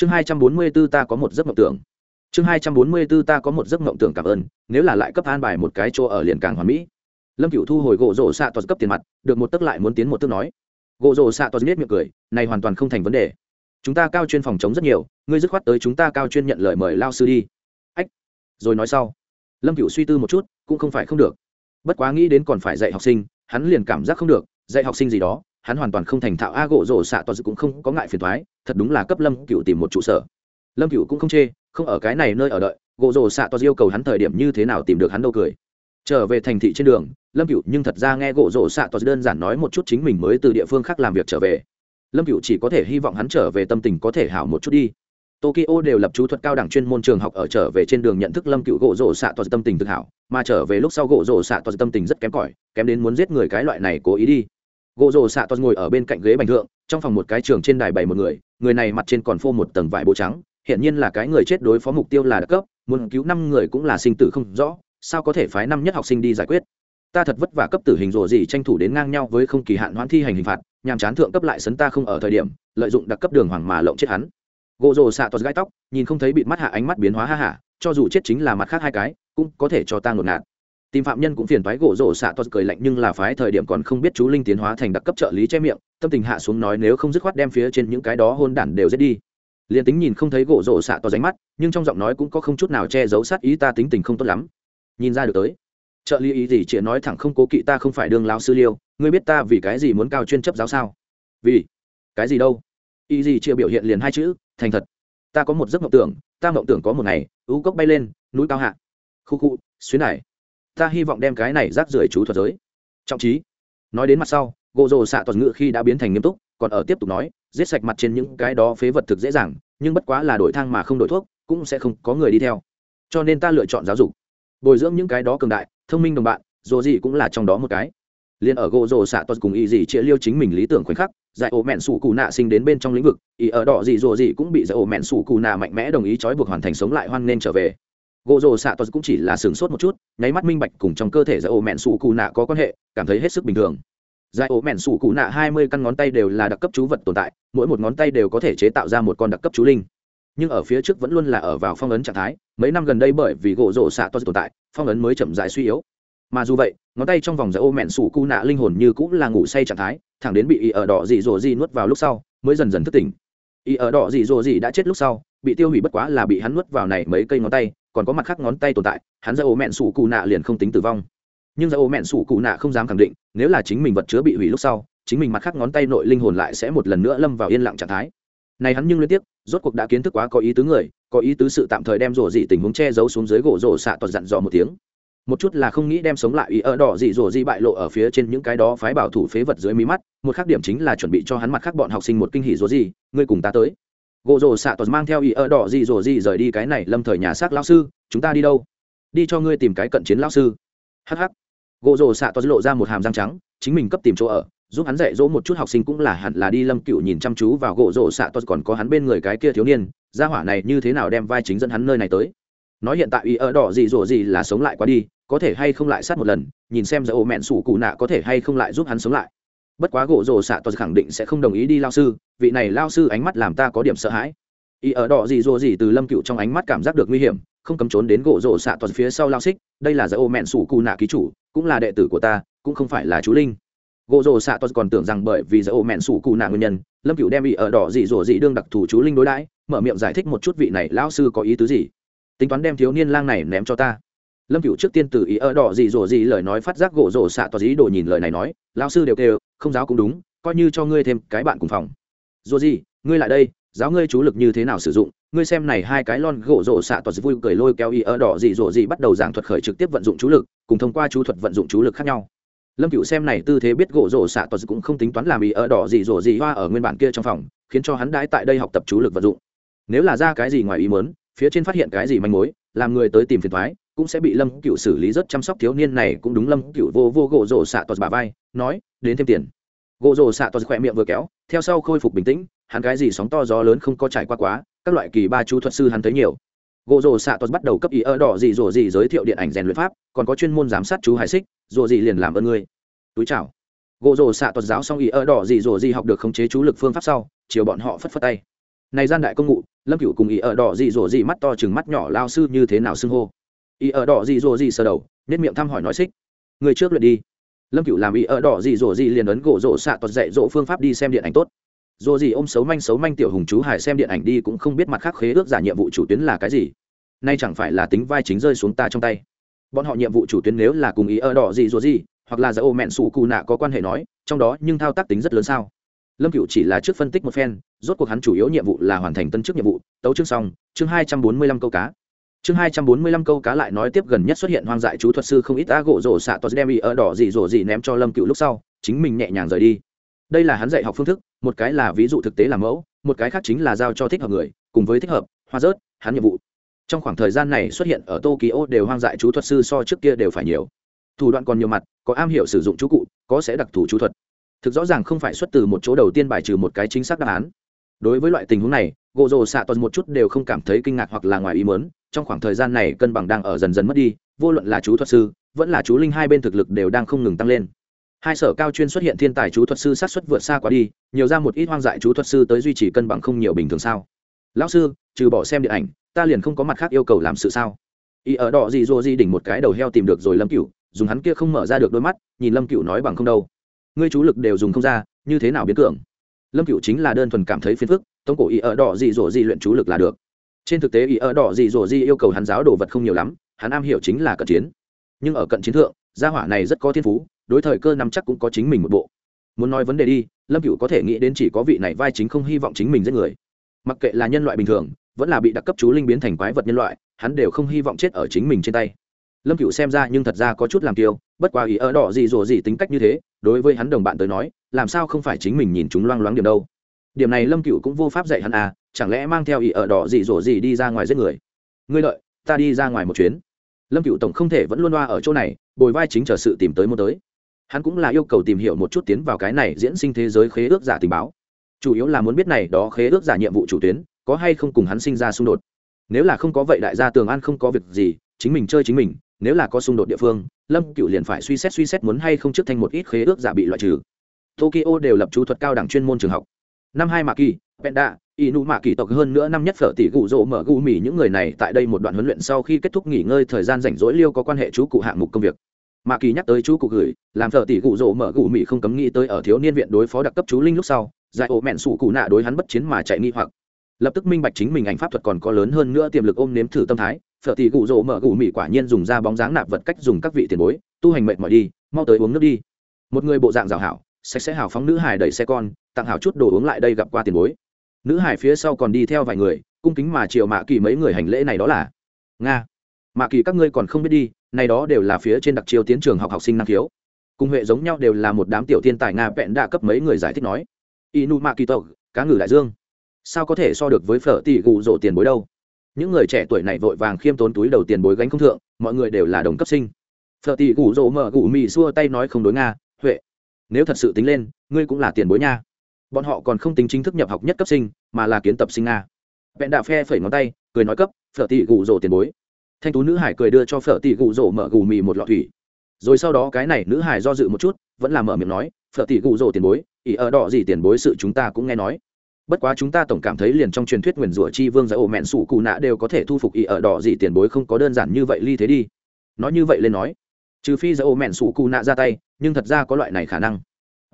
chương hai trăm bốn mươi b ố ta có một giấc mộng tưởng. Chương hai trăm bốn mươi b ố ta có một giấc mộng tưởng cảm ơn, nếu là lại cấp an bài một cái chỗ ở liền càng hoàn mỹ. Lâm cựu thu hồi gỗ rổ xạ tos cấp tiền mặt, được một tấc lại muốn tiến một tấc nói. Gỗ rổ xạ tos biết miệng cười, này hoàn toàn không thành vấn đề. Chúng ta cao chuyên phòng chống rất nhiều, ngươi dứt khoát tới chúng ta cao chuyên nhận lời mời lao sư đi. Ách. Rồi nói sau. Lâm cựu suy tư một chút, cũng không phải không được. Bất quá nghĩ đến còn phải dạy học sinh, hắn liền cảm giác không được, dạy học sinh gì đó hắn hoàn toàn không thành thạo a gỗ rổ xạ tos cũng không có ngại phiền thoái, thật đúng là cấp lâm cựu tìm một trụ sở. Lâm cựu cũng không chê, không ở cái này nơi ở đợi gỗ rổ xạ toa yêu cầu hắn thời điểm như thế nào tìm được hắn đâu cười. Trở về thành thị trên đường, lâm cựu nhưng thật ra nghe gỗ rổ xạ toa đơn giản nói một chút chính mình mới từ địa phương khác làm việc trở về. Lâm cựu chỉ có thể hy vọng hắn trở về tâm tình có thể hảo một chút đi. Tokyo đều lập chú thuật cao đẳng chuyên môn trường học ở trở về trên đường nhận thức lâm cựu gỗ rổ xạ toa tâm tình thực hảo, mà trở về lúc sau gỗ rổ xạ toa tâm tình rất kém cỏi, kém đến muốn giết người cái loại này cố ý đi gỗ rổ xạ toàn ngồi ở bên cạnh ghế bành thượng, trong phòng một cái trường trên đài bảy một người người này mặt trên còn phô một tầng vải bộ trắng hiện nhiên là cái người chết đối phó mục tiêu là đặc cấp, muốn cứu năm người cũng là sinh tử không rõ, sao có thể phái năm nhất học sinh đi giải quyết? Ta thật vất vả cấp tử hình rồ gì tranh thủ đến ngang nhau với không kỳ hạn hoãn thi hành hình phạt nhằm chán thượng cấp lại sấn ta không ở thời điểm, lợi dụng đặc cấp đường hoàng mà lộng chết hắn. Gỗ rồ xạ toàn gai tóc, nhìn không thấy bị mắt hạ ánh mắt biến hóa ha hả cho dù chết chính là mặt khác hai cái, cũng có thể cho ta ngột ngạt tìm phạm nhân cũng phiền thoái gỗ rổ xạ toạt cười lạnh nhưng là phái thời điểm còn không biết chú linh tiến hóa thành đặc cấp trợ lý che miệng, tâm tình hạ xuống nói nếu không dứt khoát đem phía trên những cái đó hôn đản đều giết đi. Liền tính nhìn không thấy gỗ rổ xạ toạt ránh mắt, nhưng trong giọng nói cũng có không chút nào che giấu sát ý ta tính tình không tốt lắm. Nhìn ra được tới. Trợ lý ý gì chỉ nói thẳng không cố kỵ ta không phải đương lão sư liêu, ngươi biết ta vì cái gì muốn cao chuyên chấp giáo sao? Vì cái gì đâu? Ý gì chị biểu hiện liền hai chữ, thành thật. Ta có một giấc mộng tưởng, ta mộng tưởng có một ngày, ưu cốc bay lên, núi cao hạ. Khu khu, xuyến này ta hy vọng đem cái này rác rưởi chú thuật giới. Trọng trí, nói đến mặt sau gỗ rồ xạ toàn ngự khi đã biến thành nghiêm túc, còn ở tiếp tục nói, giết sạch mặt trên những cái đó phế vật thực dễ dàng, nhưng bất quá là đổi thang mà không đổi thuốc, cũng sẽ không có người đi theo. Cho nên ta lựa chọn giáo dục, bồi dưỡng những cái đó cường đại, thông minh đồng bạn, dù gì cũng là trong đó một cái. Liền ở gỗ rồ xạ toàn cùng y gì chia liêu chính mình lý tưởng khoảnh khắc, giải ổ mẹn sủ cù nạ sinh đến bên trong lĩnh vực, y ở đỏ gì rồ gì cũng bị giải ổ mẹn sủ cù nạ mạnh mẽ đồng ý trói buộc hoàn thành sống lại hoan nên trở về gỗ rồ xạ tos cũng chỉ là sửng sốt một chút, nháy mắt minh bạch cùng trong cơ thể giải ổ mẹn sủ cù nạ có quan hệ, cảm thấy hết sức bình thường. Giải ổ mẹn sủ cù nạ hai mươi căn ngón tay đều là đặc cấp chú vật tồn tại, mỗi một ngón tay đều có thể chế tạo ra một con đặc cấp chú linh. Nhưng ở phía trước vẫn luôn là ở vào phong ấn trạng thái, mấy năm gần đây bởi vì gỗ rổ xạ to tồn tại, phong ấn mới chậm dài suy yếu. Mà dù vậy, ngón tay trong vòng dạ giải ô mẹn sủ cu nạ linh hồn như cũng là ngủ say trạng thái, thẳng đến bị y ở đỏ dị dỗ dị nuốt vào lúc sau, mới dần dần thức tỉnh. Y ở đỏ dị dỗ dị đã chết lúc sau, bị tiêu hủy bất quá là bị hắn nuốt vào này mấy cây ngón tay còn có mặt khác ngón tay tồn tại, hắn ra ô mẹn sủ cụ nạ liền không tính tử vong. Nhưng ra ô mẹn sủ cụ nạ không dám khẳng định, nếu là chính mình vật chứa bị hủy lúc sau, chính mình mặt khác ngón tay nội linh hồn lại sẽ một lần nữa lâm vào yên lặng trạng thái. Này hắn nhưng liên tiếp, rốt cuộc đã kiến thức quá có ý tứ người, có ý tứ sự tạm thời đem rổ dị tình huống che giấu xuống dưới gỗ rổ xạ toàn dặn dò một tiếng. Một chút là không nghĩ đem sống lại ý ở đỏ dị rổ dị bại lộ ở phía trên những cái đó phái bảo thủ phế vật dưới mí mắt, một khác điểm chính là chuẩn bị cho hắn mặt khác bọn học sinh một kinh hỉ rổ dị, ngươi cùng ta tới gỗ rổ xạ toàn mang theo ý ở đỏ gì rổ gì rời đi cái này, lâm thời nhà xác lao sư, chúng ta đi đâu? Đi cho ngươi tìm cái cận chiến lao sư. Hh gỗ rổ xạ toàn lộ ra một hàm răng trắng, chính mình cấp tìm chỗ ở, giúp hắn dạy dỗ một chút học sinh cũng là hẳn là đi lâm cựu nhìn chăm chú vào gỗ rổ xạ tos còn có hắn bên người cái kia thiếu niên, gia hỏa này như thế nào đem vai chính dẫn hắn nơi này tới? Nói hiện tại ý ở đỏ gì rổ gì là sống lại quá đi, có thể hay không lại sát một lần, nhìn xem giờ ô mẹn sủ cụ nạ có thể hay không lại giúp hắn sống lại bất quá gỗ rổ xạ tos khẳng định sẽ không đồng ý đi lao sư, vị này lao sư ánh mắt làm ta có điểm sợ hãi. Ý ở đỏ gì rồ gì từ lâm cựu trong ánh mắt cảm giác được nguy hiểm, không cấm trốn đến gỗ rổ xạ tos phía sau lao xích, đây là giải ô mẹn sủ cù nạ ký chủ, cũng là đệ tử của ta, cũng không phải là chú linh. Gỗ rồ xạ tos còn tưởng rằng bởi vì giải ô mẹn sủ cù nạ nguyên nhân, lâm cựu đem bị ở đỏ gì rồ gì đương đặc thù chú linh đối đãi, mở miệng giải thích một chút vị này lao sư có ý tứ gì. Tính toán đem thiếu niên lang này ném cho ta. Lâm cựu trước tiên từ ý ở đỏ gì rồ gì lời nói phát giác gỗ rồ xạ tos ý đồ nhìn lời này nói, lao sư đều kêu không giáo cũng đúng, coi như cho ngươi thêm cái bạn cùng phòng. Dù gì, ngươi lại đây, giáo ngươi chú lực như thế nào sử dụng, ngươi xem này hai cái lon gỗ rổ xạ toa vui cười lôi kéo y ở đỏ gì rổ gì bắt đầu giảng thuật khởi trực tiếp vận dụng chú lực, cùng thông qua chú thuật vận dụng chú lực khác nhau. Lâm cựu xem này tư thế biết gỗ rổ xạ tos cũng không tính toán làm y ở đỏ gì rổ gì hoa ở nguyên bản kia trong phòng, khiến cho hắn đãi tại đây học tập chú lực vận dụng. Nếu là ra cái gì ngoài ý mớn phía trên phát hiện cái gì manh mối, làm người tới tìm phiền thoái cũng sẽ bị lâm cựu xử lý rất chăm sóc thiếu niên này, cũng đúng lâm cựu vô vô gỗ rổ xạ tos bà vai, nói, đến thêm tiền. Gỗ rổ xạ tos khỏe miệng vừa kéo, theo sau khôi phục bình tĩnh, hắn cái gì sóng to gió lớn không có trải qua quá, các loại kỳ ba chú thuật sư hắn thấy nhiều. Gỗ rổ xạ tos bắt đầu cấp ý ở đỏ gì, rổ gì giới thiệu điện ảnh rèn luyện pháp, còn có chuyên môn giám sát chú hải xích, rổ gì liền làm ơn ngươi. Túi chào. Gỗ rổ xạ tos giáo xong ý ở đỏ gì, rổ gì học được khống chế chú lực phương pháp sau, chiều bọn họ phất phất tay. Này gian đại công ngụ lâm cựu cùng ý ở đỏ gì, rổ gì mắt to chừng mắt nhỏ lao sư như thế nào xưng hô? Ý ở đỏ dị dỗ dị sờ đầu nết miệng thăm hỏi nói xích. Người trước lượt đi. Lâm cựu làm ý ở đỏ dị dỗ dị liền ấn gỗ rỗ xạ tuật dạy dỗ phương pháp đi xem điện ảnh tốt. Dỗ gì ôm xấu manh xấu manh tiểu hùng chú hải xem điện ảnh đi cũng không biết mặt khác khế ước giả nhiệm vụ chủ tuyến là cái gì. Nay chẳng phải là tính vai chính rơi xuống ta trong tay. Bọn họ nhiệm vụ chủ tuyến nếu là cùng ý ở đỏ gì dỗ gì, hoặc là giải ô mẹn sủ cù nạ có quan hệ nói, trong đó nhưng thao tác tính rất lớn sao? Lâm cựu chỉ là trước phân tích một phen, rốt cuộc hắn chủ yếu nhiệm vụ là hoàn thành tân chức nhiệm vụ, tấu chương xong, chương hai trăm bốn mươi lăm câu cá chương hai trăm bốn mươi lăm câu cá lại nói tiếp gần nhất xuất hiện hoang dại chú thuật sư không ít á gỗ rổ xạ tos đem bị ở đỏ dị rổ dị ném cho lâm cựu lúc sau, chính mình nhẹ nhàng rời đi. Đây là hắn dạy học phương thức, một cái là ví dụ thực tế làm mẫu, một cái khác chính là giao cho thích hợp người, cùng với thích hợp, hoa rớt, hắn nhiệm vụ. Trong khoảng thời gian này xuất hiện ở tokyo đều hoang dại chú thuật sư so trước kia đều phải nhiều. Thủ đoạn còn nhiều mặt, có am hiểu sử dụng chú cụ, có sẽ đặc thù chú thuật. Thực rõ ràng không phải xuất từ một chỗ đầu tiên bài trừ một cái chính xác đáp án. Đối với loại tình huống này, gỗ rồ xạ toàn một chút đều không cảm thấy kinh ngạc hoặc là ngoài ý mớn trong khoảng thời gian này cân bằng đang ở dần dần mất đi, vô luận là chú thuật sư, vẫn là chú linh hai bên thực lực đều đang không ngừng tăng lên. Hai sở cao chuyên xuất hiện thiên tài chú thuật sư sát xuất vượt xa quá đi, nhiều ra một ít hoang dại chú thuật sư tới duy trì cân bằng không nhiều bình thường sao? Lão sư, trừ bỏ xem điện ảnh, ta liền không có mặt khác yêu cầu làm sự sao? Y ở đỏ gì dô di đỉnh một cái đầu heo tìm được rồi lâm cựu dùng hắn kia không mở ra được đôi mắt, nhìn lâm cựu nói bằng không đâu. Ngươi chú lực đều dùng không ra, như thế nào biến cường? Lâm cựu chính là đơn thuần cảm thấy phiền phức, tống cổ ý ở đỏ gì dỗ di luyện chú lực là được trên thực tế, ý ở đỏ gì rồ gì yêu cầu hắn giáo đồ vật không nhiều lắm, hắn am hiểu chính là cận chiến. Nhưng ở cận chiến thượng, gia hỏa này rất có thiên phú, đối thời cơ nắm chắc cũng có chính mình một bộ. Muốn nói vấn đề đi, lâm cựu có thể nghĩ đến chỉ có vị này vai chính không hy vọng chính mình giết người. Mặc kệ là nhân loại bình thường, vẫn là bị đặc cấp chú linh biến thành quái vật nhân loại, hắn đều không hy vọng chết ở chính mình trên tay. Lâm cựu xem ra nhưng thật ra có chút làm tiêu bất quá ý ở đỏ gì rồ gì tính cách như thế, đối với hắn đồng bạn tới nói, làm sao không phải chính mình nhìn chúng loang loáng điểm đâu. Điểm này lâm cựu cũng vô pháp dạy hắn à chẳng lẽ mang theo ý ở đỏ gì rồ gì đi ra ngoài giết người? Ngươi lợi ta đi ra ngoài một chuyến. Lâm cựu tổng không thể vẫn luôn loa ở chỗ này, bồi vai chính chờ sự tìm tới muốn tới. Hắn cũng là yêu cầu tìm hiểu một chút tiến vào cái này diễn sinh thế giới khế ước giả tình báo. Chủ yếu là muốn biết này đó khế ước giả nhiệm vụ chủ tuyến, có hay không cùng hắn sinh ra xung đột. Nếu là không có vậy đại gia tường an không có việc gì, chính mình chơi chính mình, nếu là có xung đột địa phương, lâm cựu liền phải suy xét suy xét muốn hay không trước thành một ít khế ước giả bị loại trừ. Tokyo đều lập chú thuật cao đẳng chuyên môn trường học năm hai mạ kỳ, penda, inu mạ kỳ tộc hơn nữa năm nhất phở tỷ gụ rỗ mở gù mì những người này tại đây một đoạn huấn luyện sau khi kết thúc nghỉ ngơi thời gian rảnh rỗi liêu có quan hệ chú cụ hạng mục công việc. Mạ kỳ nhắc tới chú cụ gửi, làm phở tỷ gụ rỗ mở gù mì không cấm nghĩ tới ở thiếu niên viện đối phó đặc cấp chú linh lúc sau, giải ổ mẹn sủ cụ nạ đối hắn bất chiến mà chạy nghi hoặc. Lập tức minh bạch chính mình ảnh pháp thuật còn có lớn hơn nữa tiềm lực ôm nếm thử tâm thái, phở tỷ cụ rỗ mở gù mì quả nhiên dùng ra bóng dáng nạp vật cách dùng các vị tiền bối, tu hành mệt mỏi đi, mau tới uống nước đi. Một người bộ dạng rào hảo sạch sẽ hào phóng nữ hải đẩy xe con, tặng hào chút đồ uống lại đây gặp qua tiền bối. Nữ hải phía sau còn đi theo vài người, cung kính mà chiều mạ kỳ mấy người hành lễ này đó là. Nga. Mạ kỳ các ngươi còn không biết đi, này đó đều là phía trên đặc chiêu tiến trường học học sinh năng khiếu. Cùng huệ giống nhau đều là một đám tiểu thiên tài nga vẹn đa cấp mấy người giải thích nói. Inu mạ kỳ tộc, cá ngừ đại dương. Sao có thể so được với phở tỷ gù rộ tiền bối đâu? Những người trẻ tuổi này vội vàng khiêm tốn túi đầu tiền bối gánh không thượng, mọi người đều là đồng cấp sinh. Phở tỷ gù rộ mở gù mì xua tay nói không đối nga, huệ nếu thật sự tính lên, ngươi cũng là tiền bối nha. Bọn họ còn không tính chính thức nhập học nhất cấp sinh, mà là kiến tập sinh nga vẹn đạo phe phẩy ngón tay, cười nói cấp, phở tỷ gù rổ tiền bối. Thanh tú nữ hải cười đưa cho phở tỷ gù rổ mở gù mì một lọ thủy. Rồi sau đó cái này nữ hải do dự một chút, vẫn là mở miệng nói, phở tỷ gù rổ tiền bối ý ở đỏ gì tiền bối sự chúng ta cũng nghe nói. Bất quá chúng ta tổng cảm thấy liền trong truyền thuyết nguyền rủa chi vương giải ổ mẹn sủ cụ nạ đều có thể thu phục ý ở đỏ gì tiền bối không có đơn giản như vậy ly thế đi. Nói như vậy lên nói trừ phi giờ ổ mẹn sủ cụ nạ ra tay, nhưng thật ra có loại này khả năng.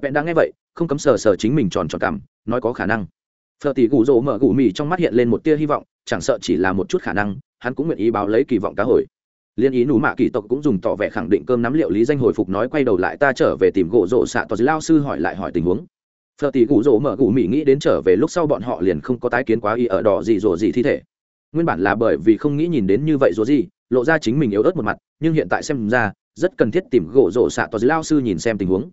Vẹn đang nghe vậy, không cấm sờ sờ chính mình tròn tròn cảm, nói có khả năng. Phở tỷ gù rỗ mở gù mì trong mắt hiện lên một tia hy vọng, chẳng sợ chỉ là một chút khả năng, hắn cũng nguyện ý báo lấy kỳ vọng cá hồi. Liên ý nù mạ kỳ tộc cũng dùng tỏ vẻ khẳng định cơm nắm liệu lý danh hồi phục nói quay đầu lại ta trở về tìm gỗ rỗ xạ tòa lao sư hỏi lại hỏi tình huống. Phở tỷ gù rỗ mở gù mì nghĩ đến trở về lúc sau bọn họ liền không có tái kiến quá y ở đỏ gì rồ gì thi thể. Nguyên bản là bởi vì không nghĩ nhìn đến như vậy rồ gì, lộ ra chính mình yếu ớt một mặt, nhưng hiện tại xem ra rất cần thiết tìm gỗ rổ xạ tòa lao sư nhìn xem tình huống.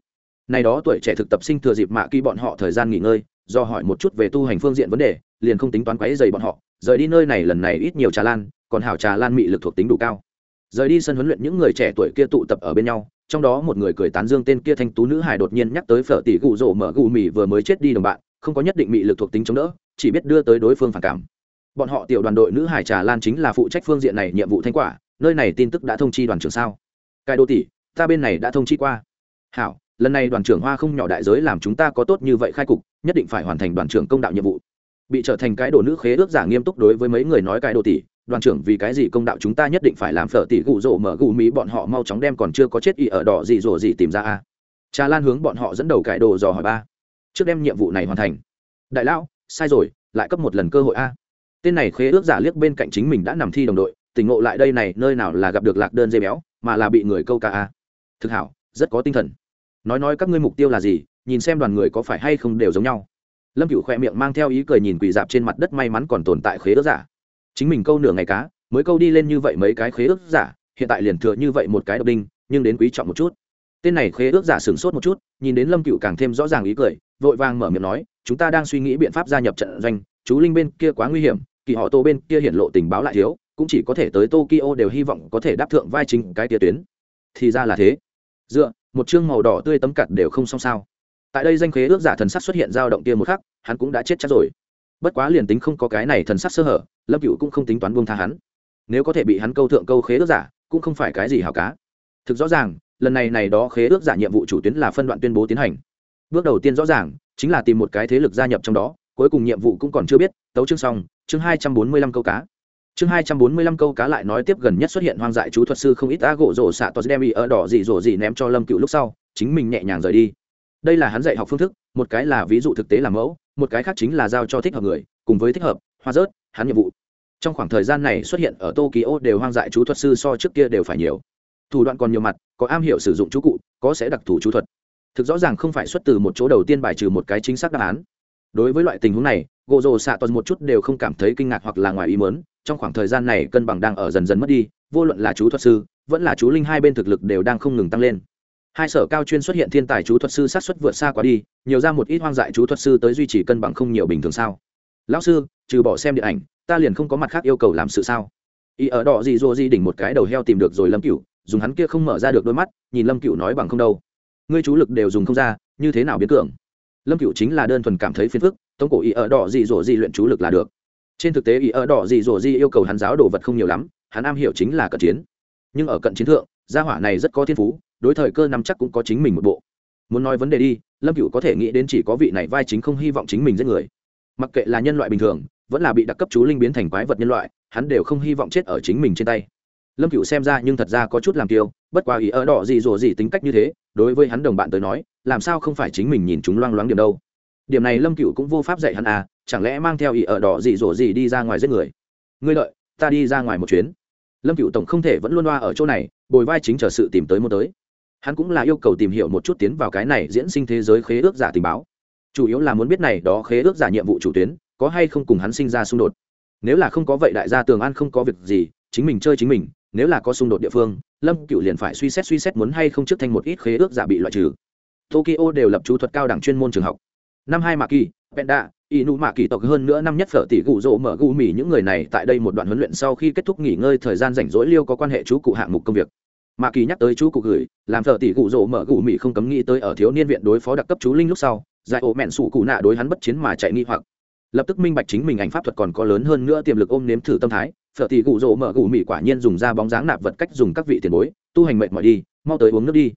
Này đó tuổi trẻ thực tập sinh thừa dịp mạ kỳ bọn họ thời gian nghỉ ngơi, do hỏi một chút về tu hành phương diện vấn đề, liền không tính toán quấy dày bọn họ, rời đi nơi này lần này ít nhiều trà lan, còn hảo trà lan mị lực thuộc tính đủ cao. Rời đi sân huấn luyện những người trẻ tuổi kia tụ tập ở bên nhau, trong đó một người cười tán dương tên kia thanh tú nữ hải đột nhiên nhắc tới phở tỷ gù rổ mở gù mì vừa mới chết đi đồng bạn, không có nhất định mị lực thuộc tính chống đỡ, chỉ biết đưa tới đối phương phản cảm. Bọn họ tiểu đoàn đội nữ hải trà lan chính là phụ trách phương diện này nhiệm vụ thanh quả, nơi này tin tức đã thông chi đoàn trưởng sao? Cài đô tỷ, ta bên này đã thông chi qua. Hảo, lần này đoàn trưởng hoa không nhỏ đại giới làm chúng ta có tốt như vậy khai cục, nhất định phải hoàn thành đoàn trưởng công đạo nhiệm vụ. Bị trở thành cái đồ nữ khế ước giả nghiêm túc đối với mấy người nói cái đồ tỷ, đoàn trưởng vì cái gì công đạo chúng ta nhất định phải làm phở tỷ gụ rỗ mở gụ mỹ bọn họ mau chóng đem còn chưa có chết y ở đỏ gì rồ gì tìm ra a. Trà lan hướng bọn họ dẫn đầu cái đồ dò hỏi ba. Trước đem nhiệm vụ này hoàn thành. Đại lão, sai rồi, lại cấp một lần cơ hội a. Tên này khế ước giả liếc bên cạnh chính mình đã nằm thi đồng đội tỉnh ngộ lại đây này, nơi nào là gặp được lạc đơn dây béo, mà là bị người câu ca a à. thực hảo, rất có tinh thần. Nói nói các ngươi mục tiêu là gì, nhìn xem đoàn người có phải hay không đều giống nhau. Lâm cựu khoe miệng mang theo ý cười nhìn quỳ dạp trên mặt đất may mắn còn tồn tại khế ước giả. Chính mình câu nửa ngày cá, mới câu đi lên như vậy mấy cái khế ước giả, hiện tại liền thừa như vậy một cái độc đinh, nhưng đến quý trọng một chút. Tên này khế ước giả sửng sốt một chút, nhìn đến lâm cựu càng thêm rõ ràng ý cười, vội vàng mở miệng nói, chúng ta đang suy nghĩ biện pháp gia nhập trận doanh, chú linh bên kia quá nguy hiểm, kỳ họ tô bên kia hiện lộ tình báo lại thiếu cũng chỉ có thể tới tokyo đều hy vọng có thể đáp thượng vai chính cái tia tuyến. Thì ra là thế. Dựa, một chương màu đỏ tươi tấm cặt đều không xong sao. Tại đây danh khế ước giả thần sắc xuất hiện dao động kia một khắc, hắn cũng đã chết chắc rồi. Bất quá liền tính không có cái này thần sắc sơ hở, lâm cựu cũng không tính toán buông tha hắn. Nếu có thể bị hắn câu thượng câu khế ước giả, cũng không phải cái gì hảo cá. Thực rõ ràng, lần này này đó khế ước giả nhiệm vụ chủ tuyến là phân đoạn tuyên bố tiến hành. Bước đầu tiên rõ ràng, chính là tìm một cái thế lực gia nhập trong đó, cuối cùng nhiệm vụ cũng còn chưa biết, tấu chương xong, chương hai trăm bốn mươi lăm câu cá chương hai trăm bốn mươi lăm câu cá lại nói tiếp gần nhất xuất hiện hoang dại chú thuật sư không ít á gỗ rổ xạ tos đem bị ở đỏ dị rổ dị ném cho lâm cựu lúc sau, chính mình nhẹ nhàng rời đi. Đây là hắn dạy học phương thức, một cái là ví dụ thực tế làm mẫu, một cái khác chính là giao cho thích hợp người, cùng với thích hợp, hoa rớt, hắn nhiệm vụ. Trong khoảng thời gian này xuất hiện ở tokyo đều hoang dại chú thuật sư so trước kia đều phải nhiều. Thủ đoạn còn nhiều mặt, có am hiểu sử dụng chú cụ, có sẽ đặc thù chú thuật. Thực rõ ràng không phải xuất từ một chỗ đầu tiên bài trừ một cái chính xác đáp án. Đối với loại tình huống này, gỗ rồ xạ toàn một chút đều không cảm thấy kinh ngạc hoặc là ngoài ý mớn trong khoảng thời gian này cân bằng đang ở dần dần mất đi, vô luận là chú thuật sư, vẫn là chú linh hai bên thực lực đều đang không ngừng tăng lên. Hai sở cao chuyên xuất hiện thiên tài chú thuật sư sát xuất vượt xa quá đi, nhiều ra một ít hoang dại chú thuật sư tới duy trì cân bằng không nhiều bình thường sao? Lão sư, trừ bỏ xem điện ảnh, ta liền không có mặt khác yêu cầu làm sự sao? Y ở đỏ gì dô di đỉnh một cái đầu heo tìm được rồi lâm cựu dùng hắn kia không mở ra được đôi mắt, nhìn lâm cựu nói bằng không đâu. Ngươi chú lực đều dùng không ra, như thế nào biến cường? Lâm cựu chính là đơn thuần cảm thấy phiền phức, tống cổ y ở đỏ gì dỗ di luyện chú lực là được trên thực tế y ở đỏ gì rồ di yêu cầu hắn giáo đồ vật không nhiều lắm, hắn am hiểu chính là cận chiến. Nhưng ở cận chiến thượng, gia hỏa này rất có thiên phú, đối thời cơ nắm chắc cũng có chính mình một bộ. Muốn nói vấn đề đi, lâm cựu có thể nghĩ đến chỉ có vị này vai chính không hy vọng chính mình giết người. Mặc kệ là nhân loại bình thường, vẫn là bị đặc cấp chú linh biến thành quái vật nhân loại, hắn đều không hy vọng chết ở chính mình trên tay. Lâm cựu xem ra nhưng thật ra có chút làm tiêu bất quá ý ở đỏ gì rồ gì tính cách như thế, đối với hắn đồng bạn tới nói, làm sao không phải chính mình nhìn chúng loang loáng điểm đâu. Điểm này lâm cựu cũng vô pháp dạy hắn à chẳng lẽ mang theo ý ở đỏ gì rồ gì đi ra ngoài giết người? Ngươi lợi ta đi ra ngoài một chuyến. Lâm cựu tổng không thể vẫn luôn loa ở chỗ này, bồi vai chính chờ sự tìm tới muốn tới. Hắn cũng là yêu cầu tìm hiểu một chút tiến vào cái này diễn sinh thế giới khế ước giả tình báo. Chủ yếu là muốn biết này đó khế ước giả nhiệm vụ chủ tuyến, có hay không cùng hắn sinh ra xung đột. Nếu là không có vậy đại gia tường an không có việc gì, chính mình chơi chính mình, nếu là có xung đột địa phương, lâm cựu liền phải suy xét suy xét muốn hay không trước thành một ít khế ước giả bị loại trừ. Tokyo đều lập chú thuật cao đẳng chuyên môn trường học. Năm hai mạ kỳ penda inu mạ kỳ tộc hơn nữa năm nhất phở tỷ gụ rỗ mở gù mì những người này tại đây một đoạn huấn luyện sau khi kết thúc nghỉ ngơi thời gian rảnh rỗi liêu có quan hệ chú cụ hạng mục công việc. Mạ kỳ nhắc tới chú cụ gửi, làm phở tỷ gụ rỗ mở gù mì không cấm nghĩ tới ở thiếu niên viện đối phó đặc cấp chú linh lúc sau, giải ổ mẹn sụ cụ nạ đối hắn bất chiến mà chạy nghi hoặc. Lập tức minh bạch chính mình ảnh pháp thuật còn có lớn hơn nữa tiềm lực ôm nếm thử tâm thái, phở tỷ cụ rỗ mở gù mì quả nhiên dùng ra bóng dáng nạp vật cách dùng các vị tiền bối, tu hành mệt mỏi đi, mau tới uống nước đi.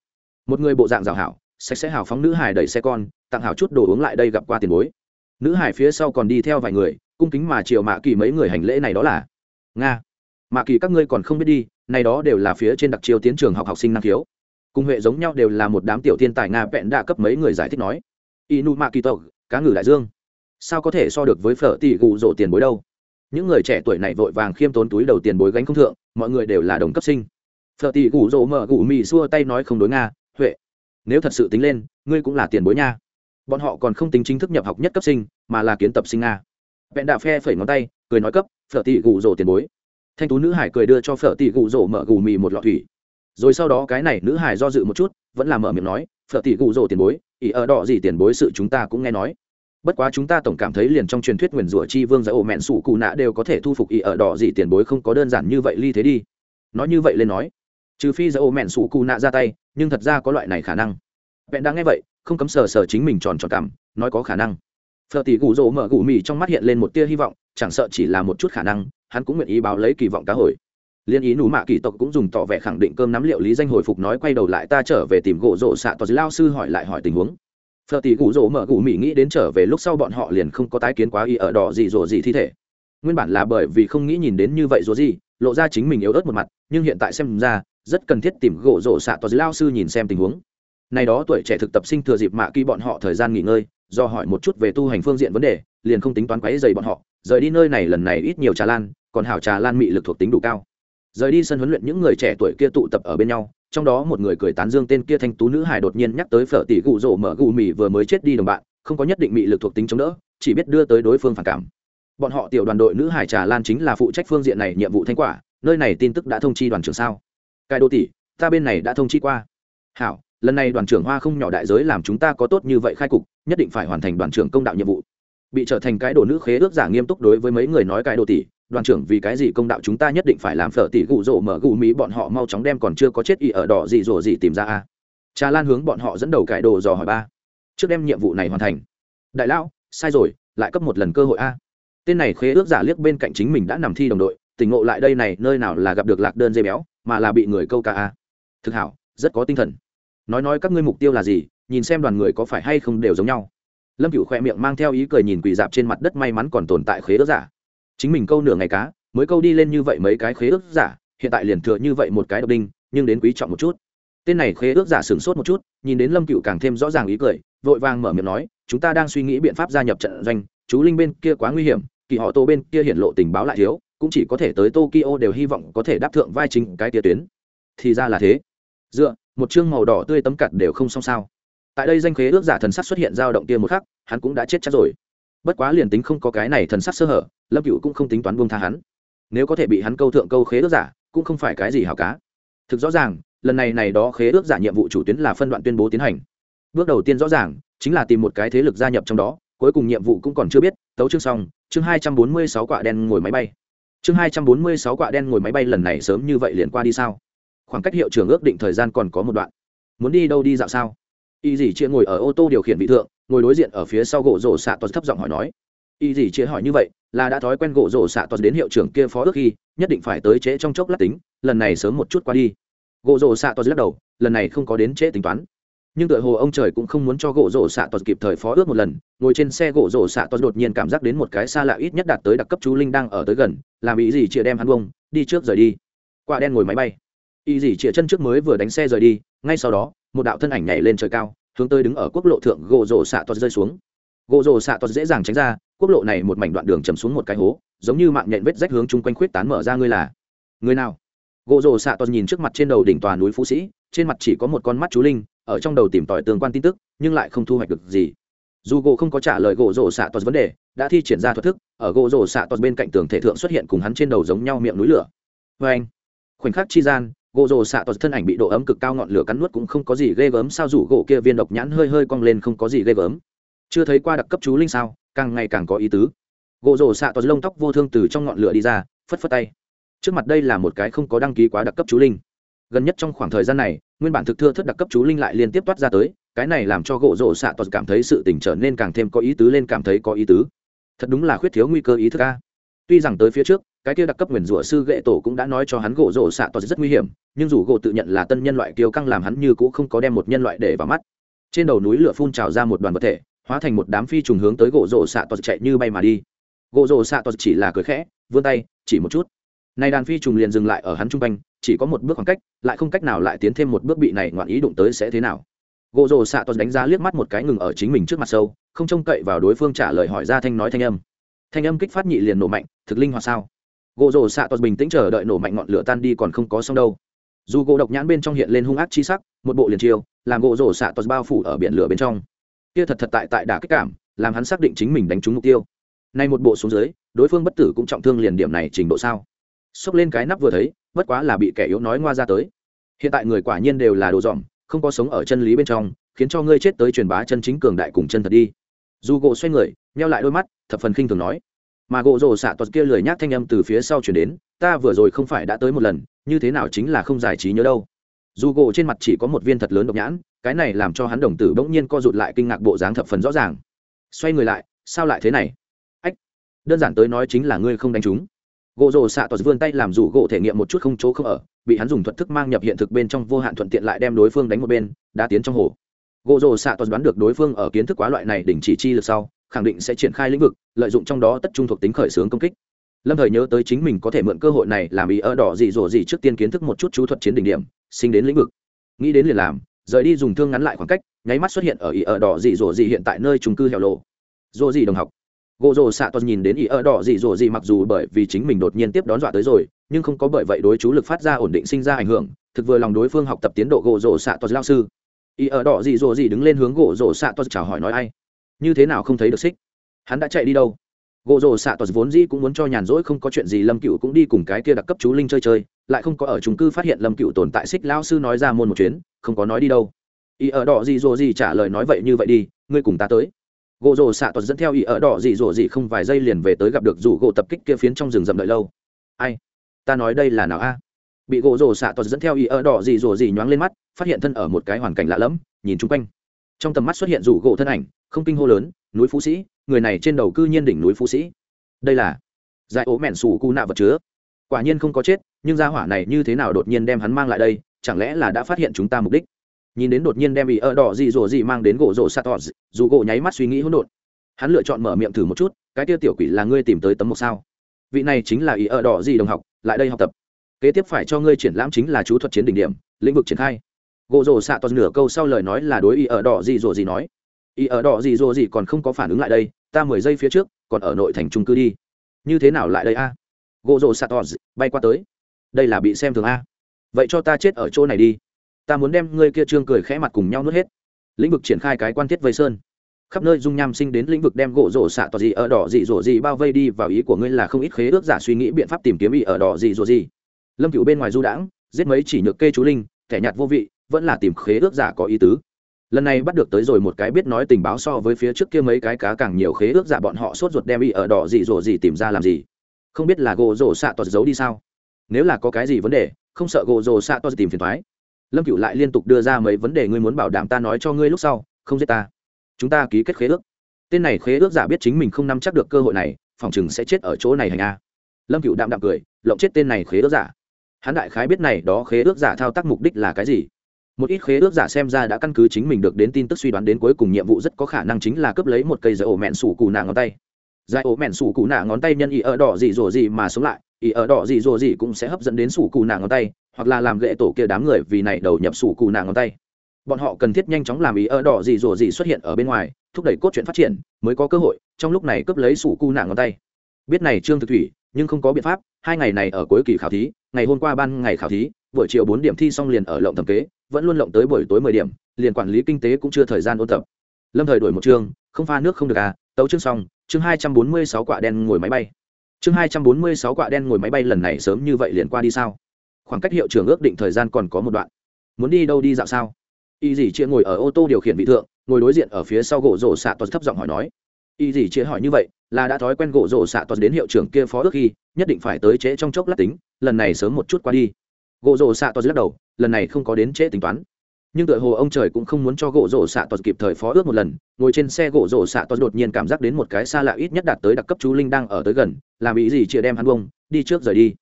Một người bộ dạng rào hảo, sạch sẽ hào phóng nữ hài đẩy xe con, tặng hảo chút đồ uống lại đây gặp qua tiền bối nữ hải phía sau còn đi theo vài người, cung kính mà chiều mạ kỳ mấy người hành lễ này đó là, nga, mạ kỳ các ngươi còn không biết đi, này đó đều là phía trên đặc chiêu tiến trường học học sinh năng khiếu. Cùng huệ giống nhau đều là một đám tiểu thiên tài nga vẹn đa cấp mấy người giải thích nói, inu mạ kỳ tộc, cá ngừ đại dương, sao có thể so được với phở tỷ gù rộ tiền bối đâu? Những người trẻ tuổi này vội vàng khiêm tốn túi đầu tiền bối gánh không thượng, mọi người đều là đồng cấp sinh. Phở tỷ gù rộ mở gù mì xua tay nói không đối nga, huệ, nếu thật sự tính lên, ngươi cũng là tiền bối nha bọn họ còn không tính chính thức nhập học nhất cấp sinh, mà là kiến tập sinh nga vẹn đạ phe phẩy ngón tay, cười nói cấp, phở tỷ gù rổ tiền bối. Thanh tú nữ hải cười đưa cho phở tỷ gù rổ mở gù mì một lọ thủy. Rồi sau đó cái này nữ hải do dự một chút, vẫn là mở miệng nói, phở tỷ gù rổ tiền bối ý ở đỏ gì tiền bối sự chúng ta cũng nghe nói. Bất quá chúng ta tổng cảm thấy liền trong truyền thuyết nguyền rủa chi vương giải ổ mẹn sủ cụ nạ đều có thể thu phục ý ở đỏ gì tiền bối không có đơn giản như vậy ly thế đi. Nói như vậy lên nói, trừ phi giải ổ mẹn sủ cụ nạ ra tay, nhưng thật ra có loại này khả năng. Vẹn đang nghe vậy không cấm sờ sờ chính mình tròn tròn cảm, nói có khả năng. Phở tỷ gù rỗ mở gù mì trong mắt hiện lên một tia hy vọng, chẳng sợ chỉ là một chút khả năng, hắn cũng nguyện ý báo lấy kỳ vọng cá hồi. Liên ý nú mạ kỳ tộc cũng dùng tỏ vẻ khẳng định cơm nắm liệu lý danh hồi phục nói quay đầu lại ta trở về tìm gỗ rỗ xạ tòa lao sư hỏi lại hỏi tình huống. Phở tỷ gù rỗ mở gù mì nghĩ đến trở về lúc sau bọn họ liền không có tái kiến quá y ở đỏ gì rồ gì thi thể. Nguyên bản là bởi vì không nghĩ nhìn đến như vậy rồ gì, lộ ra chính mình yếu ớt một mặt, nhưng hiện tại xem ra, rất cần thiết tìm gỗ rổ xạ tòa lao sư nhìn xem tình huống này đó tuổi trẻ thực tập sinh thừa dịp mạ kỳ bọn họ thời gian nghỉ ngơi, do hỏi một chút về tu hành phương diện vấn đề, liền không tính toán quấy dày bọn họ, rời đi nơi này lần này ít nhiều trà lan, còn hảo trà lan mị lực thuộc tính đủ cao. Rời đi sân huấn luyện những người trẻ tuổi kia tụ tập ở bên nhau, trong đó một người cười tán dương tên kia thanh tú nữ hải đột nhiên nhắc tới phở tỷ gụ rổ mở gù mì vừa mới chết đi đồng bạn, không có nhất định mị lực thuộc tính chống đỡ, chỉ biết đưa tới đối phương phản cảm. Bọn họ tiểu đoàn đội nữ hải trà lan chính là phụ trách phương diện này nhiệm vụ thanh quả, nơi này tin tức đã thông chi đoàn trưởng sao? Cai đô tỷ, ta bên này đã thông chi qua. Hảo lần này đoàn trưởng hoa không nhỏ đại giới làm chúng ta có tốt như vậy khai cục, nhất định phải hoàn thành đoàn trưởng công đạo nhiệm vụ. Bị trở thành cái đồ nữ khế ước giả nghiêm túc đối với mấy người nói cái đồ tỷ, đoàn trưởng vì cái gì công đạo chúng ta nhất định phải làm phở tỷ gụ rỗ mở gụ mỹ bọn họ mau chóng đem còn chưa có chết y ở đỏ gì rồ gì tìm ra a. Trà lan hướng bọn họ dẫn đầu cải đồ dò hỏi ba. Trước đem nhiệm vụ này hoàn thành. Đại lão, sai rồi, lại cấp một lần cơ hội a. Tên này khế ước giả liếc bên cạnh chính mình đã nằm thi đồng đội, tỉnh ngộ lại đây này, nơi nào là gặp được lạc đơn dây béo, mà là bị người câu ca a. Thực hảo, rất có tinh thần nói nói các ngươi mục tiêu là gì, nhìn xem đoàn người có phải hay không đều giống nhau. Lâm cựu khoe miệng mang theo ý cười nhìn quỳ dạp trên mặt đất may mắn còn tồn tại khế ước giả. Chính mình câu nửa ngày cá, mới câu đi lên như vậy mấy cái khế ước giả, hiện tại liền thừa như vậy một cái độc đinh, nhưng đến quý trọng một chút. Tên này khế ước giả sửng sốt một chút, nhìn đến lâm cựu càng thêm rõ ràng ý cười, vội vàng mở miệng nói, chúng ta đang suy nghĩ biện pháp gia nhập trận doanh, chú linh bên kia quá nguy hiểm, kỳ họ tô bên kia hiện lộ tình báo lại thiếu, cũng chỉ có thể tới tokyo đều hy vọng có thể đáp thượng vai chính cái tia tuyến. Thì ra là thế dựa, một chương màu đỏ tươi tấm cặt đều không xong sao. Tại đây danh khế ước giả thần sắc xuất hiện dao động kia một khắc, hắn cũng đã chết chắc rồi. Bất quá liền tính không có cái này thần sắc sơ hở, lâm cựu cũng không tính toán buông tha hắn. Nếu có thể bị hắn câu thượng câu khế ước giả, cũng không phải cái gì hảo cá. Thực rõ ràng, lần này này đó khế ước giả nhiệm vụ chủ tuyến là phân đoạn tuyên bố tiến hành. Bước đầu tiên rõ ràng, chính là tìm một cái thế lực gia nhập trong đó, cuối cùng nhiệm vụ cũng còn chưa biết, tấu chương xong, chương hai trăm bốn mươi sáu quạ đen ngồi máy bay. Chương hai trăm bốn mươi sáu quạ đen ngồi máy bay lần này sớm như vậy liền qua đi sao? Khoảng cách hiệu trưởng ước định thời gian còn có một đoạn. Muốn đi đâu đi dạo sao? Y dì chia ngồi ở ô tô điều khiển vị thượng, ngồi đối diện ở phía sau gỗ rổ xạ toàn thấp giọng hỏi nói. Y dì chia hỏi như vậy, là đã thói quen gỗ rổ xạ toàn đến hiệu trưởng kia phó ước khi, nhất định phải tới trễ trong chốc lát tính, lần này sớm một chút qua đi. Gỗ rổ xạ toàn lắc đầu, lần này không có đến trễ tính toán. Nhưng tựa hồ ông trời cũng không muốn cho gỗ rổ xạ toàn kịp thời phó ước một lần, ngồi trên xe gỗ rổ xạ toàn đột nhiên cảm giác đến một cái xa lạ ít nhất đạt tới đặc cấp chú linh đang ở tới gần, làm ý gì chia đem hắn bông đi trước rời đi. Quả đen ngồi máy bay y dì chĩa chân trước mới vừa đánh xe rời đi, ngay sau đó, một đạo thân ảnh nhảy lên trời cao, hướng tới đứng ở quốc lộ thượng gỗ rổ xạ toa rơi xuống. Gỗ rổ xạ toa dễ dàng tránh ra, quốc lộ này một mảnh đoạn đường chầm xuống một cái hố, giống như mạng nhện vết rách hướng chung quanh khuyết tán mở ra ngươi là. Người nào? Gỗ rổ xạ toa nhìn trước mặt trên đầu đỉnh tòa núi phú sĩ, trên mặt chỉ có một con mắt chú linh, ở trong đầu tìm tòi tương quan tin tức, nhưng lại không thu hoạch được gì. Dù gỗ không có trả lời gỗ rổ xạ toa vấn đề, đã thi triển ra thuật thức, ở gỗ rổ xạ toa bên cạnh tường thể thượng xuất hiện cùng hắn trên đầu giống nhau miệng núi lửa. Vê anh khoảnh khắc chi gian gỗ rồ xạ toàn thân ảnh bị độ ấm cực cao ngọn lửa cắn nuốt cũng không có gì ghê gớm, sao rủ gỗ kia viên độc nhãn hơi hơi cong lên không có gì ghê gớm. Chưa thấy qua đặc cấp chú linh sao, càng ngày càng có ý tứ. Gỗ rồ xạ toàn lông tóc vô thương từ trong ngọn lửa đi ra, phất phất tay. Trước mặt đây là một cái không có đăng ký quá đặc cấp chú linh. Gần nhất trong khoảng thời gian này, nguyên bản thực thưa thất đặc cấp chú linh lại liên tiếp toát ra tới, cái này làm cho gỗ rồ xạ toàn cảm thấy sự tỉnh trở nên càng thêm có ý tứ lên cảm thấy có ý tứ. Thật đúng là khuyết thiếu nguy cơ ý thức a. Tuy rằng tới phía trước cái kia đặc cấp nguyền rủa sư gệ tổ cũng đã nói cho hắn gỗ rổ xạ toa rất nguy hiểm, nhưng dù gỗ tự nhận là tân nhân loại kiêu căng làm hắn như cũng không có đem một nhân loại để vào mắt. Trên đầu núi lửa phun trào ra một đoàn vật thể, hóa thành một đám phi trùng hướng tới gỗ rổ xạ toa chạy như bay mà đi. Gỗ rổ xạ toa chỉ là cười khẽ, vươn tay, chỉ một chút. Này đàn phi trùng liền dừng lại ở hắn trung quanh, chỉ có một bước khoảng cách, lại không cách nào lại tiến thêm một bước bị này ngoạn ý đụng tới sẽ thế nào. Gỗ rổ xạ toa đánh giá liếc mắt một cái ngừng ở chính mình trước mặt sâu, không trông cậy vào đối phương trả lời hỏi ra thanh nói thanh âm. Thanh âm kích phát nhị liền nổ mạnh, thực linh hoạt sao? Gỗ rổ xạ tos bình tĩnh chờ đợi nổ mạnh ngọn lửa tan đi còn không có xong đâu. Dù gỗ độc nhãn bên trong hiện lên hung ác chi sắc, một bộ liền chiêu, làm gỗ rổ xạ tos bao phủ ở biển lửa bên trong. Kia thật thật tại tại đả kích cảm, làm hắn xác định chính mình đánh trúng mục tiêu. Nay một bộ xuống dưới, đối phương bất tử cũng trọng thương liền điểm này trình độ sao? Xốc lên cái nắp vừa thấy, bất quá là bị kẻ yếu nói ngoa ra tới. Hiện tại người quả nhiên đều là đồ dòm, không có sống ở chân lý bên trong, khiến cho ngươi chết tới truyền bá chân chính cường đại cùng chân thật đi. Dù gỗ xoay người neo lại đôi mắt, thập phần khinh thường nói mà gỗ rồ xạ tuật kia lười nhác thanh âm từ phía sau chuyển đến, ta vừa rồi không phải đã tới một lần, như thế nào chính là không giải trí nhớ đâu. Dù gỗ trên mặt chỉ có một viên thật lớn độc nhãn, cái này làm cho hắn đồng tử bỗng nhiên co rụt lại kinh ngạc bộ dáng thập phần rõ ràng. Xoay người lại, sao lại thế này? Ách, đơn giản tới nói chính là ngươi không đánh chúng. Gỗ rồ xạ tuật vươn tay làm rủ gỗ thể nghiệm một chút không chỗ không ở, bị hắn dùng thuật thức mang nhập hiện thực bên trong vô hạn thuận tiện lại đem đối phương đánh một bên, đã tiến trong hồ. Gỗ rồ xạ toàn đoán được đối phương ở kiến thức quá loại này đỉnh chỉ chi lực sau khẳng định sẽ triển khai lĩnh vực, lợi dụng trong đó tất trung thuộc tính khởi xướng công kích. Lâm thời nhớ tới chính mình có thể mượn cơ hội này làm ý ở đỏ dị dỗ dị trước tiên kiến thức một chút chú thuật chiến đỉnh điểm, sinh đến lĩnh vực. Nghĩ đến liền làm, rời đi dùng thương ngắn lại khoảng cách, nháy mắt xuất hiện ở ý ở đỏ dị dỗ dị hiện tại nơi trung cư hẻo lộ dỗ dị đồng học. Gỗ rồ xạ toàn nhìn đến ý ở đỏ dị dỗ dị mặc dù bởi vì chính mình đột nhiên tiếp đón dọa tới rồi, nhưng không có bởi vậy đối chú lực phát ra ổn định sinh ra ảnh hưởng, thực vừa lòng đối phương học tập tiến độ gỗ rồ xạ toàn lao sư. Ý ở đỏ dị dỗ dị đứng lên hướng gỗ rồ xạ toàn chào hỏi nói ai? Như thế nào không thấy được xích? Hắn đã chạy đi đâu? Gỗ rồ xạ tos vốn dĩ cũng muốn cho nhàn rỗi không có chuyện gì, lâm cựu cũng đi cùng cái kia đặc cấp chú linh chơi chơi, lại không có ở trung cư phát hiện lâm cựu tồn tại xích lao sư nói ra môn một chuyến, không có nói đi đâu. Ý ở đỏ gì rồ gì trả lời nói vậy như vậy đi, ngươi cùng ta tới. Gỗ rồ xạ tos dẫn theo ý ở đỏ gì rồ gì không vài giây liền về tới gặp được rủ gỗ tập kích kia phiến trong rừng rậm đợi lâu. Ai? Ta nói đây là nào a? Bị gỗ rồ xạ tos dẫn theo ý ở đỏ gì rồ gì nhoáng lên mắt, phát hiện thân ở một cái hoàn cảnh lạ lẫm, nhìn chung quanh trong tầm mắt xuất hiện rủ gỗ thân ảnh, không kinh hô lớn, núi phú sĩ, người này trên đầu cư nhiên đỉnh núi phú sĩ. Đây là giải ố mẹn sủ cu nạ vật chứa. Quả nhiên không có chết, nhưng gia hỏa này như thế nào đột nhiên đem hắn mang lại đây, chẳng lẽ là đã phát hiện chúng ta mục đích? Nhìn đến đột nhiên đem bị ơ đỏ gì rồ gì mang đến gỗ rổ sạt tọt, dù gỗ nháy mắt suy nghĩ hỗn độn. Hắn lựa chọn mở miệng thử một chút, cái tiêu tiểu quỷ là ngươi tìm tới tấm một sao? Vị này chính là ý ơ đỏ gì đồng học, lại đây học tập. Kế tiếp phải cho ngươi triển lãm chính là chú thuật chiến đỉnh điểm, lĩnh vực triển khai gỗ rổ xạ toàn nửa câu sau lời nói là đối ý ở đỏ gì rồ gì nói. Ý ở đỏ gì rồ gì còn không có phản ứng lại đây, ta mười giây phía trước, còn ở nội thành trung cư đi. Như thế nào lại đây a? Gỗ rồ xạ toàn bay qua tới. Đây là bị xem thường a. Vậy cho ta chết ở chỗ này đi. Ta muốn đem ngươi kia trương cười khẽ mặt cùng nhau nuốt hết. Lĩnh vực triển khai cái quan thiết vây sơn. Khắp nơi dung nham sinh đến lĩnh vực đem gỗ rổ xạ tỏ gì ở đỏ gì rổ gì bao vây đi vào ý của ngươi là không ít khế ước giả suy nghĩ biện pháp tìm kiếm ý ở đỏ gì rổ gì lâm cựu bên ngoài du đãng, giết mấy chỉ nhược kê chú linh, kẻ nhạt vô vị vẫn là tìm khế ước giả có ý tứ. Lần này bắt được tới rồi một cái biết nói tình báo so với phía trước kia mấy cái cá càng nhiều khế ước giả bọn họ sốt ruột đem y ở đỏ gì rổ gì tìm ra làm gì. Không biết là gỗ rổ xạ tỏ giấu đi sao? Nếu là có cái gì vấn đề, không sợ gỗ rổ xạ tỏ tìm phiền thoái lâm cựu lại liên tục đưa ra mấy vấn đề ngươi muốn bảo đảm ta nói cho ngươi lúc sau, không giết ta. Chúng ta ký kết khế ước. Tên này khế ước giả biết chính mình không nắm chắc được cơ hội này, phòng chừng sẽ chết ở chỗ này hành a. Lâm cựu đạm đạm cười, lộng chết tên này khế ước giả. Hắn đại khái biết này, đó khế ước giả thao tác mục đích là cái gì? Một ít khế ước giả xem ra đã căn cứ chính mình được đến tin tức suy đoán đến cuối cùng nhiệm vụ rất có khả năng chính là cướp lấy một cây dây ổ mẹn sủ cụ nạ ngón tay. Giải ổ mẹn sủ cụ nạ ngón tay nhân ý ở đỏ gì rổ gì mà sống lại ý ở đỏ gì rổ gì cũng sẽ hấp dẫn đến sủ cụ nạ ngón tay, hoặc là làm gệ tổ kia đám người vì này đầu nhập sủ cụ nạ ngón tay. Bọn họ cần thiết nhanh chóng làm ý ở đỏ gì rổ gì xuất hiện ở bên ngoài, thúc đẩy cốt truyện phát triển, mới có cơ hội trong lúc này cướp lấy sủ cụ nạ ngón tay. Biết này trương thực thủy, nhưng không có biện pháp, hai ngày này ở cuối kỳ khảo thí, ngày hôm qua ban ngày khảo thí buổi chiều bốn điểm thi xong liền ở lộng thẩm kế, vẫn luôn lộng tới buổi tối mười điểm, liền quản lý kinh tế cũng chưa thời gian ôn tập. Lâm thời đổi một chương, không pha nước không được à tấu chương xong, chương hai trăm bốn mươi sáu quả đen ngồi máy bay. Chương hai trăm bốn mươi sáu quả đen ngồi máy bay lần này sớm như vậy liền qua đi sao? Khoảng cách hiệu trưởng ước định thời gian còn có một đoạn. Muốn đi đâu đi dạo sao? Y dì chia ngồi ở ô tô điều khiển vị thượng, ngồi đối diện ở phía sau gỗ rổ xạ toàn thấp giọng hỏi nói. Y dì chia hỏi như vậy, là đã thói quen gỗ rổ xạ toàn đến hiệu trưởng kia phó ước khi nhất định phải tới trễ trong chốc lát tính, lần này sớm một chút qua đi gỗ rổ xạ tos lắc đầu, lần này không có đến trễ tính toán. Nhưng tựa hồ ông trời cũng không muốn cho gỗ rổ xạ tos kịp thời phó ước một lần, ngồi trên xe gỗ rổ xạ tos đột nhiên cảm giác đến một cái xa lạ ít nhất đạt tới đặc cấp chú linh đang ở tới gần, làm ý gì chia đem hắn bông đi trước rời đi.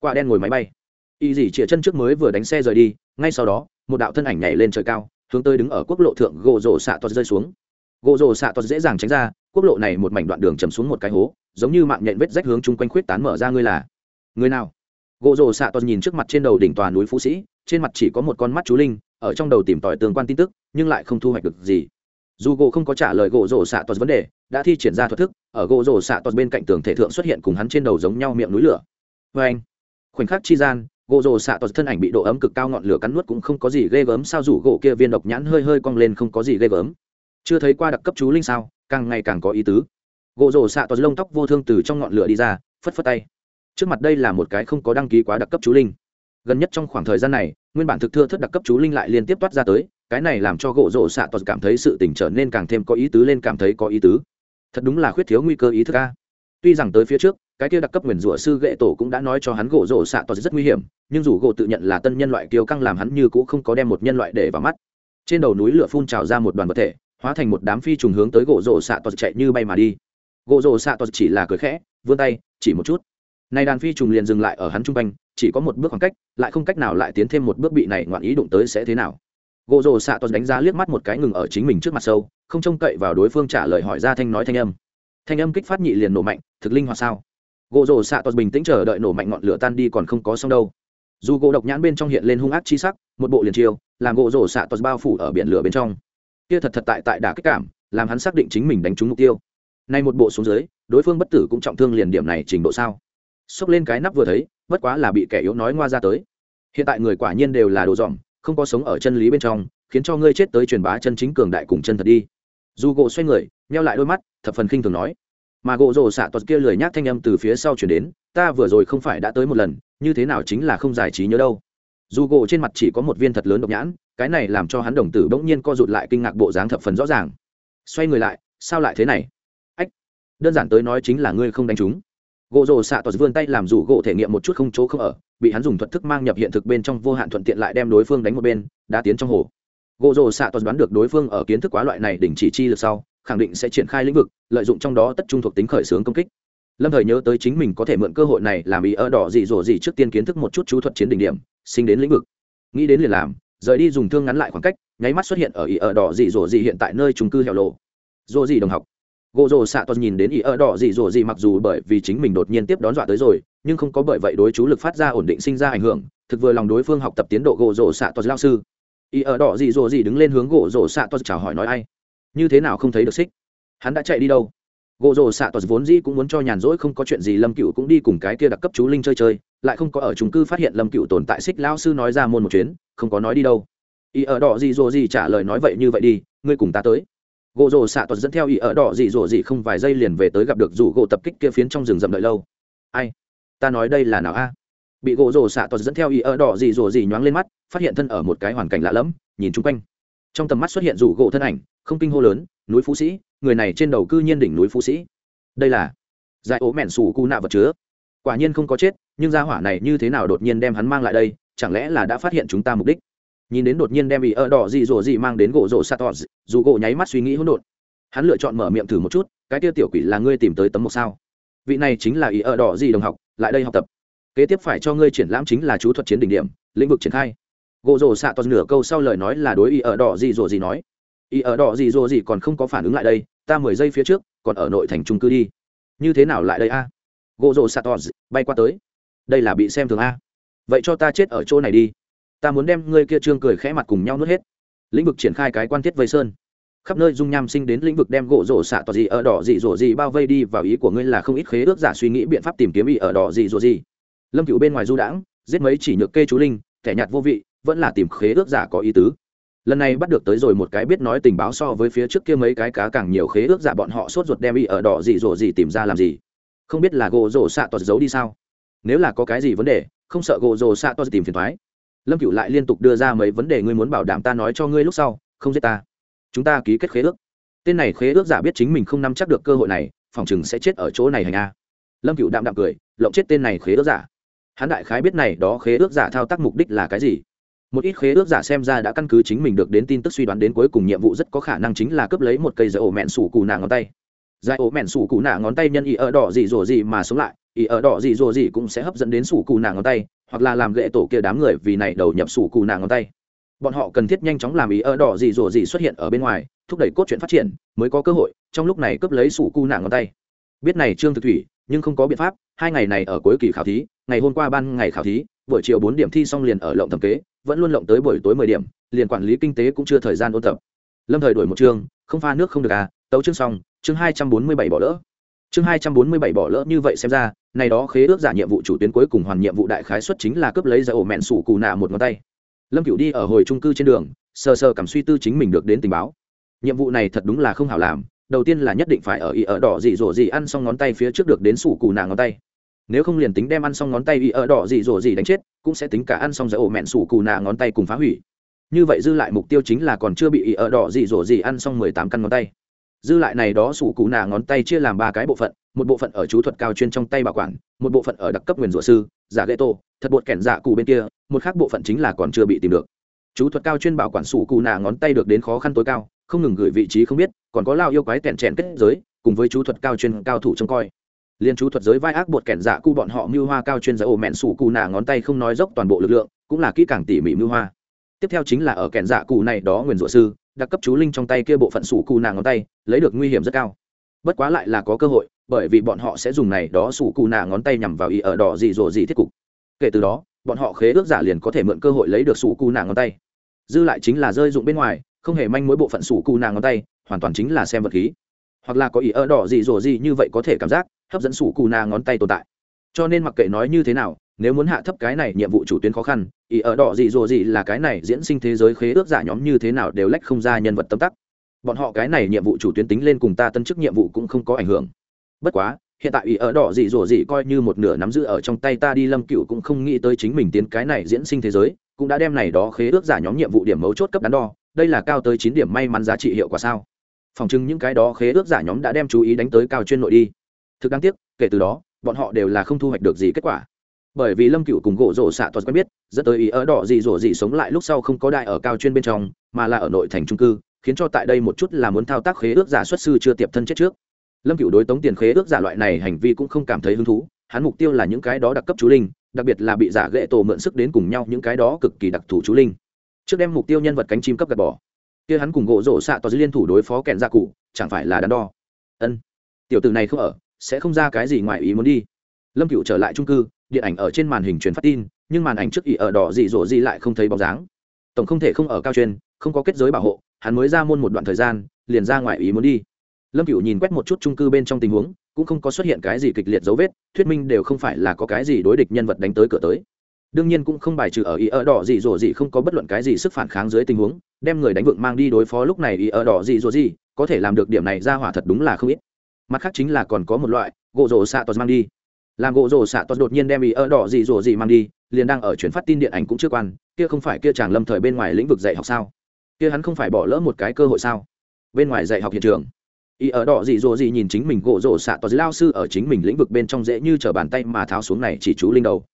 Quả đen ngồi máy bay. Ý gì chia chân trước mới vừa đánh xe rời đi, ngay sau đó, một đạo thân ảnh nhảy lên trời cao, hướng tới đứng ở quốc lộ thượng gỗ rổ xạ tos rơi xuống. Gỗ rổ xạ tos dễ dàng tránh ra, quốc lộ này một mảnh đoạn đường chầm xuống một cái hố, giống như mạng nhện vết rách hướng chung quanh khuyết tán mở ra ngươi là. Người nào? Gỗ rổ xạ toa nhìn trước mặt trên đầu đỉnh tòa núi phú sĩ, trên mặt chỉ có một con mắt chú linh, ở trong đầu tìm tòi tương quan tin tức, nhưng lại không thu hoạch được gì. Dù gỗ không có trả lời gỗ rổ xạ toa vấn đề, đã thi triển ra thuật thức, ở gỗ rổ xạ toa bên cạnh tường thể thượng xuất hiện cùng hắn trên đầu giống nhau miệng núi lửa. Vê anh, khoảnh khắc chi gian, gỗ rồ xạ toàn thân ảnh bị độ ấm cực cao ngọn lửa cắn nuốt cũng không có gì ghê gớm, sao rủ gỗ kia viên độc nhãn hơi hơi cong lên không có gì ghê gớm. Chưa thấy qua đặc cấp chú linh sao, càng ngày càng có ý tứ. Gỗ rồ xạ toàn lông tóc vô thương từ trong ngọn lửa đi ra, phất phất tay trước mặt đây là một cái không có đăng ký quá đặc cấp chú linh. Gần nhất trong khoảng thời gian này, nguyên bản thực thưa thất đặc cấp chú linh lại liên tiếp toát ra tới, cái này làm cho gỗ rổ xạ toàn cảm thấy sự tỉnh trở nên càng thêm có ý tứ lên cảm thấy có ý tứ. Thật đúng là khuyết thiếu nguy cơ ý thức a. Tuy rằng tới phía trước, cái kia đặc cấp nguyền rủa sư gệ tổ cũng đã nói cho hắn gỗ rổ xạ toàn rất nguy hiểm, nhưng dù gỗ tự nhận là tân nhân loại kiêu căng làm hắn như cũng không có đem một nhân loại để vào mắt. Trên đầu núi lửa phun trào ra một đoàn vật thể, hóa thành một đám phi trùng hướng tới gỗ rổ xạ toàn chạy như bay mà đi. Gỗ rổ xạ toàn chỉ là cười khẽ, vươn tay, chỉ một chút này đàn phi trùng liền dừng lại ở hắn trung quanh, chỉ có một bước khoảng cách, lại không cách nào lại tiến thêm một bước bị này ngoạn ý đụng tới sẽ thế nào. Gỗ rồ xạ tos đánh giá liếc mắt một cái ngừng ở chính mình trước mặt sâu, không trông cậy vào đối phương trả lời hỏi ra thanh nói thanh âm. Thanh âm kích phát nhị liền nổ mạnh, thực linh hoạt sao? Gỗ rồ xạ tos bình tĩnh chờ đợi nổ mạnh ngọn lửa tan đi còn không có xong đâu. Dù gỗ độc nhãn bên trong hiện lên hung ác chi sắc, một bộ liền chiêu, làm gỗ rổ xạ tos bao phủ ở biển lửa bên trong. Kia thật thật tại tại đả kích cảm, làm hắn xác định chính mình đánh trúng mục tiêu. Nay một bộ xuống dưới, đối phương bất tử cũng trọng thương liền điểm này trình độ sao? Xốc lên cái nắp vừa thấy, bất quá là bị kẻ yếu nói ngoa ra tới. Hiện tại người quả nhiên đều là đồ dòm, không có sống ở chân lý bên trong, khiến cho ngươi chết tới truyền bá chân chính cường đại cùng chân thật đi. Dù gỗ xoay người neo lại đôi mắt, thập phần khinh thường nói. Mà gỗ rồ xạ tuật kia lười nhác thanh âm từ phía sau chuyển đến, ta vừa rồi không phải đã tới một lần, như thế nào chính là không giải trí nhớ đâu. Dù gỗ trên mặt chỉ có một viên thật lớn độc nhãn, cái này làm cho hắn đồng tử bỗng nhiên co rụt lại kinh ngạc bộ dáng thập phần rõ ràng. Xoay người lại, sao lại thế này? Ách, đơn giản tới nói chính là ngươi không đánh chúng gỗ rồ xạ tos vươn tay làm rủ gỗ thể nghiệm một chút không chỗ không ở, bị hắn dùng thuật thức mang nhập hiện thực bên trong vô hạn thuận tiện lại đem đối phương đánh một bên, đã tiến trong hồ. Gỗ rồ xạ tos đoán được đối phương ở kiến thức quá loại này đỉnh chỉ chi lực sau, khẳng định sẽ triển khai lĩnh vực, lợi dụng trong đó tất trung thuộc tính khởi xướng công kích. Lâm thời nhớ tới chính mình có thể mượn cơ hội này làm ý ở đỏ dị dỗ dị trước tiên kiến thức một chút chú thuật chiến đỉnh điểm, sinh đến lĩnh vực. Nghĩ đến liền làm, rời đi dùng thương ngắn lại khoảng cách, nháy mắt xuất hiện ở ý ở đỏ dị dỗ dị hiện tại nơi trung cư hẻo lộ dỗ dị đồng học gỗ rồ xạ toàn nhìn đến ý ở đỏ dị dỗ dị mặc dù bởi vì chính mình đột nhiên tiếp đón dọa tới rồi, nhưng không có bởi vậy đối chú lực phát ra ổn định sinh ra ảnh hưởng, thực vừa lòng đối phương học tập tiến độ gỗ rồ xạ toàn lao sư. Ý ở đỏ dị dỗ dị đứng lên hướng gỗ rồ xạ toàn chào hỏi nói ai? Như thế nào không thấy được xích? Hắn đã chạy đi đâu? Gỗ rồ xạ toàn vốn dĩ cũng muốn cho nhàn rỗi không có chuyện gì, lâm cựu cũng đi cùng cái kia đặc cấp chú linh chơi chơi, lại không có ở trung cư phát hiện lâm cựu tồn tại xích lao sư nói ra môn một chuyến, không có nói đi đâu. Ý ở đỏ dị dỗ dị trả lời nói vậy như vậy đi, ngươi cùng ta tới gỗ rồ xạ tuật dẫn theo ý ở đỏ dị dỗ dị không vài giây liền về tới gặp được rủ gỗ tập kích kia phiến trong rừng rậm đợi lâu. Ai? Ta nói đây là nào a? Bị gỗ rồ xạ tuật dẫn theo ý ở đỏ dị dỗ dị nhoáng lên mắt, phát hiện thân ở một cái hoàn cảnh lạ lẫm, nhìn chung quanh. Trong tầm mắt xuất hiện rủ gỗ thân ảnh, không kinh hô lớn, núi phú sĩ, người này trên đầu cư nhiên đỉnh núi phú sĩ. Đây là giải ố mẹn xù cu nạ vật chứa. Quả nhiên không có chết, nhưng gia hỏa này như thế nào đột nhiên đem hắn mang lại đây, chẳng lẽ là đã phát hiện chúng ta mục đích? Nhìn đến đột nhiên đem bị ở đỏ dị dỗ dị mang đến gỗ rổ sạt tọt dù gỗ nháy mắt suy nghĩ hỗn độn. Hắn lựa chọn mở miệng thử một chút, cái tiêu tiểu quỷ là ngươi tìm tới tấm một sao? Vị này chính là ý ở đỏ dị đồng học, lại đây học tập. Kế tiếp phải cho ngươi triển lãm chính là chú thuật chiến đỉnh điểm, lĩnh vực triển khai. Gỗ rổ xạ toàn nửa câu sau lời nói là đối ý ở đỏ dị dỗ dị nói. Ý ở đỏ dị dỗ dị còn không có phản ứng lại đây, ta mười giây phía trước, còn ở nội thành trung cư đi. Như thế nào lại đây a? Gỗ rổ xạ toàn bay qua tới. Đây là bị xem thường a. Vậy cho ta chết ở chỗ này đi ta muốn đem ngươi kia trương cười khẽ mặt cùng nhau nuốt hết. Lĩnh vực triển khai cái quan thiết vây sơn. Khắp nơi dung nham sinh đến lĩnh vực đem gỗ rổ xạ tỏ gì ở đỏ gì, rổ gì bao vây đi vào ý của ngươi là không ít khế ước giả suy nghĩ biện pháp tìm kiếm ý ở đỏ gì, rổ gì. Lâm cựu bên ngoài du đãng, giết mấy chỉ nhược kê chú linh, thẻ nhạt vô vị, vẫn là tìm khế ước giả có ý tứ. Lần này bắt được tới rồi một cái biết nói tình báo so với phía trước kia mấy cái cá càng nhiều khế ước giả bọn họ sốt ruột đem ý ở đỏ gì, rổ gì tìm ra làm gì. Không biết là gỗ rổ xạ tỏ giấu đi sao? Nếu là có cái gì vấn đề, không sợ gỗ rổ xạ tỏ tìm phiền thoái lâm cựu lại liên tục đưa ra mấy vấn đề ngươi muốn bảo đảm ta nói cho ngươi lúc sau, không giết ta. Chúng ta ký kết khế ước. Tên này khế ước giả biết chính mình không nắm chắc được cơ hội này, phòng chừng sẽ chết ở chỗ này hành a. Lâm cựu đạm đạm cười, lộng chết tên này khế ước giả. Hắn đại khái biết này đó khế ước giả thao tác mục đích là cái gì. Một ít khế ước giả xem ra đã căn cứ chính mình được đến tin tức suy đoán đến cuối cùng nhiệm vụ rất có khả năng chính là cướp lấy một cây dây ổ mẹn sủ cù nạ ngón tay. Dài ổ mẹn sủ cù nạ ngón tay nhân ý ở đỏ gì rổ gì mà sống lại ý ở đỏ gì rổ gì cũng sẽ hấp dẫn đến sủ cù nàng ngón tay, hoặc là làm gệ tổ kia đám người vì này đầu nhập sủ cù nàng ngón tay. Bọn họ cần thiết nhanh chóng làm ý ở đỏ gì rổ gì xuất hiện ở bên ngoài, thúc đẩy cốt truyện phát triển, mới có cơ hội trong lúc này cướp lấy sủ cù nàng ngón tay. Biết này trương thực thủy, nhưng không có biện pháp, hai ngày này ở cuối kỳ khảo thí, ngày hôm qua ban ngày khảo thí, buổi chiều bốn điểm thi xong liền ở lộng thẩm kế, vẫn luôn lộng tới buổi tối mười điểm, liền quản lý kinh tế cũng chưa thời gian ôn tập. Lâm thời đổi một chương, không pha nước không được à tấu chương xong, chương hai trăm bốn mươi bảy bỏ lỡ chương hai trăm bốn mươi bảy bỏ lỡ như vậy xem ra, này đó khế ước giả nhiệm vụ chủ tuyến cuối cùng hoàn nhiệm vụ đại khái xuất chính là cướp lấy giải ổ mẹn sủ cù nạ một ngón tay. Lâm cựu đi ở hồi trung cư trên đường, sờ sờ cảm suy tư chính mình được đến tình báo. Nhiệm vụ này thật đúng là không hảo làm, đầu tiên là nhất định phải ở ý ở đỏ dị dỗ dị ăn xong ngón tay phía trước được đến sủ cù nạ ngón tay. Nếu không liền tính đem ăn xong ngón tay ý ở đỏ dị dỗ dị đánh chết, cũng sẽ tính cả ăn xong giải ổ mẹn sủ cù nạ ngón tay cùng phá hủy. Như vậy dư lại mục tiêu chính là còn chưa bị ý ở đỏ dị dỗ dị ăn xong mười tám căn ngón tay dư lại này đó sủ cụ nạ ngón tay chia làm ba cái bộ phận, một bộ phận ở chú thuật cao chuyên trong tay bảo quản, một bộ phận ở đặc cấp nguyền rủa sư, giả ghê tô thật bột kẻn giả cụ bên kia, một khác bộ phận chính là còn chưa bị tìm được. Chú thuật cao chuyên bảo quản sủ cụ nạ ngón tay được đến khó khăn tối cao, không ngừng gửi vị trí không biết, còn có lao yêu quái tẹn trẹn kết giới, cùng với chú thuật cao chuyên cao thủ trông coi. Liên chú thuật giới vai ác bột kẻn giả cụ bọn họ mưu hoa cao chuyên giả ổ mẹn sủ cụ nạ ngón tay không nói dốc toàn bộ lực lượng, cũng là kỹ càng tỉ mỉ mưu hoa tiếp theo chính là ở kẻn dạ cụ này đó nguyền rủa sư, đặc cấp chú linh trong tay kia bộ phận sủ cụ nàng ngón tay, lấy được nguy hiểm rất cao. Bất quá lại là có cơ hội, bởi vì bọn họ sẽ dùng này đó sủ cụ nạ ngón tay nhằm vào ý ở đỏ gì rồ gì thiết cục. Kể từ đó, bọn họ khế ước giả liền có thể mượn cơ hội lấy được sủ cụ nạ ngón tay. Dư lại chính là rơi dụng bên ngoài, không hề manh mối bộ phận sủ cụ nạ ngón tay, hoàn toàn chính là xem vật khí. Hoặc là có ý ở đỏ gì rồ gì như vậy có thể cảm giác hấp dẫn sủ cụ nạ ngón tay tồn tại. Cho nên mặc kệ nói như thế nào nếu muốn hạ thấp cái này nhiệm vụ chủ tuyến khó khăn, ý ở đỏ gì dồ gì là cái này diễn sinh thế giới khế ước giả nhóm như thế nào đều lách không ra nhân vật tâm tắc. Bọn họ cái này nhiệm vụ chủ tuyến tính lên cùng ta tân chức nhiệm vụ cũng không có ảnh hưởng. Bất quá, hiện tại ý ở đỏ gì dồ gì coi như một nửa nắm giữ ở trong tay ta đi lâm cựu cũng không nghĩ tới chính mình tiến cái này diễn sinh thế giới, cũng đã đem này đó khế ước giả nhóm nhiệm vụ điểm mấu chốt cấp đắn đo, đây là cao tới chín điểm may mắn giá trị hiệu quả sao? Phòng chứng những cái đó khế ước giả nhóm đã đem chú ý đánh tới cao chuyên nội đi. Thực đáng tiếc, kể từ đó, bọn họ đều là không thu hoạch được gì kết quả bởi vì lâm cựu cùng gỗ rổ xạ toàn quen biết, dẫn tới ý ở đỏ gì rổ gì sống lại lúc sau không có đại ở cao chuyên bên trong, mà là ở nội thành trung cư, khiến cho tại đây một chút là muốn thao tác khế ước giả xuất sư chưa tiệp thân chết trước. Lâm cựu đối tống tiền khế ước giả loại này hành vi cũng không cảm thấy hứng thú, hắn mục tiêu là những cái đó đặc cấp chú linh, đặc biệt là bị giả ghệ tổ mượn sức đến cùng nhau những cái đó cực kỳ đặc thù chú linh. Trước đem mục tiêu nhân vật cánh chim cấp gạt bỏ, kia hắn cùng gỗ rổ xạ toàn liên thủ đối phó kẹn gia cụ, chẳng phải là đắn đo. Ân, tiểu tử này không ở, sẽ không ra cái gì ngoài ý muốn đi lâm cựu trở lại trung cư, điện ảnh ở trên màn hình truyền phát tin, nhưng màn ảnh trước ý ở đỏ dị dỗ dị lại không thấy bóng dáng. Tổng không thể không ở cao chuyên, không có kết giới bảo hộ, hắn mới ra môn một đoạn thời gian, liền ra ngoài ý muốn đi. Lâm cựu nhìn quét một chút trung cư bên trong tình huống, cũng không có xuất hiện cái gì kịch liệt dấu vết, thuyết minh đều không phải là có cái gì đối địch nhân vật đánh tới cửa tới. Đương nhiên cũng không bài trừ ở ý ở đỏ gì rồ gì không có bất luận cái gì sức phản kháng dưới tình huống, đem người đánh vượng mang đi đối phó lúc này ý ở đỏ gì rồ gì có thể làm được điểm này ra hỏa thật đúng là không ít. Mặt khác chính là còn có một loại, gỗ rồ xạ toàn mang đi làm gỗ rổ xạ tos đột nhiên đem ý ở đỏ gì rổ gì mang đi, liền đang ở chuyển phát tin điện ảnh cũng chưa quan, kia không phải kia chàng lâm thời bên ngoài lĩnh vực dạy học sao? Kia hắn không phải bỏ lỡ một cái cơ hội sao? Bên ngoài dạy học hiện trường. Ý ở đỏ gì rổ gì nhìn chính mình gỗ rổ xạ tos lao sư ở chính mình lĩnh vực bên trong dễ như t bàn tay mà tháo xuống này chỉ chú linh đầu.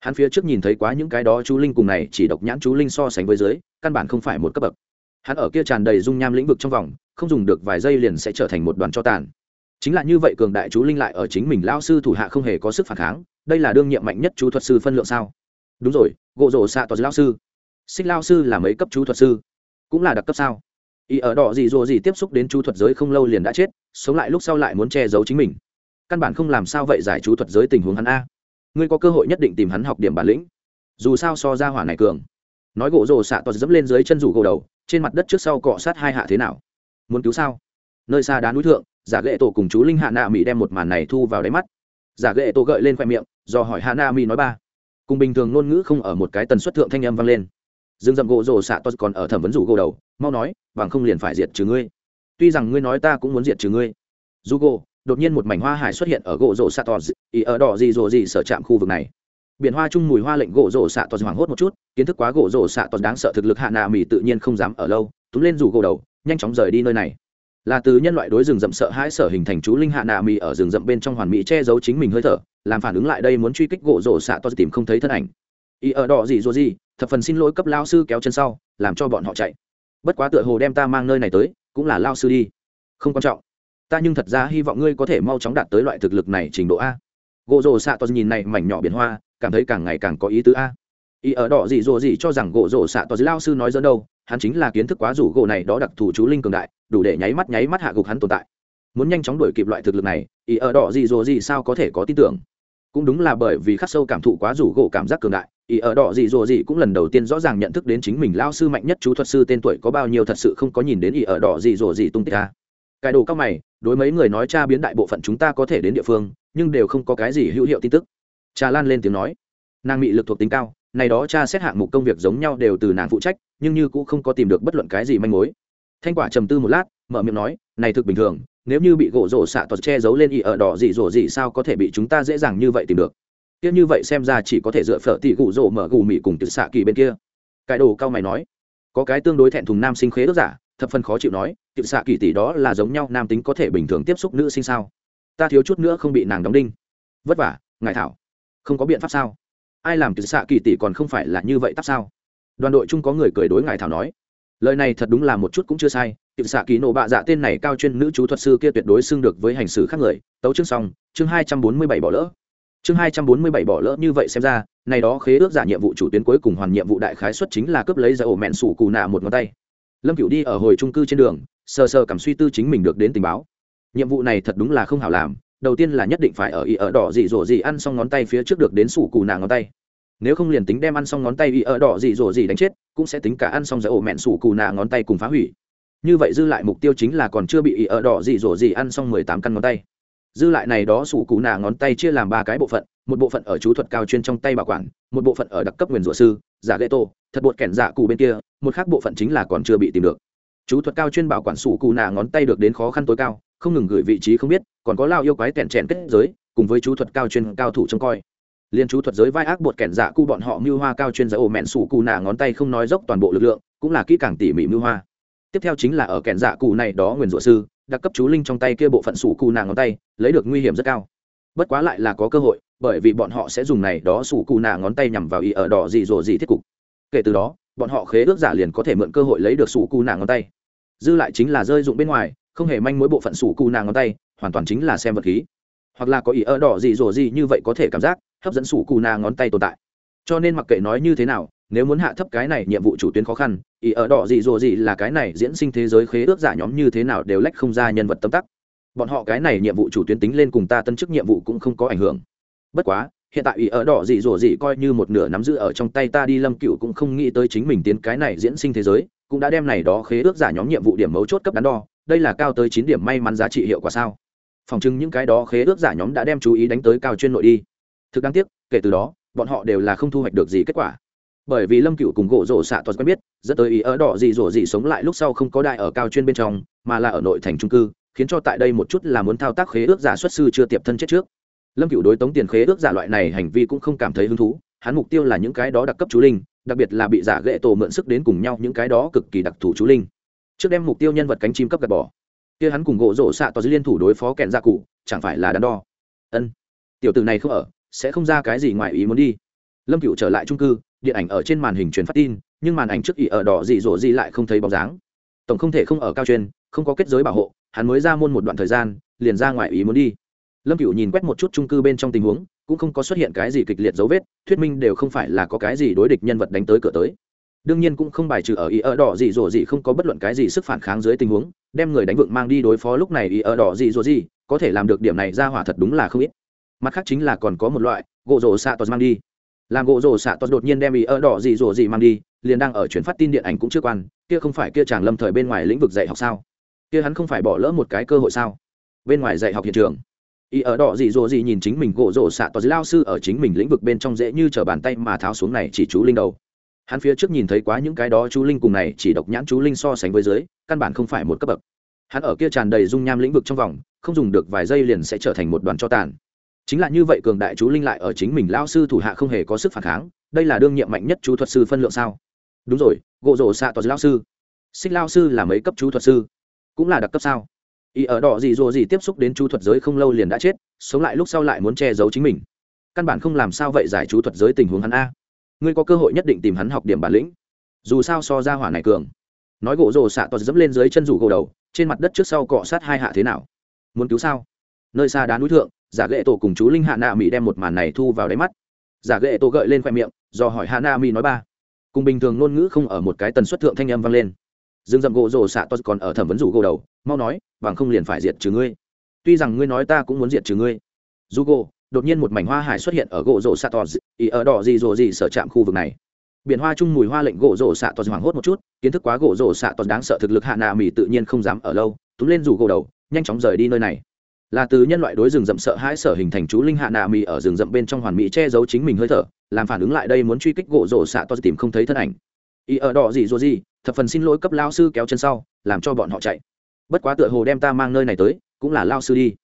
Hắn phía trước nhìn thấy quá những cái đó chú linh cùng này chỉ độc nhãn chú linh so sánh với dưới, căn bản không phải một cấp bậc. Hắn ở kia tràn đầy dung nham lĩnh vực trong vòng, không dùng được vài giây liền sẽ trở thành một đoàn cho tàn chính là như vậy cường đại chú linh lại ở chính mình lao sư thủ hạ không hề có sức phản kháng, đây là đương nhiệm mạnh nhất chú thuật sư phân lượng sao? Đúng rồi gộ rổ xạ tòa lao sư. Xích lao sư là mấy cấp chú thuật sư? Cũng là đặc cấp sao? Ý ở đỏ gì rồi gì tiếp xúc đến chú thuật giới không lâu liền đã chết, sống lại lúc sau lại muốn che giấu chính mình. Căn bản không làm sao vậy giải chú thuật giới tình huống hắn a. Ngươi có cơ hội nhất định tìm hắn học điểm bản lĩnh. Dù sao so ra hỏa này cường. Nói gỗ rồ xạ toàn dẫm lên dưới chân rủ gỗ đầu, trên mặt đất trước sau cọ sát hai hạ thế nào? Muốn cứu sao? Nơi xa đá núi thượng giả ghệ tổ cùng chú linh hạ nạ mỹ đem một màn này thu vào đáy mắt. Giả ghệ tổ gợi lên khoe miệng, do hỏi hạ nạ mỹ nói ba. Cùng bình thường ngôn ngữ không ở một cái tần suất thượng thanh âm vang lên. Dương dậm gỗ rồ xạ tos còn ở thẩm vấn rủ gỗ đầu, mau nói, bằng không liền phải diệt trừ ngươi. Tuy rằng ngươi nói ta cũng muốn diệt trừ ngươi. Dù gỗ, đột nhiên một mảnh hoa hải xuất hiện ở gỗ rổ xạ tos ý ở đỏ gì rồ gì sở chạm khu vực này. Biển hoa chung mùi hoa lệnh gỗ rổ xạ tos hoảng hốt một chút, kiến thức quá gỗ rổ xạ tos đáng sợ thực lực hạ nạ mỹ tự nhiên không dám ở lâu, túm lên rủ gỗ đầu, nhanh chóng rời đi nơi này là từ nhân loại đối rừng rậm sợ hãi sở hình thành chú linh hạ nạ mì ở rừng rậm bên trong hoàn mỹ che giấu chính mình hơi thở, làm phản ứng lại đây muốn truy kích gỗ rổ xạ to tìm không thấy thân ảnh. Ý ở đỏ gì rồi gì, thập phần xin lỗi cấp lao sư kéo chân sau, làm cho bọn họ chạy. Bất quá tựa hồ đem ta mang nơi này tới, cũng là lao sư đi. Không quan trọng. Ta nhưng thật ra hy vọng ngươi có thể mau chóng đạt tới loại thực lực này trình độ a. Gỗ rổ xạ to nhìn này mảnh nhỏ biển hoa, cảm thấy càng ngày càng có ý tứ a. Ý ở đỏ gì rồ gì cho rằng gỗ rổ xạ to lao sư nói dẫn đâu hắn chính là kiến thức quá rủ gỗ này đó đặc thù chú linh cường đại, đủ để nháy mắt nháy mắt hạ gục hắn tồn tại. Muốn nhanh chóng đuổi kịp loại thực lực này, ý ở đỏ gì rồ gì sao có thể có tin tưởng? Cũng đúng là bởi vì khắc sâu cảm thụ quá rủ gỗ cảm giác cường đại, ý ở đỏ gì rồ gì cũng lần đầu tiên rõ ràng nhận thức đến chính mình lao sư mạnh nhất chú thuật sư tên tuổi có bao nhiêu thật sự không có nhìn đến ý ở đỏ gì rồ gì tung tích a cải đồ các mày, đối mấy người nói cha biến đại bộ phận chúng ta có thể đến địa phương, nhưng đều không có cái gì hữu hiệu tin tức. Trà lan lên tiếng nói. Nàng bị lực thuộc tính cao này đó cha xét hạng mục công việc giống nhau đều từ nàng phụ trách, nhưng như cũng không có tìm được bất luận cái gì manh mối. Thanh quả trầm tư một lát, mở miệng nói, này thực bình thường, nếu như bị gỗ rổ xạ tuật che giấu lên y ở đỏ gì rổ gì sao có thể bị chúng ta dễ dàng như vậy tìm được? Tiếc như vậy xem ra chỉ có thể dựa phở tỷ gụ rổ mở gù mị cùng tự xạ kỳ bên kia. Cái đồ cao mày nói. Có cái tương đối thẹn thùng nam sinh khế ước giả, thập phần khó chịu nói từ xạ kỳ tỷ đó là giống nhau nam tính có thể bình thường tiếp xúc nữ sinh sao? Ta thiếu chút nữa không bị nàng đóng đinh. Vất vả, ngài thảo. Không có biện pháp sao? Ai làm tiểu xạ kỳ tỷ còn không phải là như vậy tắp sao? Đoàn đội chung có người cười đối ngài thảo nói. Lời này thật đúng là một chút cũng chưa sai, tiểu xạ kỳ nổ bạ dạ tên này cao chuyên nữ chú thuật sư kia tuyệt đối xưng được với hành xử khác người, tấu chương xong, chương hai trăm bốn mươi bảy bỏ lỡ. Chương hai trăm bốn mươi bảy bỏ lỡ như vậy xem ra, này đó khế ước giả nhiệm vụ chủ tuyến cuối cùng hoàn nhiệm vụ đại khái xuất chính là cướp lấy giải ổ mẹn sủ cù nạ một ngón tay. Lâm cựu đi ở hồi trung cư trên đường, sờ sờ cảm suy tư chính mình được đến tình báo. Nhiệm vụ này thật đúng là không hảo làm đầu tiên là nhất định phải ở y ở đỏ dị dỗ dị ăn xong ngón tay phía trước được đến sủ cù nạ ngón tay. Nếu không liền tính đem ăn xong ngón tay y ở đỏ dị dỗ dị đánh chết, cũng sẽ tính cả ăn xong giải ổ mẹn sủ cù nạ ngón tay cùng phá hủy. Như vậy dư lại mục tiêu chính là còn chưa bị y ở đỏ dị dỗ dị ăn xong mười tám căn ngón tay. Dư lại này đó sủ cù nạ ngón tay chia làm ba cái bộ phận, một bộ phận ở chú thuật cao chuyên trong tay bảo quản, một bộ phận ở đặc cấp nguyền rủa sư, giả ghê tô thật bột kẻn giả cụ bên kia, một khác bộ phận chính là còn chưa bị tìm được. Chú thuật cao chuyên bảo quản sủ cù nạ ngón tay được đến khó khăn tối cao không ngừng gửi vị trí không biết, còn có lao yêu quái tẹn trẹn kết giới, cùng với chú thuật cao chuyên cao thủ trông coi. Liên chú thuật giới vai ác bột kẻn dạ cu bọn họ mưu hoa cao chuyên giới ổ mẹn sủ cù nạ ngón tay không nói dốc toàn bộ lực lượng, cũng là kỹ càng tỉ mỉ mưu hoa. Tiếp theo chính là ở kẻn dạ cụ này đó nguyền rủa sư, đặc cấp chú linh trong tay kia bộ phận sủ cù nạ ngón tay, lấy được nguy hiểm rất cao. Bất quá lại là có cơ hội, bởi vì bọn họ sẽ dùng này đó sủ cù nạ ngón tay nhằm vào ý ở đỏ dị rồ dị thiết cục. Kể từ đó, bọn họ khế ước giả liền có thể mượn cơ hội lấy được sủ cù nạ ngón tay. Dư lại chính là rơi dụng bên ngoài không hề manh mối bộ phận sủ cụ nàng ngón tay, hoàn toàn chính là xem vật khí. Hoặc là có ý ở đỏ gì rồ gì như vậy có thể cảm giác, hấp dẫn sủ cụ nàng ngón tay tồn tại. Cho nên mặc kệ nói như thế nào, nếu muốn hạ thấp cái này nhiệm vụ chủ tuyến khó khăn, ý ở đỏ gì rồ gì là cái này diễn sinh thế giới khế ước giả nhóm như thế nào đều lách không ra nhân vật tâm tắc. Bọn họ cái này nhiệm vụ chủ tuyến tính lên cùng ta tân chức nhiệm vụ cũng không có ảnh hưởng. Bất quá, hiện tại ý ở đỏ dị dỗ dị coi như một nửa nắm giữ ở trong tay ta đi lâm cựu cũng không nghĩ tới chính mình tiến cái này diễn sinh thế giới, cũng đã đem này đó khế ước giả nhóm nhiệm vụ điểm mấu chốt cấp đắn đo đây là cao tới chín điểm may mắn giá trị hiệu quả sao? Phòng chứng những cái đó khế ước giả nhóm đã đem chú ý đánh tới cao chuyên nội đi. Thực đáng tiếc, kể từ đó, bọn họ đều là không thu hoạch được gì kết quả. Bởi vì lâm cựu cùng gỗ rổ xạ toàn quen biết, dẫn tới ý ở đỏ gì dỗ gì sống lại lúc sau không có đại ở cao chuyên bên trong, mà là ở nội thành trung cư, khiến cho tại đây một chút là muốn thao tác khế ước giả xuất sư chưa tiệp thân chết trước. Lâm cựu đối tống tiền khế ước giả loại này hành vi cũng không cảm thấy hứng thú, hắn mục tiêu là những cái đó đặc cấp chú linh, đặc biệt là bị giả ghệ tổ mượn sức đến cùng nhau những cái đó cực kỳ đặc thù chú linh trước đem mục tiêu nhân vật cánh chim cấp gạt bỏ. Kia hắn cùng gỗ rổ xạ tỏ liên thủ đối phó kẹn gia cụ, chẳng phải là đắn đo. Ân, tiểu tử này không ở, sẽ không ra cái gì ngoài ý muốn đi. Lâm cựu trở lại trung cư, điện ảnh ở trên màn hình truyền phát tin, nhưng màn ảnh trước ỉ ở đỏ dị dỗ dị lại không thấy bóng dáng. Tổng không thể không ở cao chuyên, không có kết giới bảo hộ, hắn mới ra môn một đoạn thời gian, liền ra ngoài ý muốn đi. Lâm cựu nhìn quét một chút trung cư bên trong tình huống, cũng không có xuất hiện cái gì kịch liệt dấu vết, thuyết minh đều không phải là có cái gì đối địch nhân vật đánh tới cửa tới đương nhiên cũng không bài trừ ở ý ở đỏ gì rổ gì không có bất luận cái gì sức phản kháng dưới tình huống, đem người đánh vượng mang đi đối phó lúc này ý ở đỏ gì rổ gì, có thể làm được điểm này ra hỏa thật đúng là không ít. Mặt khác chính là còn có một loại, gỗ rổ xạ tos mang đi. Làm gỗ rổ xạ tos đột nhiên đem ý ở đỏ gì rổ gì mang đi, liền đang ở chuyển phát tin điện ảnh cũng chưa quan, kia không phải kia chàng lâm thời bên ngoài lĩnh vực dạy học sao? Kia hắn không phải bỏ lỡ một cái cơ hội sao? Bên ngoài dạy học hiện trường. Ý ở đỏ gì rồ gì nhìn chính mình gỗ rổ xạ tos lao sư ở chính mình lĩnh vực bên trong dễ như t bàn tay mà tháo xuống này chỉ chú linh đầu hắn phía trước nhìn thấy quá những cái đó chú linh cùng này, chỉ độc nhãn chú linh so sánh với dưới, căn bản không phải một cấp bậc. Hắn ở kia tràn đầy dung nham lĩnh vực trong vòng, không dùng được vài giây liền sẽ trở thành một đoàn cho tàn. Chính là như vậy cường đại chú linh lại ở chính mình lao sư thủ hạ không hề có sức phản kháng, đây là đương nhiệm mạnh nhất chú thuật sư phân lượng sao? Đúng rồi gộ rổ xạ tỏ lao sư. Xích lao sư là mấy cấp chú thuật sư? Cũng là đặc cấp sao? Ý ở đỏ gì rồi gì tiếp xúc đến chú thuật giới không lâu liền đã chết, sống lại lúc sau lại muốn che giấu chính mình. Căn bản không làm sao vậy giải chú thuật giới tình huống hắn a ngươi có cơ hội nhất định tìm hắn học điểm bản lĩnh. Dù sao so ra hỏa này cường. Nói gỗ rồ xạ to dẫm lên dưới chân rủ gỗ đầu, trên mặt đất trước sau cọ sát hai hạ thế nào? Muốn cứu sao? Nơi xa đá núi thượng, giả ghệ tổ cùng chú linh hạ nạ mỹ đem một màn này thu vào đáy mắt. Giả ghệ tổ gợi lên khoe miệng, do hỏi hạ nạ mỹ nói ba. Cùng bình thường ngôn ngữ không ở một cái tần suất thượng thanh âm vang lên. Dương dậm gỗ rồ xạ to còn ở thẩm vấn rủ gỗ đầu, mau nói, bằng không liền phải diệt trừ ngươi. Tuy rằng ngươi nói ta cũng muốn diệt trừ ngươi. Dù gỗ đột nhiên một mảnh hoa hải xuất hiện ở gỗ rổ xạ tos ý ở đỏ gì rồ gì sở chạm khu vực này. Biển hoa chung mùi hoa lệnh gỗ rổ xạ tos hoảng hốt một chút, kiến thức quá gỗ rổ xạ tos đáng sợ thực lực hạ nạ mỹ tự nhiên không dám ở lâu, túm lên rủ gỗ đầu, nhanh chóng rời đi nơi này. Là từ nhân loại đối rừng rậm sợ hãi sở hình thành chú linh hạ nạ mỹ ở rừng rậm bên trong hoàn mỹ che giấu chính mình hơi thở, làm phản ứng lại đây muốn truy kích gỗ rổ xạ tos tìm không thấy thân ảnh. Ý ở đỏ gì rồ gì, thập phần xin lỗi cấp lao sư kéo chân sau, làm cho bọn họ chạy. Bất quá tựa hồ đem ta mang nơi này tới, cũng là lao sư đi.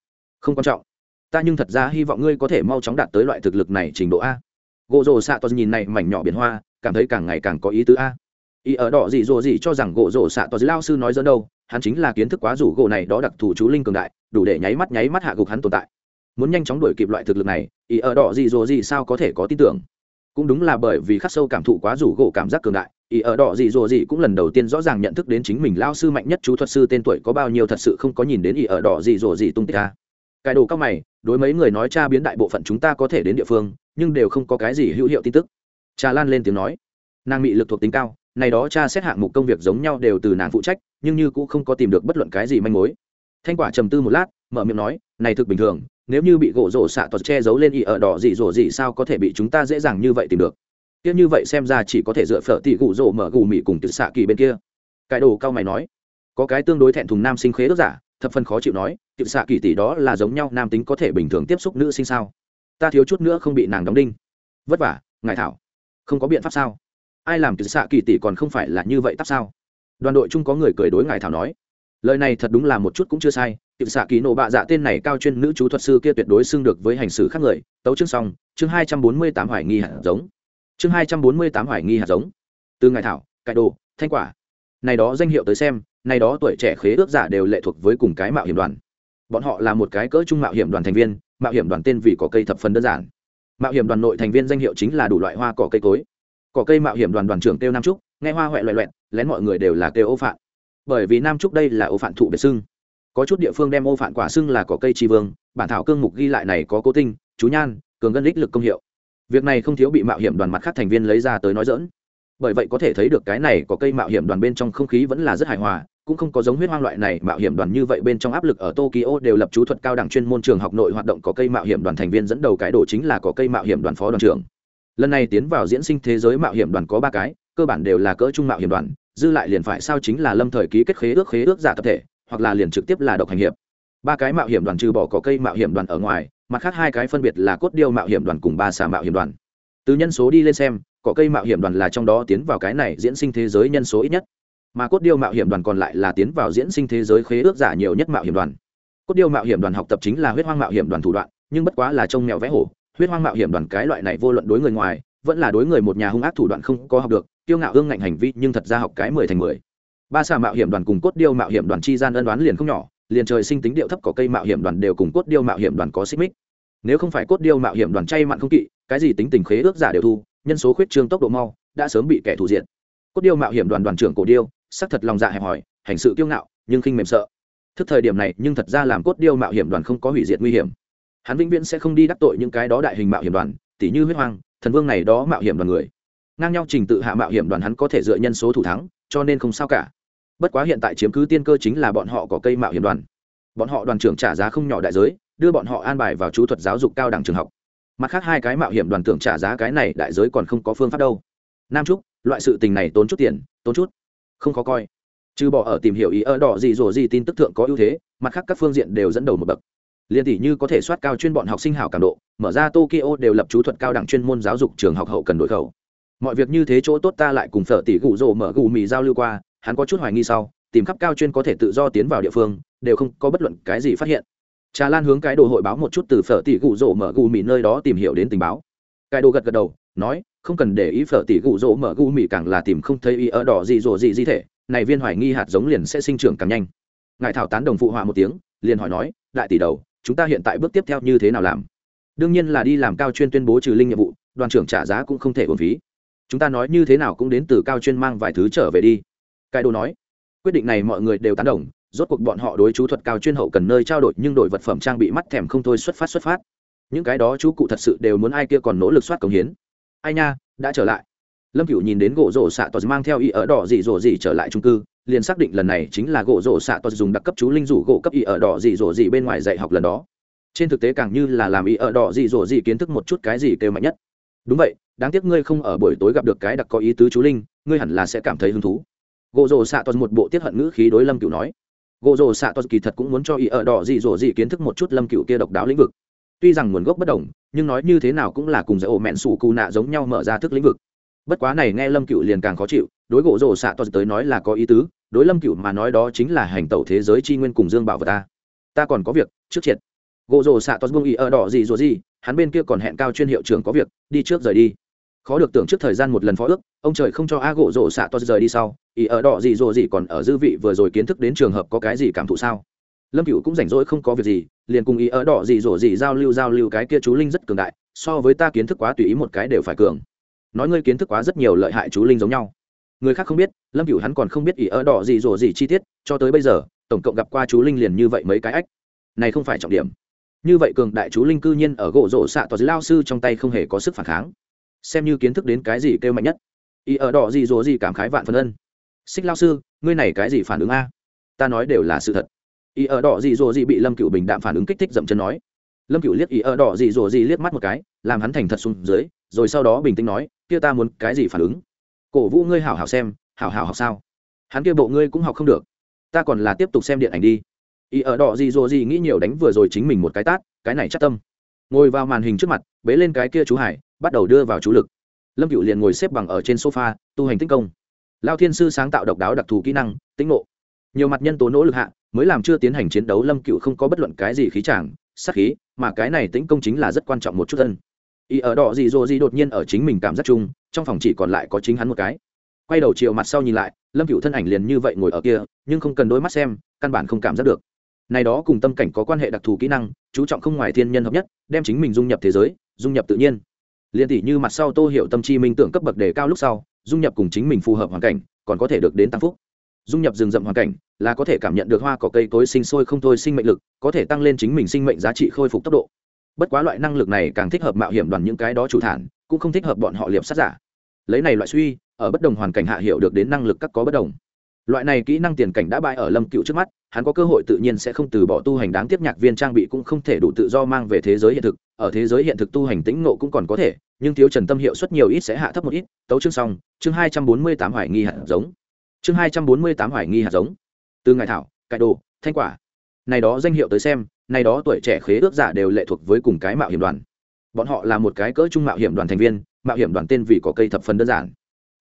Không quan trọng ta nhưng thật ra hy vọng ngươi có thể mau chóng đạt tới loại thực lực này trình độ a. Gỗ rồ xạ tos nhìn này mảnh nhỏ biển hoa, cảm thấy càng ngày càng có ý tứ a. Ý ở đỏ gì rồ gì cho rằng gỗ rồ xạ tos lao sư nói dẫn đâu, hắn chính là kiến thức quá rủ gỗ này đó đặc thù chú linh cường đại, đủ để nháy mắt nháy mắt hạ gục hắn tồn tại. Muốn nhanh chóng đuổi kịp loại thực lực này, ý ở đỏ gì rồ gì sao có thể có tin tưởng? Cũng đúng là bởi vì khắc sâu cảm thụ quá rủ gỗ cảm giác cường đại, ý ở đỏ gì rồ gì cũng lần đầu tiên rõ ràng nhận thức đến chính mình lao sư mạnh nhất chú thuật sư tên tuổi có bao nhiêu thật sự không có nhìn đến ý ở đỏ gì rồ gì tung tích a. Cái đồ cao mày, đối mấy người nói cha biến đại bộ phận chúng ta có thể đến địa phương, nhưng đều không có cái gì hữu hiệu tin tức. Cha lan lên tiếng nói. Nàng bị lực thuộc tính cao, này đó cha xét hạng mục công việc giống nhau đều từ nàng phụ trách, nhưng như cũng không có tìm được bất luận cái gì manh mối. Thanh quả trầm tư một lát, mở miệng nói, này thực bình thường, nếu như bị gỗ rổ xạ tuật che giấu lên y ở đỏ dị rổ dị sao có thể bị chúng ta dễ dàng như vậy tìm được? Tiếc như vậy xem ra chỉ có thể dựa phở tỷ gụ rổ mở gù mị cùng tự xạ kỳ bên kia. Cái đồ cao mày nói, có cái tương đối thẹn thùng nam sinh khế ước giả thập phần khó chịu nói tự xạ kỳ tỷ đó là giống nhau, nam tính có thể bình thường tiếp xúc nữ sinh sao? Ta thiếu chút nữa không bị nàng đóng đinh. Vất vả, ngài thảo. Không có biện pháp sao? Ai làm tự xạ kỳ tỷ còn không phải là như vậy tắt sao? Đoàn đội chung có người cười đối ngài thảo nói, lời này thật đúng là một chút cũng chưa sai tự xạ kỳ nổ bạ dạ tên này cao chuyên nữ chú thuật sư kia tuyệt đối xưng được với hành xử khác người. Tấu chương xong, chương hai trăm bốn mươi tám hoài nghi hạt giống. Chương hai trăm bốn mươi tám hoài nghi hạt giống. Từ ngài thảo, cải đồ, thanh quả. Này đó danh hiệu tới xem nay đó tuổi trẻ khế ước giả đều lệ thuộc với cùng cái mạo hiểm đoàn. Bọn họ là một cái cỡ trung mạo hiểm đoàn thành viên, mạo hiểm đoàn tên vì có cây thập phần đơn giản. Mạo hiểm đoàn nội thành viên danh hiệu chính là đủ loại hoa cỏ cây cối. Cỏ cây mạo hiểm đoàn đoàn trưởng kêu nam trúc, nghe hoa huệ loẹ loẹt, lén mọi người đều là kêu ô phạn. Bởi vì nam trúc đây là ô phạn thụ biệt xưng. Có chút địa phương đem ô phạn quả xưng là cỏ cây tri vương, bản thảo cương mục ghi lại này có cố tinh, chú nhan, cường ngân lích lực công hiệu. Việc này không thiếu bị mạo hiểm đoàn mặt khác thành viên lấy ra tới nói dỡn bởi vậy có thể thấy được cái này có cây mạo hiểm đoàn bên trong không khí vẫn là rất hài hòa cũng không có giống huyết hoang loại này mạo hiểm đoàn như vậy bên trong áp lực ở tokyo đều lập chú thuật cao đẳng chuyên môn trường học nội hoạt động có cây mạo hiểm đoàn thành viên dẫn đầu cái đồ chính là có cây mạo hiểm đoàn phó đoàn trưởng lần này tiến vào diễn sinh thế giới mạo hiểm đoàn có ba cái cơ bản đều là cỡ trung mạo hiểm đoàn dư lại liền phải sao chính là lâm thời ký kết khế ước khế ước giả tập thể hoặc là liền trực tiếp là độc hành hiệp ba cái mạo hiểm đoàn trừ bỏ có cây mạo hiểm đoàn ở ngoài mặt khác hai cái phân biệt là cốt điêu mạo hiểm đoàn cùng ba xà mạo hiểm đoàn từ nhân số đi lên xem có cây mạo hiểm đoàn là trong đó tiến vào cái này diễn sinh thế giới nhân số ít nhất mà cốt điêu mạo hiểm đoàn còn lại là tiến vào diễn sinh thế giới khế ước giả nhiều nhất mạo hiểm đoàn cốt điêu mạo hiểm đoàn học tập chính là huyết hoang mạo hiểm đoàn thủ đoạn nhưng bất quá là trông mèo vẽ hổ huyết hoang mạo hiểm đoàn cái loại này vô luận đối người ngoài vẫn là đối người một nhà hung ác thủ đoạn không có học được tiêu ngạo ương ngạnh hành vi nhưng thật ra học cái mười thành mười ba xà mạo hiểm đoàn cùng cốt điêu mạo hiểm đoàn chi gian ân đoán liền không nhỏ liền trời sinh tính điệu thấp có cây mạo hiểm đoàn đều cùng cốt điêu mạo hiểm đoàn có xích mích nếu không phải cốt điêu mạo hiểm đoàn chay mặn không kỵ cái gì tính tình khế ước giả đều thu nhân số khuyết trương tốc độ mau đã sớm bị kẻ thù diện cốt điêu mạo hiểm đoàn đoàn trưởng cổ điêu sắc thật lòng dạ hẹp hòi, hành sự kiêu ngạo, nhưng khinh mềm sợ. Thức thời điểm này, nhưng thật ra làm cốt điêu mạo hiểm đoàn không có hủy diệt nguy hiểm. Hắn vĩnh viễn sẽ không đi đắc tội những cái đó đại hình mạo hiểm đoàn tỷ như huyết hoang, thần vương này đó mạo hiểm đoàn người. Ngang nhau trình tự hạ mạo hiểm đoàn hắn có thể dựa nhân số thủ thắng, cho nên không sao cả. Bất quá hiện tại chiếm cứ tiên cơ chính là bọn họ có cây mạo hiểm đoàn. Bọn họ đoàn trưởng trả giá không nhỏ đại giới, đưa bọn họ an bài vào chú thuật giáo dục cao đẳng trường học. Mặt khác hai cái mạo hiểm đoàn tưởng trả giá cái này đại giới còn không có phương pháp đâu. Nam trúc, loại sự tình này tốn chút tiền, tốn chút không khó coi. Trừ bỏ ở tìm hiểu ý ở đỏ gì rồ gì tin tức thượng có ưu thế, mặt khác các phương diện đều dẫn đầu một bậc. Liên tỷ như có thể soát cao chuyên bọn học sinh hảo cảm độ, mở ra tokyo đều lập chú thuật cao đẳng chuyên môn giáo dục trường học hậu cần đổi khẩu. Mọi việc như thế chỗ tốt ta lại cùng phở tỷ gù rồ mở gù mì giao lưu qua, hắn có chút hoài nghi sau, tìm khắp cao chuyên có thể tự do tiến vào địa phương, đều không có bất luận cái gì phát hiện. Trà lan hướng cái đồ hội báo một chút từ phở tỷ gù rồ mở gù mì nơi đó tìm hiểu đến tình báo. Cái đồ gật gật đầu, nói không cần để ý phở tỷ gụ rỗ mở gu mì càng là tìm không thấy ý ở đỏ gì rồ gì di thể. Này viên hoài nghi hạt giống liền sẽ sinh trưởng càng nhanh. Ngài thảo tán đồng phụ họa một tiếng, liền hỏi nói, đại tỷ đầu, chúng ta hiện tại bước tiếp theo như thế nào làm? Đương nhiên là đi làm cao chuyên tuyên bố trừ linh nhiệm vụ, đoàn trưởng trả giá cũng không thể uổng phí. Chúng ta nói như thế nào cũng đến từ cao chuyên mang vài thứ trở về đi. Cai đồ nói. Quyết định này mọi người đều tán đồng, rốt cuộc bọn họ đối chú thuật cao chuyên hậu cần nơi trao đổi nhưng đổi vật phẩm trang bị mắt thèm không thôi xuất phát xuất phát. Những cái đó chú cụ thật sự đều muốn ai kia còn nỗ lực soát công hiến ai nha, đã trở lại. Lâm cửu nhìn đến gỗ rổ xạ tos mang theo y ở đỏ dị dỗ dị trở lại trung cư, liền xác định lần này chính là gỗ rổ xạ tos dùng đặc cấp chú linh rủ gỗ cấp y ở đỏ dị dỗ dị bên ngoài dạy học lần đó. Trên thực tế càng như là làm y ở đỏ dị dỗ dị kiến thức một chút cái gì kêu mạnh nhất. Đúng vậy, đáng tiếc ngươi không ở buổi tối gặp được cái đặc có ý tứ chú linh, ngươi hẳn là sẽ cảm thấy hứng thú. Gỗ rổ xạ tos một bộ tiết hận ngữ khí đối lâm cựu nói. Gỗ rổ xạ tos kỳ thật cũng muốn cho y ở đỏ dị dỗ dị kiến thức một chút lâm cựu kia độc đáo lĩnh vực tuy rằng nguồn gốc bất đồng, nhưng nói như thế nào cũng là cùng giải ổ mẹn sủ cù nạ giống nhau mở ra thức lĩnh vực. Bất quá này nghe lâm cựu liền càng khó chịu, đối gỗ rổ xạ to tới nói là có ý tứ, đối lâm cựu mà nói đó chính là hành tẩu thế giới tri nguyên cùng dương bảo vật ta. Ta còn có việc, trước triệt. Gỗ rổ xạ to bông ý ở đỏ gì rồi gì, hắn bên kia còn hẹn cao chuyên hiệu trưởng có việc, đi trước rời đi. Khó được tưởng trước thời gian một lần phó ước, ông trời không cho a gỗ rổ xạ to rời đi sau ý ở đỏ gì rồ gì còn ở dư vị vừa rồi kiến thức đến trường hợp có cái gì cảm thụ sao? Lâm cựu cũng rảnh rỗi không có việc gì, liền cùng ý ở đỏ gì rổ gì giao lưu giao lưu cái kia chú linh rất cường đại, so với ta kiến thức quá tùy ý một cái đều phải cường. Nói ngươi kiến thức quá rất nhiều lợi hại chú linh giống nhau. Người khác không biết, lâm cựu hắn còn không biết ý ở đỏ gì rổ gì chi tiết, cho tới bây giờ, tổng cộng gặp qua chú linh liền như vậy mấy cái ách. Này không phải trọng điểm. Như vậy cường đại chú linh cư nhiên ở gỗ rổ xạ tòa dưới lao sư trong tay không hề có sức phản kháng. Xem như kiến thức đến cái gì kêu mạnh nhất. Ý ở đỏ gì rổ gì cảm khái vạn phân ân. Xích lao sư, ngươi này cái gì phản ứng a? Ta nói đều là sự thật ý ở đỏ gì dỗ gì bị lâm cựu bình đạm phản ứng kích thích dậm chân nói. Lâm cựu liếc ý ở đỏ gì dỗ gì liếc mắt một cái, làm hắn thành thật xuống dưới, rồi sau đó bình tĩnh nói, kia ta muốn cái gì phản ứng? Cổ vũ ngươi hảo hảo xem, hảo hảo học sao? Hắn kia bộ ngươi cũng học không được. Ta còn là tiếp tục xem điện ảnh đi. Ý ở đỏ gì dỗ gì nghĩ nhiều đánh vừa rồi chính mình một cái tát, cái này chắc tâm. Ngồi vào màn hình trước mặt, bế lên cái kia chú hải, bắt đầu đưa vào chú lực. Lâm cựu liền ngồi xếp bằng ở trên sofa, tu hành tích công. Lao thiên sư sáng tạo độc đáo đặc thù kỹ năng, tĩnh ngộ. Nhiều mặt nhân tố nỗ lực hạ mới làm chưa tiến hành chiến đấu lâm cựu không có bất luận cái gì khí chàng sắc khí, mà cái này tĩnh công chính là rất quan trọng một chút thân ý ở đỏ gì rồi gì đột nhiên ở chính mình cảm giác chung, trong phòng chỉ còn lại có chính hắn một cái. Quay đầu chiều mặt sau nhìn lại, lâm cựu thân ảnh liền như vậy ngồi ở kia, nhưng không cần đôi mắt xem, căn bản không cảm giác được. Này đó cùng tâm cảnh có quan hệ đặc thù kỹ năng, chú trọng không ngoài thiên nhân hợp nhất, đem chính mình dung nhập thế giới, dung nhập tự nhiên. Liền tỷ như mặt sau tô hiểu tâm chi minh tưởng cấp bậc đề cao lúc sau, dung nhập cùng chính mình phù hợp hoàn cảnh, còn có thể được đến tăng phúc dung nhập rừng rậm hoàn cảnh, là có thể cảm nhận được hoa cỏ cây cối sinh sôi không thôi sinh mệnh lực, có thể tăng lên chính mình sinh mệnh giá trị khôi phục tốc độ. Bất quá loại năng lực này càng thích hợp mạo hiểm đoàn những cái đó chủ thản, cũng không thích hợp bọn họ liệp sát giả. Lấy này loại suy, ở bất đồng hoàn cảnh hạ hiểu được đến năng lực các có bất đồng. Loại này kỹ năng tiền cảnh đã bại ở lâm cựu trước mắt, hắn có cơ hội tự nhiên sẽ không từ bỏ tu hành đáng tiếp nhạc viên trang bị cũng không thể đủ tự do mang về thế giới hiện thực, ở thế giới hiện thực tu hành tĩnh nộ cũng còn có thể, nhưng thiếu trần tâm hiệu suất nhiều ít sẽ hạ thấp một ít. Tấu chương xong, chương hai trăm bốn mươi tám hoài nghi hạt giống chương hai trăm bốn mươi tám hoài nghi hạt giống. Từ ngài thảo, cải đồ, thanh quả. Này đó danh hiệu tới xem, này đó tuổi trẻ khế ước giả đều lệ thuộc với cùng cái mạo hiểm đoàn. Bọn họ là một cái cỡ trung mạo hiểm đoàn thành viên, mạo hiểm đoàn tên vì có cây thập phần đơn giản.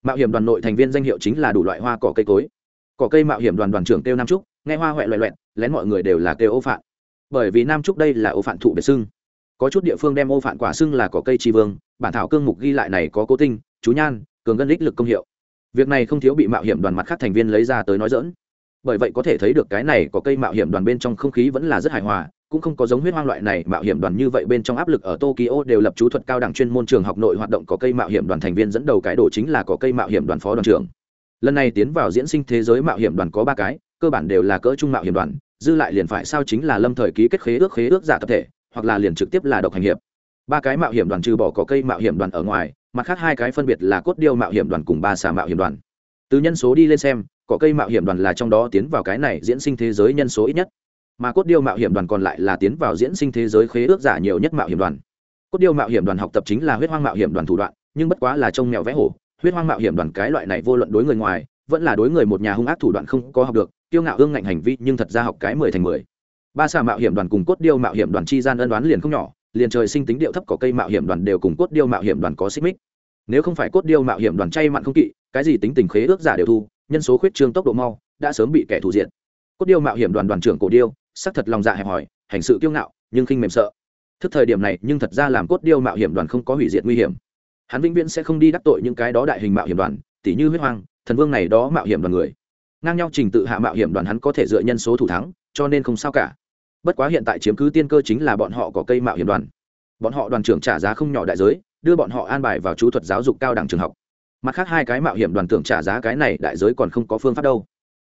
Mạo hiểm đoàn nội thành viên danh hiệu chính là đủ loại hoa cỏ cây cối. Cỏ cây mạo hiểm đoàn đoàn trưởng kêu nam trúc, nghe hoa huệ loẹ loẹt, lén mọi người đều là kêu ô phạn. Bởi vì nam trúc đây là ô phạn thụ biệt xưng. Có chút địa phương đem ô phạn quả xưng là cỏ cây tri vương, bản thảo cương mục ghi lại này có cố tinh, chú nhan, cường ngân ích lực công hiệu việc này không thiếu bị mạo hiểm đoàn mặt khác thành viên lấy ra tới nói dỡn bởi vậy có thể thấy được cái này có cây mạo hiểm đoàn bên trong không khí vẫn là rất hài hòa, cũng không có giống huyết hoang loại này mạo hiểm đoàn như vậy bên trong áp lực ở tokyo đều lập chú thuật cao đẳng chuyên môn trường học nội hoạt động có cây mạo hiểm đoàn thành viên dẫn đầu cái đồ chính là có cây mạo hiểm đoàn phó đoàn trưởng. Lần này tiến vào diễn sinh thế giới mạo hiểm đoàn có ba cái, cơ bản đều là cỡ trung mạo hiểm đoàn, dư lại liền phải sao chính là lâm thời ký kết khế ước khế ước giả tập thể, hoặc là liền trực tiếp là độc hành hiệp. Ba cái mạo hiểm đoàn trừ bỏ có cây mạo hiểm đoàn ở ngoài mặt khác hai cái phân biệt là cốt điêu mạo hiểm đoàn cùng ba xà mạo hiểm đoàn từ nhân số đi lên xem cỏ cây mạo hiểm đoàn là trong đó tiến vào cái này diễn sinh thế giới nhân số ít nhất mà cốt điêu mạo hiểm đoàn còn lại là tiến vào diễn sinh thế giới khế ước giả nhiều nhất mạo hiểm đoàn cốt điêu mạo hiểm đoàn học tập chính là huyết hoang mạo hiểm đoàn thủ đoạn nhưng bất quá là trông mèo vẽ hổ huyết hoang mạo hiểm đoàn cái loại này vô luận đối người ngoài vẫn là đối người một nhà hung ác thủ đoạn không có học được kiêu ngạo ương ngạnh hành vi nhưng thật ra học cái mười thành mười ba xà mạo hiểm đoàn cùng cốt điêu mạo hiểm đoàn chi gian ân đoán liền không nhỏ liền trời sinh tính điệu thấp có cây mạo hiểm đoàn đều cùng cốt điêu mạo hiểm đoàn có xích mích. Nếu không phải cốt điêu mạo hiểm đoàn chay mặn không kỵ, cái gì tính tình khế ước giả đều thu, nhân số khuyết trương tốc độ mau, đã sớm bị kẻ thù diện cốt điêu mạo hiểm đoàn đoàn trưởng cổ điêu, xác thật lòng dạ hẹp hòi, hành sự kiêu ngạo, nhưng khinh mềm sợ. Thức thời điểm này, nhưng thật ra làm cốt điêu mạo hiểm đoàn không có hủy diệt nguy hiểm. Hắn vĩnh viễn sẽ không đi đắc tội những cái đó đại hình mạo hiểm đoàn tỷ như huyết hoang, thần vương này đó mạo hiểm đoàn người. Ngang nhau trình tự hạ mạo hiểm đoàn hắn có thể dựa nhân số thủ thắng, cho nên không sao cả bất quá hiện tại chiếm cứ tiên cơ chính là bọn họ có cây mạo hiểm đoàn. Bọn họ đoàn trưởng trả giá không nhỏ đại giới, đưa bọn họ an bài vào chú thuật giáo dục cao đẳng trường học. Mặt khác hai cái mạo hiểm đoàn tưởng trả giá cái này đại giới còn không có phương pháp đâu.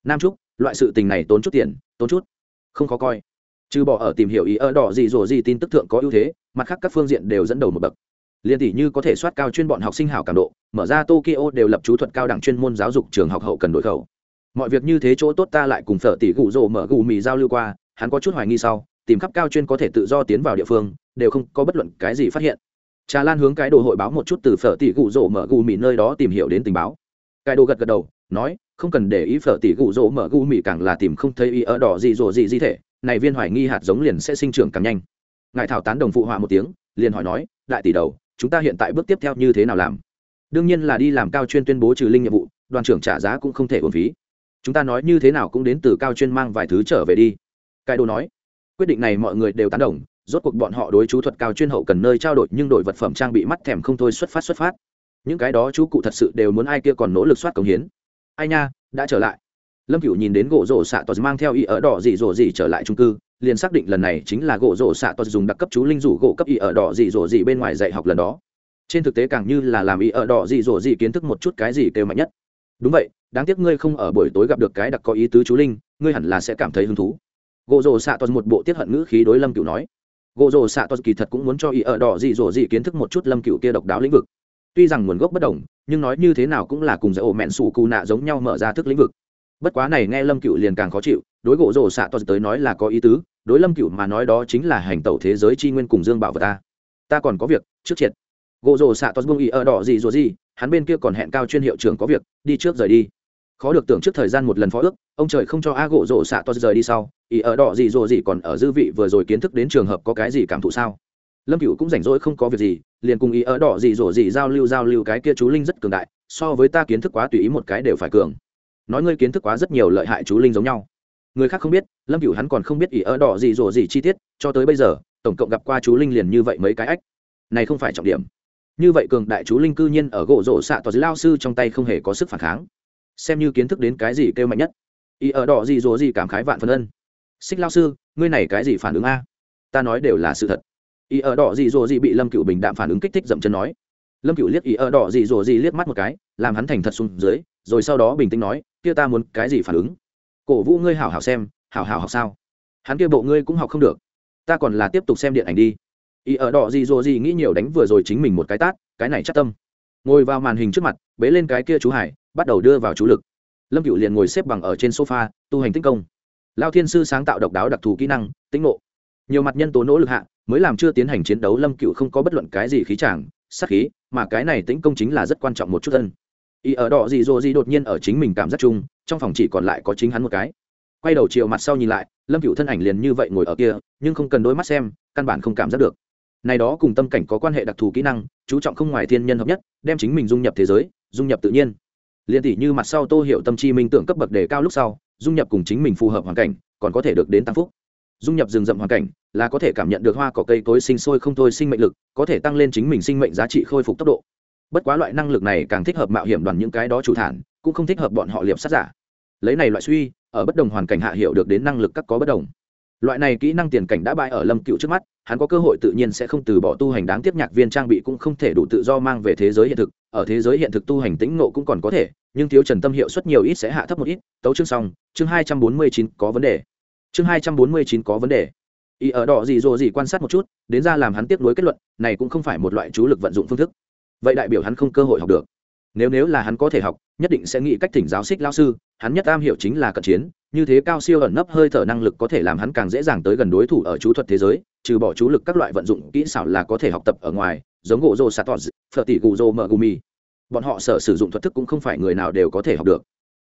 Nam trúc, loại sự tình này tốn chút tiền, tốn chút. Không khó coi. Trừ bỏ ở tìm hiểu ý ở đỏ gì rồi gì tin tức thượng có ưu thế, mặt khác các phương diện đều dẫn đầu một bậc. Liên tỷ như có thể soát cao chuyên bọn học sinh hảo cảm độ, mở ra tokyo đều lập chú thuật cao đẳng chuyên môn giáo dục trường học hậu cần đổi khẩu. Mọi việc như thế chỗ tốt ta lại cùng phở tỷ gù rồ mở gù mì giao lưu qua hắn có chút hoài nghi sau, tìm khắp cao chuyên có thể tự do tiến vào địa phương, đều không có bất luận cái gì phát hiện. Trà lan hướng cái đồ hội báo một chút từ phở tỷ gụ rỗ mở gù mì nơi đó tìm hiểu đến tình báo. Cái đồ gật gật đầu, nói, không cần để ý phở tỷ gụ rỗ mở gù mì càng là tìm không thấy ý ở đỏ gì rồ gì di thể, này viên hoài nghi hạt giống liền sẽ sinh trưởng càng nhanh. Ngài thảo tán đồng phụ họa một tiếng, liền hỏi nói, đại tỷ đầu, chúng ta hiện tại bước tiếp theo như thế nào làm? Đương nhiên là đi làm cao chuyên tuyên bố trừ linh nhiệm vụ, đoàn trưởng trả giá cũng không thể uổng phí. Chúng ta nói như thế nào cũng đến từ cao chuyên mang vài thứ trở về đi cái đồ nói. Quyết định này mọi người đều tán đồng, rốt cuộc bọn họ đối chú thuật cao chuyên hậu cần nơi trao đổi nhưng đổi vật phẩm trang bị mắt thèm không thôi xuất phát xuất phát. Những cái đó chú cụ thật sự đều muốn ai kia còn nỗ lực soát cống hiến. Ai nha, đã trở lại. Lâm cựu nhìn đến gỗ rổ xạ tos mang theo y ở đỏ dị dỗ dị trở lại trung cư, liền xác định lần này chính là gỗ rổ xạ tos dùng đặc cấp chú linh rủ gỗ cấp y ở đỏ dị dỗ dị bên ngoài dạy học lần đó. Trên thực tế càng như là làm y ở đỏ dị dỗ dị kiến thức một chút cái gì kêu mạnh nhất. Đúng vậy, đáng tiếc ngươi không ở buổi tối gặp được cái đặc có ý tứ chú linh, ngươi hẳn là sẽ cảm thấy hứng thú gỗ rồ xạ toàn một bộ tiết hận ngữ khí đối lâm cựu nói. Gỗ rồ xạ toàn kỳ thật cũng muốn cho ý ở đỏ gì rồ gì kiến thức một chút lâm cựu kia độc đáo lĩnh vực. Tuy rằng nguồn gốc bất đồng, nhưng nói như thế nào cũng là cùng giải ổ mẹn sủ cù nạ giống nhau mở ra thức lĩnh vực. Bất quá này nghe lâm cựu liền càng khó chịu, đối gỗ rồ xạ toàn tới nói là có ý tứ, đối lâm cựu mà nói đó chính là hành tẩu thế giới tri nguyên cùng dương bảo vật ta. Ta còn có việc, trước triệt. Gỗ rồ xạ toàn buông ý ở đỏ gì rồ gì hắn bên kia còn hẹn cao chuyên hiệu trưởng có việc, đi trước rời đi khó được tưởng trước thời gian một lần phó ước, ông trời không cho a gỗ rổ xạ to rời đi sau, ý ở đỏ gì rồ gì còn ở dư vị vừa rồi kiến thức đến trường hợp có cái gì cảm thụ sao? Lâm cựu cũng rảnh rỗi không có việc gì, liền cùng ý ở đỏ gì rổ gì giao lưu giao lưu cái kia chú linh rất cường đại, so với ta kiến thức quá tùy ý một cái đều phải cường. Nói ngươi kiến thức quá rất nhiều lợi hại chú linh giống nhau. Người khác không biết, lâm cựu hắn còn không biết ý ở đỏ gì rổ gì chi tiết, cho tới bây giờ, tổng cộng gặp qua chú linh liền như vậy mấy cái ách. Này không phải trọng điểm. Như vậy cường đại chú linh cư nhiên ở gỗ rổ xạ tòa lao sư trong tay không hề có sức phản kháng xem như kiến thức đến cái gì kêu mạnh nhất. Ý ở đỏ gì rồi gì cảm khái vạn phần ân. Xích lao sư, ngươi này cái gì phản ứng a? Ta nói đều là sự thật. Ý ở đỏ gì rồi gì bị lâm cựu bình đạm phản ứng kích thích dậm chân nói. Lâm cựu liếc ý ở đỏ gì rồi gì liếc mắt một cái, làm hắn thành thật xuống dưới, rồi sau đó bình tĩnh nói, kia ta muốn cái gì phản ứng? Cổ vũ ngươi hảo hảo xem, hảo hảo học sao? Hắn kia bộ ngươi cũng học không được. Ta còn là tiếp tục xem điện ảnh đi. Ý ở đỏ gì rồi gì nghĩ nhiều đánh vừa rồi chính mình một cái tát, cái này chắc tâm. Ngồi vào màn hình trước mặt, bế lên cái kia chú hải bắt đầu đưa vào chú lực. Lâm cựu liền ngồi xếp bằng ở trên sofa, tu hành tích công. Lao thiên sư sáng tạo độc đáo đặc thù kỹ năng, tĩnh ngộ. Nhiều mặt nhân tố nỗ lực hạ, mới làm chưa tiến hành chiến đấu, lâm cựu không có bất luận cái gì khí tràng sắc khí, mà cái này tĩnh công chính là rất quan trọng một chút thân ý ở đỏ gì dồ gì đột nhiên ở chính mình cảm giác chung, trong phòng chỉ còn lại có chính hắn một cái. Quay đầu chiều mặt sau nhìn lại, lâm cựu thân ảnh liền như vậy ngồi ở kia, nhưng không cần đôi mắt xem, căn bản không cảm giác được. Này đó cùng tâm cảnh có quan hệ đặc thù kỹ năng, chú trọng không ngoài thiên nhân hợp nhất, đem chính mình dung nhập thế giới, dung nhập tự nhiên liên tỷ như mặt sau tô hiểu tâm chi minh tưởng cấp bậc đề cao lúc sau, dung nhập cùng chính mình phù hợp hoàn cảnh, còn có thể được đến tăng phúc. Dung nhập rừng rậm hoàn cảnh là có thể cảm nhận được hoa cỏ cây cối sinh sôi không thôi sinh mệnh lực, có thể tăng lên chính mình sinh mệnh giá trị khôi phục tốc độ. Bất quá loại năng lực này càng thích hợp mạo hiểm đoàn những cái đó chủ thản, cũng không thích hợp bọn họ liệp sát giả. Lấy này loại suy, ở bất đồng hoàn cảnh hạ hiểu được đến năng lực các có bất đồng. Loại này kỹ năng tiền cảnh đã bại ở lâm cựu trước mắt, hắn có cơ hội tự nhiên sẽ không từ bỏ tu hành đáng tiếp nhạc viên trang bị cũng không thể đủ tự do mang về thế giới hiện thực, ở thế giới hiện thực tu hành tĩnh nộ cũng còn có thể nhưng thiếu trần tâm hiệu suất nhiều ít sẽ hạ thấp một ít. Tấu chương xong, chương hai trăm bốn mươi chín có vấn đề. Chương hai trăm bốn mươi chín có vấn đề. Ý ở đỏ gì rồi gì quan sát một chút, đến ra làm hắn tiếp nối kết luận, này cũng không phải một loại chú lực vận dụng phương thức. Vậy đại biểu hắn không cơ hội học được. Nếu nếu là hắn có thể học, nhất định sẽ nghĩ cách thỉnh giáo xích lao sư, hắn nhất am hiểu chính là cận chiến, như thế cao siêu ẩn nấp hơi thở năng lực có thể làm hắn càng dễ dàng tới gần đối thủ ở chú thuật thế giới, trừ bỏ chú lực các loại vận dụng kỹ xảo là có thể học tập ở ngoài, giống gỗ rô satos phở tỷ gù rô mờ gumi bọn họ sở sử dụng thuật thức cũng không phải người nào đều có thể học được.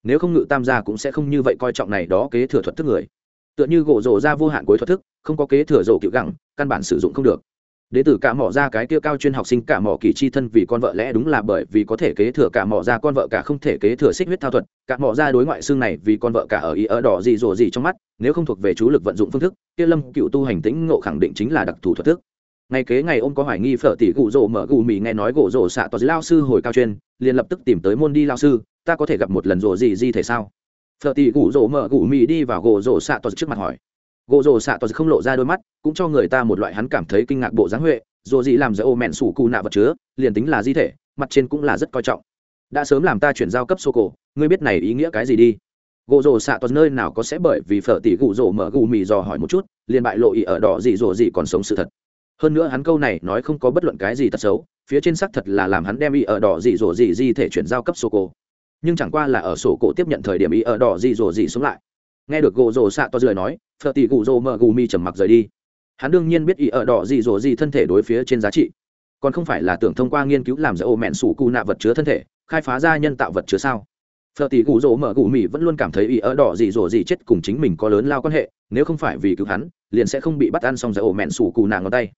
Nếu không ngự tam gia cũng sẽ không như vậy coi trọng này đó kế thừa thuật thức người. Tựa như gỗ rổ ra vô hạn cuối thuật thức, không có kế thừa rổ cựu gẳng, căn bản sử dụng không được. Đế tử cả mỏ ra cái kia cao chuyên học sinh cả mỏ kỳ chi thân vì con vợ lẽ đúng là bởi vì có thể kế thừa cả mỏ ra con vợ cả không thể kế thừa xích huyết thao thuật, cả mỏ ra đối ngoại xương này vì con vợ cả ở ý ở đỏ gì rồ gì trong mắt, nếu không thuộc về chú lực vận dụng phương thức, kia lâm cựu tu hành tĩnh ngộ khẳng định chính là đặc thù thuật thức ngày kế ngày ôm có hoài nghi phở tỷ gụ rỗ mở gù mì nghe nói gỗ rỗ xạ tòa lao sư hồi cao chuyên, liền lập tức tìm tới môn đi lao sư, ta có thể gặp một lần rỗ gì gì thể sao? Phở tỷ gụ rỗ mở gù mì đi vào gỗ rỗ xạ tòa trước mặt hỏi. Gỗ rỗ xạ tòa không lộ ra đôi mắt, cũng cho người ta một loại hắn cảm thấy kinh ngạc bộ dáng huệ rỗ gì làm giữa ô mẹn sủ cù nạ vật chứa, liền tính là di thể, mặt trên cũng là rất coi trọng. Đã sớm làm ta chuyển giao cấp sô cổ, ngươi biết này ý nghĩa cái gì đi? Gỗ rồ xạ toàn nơi nào có sẽ bởi vì phở tỷ gụ rồ mở gù mì dò hỏi một chút, liền bại lộ ý ở đỏ gì rồ gì còn sống sự thật hơn nữa hắn câu này nói không có bất luận cái gì tật xấu, phía trên xác thật là làm hắn đem y ở đỏ gì dỗ gì di thể chuyển giao cấp sô cổ. Nhưng chẳng qua là ở sổ cổ tiếp nhận thời điểm y ở đỏ gì dỗ gì xuống lại. Nghe được gỗ rồ xạ to rời nói, phở tỷ gù rồ mở gù mi trầm mặc rời đi. Hắn đương nhiên biết y ở đỏ gì dỗ gì thân thể đối phía trên giá trị. Còn không phải là tưởng thông qua nghiên cứu làm ra ô mẹn sủ cụ nạ vật chứa thân thể, khai phá ra nhân tạo vật chứa sao? Phở tỷ gù rỗ mở gù mỹ vẫn luôn cảm thấy ý ở đỏ gì rồ gì chết cùng chính mình có lớn lao quan hệ, nếu không phải vì cứu hắn, liền sẽ không bị bắt ăn xong ra ổ mẹn sủ cụ nạ ngón tay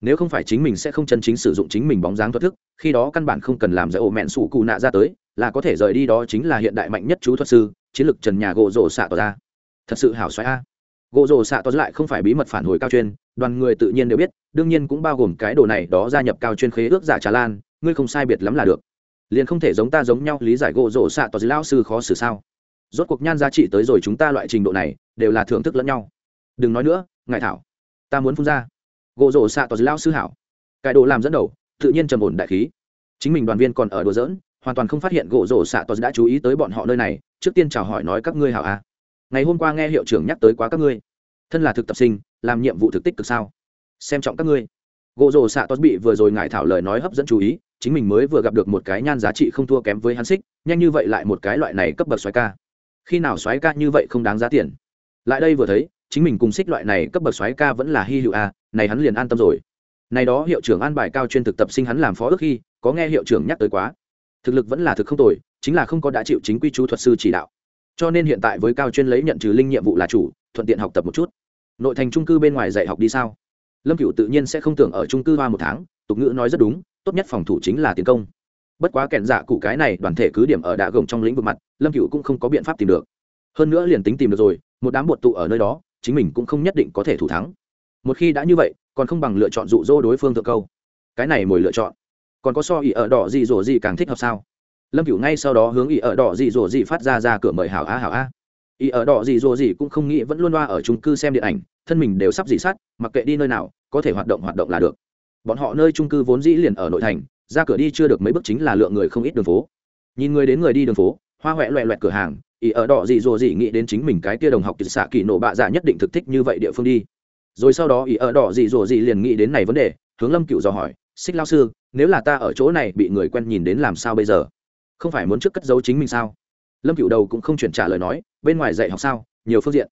nếu không phải chính mình sẽ không chân chính sử dụng chính mình bóng dáng thuật thức, khi đó căn bản không cần làm giải ổ mẹn sủ cụ nạ ra tới, là có thể rời đi đó chính là hiện đại mạnh nhất chú thuật sư, chiến lược trần nhà gỗ rổ xạ tỏ ra. Thật sự hảo xoáy a. Gỗ rổ xạ tỏ lại không phải bí mật phản hồi cao chuyên, đoàn người tự nhiên đều biết, đương nhiên cũng bao gồm cái đồ này đó gia nhập cao chuyên khế ước giả trà lan, ngươi không sai biệt lắm là được. Liền không thể giống ta giống nhau lý giải gỗ rổ xạ tỏ lao sư khó xử sao. Rốt cuộc nhan giá trị tới rồi chúng ta loại trình độ này, đều là thưởng thức lẫn nhau. Đừng nói nữa ngại thảo, ta muốn phun ra gỗ rổ xạ tỏ lao sư hảo. Cải đồ làm dẫn đầu, tự nhiên trầm ổn đại khí. Chính mình đoàn viên còn ở đùa dỡn hoàn toàn không phát hiện gỗ rổ xạ tỏ đã chú ý tới bọn họ nơi này, trước tiên chào hỏi nói các ngươi hảo à. Ngày hôm qua nghe hiệu trưởng nhắc tới quá các ngươi. Thân là thực tập sinh, làm nhiệm vụ thực tích cực sao? Xem trọng các ngươi. Gỗ rổ xạ tos bị vừa rồi ngại thảo lời nói hấp dẫn chú ý, chính mình mới vừa gặp được một cái nhan giá trị không thua kém với hắn xích, nhanh như vậy lại một cái loại này cấp bậc xoáy ca. Khi nào xoáy ca như vậy không đáng giá tiền? Lại đây vừa thấy chính mình cùng xích loại này cấp bậc xoáy ca vẫn là hy hữu a, này hắn liền an tâm rồi. Này đó hiệu trưởng an bài cao chuyên thực tập sinh hắn làm phó ước khi, có nghe hiệu trưởng nhắc tới quá. Thực lực vẫn là thực không tồi, chính là không có đã chịu chính quy chú thuật sư chỉ đạo. Cho nên hiện tại với cao chuyên lấy nhận trừ linh nhiệm vụ là chủ, thuận tiện học tập một chút. Nội thành trung cư bên ngoài dạy học đi sao? Lâm cựu tự nhiên sẽ không tưởng ở trung cư hoa một tháng, tục ngữ nói rất đúng, tốt nhất phòng thủ chính là tiến công. Bất quá kẻn dạ cụ cái này đoàn thể cứ điểm ở đạ gồng trong lĩnh vực mặt, lâm cựu cũng không có biện pháp tìm được. Hơn nữa liền tính tìm được rồi, một đám bột tụ ở nơi đó chính mình cũng không nhất định có thể thủ thắng. Một khi đã như vậy, còn không bằng lựa chọn dụ dỗ đối phương thượng câu. Cái này mồi lựa chọn. Còn có so ý ở đỏ gì rổ gì càng thích hợp sao? Lâm cựu ngay sau đó hướng ý ở đỏ gì rổ gì phát ra ra cửa mời hảo a hảo a. Ý ở đỏ gì rổ gì cũng không nghĩ vẫn luôn loa ở trung cư xem điện ảnh, thân mình đều sắp dị sát, mặc kệ đi nơi nào, có thể hoạt động hoạt động là được. Bọn họ nơi trung cư vốn dĩ liền ở nội thành, ra cửa đi chưa được mấy bước chính là lượng người không ít đường phố. Nhìn người đến người đi đường phố, hoa huệ loẹ loẹt cửa hàng ý ở đỏ gì rồi gì nghĩ đến chính mình cái kia đồng học kỳ xạ kỳ nổ bạ dạ nhất định thực thích như vậy địa phương đi. Rồi sau đó ý ở đỏ gì rồi gì liền nghĩ đến này vấn đề, hướng lâm cựu dò hỏi, xích lao sư, nếu là ta ở chỗ này bị người quen nhìn đến làm sao bây giờ? Không phải muốn trước cất giấu chính mình sao? Lâm cựu đầu cũng không chuyển trả lời nói, bên ngoài dạy học sao? Nhiều phương diện.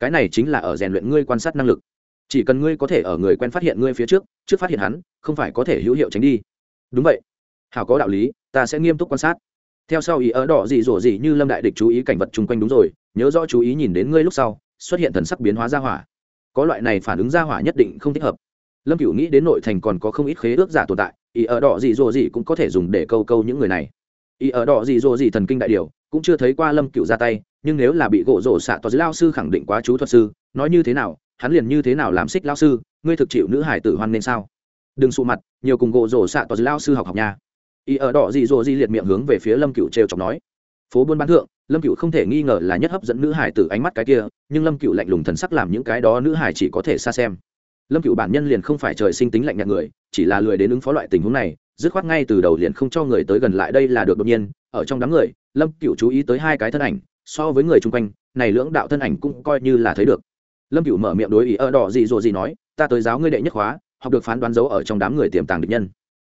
Cái này chính là ở rèn luyện ngươi quan sát năng lực. Chỉ cần ngươi có thể ở người quen phát hiện ngươi phía trước trước phát hiện hắn, không phải có thể hữu hiệu tránh đi. Đúng vậy. Hảo có đạo lý, ta sẽ nghiêm túc quan sát theo sau ý ở đỏ gì rổ gì như lâm đại địch chú ý cảnh vật chung quanh đúng rồi, nhớ rõ chú ý nhìn đến ngươi lúc sau, xuất hiện thần sắc biến hóa ra hỏa. Có loại này phản ứng ra hỏa nhất định không thích hợp. Lâm cửu nghĩ đến nội thành còn có không ít khế ước giả tồn tại, ý ở đỏ gì rổ gì cũng có thể dùng để câu câu những người này. Ý ở đỏ gì rổ gì thần kinh đại điều, cũng chưa thấy qua lâm cửu ra tay, nhưng nếu là bị gỗ rổ xạ toa dưới lao sư khẳng định quá chú thuật sư, nói như thế nào, hắn liền như thế nào làm xích lao sư, ngươi thực chịu nữ hải tử hoan nên sao? Đừng sụ mặt, nhiều cùng gỗ rổ xạ toa dưới lao sư học học nhà ý ở đỏ dị dỗ di liệt miệng hướng về phía lâm cựu trêu chọc nói. Phố buôn bán thượng, lâm cựu không thể nghi ngờ là nhất hấp dẫn nữ hải từ ánh mắt cái kia, nhưng lâm cựu lạnh lùng thần sắc làm những cái đó nữ hải chỉ có thể xa xem. Lâm cựu bản nhân liền không phải trời sinh tính lạnh nhạt người, chỉ là lười đến ứng phó loại tình huống này, dứt khoát ngay từ đầu liền không cho người tới gần lại đây là được đột nhiên. Ở trong đám người, lâm cựu chú ý tới hai cái thân ảnh, so với người chung quanh, này lưỡng đạo thân ảnh cũng coi như là thấy được. Lâm cựu mở miệng đối ý ở đỏ dị dỗ gì nói, ta tới giáo ngươi đệ nhất khóa, học được phán đoán dấu ở trong đám người tiềm tàng địch nhân.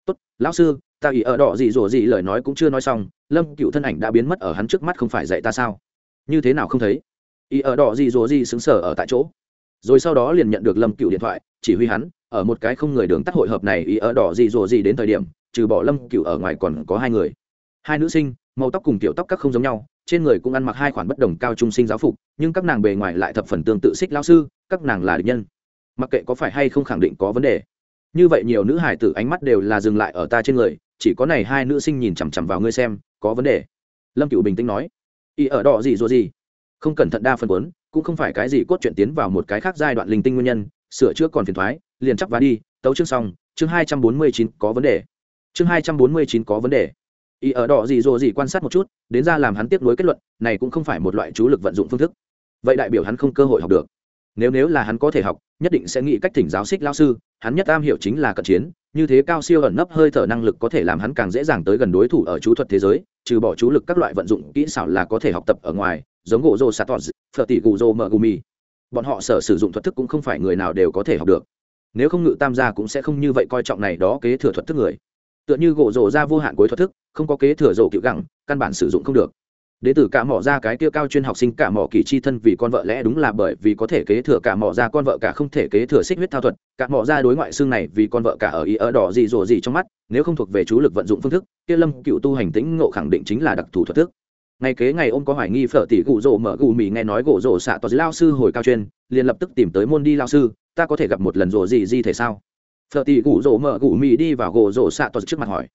Tốt, lão sư ta ý ở đỏ gì rủa gì lời nói cũng chưa nói xong, lâm cựu thân ảnh đã biến mất ở hắn trước mắt không phải dạy ta sao? Như thế nào không thấy? Ý ở đỏ gì rủa gì xứng sở ở tại chỗ. Rồi sau đó liền nhận được lâm cựu điện thoại, chỉ huy hắn, ở một cái không người đường tắt hội hợp này ý ở đỏ gì rủa gì đến thời điểm, trừ bỏ lâm cựu ở ngoài còn có hai người. Hai nữ sinh, màu tóc cùng kiểu tóc các không giống nhau, trên người cũng ăn mặc hai khoản bất đồng cao trung sinh giáo phục, nhưng các nàng bề ngoài lại thập phần tương tự xích lao sư, các nàng là địch nhân. Mặc kệ có phải hay không khẳng định có vấn đề. Như vậy nhiều nữ hải tử ánh mắt đều là dừng lại ở ta trên người chỉ có này hai nữ sinh nhìn chằm chằm vào ngươi xem, có vấn đề. Lâm cựu bình tĩnh nói. Y ở đỏ gì rồi gì? Không cẩn thận đa phần cuốn, cũng không phải cái gì cốt chuyện tiến vào một cái khác giai đoạn linh tinh nguyên nhân, sửa chữa còn phiền thoái, liền chắc vá đi, tấu chương xong, chương hai trăm bốn mươi chín có vấn đề. Chương hai trăm bốn mươi chín có vấn đề. Y ở đỏ gì rồi gì quan sát một chút, đến ra làm hắn tiếp nối kết luận, này cũng không phải một loại chú lực vận dụng phương thức. Vậy đại biểu hắn không cơ hội học được nếu nếu là hắn có thể học, nhất định sẽ nghĩ cách thỉnh giáo xích lao sư. Hắn nhất am hiểu chính là cận chiến, như thế cao siêu ẩn nấp hơi thở năng lực có thể làm hắn càng dễ dàng tới gần đối thủ ở chú thuật thế giới, trừ bỏ chú lực các loại vận dụng kỹ xảo là có thể học tập ở ngoài, giống gỗ rô satot phở tỷ gù rô mờ gumi bọn họ sở sử dụng thuật thức cũng không phải người nào đều có thể học được. Nếu không ngự tam gia cũng sẽ không như vậy coi trọng này đó kế thừa thuật thức người. Tựa như gỗ rổ ra vô hạn cuối thuật thức, không có kế thừa rổ cựu gẳng, căn bản sử dụng không được đế tử cả mỏ ra cái kia cao chuyên học sinh cả mỏ kỳ chi thân vì con vợ lẽ đúng là bởi vì có thể kế thừa cả mỏ ra con vợ cả không thể kế thừa xích huyết thao thuật. Cả mỏ ra đối ngoại xương này vì con vợ cả ở ý ở đỏ gì rồ gì trong mắt, nếu không thuộc về chú lực vận dụng phương thức, kia lâm cựu tu hành tĩnh ngộ khẳng định chính là đặc thù thuật thức. Ngày kế ngày ông có hoài nghi phở tỷ gụ rỗ mở gù mì nghe nói gỗ rỗ xạ tòa lao sư hồi cao chuyên, liền lập tức tìm tới môn đi lao sư, ta có thể gặp một lần rồ gì gì thể sao? Phở tỷ gụ rỗ mở gù mì đi vào gỗ rỗ xạ tòa trước mặt hỏi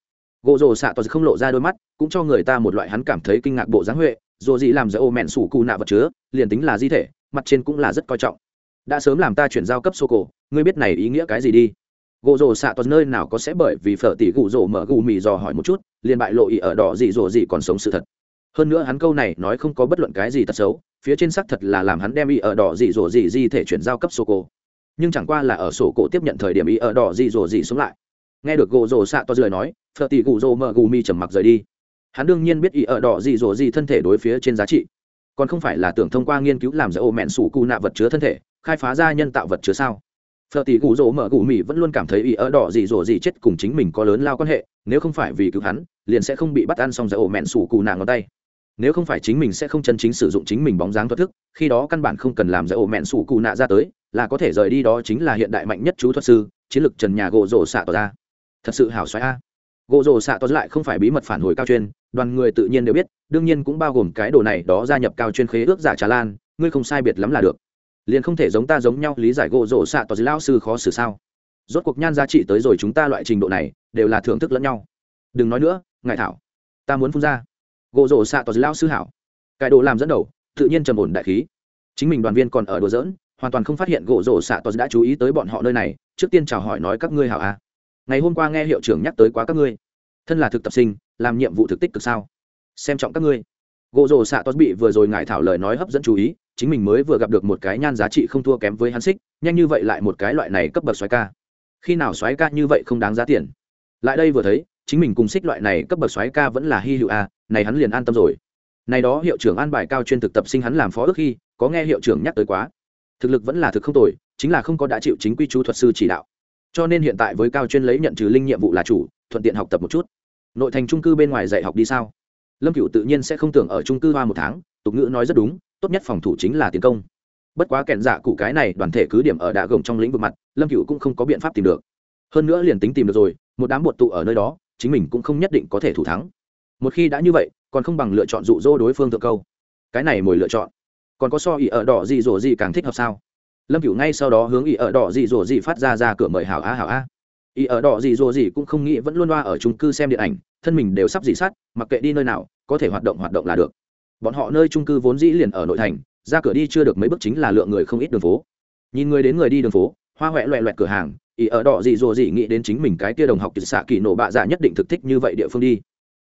gỗ rồ xạ tòa không lộ ra đôi mắt, cũng cho người ta một loại hắn cảm thấy kinh ngạc bộ dáng huệ, dù gì làm dỡ ô mẹn sủ cù nạ vật chứa, liền tính là di thể, mặt trên cũng là rất coi trọng. Đã sớm làm ta chuyển giao cấp sô cổ ngươi biết này ý nghĩa cái gì đi. Gỗ rồ xạ Toa nơi nào có sẽ bởi vì phở tỷ gù rồ mở gù mì dò hỏi một chút, liền bại lộ ý ở đỏ gì rồ gì còn sống sự thật. Hơn nữa hắn câu này nói không có bất luận cái gì tật xấu, phía trên xác thật là làm hắn đem ý ở đỏ gì rồ gì di thể chuyển giao cấp sô cổ nhưng chẳng qua là ở sổ cổ tiếp nhận thời điểm ý ở đỏ gì rồ gì xuống lại. Nghe được gỗ rồ xạ to rời nói phở tỷ gù rồ mờ gù mi trầm mặc rời đi. Hắn đương nhiên biết ý ở đỏ gì rồ gì thân thể đối phía trên giá trị. Còn không phải là tưởng thông qua nghiên cứu làm ra ô mẹn sủ cù nạ vật chứa thân thể, khai phá ra nhân tạo vật chứa sao? Phở tỷ gù rỗ mờ gù mi vẫn luôn cảm thấy ý ở đỏ gì rồ gì chết cùng chính mình có lớn lao quan hệ, nếu không phải vì cứu hắn, liền sẽ không bị bắt ăn xong giải ổ mẹn sủ cù nạ ngón tay. Nếu không phải chính mình sẽ không chân chính sử dụng chính mình bóng dáng thoát thức, khi đó căn bản không cần làm giải ổ mẹn sủ cù nạ ra tới, là có thể rời đi đó chính là hiện đại mạnh nhất chú thuật sư, chiến lược trần nhà gỗ rổ xạ tỏ ra. Thật sự hảo xoáy a gỗ rổ xạ tỏ lại không phải bí mật phản hồi cao chuyên, đoàn người tự nhiên đều biết, đương nhiên cũng bao gồm cái đồ này đó gia nhập cao chuyên khế ước giả trà lan, ngươi không sai biệt lắm là được. Liền không thể giống ta giống nhau lý giải gỗ rổ xạ tỏ lao sư khó xử sao? Rốt cuộc nhan giá trị tới rồi chúng ta loại trình độ này, đều là thưởng thức lẫn nhau. Đừng nói nữa ngại thảo. Ta muốn phun ra. Gỗ rổ xạ tỏ lao sư hảo. Cái đồ làm dẫn đầu, tự nhiên trầm ổn đại khí. Chính mình đoàn viên còn ở đùa dỡn hoàn toàn không phát hiện gỗ rổ xạ to đã chú ý tới bọn họ nơi này, trước tiên chào hỏi nói các ngươi hảo à ngày hôm qua nghe hiệu trưởng nhắc tới quá các ngươi. Thân là thực tập sinh, làm nhiệm vụ thực tích cực sao? Xem trọng các ngươi. Gỗ rổ xạ tos bị vừa rồi ngại thảo lời nói hấp dẫn chú ý, chính mình mới vừa gặp được một cái nhan giá trị không thua kém với hắn xích, nhanh như vậy lại một cái loại này cấp bậc xoáy ca. Khi nào xoáy ca như vậy không đáng giá tiền? Lại đây vừa thấy, chính mình cùng xích loại này cấp bậc xoáy ca vẫn là hy hữu a, này hắn liền an tâm rồi. Này đó hiệu trưởng an bài cao chuyên thực tập sinh hắn làm phó ước khi, có nghe hiệu trưởng nhắc tới quá. Thực lực vẫn là thực không tồi, chính là không có đã chịu chính quy chú thuật sư chỉ đạo cho nên hiện tại với cao chuyên lấy nhận trừ linh nhiệm vụ là chủ, thuận tiện học tập một chút. Nội thành trung cư bên ngoài dạy học đi sao? Lâm cựu tự nhiên sẽ không tưởng ở trung cư hoa một tháng, tục ngữ nói rất đúng, tốt nhất phòng thủ chính là tiến công. Bất quá kẹn dạ cụ cái này đoàn thể cứ điểm ở đạ gồng trong lĩnh vực mặt, lâm cựu cũng không có biện pháp tìm được. Hơn nữa liền tính tìm được rồi, một đám bột tụ ở nơi đó, chính mình cũng không nhất định có thể thủ thắng. Một khi đã như vậy, còn không bằng lựa chọn dụ dỗ đối phương thượng câu. Cái này mồi lựa chọn. Còn có so ý ở đỏ gì rổ gì càng thích hợp sao? Lâm cựu ngay sau đó hướng ý ở đỏ dì dồ dì phát ra ra cửa mời hảo a hảo a ý ở đỏ dì dồ dì cũng không nghĩ vẫn luôn loa ở trung cư xem điện ảnh, thân mình đều sắp dị sát mặc kệ đi nơi nào, có thể hoạt động hoạt động là được. Bọn họ nơi trung cư vốn dĩ liền ở nội thành, ra cửa đi chưa được mấy bước chính là lượng người không ít đường phố. Nhìn người đến người đi đường phố, hoa huệ loẹ loẹt cửa hàng ý ở đỏ dì dồ dì nghĩ đến chính mình cái kia đồng học xạ kỳ nổ bạ dạ nhất định thực thích như vậy địa phương đi.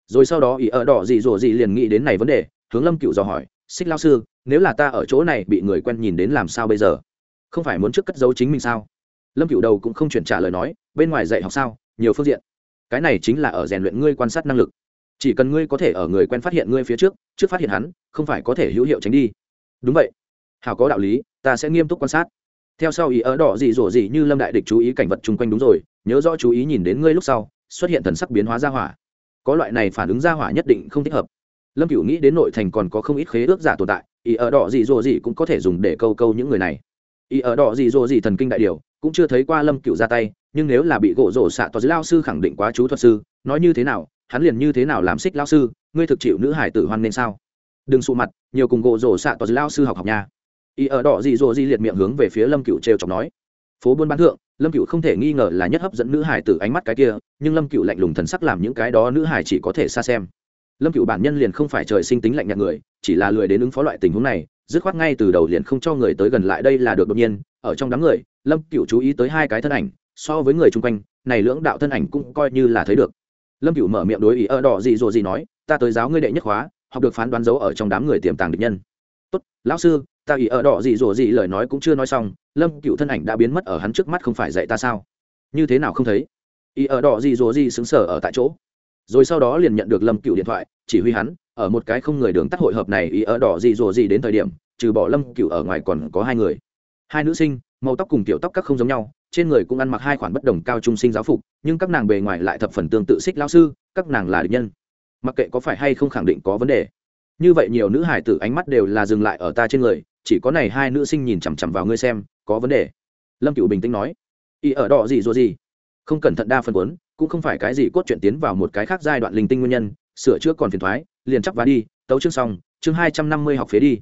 Rồi sau đó ý ở đỏ dì dồ dì liền nghĩ đến này vấn đề, hướng lâm cựu dò hỏi, xích lao sư, nếu là ta ở chỗ này bị người quen nhìn đến làm sao bây giờ? Không phải muốn trước cất giấu chính mình sao? Lâm cựu đầu cũng không chuyển trả lời nói, bên ngoài dạy học sao? Nhiều phương diện. Cái này chính là ở rèn luyện ngươi quan sát năng lực. Chỉ cần ngươi có thể ở người quen phát hiện ngươi phía trước trước phát hiện hắn, không phải có thể hữu hiệu tránh đi. Đúng vậy. Hào có đạo lý, ta sẽ nghiêm túc quan sát. Theo sau ý ở đỏ gì rổ gì như lâm đại địch chú ý cảnh vật chung quanh đúng rồi, nhớ rõ chú ý nhìn đến ngươi lúc sau, xuất hiện thần sắc biến hóa ra hỏa. Có loại này phản ứng ra hỏa nhất định không thích hợp. Lâm cựu nghĩ đến nội thành còn có không ít khế ước giả tồn tại, ý ở đỏ gì rổ gì cũng có thể dùng để câu câu những người này ý ở đỏ gì rồ gì thần kinh đại điều, cũng chưa thấy qua lâm Cựu ra tay, nhưng nếu là bị gỗ rổ xạ tòa lao sư khẳng định quá chú thuật sư, nói như thế nào, hắn liền như thế nào làm xích lao sư, ngươi thực chịu nữ hải tử hoan nên sao? Đừng sụ mặt, nhiều cùng gỗ rổ xạ tòa lao sư học học nha. Ý ở đỏ gì dỗ gì liệt miệng hướng về phía lâm cựu trêu chọc nói. Phố buôn bán thượng, lâm cựu không thể nghi ngờ là nhất hấp dẫn nữ hải tử ánh mắt cái kia, nhưng lâm cựu lạnh lùng thần sắc làm những cái đó nữ hải chỉ có thể xa xem. Lâm cựu bản nhân liền không phải trời sinh tính lạnh nhạt người, chỉ là lười đến ứng phó loại tình huống này dứt khoát ngay từ đầu liền không cho người tới gần lại đây là được đột nhiên, ở trong đám người, lâm cựu chú ý tới hai cái thân ảnh, so với người chung quanh, này lưỡng đạo thân ảnh cũng coi như là thấy được. Lâm cựu mở miệng đối ý ở đỏ gì rồi gì nói, ta tới giáo ngươi đệ nhất khóa, học được phán đoán dấu ở trong đám người tiềm tàng địch nhân. Tốt, lão sư, ta ý ở đỏ gì rồi gì lời nói cũng chưa nói xong, lâm cựu thân ảnh đã biến mất ở hắn trước mắt không phải dạy ta sao? Như thế nào không thấy? Ý ở đỏ gì rồi gì xứng sở ở tại chỗ. Rồi sau đó liền nhận được lâm cựu điện thoại chỉ huy hắn, ở một cái không người đường tắt hội hợp này ý ở đỏ gì rồ gì đến thời điểm, trừ bỏ lâm cựu ở ngoài còn có hai người. Hai nữ sinh, màu tóc cùng tiểu tóc các không giống nhau, trên người cũng ăn mặc hai khoản bất đồng cao trung sinh giáo phục, nhưng các nàng bề ngoài lại thập phần tương tự xích lao sư, các nàng là địch nhân. Mặc kệ có phải hay không khẳng định có vấn đề. Như vậy nhiều nữ hải tử ánh mắt đều là dừng lại ở ta trên người, chỉ có này hai nữ sinh nhìn chằm chằm vào ngươi xem, có vấn đề. Lâm cựu bình tĩnh nói. Y ở đỏ gì rồi gì? Không cẩn thận đa phần quấn cũng không phải cái gì cốt chuyện tiến vào một cái khác giai đoạn linh tinh nguyên nhân sửa chữa còn phiền thoái, liền chắp vá đi, tấu chương xong, chương hai trăm năm mươi học phế đi.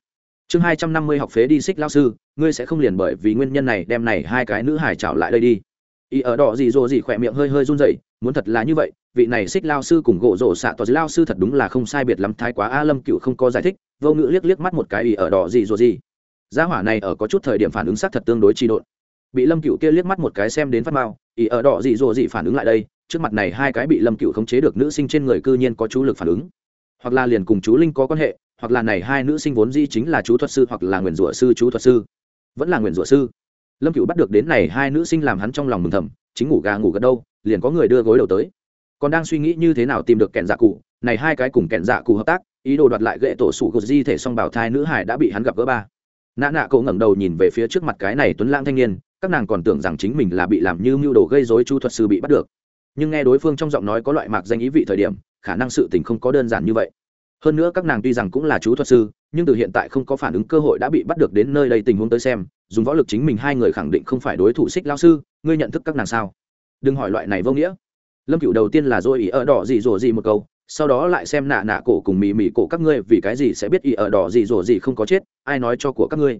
Chương hai trăm năm mươi học phế đi xích lao sư, ngươi sẽ không liền bởi vì nguyên nhân này đem này hai cái nữ hải trảo lại đây đi. Ý ở đỏ gì rồi gì khỏe miệng hơi hơi run rẩy, muốn thật là như vậy, vị này xích lao sư cùng gỗ rổ xạ tòa lao sư thật đúng là không sai biệt lắm, thái quá a lâm cựu không có giải thích, vô ngữ liếc liếc mắt một cái ý ở đỏ gì rồi gì. Gia hỏa này ở có chút thời điểm phản ứng xác thật tương đối trị độn. Bị lâm cựu kia liếc mắt một cái xem đến phát mao ý ở đỏ gì dỗ gì phản ứng lại đây trước mặt này hai cái bị lâm cựu khống chế được nữ sinh trên người cư nhiên có chú lực phản ứng. Hoặc là liền cùng chú linh có quan hệ, hoặc là này hai nữ sinh vốn dĩ chính là chú thuật sư hoặc là nguyền rủa sư chú thuật sư. Vẫn là nguyền rủa sư. Lâm cựu bắt được đến này hai nữ sinh làm hắn trong lòng mừng thầm, chính ngủ gà ngủ gật đâu, liền có người đưa gối đầu tới. Còn đang suy nghĩ như thế nào tìm được kẹn dạ cụ, này hai cái cùng kẹn dạ cụ hợp tác, ý đồ đoạt lại gậy tổ sủ gột di thể song bảo thai nữ hải đã bị hắn gặp gỡ ba. Nã nạ cậu ngẩng đầu nhìn về phía trước mặt cái này tuấn lãng thanh niên, các nàng còn tưởng rằng chính mình là bị làm như mưu đồ gây dối chú thuật sư bị bắt được nhưng nghe đối phương trong giọng nói có loại mạc danh ý vị thời điểm, khả năng sự tình không có đơn giản như vậy. Hơn nữa các nàng tuy rằng cũng là chú thuật sư, nhưng từ hiện tại không có phản ứng cơ hội đã bị bắt được đến nơi đây tình huống tới xem, dùng võ lực chính mình hai người khẳng định không phải đối thủ xích lao sư, ngươi nhận thức các nàng sao? Đừng hỏi loại này vô nghĩa. Lâm cựu đầu tiên là dôi ý ở đỏ gì rồ gì một câu, sau đó lại xem nạ nạ cổ cùng mì mì cổ các ngươi vì cái gì sẽ biết ý ở đỏ gì rồ gì không có chết, ai nói cho của các ngươi?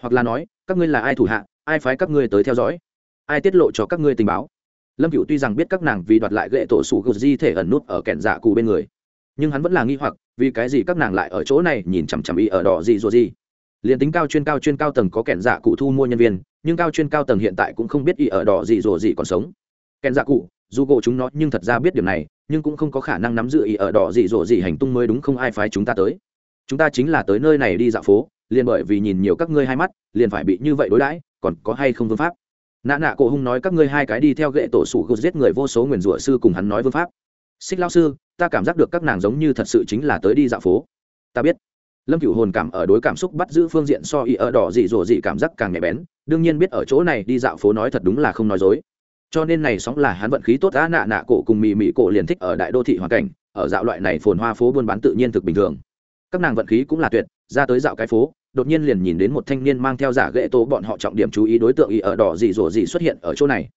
Hoặc là nói, các ngươi là ai thủ hạ, ai phái các ngươi tới theo dõi? Ai tiết lộ cho các ngươi tình báo? Lâm cựu tuy rằng biết các nàng vì đoạt lại gậy tổ sủ gột di thể ẩn nút ở kẹn dạ cù bên người, nhưng hắn vẫn là nghi hoặc, vì cái gì các nàng lại ở chỗ này nhìn chằm chằm y ở đỏ gì rồi gì. Liền tính cao chuyên cao chuyên cao tầng có kẹn dạ cụ thu mua nhân viên, nhưng cao chuyên cao tầng hiện tại cũng không biết y ở đỏ gì rồi gì còn sống. Kẹn dạ cụ dù gỗ chúng nó nhưng thật ra biết điều này, nhưng cũng không có khả năng nắm giữ ý ở đỏ gì rồi gì hành tung mới đúng không ai phái chúng ta tới. Chúng ta chính là tới nơi này đi dạo phố, liền bởi vì nhìn nhiều các ngươi hai mắt, liền phải bị như vậy đối đãi, còn có hay không vương pháp? Nạ nạ cổ hung nói các ngươi hai cái đi theo gậy tổ sủ gột giết người vô số nguyền rủa sư cùng hắn nói vương pháp. Xích lao sư, ta cảm giác được các nàng giống như thật sự chính là tới đi dạo phố. Ta biết. Lâm cửu hồn cảm ở đối cảm xúc bắt giữ phương diện so y ở đỏ dị dỗ dị cảm giác càng nhạy bén, đương nhiên biết ở chỗ này đi dạo phố nói thật đúng là không nói dối. Cho nên này sóng là hắn vận khí tốt đã nạ nạ cổ cùng mì mì cổ liền thích ở đại đô thị hoàn cảnh, ở dạo loại này phồn hoa phố buôn bán tự nhiên thực bình thường. Các nàng vận khí cũng là tuyệt, ra tới dạo cái phố đột nhiên liền nhìn đến một thanh niên mang theo giả ghệ tố bọn họ trọng điểm chú ý đối tượng y ở đỏ dị dỗ dị xuất hiện ở chỗ này.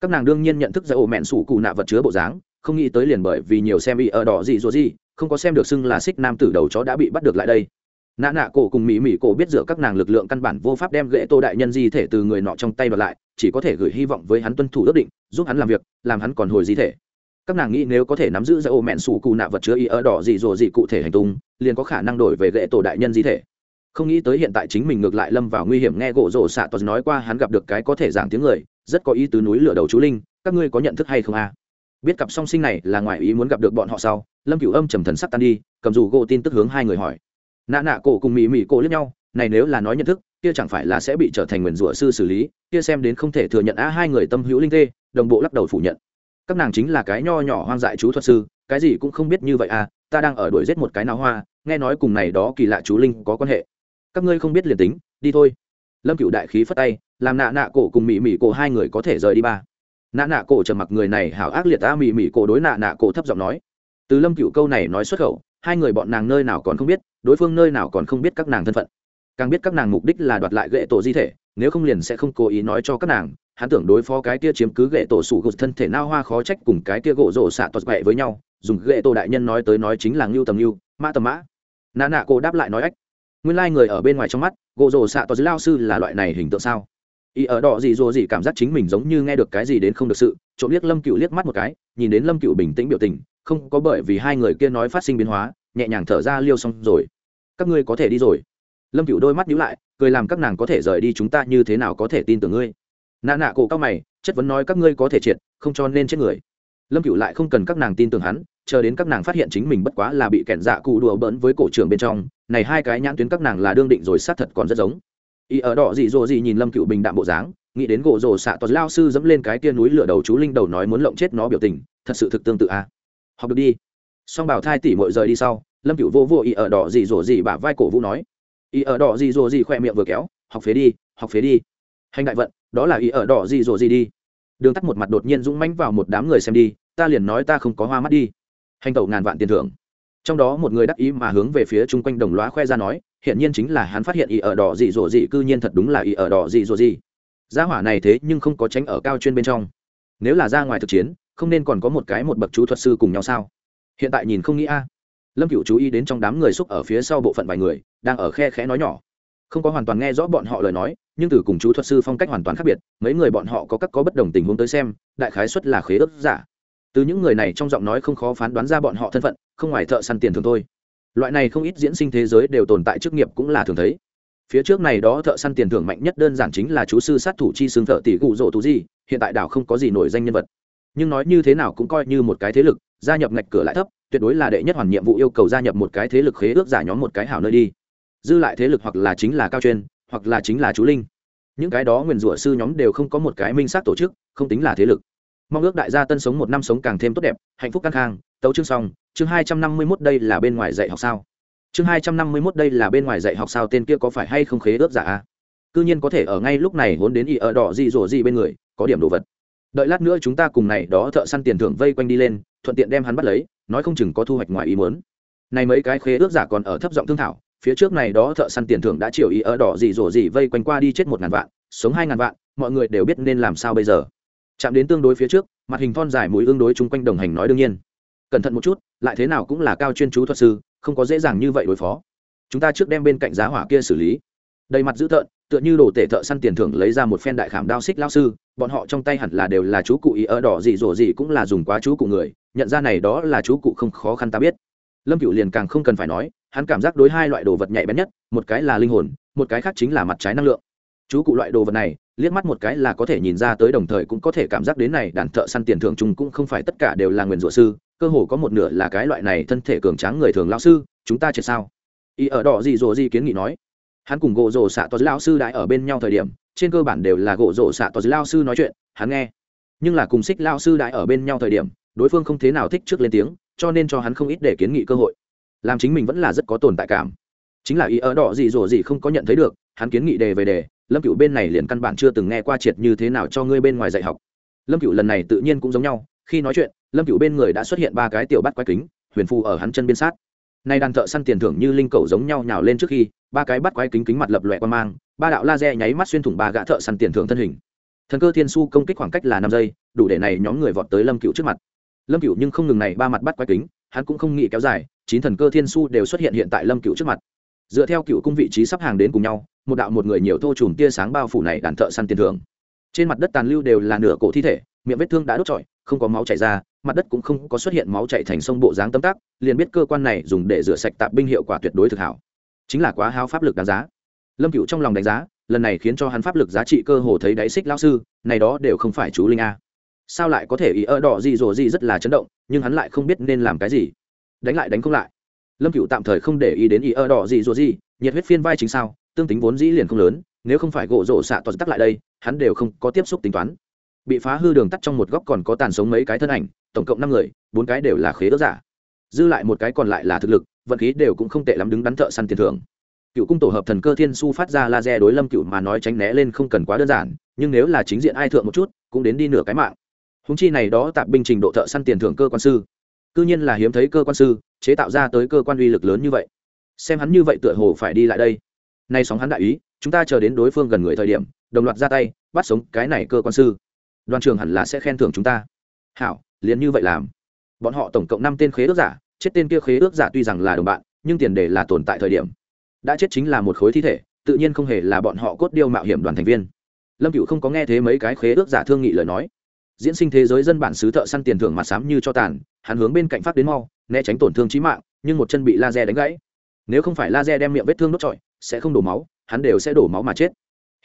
Các nàng đương nhiên nhận thức ra ổ mẹn sủ cụ nạ vật chứa bộ dáng, không nghĩ tới liền bởi vì nhiều xem y ở đỏ dị dỗ dị, không có xem được xưng là xích nam tử đầu chó đã bị bắt được lại đây. Nạ nạ cổ cùng mỹ mỹ cổ biết dựa các nàng lực lượng căn bản vô pháp đem ghệ tô đại nhân di thể từ người nọ trong tay đoạt lại, chỉ có thể gửi hy vọng với hắn tuân thủ ước định, giúp hắn làm việc, làm hắn còn hồi di thể. Các nàng nghĩ nếu có thể nắm giữ ra ô mẹn sủ cụ nạ vật chứa y ở đỏ dị dỗ dị cụ thể hành tung, liền có khả năng đổi về ghệ tổ đại nhân di thể không nghĩ tới hiện tại chính mình ngược lại lâm vào nguy hiểm, nghe gỗ rổ xạ toàn nói qua hắn gặp được cái có thể giảng tiếng người, rất có ý tứ núi lửa đầu chú linh, các ngươi có nhận thức hay không a? Biết cặp song sinh này là ngoài ý muốn gặp được bọn họ sau, lâm cửu âm trầm thần sắc tan đi, cầm dù gỗ tin tức hướng hai người hỏi. Nạ nạ cổ cùng mì mì cổ lẫn nhau, này nếu là nói nhận thức, kia chẳng phải là sẽ bị trở thành nguyền rủa sư xử lý, kia xem đến không thể thừa nhận á, hai người tâm hữu linh tê, đồng bộ lắc đầu phủ nhận. Các nàng chính là cái nho nhỏ hoang dại chú thuật sư, cái gì cũng không biết như vậy à ta đang ở đuổi giết một cái nào hoa, nghe nói cùng này đó kỳ lạ chú linh có quan hệ các ngươi không biết liền tính, đi thôi. Lâm cựu đại khí phất tay, làm nạ nạ cổ cùng mỹ mỹ cổ hai người có thể rời đi ba. Nạ nạ cổ trầm mặc người này hảo ác liệt ta mỹ mỹ cổ đối nạ nạ cổ thấp giọng nói. Từ lâm cựu câu này nói xuất khẩu, hai người bọn nàng nơi nào còn không biết, đối phương nơi nào còn không biết các nàng thân phận. Càng biết các nàng mục đích là đoạt lại gậy tổ di thể, nếu không liền sẽ không cố ý nói cho các nàng, hắn tưởng đối phó cái kia chiếm cứ gậy tổ sủ gột thân thể nao hoa khó trách cùng cái kia gỗ rổ xạ toạt quẹ với nhau, dùng gậy tổ đại nhân nói tới nói chính là ngưu tầm ngưu, mã tầm mã. Nạ nạ cô đáp lại nói ách nguyên lai、like、người ở bên ngoài trong mắt, gỗ rổ xạ dưới lao sư là loại này hình tượng sao? Y ở đỏ gì rồi gì cảm giác chính mình giống như nghe được cái gì đến không được sự, trộm liếc lâm cựu liếc mắt một cái, nhìn đến lâm cựu bình tĩnh biểu tình, không có bởi vì hai người kia nói phát sinh biến hóa, nhẹ nhàng thở ra liêu xong rồi. Các ngươi có thể đi rồi. Lâm cựu đôi mắt nhíu lại, cười làm các nàng có thể rời đi chúng ta như thế nào có thể tin tưởng ngươi? Nạ nạ cổ cao mày, chất vấn nói các ngươi có thể triệt, không cho nên chết người. Lâm cựu lại không cần các nàng tin tưởng hắn chờ đến các nàng phát hiện chính mình bất quá là bị kẹn dạ cụ đùa bỡn với cổ trưởng bên trong, này hai cái nhãn tuyến các nàng là đương định rồi sát thật còn rất giống. Y ở đỏ dị dỗ dị nhìn lâm cựu bình đạm bộ dáng, nghĩ đến gỗ rồ xạ toàn lao sư dẫm lên cái tia núi lửa đầu chú linh đầu nói muốn lộng chết nó biểu tình, thật sự thực tương tự a à. học được đi. Song bảo thai tỉ mội rời đi sau, lâm cựu vô vô y ở đỏ dị dỗ dị bả vai cổ vũ nói. Y ở đỏ dị dỗ dị khoe miệng vừa kéo, học phế đi, học phế đi. Hành đại vận, đó là y ở đỏ dị dỗ dị đi. Đường tắt một mặt đột nhiên dũng mánh vào một đám người xem đi, ta liền nói ta không có hoa mắt đi hành tẩu ngàn vạn tiền thưởng. Trong đó một người đắc ý mà hướng về phía chung quanh đồng loá khoe ra nói hiện nhiên chính là hắn phát hiện y ở đỏ dị dỗ dị, cư nhiên thật đúng là y ở đỏ dị dỗ dị. Gia hỏa này thế nhưng không có tránh ở cao chuyên bên trong. Nếu là ra ngoài thực chiến, không nên còn có một cái một bậc chú thuật sư cùng nhau sao? Hiện tại nhìn không nghĩ a. À. Lâm cựu chú ý đến trong đám người xúc ở phía sau bộ phận vài người, đang ở khe khẽ nói nhỏ. Không có hoàn toàn nghe rõ bọn họ lời nói, nhưng từ cùng chú thuật sư phong cách hoàn toàn khác biệt, mấy người bọn họ có các có bất đồng tình huống tới xem, đại khái xuất là khế ước giả từ những người này trong giọng nói không khó phán đoán ra bọn họ thân phận, không ngoài thợ săn tiền thường thôi. Loại này không ít diễn sinh thế giới đều tồn tại chức nghiệp cũng là thường thấy. Phía trước này đó thợ săn tiền thưởng mạnh nhất đơn giản chính là chú sư sát thủ chi xương thợ tỷ cụ rỗ tú gì, hiện tại đảo không có gì nổi danh nhân vật. Nhưng nói như thế nào cũng coi như một cái thế lực, gia nhập ngạch cửa lại thấp, tuyệt đối là đệ nhất hoàn nhiệm vụ yêu cầu gia nhập một cái thế lực khế ước giả nhóm một cái hảo nơi đi. Dư lại thế lực hoặc là chính là cao chuyên, hoặc là chính là chú linh. Những cái đó nguyền rủa sư nhóm đều không có một cái minh xác tổ chức, không tính là thế lực mong ước đại gia tân sống một năm sống càng thêm tốt đẹp, hạnh phúc căng khang. Tấu chương xong, chương hai trăm năm mươi mốt đây là bên ngoài dạy học sao? Chương hai trăm năm mươi mốt đây là bên ngoài dạy học sao? Tên kia có phải hay không khế ước giả a? Cư nhiên có thể ở ngay lúc này hốn đến y ở đỏ gì rồ gì bên người, có điểm đồ vật. Đợi lát nữa chúng ta cùng này đó thợ săn tiền thưởng vây quanh đi lên, thuận tiện đem hắn bắt lấy, nói không chừng có thu hoạch ngoài ý muốn. Này mấy cái khế ước giả còn ở thấp giọng thương thảo, phía trước này đó thợ săn tiền thưởng đã chịu ý ở đỏ gì rổ gì vây quanh qua đi chết một ngàn vạn, sống hai ngàn vạn, mọi người đều biết nên làm sao bây giờ chạm đến tương đối phía trước, mặt hình thon dài mũi ương đối chung quanh đồng hành nói đương nhiên. Cẩn thận một chút, lại thế nào cũng là cao chuyên chú thuật sư, không có dễ dàng như vậy đối phó. Chúng ta trước đem bên cạnh giá hỏa kia xử lý. Đầy mặt dữ tợn, tựa như đồ tể thợ săn tiền thưởng lấy ra một phen đại khảm đao xích lao sư, bọn họ trong tay hẳn là đều là chú cụ ý ở đỏ gì rổ gì cũng là dùng quá chú cụ người, nhận ra này đó là chú cụ không khó khăn ta biết. Lâm cựu liền càng không cần phải nói, hắn cảm giác đối hai loại đồ vật nhạy bén nhất, một cái là linh hồn, một cái khác chính là mặt trái năng lượng chú cụ loại đồ vật này, liếc mắt một cái là có thể nhìn ra tới đồng thời cũng có thể cảm giác đến này, đàn thợ săn tiền thường chung cũng không phải tất cả đều là nguyền rủa sư, cơ hồ có một nửa là cái loại này thân thể cường tráng người thường lao sư, chúng ta chết sao? Y ở đỏ gì rồ gì kiến nghị nói. Hắn cùng gỗ rồ xạ to lao sư đại ở bên nhau thời điểm, trên cơ bản đều là gỗ rồ xạ to lao sư nói chuyện, hắn nghe. Nhưng là cùng xích lao sư đại ở bên nhau thời điểm, đối phương không thế nào thích trước lên tiếng, cho nên cho hắn không ít để kiến nghị cơ hội. Làm chính mình vẫn là rất có tồn tại cảm. Chính là ý ở đỏ gì rồ gì không có nhận thấy được, hắn kiến nghị đề về đề lâm cựu bên này liền căn bản chưa từng nghe qua triệt như thế nào cho ngươi bên ngoài dạy học. Lâm cựu lần này tự nhiên cũng giống nhau, khi nói chuyện, lâm cựu bên người đã xuất hiện ba cái tiểu bắt quái kính, huyền phù ở hắn chân biên sát. Nay đàn thợ săn tiền thưởng như linh cầu giống nhau nhào lên trước khi, ba cái bắt quái kính kính mặt lập lòe qua mang, ba đạo laser nháy mắt xuyên thủng ba gã thợ săn tiền thưởng thân hình. Thần cơ thiên su công kích khoảng cách là năm giây, đủ để này nhóm người vọt tới lâm cựu trước mặt. Lâm cựu nhưng không ngừng này ba mặt bắt quái kính, hắn cũng không nghĩ kéo dài, chín thần cơ thiên su đều xuất hiện hiện tại lâm cựu trước mặt. Dựa theo cựu cung vị trí sắp hàng đến cùng nhau một đạo một người nhiều thô trùm tia sáng bao phủ này đàn thợ săn tiền thưởng. Trên mặt đất tàn lưu đều là nửa cổ thi thể, miệng vết thương đã đốt trọi, không có máu chảy ra, mặt đất cũng không có xuất hiện máu chảy thành sông bộ dáng tấm tắc, liền biết cơ quan này dùng để rửa sạch tạp binh hiệu quả tuyệt đối thực hảo. Chính là quá hao pháp lực đáng giá. Lâm cựu trong lòng đánh giá, lần này khiến cho hắn pháp lực giá trị cơ hồ thấy đáy xích lao sư, này đó đều không phải chú linh a. Sao lại có thể ý ơ đỏ gì rồ gì rất là chấn động, nhưng hắn lại không biết nên làm cái gì. Đánh lại đánh không lại. Lâm cựu tạm thời không để ý đến ý ơ đỏ gì rồ gì, nhiệt huyết phiên vai chính sao tương tính vốn dĩ liền không lớn, nếu không phải gỗ rổ xạ toàn tắc lại đây, hắn đều không có tiếp xúc tính toán. Bị phá hư đường tắt trong một góc còn có tàn sống mấy cái thân ảnh, tổng cộng năm người, bốn cái đều là khế đỡ giả. Dư lại một cái còn lại là thực lực, vận khí đều cũng không tệ lắm đứng đắn thợ săn tiền thưởng. Cựu cung tổ hợp thần cơ thiên su phát ra laser đối lâm cựu mà nói tránh né lên không cần quá đơn giản, nhưng nếu là chính diện ai thượng một chút, cũng đến đi nửa cái mạng. Húng chi này đó tạp binh trình độ thợ săn tiền thưởng cơ quan sư. Cư nhiên là hiếm thấy cơ quan sư, chế tạo ra tới cơ quan uy lực lớn như vậy. Xem hắn như vậy tựa hồ phải đi lại đây nay sóng hắn đại ý, chúng ta chờ đến đối phương gần người thời điểm, đồng loạt ra tay, bắt sống cái này cơ quan sư. Đoàn trường hẳn là sẽ khen thưởng chúng ta. Hảo, liền như vậy làm. Bọn họ tổng cộng năm tên khế ước giả, chết tên kia khế ước giả tuy rằng là đồng bạn, nhưng tiền đề là tồn tại thời điểm. Đã chết chính là một khối thi thể, tự nhiên không hề là bọn họ cốt điêu mạo hiểm đoàn thành viên. Lâm cựu không có nghe thấy mấy cái khế ước giả thương nghị lời nói. Diễn sinh thế giới dân bản xứ thợ săn tiền thưởng mặt sám như cho tàn, hắn hướng bên cạnh phát đến mau, né tránh tổn thương trí mạng, nhưng một chân bị laser đánh gãy. Nếu không phải laser đem miệng vết thương đốt trọi sẽ không đổ máu, hắn đều sẽ đổ máu mà chết.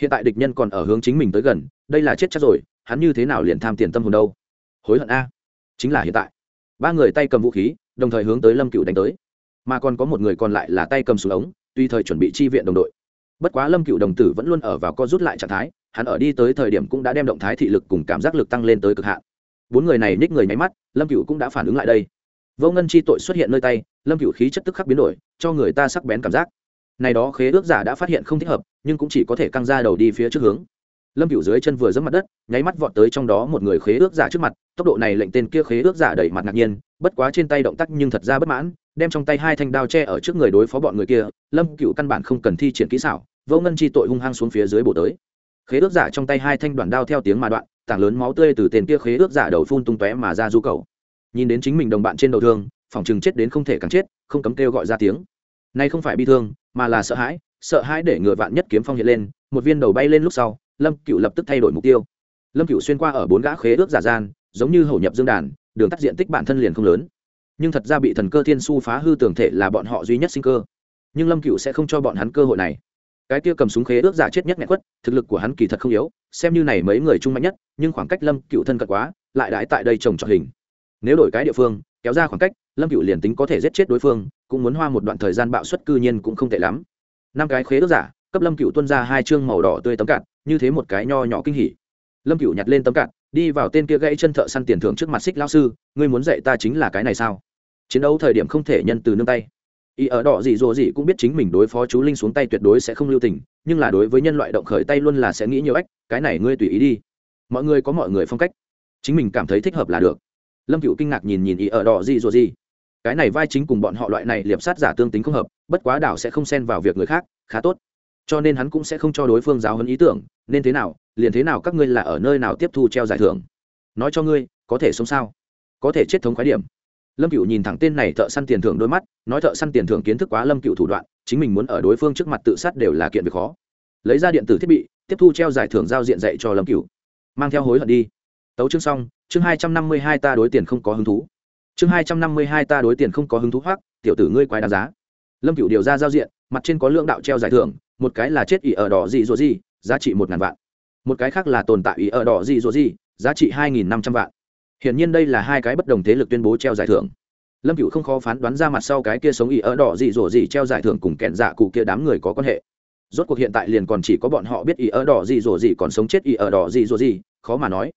Hiện tại địch nhân còn ở hướng chính mình tới gần, đây là chết chắc rồi, hắn như thế nào liền tham tiền tâm hồn đâu? Hối hận a. Chính là hiện tại. Ba người tay cầm vũ khí, đồng thời hướng tới lâm cựu đánh tới. Mà còn có một người còn lại là tay cầm súng ống tùy thời chuẩn bị chi viện đồng đội. Bất quá lâm cựu đồng tử vẫn luôn ở vào co rút lại trạng thái, hắn ở đi tới thời điểm cũng đã đem động thái thị lực cùng cảm giác lực tăng lên tới cực hạn. Bốn người này ních người nháy mắt, lâm cựu cũng đã phản ứng lại đây. Vô ngân chi tội xuất hiện nơi tay, lâm cựu khí chất tức khắc biến đổi, cho người ta sắc bén cảm giác này đó khế ước giả đã phát hiện không thích hợp, nhưng cũng chỉ có thể căng ra đầu đi phía trước hướng. Lâm cựu dưới chân vừa dẫm mặt đất, nháy mắt vọt tới trong đó một người khế ước giả trước mặt, tốc độ này lệnh tên kia khế ước giả đẩy mặt ngạc nhiên, bất quá trên tay động tác nhưng thật ra bất mãn, đem trong tay hai thanh đao tre ở trước người đối phó bọn người kia, lâm cựu căn bản không cần thi triển kỹ xảo, vô ngân chi tội hung hăng xuống phía dưới bổ tới. Khế ước giả trong tay hai thanh đoàn đao theo tiếng mà đoạn, tảng lớn máu tươi từ tên kia khế ước giả đầu phun tung tóe mà ra du cầu. Nhìn đến chính mình đồng bạn trên đầu thương, phòng chừng chết đến không thể càng chết, không cấm kêu gọi ra tiếng. Nay không phải bi thương mà là sợ hãi sợ hãi để ngựa vạn nhất kiếm phong hiện lên, một viên đầu bay lên lúc sau, lâm cựu lập tức thay đổi mục tiêu. Lâm cựu xuyên qua ở bốn gã khế ước giả gian, giống như hậu nhập dương đàn, đường tắt diện tích bản thân liền không lớn. Nhưng thật ra bị thần cơ thiên su phá hư tưởng thể là bọn họ duy nhất sinh cơ. Nhưng lâm cựu sẽ không cho bọn hắn cơ hội này. Cái kia cầm súng khế ước giả chết nhất nghẹn quất, thực lực của hắn kỳ thật không yếu, xem như này mấy người trung mạnh nhất, nhưng khoảng cách lâm cựu thân cận quá, lại đãi tại đây trồng trọt hình. Nếu đổi cái địa phương, kéo ra khoảng cách lâm cựu liền tính có thể giết chết đối phương, cũng muốn hoa một đoạn thời gian bạo suất cư nhiên cũng không tệ lắm. Năm cái khế ước giả, cấp lâm cựu tuân ra hai chương màu đỏ tươi tấm cạn, như thế một cái nho nhỏ kinh hỉ. Lâm cựu nhặt lên tấm cạn, đi vào tên kia gãy chân thợ săn tiền thưởng trước mặt xích lao sư, ngươi muốn dạy ta chính là cái này sao? Chiến đấu thời điểm không thể nhân từ nương tay. Ý ở đỏ gì dồ gì cũng biết chính mình đối phó chú linh xuống tay tuyệt đối sẽ không lưu tình, nhưng là đối với nhân loại động khởi tay luôn là sẽ nghĩ nhiều ách, cái này ngươi tùy ý đi. Mọi người có mọi người phong cách. Chính mình cảm thấy thích hợp là được. Lâm cựu kinh ngạc nhìn nhìn ý ở đỏ gì dồ gì cái này vai chính cùng bọn họ loại này liệp sát giả tương tính không hợp, bất quá đảo sẽ không xen vào việc người khác, khá tốt. Cho nên hắn cũng sẽ không cho đối phương giáo hơn ý tưởng, nên thế nào, liền thế nào các ngươi là ở nơi nào tiếp thu treo giải thưởng. Nói cho ngươi, có thể sống sao? Có thể chết thống khái điểm. Lâm cựu nhìn thẳng tên này thợ săn tiền thưởng đôi mắt, nói thợ săn tiền thưởng kiến thức quá lâm cựu thủ đoạn, chính mình muốn ở đối phương trước mặt tự sát đều là kiện việc khó. Lấy ra điện tử thiết bị, tiếp thu treo giải thưởng giao diện dạy cho lâm cựu mang theo hối hận đi. Tấu chương xong, chương hai trăm năm mươi hai ta đối tiền không có hứng thú chương hai trăm năm mươi hai ta đối tiền không có hứng thú hoắc, tiểu tử ngươi quái đáng giá. Lâm cựu điều ra giao diện, mặt trên có lượng đạo treo giải thưởng, một cái là chết ỉ ở đỏ gì rồi gì, giá trị một ngàn vạn. Một cái khác là tồn tại ỉ ở đỏ gì rồi gì, giá trị hai nghìn năm trăm vạn. Hiển nhiên đây là hai cái bất đồng thế lực tuyên bố treo giải thưởng. Lâm cựu không khó phán đoán ra mặt sau cái kia sống ỉ ở đỏ gì rồi gì treo giải thưởng cùng kẹn dạ cụ kia đám người có quan hệ. Rốt cuộc hiện tại liền còn chỉ có bọn họ biết ỉ ở đỏ gì rồi gì còn sống chết ỉ ở đỏ gì rồi gì, khó mà nói.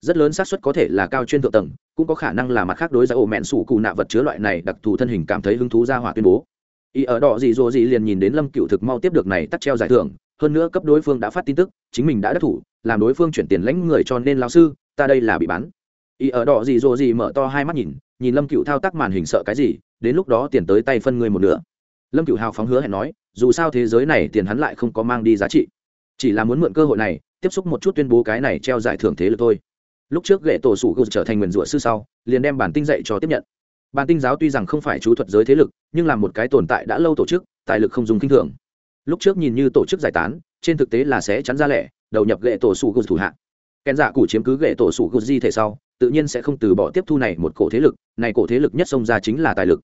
Rất lớn xác suất có thể là cao chuyên thượng tầng cũng có khả năng là mặt khác đối với ổ mẹn sủ cụ nạ vật chứa loại này đặc thù thân hình cảm thấy hứng thú ra hỏa tuyên bố. Y ở đỏ gì rồi gì liền nhìn đến lâm cựu thực mau tiếp được này tắt treo giải thưởng, hơn nữa cấp đối phương đã phát tin tức, chính mình đã đắc thủ, làm đối phương chuyển tiền lãnh người cho nên lao sư, ta đây là bị bắn y ở đỏ gì rồi gì mở to hai mắt nhìn nhìn lâm cựu thao tác màn hình sợ cái gì, đến lúc đó tiền tới tay phân người một nửa. Lâm cựu hào phóng hứa hẹn nói, dù sao thế giới này tiền hắn lại không có mang đi giá trị. Chỉ là muốn mượn cơ hội này, tiếp xúc một chút tuyên bố cái này treo giải thưởng thế lực thôi lúc trước gệ tổ sủ gù trở thành nguyền rủa sư sau, liền đem bản tinh dạy cho tiếp nhận. Bản tinh giáo tuy rằng không phải chú thuật giới thế lực, nhưng là một cái tồn tại đã lâu tổ chức, tài lực không dùng kinh thường. Lúc trước nhìn như tổ chức giải tán, trên thực tế là sẽ chắn ra lẻ, đầu nhập gệ tổ sủ gù thủ hạ. Kèn dạ cụ chiếm cứ gệ tổ sủ gù di thể sau, tự nhiên sẽ không từ bỏ tiếp thu này một cổ thế lực, này cổ thế lực nhất xông ra chính là tài lực.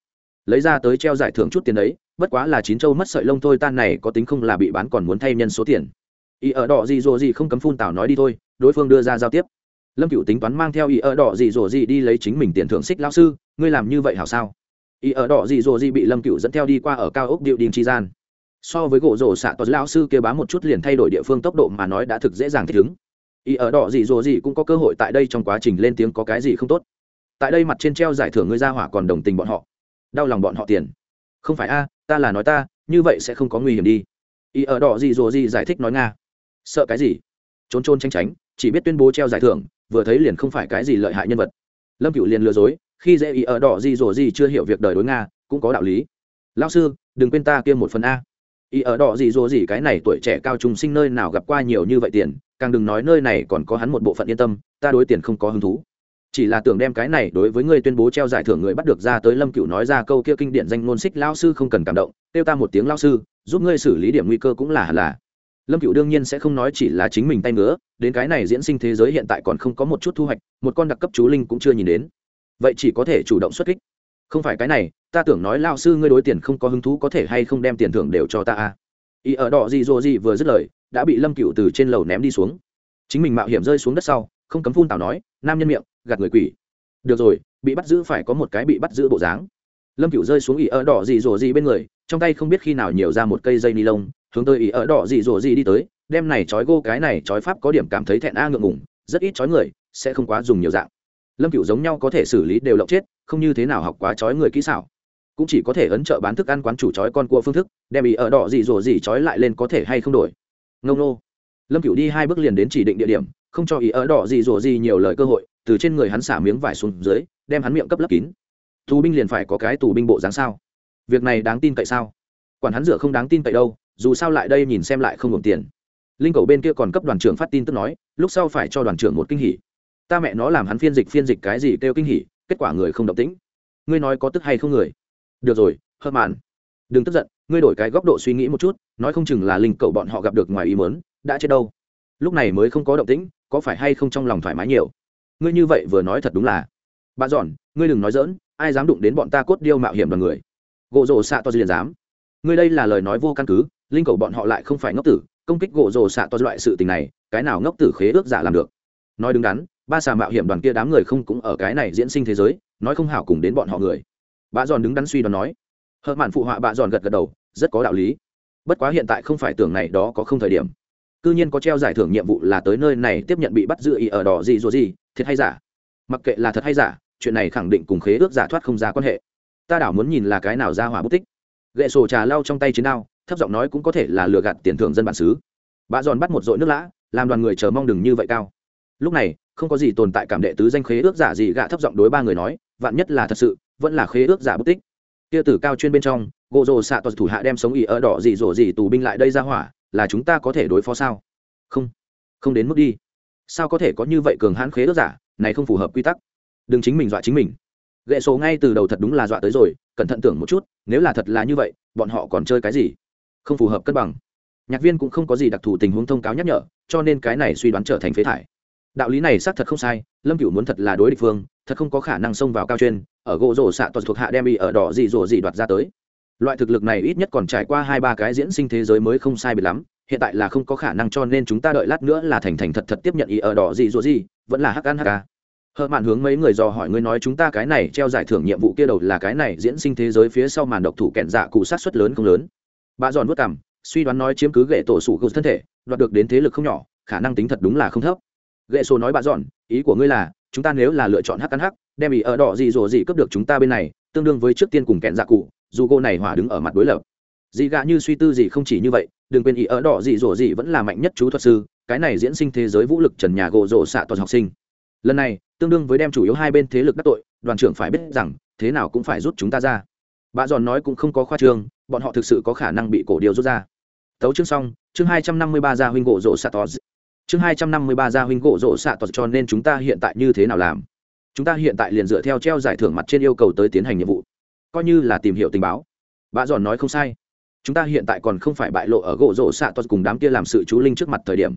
Lấy ra tới treo giải thưởng chút tiền đấy bất quá là chín châu mất sợi lông thôi, tan này có tính không là bị bán còn muốn thay nhân số tiền. Ý ở đỏ gì rồi gì không cấm phun tảo nói đi thôi, đối phương đưa ra giao tiếp lâm cựu tính toán mang theo ý ở đỏ gì rồi gì đi lấy chính mình tiền thưởng xích lao sư, ngươi làm như vậy hảo sao? Ý ở đỏ gì rồi gì bị lâm cựu dẫn theo đi qua ở cao ốc điệu đình tri gian. So với gỗ rổ xạ toàn lao sư kêu bám một chút liền thay đổi địa phương tốc độ mà nói đã thực dễ dàng thích ứng. Ý ở đỏ gì rồi gì cũng có cơ hội tại đây trong quá trình lên tiếng có cái gì không tốt. Tại đây mặt trên treo giải thưởng ngươi ra hỏa còn đồng tình bọn họ. Đau lòng bọn họ tiền. Không phải a, ta là nói ta, như vậy sẽ không có nguy hiểm đi. Ý ở đỏ gì rồi gì giải thích nói nga. Sợ cái gì? Trốn trôn tranh tránh, chỉ biết tuyên bố treo giải thưởng vừa thấy liền không phải cái gì lợi hại nhân vật. Lâm cựu liền lừa dối, khi dễ ý ở đỏ gì rồi gì chưa hiểu việc đời đối nga, cũng có đạo lý. Lao sư, đừng quên ta kia một phần a. Ý ở đỏ gì rồi gì cái này tuổi trẻ cao trung sinh nơi nào gặp qua nhiều như vậy tiền, càng đừng nói nơi này còn có hắn một bộ phận yên tâm, ta đối tiền không có hứng thú. Chỉ là tưởng đem cái này đối với người tuyên bố treo giải thưởng người bắt được ra tới lâm cựu nói ra câu kia kinh điển danh ngôn xích lao sư không cần cảm động, kêu ta một tiếng lao sư, giúp ngươi xử lý điểm nguy cơ cũng là hẳn là. Lâm cựu đương nhiên sẽ không nói chỉ là chính mình tay ngứa đến cái này diễn sinh thế giới hiện tại còn không có một chút thu hoạch, một con đặc cấp chú linh cũng chưa nhìn đến. Vậy chỉ có thể chủ động xuất kích. Không phải cái này, ta tưởng nói lao sư ngươi đối tiền không có hứng thú có thể hay không đem tiền thưởng đều cho ta à ý ở đỏ gì rồi gì vừa dứt lời, đã bị lâm cựu từ trên lầu ném đi xuống. Chính mình mạo hiểm rơi xuống đất sau, không cấm phun tào nói, nam nhân miệng, gạt người quỷ. Được rồi, bị bắt giữ phải có một cái bị bắt giữ bộ dáng. Lâm cựu rơi xuống ý ở đỏ gì rồ gì bên người, trong tay không biết khi nào nhiều ra một cây dây ni lông, hướng tới ý ở đỏ gì rồ gì đi tới đem này trói gô cái này trói pháp có điểm cảm thấy thẹn a ngượng ngùng, rất ít trói người, sẽ không quá dùng nhiều dạng. Lâm cựu giống nhau có thể xử lý đều lộng chết, không như thế nào học quá trói người kỹ xảo. Cũng chỉ có thể ấn trợ bán thức ăn quán chủ trói con cua phương thức, đem ý ở đỏ gì rồ gì trói lại lên có thể hay không đổi. Ngông nô. Lâm cựu đi hai bước liền đến chỉ định địa điểm, không cho ý ở đỏ gì rồ gì nhiều lời cơ hội, từ trên người hắn xả miếng vải xuống dưới, đem hắn miệng cấp lấp kín. Tù binh liền phải có cái tù binh bộ dáng sao? Việc này đáng tin cậy sao? Quản hắn dựa không đáng tin cậy đâu, dù sao lại đây nhìn xem lại không hưởng tiền linh cầu bên kia còn cấp đoàn trưởng phát tin tức nói, lúc sau phải cho đoàn trưởng một kinh hỉ. Ta mẹ nó làm hắn phiên dịch phiên dịch cái gì kêu kinh hỉ, kết quả người không động tĩnh. Ngươi nói có tức hay không người? Được rồi hớt màn. Đừng tức giận, ngươi đổi cái góc độ suy nghĩ một chút, nói không chừng là linh cầu bọn họ gặp được ngoài ý mớn đã chết đâu. Lúc này mới không có động tĩnh, có phải hay không trong lòng thoải mái nhiều? Ngươi như vậy vừa nói thật đúng là. Bà giòn, ngươi đừng nói dỡn ai dám đụng đến bọn ta cốt điêu mạo hiểm đoàn người? Gộ rộ xạ to liền dám? Ngươi đây là lời nói vô căn cứ, linh cầu bọn họ lại không phải ngốc tử công kích gỗ rồ xạ to loại sự tình này, cái nào ngốc tử khế ước giả làm được? Nói đứng đắn, ba xà mạo hiểm đoàn kia đám người không cũng ở cái này diễn sinh thế giới, nói không hảo cùng đến bọn họ người. Bà giòn đứng đắn suy đoán nói. Hợt mạn phụ họa bà giòn gật gật đầu, rất có đạo lý. Bất quá hiện tại không phải tưởng này đó có không thời điểm. Cư nhiên có treo giải thưởng nhiệm vụ là tới nơi này tiếp nhận bị bắt giữ ý ở đỏ gì rồi gì, thiệt hay giả? Mặc kệ là thật hay giả, chuyện này khẳng định cùng khế ước giả thoát không ra quan hệ. Ta đảo muốn nhìn là cái nào ra hỏa bút tích. Gậy sổ trà lau trong tay chiến đao thấp giọng nói cũng có thể là lừa gạt tiền thưởng dân bản xứ. Bà giòn bắt một dội nước lã, làm đoàn người chờ mong đừng như vậy cao. Lúc này, không có gì tồn tại cảm đệ tứ danh khế ước giả gì gạ thấp giọng đối ba người nói, vạn nhất là thật sự, vẫn là khế ước giả bất tích. Kia tử cao chuyên bên trong, gỗ rồ xạ toàn thủ hạ đem sống ỉ ở đỏ gì rổ gì tù binh lại đây ra hỏa, là chúng ta có thể đối phó sao? Không không đến mức đi. Sao có thể có như vậy cường hãn khế ước giả, này không phù hợp quy tắc. Đừng chính mình dọa chính mình. Gậy số ngay từ đầu thật đúng là dọa tới rồi, cẩn thận tưởng một chút, nếu là thật là như vậy, bọn họ còn chơi cái gì? Không phù hợp cân bằng. Nhạc viên cũng không có gì đặc thù tình huống thông cáo nhắc nhở, cho nên cái này suy đoán trở thành phế thải. Đạo lý này xác thật không sai, lâm cửu muốn thật là đối địch phương, thật không có khả năng xông vào cao chuyên, ở gỗ rổ xạ toàn thuộc hạ đem bị ở đỏ gì rổ gì đoạt ra tới. Loại thực lực này ít nhất còn trải qua hai ba cái diễn sinh thế giới mới không sai bị lắm, hiện tại là không có khả năng cho nên chúng ta đợi lát nữa là thành thành thật thật tiếp nhận ý ở đỏ gì rổ gì, vẫn là hắc ăn hk à. hờ mạn hướng mấy người dò hỏi ngươi nói chúng ta cái này treo giải thưởng nhiệm vụ kia đầu là cái này diễn sinh thế giới phía sau màn độc thủ kẹn dạ cụ sát xuất lớn không lớn? Bà giòn vất cảm suy đoán nói chiếm cứ gậy tổ sủ gục thân thể, đoạt được đến thế lực không nhỏ, khả năng tính thật đúng là không thấp. Gậy sổ nói bà giòn, ý của ngươi là, chúng ta nếu là lựa chọn hắc ăn hắc, đem ý ở đỏ gì rồ gì cướp được chúng ta bên này, tương đương với trước tiên cùng kẹn dạ cụ, dù cô này hỏa đứng ở mặt đối lập. Dị gạ như suy tư gì không chỉ như vậy, đừng quên ý ở đỏ gì rồ gì vẫn là mạnh nhất chú thuật sư, cái này diễn sinh thế giới vũ lực trần nhà gỗ rổ xạ toàn học sinh. Lần này, tương đương với đem chủ yếu hai bên thế lực đắc tội, đoàn trưởng phải biết rằng, thế nào cũng phải rút chúng ta ra. Bà giòn nói cũng không có khoa trương bọn họ thực sự có khả năng bị cổ điều rút ra. Tấu chương xong, chương hai trăm năm mươi ba gia huynh gỗ rổ xạ tos chương hai trăm năm mươi ba gia huynh gỗ rổ xạ tos cho nên chúng ta hiện tại như thế nào làm? Chúng ta hiện tại liền dựa theo treo giải thưởng mặt trên yêu cầu tới tiến hành nhiệm vụ. Coi như là tìm hiểu tình báo. Bà giòn nói không sai. Chúng ta hiện tại còn không phải bại lộ ở gỗ rổ xạ tos cùng đám kia làm sự chú linh trước mặt thời điểm.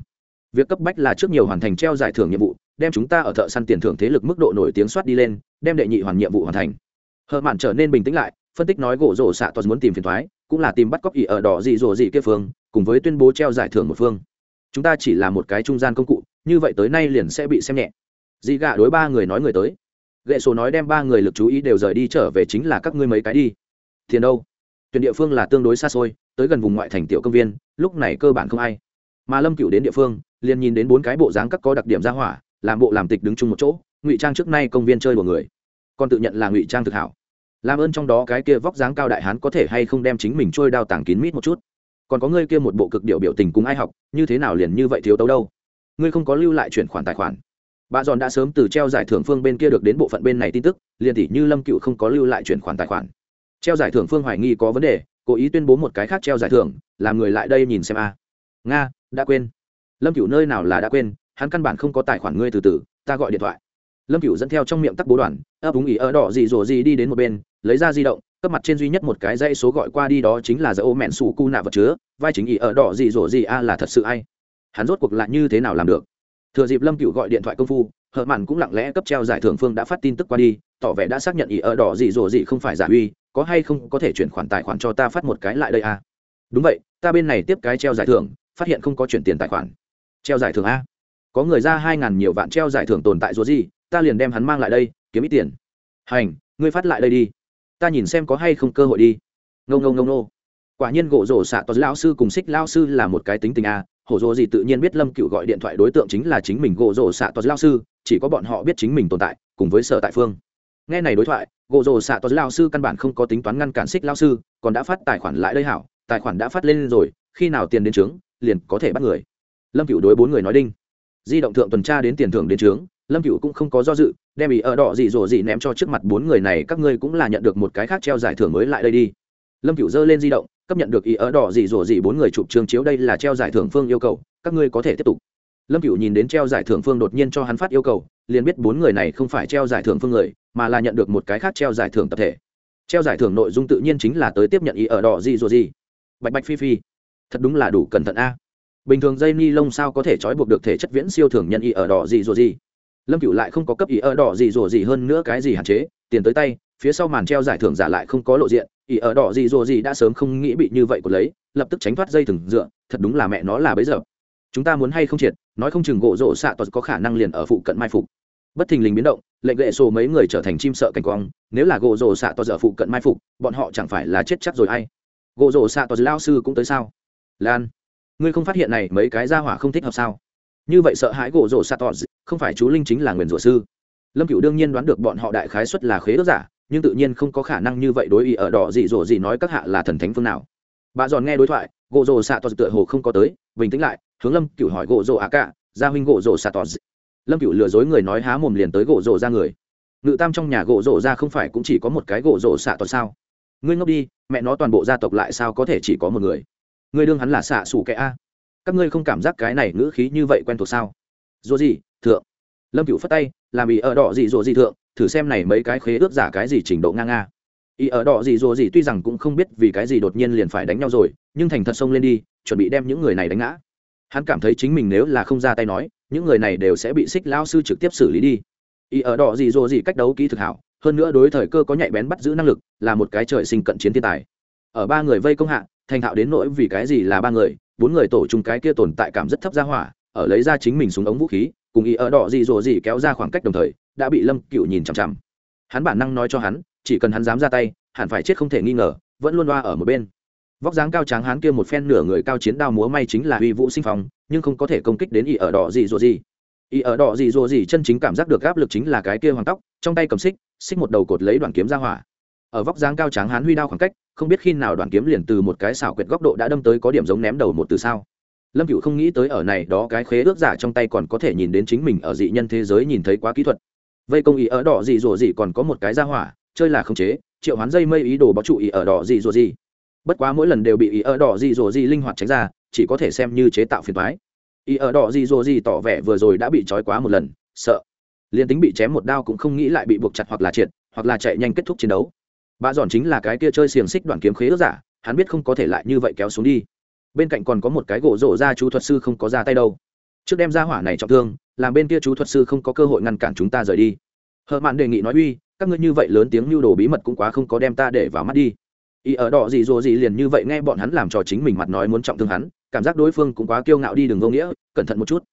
Việc cấp bách là trước nhiều hoàn thành treo giải thưởng nhiệm vụ, đem chúng ta ở thợ săn tiền thưởng thế lực mức độ nổi tiếng soát đi lên, đem đệ nhị hoàn nhiệm vụ hoàn thành hờ mạn trở nên bình tĩnh lại, phân tích nói gỗ rổ xạ toàn muốn tìm phiền thoái, cũng là tìm bắt cóc ỉ ở đỏ dị rổ dị kia phương, cùng với tuyên bố treo giải thưởng một phương. Chúng ta chỉ là một cái trung gian công cụ, như vậy tới nay liền sẽ bị xem nhẹ. Dị gạ đối ba người nói người tới. Gệ số nói đem ba người lực chú ý đều rời đi trở về chính là các ngươi mấy cái đi. Tiền đâu? Tuyển địa phương là tương đối xa xôi, tới gần vùng ngoại thành tiểu công viên, lúc này cơ bản không ai. Mà lâm cựu đến địa phương, liền nhìn đến bốn cái bộ dáng các có đặc điểm ra hỏa, làm bộ làm tịch đứng chung một chỗ, ngụy trang trước nay công viên chơi của người còn tự nhận là ngụy trang thực hảo. Làm ơn trong đó cái kia vóc dáng cao đại hán có thể hay không đem chính mình trôi đao tảng kín mít một chút. Còn có ngươi kia một bộ cực điệu biểu tình cùng ai học, như thế nào liền như vậy thiếu tấu đâu? Ngươi không có lưu lại chuyển khoản tài khoản. Bà giòn đã sớm từ treo giải thưởng phương bên kia được đến bộ phận bên này tin tức, liền tỷ như lâm cựu không có lưu lại chuyển khoản tài khoản. Treo giải thưởng phương hoài nghi có vấn đề, cố ý tuyên bố một cái khác treo giải thưởng, làm người lại đây nhìn xem a. Nga, đã quên. Lâm cựu nơi nào là đã quên, hắn căn bản không có tài khoản ngươi từ từ, ta gọi điện thoại lâm cựu dẫn theo trong miệng tắc bố đoàn, ấp úng ý ở đỏ gì rổ gì đi đến một bên, lấy ra di động, cấp mặt trên duy nhất một cái dãy số gọi qua đi đó chính là dỡ ô mẹn sủ cu nạ vật chứa, vai chính ý ở đỏ gì rổ gì a là thật sự ai? Hắn rốt cuộc lại như thế nào làm được? Thừa dịp lâm cựu gọi điện thoại công phu hợ mặn cũng lặng lẽ cấp treo giải thưởng phương đã phát tin tức qua đi, tỏ vẻ đã xác nhận ý ở đỏ gì rổ gì không phải giả uy, có hay không có thể chuyển khoản tài khoản cho ta phát một cái lại đây a? Đúng vậy, ta bên này tiếp cái treo giải thưởng, phát hiện không có chuyển tiền tài khoản. Treo giải thưởng a? Có người ra hai ngàn nhiều vạn treo giải thưởng tồn tại rúa gì ta liền đem hắn mang lại đây, kiếm ít tiền. Hành, ngươi phát lại đây đi. Ta nhìn xem có hay không cơ hội đi. Ngâu ngâu ngâu nô quả nhiên gỗ rổ xạ tos lao sư cùng xích lao sư là một cái tính tình a, hổ rồ gì tự nhiên biết lâm cựu gọi điện thoại đối tượng chính là chính mình gỗ rổ xạ tos lao sư, chỉ có bọn họ biết chính mình tồn tại, cùng với sở tại phương. Nghe này đối thoại, gỗ rổ xạ tos lao sư căn bản không có tính toán ngăn cản xích lao sư, còn đã phát tài khoản lại đây hảo, tài khoản đã phát lên rồi, khi nào tiền đến trướng, liền có thể bắt người. Lâm cựu đối bốn người nói đinh. Di động thượng tuần tra đến tiền thưởng đến trướng lâm cựu cũng không có do dự, đem ý ở đỏ dị dỗ dị ném cho trước mặt bốn người này, các ngươi cũng là nhận được một cái khác treo giải thưởng mới lại đây đi. Lâm cựu giơ lên di động, cấp nhận được ý ở đỏ dị dỗ dị bốn người chụp trường chiếu đây là treo giải thưởng phương yêu cầu, các ngươi có thể tiếp tục. Lâm cựu nhìn đến treo giải thưởng phương đột nhiên cho hắn phát yêu cầu, liền biết bốn người này không phải treo giải thưởng phương người, mà là nhận được một cái khác treo giải thưởng tập thể. Treo giải thưởng nội dung tự nhiên chính là tới tiếp nhận ý ở đỏ dị dỗ dị bạch bạch phi phi, thật đúng là đủ cẩn thận a. Bình thường dây ni lông sao có thể trói buộc được thể chất viễn siêu thường nhân y ở đỏ gì rồi gì? Lâm cựu lại không có cấp ý ở đỏ gì rồ gì hơn nữa cái gì hạn chế, tiền tới tay, phía sau màn treo giải thưởng giả lại không có lộ diện, ý ở đỏ gì rồ gì đã sớm không nghĩ bị như vậy của lấy, lập tức tránh thoát dây thừng dựa, thật đúng là mẹ nó là bấy giờ. Chúng ta muốn hay không triệt, nói không chừng gỗ rổ xạ tuật có khả năng liền ở phụ cận mai phục. Bất thình lình biến động, lệnh lệ sổ mấy người trở thành chim sợ cảnh quang, nếu là gỗ rổ xạ tuật ở phụ cận mai phục, bọn họ chẳng phải là chết chắc rồi ai? Gỗ rổ xạ tuật lao sư cũng tới sao? Lan, ngươi không phát hiện này mấy cái gia hỏa không thích hợp sao? Như vậy sợ hãi gỗ rổ s a không phải chú linh chính là nguyền rủa sư. Lâm cựu đương nhiên đoán được bọn họ đại khái xuất là khế ước giả, nhưng tự nhiên không có khả năng như vậy đối ý ở đỏ dị dỗ gì nói các hạ là thần thánh phương nào. Bà giòn nghe đối thoại, gỗ rồ xạ tos tựa hồ không có tới, bình tĩnh lại, hướng lâm cựu hỏi gỗ rổ ạ cả gia huynh gỗ rồ xạ tos lâm cựu lừa dối người nói há mồm liền tới gỗ rổ ra người. Ngự tam trong nhà gỗ rổ ra không phải cũng chỉ có một cái gỗ rổ xạ tos sao? Ngươi ngốc đi, mẹ nó toàn bộ gia tộc lại sao có thể chỉ có một người? Ngươi đương hắn là xạ xù kẻ a các ngươi không cảm giác cái này ngữ khí như vậy quen thuộc sao? Dù gì, thượng. Lâm cựu phất tay, làm ý ở đỏ gì dù gì thượng, thử xem này mấy cái khế ước giả cái gì trình độ ngang nga. Ý ở đỏ gì dù gì tuy rằng cũng không biết vì cái gì đột nhiên liền phải đánh nhau rồi, nhưng thành thật xông lên đi, chuẩn bị đem những người này đánh ngã. Hắn cảm thấy chính mình nếu là không ra tay nói, những người này đều sẽ bị xích lao sư trực tiếp xử lý đi. Ý ở đỏ gì dù gì cách đấu kỹ thực hảo, hơn nữa đối thời cơ có nhạy bén bắt giữ năng lực, là một cái trời sinh cận chiến thiên tài. Ở ba người vây công hạ, thành thạo đến nỗi vì cái gì là ba người bốn người tổ chung cái kia tồn tại cảm rất thấp ra hỏa, ở lấy ra chính mình súng ống vũ khí, cùng ý ở đỏ gì rồ gì kéo ra khoảng cách đồng thời, đã bị lâm cựu nhìn chằm chằm. Hắn bản năng nói cho hắn, chỉ cần hắn dám ra tay, hẳn phải chết không thể nghi ngờ, vẫn luôn loa ở một bên. Vóc dáng cao tráng hắn kia một phen nửa người cao chiến đao múa may chính là uy vũ sinh phòng nhưng không có thể công kích đến ý ở đỏ gì rồ gì. Ý ở đỏ gì rồ gì chân chính cảm giác được áp lực chính là cái kia hoàng tóc, trong tay cầm xích xích một đầu cột lấy đoạn kiếm ra hỏa ở vóc dáng cao tráng hắn huy đao khoảng cách, không biết khi nào đoàn kiếm liền từ một cái xảo quyệt góc độ đã đâm tới có điểm giống ném đầu một từ sao. Lâm cựu không nghĩ tới ở này đó cái khế ước giả trong tay còn có thể nhìn đến chính mình ở dị nhân thế giới nhìn thấy quá kỹ thuật. Vây công ý ở đỏ gì rủa gì còn có một cái ra hỏa, chơi là không chế, triệu hoán dây mây ý đồ báo trụ ý ở đỏ gì rủa gì bất quá mỗi lần đều bị ý ở đỏ gì rủa gì linh hoạt tránh ra, chỉ có thể xem như chế tạo phiền thoái ý ở đỏ gì rủa gì tỏ vẻ vừa rồi đã bị trói quá một lần, sợ. Liền tính bị chém một đao cũng không nghĩ lại bị buộc chặt hoặc là triệt, hoặc là chạy nhanh kết thúc chiến đấu bà giòn chính là cái kia chơi xiềng xích đoạn kiếm khế ước giả, hắn biết không có thể lại như vậy kéo xuống đi. Bên cạnh còn có một cái gỗ rổ ra chú thuật sư không có ra tay đâu. Trước đem ra hỏa này trọng thương, làm bên kia chú thuật sư không có cơ hội ngăn cản chúng ta rời đi. Hờ mạn đề nghị nói uy, các ngươi như vậy lớn tiếng mưu đồ bí mật cũng quá không có đem ta để vào mắt đi. Ý ở đỏ gì rồi gì liền như vậy nghe bọn hắn làm trò chính mình mặt nói muốn trọng thương hắn, cảm giác đối phương cũng quá kiêu ngạo đi đừng vô nghĩa, cẩn thận một chút.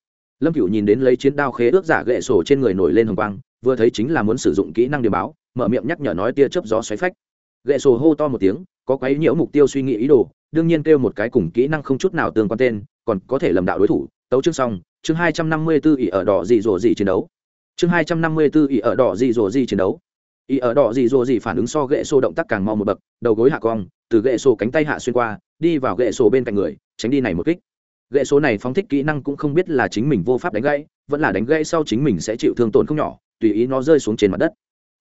Lâm cửu nhìn đến lấy chiến đao khế ước giả gậy sổ trên người nổi lên hồng quang, vừa thấy chính là muốn sử dụng kỹ năng điều báo mở miệng nhắc nhở nói tia chớp gió xoáy phách. Gậy sổ hô to một tiếng, có quấy nhiễu mục tiêu suy nghĩ ý đồ, đương nhiên kêu một cái cùng kỹ năng không chút nào tương quan tên, còn có thể lầm đạo đối thủ. Tấu chương xong, chương hai trăm năm mươi 254 ỉ ở đỏ dị dỗ dị chiến đấu. Chương hai trăm năm mươi 254 ỉ ở đỏ dị dỗ dị chiến đấu. Ỉ ở đỏ dị dỗ dị phản ứng so ghệ sổ động tác càng mau một bậc, đầu gối hạ cong, từ ghệ sổ cánh tay hạ xuyên qua, đi vào ghệ sổ bên cạnh người, tránh đi này một kích. Ghệ số này phóng thích kỹ năng cũng không biết là chính mình vô pháp đánh gãy, vẫn là đánh gãy sau chính mình sẽ chịu thương tổn không nhỏ, tùy ý nó rơi xuống trên mặt đất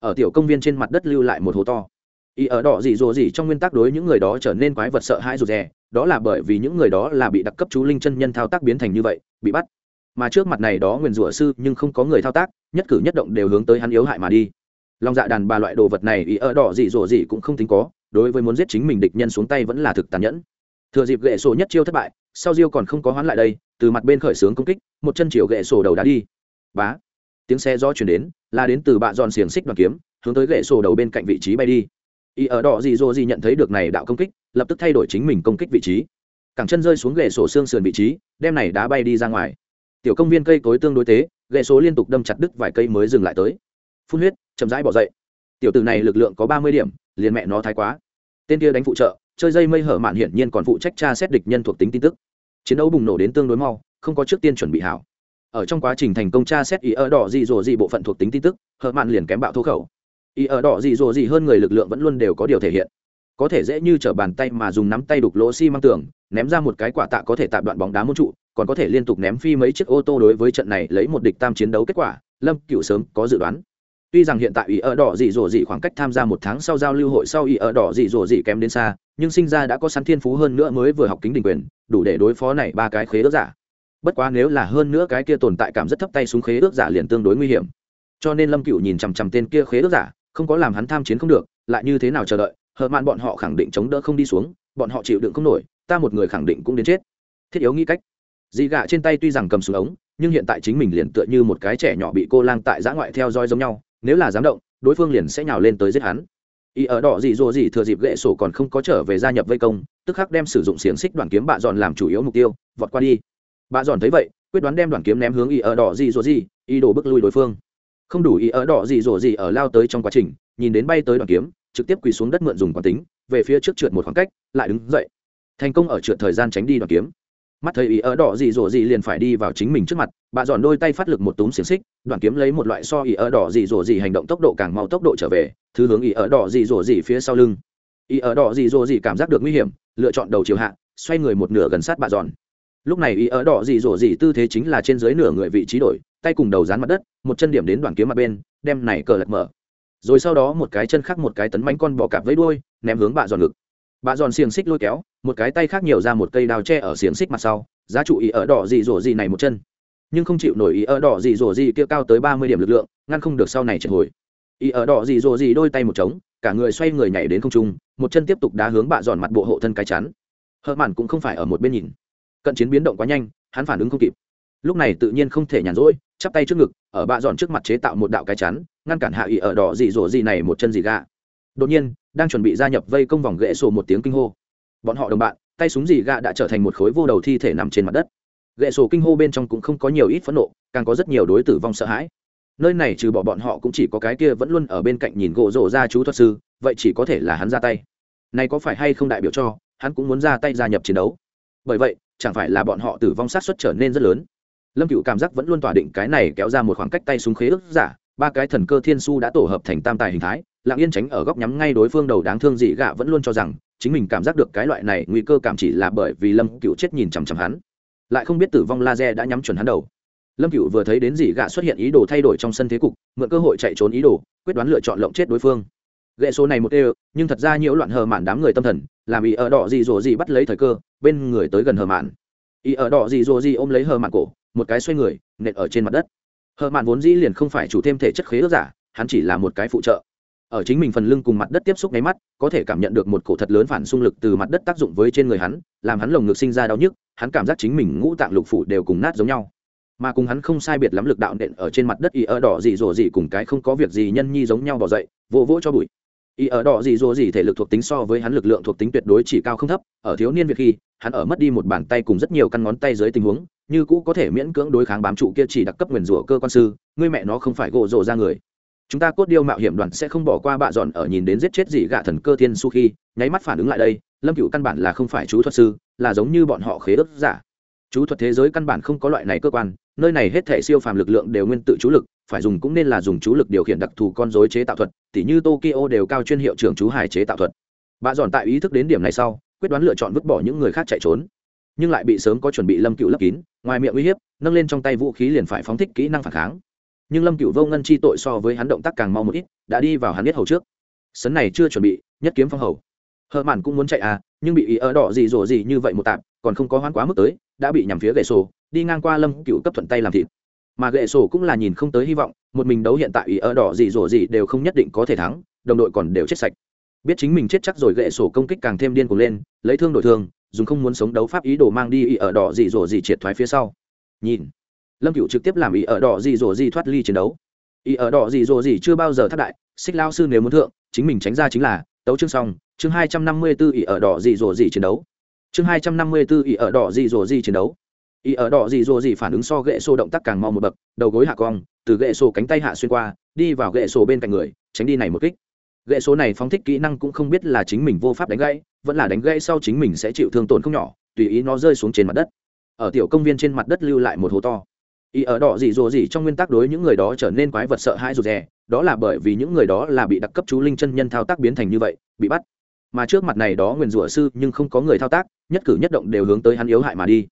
ở tiểu công viên trên mặt đất lưu lại một hố to. Ý ở đỏ gì rồ gì trong nguyên tắc đối những người đó trở nên quái vật sợ hãi rụt rè, đó là bởi vì những người đó là bị đặc cấp chú linh chân nhân thao tác biến thành như vậy, bị bắt. Mà trước mặt này đó nguyền rủa sư nhưng không có người thao tác, nhất cử nhất động đều hướng tới hắn yếu hại mà đi. Lòng dạ đàn bà loại đồ vật này ý ở đỏ gì rồ gì cũng không tính có, đối với muốn giết chính mình địch nhân xuống tay vẫn là thực tàn nhẫn. Thừa dịp gậy sổ nhất chiêu thất bại, sau diêu còn không có hoán lại đây, từ mặt bên khởi xướng công kích, một chân chiều gậy sổ đầu đá đi. Bá. Tiếng xe do chuyển đến là đến từ bạ giòn xiềng xích đoàn kiếm, hướng tới gậy sổ đầu bên cạnh vị trí bay đi. Y ở đỏ gì dô gì nhận thấy được này đạo công kích, lập tức thay đổi chính mình công kích vị trí. Cẳng chân rơi xuống gậy sổ xương sườn vị trí, đem này đá bay đi ra ngoài. Tiểu công viên cây cối tương đối tế, gậy số liên tục đâm chặt đứt vài cây mới dừng lại tới. Phun huyết, chậm rãi bỏ dậy. Tiểu tử này lực lượng có ba mươi điểm, liền mẹ nó thái quá. Tên kia đánh phụ trợ, chơi dây mây hở mạn hiển nhiên còn phụ trách tra xét địch nhân thuộc tính tin tức. Chiến đấu bùng nổ đến tương đối mau, không có trước tiên chuẩn bị hảo ở trong quá trình thành công tra xét ý ở đỏ gì rồ gì bộ phận thuộc tính tin tức hợp mạn liền kém bạo thô khẩu. Ý ở đỏ gì rồ gì hơn người lực lượng vẫn luôn đều có điều thể hiện. Có thể dễ như t r ở bàn tay mà dùng nắm tay đục lỗ xi、si、măng tường, ném ra một cái quả tạ có thể tạm đoạn bóng đá môn trụ, còn có thể liên tục ném phi mấy chiếc ô tô đối với trận này lấy một địch tam chiến đấu kết quả, lâm cựu sớm có dự đoán. Tuy rằng hiện tại ý ở đỏ dị dỗ dị khoảng cách tham gia một tháng sau giao lưu hội sau ý ở đỏ dị dỗ dị kém đến xa, nhưng sinh ra đã có sẵn thiên phú hơn nữa mới vừa học kính đình quyền, đủ để đối phó này ba cái khế ớt giả bất quá nếu là hơn nữa cái kia tồn tại cảm rất thấp tay súng khế ước giả liền tương đối nguy hiểm. Cho nên lâm cựu nhìn chằm chằm tên kia khế ước giả, không có làm hắn tham chiến không được, lại như thế nào chờ đợi hờ mạn bọn họ khẳng định chống đỡ không đi xuống, bọn họ chịu đựng không nổi, ta một người khẳng định cũng đến chết. Thiết yếu nghĩ cách. Dị gạ trên tay tuy rằng cầm súng ống, nhưng hiện tại chính mình liền tựa như một cái trẻ nhỏ bị cô lang tại giã ngoại theo dõi giống nhau, nếu là dám động, đối phương liền sẽ nhào lên tới giết hắn. Y ở đỏ dị dỗ dị thừa dịp gậy sổ còn không có trở về gia nhập vây công, tức khắc đem sử dụng xiềng xích đoàn kiếm bạ dọn làm chủ yếu mục tiêu, vọt qua đi bà dọn thấy vậy quyết đoán đem đoàn kiếm ném hướng y ở đỏ gì rồi gì, y đổ bức lui đối phương. Không đủ y ở đỏ gì rồi gì ở lao tới trong quá trình nhìn đến bay tới đoàn kiếm trực tiếp quỳ xuống đất mượn dùng quán tính về phía trước trượt một khoảng cách lại đứng dậy. Thành công ở trượt thời gian tránh đi đoàn kiếm. Mắt thấy ý ở đỏ dị dỗ dị liền phải đi vào chính mình trước mặt bà dọn đôi tay phát lực một túm xiềng xích đoàn kiếm lấy một loại so ý ở đỏ dị dỗ dị hành động tốc độ càng mau tốc độ trở về thứ hướng ý ở đỏ dị dỗ dị phía sau lưng. Ý ở đỏ dị dỗ dị cảm giác được nguy hiểm lựa chọn đầu chiều hạ xoay người một nửa gần sát bà dọn lúc này ý ở đỏ dị dỗ dị tư thế chính là trên dưới nửa người vị trí đổi, tay cùng đầu dán mặt đất, một chân điểm đến đoạn kiếm mặt bên, đem này cờ lật mở. Rồi sau đó một cái chân khác một cái tấn bánh con bò cạp với đuôi, ném hướng bà giòn ngực. Bà giòn xiềng xích lôi kéo, một cái tay khác nhiều ra một cây đào tre ở xiềng xích mặt sau, giá trụ ý ở đỏ dị dỗ dị này một chân. Nhưng không chịu nổi ý ở đỏ dị dỗ dị kia cao tới ba mươi điểm lực lượng, ngăn không được sau này triệt hồi. Ý ở đỏ dị dỗ dị đôi tay một trống, cả người xoay người nhảy đến không trung, một chân tiếp tục đá hướng bạ giòn mặt bộ hộ thân cái chắn hờ mạn cũng không phải ở một bên nhìn cận chiến biến động quá nhanh, hắn phản ứng không kịp. Lúc này tự nhiên không thể nhàn rỗi, chắp tay trước ngực, ở bạ dọn trước mặt chế tạo một đạo cái chắn, ngăn cản hạ ỉ ở đỏ dị dỗ dị này một chân dị gà đột nhiên, đang chuẩn bị gia nhập vây công vòng gậy sổ một tiếng kinh hô. Bọn họ đồng bạn, tay súng dị gà đã trở thành một khối vô đầu thi thể nằm trên mặt đất. Gậy sổ kinh hô bên trong cũng không có nhiều ít phẫn nộ, càng có rất nhiều đối tử vong sợ hãi. Nơi này trừ bỏ bọn họ cũng chỉ có cái kia vẫn luôn ở bên cạnh nhìn gỗ rổ ra chú thuật sư, vậy chỉ có thể là hắn ra tay. Này có phải hay không đại biểu cho, hắn cũng muốn ra tay gia nhập chiến đấu. Bởi vậy chẳng phải là bọn họ tử vong sát xuất trở nên rất lớn. Lâm cựu cảm giác vẫn luôn tỏa định cái này kéo ra một khoảng cách tay súng khế ước giả, ba cái thần cơ thiên su đã tổ hợp thành tam tài hình thái, lặng yên tránh ở góc nhắm ngay đối phương đầu đáng thương dị gạ vẫn luôn cho rằng, chính mình cảm giác được cái loại này nguy cơ cảm chỉ là bởi vì lâm cựu chết nhìn chằm chằm hắn. Lại không biết tử vong laser đã nhắm chuẩn hắn đầu. Lâm cựu vừa thấy đến dị gạ xuất hiện ý đồ thay đổi trong sân thế cục, mượn cơ hội chạy trốn ý đồ, quyết đoán lựa chọn lộng chết đối phương gậy số này một đều, nhưng thật ra nhiễu loạn hờ mạn đám người tâm thần, làm ý ở đỏ dị rồ dị bắt lấy thời cơ, bên người tới gần hờ mạn. Ý ở đỏ dị rồ dị ôm lấy hờ mạn cổ, một cái xoay người, nện ở trên mặt đất. Hờ mạn vốn dĩ liền không phải chủ thêm thể chất khế ước giả, hắn chỉ là một cái phụ trợ. Ở chính mình phần lưng cùng mặt đất tiếp xúc nháy mắt, có thể cảm nhận được một cổ thật lớn phản xung lực từ mặt đất tác dụng với trên người hắn, làm hắn lồng ngực sinh ra đau nhức, hắn cảm giác chính mình ngũ tạng lục phủ đều cùng nát giống nhau. Mà cùng hắn không sai biệt lắm lực đạo nện ở trên mặt đất y ở đỏ dị dỗ dị cùng cái không có việc gì nhân nhi giống nhau bỏ dậy, vỗ vỗ cho bụi y ở đỏ gì dỗ gì thể lực thuộc tính so với hắn lực lượng thuộc tính tuyệt đối chỉ cao không thấp, ở thiếu niên việc khi, hắn ở mất đi một bàn tay cùng rất nhiều căn ngón tay dưới tình huống, như cũ có thể miễn cưỡng đối kháng bám trụ kia chỉ đặc cấp nguyền rủa cơ quan sư, ngươi mẹ nó không phải gỗ rồ ra người. Chúng ta cốt điêu mạo hiểm đoàn sẽ không bỏ qua bạ dọn ở nhìn đến giết chết gì gạ thần cơ thiên su khi, nháy mắt phản ứng lại đây, lâm cựu căn bản là không phải chú thuật sư, là giống như bọn họ khế ước giả. Chú thuật thế giới căn bản không có loại này cơ quan nơi này hết thể siêu phàm lực lượng đều nguyên tự chú lực, phải dùng cũng nên là dùng chú lực điều khiển đặc thù con dối chế tạo thuật, tỉ như tokyo đều cao chuyên hiệu trưởng chú hải chế tạo thuật. Bà dọn tại ý thức đến điểm này sau, quyết đoán lựa chọn vứt bỏ những người khác chạy trốn. Nhưng lại bị sớm có chuẩn bị lâm cựu lấp kín, ngoài miệng uy hiếp, nâng lên trong tay vũ khí liền phải phóng thích kỹ năng phản kháng. Nhưng lâm cựu vô ngân chi tội so với hắn động tác càng mau một ít, đã đi vào hắn biết hầu trước. Sấn này chưa chuẩn bị, nhất kiếm phong hầu. Hờ mạn cũng muốn chạy à nhưng bị ý ở đỏ gì rồ gì như vậy một tạm còn không có hoán quá mức tới, đã bị nhằm phía gậy sổ đi ngang qua lâm cựu cấp thuận tay làm thịt. Mà gậy sổ cũng là nhìn không tới hy vọng, một mình đấu hiện tại ý ở đỏ gì rổ gì đều không nhất định có thể thắng, đồng đội còn đều chết sạch. Biết chính mình chết chắc rồi gậy sổ công kích càng thêm điên cuồng lên, lấy thương đổi thương dùng không muốn sống đấu pháp ý đồ mang đi ý ở đỏ gì rổ gì triệt thoái phía sau. Nhìn, lâm cựu trực tiếp làm ý ở đỏ gì rổ gì thoát ly chiến đấu. Ý ở đỏ gì rổ gì chưa bao giờ thất đại xích lao sư nếu muốn thượng, chính mình tránh ra chính là, tấu chương xong, chương hai trăm năm mươi 254 ý ở đỏ gì rổ gì chiến đấu. Chương hai trăm năm mươi 254 ý ở đỏ gì rổ gì chiến đấu ý ở đỏ gì rổ gì phản ứng so gậy xô động tác càng mau một bậc, đầu gối hạ cong, từ gậy xô cánh tay hạ xuyên qua, đi vào gậy xô bên cạnh người, tránh đi này một kích. Gậy số này phóng thích kỹ năng cũng không biết là chính mình vô pháp đánh gãy, vẫn là đánh gãy sau chính mình sẽ chịu thương tổn không nhỏ, tùy ý nó rơi xuống trên mặt đất. Ở tiểu công viên trên mặt đất lưu lại một hố to. Ý ở đỏ gì rồ gì trong nguyên tắc đối những người đó trở nên quái vật sợ hãi rụt rè, đó là bởi vì những người đó là bị đặc cấp chú linh chân nhân thao tác biến thành như vậy, bị bắt. Mà trước mặt này đó nguyền rủa sư nhưng không có người thao tác, nhất cử nhất động đều hướng tới hắn yếu hại mà đi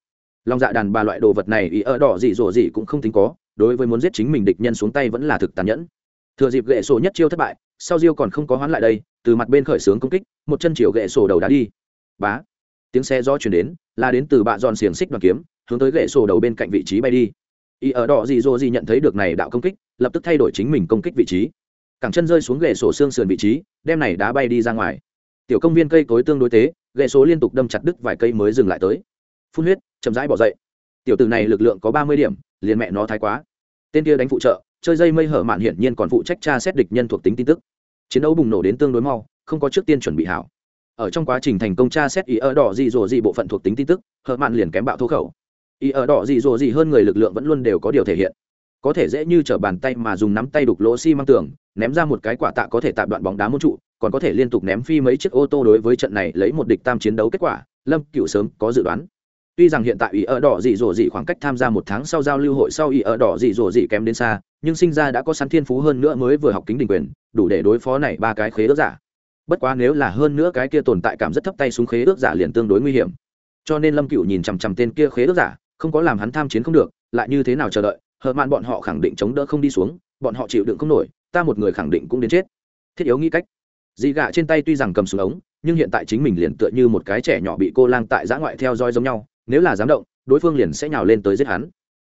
lòng dạ đàn bà loại đồ vật này ý ở đỏ gì rổ gì cũng không tính có, đối với muốn giết chính mình địch nhân xuống tay vẫn là thực tàn nhẫn. Thừa dịp gậy sổ nhất chiêu thất bại, sau diêu còn không có hoán lại đây, từ mặt bên khởi xướng công kích, một chân chiều gậy sổ đầu đá đi. Bá. Tiếng xe do chuyển đến là đến từ bạ giòn xiềng xích đoàn kiếm, hướng tới gậy sổ đầu bên cạnh vị trí bay đi. Y ở đỏ gì dô gì nhận thấy được này đạo công kích, lập tức thay đổi chính mình công kích vị trí. Cẳng chân rơi xuống gậy sổ xương sườn vị trí, đem này đá bay đi ra ngoài. Tiểu công viên cây cối tương đối tế, gậy số liên tục đâm chặt đứt vài cây mới dừng lại tới phun huyết, chậm rãi bỏ dậy. Tiểu tử này lực lượng có ba mươi điểm, liền mẹ nó thái quá. Tên kia đánh phụ trợ, chơi dây mây hở mạn hiển nhiên còn phụ trách tra xét địch nhân thuộc tính tin tức. Chiến đấu bùng nổ đến tương đối mau, không có trước tiên chuẩn bị hảo. Ở trong quá trình thành công tra xét ý ở đỏ dị rồ dị bộ phận thuộc tính tin tức, hở mạn liền kém bạo thô khẩu. Ý ở đỏ dị rồ dị hơn người lực lượng vẫn luôn đều có điều thể hiện. Có thể dễ như t bàn tay mà dùng nắm tay đục lỗ xi tường, ném ra một cái quả tạ có thể tạm đoạn bóng đá môn trụ, còn có thể liên tục ném phi mấy chiếc ô tô đối với trận này lấy một địch tam chiến đấu kết quả, lâm cựu sớm có dự đoán tuy rằng hiện tại ý ở đỏ dị dỗ dị khoảng cách tham gia một tháng sau giao lưu hội sau ý ở đỏ dị dỗ dị kém đến xa, nhưng sinh ra đã có sẵn thiên phú hơn nữa mới vừa học kính đình quyền, đủ để đối phó này ba cái khế ước giả. Bất quá nếu là hơn nữa cái kia tồn tại cảm rất thấp tay xuống khế ước giả liền tương đối nguy hiểm. Cho nên lâm cựu nhìn chằm chằm tên kia khế ước giả, không có làm hắn tham chiến không được, lại như thế nào chờ đợi, hờ mạn bọn họ khẳng định chống đỡ không đi xuống, bọn họ chịu đựng không nổi, ta một người khẳng định cũng đến chết. Thiết yếu nghĩ cách. Dị gạ trên tay tuy rằng cầm súng ống, nhưng hiện tại chính mình liền tựa như một cái trẻ nhỏ bị cô lang tại giã ngoại theo dõi giống nhau nếu là dám động, đối phương liền sẽ nhào lên tới giết hắn.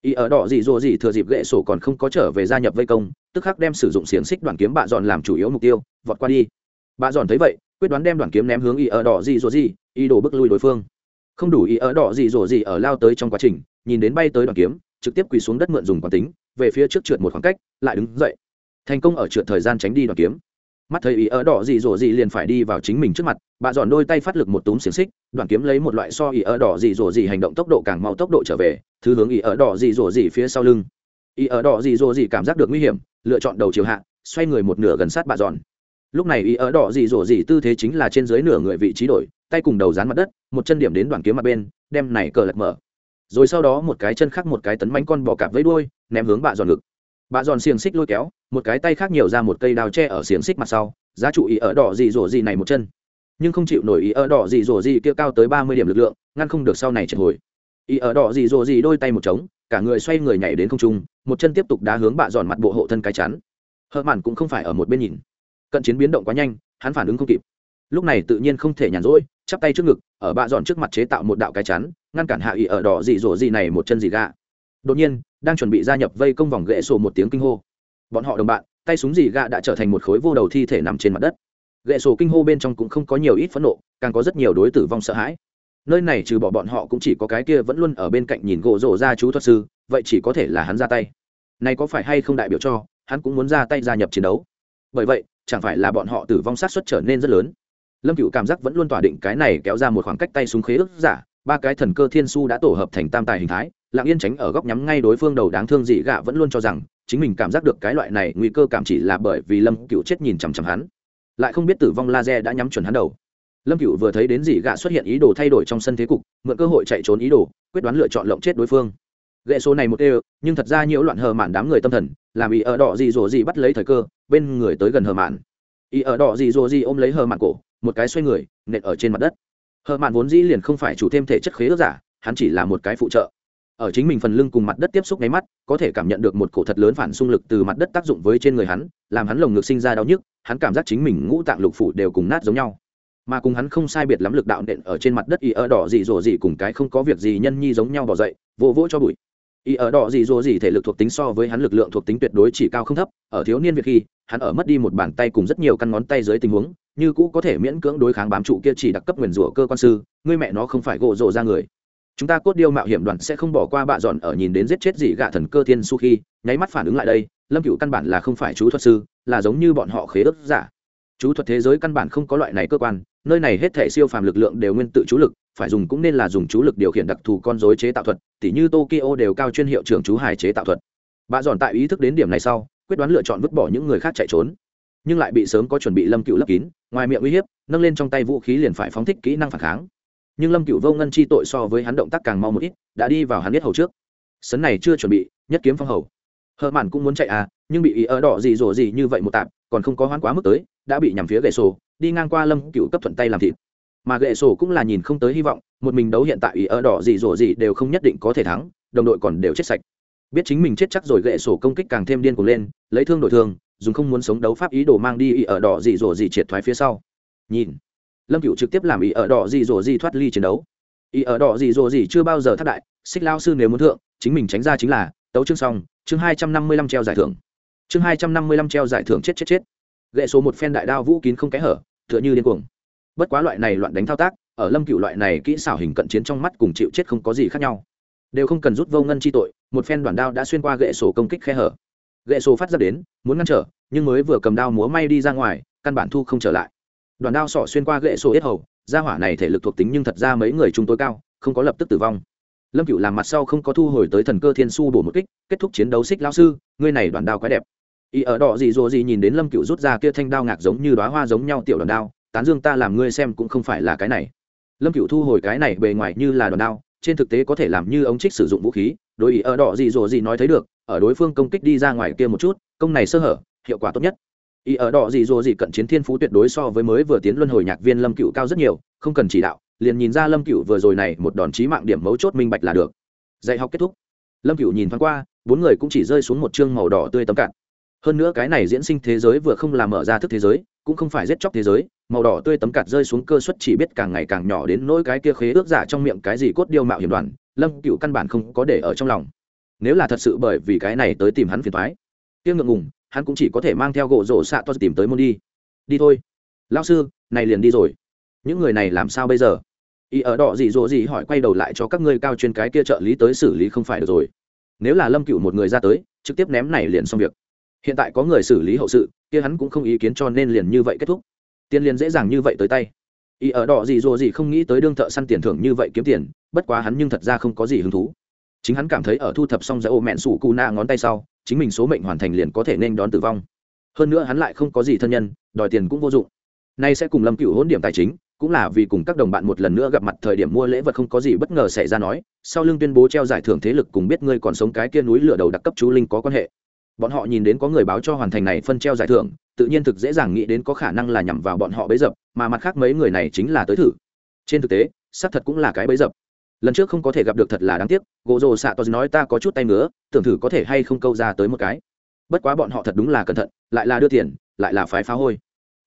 Y ở đỏ dị dỗ dị thừa dịp gậy sổ còn không có trở về gia nhập vây công, tức khắc đem sử dụng xiềng xích đoàn kiếm bạ dọn làm chủ yếu mục tiêu, vọt qua đi. Bạ dọn thấy vậy, quyết đoán đem đoàn kiếm ném hướng y ở đỏ dị dỗ dị y đổ bức lui đối phương. Không đủ y ở đỏ dị dỗ dị ở lao tới trong quá trình, nhìn đến bay tới đoàn kiếm, trực tiếp quỳ xuống đất mượn dùng quán tính, về phía trước trượt một khoảng cách, lại đứng dậy. Thành công ở trượt thời gian tránh đi đoàn kiếm mắt thấy ý ở đỏ gì rổ gì liền phải đi vào chính mình trước mặt, bà dọn đôi tay phát lực một túm xiềng xích đoàn kiếm lấy một loại so ý ở đỏ gì rổ gì hành động tốc độ càng mau tốc độ trở về, thứ hướng ý ở đỏ gì rổ gì phía sau lưng. Ý ở đỏ gì rổ gì cảm giác được nguy hiểm, lựa chọn đầu chiều hạ, xoay người một nửa gần sát bà dọn lúc này ý ở đỏ gì rổ gì tư thế chính là trên dưới nửa người vị trí đổi, tay cùng đầu dán mặt đất, một chân điểm đến đoàn kiếm mặt bên, đem này cờ lật mở. Rồi sau đó một cái chân khác một cái tấn bánh con bò cạp với đuôi, ném hướng bà dọn ngực bà giòn xiềng xích lôi kéo, một cái tay khác nhiều ra một cây đào tre ở xiềng xích mặt sau, giá trụ ý ở đỏ dị dỗ dị này một chân. Nhưng không chịu nổi ý ở đỏ dị dỗ dị kia cao tới ba mươi điểm lực lượng, ngăn không được sau này triệt hồi. Ý ở đỏ dị dỗ dị đôi tay một trống, cả người xoay người nhảy đến không trung, một chân tiếp tục đá hướng bạ giòn mặt bộ hộ thân cái chắn hớt mạn cũng không phải ở một bên nhìn. Cận chiến biến động quá nhanh, hắn phản ứng không kịp. Lúc này tự nhiên không thể nhàn rỗi, chắp tay trước ngực, ở bạ dọn trước mặt chế tạo một đạo cái chắn ngăn cản hạ ý ở đỏ dị dỗ dị này một chân dị gạ đột nhiên, đang chuẩn bị gia nhập vây công vòng gậy sổ một tiếng kinh hô. Bọn họ đồng bạn, tay súng dì gạ đã trở thành một khối vô đầu thi thể nằm trên mặt đất. Gậy sổ kinh hô bên trong cũng không có nhiều ít phẫn nộ, càng có rất nhiều đối tử vong sợ hãi. Nơi này trừ bỏ bọn họ cũng chỉ có cái kia vẫn luôn ở bên cạnh nhìn gỗ rổ ra chú thuật sư, vậy chỉ có thể là hắn ra tay. Này có phải hay không đại biểu cho, hắn cũng muốn ra tay gia nhập chiến đấu? Bởi vậy, chẳng phải là bọn họ tử vong sát xuất trở nên rất lớn. Lâm cựu cảm giác vẫn luôn tỏa định cái này kéo ra một khoảng cách tay súng khế ước giả, ba cái thần cơ thiên su đã tổ hợp thành tam tài hình thái lặng yên tránh ở góc nhắm ngay đối phương đầu đáng thương dị gạ vẫn luôn cho rằng, chính mình cảm giác được cái loại này nguy cơ cảm chỉ là bởi vì lâm cựu chết nhìn chằm chằm hắn. Lại không biết tử vong laser đã nhắm chuẩn hắn đầu. Lâm cựu vừa thấy đến dị gạ xuất hiện ý đồ thay đổi trong sân thế cục, mượn cơ hội chạy trốn ý đồ, quyết đoán lựa chọn lộng chết đối phương. Gậy số này một đều, nhưng thật ra nhiễu loạn hờ mạn đám người tâm thần, làm ý ở đỏ dị dỗ dị bắt lấy thời cơ, bên người tới gần hờ mạn. Ý ở đỏ dị dỗ dị ôm lấy hờ mạn cổ, một cái xoay người, nện ở trên mặt đất. Hờ mạn vốn dĩ liền không phải chủ thêm thể chất khế ước giả, hắn chỉ là một cái phụ trợ ở chính mình phần lưng cùng mặt đất tiếp xúc nháy mắt, có thể cảm nhận được một cổ thật lớn phản xung lực từ mặt đất tác dụng với trên người hắn, làm hắn lồng ngực sinh ra đau nhức, hắn cảm giác chính mình ngũ tạng lục phủ đều cùng nát giống nhau. Mà cùng hắn không sai biệt lắm lực đạo nện ở trên mặt đất y ở đỏ dị dỗ dị cùng cái không có việc gì nhân nhi giống nhau bỏ dậy, vỗ vỗ cho bụi. Y ở đỏ dị dỗ dị thể lực thuộc tính so với hắn lực lượng thuộc tính tuyệt đối chỉ cao không thấp, ở thiếu niên việc khi, hắn ở mất đi một bàn tay cùng rất nhiều căn ngón tay dưới tình huống, như cũ có thể miễn cưỡng đối kháng bám trụ kia chỉ đặc cấp nguyền rủa cơ quan sư, ngươi mẹ nó không phải gỗ rộ ra người chúng ta cốt điêu mạo hiểm đoàn sẽ không bỏ qua bạ dọn ở nhìn đến giết chết dị gạ thần cơ thiên su khi, nháy mắt phản ứng lại đây, lâm cựu căn bản là không phải chú thuật sư, là giống như bọn họ khế ước giả. Chú thuật thế giới căn bản không có loại này cơ quan, nơi này hết thể siêu phàm lực lượng đều nguyên tự chú lực, phải dùng cũng nên là dùng chú lực điều khiển đặc thù con dối chế tạo thuật, tỉ như tokyo đều cao chuyên hiệu trưởng chú hài chế tạo thuật. Bạ dọn tại ý thức đến điểm này sau, quyết đoán lựa chọn vứt bỏ những người khác chạy trốn. Nhưng lại bị sớm có chuẩn bị lâm cựu lấp kín, ngoài miệng uy hiếp, nâng lên trong tay vũ khí liền phải phóng thích kỹ năng phản kháng nhưng lâm cựu vô ngân chi tội so với hắn động tác càng mau một ít, đã đi vào hắn biết hầu trước. Sấn này chưa chuẩn bị, nhất kiếm phong hầu. Hờ mạn cũng muốn chạy à nhưng bị ý ở đỏ gì rổ gì như vậy một tạp, còn không có hoán quá mức tới, đã bị nhằm phía gậy sổ, đi ngang qua lâm cựu cấp thuận tay làm thịt. Mà gậy sổ cũng là nhìn không tới hy vọng, một mình đấu hiện tại ý ở đỏ gì rổ gì đều không nhất định có thể thắng, đồng đội còn đều chết sạch. Biết chính mình chết chắc rồi gậy sổ công kích càng thêm điên cuồng lên, lấy thương đổi thương, dùng không muốn sống đấu pháp ý đồ mang đi ý ở đỏ gì rổ gì triệt thoái phía sau. Nhìn lâm cựu trực tiếp làm ý ở đỏ gì rổ gì thoát ly chiến đấu. Ý ở đỏ gì rổ gì chưa bao giờ thất đại, xích lao sư nếu muốn thượng, chính mình tránh ra chính là, tấu chương xong, chương hai trăm năm mươi lăm treo giải thưởng. Chương hai trăm năm mươi lăm treo giải thưởng chết chết chết. Gậy số một phen đại đao vũ kín không kẽ hở, tựa như điên cuồng. Bất quá loại này loạn đánh thao tác, ở lâm cựu loại này kỹ xảo hình cận chiến trong mắt cùng chịu chết không có gì khác nhau. Đều không cần rút vô ngân chi tội, một phen đoàn đao đã xuyên qua gậy sổ công kích khe hở. Gậy sổ phát ra đến, muốn ngăn trở, nhưng mới vừa cầm đao múa may đi ra ngoài, căn bản thu không trở lại đoàn đao sọ xuyên qua gậy sổ yết hầu, gia hỏa này thể lực thuộc tính nhưng thật ra mấy người chúng tối cao, không có lập tức tử vong. Lâm cựu làm mặt sau không có thu hồi tới thần cơ thiên su bổ một kích, kết thúc chiến đấu xích lao sư, ngươi này đoàn đao quái đẹp. Y ở đỏ gì rồi gì nhìn đến lâm cựu rút ra kia thanh đao ngạc giống như đoá hoa giống nhau tiểu đoàn đao, tán dương ta làm ngươi xem cũng không phải là cái này. Lâm cựu thu hồi cái này bề ngoài như là đoàn đao, trên thực tế có thể làm như ống trích sử dụng vũ khí, đối ý ở đỏ gì rồi gì nói thấy được, ở đối phương công kích đi ra ngoài kia một chút, công này sơ hở, hiệu quả tốt nhất ý ở đỏ gì rồi gì cận chiến thiên phú tuyệt đối so với mới vừa tiến luân hồi nhạc viên lâm cựu cao rất nhiều, không cần chỉ đạo, liền nhìn ra lâm cựu vừa rồi này một đòn chí mạng điểm mấu chốt minh bạch là được. Dạy học kết thúc. Lâm cựu nhìn thoáng qua, bốn người cũng chỉ rơi xuống một chương màu đỏ tươi tấm cạn. Hơn nữa cái này diễn sinh thế giới vừa không làm mở ra thức thế giới, cũng không phải giết chóc thế giới, màu đỏ tươi tấm cạt rơi xuống cơ suất chỉ biết càng ngày càng nhỏ đến nỗi cái kia khế ước giả trong miệng cái gì cốt điêu mạo hiểm đoàn, lâm cựu căn bản không có để ở trong lòng. Nếu là thật sự bởi vì cái này tới tìm hắn phiền thoái kia ngượng ngùng hắn cũng chỉ có thể mang theo gỗ rổ xạ to tìm tới môn đi. Đi thôi. Lao sư, này liền đi rồi. Những người này làm sao bây giờ? Y ở đỏ gì rỗ gì hỏi quay đầu lại cho các ngươi cao chuyên cái kia trợ lý tới xử lý không phải được rồi. Nếu là lâm cựu một người ra tới, trực tiếp ném này liền xong việc. Hiện tại có người xử lý hậu sự, kia hắn cũng không ý kiến cho nên liền như vậy kết thúc. Tiền liền dễ dàng như vậy tới tay. Y ở đỏ gì rỗ gì không nghĩ tới đương thợ săn tiền thưởng như vậy kiếm tiền, bất quá hắn nhưng thật ra không có gì hứng thú. Chính hắn cảm thấy ở thu thập xong giải ô mẹn sủ cù na ngón tay sau chính mình số mệnh hoàn thành liền có thể nên đón tử vong. Hơn nữa hắn lại không có gì thân nhân, đòi tiền cũng vô dụng. Nay sẽ cùng lâm cựu hỗn điểm tài chính, cũng là vì cùng các đồng bạn một lần nữa gặp mặt thời điểm mua lễ vật không có gì bất ngờ xảy ra nói, sau lưng tuyên bố treo giải thưởng thế lực cùng biết ngươi còn sống cái kia núi lửa đầu đặc cấp chú linh có quan hệ. Bọn họ nhìn đến có người báo cho hoàn thành này phân treo giải thưởng, tự nhiên thực dễ dàng nghĩ đến có khả năng là nhằm vào bọn họ bấy dập, mà mặt khác mấy người này chính là tới thử. Trên thực tế, xác thật cũng là cái bấy dập lần trước không có thể gặp được thật là đáng tiếc, gỗ rồ xạ tos nói ta có chút tay ngứa, tưởng thử có thể hay không câu ra tới một cái. Bất quá bọn họ thật đúng là cẩn thận, lại là đưa tiền, lại là phái phá hôi.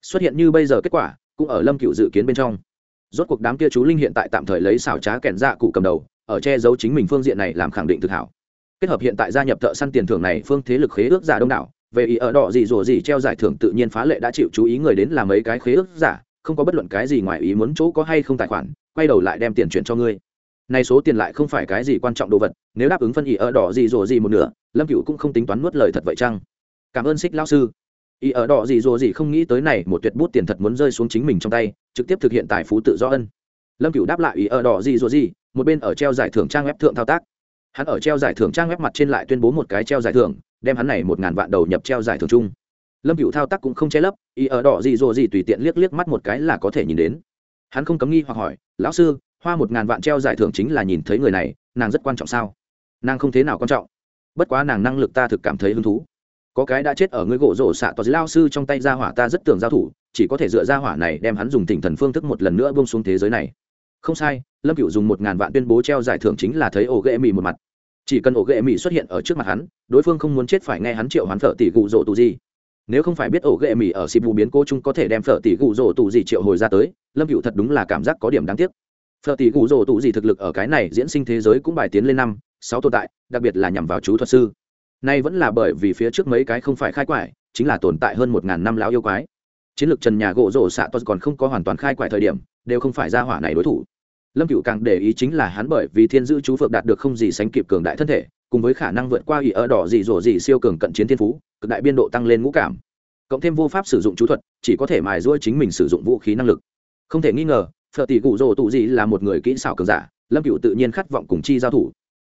Xuất hiện như bây giờ kết quả, cũng ở lâm cựu dự kiến bên trong. Rốt cuộc đám kia chú linh hiện tại tạm thời lấy xảo trá kèn dạ cụ cầm đầu, ở che giấu chính mình phương diện này làm khẳng định thực hảo. Kết hợp hiện tại gia nhập thợ săn tiền thưởng này, phương thế lực khế ước giả đông đảo, về ý ở đỏ gì rủa gì treo giải thưởng tự nhiên phá lệ đã chịu chú ý người đến là mấy cái khế ước giả, không có bất luận cái gì ngoài ý muốn chỗ có hay không tài khoản, quay đầu lại đem tiền chuyển cho ngươi nay số tiền lại không phải cái gì quan trọng đồ vật, nếu đáp ứng phân ý ở đỏ gì rủa gì một nửa, lâm cựu cũng không tính toán nuốt lời thật vậy chăng? Cảm ơn xích lao sư. Ý ở đỏ gì rủa gì không nghĩ tới này một tuyệt bút tiền thật muốn rơi xuống chính mình trong tay, trực tiếp thực hiện tài phú tự do ân. Lâm cựu đáp lại ý ở đỏ gì rủa gì, một bên ở treo giải thưởng trang web thượng thao tác. Hắn ở treo giải thưởng trang web mặt trên lại tuyên bố một cái treo giải thưởng, đem hắn này một ngàn vạn đầu nhập treo giải thưởng chung. Lâm cựu thao tác cũng không che lấp ý ở đỏ gì rủa gì tùy tiện liếc liếc mắt một cái là có thể nhìn đến. Hắn không cấm nghi hoặc hỏi, lão sư hoa một ngàn vạn treo giải thưởng chính là nhìn thấy người này, nàng rất quan trọng sao? Nàng không thế nào quan trọng. Bất quá nàng năng lực ta thực cảm thấy hứng thú. Có cái đã chết ở ngươi gỗ rổ xạ tòa lao sư trong tay ra hỏa ta rất tưởng giao thủ, chỉ có thể dựa ra hỏa này đem hắn dùng tỉnh thần phương thức một lần nữa bông xuống thế giới này. Không sai, lâm cựu dùng một ngàn vạn tuyên bố treo giải thưởng chính là thấy ổ ghệ mì một mặt. Chỉ cần ổ ghệ mì xuất hiện ở trước mặt hắn, đối phương không muốn chết phải nghe hắn triệu hắn phở tỷ gụ rổ tù gì. Nếu không phải biết ổ ghệ mì ở xịp vụ biến cô chung có thể đem phở tỷ gụ rổ tù gì triệu hồi ra tới, lâm cựu thật đúng là cảm giác có điểm đáng tiếc phở tỷ cụ rồ tụ gì thực lực ở cái này diễn sinh thế giới cũng bài tiến lên năm, sáu tồn tại, đặc biệt là nhằm vào chú thuật sư. Nay vẫn là bởi vì phía trước mấy cái không phải khai quải, chính là tồn tại hơn một ngàn năm lão yêu quái. Chiến lược trần nhà gỗ rổ xạ tos còn không có hoàn toàn khai quải thời điểm, đều không phải ra hỏa này đối thủ. Lâm cựu càng để ý chính là hắn bởi vì thiên dữ chú phượng đạt được không gì sánh kịp cường đại thân thể, cùng với khả năng vượt qua ỷ ở đỏ dị dỗ dị siêu cường cận chiến thiên phú, cực đại biên độ tăng lên ngũ cảm. Cộng thêm vô pháp sử dụng chú thuật, chỉ có thể mài giũa chính mình sử dụng vũ khí năng lực. Không thể nghi ngờ phở tỷ cụ rồ tụ dị là một người kỹ xảo cường giả, lâm cựu tự nhiên khát vọng cùng chi giao thủ.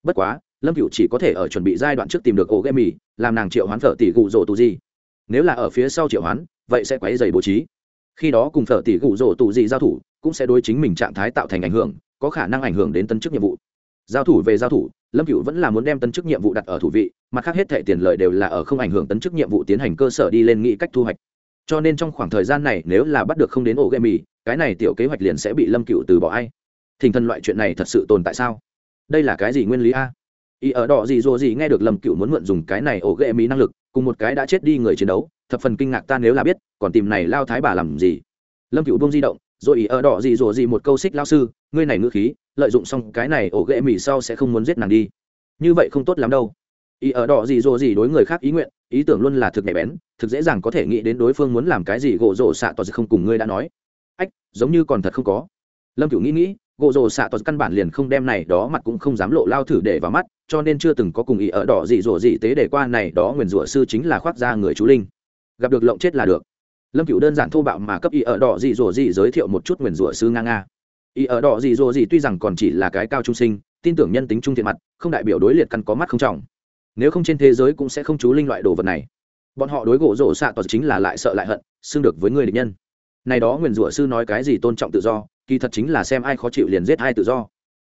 Bất quá, lâm cựu chỉ có thể ở chuẩn bị giai đoạn trước tìm được ổ ghê mì làm nàng triệu hoán phở tỷ cụ rồ tụ dị. Nếu là ở phía sau triệu hoán, vậy sẽ quấy dày bố trí. Khi đó cùng phở tỷ cụ rồ tụ dị giao thủ, cũng sẽ đối chính mình trạng thái tạo thành ảnh hưởng, có khả năng ảnh hưởng đến tân chức nhiệm vụ. Giao thủ về giao thủ, lâm cựu vẫn là muốn đem tân chức nhiệm vụ đặt ở thủ vị, mặt khác hết thệ tiền lợi đều là ở không ảnh hưởng tấn chức nhiệm vụ tiến hành cơ sở đi lên nghĩ cách thu hoạch. Cho nên trong khoảng thời gian này, nếu là bắt được không đến ổ game mì cái này tiểu kế hoạch liền sẽ bị lâm cựu từ bỏ ai? Thình thân loại chuyện này thật sự tồn tại sao? Đây là cái gì nguyên lý a? Ý ở đỏ gì rồi gì nghe được lâm cựu muốn mượn dùng cái này ổ ghệ mỹ năng lực, cùng một cái đã chết đi người chiến đấu, thập phần kinh ngạc ta nếu là biết, còn tìm này lao thái bà làm gì? Lâm cựu bông di động, rồi ý ở đỏ gì rồi gì một câu xích lao sư, ngươi này ngữ khí, lợi dụng xong cái này ổ ghệ mỹ sau sẽ không muốn giết nàng đi. Như vậy không tốt lắm đâu. Ý ở đỏ gì rồi gì đối người khác ý nguyện, ý tưởng luôn là thực nhạy bén, thực dễ dàng có thể nghĩ đến đối phương muốn làm cái gì gỗ rổ xạ tỏ không cùng ngươi đã nói ách, giống như còn thật không có. Lâm cửu nghĩ nghĩ gộ rồ xạ tỏ căn bản liền không đem này đó mặt cũng không dám lộ lao thử để vào mắt, cho nên chưa từng có cùng ý ở đỏ gì rổ gì tế để qua này đó nguyền rủa sư chính là khoác ra người chú linh. Gặp được lộng chết là được. Lâm cửu đơn giản thô bạo mà cấp ý ở đỏ gì rổ gì giới thiệu một chút nguyền rủa sư nga nga. Ý ở đỏ gì rổ gì tuy rằng còn chỉ là cái cao trung sinh, tin tưởng nhân tính trung thiện mặt, không đại biểu đối liệt căn có mắt không trọng. Nếu không trên thế giới cũng sẽ không chú linh loại đồ vật này. Bọn họ đối gỗ rổ xạ toàn chính là lại sợ lại hận, xưng được với người địch nhân này đó nguyền rủa sư nói cái gì tôn trọng tự do, kỳ thật chính là xem ai khó chịu liền giết ai tự do.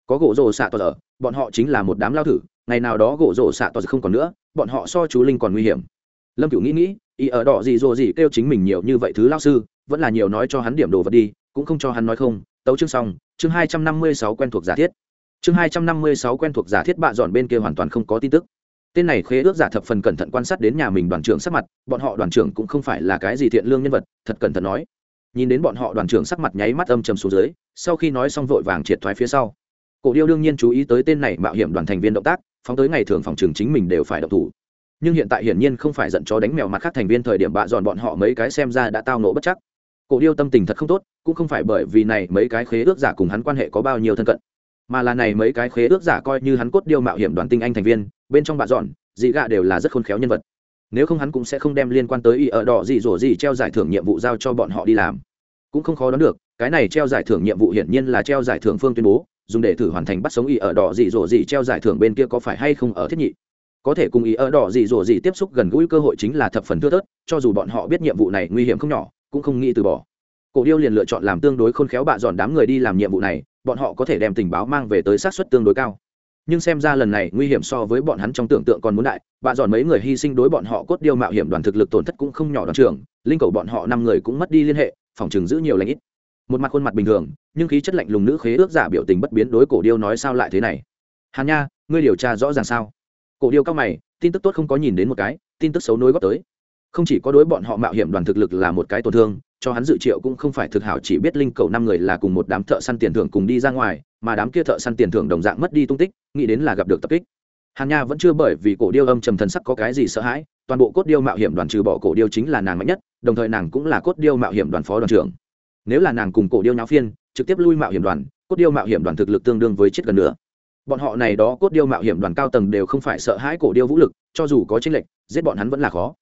Có gỗ rồ xạ tòa ở, bọn họ chính là một đám lao thử, ngày nào đó gỗ rồ xạ tòa không còn nữa, bọn họ so chú linh còn nguy hiểm. Lâm cửu nghĩ nghĩ ý ở đỏ gì rồ gì kêu chính mình nhiều như vậy thứ lao sư, vẫn là nhiều nói cho hắn điểm đồ vật đi, cũng không cho hắn nói không. Tấu chương xong, chương hai trăm năm mươi sáu quen thuộc giả thiết. Chương hai trăm năm mươi sáu quen thuộc giả thiết bạ dọn bên kia hoàn toàn không có tin tức. Tên này khế ước giả thập phần cẩn thận quan sát đến nhà mình đoàn trưởng sắc mặt, bọn họ đoàn trưởng cũng không phải là cái gì thiện lương nhân vật, thật cẩn thận nói nhìn đến bọn họ đoàn trưởng sắc mặt nháy mắt âm trầm xuống dưới, sau khi nói xong vội vàng triệt thoái phía sau. Cổ điêu đương nhiên chú ý tới tên này mạo hiểm đoàn thành viên động tác, phóng tới ngày thường phòng trường chính mình đều phải động thủ. Nhưng hiện tại hiển nhiên không phải giận chó đánh mèo mặt khác thành viên thời điểm bạ dọn bọn họ mấy cái xem ra đã tao nổ bất chắc. Cổ điêu tâm tình thật không tốt, cũng không phải bởi vì này mấy cái khế ước giả cùng hắn quan hệ có bao nhiêu thân cận, mà là này mấy cái khế ước giả coi như hắn cốt điêu mạo hiểm đoàn tinh anh thành viên, bên trong bạ dọn, dị gạ đều là rất khôn khéo nhân vật nếu không hắn cũng sẽ không đem liên quan tới Y ở đỏ gì rổ gì treo giải thưởng nhiệm vụ giao cho bọn họ đi làm. Cũng không khó đoán được, cái này treo giải thưởng nhiệm vụ hiển nhiên là treo giải thưởng phương tuyên bố, dùng để thử hoàn thành bắt sống Y ở đỏ gì rổ gì treo giải thưởng bên kia có phải hay không ở thiết nhị. Có thể cùng ý ở đỏ gì rổ gì tiếp xúc gần gũi cơ hội chính là thập phần thưa thớt, cho dù bọn họ biết nhiệm vụ này nguy hiểm không nhỏ, cũng không nghĩ từ bỏ. Cổ điêu liền lựa chọn làm tương đối khôn khéo bạ dọn đám người đi làm nhiệm vụ này, bọn họ có thể đem tình báo mang về tới sát suất tương đối cao nhưng xem ra lần này nguy hiểm so với bọn hắn trong tưởng tượng còn muốn đại bạn dọn mấy người hy sinh đối bọn họ cốt điêu mạo hiểm đoàn thực lực tổn thất cũng không nhỏ đoàn trưởng, linh cầu bọn họ năm người cũng mất đi liên hệ phòng chừng giữ nhiều lãnh ít. Một mặt khuôn mặt bình thường nhưng khí chất lạnh lùng nữ khế ước giả biểu tình bất biến đối cổ điêu nói sao lại thế này? Hàn nha ngươi điều tra rõ ràng sao? Cổ điêu cao mày tin tức tốt không có nhìn đến một cái tin tức xấu nối góp tới. Không chỉ có đối bọn họ mạo hiểm đoàn thực lực là một cái tổn thương cho hắn dự triệu cũng không phải thực hảo chỉ biết linh cầu năm người là cùng một đám thợ săn tiền thưởng cùng đi ra ngoài, mà đám kia thợ săn tiền thưởng đồng dạng mất đi tung tích, nghĩ đến là gặp được tập kích. Hàn nha vẫn chưa bởi vì cổ điêu âm trầm thần sắc có cái gì sợ hãi, toàn bộ cốt điêu mạo hiểm đoàn trừ bỏ cổ điêu chính là nàng mạnh nhất, đồng thời nàng cũng là cốt điêu mạo hiểm đoàn phó đoàn trưởng. Nếu là nàng cùng cổ điêu nháo phiên, trực tiếp lui mạo hiểm đoàn, cốt điêu mạo hiểm đoàn thực lực tương đương với chết gần nữa bọn họ này đó cốt điêu mạo hiểm đoàn cao tầng đều không phải sợ hãi cổ điêu vũ lực, cho dù có tranh lệch, giết bọn hắn vẫn là khó.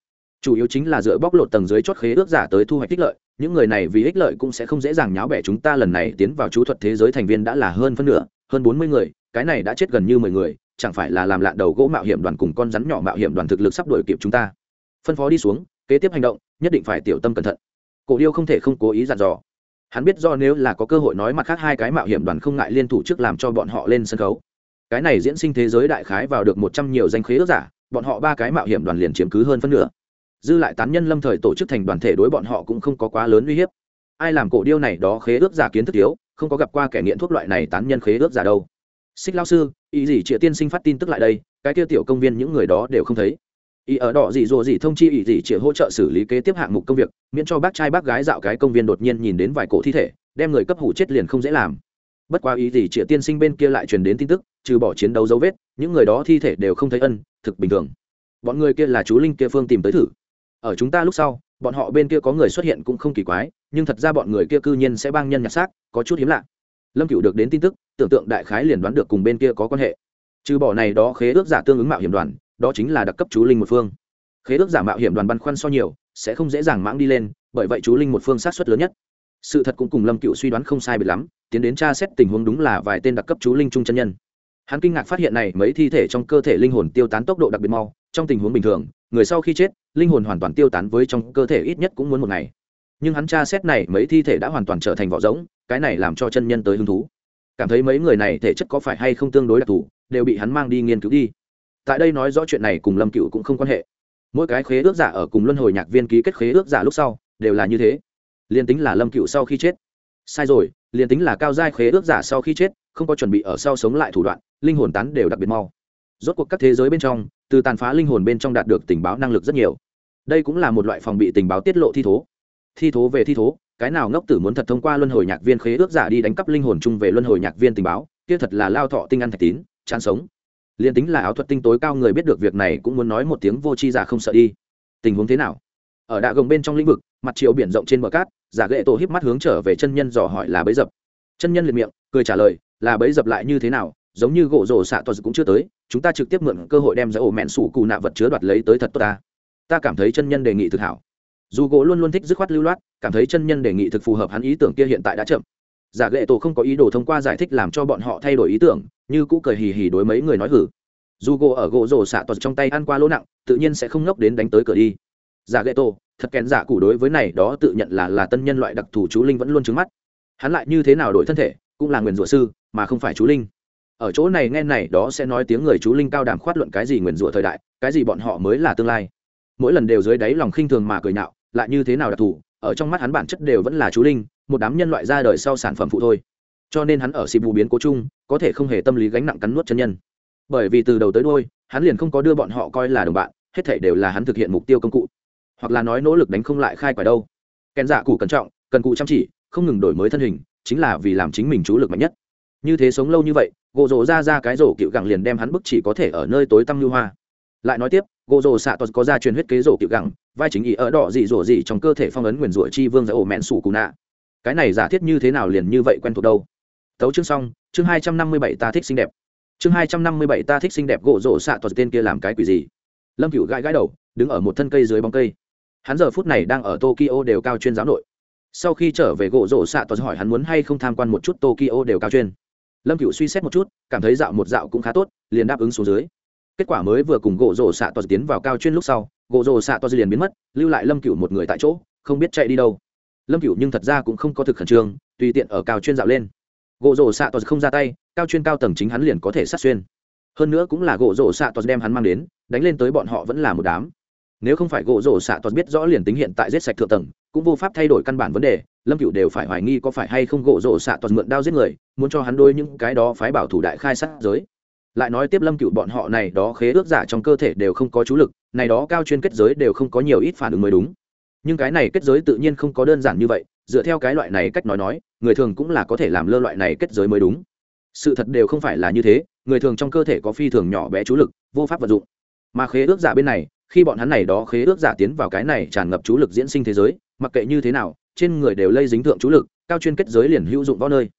Chủ yếu chính là dựa bóc lột tầng dưới chót khế ước giả tới thu hoạch tích lợi những người này vì ích lợi cũng sẽ không dễ dàng nháo bẻ chúng ta lần này tiến vào chú thuật thế giới thành viên đã là hơn phân nửa, hơn bốn mươi người, cái này đã chết gần như mười người, chẳng phải là làm lạ đầu gỗ mạo hiểm đoàn cùng con rắn nhỏ mạo hiểm đoàn thực lực sắp đuổi kịp chúng ta. Phân phó đi xuống, kế tiếp hành động, nhất định phải tiểu tâm cẩn thận. Cổ điêu không thể không cố ý dặn dò. Hắn biết do nếu là có cơ hội nói mặt khác hai cái mạo hiểm đoàn không ngại liên thủ trước làm cho bọn họ lên sân khấu. Cái này diễn sinh thế giới đại khái vào được một trăm nhiều danh khế ước giả, bọn họ ba cái mạo hiểm đoàn liền chiếm cứ hơn phân nửa dư lại tán nhân lâm thời tổ chức thành đoàn thể đối bọn họ cũng không có quá lớn uy hiếp. Ai làm cổ điêu này đó khế ước giả kiến thức thiếu, không có gặp qua kẻ nghiện thuốc loại này tán nhân khế ước giả đâu. Xích lao sư, ý gì triệu tiên sinh phát tin tức lại đây, cái kia tiểu công viên những người đó đều không thấy. Ý ở đỏ gì rồi gì thông chi ý gì triệu hỗ trợ xử lý kế tiếp hạng mục công việc, miễn cho bác trai bác gái dạo cái công viên đột nhiên nhìn đến vài cổ thi thể, đem người cấp hủ chết liền không dễ làm. Bất quá ý gì triệu tiên sinh bên kia lại truyền đến tin tức, trừ bỏ chiến đấu dấu vết, những người đó thi thể đều không thấy ân, thực bình thường. Bọn người kia là chú linh kia phương tìm tới thử ở chúng ta lúc sau, bọn họ bên kia có người xuất hiện cũng không kỳ quái, nhưng thật ra bọn người kia cư nhiên sẽ bang nhân nhặt xác, có chút hiếm lạ. Lâm cựu được đến tin tức, tưởng tượng đại khái liền đoán được cùng bên kia có quan hệ. Trừ bỏ này đó khế ước giả tương ứng mạo hiểm đoàn, đó chính là đặc cấp chú linh một phương. Khế ước giả mạo hiểm đoàn băn khoăn so nhiều, sẽ không dễ dàng mãng đi lên, bởi vậy chú linh một phương sát xuất lớn nhất. Sự thật cũng cùng lâm cựu suy đoán không sai biệt lắm, tiến đến tra xét tình huống đúng là vài tên đặc cấp chú linh trung chân nhân. Hắn kinh ngạc phát hiện này mấy thi thể trong cơ thể linh hồn tiêu tán tốc độ đặc biệt mau, trong tình huống bình thường người sau khi chết, linh hồn hoàn toàn tiêu tán với trong cơ thể ít nhất cũng muốn một ngày. Nhưng hắn tra xét này mấy thi thể đã hoàn toàn trở thành vỏ rỗng, cái này làm cho chân nhân tới hứng thú. Cảm thấy mấy người này thể chất có phải hay không tương đối đặc thù, đều bị hắn mang đi nghiên cứu đi. Tại đây nói rõ chuyện này cùng lâm cựu cũng không quan hệ. Mỗi cái khế ước giả ở cùng luân hồi nhạc viên ký kết khế ước giả lúc sau, đều là như thế. Liền tính là lâm cựu sau khi chết. Sai rồi liền tính là cao giai khế ước giả sau khi chết, không có chuẩn bị ở sau sống lại thủ đoạn, linh hồn tán đều đặc biệt mau. Rốt cuộc các thế giới bên trong từ tàn phá linh hồn bên trong đạt được tình báo năng lực rất nhiều. Đây cũng là một loại phòng bị tình báo tiết lộ thi thố. Thi thố về thi thố, cái nào ngốc tử muốn thật thông qua luân hồi nhạc viên khế ước giả đi đánh cắp linh hồn chung về luân hồi nhạc viên tình báo, kia thật là lao thọ tinh ăn thạch tín, chán sống. Liền tính là áo thuật tinh tối cao người biết được việc này cũng muốn nói một tiếng vô tri giả không sợ đi. Tình huống thế nào? Ở đạ gồng bên trong lĩnh vực, mặt chiều biển rộng trên bờ cát, giả ghệ tổ híp mắt hướng trở về chân nhân dò hỏi là bấy dập. Chân nhân liệt miệng, cười trả lời, là bấy dập lại như thế nào? Giống như gỗ rổ xạ toa cũng chưa tới, chúng ta trực tiếp mượn cơ hội đem giải ổ mẹn sủ cù nạ vật chứa đoạt lấy tới thật tốt ta. Ta cảm thấy chân nhân đề nghị thực hảo. Dù gỗ luôn luôn thích dứt khoát lưu loát, cảm thấy chân nhân đề nghị thực phù hợp hắn ý tưởng kia hiện tại đã chậm. Giả ghệ tổ không có ý đồ thông qua giải thích làm cho bọn họ thay đổi ý tưởng, như cũ cười hì hì đối mấy người nói hử. Dù gỗ ở gỗ rổ xạ toa trong tay ăn qua lỗ nặng, tự nhiên sẽ không ngốc đến đánh tới cửa đi. Giả ghệ tổ, thật kén giả cụ đối với này đó tự nhận là là tân nhân loại đặc thù chú linh vẫn luôn trứng mắt. Hắn lại như thế nào đổi thân thể, cũng là nguyền rủa sư, mà không phải chú linh ở chỗ này nghe này đó sẽ nói tiếng người chú linh cao đàm khoát luận cái gì nguyền rủa thời đại, cái gì bọn họ mới là tương lai. Mỗi lần đều dưới đáy lòng khinh thường mà cười nhạo, lại như thế nào đặc thù, ở trong mắt hắn bản chất đều vẫn là chú linh, một đám nhân loại ra đời sau sản phẩm phụ thôi. Cho nên hắn ở xịp vụ biến cố chung, có thể không hề tâm lý gánh nặng cắn nuốt chân nhân. Bởi vì từ đầu tới đôi hắn liền không có đưa bọn họ coi là đồng bạn, hết thể đều là hắn thực hiện mục tiêu công cụ. Hoặc là nói nỗ lực đánh không lại khai quả đâu. Kèn dạ cụ cẩn trọng, cần cụ chăm chỉ, không ngừng đổi mới thân hình, chính là vì làm chính mình chú lực mạnh nhất. Như thế sống lâu như vậy gỗ rổ ra ra cái rổ cựu gẳng liền đem hắn bức chỉ có thể ở nơi tối tăm lưu hoa. Lại nói tiếp, gỗ rổ xạ tos có ra truyền huyết kế rổ cựu gẳng, vai chính ý ở đỏ dị rổ dị trong cơ thể phong ấn nguyền rủa chi vương giải ổ mẹn sủ cù nạ. Cái này giả thiết như thế nào liền như vậy quen thuộc đâu? Tấu chương xong, chương hai trăm năm mươi bảy ta thích xinh đẹp. Chương hai trăm năm mươi bảy ta thích xinh đẹp gỗ rổ xạ tos tên kia làm cái quỷ gì? Lâm cựu gãi gãi đầu, đứng ở một thân cây dưới bóng cây. Hắn giờ phút này đang ở tokyo đều cao chuyên giáo nội. Sau khi trở về gỗ rổ xạ tos hỏi hắn muốn hay không tham quan một chút tokyo đều cao chuyên lâm cựu suy xét một chút, cảm thấy dạo một dạo cũng khá tốt, liền đáp ứng xuống dưới. Kết quả mới vừa cùng gỗ rổ xạ toa tiến vào cao chuyên lúc sau, gỗ rổ xạ toa liền biến mất, lưu lại lâm cựu một người tại chỗ, không biết chạy đi đâu. Lâm cựu nhưng thật ra cũng không có thực khẩn trương, tùy tiện ở cao chuyên dạo lên. Gỗ rổ xạ toa không ra tay, cao chuyên cao tầng chính hắn liền có thể sát xuyên. Hơn nữa cũng là gỗ rổ xạ toa đem hắn mang đến, đánh lên tới bọn họ vẫn là một đám. Nếu không phải gỗ rổ xạ toa biết rõ liền tính hiện tại giết sạch thượng tầng cũng vô pháp thay đổi căn bản vấn đề, lâm cựu đều phải hoài nghi có phải hay không gỗ rộ xạ toàn mượn đao giết người, muốn cho hắn đôi những cái đó phái bảo thủ đại khai sát giới. Lại nói tiếp lâm cựu bọn họ này đó khế ước giả trong cơ thể đều không có chú lực, này đó cao chuyên kết giới đều không có nhiều ít phản ứng mới đúng. Nhưng cái này kết giới tự nhiên không có đơn giản như vậy, dựa theo cái loại này cách nói nói, người thường cũng là có thể làm lơ loại này kết giới mới đúng. Sự thật đều không phải là như thế, người thường trong cơ thể có phi thường nhỏ bé chú lực, vô pháp vận dụng. Mà khế ước giả bên này, khi bọn hắn này đó khế ước giả tiến vào cái này tràn ngập chú lực diễn sinh thế giới mặc kệ như thế nào, trên người đều lây dính thượng chú lực, cao chuyên kết giới liền hữu dụng võ nơi.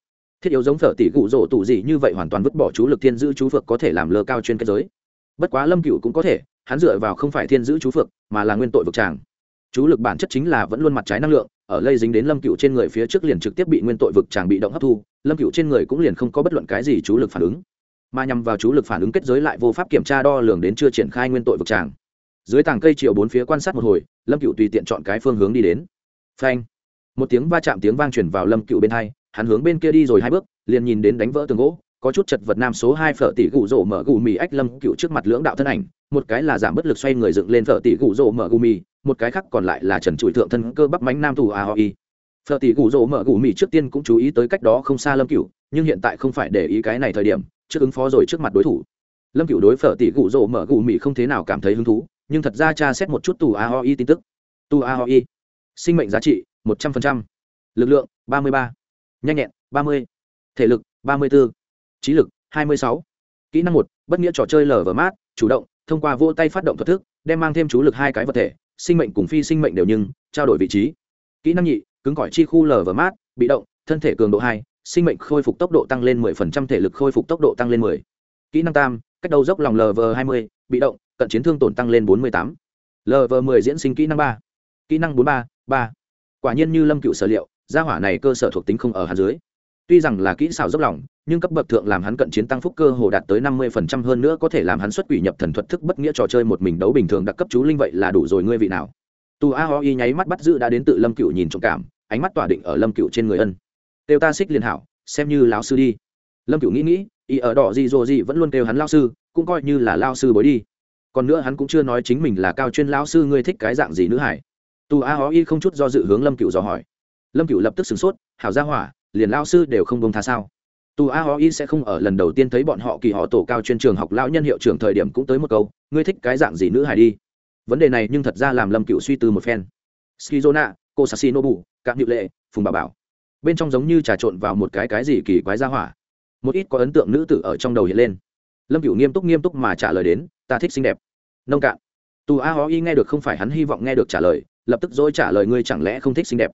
Thiết yếu giống phở tỷ cụ rỗ tủ gì như vậy hoàn toàn vứt bỏ chú lực thiên giữ chú phược có thể làm lơ cao chuyên kết giới. Bất quá lâm cựu cũng có thể, hắn dựa vào không phải thiên giữ chú phược, mà là nguyên tội vực tràng. Chú lực bản chất chính là vẫn luôn mặt trái năng lượng, ở lây dính đến lâm cựu trên người phía trước liền trực tiếp bị nguyên tội vực tràng bị động hấp thu, lâm cựu trên người cũng liền không có bất luận cái gì chú lực phản ứng. Mà nhằm vào chú lực phản ứng kết giới lại vô pháp kiểm tra đo lường đến chưa triển khai nguyên tội vực tràng dưới tàng cây chiều bốn phía quan sát một hồi, lâm cựu tùy tiện chọn cái phương hướng đi đến. Phanh! Một tiếng va chạm tiếng vang chuyển vào lâm cựu bên hai, hắn hướng bên kia đi rồi hai bước, liền nhìn đến đánh vỡ tường gỗ, có chút chật vật nam số hai phở tỷ gụ rổ mở gù mì ách lâm cựu trước mặt lưỡng đạo thân ảnh, một cái là giảm bất lực xoay người dựng lên phở tỷ gụ rổ mở gù mì, một cái khác còn lại là trần trụi thượng thân cơ bắp mánh nam thủ a hoi phở tỷ gụ rổ mở gù mì trước tiên cũng chú ý tới cách đó không xa lâm cựu, nhưng hiện tại không phải để ý cái này thời điểm, trước ứng phó rồi trước mặt đối thủ. Lâm cựu đối phở tỷ gụ rổ mở gù mì không thế nào cảm thấy hứng thú nhưng thật ra cha xét một chút tù a tin tức tu a sinh mệnh giá trị một trăm linh lực lượng ba mươi ba nhanh nhẹn ba mươi thể lực ba mươi bốn trí lực hai mươi sáu kỹ năng một bất nghĩa trò chơi lở vở mát chủ động thông qua vô tay phát động thuật thức đem mang thêm chú lực hai cái vật thể sinh mệnh cùng phi sinh mệnh đều nhưng trao đổi vị trí kỹ năng nhị cứng cỏi chi khu lở vở mát bị động thân thể cường độ hai sinh mệnh khôi phục tốc độ tăng lên 10%, thể lực khôi phục tốc độ tăng lên 10. Kỹ năng tam, cách đầu dốc lòng LV20, bị động, cận chiến thương tổn tăng lên 48. LV10 diễn sinh kỹ năng ba. Kỹ năng 43, 3 quả nhiên như lâm cựu sở liệu gia hỏa này cơ sở thuộc tính không ở hắn dưới. Tuy rằng là kỹ xảo dốc lòng nhưng cấp bậc thượng làm hắn cận chiến tăng phúc cơ hồ đạt tới năm mươi phần trăm hơn nữa có thể làm hắn xuất quỷ nhập thần thuật thức bất nghĩa trò chơi một mình đấu bình thường đặc cấp chú linh vậy là đủ rồi ngươi vị nào. Tu a ho y nháy mắt bắt giữ đã đến tự lâm cựu nhìn trộm cảm ánh mắt tỏa định ở lâm cựu trên người ân. Têu ta xích liên hảo xem như lão sư đi. Lâm cựu nghĩ nghĩ y ở đỏ gì rồi gì vẫn luôn kêu hắn lao sư cũng coi như là lao sư bối đi còn nữa hắn cũng chưa nói chính mình là cao chuyên lão sư, ngươi thích cái dạng gì nữ hải? Tu a ho y không chút do dự hướng lâm cựu dò hỏi. Lâm cựu lập tức sửng sốt, hảo gia hỏa, liền lao sư đều không bông tha sao? Tu a ho y sẽ không ở lần đầu tiên thấy bọn họ kỳ họ tổ cao chuyên trường học lão nhân hiệu trưởng thời điểm cũng tới một câu, ngươi thích cái dạng gì nữ hải đi? Vấn đề này nhưng thật ra làm lâm cựu suy tư một phen. Skizona cô sassi nobu các nhự lệ, phùng bà bảo. Bên trong giống như trà trộn vào một cái cái gì kỳ quái gia hỏa. Một ít có ấn tượng nữ tử ở trong đầu hiện lên. Lâm cựu nghiêm túc nghiêm túc mà trả lời đến ta thích xinh đẹp. Nông cạn. Tu a Hó y nghe được không phải hắn hy vọng nghe được trả lời, lập tức dối trả lời ngươi chẳng lẽ không thích xinh đẹp?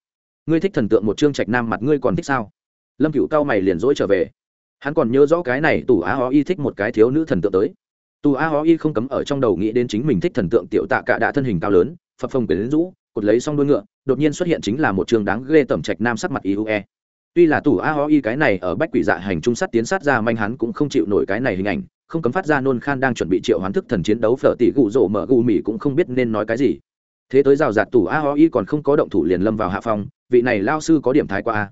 Ngươi thích thần tượng một chương trạch nam mặt ngươi còn thích sao? Lâm cựu cao mày liền dối trở về. Hắn còn nhớ rõ cái này tù a Hó y thích một cái thiếu nữ thần tượng tới. Tù a Hó y không cấm ở trong đầu nghĩ đến chính mình thích thần tượng tiểu tạ cạ đạ thân hình cao lớn, phập phồng quyển rũ, cột lấy xong đuôi ngựa, đột nhiên xuất hiện chính là một trường đáng ghê tẩm trạch nam sắc mặt iue tuy là tù a Hó y cái này ở bách quỷ dạ hành trung sắt tiến sát ra manh hắn cũng không chịu nổi cái này hình ảnh không cấm phát ra nôn khan đang chuẩn bị triệu hoán thức thần chiến đấu, phở tỷ gụ rổ mở gù mỉ cũng không biết nên nói cái gì. Thế tới rào rạt tủ a ho y còn không có động thủ liền lâm vào hạ phong, vị này lao sư có điểm thái qua a.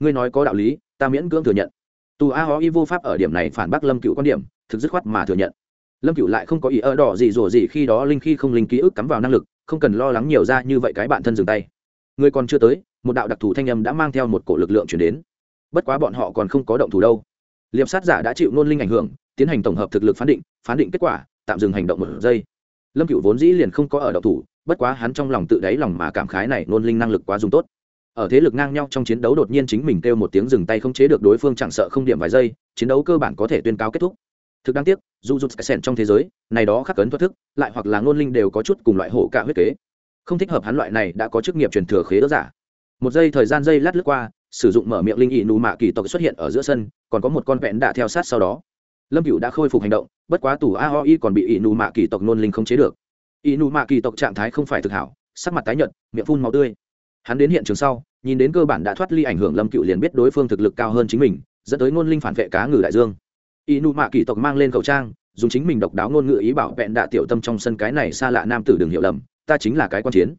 Ngươi nói có đạo lý, ta miễn cưỡng thừa nhận. Tù a ho y vô pháp ở điểm này phản bác lâm cựu quan điểm, thực dứt khoát mà thừa nhận. Lâm cựu lại không có ý ở đỏ gì rủa gì khi đó linh khi không linh ký ức cắm vào năng lực, không cần lo lắng nhiều ra như vậy cái bạn thân dừng tay. Người còn chưa tới, một đạo đặc thù thanh âm đã mang theo một cổ lực lượng chuyển đến. Bất quá bọn họ còn không có động thủ đâu. Liệp sát giả đã chịu nôn linh ảnh hưởng tiến hành tổng hợp thực lực phán định phán định kết quả, tạm dừng hành động một giây. Lâm cựu vốn dĩ liền không có ở động thủ, bất quá hắn trong lòng tự đáy lòng mà cảm khái này nôn linh năng lực quá dùng tốt. Ở thế lực ngang nhau trong chiến đấu đột nhiên chính mình kêu một tiếng dừng tay không chế được đối phương chẳng sợ không điểm vài giây, chiến đấu cơ bản có thể tuyên cáo kết thúc. Thực đáng tiếc, dù rút sen trong thế giới, này đó khắc cấn thoát thức, lại hoặc là ngôn linh đều có chút cùng loại hổ cả huyết kế. Không thích hợp hắn loại này đã có chức nghiệp truyền thừa khế đỡ giả. Một giây thời gian dây lát lướt qua, sử dụng mở miệng linh ị nù mạ kỳ tộc xuất hiện ở giữa sân, còn có một con vẹn đã theo sát sau đó lâm cựu đã khôi phục hành động, bất quá tủ aoi còn bị ỷ nù mạ kỳ tộc nôn linh không chế được. Ỷ nù mạ kỳ tộc trạng thái không phải thực hảo, sắc mặt tái nhợt, miệng phun màu tươi. Hắn đến hiện trường sau, nhìn đến cơ bản đã thoát ly ảnh hưởng lâm cựu liền biết đối phương thực lực cao hơn chính mình, dẫn tới ngôn linh phản vệ cá ngừ đại dương. Y nụ mạ kỳ tộc mang lên khẩu trang, dùng chính mình độc đáo ngôn ngữ ý bảo vẹn đạ tiểu tâm trong sân cái này xa lạ nam tử đừng hiểu lầm, ta chính là cái quan chiến.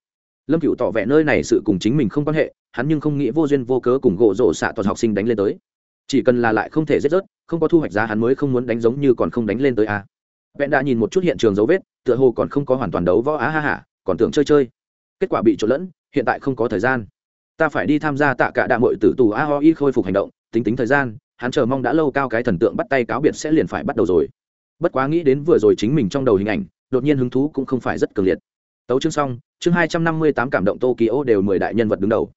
Lâm cựu tỏ vẻ nơi này sự cùng chính mình không quan hệ, hắn nhưng không nghĩ vô duyên vô cớ cùng gỗ rổ xạ toàn học sinh đánh lên tới chỉ cần là lại không thể rết rớt, không có thu hoạch giá hắn mới không muốn đánh giống như còn không đánh lên tới a. Vẹn đã nhìn một chút hiện trường dấu vết, tựa hồ còn không có hoàn toàn đấu võ á ha hả còn tưởng chơi chơi. Kết quả bị trộn lẫn, hiện tại không có thời gian. Ta phải đi tham gia tạ cả đạm hội tử tù a ho y khôi phục hành động, tính tính thời gian, hắn chờ mong đã lâu cao cái thần tượng bắt tay cáo biệt sẽ liền phải bắt đầu rồi. Bất quá nghĩ đến vừa rồi chính mình trong đầu hình ảnh, đột nhiên hứng thú cũng không phải rất cường liệt. Tấu chương xong, chương hai trăm năm mươi tám cảm động tokyo đều mười đại nhân vật đứng đầu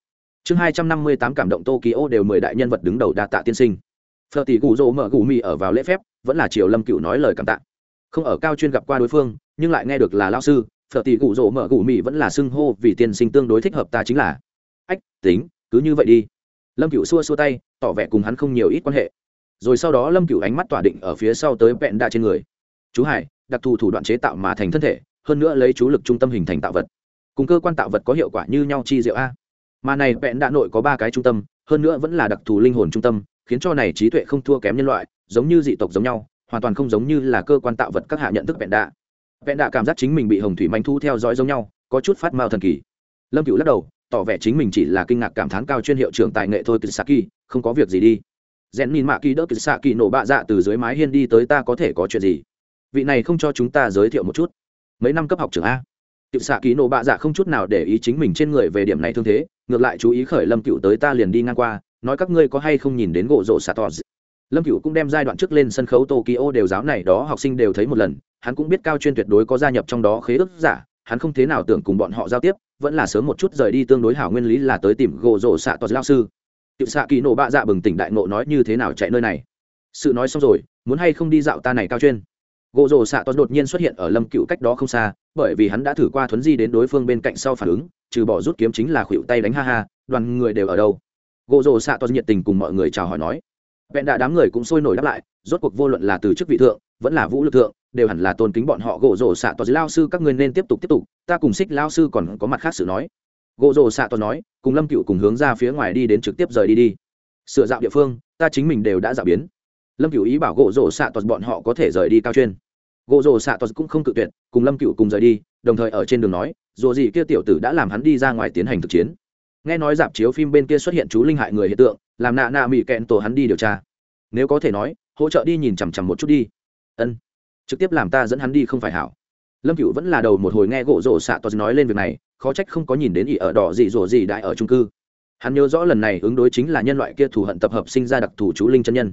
chương hai trăm năm mươi tám cảm động tokyo đều mười đại nhân vật đứng đầu đa tạ tiên sinh. Phờ tỷ cụ rỗ mở gù mì ở vào lễ phép, vẫn là triều lâm cựu nói lời cảm tạ. Không ở cao chuyên gặp qua đối phương, nhưng lại nghe được là lao sư, phở tỷ cụ rỗ mở gù mì vẫn là xưng hô vì tiên sinh tương đối thích hợp ta chính là. Ách, tính, cứ như vậy đi. Lâm cựu xua xua tay, tỏ vẻ cùng hắn không nhiều ít quan hệ. Rồi sau đó lâm cựu ánh mắt tỏa định ở phía sau tới vẹn đa trên người. Chú hải, đặc thù thủ đoạn chế tạo mà thành thân thể, hơn nữa lấy chú lực trung tâm hình thành tạo vật. Cùng cơ quan tạo vật có hiệu quả như nhau chi diệu a mà này vẹn đạ nội có ba cái trung tâm, hơn nữa vẫn là đặc thù linh hồn trung tâm, khiến cho này trí tuệ không thua kém nhân loại, giống như dị tộc giống nhau, hoàn toàn không giống như là cơ quan tạo vật các hạ nhận thức vẹn đạ vẹn đạ cảm giác chính mình bị hồng thủy manh thu theo dõi giống nhau, có chút phát mao thần kỳ. Lâm cựu lắc đầu, tỏ vẻ chính mình chỉ là kinh ngạc cảm thán cao chuyên hiệu trưởng tài nghệ thôi kisaki không có việc gì đi. Rèn nhìn mạ kỳ đỡ kisaki nổ bạ dạ từ dưới mái hiên đi tới ta có thể có chuyện gì? Vị này không cho chúng ta giới thiệu một chút. Mấy năm cấp học trưởng a. Cựu xạ Kỳ nổ bạ dạ không chút nào để ý chính mình trên người về điểm này thương thế ngược lại chú ý khởi lâm cựu tới ta liền đi ngang qua, nói các ngươi có hay không nhìn đến gỗ rộ xạ tỏ lâm cựu cũng đem giai đoạn trước lên sân khấu tokyo đều giáo này đó học sinh đều thấy một lần, hắn cũng biết cao chuyên tuyệt đối có gia nhập trong đó khế ước giả, hắn không thế nào tưởng cùng bọn họ giao tiếp, vẫn là sớm một chút rời đi tương đối hảo nguyên lý là tới tìm gỗ rổ xạ toàn lao sư. Tiểu xạ kỳ nổ bạ dạ bừng tỉnh đại ngộ nói như thế nào chạy nơi này? Sự nói xong rồi, muốn hay không đi dạo ta này cao chuyên? Gỗ rổ xạ toàn đột nhiên xuất hiện ở lâm cựu cách đó không xa, bởi vì hắn đã thử qua thuấn di đến đối phương bên cạnh sau phản ứng trừ bỏ rút kiếm chính là khuỵu tay đánh ha ha, đoàn người đều ở đâu? Gỗ rổ xạ toàn nhiệt tình cùng mọi người chào hỏi nói. Vẹn đạ đám người cũng sôi nổi đáp lại, rốt cuộc vô luận là từ chức vị thượng, vẫn là vũ lực thượng, đều hẳn là tôn kính bọn họ. Gỗ rổ xạ toàn lao sư, các ngươi nên tiếp tục tiếp tục, ta cùng xích lao sư còn có mặt khác sự nói. Gỗ rổ xạ toàn nói, cùng lâm cựu cùng hướng ra phía ngoài đi đến trực tiếp rời đi đi. Sửa dạo địa phương, ta chính mình đều đã dạo biến. Lâm cựu ý bảo gỗ rổ xạ toàn bọn họ có thể rời đi cao chuyên gỗ rổ xạ tos cũng không cự tuyệt, cùng lâm cựu cùng rời đi, đồng thời ở trên đường nói, dù gì kia tiểu tử đã làm hắn đi ra ngoài tiến hành thực chiến. Nghe nói dạp chiếu phim bên kia xuất hiện chú linh hại người hiện tượng, làm nạ nạ mỹ kẹn tổ hắn đi điều tra. Nếu có thể nói, hỗ trợ đi nhìn chằm chằm một chút đi. Ân, trực tiếp làm ta dẫn hắn đi không phải hảo. Lâm cựu vẫn là đầu một hồi nghe gỗ rổ xạ tos nói lên việc này, khó trách không có nhìn đến ỉ ở đỏ gì rổ gì đại ở trung cư. Hắn nhớ rõ lần này ứng đối chính là nhân loại kia thù hận tập hợp sinh ra đặc thù chú linh chân nhân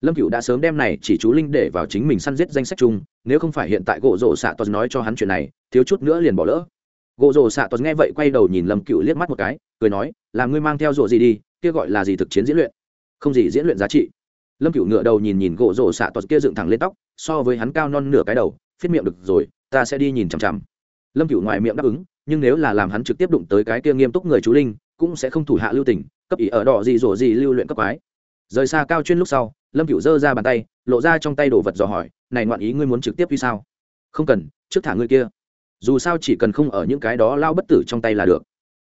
lâm cựu đã sớm đem này chỉ chú linh để vào chính mình săn giết danh sách chung, nếu không phải hiện tại gỗ rổ xạ toa nói cho hắn chuyện này, thiếu chút nữa liền bỏ lỡ. Gỗ rổ xạ toa nghe vậy quay đầu nhìn lâm cựu liếc mắt một cái, cười nói, là ngươi mang theo rổ gì đi, kia gọi là gì thực chiến diễn luyện? Không gì diễn luyện giá trị. Lâm cựu ngựa đầu nhìn nhìn gỗ rổ xạ toa kia dựng thẳng lên tóc, so với hắn cao non nửa cái đầu phết miệng, được rồi, ta sẽ đi nhìn chằm chằm. Lâm cựu ngoài miệng đáp ứng, nhưng nếu là làm hắn trực tiếp đụng tới cái kia nghiêm túc người chú linh, cũng sẽ không thủ hạ lưu tình, cấp ý ở đỏ gì rổ gì lưu luyện cấp ái rời xa cao chuyên lúc sau, lâm cựu giơ ra bàn tay, lộ ra trong tay đồ vật dò hỏi, này ngoạn ý ngươi muốn trực tiếp vì sao? Không cần, trước thả ngươi kia. Dù sao chỉ cần không ở những cái đó lao bất tử trong tay là được.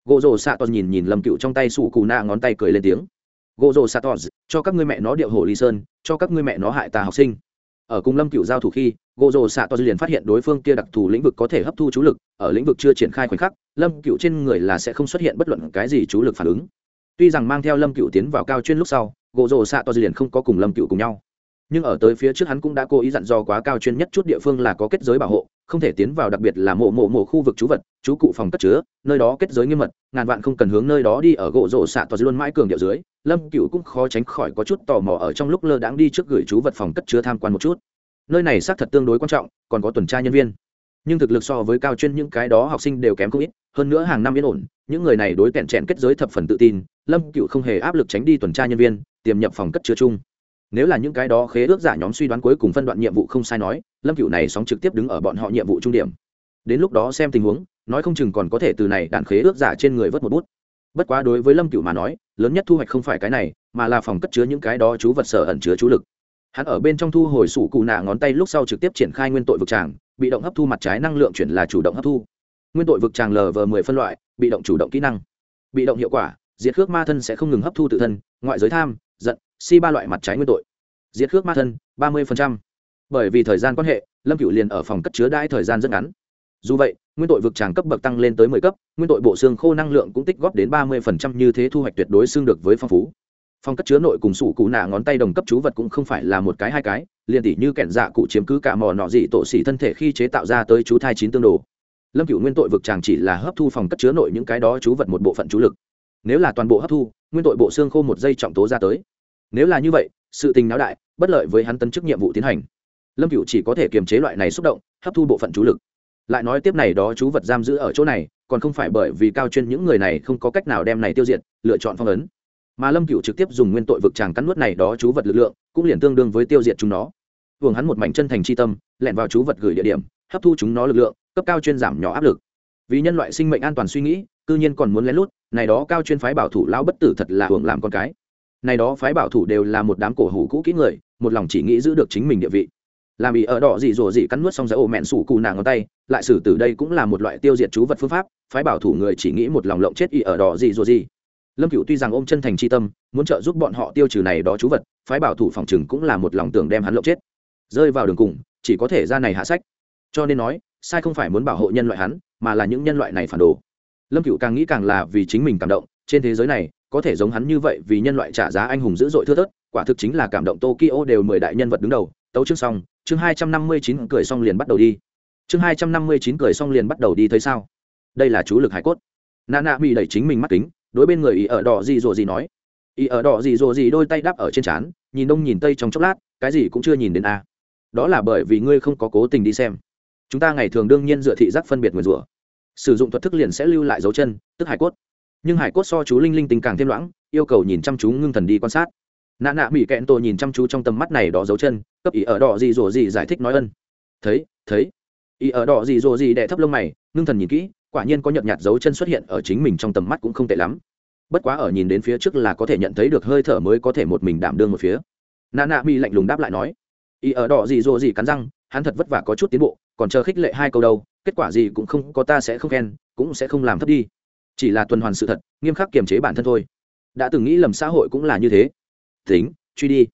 Gỗ rồ xạ toàn nhìn nhìn lâm cựu trong tay sủ cù na ngón tay cười lên tiếng. Gỗ rồ xạ toàn cho các ngươi mẹ nó điệu hồ ly sơn, cho các ngươi mẹ nó hại ta học sinh. Ở cùng lâm cựu giao thủ khi gỗ rồ xạ toàn liền phát hiện đối phương kia đặc thù lĩnh vực có thể hấp thu chú lực, ở lĩnh vực chưa triển khai khoảnh khắc, lâm cựu trên người là sẽ không xuất hiện bất luận cái gì chú lực phản ứng tuy rằng mang theo lâm cựu tiến vào cao chuyên lúc sau, gỗ rổ xạ to liền không có cùng lâm cựu cùng nhau. Nhưng ở tới phía trước hắn cũng đã cố ý dặn dò quá cao chuyên nhất chút địa phương là có kết giới bảo hộ, không thể tiến vào đặc biệt là mộ mộ mộ khu vực chú vật chú cụ phòng cất chứa, nơi đó kết giới nghiêm mật, ngàn vạn không cần hướng nơi đó đi ở gỗ rổ xạ to luôn mãi cường điệu dưới, lâm cựu cũng khó tránh khỏi có chút tò mò ở trong lúc lơ đãng đi trước gửi chú vật phòng cất chứa tham quan một chút. Nơi này xác thật tương đối quan trọng, còn có tuần tra nhân viên. Nhưng thực lực so với cao chuyên những cái đó học sinh đều kém không ít, hơn nữa hàng năm yên ổn những người này đối tẹn trẹn kết giới thập phần tự tin, lâm cựu không hề áp lực tránh đi tuần tra nhân viên, tiềm nhập phòng cất chứa chung. Nếu là những cái đó khế ước giả nhóm suy đoán cuối cùng phân đoạn nhiệm vụ không sai nói, lâm cựu này sóng trực tiếp đứng ở bọn họ nhiệm vụ trung điểm. Đến lúc đó xem tình huống, nói không chừng còn có thể từ này đạn khế ước giả trên người vớt một bút. Bất quá đối với lâm cựu mà nói, lớn nhất thu hoạch không phải cái này, mà là phòng cất chứa những cái đó chú vật sở ẩn chứa chú lực. Hắn ở bên trong thu hồi sủ cụ nạ ngón tay lúc sau trực tiếp triển khai nguyên tội vực tràng, bị động hấp thu mặt trái năng lượng chuyển là chủ động hấp thu nguyên tội vực tràng lv mười phân loại, bị động chủ động kỹ năng, bị động hiệu quả, diệt khước ma thân sẽ không ngừng hấp thu tự thân, ngoại giới tham, giận, si ba loại mặt trái nguyên tội. Diệt khước ma thân, ba mươi bởi vì thời gian quan hệ, lâm cựu liền ở phòng cất chứa đãi thời gian rất ngắn. Dù vậy, nguyên tội vực tràng cấp bậc tăng lên tới mười cấp, nguyên tội bộ xương khô năng lượng cũng tích góp đến ba mươi như thế thu hoạch tuyệt đối xương được với phong phú. Phòng cất chứa nội cùng sủ cụ nạ ngón tay đồng cấp chú vật cũng không phải là một cái hai cái, liền tỷ như kẻn dạ cụ chiếm cứ cả mò nọ dị tổ xỉ thân thể khi chế tạo ra tới chú thai chín tương đồ lâm cựu nguyên tội vực chàng chỉ là hấp thu phòng cất chứa nội những cái đó chú vật một bộ phận chú lực. Nếu là toàn bộ hấp thu, nguyên tội bộ xương khô một giây trọng tố ra tới. Nếu là như vậy, sự tình náo đại, bất lợi với hắn tấn chức nhiệm vụ tiến hành. Lâm cựu chỉ có thể kiềm chế loại này xúc động, hấp thu bộ phận chú lực. Lại nói tiếp này đó chú vật giam giữ ở chỗ này, còn không phải bởi vì cao chuyên những người này không có cách nào đem này tiêu diệt, lựa chọn phong ấn. Mà lâm cựu trực tiếp dùng nguyên tội vực tràng cắn nuốt này đó chú vật lực lượng, cũng liền tương đương với tiêu diệt chúng nó. Hưởng hắn một mảnh chân thành c h i tâm lẹn vào chú vật gửi địa điểm, hấp thu chúng nó lực lượng cấp cao chuyên giảm nhỏ áp lực. Vì nhân loại sinh mệnh an toàn suy nghĩ, cư nhiên còn muốn lén lút, này đó cao chuyên phái bảo thủ lão bất tử thật là hưởng làm con cái. Này đó phái bảo thủ đều là một đám cổ hủ cũ kỹ người, một lòng chỉ nghĩ giữ được chính mình địa vị. Làm ý ở đỏ gì rồ gì cắn nuốt xong giấy ổ mẹn sủ cù nàng ngón tay, lại xử từ đây cũng là một loại tiêu diệt chú vật phương pháp, phái bảo thủ người chỉ nghĩ một lòng lộng chết ý ở đỏ gì rồ gì. Lâm cựu tuy rằng ôm chân thành c h i tâm, muốn trợ giúp bọn họ tiêu trừ này đó chú vật, phái bảo thủ phòng chừng cũng là một lòng tưởng đem hắn lộng chết. Rơi vào đường cùng, chỉ có thể ra này hạ sách. Cho nên nói sai không phải muốn bảo hộ nhân loại hắn, mà là những nhân loại này phản đồ. Lâm cựu càng nghĩ càng là vì chính mình cảm động, trên thế giới này, có thể giống hắn như vậy vì nhân loại trả giá anh hùng dữ dội thưa thớt, quả thực chính là cảm động tokyo đều mười đại nhân vật đứng đầu. Tấu chương xong, chương hai trăm năm mươi chín cười xong liền bắt đầu đi. Chương hai trăm năm mươi chín cười xong liền bắt đầu đi thấy sao? Đây là chú lực hải cốt. Nạ nạ bị đẩy chính mình mắt kính, đối bên người ý ở đỏ gì rồi gì nói. Ý ở đỏ gì rồi gì đôi tay đắp ở trên trán, nhìn đông nhìn tây trong chốc lát, cái gì cũng chưa nhìn đến a. Đó là bởi vì ngươi không có cố tình đi xem chúng ta ngày thường đương nhiên dựa thị giác phân biệt người rủa. Sử dụng thuật thức liền sẽ lưu lại dấu chân, tức hải cốt. Nhưng hải cốt so chú linh linh tình càng thêm loãng, yêu cầu nhìn chăm chú ngưng thần đi quan sát. Nạ nạ mỹ kẹn tổ nhìn chăm chú trong tầm mắt này đó dấu chân, cấp ý ở đỏ gì rồ gì giải thích nói ân. Thấy thấy. Ý ở đỏ gì rồ gì đẻ thấp lông mày, ngưng thần nhìn kỹ, quả nhiên có nhợt nhạt dấu chân xuất hiện ở chính mình trong tầm mắt cũng không tệ lắm. Bất quá ở nhìn đến phía trước là có thể nhận thấy được hơi thở mới có thể một mình đảm đương một phía. Nạ nạ mỹ lạnh lùng đáp lại nói. Ý ở đỏ gì rồ gì cắn răng hắn thật vất vả có chút tiến bộ, còn chờ khích lệ hai câu đâu, kết quả gì cũng không, có ta sẽ không khen, cũng sẽ không làm thấp đi. Chỉ là tuần hoàn sự thật, nghiêm khắc kiềm chế bản thân thôi. Đã từng nghĩ lầm xã hội cũng là như thế. Tính, truy đi.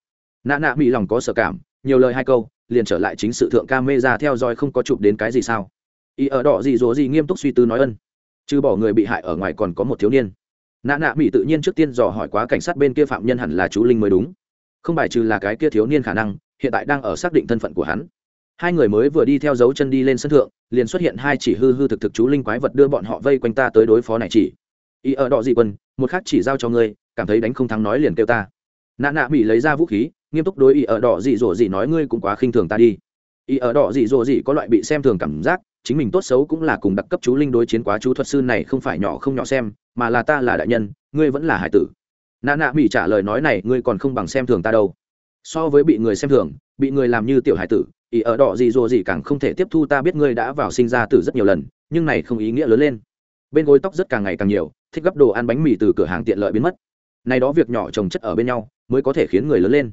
Nạ nạ bị lòng có sợ cảm, nhiều lời hai câu, liền trở lại chính sự thượng ca mê ra theo dõi không có chụp đến cái gì sao. Ý ở đỏ gì dỗ gì nghiêm túc suy tư nói ân. Chứ bỏ người bị hại ở ngoài còn có một thiếu niên. Nạ nạ mỹ tự nhiên trước tiên dò hỏi quá cảnh sát bên kia phạm nhân hẳn là chú linh mới đúng. Không bài trừ là cái kia thiếu niên khả năng, hiện tại đang ở xác định thân phận của hắn hai người mới vừa đi theo dấu chân đi lên sân thượng, liền xuất hiện hai chỉ hư hư thực thực chú linh quái vật đưa bọn họ vây quanh ta tới đối phó này chỉ. Ý ở đọ dị quân, một khác chỉ giao cho ngươi, cảm thấy đánh không thắng nói liền kêu ta. Nạ nạ bị lấy ra vũ khí, nghiêm túc đối ý ở đỏ dị dỗ dị nói ngươi cũng quá khinh thường ta đi. Ý ở đỏ dị dỗ dị có loại bị xem thường cảm giác, chính mình tốt xấu cũng là cùng đặc cấp chú linh đối chiến quá chú thuật sư này không phải nhỏ không nhỏ xem, mà là ta là đại nhân, ngươi vẫn là hải tử. Nạ nạ mỹ trả lời nói này, ngươi còn không bằng xem thường ta đâu. So với bị người xem thường, bị người làm như tiểu hải tử ý ở đỏ gì rồi gì càng không thể tiếp thu ta biết ngươi đã vào sinh ra từ rất nhiều lần, nhưng này không ý nghĩa lớn lên. Bên gối tóc rất càng ngày càng nhiều, thích gấp đồ ăn bánh mì từ cửa hàng tiện lợi biến mất. Này đó việc nhỏ trồng chất ở bên nhau, mới có thể khiến người lớn lên.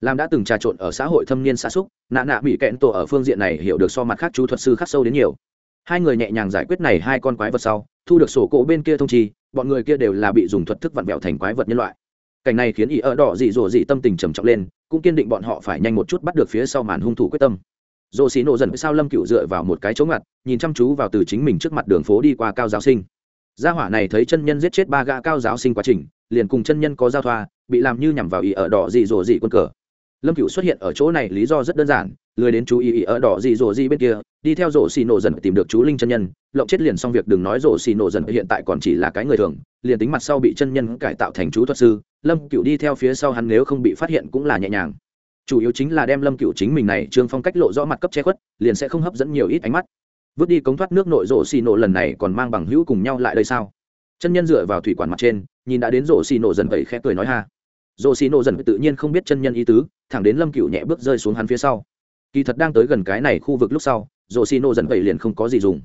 Làm đã từng trà trộn ở xã hội thâm niên xa xúc, nạ nạ bị kẹn tổ ở phương diện này hiểu được so mặt khác chú thuật sư khắc sâu đến nhiều. Hai người nhẹ nhàng giải quyết này hai con quái vật sau, thu được sổ cổ bên kia thông chi, bọn người kia đều là bị dùng thuật thức vặn vẹo thành quái vật nhân loại cảnh này khiến ý ở đỏ dị dỗ dị tâm tình trầm trọng lên, cũng kiên định bọn họ phải nhanh một chút bắt được phía sau màn hung thủ quyết tâm. Dồ xì nổ dần sao lâm cựu dựa vào một cái chỗ ngặt, nhìn chăm chú vào từ chính mình trước mặt đường phố đi qua cao giáo sinh. Gia hỏa này thấy chân nhân giết chết ba gã cao giáo sinh quá trình, liền cùng chân nhân có giao thoa, bị làm như nhằm vào ý ở đỏ dị dỗ dị quân cờ. Lâm cựu xuất hiện ở chỗ này lý do rất đơn giản lười đến chú ý ý ở đỏ gì rồ gì bên kia, đi theo rổ xì nổ dần tìm được chú linh chân nhân, lộng chết liền xong việc đừng nói rổ xì nổ dần, hiện tại còn chỉ là cái người thường, liền tính mặt sau bị chân nhân cải tạo thành chú thuật sư, lâm cựu đi theo phía sau hắn nếu không bị phát hiện cũng là nhẹ nhàng. Chủ yếu chính là đem lâm cựu chính mình này, trương phong cách lộ rõ mặt cấp che khuất, liền sẽ không hấp dẫn nhiều ít ánh mắt. Vứt đi cống thoát nước nội rổ xì nổ lần này còn mang bằng hữu cùng nhau lại đây sao? Chân nhân dựa vào thủy quản mặt trên, nhìn đã đến rổ xì nổ dần vậy khẽ cười nói ha. Rổ xì nổ dần tự nhiên không biết chân nhân ý tứ, thẳng đến lâm cựu nhẹ bước rơi xuống hắn phía sau kỳ thật đang tới gần cái này khu vực lúc sau rổ xì nổ dần vậy liền không có gì dùng.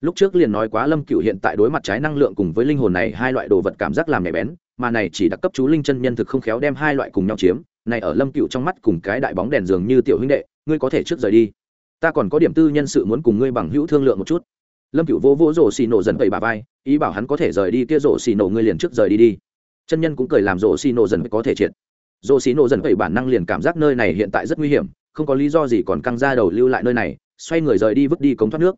Lúc trước liền nói quá lâm cựu hiện tại đối mặt trái năng lượng cùng với linh hồn này hai loại đồ vật cảm giác làm nhạy bén, mà này chỉ đặc cấp chú linh chân nhân thực không khéo đem hai loại cùng nhau chiếm. Này ở lâm cựu trong mắt cùng cái đại bóng đèn dường như tiểu huynh đệ, ngươi có thể trước rời đi. Ta còn có điểm tư nhân sự muốn cùng ngươi bằng hữu thương lượng một chút. Lâm cựu vô vô rổ xì nổ dần vậy bà vai, ý bảo hắn có thể rời đi kia rổ xì nổ ngươi liền trước rời đi đi. Chân nhân cũng cười làm rổ xì nổ dần có thể triệt rổ xì nổ dần vậy bản năng liền cảm giác nơi này hiện tại rất nguy hiểm, không có lý do gì còn căng ra đầu lưu lại nơi này, xoay người rời đi vứt đi cống thoát nước.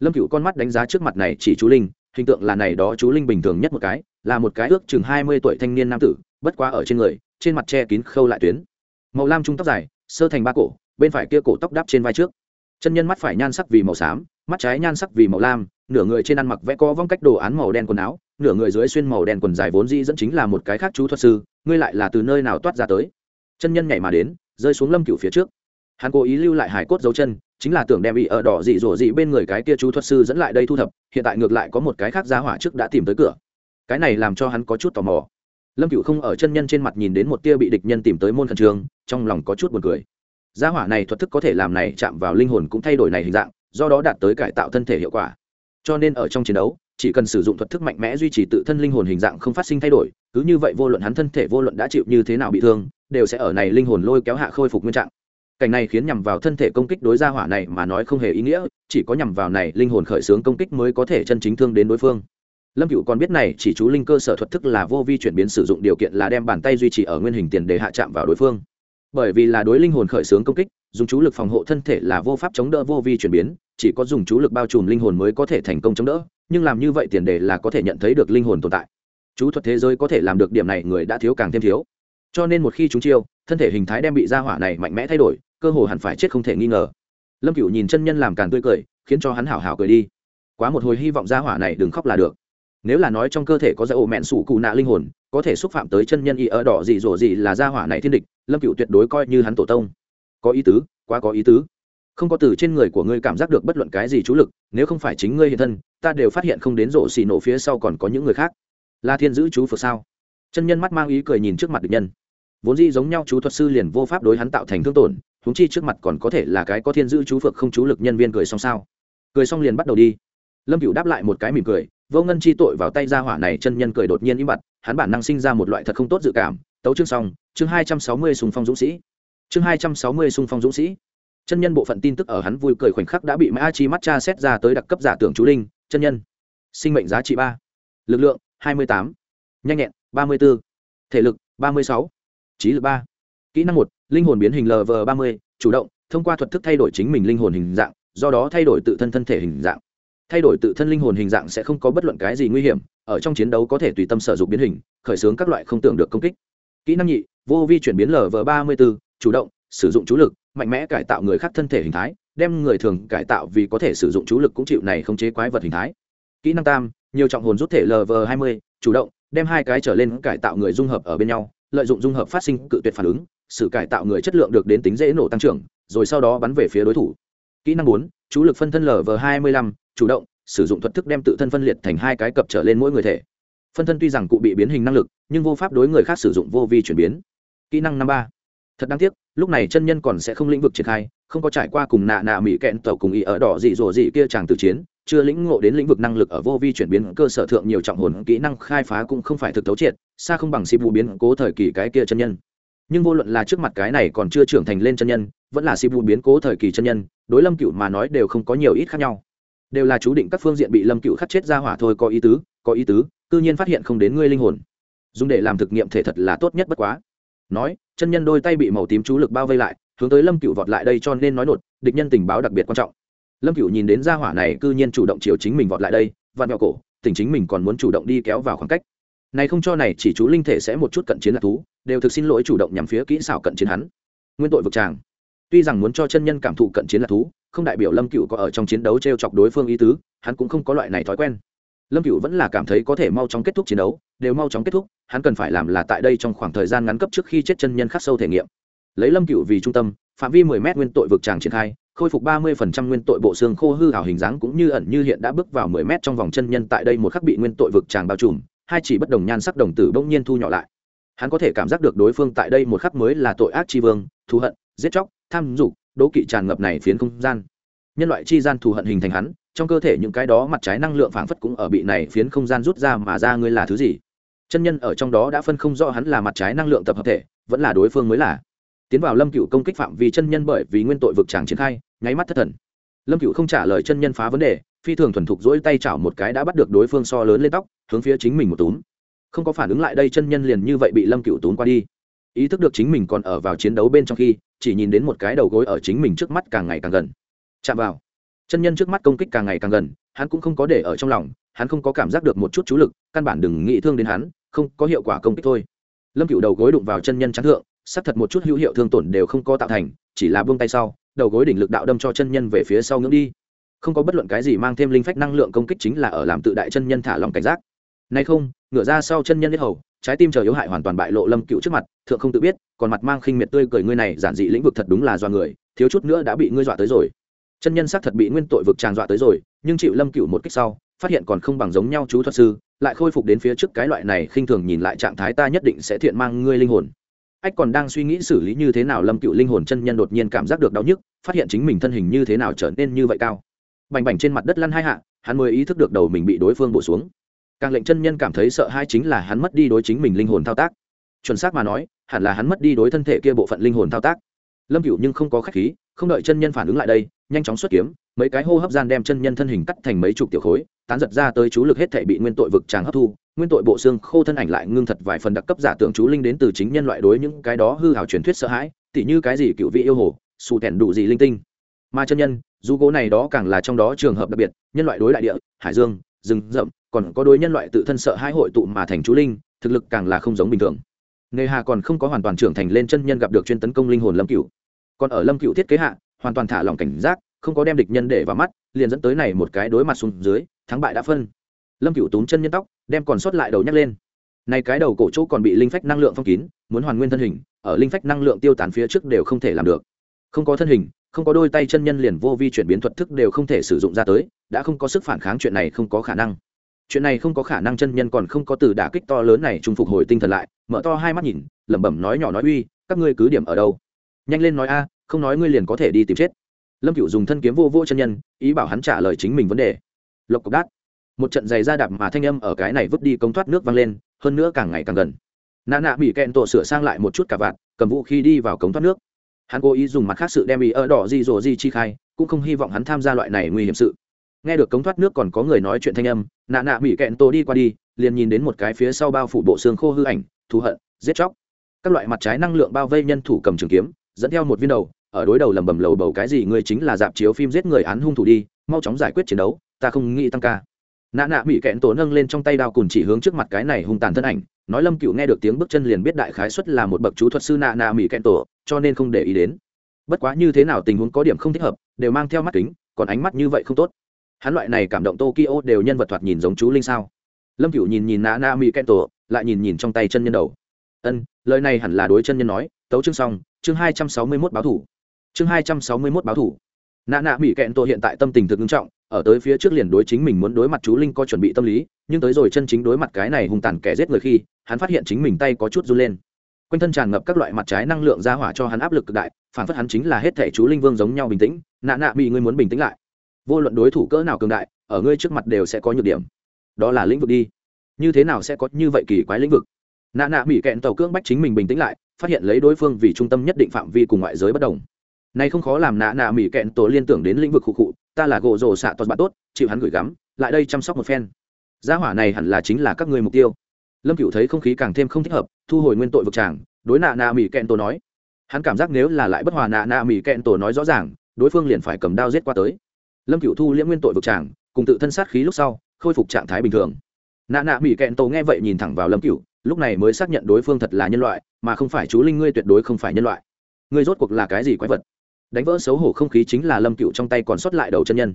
Lâm cựu con mắt đánh giá trước mặt này chỉ chú linh, hình tượng là này đó chú linh bình thường nhất một cái, là một cái ước chừng hai mươi tuổi thanh niên nam tử, bất quá ở trên người, trên mặt che kín khâu lại tuyến. Màu lam trung tóc dài, sơ thành ba cổ, bên phải kia cổ tóc đắp trên vai trước. Chân nhân mắt phải nhan sắc vì màu xám mắt trái nhan sắc vì màu lam nửa người trên ăn mặc vẽ có vong cách đồ án màu đen quần áo nửa người dưới xuyên màu đen quần dài vốn dĩ dẫn chính là một cái khác chú thuật sư ngươi lại là từ nơi nào toát ra tới? Chân nhân nhảy mà đến rơi xuống lâm cựu phía trước. Hắn cố ý lưu lại hải cốt dấu chân chính là tưởng đem bị ở đỏ dị dỗ dị bên người cái kia chú thuật sư dẫn lại đây thu thập hiện tại ngược lại có một cái khác giá hỏa trước đã tìm tới cửa. Cái này làm cho hắn có chút tò mò. Lâm cựu không ở chân nhân trên mặt nhìn đến một tia bị địch nhân tìm tới môn khẩn trường, trong lòng có chút buồn cười. Gia hỏa này thuật thức có thể làm này chạm vào linh hồn cũng thay đổi này hình dạng do đó đạt tới cải tạo thân thể hiệu quả. Cho nên ở trong chiến đấu, chỉ cần sử dụng thuật thức mạnh mẽ duy trì tự thân linh hồn hình dạng không phát sinh thay đổi, cứ như vậy vô luận hắn thân thể vô luận đã chịu như thế nào bị thương, đều sẽ ở này linh hồn lôi kéo hạ khôi phục nguyên trạng. Cảnh này khiến nhằm vào thân thể công kích đối gia hỏa này mà nói không hề ý nghĩa, chỉ có nhằm vào này linh hồn khởi xướng công kích mới có thể chân chính thương đến đối phương. Lâm cựu còn biết này, chỉ chú linh cơ sở thuật thức là vô vi chuyển biến sử dụng điều kiện là đem bàn tay duy trì ở nguyên hình tiền để hạ chạm vào đối phương bởi vì là đối linh hồn khởi xướng công kích, dùng chú lực phòng hộ thân thể là vô pháp chống đỡ vô vi chuyển biến, chỉ có dùng chú lực bao trùm linh hồn mới có thể thành công chống đỡ, nhưng làm như vậy tiền đề là có thể nhận thấy được linh hồn tồn tại. Chú thuật thế giới có thể làm được điểm này người đã thiếu càng thêm thiếu. Cho nên một khi chúng chiêu, thân thể hình thái đem bị ra hỏa này mạnh mẽ thay đổi, cơ hồ hẳn phải chết không thể nghi ngờ. Lâm cựu nhìn chân nhân làm càng tươi cười, khiến cho hắn hảo hảo cười đi. Quá một hồi hy vọng ra hỏa này đừng khóc là được. Nếu là nói trong cơ thể có dạy ổ mẹn sủ cụ nạ linh hồn có thể xúc phạm tới chân nhân y ở đỏ gì rổ gì là gia hỏa này thiên địch, lâm cựu tuyệt đối coi như hắn tổ tông. Có ý tứ, quá có ý tứ. Không có từ trên người của ngươi cảm giác được bất luận cái gì chú lực, nếu không phải chính ngươi hiện thân, ta đều phát hiện không đến rổ xì nổ phía sau còn có những người khác. La thiên giữ chú phật sao? Chân nhân mắt mang ý cười nhìn trước mặt địch nhân. Vốn dĩ giống nhau chú thuật sư liền vô pháp đối hắn tạo thành thương tổn húng chi trước mặt còn có thể là cái có thiên giữ chú phược không chú lực nhân viên cười xong sao? Cười xong liền bắt đầu đi. Lâm cựu đáp lại một cái mỉm cười, vô ngân chi tội vào tay ra hỏa này, chân nhân cười đột nhiên im bặt hắn bản năng sinh ra một loại thật không tốt dự cảm. Tấu chương xong, chương hai trăm sáu mươi sùng phong dũng sĩ. Chương hai trăm sáu mươi sung phong dũng sĩ. Chân nhân bộ phận tin tức ở hắn vui cười khoảnh khắc đã bị mã chi mắt cha xét ra tới đặc cấp giả tưởng chú linh, chân nhân. Sinh mệnh giá trị ba. Lực lượng, hai mươi tám. Nhanh nhẹn, ba mươi b ố thể lực, ba mươi sáu. Trí lực ba. Kỹ năng một, linh hồn biến hình lv ba mươi, chủ động, thông qua thuật thức thay đổi chính mình linh hồn hình dạng, do đó thay đổi tự thân thân thể hình dạng thay đổi tự thân linh hồn hình dạng sẽ không có bất luận cái gì nguy hiểm, ở trong chiến đấu có thể tùy tâm sở dụng biến hình, khởi xướng các loại không tưởng được công kích. Kỹ năng nhị, vô vi chuyển biến lv ba mươi b chủ động, sử dụng chú lực, mạnh mẽ cải tạo người khác thân thể hình thái, đem người thường cải tạo vì có thể sử dụng chú lực cũng chịu này không chế quái vật hình thái. Kỹ năng tam, nhiều trọng hồn rút thể lv hai mươi, chủ động, đem hai cái trở lên cải tạo người dung hợp ở bên nhau, lợi dụng dung hợp phát sinh cự tuyệt phản ứng, sự cải tạo người chất lượng được đến tính dễ nổ tăng trưởng, rồi sau đó bắn về phía đối thủ. Kỹ năng bốn, chú lực phân thân lv hai mươi lăm chủ động, sử dụng thuật thức đem tự thân phân liệt thành hai cái cập trở lên mỗi người thể. Phân thân tuy rằng cụ bị biến hình năng lực, nhưng vô pháp đối người khác sử dụng vô vi chuyển biến. Kỹ năng năm ba. Thật đáng tiếc, lúc này chân nhân còn sẽ không lĩnh vực triển khai, không có trải qua cùng nạ nạ mỹ kẹn tàu cùng ý ở đỏ dị dỗ dị kia chàng từ chiến, chưa lĩnh ngộ đến lĩnh vực năng lực ở vô vi chuyển biến cơ sở thượng nhiều trọng hồn kỹ năng khai phá cũng không phải thực thấu triệt, xa không bằng xịp vụ biến cố thời kỳ cái kia chân nhân. Nhưng vô luận là trước mặt cái này còn chưa trưởng thành lên chân nhân, vẫn là xịp vụ biến cố thời kỳ chân nhân, đối lâm cựu mà nói đều không có nhiều ít khác nhau đều là chú định các phương diện bị lâm cựu khắc chết ra hỏa thôi, có ý tứ, có ý tứ tự nhiên phát hiện không đến ngươi linh hồn. Dùng để làm thực nghiệm thể thật là tốt nhất bất quá. Nói, chân nhân đôi tay bị màu tím chú lực bao vây lại, hướng tới lâm cựu vọt lại đây cho nên nói nột, địch nhân tình báo đặc biệt quan trọng. Lâm cựu nhìn đến gia hỏa này c ư nhiên chủ động chiều chính mình vọt lại đây, vặn vẹo cổ tình chính mình còn muốn chủ động đi kéo vào khoảng cách. Này không cho này, chỉ chú linh thể sẽ một chút cận chiến là thú, đều thực xin lỗi chủ động nhằm phía kỹ xảo cận chiến hắn. Nguyên tội vực tràng. Tuy rằng muốn cho chân nhân cảm thụ cận chiến là thú không đại biểu lâm cựu có ở trong chiến đấu t r e o chọc đối phương ý tứ, hắn cũng không có loại này thói quen. Lâm cựu vẫn là cảm thấy có thể mau chóng kết thúc chiến đấu, đều mau chóng kết thúc, hắn cần phải làm là tại đây trong khoảng thời gian ngắn cấp trước khi chết chân nhân khắc sâu thể nghiệm. Lấy lâm cựu vì trung tâm, phạm vi mười m nguyên tội vực tràng triển khai, khôi phục ba mươi phần trăm nguyên tội bộ xương khô hư hảo hình dáng cũng như ẩn như hiện đã bước vào mười m trong vòng chân nhân tại đây một khắc bị nguyên tội vực tràng bao trùm, hai chỉ bất đồng nhan sắc đồng tử bỗng nhiên thu nhỏ lại. Hắn có thể cảm giác được đối phương tại đây một khắc mới là tội ác tri vương, thù hận, giết chóc, tham dục đố kỵ tràn ngập này phiến không gian. Nhân loại chi gian thù hận hình thành hắn, trong cơ thể những cái đó mặt trái năng lượng phảng phất cũng ở bị này phiến không gian rút ra mà ra ngươi là thứ gì? Chân nhân ở trong đó đã phân không rõ hắn là mặt trái năng lượng tập hợp thể, vẫn là đối phương mới là. Tiến vào lâm cựu công kích phạm vi chân nhân bởi vì nguyên tội vực tràng triển khai, nháy mắt thất thần. Lâm cựu không trả lời chân nhân phá vấn đề, phi thường thuần thục dỗi tay chảo một cái đã bắt được đối phương so lớn lên tóc, hướng phía chính mình một túm. Không có phản ứng lại đây chân nhân liền như vậy bị lâm cựu túm qua đi ý thức được chính mình còn ở vào chiến đấu bên trong khi, chỉ nhìn đến một cái đầu gối ở chính mình trước mắt càng ngày càng gần. Chạm vào. Chân nhân trước mắt công kích càng ngày càng gần, hắn cũng không có để ở trong lòng, hắn không có cảm giác được một chút chú lực, căn bản đừng nghĩ thương đến hắn, không, có hiệu quả công kích thôi. Lâm cựu đầu gối đụng vào chân nhân trắng thượng sắp thật một chút hữu hiệu thương tổn đều không có tạo thành, chỉ là buông tay sau, đầu gối đỉnh lực đạo đâm cho chân nhân về phía sau ngưỡng đi. Không có bất luận cái gì mang thêm linh phách năng lượng công kích chính là ở làm tự đại chân nhân thả lòng cảnh giác. Nay không, ngửa ra sau chân nhân hết hầu trái tim chờ yếu hại hoàn toàn bại lộ lâm cựu trước mặt, thượng không tự biết, còn mặt mang khinh miệt tươi cười ngươi này giản dị lĩnh vực thật đúng là do người, thiếu chút nữa đã bị ngươi dọa tới rồi. Chân nhân xác thật bị nguyên tội vực tràn dọa tới rồi, nhưng chịu lâm cựu một kích sau, phát hiện còn không bằng giống nhau chú thuật sư, lại khôi phục đến phía trước cái loại này khinh thường nhìn lại trạng thái ta nhất định sẽ thiện mang ngươi linh hồn. Ách còn đang suy nghĩ xử lý như thế nào lâm cựu linh hồn chân nhân đột nhiên cảm giác được đau nhức, phát hiện chính mình thân hình như thế nào trở nên như vậy cao. Bành bành trên mặt đất lăn hai hạ, hắn mới ý thức được đầu mình bị đối phương bổ xuống càng lệnh chân nhân cảm thấy sợ hai chính là hắn mất đi đối chính mình linh hồn thao tác. Chuẩn xác mà nói, hẳn là hắn mất đi đối thân thể kia bộ phận linh hồn thao tác. Lâm cựu nhưng không có khách khí, không đợi chân nhân phản ứng lại đây, nhanh chóng xuất kiếm, mấy cái hô hấp gian đem chân nhân thân hình cắt thành mấy chục tiểu khối, tán giật ra tới chú lực hết thể bị nguyên tội vực tràng hấp thu, nguyên tội bộ xương khô thân ảnh lại ngưng thật vài phần đặc cấp giả tượng chú linh đến từ chính nhân loại đối những cái đó hư hào truyền thuyết sợ hãi, tỉ như cái gì cựu vị yêu hồ xù thẻn đủ gì linh tinh. Mà chân nhân, dù gỗ này đó càng là trong đó trường hợp đặc biệt, nhân loại đối đại địa, hải dương, rừng rậm còn có đối nhân loại tự thân sợ hãi hội tụ mà thành chú linh, thực lực càng là không giống bình thường. Nghề hà còn không có hoàn toàn trưởng thành lên chân nhân gặp được chuyên tấn công linh hồn lâm cựu còn ở lâm cựu thiết kế hạ, hoàn toàn thả lòng cảnh giác, không có đem địch nhân để vào mắt, liền dẫn tới này một cái đối mặt xuống dưới, thắng bại đã phân. Lâm cựu túm chân nhân tóc, đem còn sót lại đầu nhắc lên. Này cái đầu cổ chỗ còn bị linh phách năng lượng phong kín, muốn hoàn nguyên thân hình, ở linh phách năng lượng tiêu tán phía trước đều không thể làm được. Không có thân hình, không có đôi tay chân nhân liền vô vi chuyển biến thuật thức đều không thể sử dụng ra tới, đã không có sức phản kháng chuyện này không có khả năng chuyện này không có khả năng chân nhân còn không có từ đả kích to lớn này trung phục hồi tinh thần lại, mở to hai mắt nhìn, lẩm bẩm nói nhỏ nói uy, các ngươi cứ điểm ở đâu? Nhanh lên nói a, không nói ngươi liền có thể đi tìm chết. Lâm cựu dùng thân kiếm vô vô chân nhân, ý bảo hắn trả lời chính mình vấn đề. Lộc cộc đát. Một trận giày ra đạp mà thanh âm ở cái này vứt đi công thoát nước vang lên, hơn nữa càng ngày càng gần. Nà nạ bị kẹn tổ sửa sang lại một chút cả vạt, cầm vũ khi đi vào cống thoát nước. Hắn cố ý dùng mặt khác sự đem ý ở đỏ di rồ di chi khai, cũng không hy vọng hắn tham gia loại này nguy hiểm sự nghe được cống thoát nước còn có người nói chuyện thanh âm, nạ nạ mỹ kẹn tổ đi qua đi, liền nhìn đến một cái phía sau bao phủ bộ xương khô hư ảnh, thù hận, giết chóc. Các loại mặt trái năng lượng bao vây nhân thủ cầm trường kiếm, dẫn theo một viên đầu, ở đối đầu lầm bầm lầu bầu cái gì ngươi chính là dạp chiếu phim giết người án hung thủ đi, mau chóng giải quyết chiến đấu, ta không nghĩ tăng ca. Nạ nạ mỹ kẹn tổ nâng lên trong tay đao cùn chỉ hướng trước mặt cái này hung tàn thân ảnh, nói lâm cựu nghe được tiếng bước chân liền biết đại khái xuất là một bậc chú thuật sư nạ nạ mỹ kẹn tổ cho nên không để ý đến. Bất quá như thế nào tình huống có điểm không thích hợp, đều mang theo mắt kính, còn ánh mắt như vậy không tốt hắn loại này cảm động tokyo đều nhân vật thoạt nhìn giống chú linh sao? Lâm cựu nhìn nhìn nạ na mỹ kẹn tổ lại nhìn nhìn trong tay chân nhân đầu. Ân, lời này hẳn là đối chân nhân nói, tấu chương xong, chương hai trăm sáu mươi mốt báo thủ. Chương hai trăm sáu mươi mốt báo thủ. Nạ nạ mỹ kẹn tổ hiện tại tâm tình thực nghiêm trọng, ở tới phía trước liền đối chính mình muốn đối mặt chú linh có chuẩn bị tâm lý, nhưng tới rồi chân chính đối mặt cái này hung tàn kẻ giết người khi, hắn phát hiện chính mình tay có chút run lên. Quanh thân tràn ngập các loại mặt trái năng lượng ra hỏa cho hắn áp lực cực đại, phản phất hắn chính là hết thể chú linh vương giống nhau bình tĩnh. Nạ nạ bị ngươi muốn bình tĩnh lại vô luận đối thủ cỡ nào cường đại ở ngươi trước mặt đều sẽ có nhược điểm. Đó là lĩnh vực đi. Như thế nào sẽ có như vậy kỳ quái lĩnh vực? Nạ nạ mỹ kẹn tàu cưỡng bách chính mình bình tĩnh lại phát hiện lấy đối phương vì trung tâm nhất định phạm vi cùng ngoại giới bất đồng. Này không khó làm nạ nạ mỹ kẹn tổ liên tưởng đến lĩnh vực khu cụ, ta là gỗ rồ xạ toàn bạn tốt chịu hắn gửi gắm lại đây chăm sóc một phen. Gia hỏa này hẳn là chính là các ngươi mục tiêu. Lâm cựu thấy không khí càng thêm không thích hợp thu hồi nguyên tội vực tràng đối nạ nạ mỹ kẹn tổ nói. Hắn cảm giác nếu là lại bất hòa nạ nạ mỹ kẹn tổ nói rõ ràng đối phương liền phải cầm đao giết qua tới lâm cựu thu liễm nguyên tội vực tràng, cùng tự thân sát khí lúc sau, khôi phục trạng thái bình thường. Nạ nạ mỹ kẹn tổ nghe vậy nhìn thẳng vào lâm cựu lúc này mới xác nhận đối phương thật là nhân loại, mà không phải chú linh ngươi tuyệt đối không phải nhân loại. Ngươi rốt cuộc là cái gì quái vật? Đánh vỡ xấu hổ không khí chính là lâm cựu trong tay còn sót lại đầu chân nhân.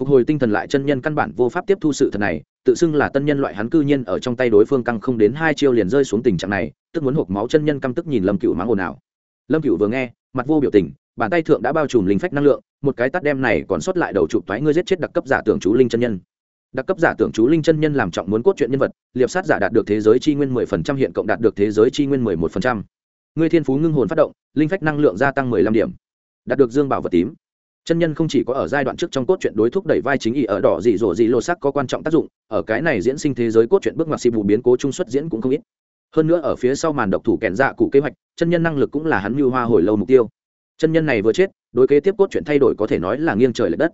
Phục hồi tinh thần lại chân nhân căn bản vô pháp tiếp thu sự thật này, tự xưng là tân nhân loại hắn cư nhiên ở trong tay đối phương căng không đến hai chiêu liền rơi xuống tình trạng này, tức muốn hộp máu chân nhân căm tức nhìn lâm cựu mắng ồn ào. Lâm cựu vừa nghe, mặt vô biểu tình bàn tay thượng đã bao trùm linh phách năng lượng, một cái tắt đem này còn sót lại đầu chụp thoái ngươi giết chết đặc cấp giả tưởng chú linh chân nhân. Đặc cấp giả tưởng chú linh chân nhân làm trọng muốn cốt truyện nhân vật, liệp sát giả đạt được thế giới chi nguyên mười phần trăm, hiện cộng đạt được thế giới chi nguyên mười một phần trăm. Ngươi thiên phú ngưng hồn phát động, linh phách năng lượng gia tăng mười lăm điểm. Đạt được dương bảo vật tím. Chân nhân không chỉ có ở giai đoạn trước trong cốt truyện đối thúc đẩy vai chính ý ở đỏ dị dỗ dị lô sắc có quan trọng tác dụng, ở cái này diễn sinh thế giới cốt truyện bước ngoặt xì vụ biến cố trung xuất diễn cũng không ít. Hơn nữa ở phía sau màn độc thủ kèn dạ cụ kế hoạch, chân nhân năng lực cũng là hắn mưu hoa hồi lâu mục tiêu chân nhân này vừa chết, đối kế tiếp cốt chuyện thay đổi có thể nói là nghiêng trời l ệ đất.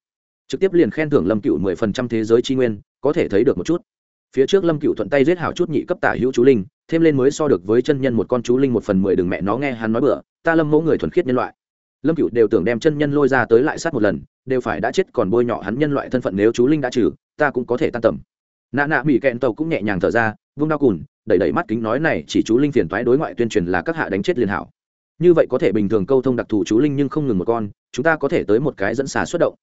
Trực tiếp liền khen thưởng lâm cựu mười phần trăm thế giới tri nguyên, có thể thấy được một chút. Phía trước lâm cựu thuận tay giết hảo chút nhị cấp tả hữu chú linh, thêm lên mới so được với chân nhân một con chú linh một phần mười đừng mẹ nó nghe hắn nói bựa ta lâm mẫu người thuần khiết nhân loại. Lâm cựu đều tưởng đem chân nhân lôi ra tới lại sát một lần, đều phải đã chết còn bôi nhọ hắn nhân loại thân phận nếu chú linh đã trừ, ta cũng có thể tan tầm. Nạ nạ mỹ kẹn tàu cũng nhẹ nhàng thở ra, vung đau cùn, đẩy đẩy mắt kính nói này chỉ chú linh phiền toái đối ngoại tuyên truyền là các hạ đánh chết liền hảo như vậy có thể bình thường câu thông đặc thù chú linh nhưng không ngừng một con, chúng ta có thể tới một cái dẫn xà xuất động.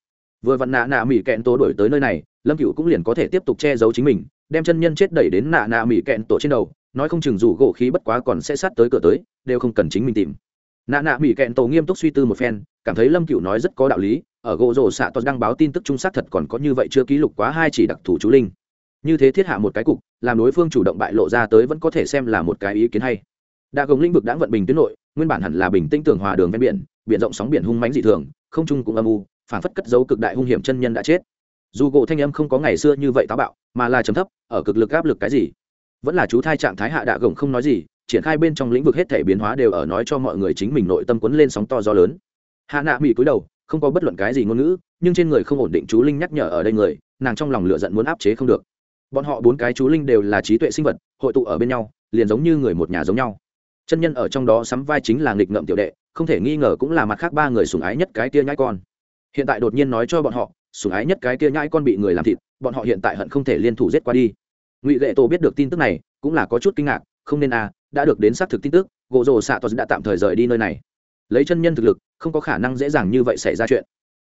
Vừa vặn nạ nạ mỹ kẹn tổ đổi tới nơi này, lâm cựu cũng liền có thể tiếp tục che giấu chính mình, đem chân nhân chết đẩy đến nạ nạ mỹ kẹn tổ trên đầu, nói không chừng dù gỗ khí bất quá còn sẽ sát tới cửa tới, đều không cần chính mình tìm. Nạ nạ mỹ kẹn tổ nghiêm túc suy tư một phen, cảm thấy lâm cựu nói rất có đạo lý, ở gỗ rổ xạ toàn đăng báo tin tức trung sát thật còn có như vậy chưa ký lục quá hai chỉ đặc thù chú linh. Như thế thiết hạ một cái cục, làm đối phương chủ động bại lộ ra tới vẫn có thể xem là một cái ý kiến hay đa gồng lĩnh vực đã vận bình tuyến nội, nguyên bản hẳn là bình tĩnh tưởng hòa đường ven biển biển rộng sóng biển hung mánh dị thường, không trung cũng âm u phản phất cất dấu cực đại hung hiểm chân nhân đã chết. Dù gỗ thanh âm không có ngày xưa như vậy táo bạo, mà là chấm thấp, ở cực lực áp lực cái gì? Vẫn là chú thai trạng thái hạ đạ gồng không nói gì, triển khai bên trong lĩnh vực hết thể biến hóa đều ở nói cho mọi người chính mình nội tâm quấn lên sóng to gió lớn. Hạ nạ mỹ cúi đầu, không có bất luận cái gì ngôn ngữ, nhưng trên người không ổn định chú linh nhắc nhở ở đây người, nàng trong lòng lựa giận muốn áp chế không được. Bọn họ bốn cái chú linh đều là trí tuệ sinh vật, hội tụ ở bên nhau, liền giống như người một nhà giống nhau chân nhân ở trong đó sắm vai chính là nghịch ngợm tiểu đệ, không thể nghi ngờ cũng là mặt khác ba người sùng ái nhất cái tia nhãi con. Hiện tại đột nhiên nói cho bọn họ sùng ái nhất cái tia nhãi con bị người làm thịt, bọn họ hiện tại hận không thể liên thủ giết qua đi. Ngụy Lệ tổ biết được tin tức này, cũng là có chút kinh ngạc, không nên à đã được đến xác thực tin tức, gỗ rồ xạ tos đã tạm thời rời đi nơi này. Lấy chân nhân thực lực, không có khả năng dễ dàng như vậy xảy ra chuyện.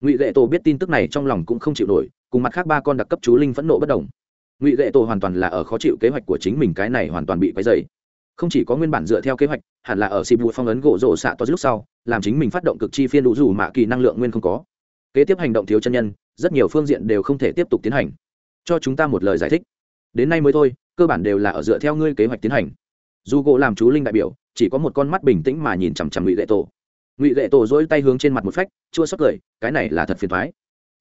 Ngụy Lệ tổ biết tin tức này trong lòng cũng không chịu nổi, cùng mặt khác ba con đặc cấp chú linh phẫn nộ bất đồng. Ngụy Lệ tổ hoàn toàn là ở khó chịu kế hoạch của chính mình cái này hoàn toàn bị quấy dày không chỉ có nguyên bản dựa theo kế hoạch, hẳn là ở sibu phong ấn gỗ rổ xạ to lúc sau, làm chính mình phát động cực chi phiên đủ dù mạ kỳ năng lượng nguyên không có. Kế tiếp hành động thiếu chân nhân, rất nhiều phương diện đều không thể tiếp tục tiến hành. Cho chúng ta một lời giải thích. Đến nay mới thôi, cơ bản đều là ở dựa theo ngươi kế hoạch tiến hành. Dù gỗ làm chú linh đại biểu, chỉ có một con mắt bình tĩnh mà nhìn chằm chằm ngụy lệ tổ. Ngụy lệ tổ dỗi tay hướng trên mặt một phách, chua sót cười, cái này là thật phiền thoái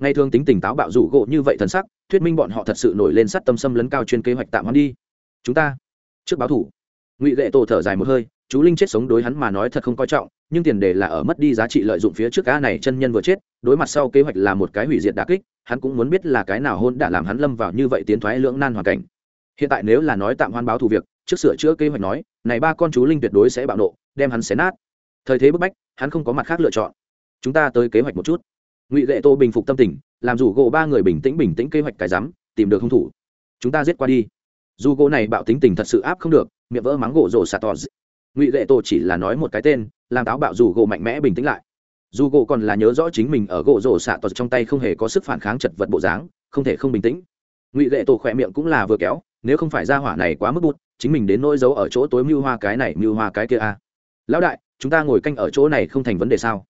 ngay thường tính tỉnh táo bạo rủ gỗ như vậy thần sắc, thuyết minh bọn họ thật sự nổi lên sát tâm xâm lấn cao chuyên kế hoạch tạm hoãn đi. Chúng ta, trước báo thủ ngụy Lệ tổ thở dài một hơi, chú linh chết sống đối hắn mà nói thật không coi trọng, nhưng tiền đề là ở mất đi giá trị lợi dụng phía trước cá này chân nhân vừa chết, đối mặt sau kế hoạch là một cái hủy diệt đà kích, hắn cũng muốn biết là cái nào hôn đã làm hắn lâm vào như vậy tiến thoái lưỡng nan hoàn cảnh. Hiện tại nếu là nói tạm hoan báo thù việc, trước sửa chữa kế hoạch nói, này ba con chú linh tuyệt đối sẽ bạo nộ, đem hắn xé nát. Thời thế bức bách, hắn không có mặt khác lựa chọn. Chúng ta tới kế hoạch một chút. Ngụy Lệ tô bình phục tâm tình, làm rủ gỗ ba người bình tĩnh bình tĩnh kế hoạch cái rắm, tìm được hung thủ. Chúng ta giết qua đi. Dù gỗ này bạo tính tình thật sự áp không được miệng vỡ mắng gỗ rổ xà tỏ ngụy Lệ tô chỉ là nói một cái tên, làm táo bạo dù gỗ mạnh mẽ bình tĩnh lại. Dù gỗ còn là nhớ rõ chính mình ở gỗ rổ xạ tọt trong tay không hề có sức phản kháng chật vật bộ dáng, không thể không bình tĩnh. Ngụy Lệ tổ khỏe miệng cũng là vừa kéo, nếu không phải ra hỏa này quá mức bút chính mình đến nỗi giấu ở chỗ tối mưu hoa cái này mưu hoa cái kia a à. lão đại, chúng ta ngồi canh ở chỗ này không thành vấn đề sao?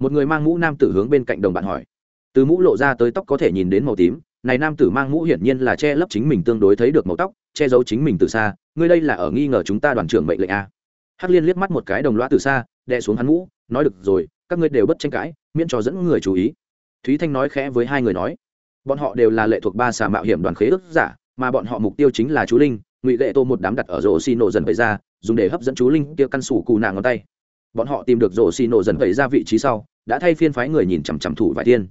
Một người mang mũ nam tử hướng bên cạnh đồng bạn hỏi. Từ mũ lộ ra tới tóc có thể nhìn đến màu tím này nam tử mang mũ hiển nhiên là che lấp chính mình tương đối thấy được màu tóc, che giấu chính mình từ xa, ngươi đây là ở nghi ngờ chúng ta đoàn trưởng mệnh lệnh a. Hắc liên liếc mắt một cái đồng loa từ xa, đè xuống hắn mũ, nói được rồi, các ngươi đều bất tranh cãi, miễn cho dẫn người chú ý. Thúy thanh nói khẽ với hai người nói, bọn họ đều là lệ thuộc ba xà mạo hiểm đoàn khế ước giả, mà bọn họ mục tiêu chính là chú linh, ngụy lệ tô một đám đặt ở rổ xì nổ dần vẩy ra, dùng để hấp dẫn chú linh kia căn sủ cù nàng ngón tay. Bọn họ tìm được rổ xì nổ dần vẩy ra vị trí sau, đã thay phiên phái người nhìn chằm chằm thủ vài tiên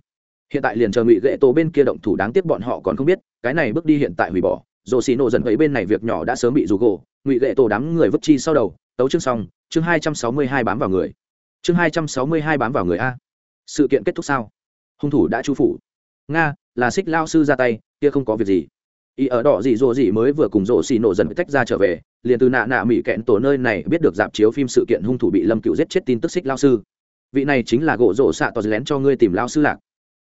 hiện tại liền chờ ngụy ghệ tổ bên kia động thủ đáng tiếc bọn họ còn không biết, cái này bước đi hiện tại hủy bỏ. Dồ xì nổ dần ấy bên này việc nhỏ đã sớm bị rủ gỗ ngụy ghệ tổ đám người vứt chi sau đầu, tấu chương xong, chương hai trăm sáu mươi hai bám vào người. Chương hai trăm sáu mươi hai bám vào người a. Sự kiện kết thúc sao? Hung thủ đã chu phủ. Nga, là xích lao sư ra tay, kia không có việc gì. Ý ở đỏ gì rồ gì mới vừa cùng rổ xì nổ dần tách ra trở về, liền từ nạ nạ mỹ kẹn tổ nơi này biết được dạp chiếu phim sự kiện hung thủ bị lâm cựu giết chết tin tức xích lao sư. Vị này chính là gỗ rổ xạ tòa lén cho ngươi tìm lao sư lạc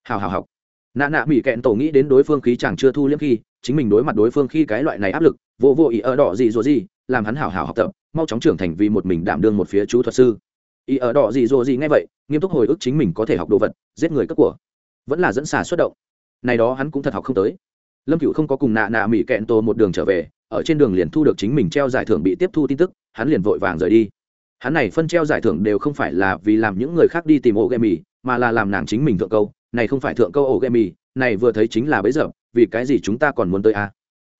hào hào học. Nạ nạ mỹ kẹn tổ nghĩ đến đối phương khí chẳng chưa thu liếm khi, chính mình đối mặt đối phương khi cái loại này áp lực, vô vô ý ở đỏ gì rồi gì, làm hắn hào hào học tập, mau chóng trưởng thành vì một mình đảm đương một phía chú thuật sư. Ý ở đỏ gì rồi gì ngay vậy, nghiêm túc hồi ức chính mình có thể học đồ vật, giết người cấp của. Vẫn là dẫn xà xuất động. Này đó hắn cũng thật học không tới. Lâm cựu không có cùng nạ nạ mỹ kẹn tổ một đường trở về, ở trên đường liền thu được chính mình treo giải thưởng bị tiếp thu tin tức, hắn liền vội vàng rời đi. Hắn này phân treo giải thưởng đều không phải là vì làm những người khác đi tìm ổ ghê mì mà là làm nàng chính mình thượng câu này không phải thượng câu ổ ghê mì, này vừa thấy chính là bấy giờ, vì cái gì chúng ta còn muốn tới a à?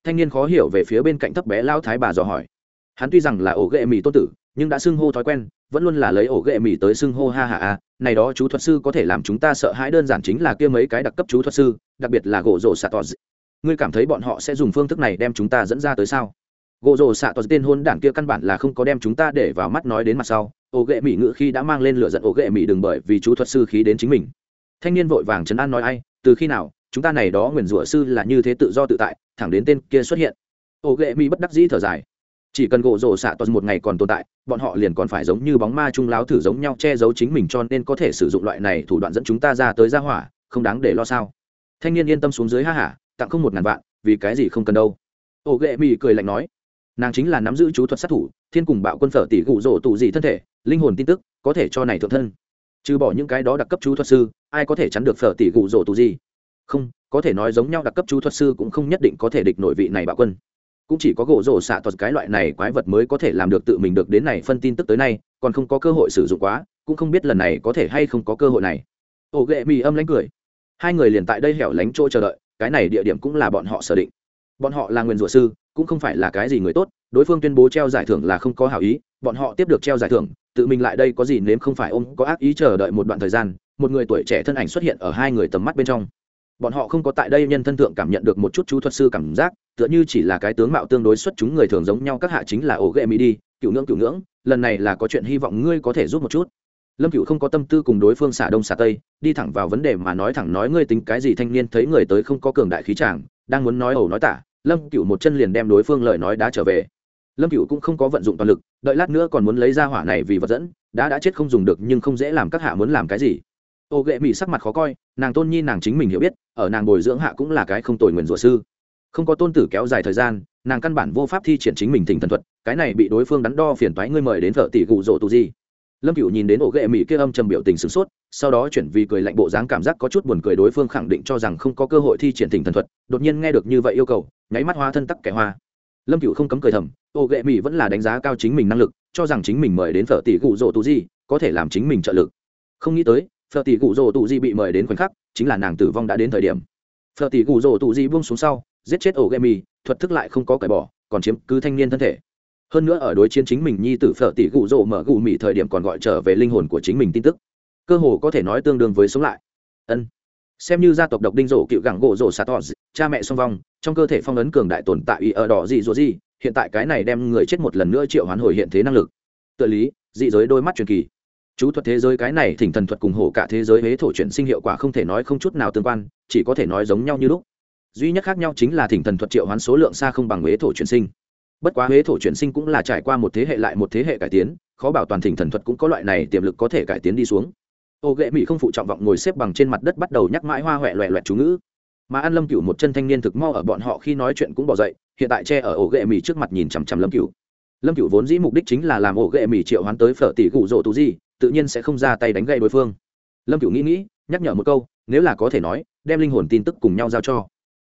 thanh niên khó hiểu về phía bên cạnh thấp bé lao thái bà dò hỏi. Hắn tuy rằng là ổ ghệ mì tôn tử, nhưng đã xưng hô thói quen, vẫn luôn là lấy ổ ghệ mì tới xưng hô ha ha a này đó chú thuật sư có thể làm chúng ta sợ hãi đơn giản chính là kia mấy cái đặc cấp chú thuật sư, đặc biệt là gỗ rổ xạ tọt ngươi cảm thấy bọn họ sẽ dùng phương thức này đem chúng ta dẫn ra tới sao? Gỗ rổ xạ tọt tên hôn đảng kia căn bản là không có đem chúng ta để vào mắt nói đến mặt sau. Ổ ghệ mì ngự khi đã mang lên lửa giận ổ ghệ mì đừng bởi vì chú thuật sư khí đến chính mình thanh niên vội vàng chấn an nói ai, từ khi nào, chúng ta này đó nguyền rủa sư là như thế tự do tự tại, thẳng đến tên kia xuất hiện. Ô ghệ mỹ bất đắc dĩ thở dài. Chỉ cần gỗ rổ xạ toàn một ngày còn tồn tại, bọn họ liền còn phải giống như bóng ma trung láo thử giống nhau che giấu chính mình cho nên có thể sử dụng loại này thủ đoạn dẫn chúng ta ra tới ra hỏa, không đáng để lo sao. Thanh niên yên tâm xuống dưới ha hả tặng không một ngàn vạn, vì cái gì không cần đâu. Ô ghệ mỹ cười lạnh nói. Nàng chính là nắm giữ chú thuật sát thủ, thiên cùng bạo quân phở tỷ gụ rổ tù dị thân thể, linh hồn tin tức, có thể cho này thượng thân trừ bỏ những cái đó đặc cấp chú thuật sư, ai có thể chắn được phở tỷ gù rổ tù gì? Không, có thể nói giống nhau đặc cấp chú thuật sư cũng không nhất định có thể địch nội vị này bạo quân. Cũng chỉ có gỗ rổ xạ thuật cái loại này quái vật mới có thể làm được tự mình được đến này phân tin tức tới nay, còn không có cơ hội sử dụng quá, cũng không biết lần này có thể hay không có cơ hội này. Ổ ghệ mì âm lánh cười. Hai người liền tại đây hẻo lánh chỗ chờ đợi, cái này địa điểm cũng là bọn họ sở định. Bọn họ là nguyên rủa sư, cũng không phải là cái gì người tốt, đối phương tuyên bố treo giải thưởng là không có hảo ý, bọn họ tiếp được treo giải thưởng tự mình lại đây có gì nếm không phải ôm, có ác ý chờ đợi một đoạn thời gian, một người tuổi trẻ thân ảnh xuất hiện ở hai người tầm mắt bên trong. Bọn họ không có tại đây nhân thân thượng cảm nhận được một chút chú thuật sư cảm giác, tựa như chỉ là cái tướng mạo tương đối xuất chúng người thường giống nhau, các hạ chính là ổ ghệ mỹ đi, cựu ngưỡng cựu ngưỡng, lần này là có chuyện hy vọng ngươi có thể giúp một chút. Lâm cựu không có tâm tư cùng đối phương xả đông xả tây, đi thẳng vào vấn đề mà nói thẳng nói ngươi tính cái gì thanh niên thấy người tới không có cường đại khí tràng đang muốn nói ẩu nói tả, lâm cựu một chân liền đem đối phương lời nói đã trở về lâm cựu cũng không có vận dụng toàn lực, đợi lát nữa còn muốn lấy ra hỏa này vì vật dẫn, đã đã chết không dùng được nhưng không dễ làm các hạ muốn làm cái gì. Ô ghệ mỹ sắc mặt khó coi, nàng tôn nhi nàng chính mình hiểu biết, ở nàng bồi dưỡng hạ cũng là cái không tồi nguyền rủa sư. Không có tôn tử kéo dài thời gian, nàng căn bản vô pháp thi triển chính mình thỉnh thần thuật, cái này bị đối phương đắn đo phiền toái ngươi mời đến vợ tỷ gụ rỗ tù gì. Lâm cựu nhìn đến ổ ghệ mỹ kia âm trầm biểu tình sửng sốt, sau đó chuyển vì cười lạnh bộ dáng cảm giác có chút buồn cười đối phương khẳng định cho rằng không có cơ hội thi triển thỉnh thần thuật, đột nhiên nghe được như vậy yêu cầu, nháy mắt hoa thân tắc kẻ hoa lâm cựu không cấm cười thầm, ô ghệ mỹ vẫn là đánh giá cao chính mình năng lực, cho rằng chính mình mời đến vợ tỷ cụ rỗ tù Di có thể làm chính mình trợ lực. Không nghĩ tới, phở tỷ cụ rỗ tù di bị mời đến khoảnh khắc, chính là nàng tử vong đã đến thời điểm. Phở tỷ cụ rỗ tù di buông xuống sau, giết chết ô ghệ mỹ thuật thức lại không có cởi bỏ, còn chiếm cứ thanh niên thân thể. Hơn nữa ở đối chiến chính mình nhi tử phở tỷ cụ rỗ mở cụ mỹ thời điểm còn gọi trở về linh hồn của chính mình tin tức. Cơ hồ có thể nói tương đương với sống lại. Ân xem như gia tộc độc đinh rổ cựu gẳng gỗ rổ xà tỏ cha mẹ song vong, trong cơ thể phong ấn cường đại tồn tại ý ở đỏ gì rổ gì hiện tại cái này đem người chết một lần nữa triệu hoán hồi hiện thế năng lực. Tự lý, dị giới đôi mắt truyền kỳ. Chú thuật thế giới cái này thỉnh thần thuật cùng hổ cả thế giới huế thổ chuyển sinh hiệu quả không thể nói không chút nào tương quan, chỉ có thể nói giống nhau như lúc. Duy nhất khác nhau chính là thỉnh thần thuật triệu hoán số lượng xa không bằng huế thổ chuyển sinh. Bất quá huế thổ chuyển sinh cũng là trải qua một thế hệ lại một thế hệ cải tiến, khó bảo toàn thỉnh thần thuật cũng có loại này tiềm lực có thể cải tiến đi xuống ô ghệ mỹ không phụ trọng vọng ngồi xếp bằng trên mặt đất bắt đầu nhắc mãi hoa huệ loẹ loẹt chú ngữ. Mà an lâm cựu một chân thanh niên thực mo ở bọn họ khi nói chuyện cũng bỏ dậy, hiện tại che ở ổ ghệ mỹ trước mặt nhìn chằm chằm lâm cựu lâm cựu vốn dĩ mục đích chính là làm ổ ghệ mỹ triệu hoán tới phở tỷ cụ rỗ tú gì, tự nhiên sẽ không ra tay đánh gậy đối phương. Lâm cựu nghĩ nghĩ, nhắc nhở một câu, nếu là có thể nói, đem linh hồn tin tức cùng nhau giao cho.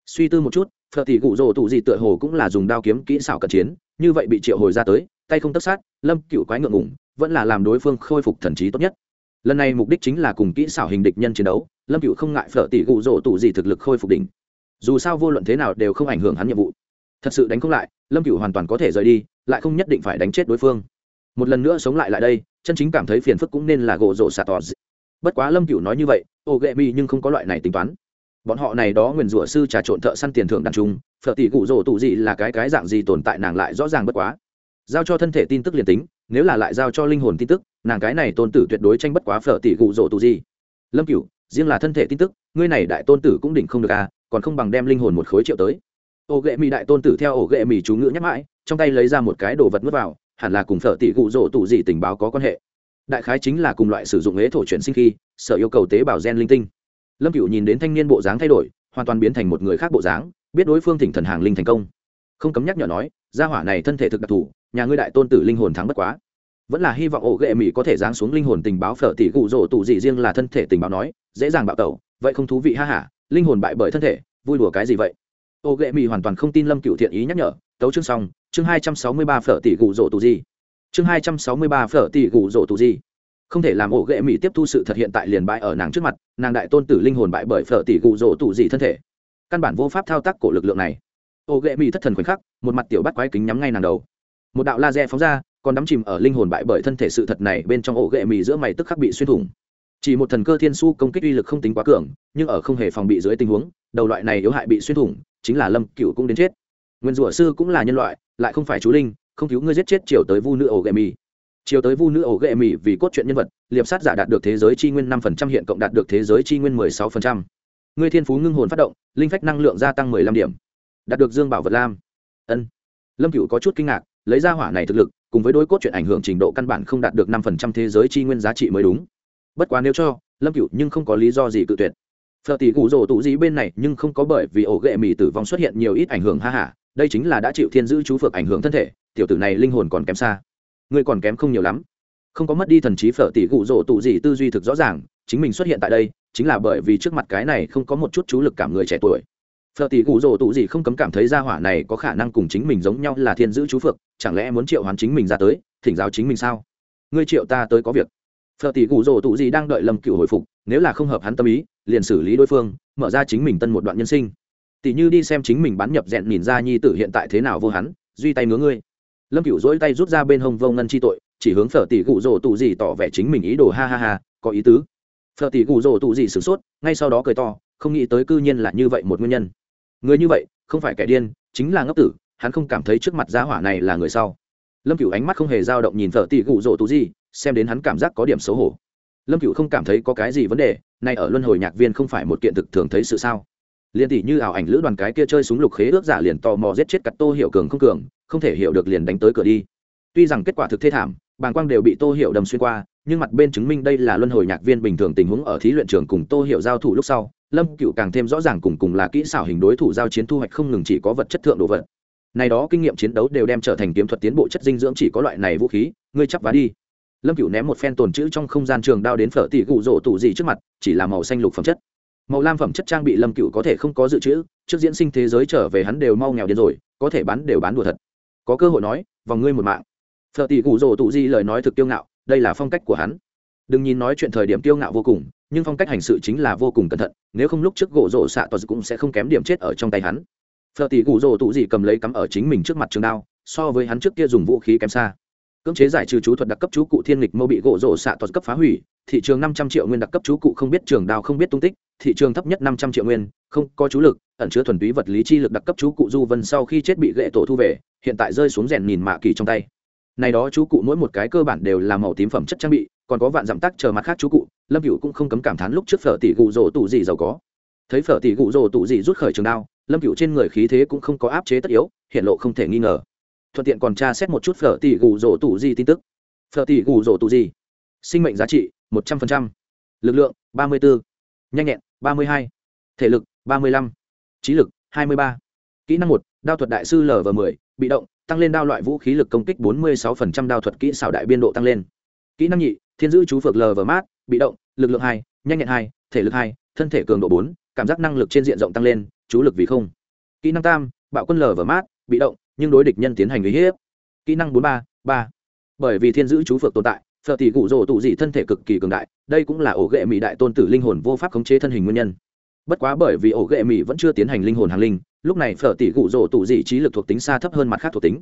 Suy tư một chút phật tỷ cụ rồ tụ gì tựa hồ cũng là dùng đao kiếm kỹ xảo cận chiến, như vậy bị triệu hồi ra tới, tay không tất sát, lâm cựu quái ngượng ngủng vẫn là làm đối phương khôi phục thần trí tốt nhất lần này mục đích chính là cùng kỹ xảo hình địch nhân chiến đấu, lâm cựu không ngại phở tỷ gụ rỗ tụ gì thực lực khôi phục đỉnh. Dù sao vô luận thế nào đều không ảnh hưởng hắn nhiệm vụ. Thật sự đánh không lại, lâm cựu hoàn toàn có thể rời đi, lại không nhất định phải đánh chết đối phương. Một lần nữa sống lại lại đây, chân chính cảm thấy phiền phức cũng nên là gỗ rỗ xả tỏ bất quá lâm cựu nói như vậy, ô ghệ mi nhưng không có loại này tính toán. Bọn họ này đó nguyền rủa sư trà trộn thợ săn tiền thưởng đàn trung, phở tỷ gụ rỗ tụ gì là cái cái dạng gì tồn tại nàng lại rõ ràng bất quá. Giao cho thân thể tin tức liền tính nếu là lại giao cho linh hồn tin tức, nàng cái này tôn tử tuyệt đối tranh bất quá phở tỷ cụ rỗ tụ gì. Lâm cửu, riêng là thân thể tin tức, ngươi này đại tôn tử cũng đỉnh không được à còn không bằng đem linh hồn một khối triệu tới. Ổ ghệ mì đại tôn tử theo ổ ghệ mì chú ngữ nhắc mãi, trong tay lấy ra một cái đồ vật n vào, hẳn là cùng phở tỷ cụ rỗ tụ gì tình báo có quan hệ. Đại khái chính là cùng loại sử dụng ế thổ chuyển sinh khi, sở yêu cầu tế bào gen linh tinh. Lâm cựu nhìn đến thanh niên bộ dáng thay đổi, hoàn toàn biến thành một người khác bộ dáng, biết đối phương thỉnh thần hàng linh thành công. Không cấm nhắc nhở nói gia hỏa này thân thể thực đặc thù, nhà ngươi đại tôn tử linh hồn thắng bất quá. Vẫn là hy vọng ổ ghệ mỹ có thể giáng xuống linh hồn tình báo phở tỷ cụ rỗ tụ gì riêng là thân thể tình báo nói, dễ dàng bạo tẩu, vậy không thú vị, ha hả linh hồn bại bởi thân thể, vui đùa cái gì vậy? Ổ ghệ mỹ hoàn toàn không tin lâm cựu thiện ý nhắc nhở, tấu chương xong, chương hai trăm sáu mươi ba phở tỷ cụ rỗ tụ gì chương hai trăm sáu mươi ba phở tỷ cụ rỗ tụ gì không thể làm ổ ghệ mỹ tiếp thu sự thật hiện tại liền bại ở nàng trước mặt, nàng đại tôn tử linh hồn bại bởi phở tỷ cụ rỗ tụ gì thân thể. Căn bản vô pháp thao tác cổ lực lượng này ổ ghệ mỹ thất thần khoảnh khắc, một mặt tiểu bắt quái kính nhắm ngay nàng đầu. Một đạo laser phóng ra, còn đắm chìm ở linh hồn bại bởi thân thể sự thật này bên trong ổ ghệ mì giữa mày tức khắc bị xuyên thủng. Chỉ một thần cơ thiên su công kích uy lực không tính quá cường, nhưng ở không hề phòng bị dưới tình huống, đầu loại này yếu hại bị xuyên thủng, chính là lâm cựu cũng đến chết. Nguyên rủa sư cũng là nhân loại, lại không phải chú linh, không cứu ngươi giết chết chiều tới vu nữ ổ ghệ mì chiều tới vu nữ ổ ghệ mì vì cốt truyện nhân vật, liệp sát giả đạt được thế giới chi nguyên năm phần trăm, hiện cộng đạt được thế giới chi nguyên mười sáu phần trăm. Ngươi thiên phú ngưng hồn phát động, linh phách năng lượng gia tăng mười lăm điểm đạt được dương bảo vật lam. Ân. Lâm cựu có chút kinh ngạc, lấy ra hỏa này thực lực, cùng với đối cốt chuyện ảnh hưởng trình độ căn bản không đạt được năm phần trăm thế giới chi nguyên giá trị mới đúng. Bất quá nếu cho, lâm cựu nhưng không có lý do gì cự tuyệt. Phở tỷ cụ rồ tụ dĩ bên này, nhưng không có bởi vì ổ ghệ mì tử vong xuất hiện nhiều ít ảnh hưởng, ha hả đây chính là đã chịu thiên giữ chú phược ảnh hưởng thân thể, tiểu tử này linh hồn còn kém xa. Người còn kém không nhiều lắm. Không có mất đi thần trí, phở tỷ cụ rồ tụ gì tư duy thực rõ ràng, chính mình xuất hiện tại đây, chính là bởi vì trước mặt cái này không có một chút chú lực cảm người trẻ tuổi phở tỷ cụ rồ tụ gì không cấm cảm thấy ra hỏa này có khả năng cùng chính mình giống nhau là thiên giữ chú phược, chẳng lẽ muốn triệu hoán chính mình ra tới, thỉnh giáo chính mình sao? Ngươi triệu ta tới có việc. Phở tỷ cụ rồ tụ gì đang đợi lâm cựu hồi phục, nếu là không hợp hắn tâm ý, liền xử lý đối phương, mở ra chính mình tân một đoạn nhân sinh. Tỷ như đi xem chính mình bán nhập dẹn nhìn ra nhi tử hiện tại thế nào vô hắn, duy tay ngứa ngươi. Lâm cựu dỗi tay rút ra bên hông vô ngân chi tội, chỉ hướng phở tỷ cụ rồ tụ gì tỏ vẻ chính mình ý đồ ha ha ha, có ý tứ. Phở tỷ cụ rồ tụ gì sửng sốt, ngay sau đó cười to, không nghĩ tới cư nhiên là như vậy một nguyên nhân người như vậy, không phải kẻ điên, chính là ngốc tử, hắn không cảm thấy trước mặt giá hỏa này là người sau. Lâm cựu ánh mắt không hề dao động nhìn vợ tỷ gụ rỗ tú gì, xem đến hắn cảm giác có điểm xấu hổ. Lâm cựu không cảm thấy có cái gì vấn đề, nay ở luân hồi nhạc viên không phải một kiện thực thường thấy sự sao? Liền tỷ như ảo ảnh lữ đoàn cái kia chơi súng lục khế ước giả liền tò mò giết chết cắt tô hiệu cường không cường, không thể hiểu được liền đánh tới cửa đi. Tuy rằng kết quả thực thê thảm bàng quang đều bị tô hiệu đầm xuyên qua, nhưng mặt bên chứng minh đây là luân hồi nhạc viên bình thường tình huống ở thí luyện trường cùng tô hiệu giao thủ lúc sau, lâm cựu càng thêm rõ ràng cùng cùng là kỹ xảo hình đối thủ giao chiến thu hoạch không ngừng chỉ có vật chất thượng đồ vật. Này đó kinh nghiệm chiến đấu đều đem trở thành kiếm thuật tiến bộ chất dinh dưỡng chỉ có loại này vũ khí, ngươi chấp vá đi. Lâm cựu ném một phen tồn chữ trong không gian trường đao đến phở tỷ cụ rỗ tủ gì trước mặt, chỉ là màu xanh lục phẩm chất. Màu lam phẩm chất trang bị lâm cựu có thể không có dự trữ, trước diễn sinh thế giới trở về hắn đều mau nghèo đến rồi, có thể bán đều bán đùa thật. Có cơ hội nói, vòng ngươi một mạng phở tỷ cụ rồ tụ gì lời nói thực tiêu ngạo, đây là phong cách của hắn. Đừng nhìn nói chuyện thời điểm tiêu ngạo vô cùng, nhưng phong cách hành sự chính là vô cùng cẩn thận, nếu không lúc trước gỗ rổ xạ toàn cũng sẽ không kém điểm chết ở trong tay hắn. Phở tỷ cụ rồ tụ gì cầm lấy cắm ở chính mình trước mặt trường đao, so với hắn trước kia dùng vũ khí kém xa. Cưỡng chế giải trừ chú thuật đặc cấp chú cụ thiên lịch mâu bị gỗ rổ xạ toàn cấp phá hủy, thị trường năm trăm triệu nguyên đặc cấp chú cụ không biết trường đao không biết tung tích, thị trường thấp nhất năm trăm triệu nguyên, không có chú lực, ẩn chứa thuần túy vật lý chi lực đặc cấp chú cụ du vân sau khi chết bị gậy tổ thu về, hiện tại rơi xuống rèn nhìn mạ kỳ trong tay này đó chú cụ mỗi một cái cơ bản đều là màu tím phẩm chất trang bị, còn có vạn dặm tắc chờ mặt khác chú cụ, lâm cựu cũng không cấm cảm thán lúc trước phở tỷ cụ rỗ tụ gì giàu có. Thấy phở tỷ cụ rỗ tụ gì rút khởi trường đao, lâm cựu trên người khí thế cũng không có áp chế tất yếu, hiện lộ không thể nghi ngờ. Thuận tiện còn tra xét một chút phở tỷ cụ rỗ tụ gì tin tức. Phở tỷ cụ rỗ tụ gì? Sinh mệnh giá trị, một trăm linh lực lượng, ba mươi bốn nhanh nhẹn, ba mươi hai. Thể lực, ba mươi lăm. Trí lực, hai mươi ba. Kỹ năng một, đao thuật đại sư lv m bị động, tăng lên đao loại vũ khí lực công kích bốn mươi sáu đao thuật kỹ xảo đại biên độ tăng lên. Kỹ năng nhị, thiên giữ chú phược lờ vờ mát, bị động, lực lượng hai, nhanh nhẹn hai, thể lực hai, thân thể cường độ bốn, cảm giác năng lực trên diện rộng tăng lên, chú lực vì không. Kỹ năng tam, bạo quân lờ vờ mát, bị động, nhưng đối địch nhân tiến hành uy hiếp. Kỹ năng bốn ba ba. Bởi vì thiên giữ chú phược tồn tại, phở tỷ cụ rỗ tụ dị thân thể cực kỳ cường đại, đây cũng là ổ ghệ mỹ đại tôn tử linh hồn vô pháp khống chế thân hình nguyên nhân. Bất quá bởi vì ổ ghệ mỹ vẫn chưa tiến hành linh hồn hàng linh lúc này phở tỷ cụ rỗ tụ dị trí lực thuộc tính xa thấp hơn mặt khác thuộc tính.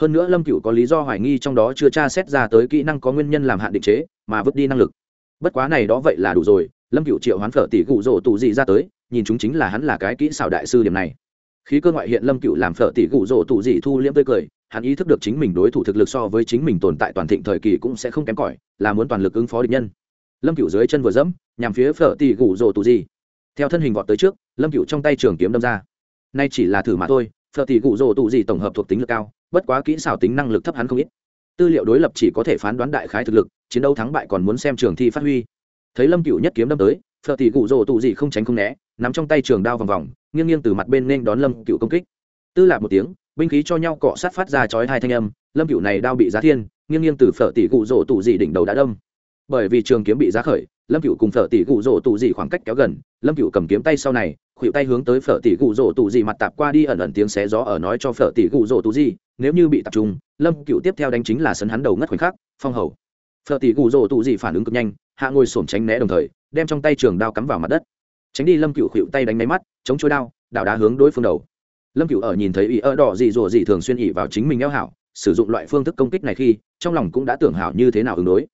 Hơn nữa lâm cựu có lý do hoài nghi trong đó chưa tra xét ra tới kỹ năng có nguyên nhân làm hạn định chế, mà vứt đi năng lực. Bất quá này đó vậy là đủ rồi, lâm cựu triệu hoán phở tỷ cụ rỗ tụ dị ra tới, nhìn chúng chính là hắn là cái kỹ xảo đại sư điểm này. Khí cơ ngoại hiện lâm cựu làm phở tỷ cụ rỗ tụ dị thu liễm tươi cười, hắn ý thức được chính mình đối thủ thực lực so với chính mình tồn tại toàn thịnh thời kỳ cũng sẽ không kém cỏi, là muốn toàn lực ứng phó địch nhân. Lâm cựu dưới chân vừa dẫm, nhằm phía phở tỷ cụ rỗ tụ dị. Theo thân hình vọt tới trước, lâm cựu trong tay trường kiếm đâm ra nay chỉ là thử mà thôi, phở tỷ cụ rồ tụ gì tổng hợp thuộc tính lực cao, bất quá kỹ xảo tính năng lực thấp hắn không ít. Tư liệu đối lập chỉ có thể phán đoán đại khái thực lực, chiến đấu thắng bại còn muốn xem trường thi phát huy. Thấy lâm cựu nhất kiếm đâm tới, phở tỷ cụ rồ tụ gì không tránh không né, nắm trong tay trường đao vòng vòng, nghiêng nghiêng từ mặt bên nên đón lâm cựu công kích. Tư lạc một tiếng, binh khí cho nhau cọ sát phát ra chói hai thanh âm, lâm cựu này đao bị giá thiên, nghiêng nghiêng từ phở tỷ cụ rồ tụ gì đỉnh đầu đã đâm. Bởi vì trường kiếm bị giá khởi, lâm cựu cùng phở tỷ cụ rồ tụ dị khoảng cách kéo gần, lâm cựu cầm kiếm tay sau này khuỵu tay hướng tới phở tỷ gù rổ tù gì mặt tạp qua đi ẩn ẩn tiếng xé gió ở nói cho phở tỷ gù rổ tù gì, nếu như bị tập trung, lâm cựu tiếp theo đánh chính là sấn hắn đầu ngất khoảnh khắc, phong hầu. Phở tỷ gù rổ tù gì phản ứng cực nhanh, hạ ngồi xổm tránh né đồng thời, đem trong tay trường đao cắm vào mặt đất. Tránh đi lâm cựu khuỵu tay đánh máy mắt, chống chối đao đạo đá hướng đối phương đầu. Lâm cựu ở nhìn thấy ý ơ đỏ dị dỗ dị thường xuyên ỉ vào chính mình eo hảo, sử dụng loại phương thức công kích này khi, trong lòng cũng đã tưởng hảo như thế nào ứng đối.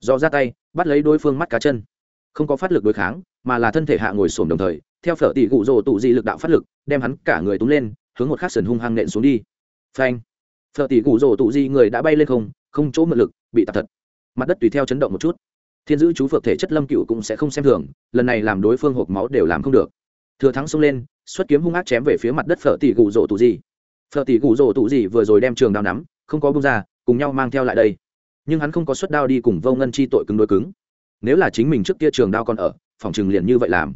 Do ra tay, bắt lấy đối phương mắt cá chân không có phát lực đối kháng, mà là thân thể hạ ngồi xổm đồng thời, theo phở tỷ cụ rồ tụ di lực đạo phát lực, đem hắn cả người túm lên, hướng một khắc sần hung hăng nện xuống đi. Phanh. Phở tỷ cụ rồ tụ di người đã bay lên không không chỗ mượn lực, bị tạt thật. Mặt đất tùy theo chấn động một chút. Thiên giữ chú phượng thể chất lâm cựu cũng sẽ không xem thường, lần này làm đối phương hộp máu đều làm không được. Thừa thắng xông lên, xuất kiếm hung ác chém về phía mặt đất phở tỷ cụ rồ tụ di phở tỷ cụ rồ tụ di vừa rồi đem trường đao nắm, không có bung ra, cùng nhau mang theo lại đây. Nhưng hắn không có suất đao đi cùng vô ngân chi tội cứng đối cứng nếu là chính mình trước kia trường đao còn ở, phòng trường liền như vậy làm.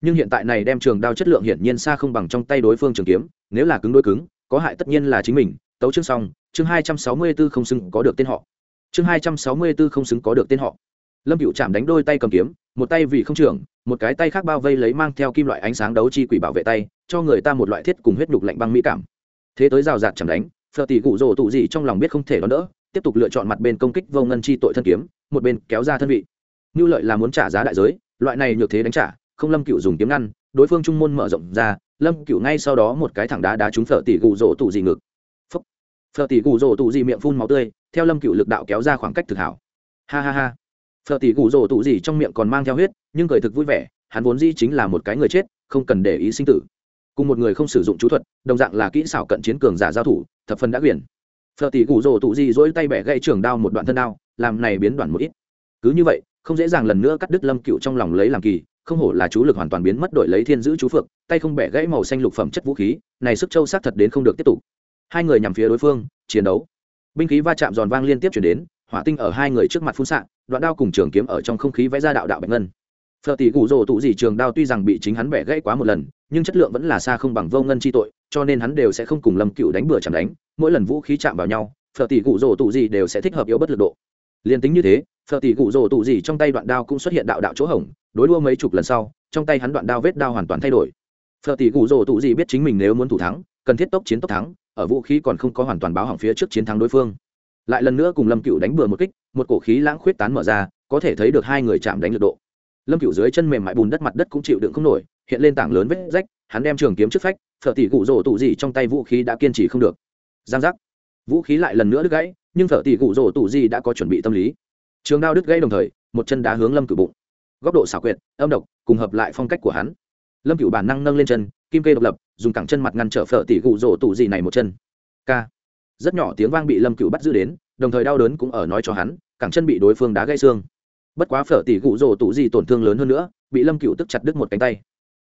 Nhưng hiện tại này đem trường đao chất lượng hiển nhiên xa không bằng trong tay đối phương trường kiếm, nếu là cứng đối cứng, có hại tất nhiên là chính mình. Tấu chương xong, chương hai trăm sáu mươi b ố không xứng có được tên họ. Chương hai trăm sáu mươi b ố không xứng có được tên họ. Lâm cựu chạm đánh đôi tay cầm kiếm, một tay vì không trưởng, một cái tay khác bao vây lấy mang theo kim loại ánh sáng đấu chi quỷ bảo vệ tay, cho người ta một loại thiết cùng huyết nhục lạnh băng mỹ cảm. Thế tới rào rạt chạm đánh phờ tỷ cụ rồ tụ gì trong lòng biết không thể đón đỡ, tiếp tục lựa chọn mặt bên công kích vô ngân chi tội thân kiếm, một bên kéo ra thân vị như lợi là muốn trả giá đại giới, loại này nhược thế đánh trả, không lâm cựu dùng kiếm ngăn, đối phương trung môn mở rộng ra, lâm cựu ngay sau đó một cái thẳng đá đá trúng phở tỷ cụ rổ tụ dị ngực. Phấp phở tỷ cụ rổ tụ dị miệng phun máu tươi, theo lâm cựu lực đạo kéo ra khoảng cách thực hảo. Ha ha ha. Phở tỷ cụ rổ tụ dị trong miệng còn mang theo huyết, nhưng cười thực vui vẻ, hắn vốn dĩ chính là một cái người chết, không cần để ý sinh tử. Cùng một người không sử dụng chú thuật, đồng dạng là kỹ xảo cận chiến cường giả giao thủ, thập phần đã quyển phở tỷ cụ rổ tụ dị dỗi tay bẻ gãy trường đao một đoạn thân đao, làm này biến đoạn một ít. Cứ như vậy không dễ dàng lần nữa cắt đứt lâm cựu trong lòng lấy làm kỳ, không hổ là chú lực hoàn toàn biến mất đổi lấy thiên giữ chú phượng, tay không bẻ gãy màu xanh lục phẩm chất vũ khí, này sức châu sát thật đến không được tiếp tục. Hai người nhằm phía đối phương, chiến đấu. Binh khí va chạm giòn vang liên tiếp chuyển đến, hỏa tinh ở hai người trước mặt phun xạ, đoạn đao cùng trường kiếm ở trong không khí vẽ ra đạo đạo bạch ngân. Phở tỷ cụ rồ tụ gì trường đao tuy rằng bị chính hắn bẻ gãy quá một lần, nhưng chất lượng vẫn là xa không bằng vô ngân chi tội, cho nên hắn đều sẽ không cùng lâm cựu đánh bừa chẳng đánh, mỗi lần vũ khí chạm vào nhau, phở tỷ cụ rồ tụ gì đều sẽ thích hợp yếu bất lực độ. Liền tính như thế phở tỷ cụ rồ tụ gì trong tay đoạn đao cũng xuất hiện đạo đạo chỗ hổng, đối đua mấy chục lần sau, trong tay hắn đoạn đao vết đao hoàn toàn thay đổi. Phở tỷ cụ rồ tụ gì biết chính mình nếu muốn thủ thắng, cần thiết tốc chiến tốc thắng, ở vũ khí còn không có hoàn toàn báo hỏng phía trước chiến thắng đối phương. Lại lần nữa cùng lâm cựu đánh bừa một kích, một cổ khí lãng khuyết tán mở ra, có thể thấy được hai người chạm đánh lực độ. Lâm cựu dưới chân mềm mại bùn đất mặt đất cũng chịu đựng không nổi, hiện lên tảng lớn vết rách, hắn đem trường kiếm trước phách, phở tỷ cụ rồ tụ gì trong tay vũ khí đã kiên trì không được. Giang giác. Vũ khí lại lần nữa đứt gãy, nhưng phở tỷ cụ rồ tụ gì đã có chuẩn bị tâm lý trường đao đứt gãy đồng thời, một chân đá hướng lâm cửu bụng. Góc độ xảo quyệt, âm độc, cùng hợp lại phong cách của hắn. Lâm cửu bản năng nâng lên chân, kim kê độc lập, dùng cẳng chân mặt ngăn trở phở tỷ cụ rổ tụ gì này một chân. K. Rất nhỏ tiếng vang bị lâm cửu bắt giữ đến, đồng thời đau đớn cũng ở nói cho hắn, cẳng chân bị đối phương đá gãy xương. Bất quá phở tỷ cụ rổ tụ gì tổn thương lớn hơn nữa, bị lâm cửu tức chặt đứt một cánh tay.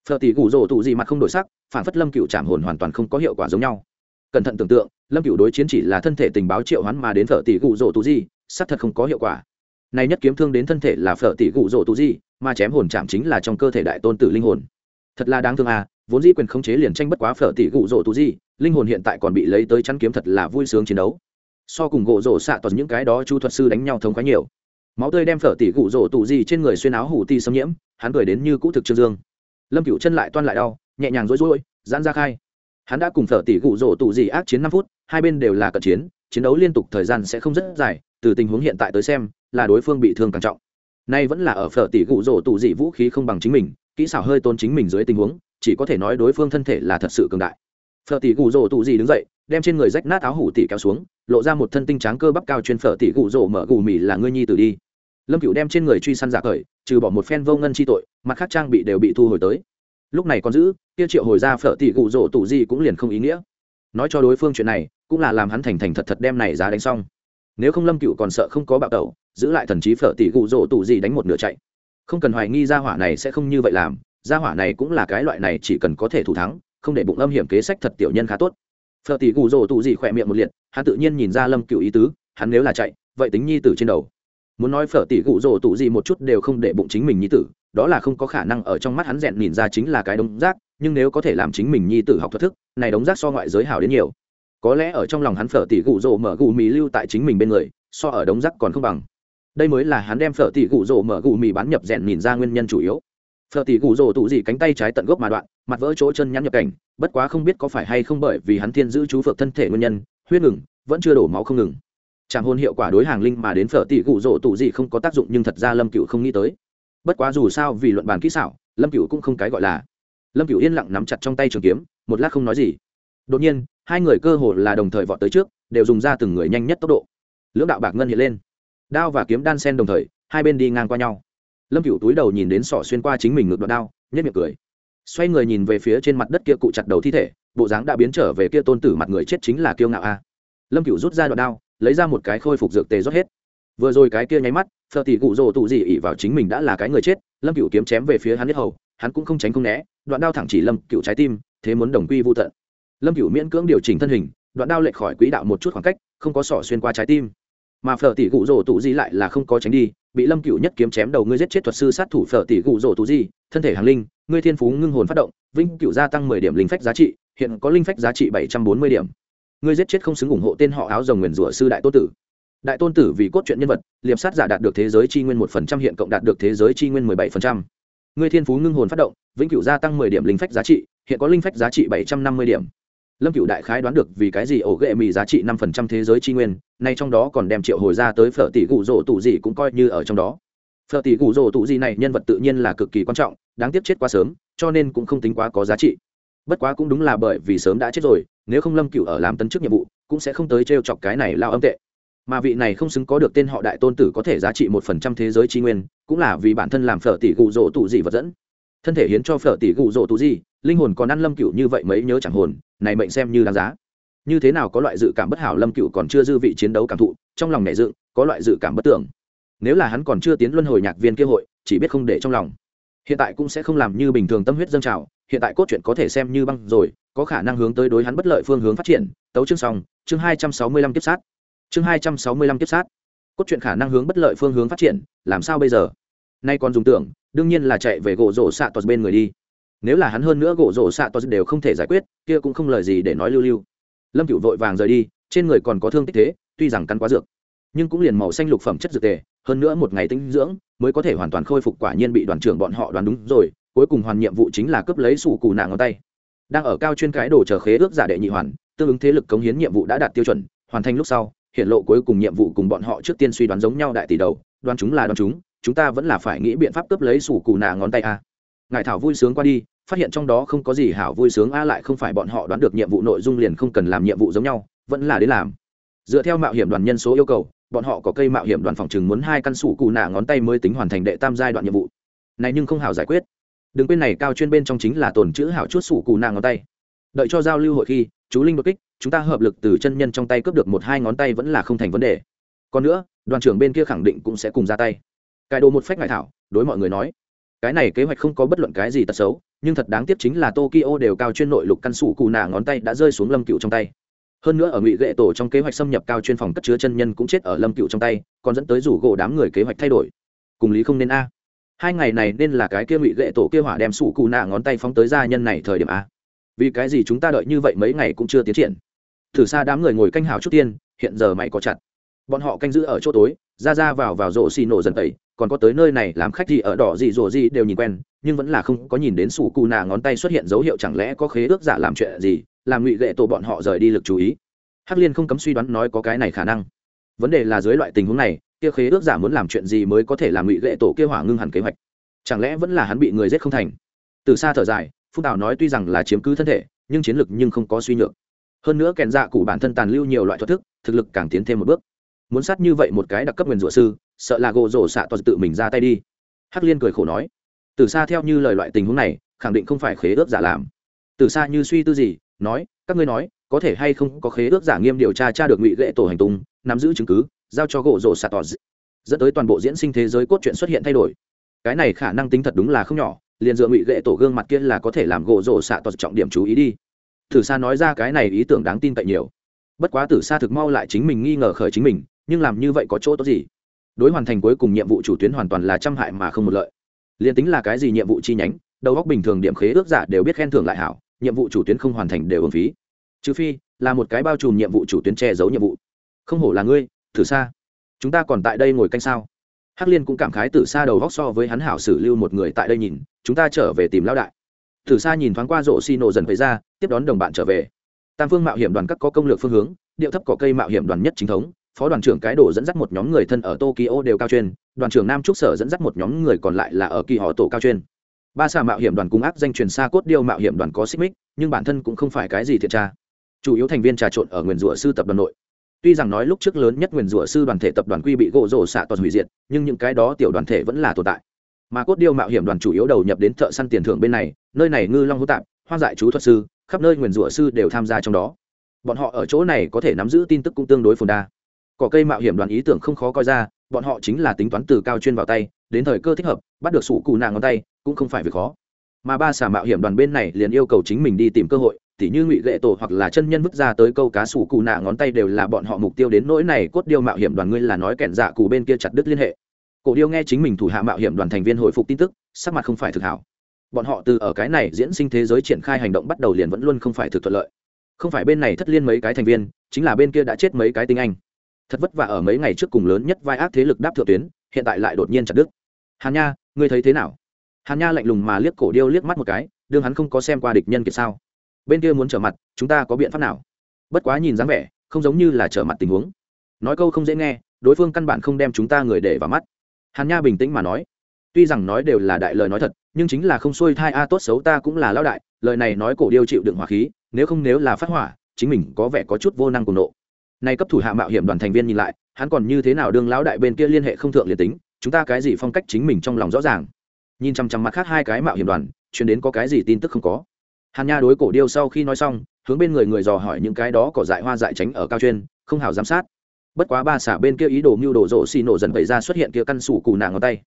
Phở tỷ cụ rổ tụ gì mặt không đổi sắc, phản phất lâm cửu chạm hồn hoàn toàn không có hiệu quả giống nhau. Cẩn thận tưởng tượng, lâm cửu đối chiến chỉ là thân thể tình báo triệu hắn mà đến phở tỷ cụ rổ tụ gì xác thật không có hiệu quả này nhất kiếm thương đến thân thể là phở tỷ cụ rỗ tụ gì mà chém hồn chạm chính là trong cơ thể đại tôn tử linh hồn. Thật là đáng thương à vốn dĩ quyền khống chế liền tranh bất quá phở tỷ cụ rỗ tụ gì linh hồn hiện tại còn bị lấy tới chắn kiếm thật là vui sướng chiến đấu. So cùng gỗ rỗ xạ toàn những cái đó chu thuật sư đánh nhau thống khoái nhiều. Máu tươi đem phở tỷ cụ rỗ tụ gì trên người xuyên áo hủ ti xâm nhiễm, hắn cười đến như cũ thực trương dương. Lâm cựu chân lại toan lại đau, nhẹ nhàng rối rối, giãn ra khai. Hắn đã cùng phở tỷ cụ rỗ tụ gì ác chiến năm phút, hai bên đều là cận chiến chiến đấu liên tục thời gian sẽ không rất dài, từ tình huống hiện tại tới xem là đối phương bị thương càng trọng. Nay vẫn là ở phở tỷ gụ rổ tụ dị vũ khí không bằng chính mình, kỹ xảo hơi tôn chính mình dưới tình huống, chỉ có thể nói đối phương thân thể là thật sự cường đại. Phở tỷ gụ rổ tụ dị đứng dậy, đem trên người rách nát áo hủ tỷ kéo xuống, lộ ra một thân tinh tráng cơ bắp cao chuyên phở tỷ gụ rổ mở gù mì là ngươi nhi tử đi. Lâm cựu đem trên người truy săn giả khởi, trừ bỏ một phen vô ngân chi tội, mặt khác trang bị đều bị thu hồi tới. Lúc này còn giữ, kia triệu hồi ra phở tỷ gụ rổ tụ dị cũng liền không ý nghĩa. Nói cho đối phương chuyện này, cũng là làm hắn thành thành thật thật đem này giá đánh xong. Nếu không lâm cựu còn sợ không có bạo tẩu giữ lại thần trí phở tỷ cụ rỗ tù gì đánh một nửa chạy. Không cần hoài nghi gia hỏa này sẽ không như vậy làm, gia hỏa này cũng là cái loại này chỉ cần có thể thủ thắng, không để bụng âm hiểm kế sách thật tiểu nhân khá tốt. Phở tỷ gù rồ tụ gì khỏe miệng một liệt, hắn tự nhiên nhìn ra lâm cựu ý tứ, hắn nếu là chạy, vậy tính nhi tử trên đầu. Muốn nói phở tỷ gù rồ tụ gì một chút đều không để bụng chính mình nhi tử, đó là không có khả năng ở trong mắt hắn rèn nhìn ra chính là cái đống rác, nhưng nếu có thể làm chính mình nhi tử học thuật thức, này đống rác so ngoại giới hảo đến nhiều. Có lẽ ở trong lòng hắn phở tỷ gù rồ mở gù mì lưu tại chính mình bên người, so ở đống rác còn không bằng đây mới là hắn đem phở tỷ gù rổ mở gù mì bán nhập rèn nhìn ra nguyên nhân chủ yếu. Phở tỷ gù rổ tụ gì cánh tay trái tận gốc mà đoạn, mặt vỡ chỗ chân nhắn nhập cảnh, bất quá không biết có phải hay không bởi vì hắn thiên giữ chú phượng thân thể nguyên nhân, huyết ngừng, vẫn chưa đổ máu không ngừng. Chẳng hôn hiệu quả đối hàng linh mà đến phở tỷ gù rổ tụ gì không có tác dụng nhưng thật ra lâm cựu không nghĩ tới. Bất quá dù sao vì luận bàn kỹ xảo, lâm cựu cũng không cái gọi là. Lâm cựu yên lặng nắm chặt trong tay trường kiếm, một lát không nói gì. Đột nhiên, hai người cơ hồ là đồng thời vọt tới trước, đều dùng ra từng người nhanh nhất tốc độ. Lưỡng đạo bạc ngân hiện lên đao và kiếm đan sen đồng thời, hai bên đi ngang qua nhau. Lâm cựu túi đầu nhìn đến sỏ xuyên qua chính mình ngược đoạn đao nhất miệng cười. Xoay người nhìn về phía trên mặt đất kia cụ chặt đầu thi thể, bộ dáng đã biến trở về kia tôn tử mặt người chết chính là kiêu ngạo a. Lâm cựu rút ra đoạn đao, lấy ra một cái khôi phục dược tề rót hết. Vừa rồi cái kia nháy mắt phờ tỷ cụ rồ tụ gì ỉ vào chính mình đã là cái người chết, lâm cựu kiếm chém về phía hắn nhất hầu, hắn cũng không tránh không né, đoạn đao thẳng chỉ lâm cựu trái tim, thế muốn đồng quy vô tận. Lâm cựu miễn cưỡng điều chỉnh thân hình, đoạn đao lệch khỏi quỹ đạo một chút khoảng cách, không có sỏ xuyên qua trái tim mà phở tỷ cụ rổ tụ di lại là không có tránh đi, bị lâm cựu nhất kiếm chém đầu ngươi giết chết thuật sư sát thủ phở tỷ cụ rổ tụ di, thân thể hàng linh, ngươi thiên phú ngưng hồn phát động vinh cựu gia tăng mười điểm linh phách giá trị, hiện có linh phách giá trị bảy trăm bốn mươi điểm. Ngươi giết chết không xứng ủng hộ tên họ áo rồng nguyền rủa sư đại tôn tử. Đại tôn tử vì cốt truyện nhân vật, liệp sát giả đạt được thế giới chi nguyên một phần trăm, hiện cộng đạt được thế giới chi nguyên mười bảy phần trăm. Ngươi thiên phú ngưng hồn phát động, vĩnh cửu gia tăng mười điểm linh phách giá trị, hiện có linh phách giá trị bảy trăm năm mươi điểm lâm cửu đại khái đoán được vì cái gì ổ ghệ mì giá trị năm phần trăm thế giới chi nguyên, nay trong đó còn đem triệu hồi ra tới phở tỷ gù rỗ tụ gì cũng coi như ở trong đó. Phở tỷ gù rỗ tụ gì này nhân vật tự nhiên là cực kỳ quan trọng, đáng tiếc chết quá sớm, cho nên cũng không tính quá có giá trị. Bất quá cũng đúng là bởi vì sớm đã chết rồi, nếu không lâm cửu ở làm tấn chức nhiệm vụ, cũng sẽ không tới t chọc cái này lao âm tệ. Mà vị này không xứng có được tên họ đại tôn tử có thể giá trị một phần trăm thế giới tri nguyên, cũng là vì bản thân làm phở tỷ gù rỗ tụ gì vật dẫn. Thân thể hiến cho phở tỷ gù rỗ tụ gì, linh hồn còn ăn lâm cựu như vậy mấy nhớ chẳng hồn này mệnh xem như đáng giá. Như thế nào có loại dự cảm bất hảo lâm cựu còn chưa dư vị chiến đấu cảm thụ, trong lòng nảy dựng, có loại dự cảm bất tưởng. Nếu là hắn còn chưa tiến luân hồi nhạc viên kế hội, chỉ biết không để trong lòng. Hiện tại cũng sẽ không làm như bình thường tâm huyết dâng trào, hiện tại cốt truyện có thể xem như băng rồi, có khả năng hướng tới đối hắn bất lợi phương hướng phát triển. Tấu chương xong, chương hai trăm sáu mươi lăm tiếp sát. Chương hai trăm sáu mươi lăm tiếp sát. Cốt truyện khả năng hướng bất lợi phương hướng phát triển, làm sao bây giờ? Nay còn dùng tưởng, đương nhiên là chạy về gỗ rổ xạ tos bên người đi nếu là hắn hơn nữa gỗ rổ xạ to đều không thể giải quyết, kia cũng không lời gì để nói lưu lưu. Lâm cựu vội vàng rời đi, trên người còn có thương tích thế, tuy rằng cắn quá dược, nhưng cũng liền màu xanh lục phẩm chất dược tề, hơn nữa một ngày tinh dưỡng, mới có thể hoàn toàn khôi phục quả nhiên bị đoàn trưởng bọn họ đoán đúng rồi, cuối cùng hoàn nhiệm vụ chính là cướp lấy sủ cù nạ ngón tay. Đang ở cao chuyên cái đồ chờ khế ước giả đệ nhị hoàn, tương ứng thế lực cống hiến nhiệm vụ đã đạt tiêu chuẩn, hoàn thành lúc sau, hiện lộ cuối cùng nhiệm vụ cùng bọn họ trước tiên suy đoán giống nhau đại tỷ đầu, đoán chúng là đoán chúng chúng ta vẫn là phải nghĩ biện pháp cướp lấy sủ cù nạ ngón tay a. Ngài thảo vui sướng qua đi phát hiện trong đó không có gì hảo vui sướng, a lại không phải bọn họ đoán được nhiệm vụ nội dung liền không cần làm nhiệm vụ giống nhau, vẫn là đến làm. Dựa theo mạo hiểm đoàn nhân số yêu cầu, bọn họ có cây mạo hiểm đoàn phòng chừng muốn hai căn sủ cụ nạ ngón tay mới tính hoàn thành đệ tam giai đoạn nhiệm vụ. Này nhưng không hảo giải quyết. Đừng quên này cao chuyên bên trong chính là tồn chữ hảo chút sủ cụ nạ ngón tay. Đợi cho giao lưu hội khi, chú linh đột kích, chúng ta hợp lực từ chân nhân trong tay cướp được một hai ngón tay vẫn là không thành vấn đề. Còn nữa, đoàn trưởng bên kia khẳng định cũng sẽ cùng ra tay. Cài đồ một phách ngoại thảo, đối mọi người nói. Cái này kế hoạch không có bất luận cái gì tật xấu nhưng thật đáng tiếc chính là tokyo đều cao chuyên nội lục căn sủ cù nạ ngón tay đã rơi xuống lâm cựu trong tay. Hơn nữa ở ngụy ghệ tổ trong kế hoạch xâm nhập cao chuyên phòng cất chứa chân nhân cũng chết ở lâm cựu trong tay, còn dẫn tới rủ gỗ đám người kế hoạch thay đổi. Cùng lý không nên a. Hai ngày này nên là cái kia ngụy ghệ tổ kia hỏa đem sủ cù nạ ngón tay phóng tới gia nhân này thời điểm a. Vì cái gì chúng ta đợi như vậy mấy ngày cũng chưa tiến triển? Thử xa đám người ngồi canh hào chút tiên, hiện giờ mày có chặt. Bọn họ canh giữ ở chỗ tối, ra ra vào vào rổ xì nổ dần tẩy còn có tới nơi này làm khách gì ở đỏ gì rổ gì đều nhìn quen, nhưng vẫn là không có nhìn đến sủ cù nà ngón tay xuất hiện dấu hiệu chẳng lẽ có khế ước giả làm chuyện gì, làm ngụy lệ tổ bọn họ rời đi lực chú ý. Hắc liên không cấm suy đoán nói có cái này khả năng. Vấn đề là dưới loại tình huống này, kia khế ước giả muốn làm chuyện gì mới có thể làm ngụy lệ tổ kia hỏa ngưng hẳn kế hoạch. Chẳng lẽ vẫn là hắn bị người giết không thành? Từ xa thở dài, phúc tào nói tuy rằng là chiếm cứ thân thể, nhưng chiến lực nhưng không có suy nhược. Hơn nữa kèn dạ cụ bản thân tàn lưu nhiều loại thoát thức, thực lực càng tiến thêm một bước. Muốn sát như vậy một cái đặc cấp nguyền rủa sư sợ là gỗ rổ xạ toàn tự mình ra tay đi. Hắc liên cười khổ nói, từ xa theo như lời loại tình huống này, khẳng định không phải khế ước giả làm. Từ xa như suy tư gì, nói, các ngươi nói, có thể hay không có khế ước giả nghiêm điều tra tra được ngụy lệ tổ hành tung, nắm giữ chứng cứ, giao cho gỗ rổ xạ toàn dẫn tới toàn bộ diễn sinh thế giới cốt truyện xuất hiện thay đổi. Cái này khả năng tính thật đúng là không nhỏ, liền dựa ngụy lệ tổ gương mặt kia là có thể làm gỗ rổ xạ toàn trọng điểm chú ý đi. Tử sa nói ra cái này ý tưởng đáng tin cậy nhiều. Bất quá tử sa thực mau lại chính mình nghi ngờ khởi chính mình, nhưng làm như vậy có chỗ tốt gì? Đối hoàn thành cuối cùng nhiệm vụ chủ tuyến hoàn toàn là trăm hại mà không một lợi. Liền tính là cái gì nhiệm vụ chi nhánh, đầu góc bình thường điểm khế ước giả đều biết khen thưởng lại hảo, nhiệm vụ chủ tuyến không hoàn thành đều ổn phí. Trừ phi, là một cái bao trùm nhiệm vụ chủ tuyến che giấu nhiệm vụ. Không hổ là ngươi thử xa chúng ta còn tại đây ngồi canh sao? Hắc liên cũng cảm khái từ xa đầu góc so với hắn hảo xử lưu một người tại đây nhìn, chúng ta trở về tìm lão đại. Từ xa nhìn thoáng qua rộ xi nổ dần về ra, tiếp đón đồng bạn trở về. Tam phương mạo hiểm đoàn các có công lược phương hướng, điệu thấp cỏ cây mạo hiểm đoàn nhất chính thống phó đoàn trưởng cái đồ dẫn dắt một nhóm người thân ở tokyo đều cao chuyên, đoàn trưởng nam trúc sở dẫn dắt một nhóm người còn lại là ở kỳ họ tổ cao chuyên. Ba xà mạo hiểm đoàn cung áp danh truyền xa cốt điêu mạo hiểm đoàn có xích mích, nhưng bản thân cũng không phải cái gì thiệt tra. Chủ yếu thành viên trà trộn ở nguyền rủa sư tập đoàn nội. Tuy rằng nói lúc trước lớn nhất nguyền rủa sư đoàn thể tập đoàn quy bị gỗ rổ xạ toàn hủy diệt, nhưng những cái đó tiểu đoàn thể vẫn là tồn tại. Mà cốt điêu mạo hiểm đoàn chủ yếu đầu nhập đến thợ săn tiền thưởng bên này, nơi này ngư long hữu tạp, hoang dại chú thuật sư, khắp nơi nguyền rủa sư đều tham gia trong đó. Bọn họ ở chỗ này có thể nắm giữ tin tức cũng tương đối phồn đa cỏ cây mạo hiểm đoàn ý tưởng không khó coi ra, bọn họ chính là tính toán từ cao chuyên vào tay, đến thời cơ thích hợp, bắt được sủ cụ nàng ngón tay, cũng không phải việc khó. Mà ba xà mạo hiểm đoàn bên này liền yêu cầu chính mình đi tìm cơ hội, tỉ như ngụy lệ tổ hoặc là chân nhân vứt ra tới câu cá sủ cụ nạ ngón tay đều là bọn họ mục tiêu đến nỗi này, cốt điêu mạo hiểm đoàn ngươi là nói kẹn dạ cụ bên kia chặt đứt liên hệ. Cổ điêu nghe chính mình thủ hạ mạo hiểm đoàn thành viên hồi phục tin tức, sắc mặt không phải thực hảo. Bọn họ từ ở cái này diễn sinh thế giới triển khai hành động bắt đầu liền vẫn luôn không phải thực thuận lợi. Không phải bên này thất liên mấy cái thành viên, chính là bên kia đã chết mấy cái tinh anh thật vất vả ở mấy ngày trước cùng lớn nhất vai ác thế lực đáp thượng tuyến, hiện tại lại đột nhiên chặt đứt. Hàn nha, ngươi thấy thế nào? Hàn nha lạnh lùng mà liếc cổ điêu liếc mắt một cái, đương hắn không có xem qua địch nhân kiệt sao? Bên kia muốn trở mặt, chúng ta có biện pháp nào? Bất quá nhìn dáng vẻ, không giống như là trở mặt tình huống. Nói câu không dễ nghe, đối phương căn bản không đem chúng ta người để vào mắt. Hàn nha bình tĩnh mà nói, tuy rằng nói đều là đại lời nói thật, nhưng chính là không xuôi thai a, tốt xấu ta cũng là lão đại, lời này nói cổ điêu chịu đựng hỏa khí, nếu không nếu là phát hỏa, chính mình có vẻ có chút vô năng cùng nộ nay cấp thủ hạ mạo hiểm đoàn thành viên nhìn lại, hắn còn như thế nào đương lão đại bên kia liên hệ không thượng liền tính, chúng ta cái gì phong cách chính mình trong lòng rõ ràng. Nhìn chăm chăm mặt khác hai cái mạo hiểm đoàn chuyển đến có cái gì tin tức không có. Hàn nha đối cổ điêu sau khi nói xong, hướng bên người người dò hỏi những cái đó cỏ dại hoa dại tránh ở cao chuyên không hào giám sát. Bất quá ba xả bên kia ý đồ mưu đồ rộ xì nổ dần vẩy ra xuất hiện kia căn sủ cù nàng ngón tay.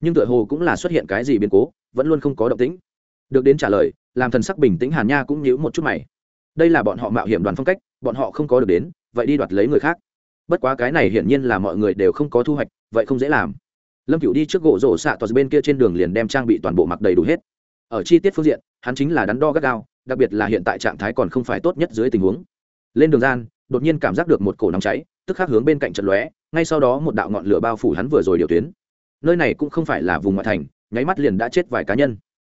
Nhưng tựa hồ cũng là xuất hiện cái gì biến cố, vẫn luôn không có động tĩnh. Được đến trả lời, làm thần sắc bình tĩnh hàn nha cũng nhíu một chút mày. Đây là bọn họ mạo hiểm đoàn phong cách, bọn họ không có được đến vậy đi đoạt lấy người khác. Bất quá cái này hiển nhiên là mọi người đều không có thu hoạch, vậy không dễ làm. Lâm cựu đi trước gỗ rổ xạ toàn bên kia trên đường liền đem trang bị toàn bộ mặc đầy đủ hết. Ở chi tiết phương diện, hắn chính là đắn đo gắt gao, đặc biệt là hiện tại trạng thái còn không phải tốt nhất dưới tình huống. Lên đường gian, đột nhiên cảm giác được một cổ nóng cháy, tức khắc hướng bên cạnh trận lóe, ngay sau đó một đạo ngọn lửa bao phủ hắn vừa rồi điều tuyến. Nơi này cũng không phải là vùng ngoại thành, nháy mắt liền đã chết vài cá nhân.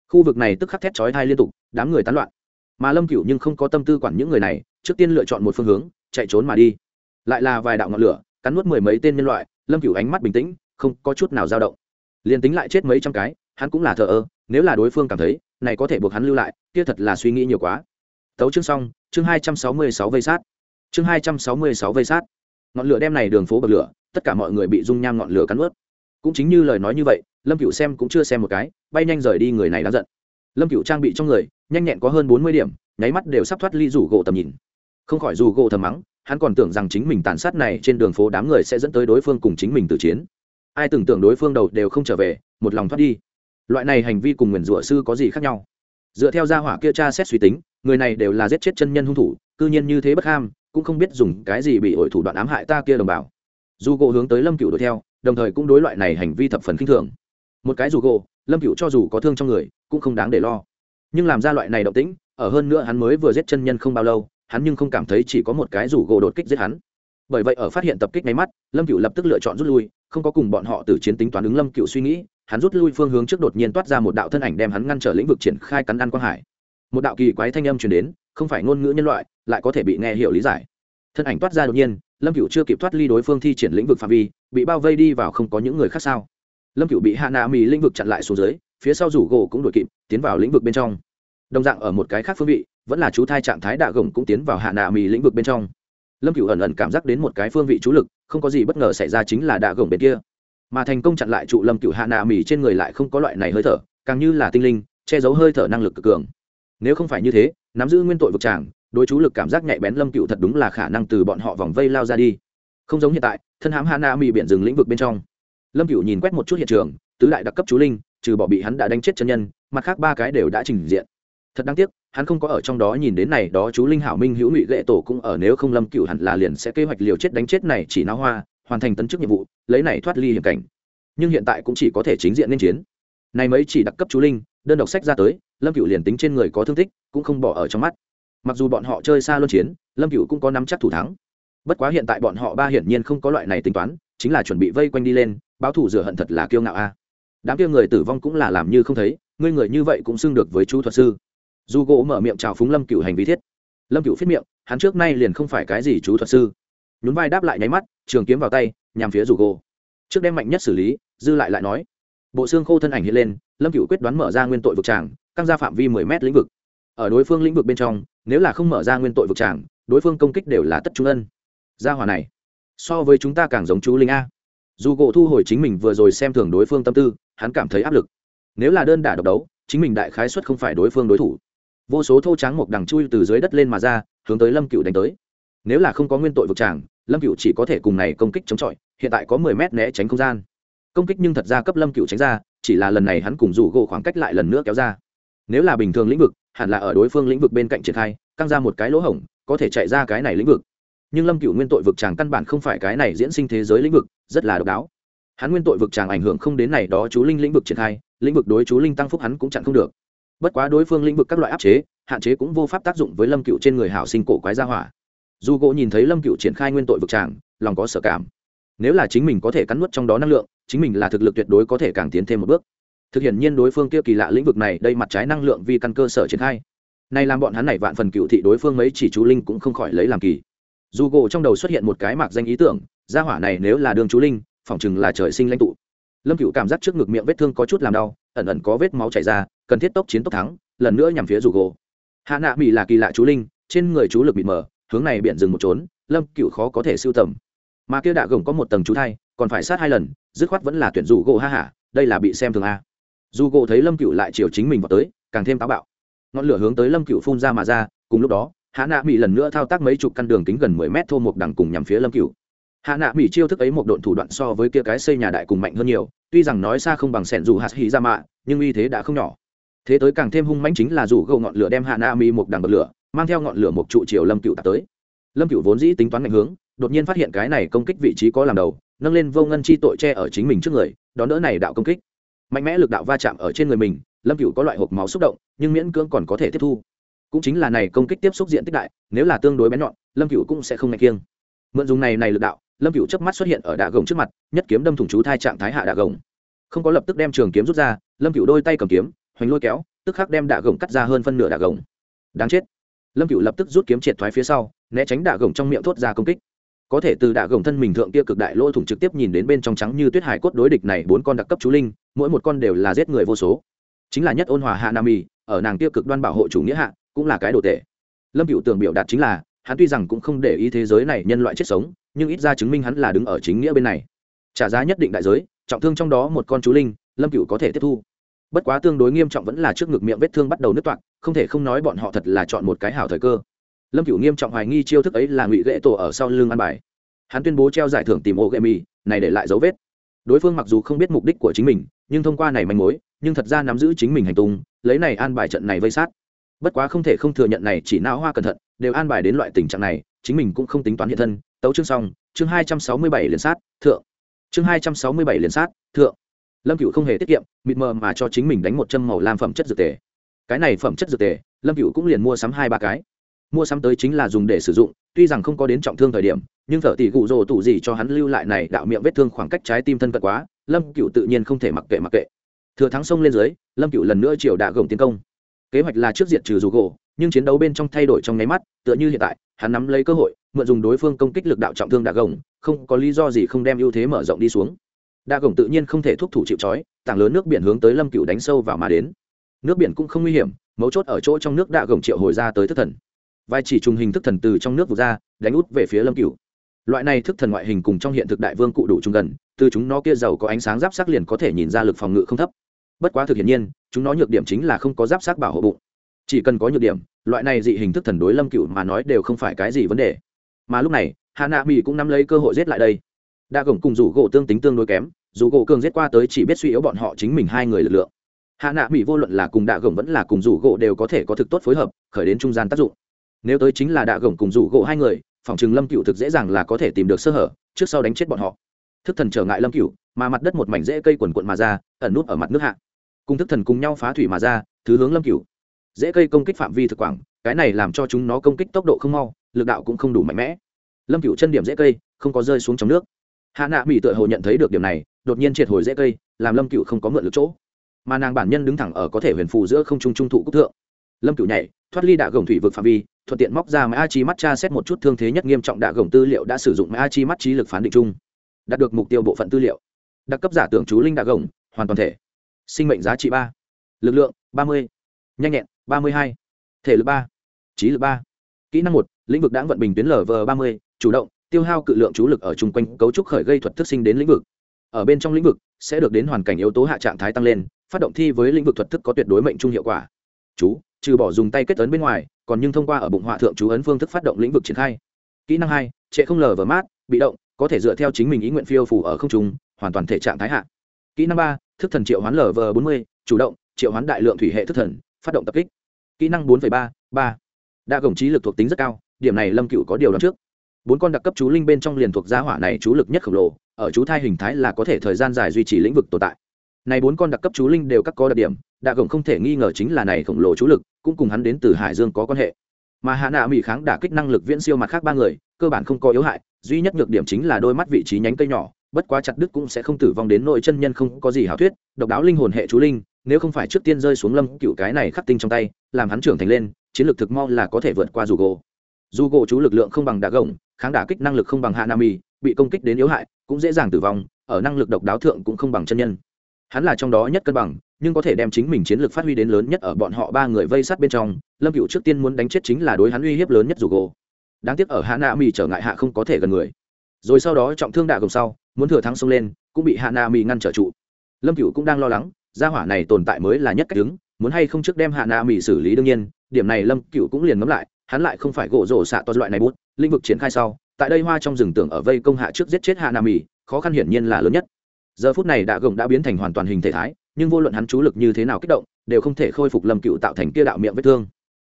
Khu vực này tức khắc thét chói thai liên tục, đám người tán loạn. Mà lâm cựu nhưng không có tâm tư quản những người này, trước tiên lựa chọn một phương hướng chạy trốn mà đi. Lại là vài đạo ngọn lửa, cắn nuốt mười mấy tên nhân loại, lâm cựu ánh mắt bình tĩnh, không có chút nào dao động. Liền tính lại chết mấy trăm cái, hắn cũng là thờ ơ, nếu là đối phương cảm thấy, này có thể buộc hắn lưu lại, kia thật là suy nghĩ nhiều quá. Tấu chương xong, chương hai trăm sáu mươi sáu vây sát. Chương hai trăm sáu mươi sáu vây sát. Ngọn lửa đem này đường phố bật lửa, tất cả mọi người bị dung nham ngọn lửa cắn ướt cũng chính như lời nói như vậy, lâm cựu xem cũng chưa xem một cái, bay nhanh rời đi người này đáng giận. Lâm cựu trang bị trong người, nhanh nhẹn có hơn bốn mươi điểm, nháy mắt đều sắp thoát ly rủ gỗ tầm nhìn không khỏi dù gỗ thầm mắng, hắn còn tưởng rằng chính mình tàn sát này trên đường phố đám người sẽ dẫn tới đối phương cùng chính mình tử chiến. Ai tưởng tượng đối phương đầu đều không trở về, một lòng thoát đi. Loại này hành vi cùng nguyền rủa sư có gì khác nhau? Dựa theo gia hỏa kia cha xét suy tính, người này đều là giết chết chân nhân hung thủ, cư nhiên như thế bất ham, cũng không biết dùng cái gì bị ổi thủ đoạn ám hại ta kia đồng bào. Dù gỗ hướng tới lâm cựu đuổi theo, đồng thời cũng đối loại này hành vi thập phần khinh thường. Một cái dù gỗ, lâm cựu cho dù có thương trong người, cũng không đáng để lo. Nhưng làm ra loại này động tĩnh, ở hơn nữa hắn mới vừa giết chân nhân không bao lâu hắn nhưng không cảm thấy chỉ có một cái rủ gỗ đột kích giết hắn. Bởi vậy ở phát hiện tập kích ngay mắt, lâm cựu lập tức lựa chọn rút lui, không có cùng bọn họ từ chiến tính toán ứng lâm cựu suy nghĩ, hắn rút lui phương hướng trước đột nhiên toát ra một đạo thân ảnh đem hắn ngăn trở lĩnh vực triển khai cắn ăn quang hải. Một đạo kỳ quái thanh âm truyền đến, không phải ngôn ngữ nhân loại, lại có thể bị nghe hiểu lý giải. Thân ảnh toát ra đột nhiên, lâm cựu chưa kịp thoát ly đối phương thi triển lĩnh vực phạm vi, bị bao vây đi vào không có những người khác sao? Lâm cựu bị hạ nạ mì lĩnh vực chặn lại xuống dưới, phía sau rủ gỗ cũng đuổi kịp, tiến vào lĩnh vực bên trong. Đồng dạng ở một cái khác phương vị vẫn là chú thai trạng thái đạ gồng cũng tiến vào hạ nạ mì lĩnh vực bên trong. Lâm cựu ẩn ẩn cảm giác đến một cái phương vị chú lực, không có gì bất ngờ xảy ra chính là đạ gồng bên kia. Mà thành công chặn lại trụ lâm cựu hạ nạ mì trên người lại không có loại này hơi thở, càng như là tinh linh, che giấu hơi thở năng lực cực cường. Nếu không phải như thế, nắm giữ nguyên tội vực tràng, đối chú lực cảm giác nhạy bén lâm cựu thật đúng là khả năng từ bọn họ vòng vây lao ra đi. Không giống hiện tại, thân hãm hạ nạ mì biển rừng lĩnh vực bên trong. Lâm cựu nhìn quét một chút hiện trường, tứ đại đặc cấp chú linh, trừ bỏ bị hắn đã đánh chết chân nhân, mặt khác ba cái đều đã trình diện thật đáng tiếc, hắn không có ở trong đó nhìn đến này, đó chú linh hảo minh hữu ngụy lệ tổ cũng ở, nếu không lâm cựu hẳn là liền sẽ kế hoạch liều chết đánh chết này chỉ náo hoa, hoàn thành tấn chức nhiệm vụ, lấy này thoát ly hiểm cảnh. Nhưng hiện tại cũng chỉ có thể chính diện nên chiến. Này mấy chỉ đặc cấp chú linh, đơn độc sách ra tới, lâm cựu liền tính trên người có thương tích, cũng không bỏ ở trong mắt. Mặc dù bọn họ chơi xa luân chiến, lâm cựu cũng có nắm chắc thủ thắng. Bất quá hiện tại bọn họ ba hiển nhiên không có loại này tính toán, chính là chuẩn bị vây quanh đi lên, báo thủ rửa hận thật là kiêu ngạo a. Đám kia người tử vong cũng là làm như không thấy, ngươi người như vậy cũng xưng được với chú thuật sư dù gỗ mở miệng chào phúng lâm cựu hành vi thiết. Lâm cựu phết miệng, hắn trước nay liền không phải cái gì chú thuật sư. Nhún vai đáp lại nháy mắt, trường kiếm vào tay, nhằm phía dù gỗ. Trước đem mạnh nhất xử lý, dư lại lại nói. Bộ xương khô thân ảnh hiện lên, lâm cựu quyết đoán mở ra nguyên tội vực tràng, căng ra phạm vi mười mét lĩnh vực. Ở đối phương lĩnh vực bên trong, nếu là không mở ra nguyên tội vực tràng, đối phương công kích đều là tất trung ân. Gia hòa này, so với chúng ta càng giống chú linh a. Dù gỗ thu hồi chính mình vừa rồi xem thường đối phương tâm tư, hắn cảm thấy áp lực. Nếu là đơn đả độc đấu, chính mình đại khái xuất không phải đối phương đối thủ vô số thô tráng một đằng chui từ dưới đất lên mà ra, hướng tới lâm cựu đánh tới. Nếu là không có nguyên tội vực tràng, lâm cựu chỉ có thể cùng này công kích chống chọi, hiện tại có mười mét né tránh không gian. Công kích nhưng thật ra cấp lâm cựu tránh ra, chỉ là lần này hắn cùng rủ gỗ khoảng cách lại lần nữa kéo ra. Nếu là bình thường lĩnh vực, hẳn là ở đối phương lĩnh vực bên cạnh triển khai, căng ra một cái lỗ hổng, có thể chạy ra cái này lĩnh vực. Nhưng lâm cựu nguyên tội vực tràng căn bản không phải cái này diễn sinh thế giới lĩnh vực, rất là độc đáo. Hắn nguyên tội vực tràng ảnh hưởng không đến này đó chú linh lĩnh vực triển khai, lĩnh vực đối chú linh tăng phúc hắn cũng chặn không được bất quá đối phương lĩnh vực các loại áp chế, hạn chế cũng vô pháp tác dụng với lâm cựu trên người hảo sinh cổ quái gia hỏa. Dù gỗ nhìn thấy lâm cựu triển khai nguyên tội vực tràng, lòng có sở cảm. Nếu là chính mình có thể cắn nuốt trong đó năng lượng, chính mình là thực lực tuyệt đối có thể càng tiến thêm một bước. Thực hiện nhiên đối phương kia kỳ lạ lĩnh vực này, đây mặt trái năng lượng vì căn cơ sở triển khai. Nay làm bọn hắn này vạn phần cựu thị đối phương mấy chỉ chú linh cũng không khỏi lấy làm kỳ. Dù gỗ trong đầu xuất hiện một cái mạc danh ý tưởng, gia hỏa này nếu là đường chú linh, phỏng chừng là trời sinh lãnh tụ. Lâm cựu cảm giác trước ngực miệng vết thương có chút làm đau, ẩn ẩn có vết máu chảy ra cần thiết tốc chiến tốc thắng, lần nữa nhằm phía dù gỗ. Hạ nạ mỹ là kỳ lạ chú linh, trên người chú lực bị mở hướng này biển dừng một trốn, lâm cựu khó có thể siêu tầm. Mà kia đạ gồng có một tầng chú thai, còn phải sát hai lần, dứt khoát vẫn là tuyển dù gỗ ha hả đây là bị xem thường a. Dù gỗ thấy lâm cựu lại chiều chính mình vào tới, càng thêm táo bạo. Ngọn lửa hướng tới lâm cựu phun ra mà ra, cùng lúc đó, hạ nạ mỹ lần nữa thao tác mấy chục căn đường kính gần mười mét thô một đằng cùng nhằm phía lâm cựu hạ nạ mỹ chiêu thức ấy một độn thủ đoạn so với kia cái xây nhà đại cùng mạnh hơn nhiều, tuy rằng nói xa không bằng sẻn dù hạt hy ra dạ mạ, nhưng uy thế đã không nhỏ thế tới càng thêm hung mãnh chính là dù gâu ngọn lửa đem hạ na mi một đằng bật lửa, mang theo ngọn lửa một trụ chiều lâm cựu tạt tới. Lâm cựu vốn dĩ tính toán ngạch hướng, đột nhiên phát hiện cái này công kích vị trí có làm đầu, nâng lên vô ngân chi tội che ở chính mình trước người, đón đỡ này đạo công kích. Mạnh mẽ lực đạo va chạm ở trên người mình, lâm cựu có loại hộp máu xúc động, nhưng miễn cưỡng còn có thể tiếp thu. Cũng chính là này công kích tiếp xúc diện tích đại, nếu là tương đối bén nhọn, lâm cựu cũng sẽ không ngạch kiêng. Mượn dùng này này lực đạo, lâm cựu chớp mắt xuất hiện ở đạ gồng trước mặt, nhất kiếm đâm thủng chú thai trạng thái hạ đạ gồng. Không có lập tức đem trường kiếm rút ra, lâm cựu đôi tay cầm kiếm hoành lôi kéo, tức khắc đem đạ gồng cắt ra hơn phân nửa đạ gồng. Đáng chết. Lâm cựu lập tức rút kiếm triệt thoái phía sau, né tránh đạ gồng trong miệng thốt ra công kích. Có thể từ đạ gồng thân mình thượng kia cực đại lỗ thủng trực tiếp nhìn đến bên trong trắng như tuyết hải cốt đối địch này bốn con đặc cấp chú linh, mỗi một con đều là giết người vô số. Chính là nhất ôn hòa hạ nam y, ở nàng kia cực đoan bảo hộ chủ nghĩa hạ, cũng là cái đồ tệ. Lâm cựu tưởng biểu đạt chính là, hắn tuy rằng cũng không để ý thế giới này nhân loại chết sống, nhưng ít ra chứng minh hắn là đứng ở chính nghĩa bên này. Trả giá nhất định đại giới, trọng thương trong đó một con chú linh, lâm cựu có thể tiếp thu bất quá tương đối nghiêm trọng vẫn là trước ngực miệng vết thương bắt đầu nứt toạc, không thể không nói bọn họ thật là chọn một cái hảo thời cơ. Lâm cựu nghiêm trọng hoài nghi chiêu thức ấy là ngụy ghệ tổ ở sau lưng ăn bài. Hắn tuyên bố treo giải thưởng tìm ô ghệ mì, này để lại dấu vết. Đối phương mặc dù không biết mục đích của chính mình, nhưng thông qua này manh mối, nhưng thật ra nắm giữ chính mình hành tung, lấy này an bài trận này vây sát. Bất quá không thể không thừa nhận này chỉ não hoa cẩn thận, đều an bài đến loại tình trạng này, chính mình cũng không tính toán hiện thân. Tấu chương xong, chương hai trăm sáu mươi bảy liền sát, thượng. Chương hai trăm sáu mươi bảy liền sát, thượng lâm cựu không hề tiết kiệm, mịt mờ mà cho chính mình đánh một châm màu lam phẩm chất dược tề. Cái này phẩm chất dược tề, lâm cựu cũng liền mua sắm hai ba cái. Mua sắm tới chính là dùng để sử dụng, tuy rằng không có đến trọng thương thời điểm, nhưng thợ tỷ cụ rồ tủ gì cho hắn lưu lại này đạo miệng vết thương khoảng cách trái tim thân cận quá, lâm cựu tự nhiên không thể mặc kệ mặc kệ. Thừa thắng sông lên dưới, lâm cựu lần nữa triều đạ gồng tiến công. Kế hoạch là trước diện trừ dù gỗ, nhưng chiến đấu bên trong thay đổi trong nháy mắt, tựa như hiện tại, hắn nắm lấy cơ hội, mượn dùng đối phương công kích lực đạo trọng thương đạ gồng, không có lý do gì không đem ưu thế mở rộng đi xuống đa gồng tự nhiên không thể thúc thủ chịu trói, tảng lớn nước biển hướng tới lâm cựu đánh sâu vào mà đến. Nước biển cũng không nguy hiểm, mấu chốt ở chỗ trong nước đa gồng triệu hồi ra tới thức thần. Vai chỉ trùng hình thức thần từ trong nước vụt ra, đánh út về phía lâm cựu loại này thức thần ngoại hình cùng trong hiện thực đại vương cụ đủ trung gần, từ chúng nó kia giàu có ánh sáng giáp sắc liền có thể nhìn ra lực phòng ngự không thấp. Bất quá thực hiện nhiên, chúng nó nhược điểm chính là không có giáp sắc bảo hộ bụng. Chỉ cần có nhược điểm, loại này dị hình thức thần đối lâm cựu mà nói đều không phải cái gì vấn đề. Mà lúc này hà nạ mỹ cũng nắm lấy cơ hội giết lại đây đa gồng cùng rủ gỗ tương tính tương đối kém dù gỗ cường giết qua tới chỉ biết suy yếu bọn họ chính mình hai người lực lượng. Hạ nạ mỹ vô luận là cùng đạ gồng vẫn là cùng rủ gỗ đều có thể có thực tốt phối hợp, khởi đến trung gian tác dụng. Nếu tới chính là đạ gồng cùng rủ gỗ hai người, phòng chừng lâm cựu thực dễ dàng là có thể tìm được sơ hở, trước sau đánh chết bọn họ. Thức thần trở ngại lâm cựu mà mặt đất một mảnh rễ cây quần quận mà ra, ẩn nút ở mặt nước hạ. Cùng thức thần cùng nhau phá thủy mà ra, thứ hướng lâm cựu dễ cây công kích phạm vi thực quảng, cái này làm cho chúng nó công kích tốc độ không mau, lực đạo cũng không đủ mạnh mẽ. Lâm cựu chân điểm dễ cây, không có rơi xuống trong nước hạ nạ mỹ tựa hồ nhận thấy được điểm này, đột nhiên triệt hồi dễ cây, làm lâm cựu không có mượn được chỗ. Mà nàng bản nhân đứng thẳng ở có thể huyền phù giữa không trung trung thụ cúc thượng. Lâm cựu nhảy, thoát ly đạ gồng thủy vực phạm vi, thuận tiện móc ra máy chi mắt tra xét một chút thương thế nhất nghiêm trọng đạ gồng tư liệu đã sử dụng máy chi mắt trí lực phán định chung. Đạt được mục tiêu bộ phận tư liệu. Đặc cấp giả tưởng chú linh đạ gồng, hoàn toàn thể. Sinh mệnh giá trị ba. Lực lượng, ba mươi. Nhanh nhẹn, ba mươi hai. Thể lực ba. Trí lực ba. Kỹ năng một, lĩnh vực đáng vận bình tuyến lv ba mươi, chủ động tiêu hao cự lượng chú lực ở chung quanh cấu trúc khởi gây thuật thức sinh đến lĩnh vực. Ở bên trong lĩnh vực, sẽ được đến hoàn cảnh yếu tố hạ trạng thái tăng lên, phát động thi với lĩnh vực thuật thức có tuyệt đối mệnh trung hiệu quả. Chú, trừ bỏ dùng tay kết ấn bên ngoài, còn nhưng thông qua ở bụng họa thượng chú ấn phương thức phát động lĩnh vực triển khai. Kỹ năng hai, trệ không lờ vờ mát, bị động, có thể dựa theo chính mình ý nguyện phiêu phủ ở không trung, hoàn toàn thể trạng thái hạ. Kỹ năng ba, thức thần triệu hoán lờ vờ bốn mươi, chủ động, triệu hoán đại lượng thủy hệ thức thần, phát động tập kích. Kỹ năng bốn ba ba. Đã gồng trí lực thuộc tính rất cao, điểm này lâm cựu có điều đó trước bốn con đặc cấp chú linh bên trong liền thuộc gia hỏa này chú lực nhất khổng lồ, ở chú thai hình thái là có thể thời gian dài duy trì lĩnh vực tồn tại. Này bốn con đặc cấp chú linh đều các có đặc điểm, đạ gồng không thể nghi ngờ chính là này khổng lồ chú lực, cũng cùng hắn đến từ hải dương có quan hệ. Mà hạ nạ mỹ kháng đả kích năng lực viễn siêu mặt khác ba người, cơ bản không có yếu hại, duy nhất nhược điểm chính là đôi mắt vị trí nhánh cây nhỏ, bất quá chặt đứt cũng sẽ không tử vong đến nội chân nhân không có gì hảo thuyết, độc đáo linh hồn hệ chú linh, nếu không phải trước tiên rơi xuống lâm cựu cái này khắc tinh trong tay, làm hắn trưởng thành lên, chiến lược thực mau là có thể vượt qua dù gỗ. Dù gỗ chú lực lượng không bằng đạ gồng kháng đả kích năng lực không bằng hạ nam y bị công kích đến yếu hại, cũng dễ dàng tử vong, ở năng lực độc đáo thượng cũng không bằng chân nhân. Hắn là trong đó nhất cân bằng, nhưng có thể đem chính mình chiến lược phát huy đến lớn nhất ở bọn họ ba người vây sát bên trong, lâm cựu trước tiên muốn đánh chết chính là đối hắn uy hiếp lớn nhất dù gỗ. Đáng tiếc ở hạ nam y trở ngại hạ không có thể gần người. Rồi sau đó trọng thương đạ gồng sau, muốn thừa thắng xông lên, cũng bị hạ nam y ngăn trở trụ. Lâm cựu cũng đang lo lắng, gia hỏa này tồn tại mới là nhất cách đứng, muốn hay không trước đem hạ na mỹ xử lý đương nhiên, điểm này lâm cựu cũng liền ngấm lại, hắn lại không phải gỗ rổ xạ toa loại này bút lĩnh vực triển khai sau, tại đây hoa trong rừng tưởng ở vây công hạ trước giết chết hạ Nam mỹ khó khăn hiển nhiên là lớn nhất. Giờ phút này đạ gồng đã biến thành hoàn toàn hình thể thái, nhưng vô luận hắn chú lực như thế nào kích động, đều không thể khôi phục lâm cựu tạo thành kia đạo miệng vết thương.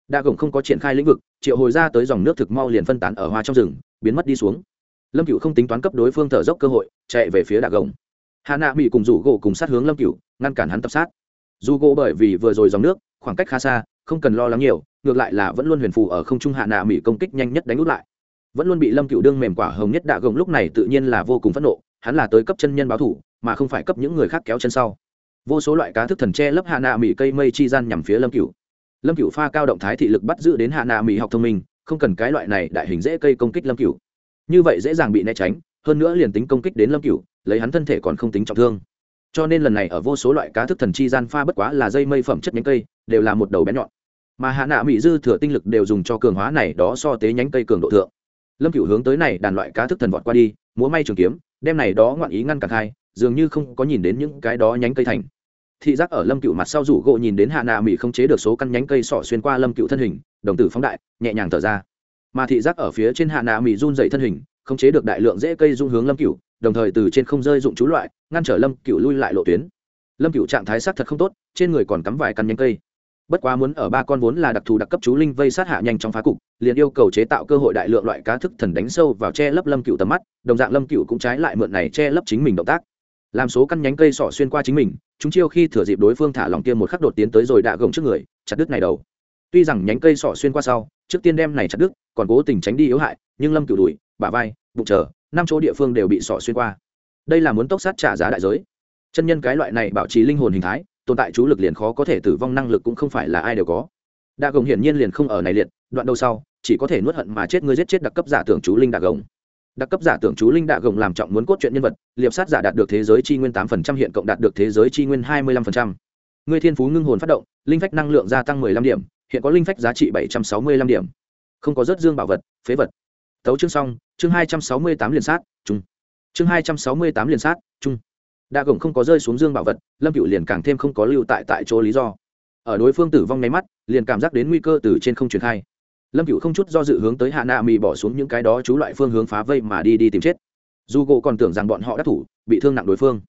Đạ gồng không có triển khai lĩnh vực, triệu hồi ra tới dòng nước thực mau liền phân tán ở hoa trong rừng, biến mất đi xuống. Lâm cựu không tính toán cấp đối phương thở dốc cơ hội, chạy về phía đạ gồng. Hà nạ mỹ cùng rủ gỗ cùng sát hướng lâm cựu, ngăn cản hắn tập sát. Dù gỗ bởi vì vừa rồi dòng nước, khoảng cách khá xa, không cần lo lắng nhiều, ngược lại là vẫn luôn huyền phù ở không trung hạ nạ mỹ công kích nhanh nhất đánh út lại vẫn luôn bị lâm cựu đương mềm quả hồng nhất đạ gồng lúc này tự nhiên là vô cùng phẫn nộ, hắn là tới cấp chân nhân báo thủ, mà không phải cấp những người khác kéo chân sau. Vô số loại cá thức thần tre lấp hạ nạ mỹ cây mây chi gian nhằm phía lâm cựu lâm cựu pha cao động thái thị lực bắt giữ đến hạ nạ mỹ học thông minh, không cần cái loại này đại hình dễ cây công kích lâm cựu như vậy dễ dàng bị né tránh, hơn nữa liền tính công kích đến lâm cựu lấy hắn thân thể còn không tính trọng thương. Cho nên lần này ở vô số loại cá thức thần chi gian pha bất quá là dây mây phẩm chất nhánh cây, đều là một đầu bé nhọn. Mà hạ nạ mỹ dư thừa tinh lực đều dùng cho cường hóa này, đó so tế nhánh cây cường độ thượng lâm Cựu hướng tới này đàn loại cá thức thần vọt qua đi, múa may trường kiếm, đem này đó ngoạn ý ngăn cản hai dường như không có nhìn đến những cái đó nhánh cây thành. Thị giác ở lâm cựu mặt sau rủ gỗ nhìn đến hạ nạ mỹ không chế được số căn nhánh cây sỏ xuyên qua lâm cựu thân hình, đồng tử phóng đại, nhẹ nhàng thở ra. Mà thị giác ở phía trên hạ nạ mỹ run dậy thân hình, không chế được đại lượng dễ cây dung hướng lâm cựu đồng thời từ trên không rơi dụng chú loại, ngăn trở lâm cựu lui lại lộ tuyến. Lâm cựu trạng thái sắc thật không tốt, trên người còn cắm vài căn nhánh cây bất quá muốn ở ba con vốn là đặc thù đặc cấp chú linh vây sát hạ nhanh trong phá cục, liền yêu cầu chế tạo cơ hội đại lượng loại cá thức thần đánh sâu vào che lấp lâm cựu tầm mắt, đồng dạng lâm cựu cũng trái lại mượn này che lấp chính mình động tác. Làm số căn nhánh cây sỏ xuyên qua chính mình, chúng chiêu khi thừa dịp đối phương thả lòng kia một khắc đột tiến tới rồi đạ gồng trước người, chặt đứt này đầu. Tuy rằng nhánh cây sỏ xuyên qua sau, trước tiên đem này chặt đứt, còn cố tình tránh đi yếu hại, nhưng lâm cựu đùi bả vai, bụng chờ, năm chỗ địa phương đều bị sọ xuyên qua. Đây là muốn tốc sát trả giá đại giới. Chân nhân cái loại này bảo trì linh hồn hình thái tồn tại chú lực liền khó có thể tử vong năng lực cũng không phải là ai đều có. Đa gồng hiển nhiên liền không ở này liệt, đoạn đầu sau, chỉ có thể nuốt hận mà chết ngươi giết chết đặc cấp giả tưởng chú linh đa gồng. Đặc cấp giả tưởng chú linh đa gồng làm trọng muốn cốt truyện nhân vật, liệp sát giả đạt được thế giới chi nguyên tám phần trăm, hiện cộng đạt được thế giới chi nguyên hai mươi lăm phần trăm. Ngươi thiên phú ngưng hồn phát động, linh phách năng lượng gia tăng mười lăm điểm, hiện có linh phách giá trị bảy trăm sáu mươi lăm điểm. Không có rớt dương bảo vật, phế vật. Tấu chương xong, chương hai trăm sáu mươi tám liên sát, chung. Chương hai trăm sáu mươi tám liên sát, chung đa gồng không có rơi xuống dương bảo vật, lâm cựu liền càng thêm không có lưu tại tại chỗ lý do. Ở đối phương tử vong nháy mắt, liền cảm giác đến nguy cơ từ trên không truyền khai. Lâm cựu không chút do dự hướng tới hạ nạ mì bỏ xuống những cái đó chú loại phương hướng phá vây mà đi đi tìm chết. Dù gỗ còn tưởng rằng bọn họ đắc thủ, bị thương nặng đối phương.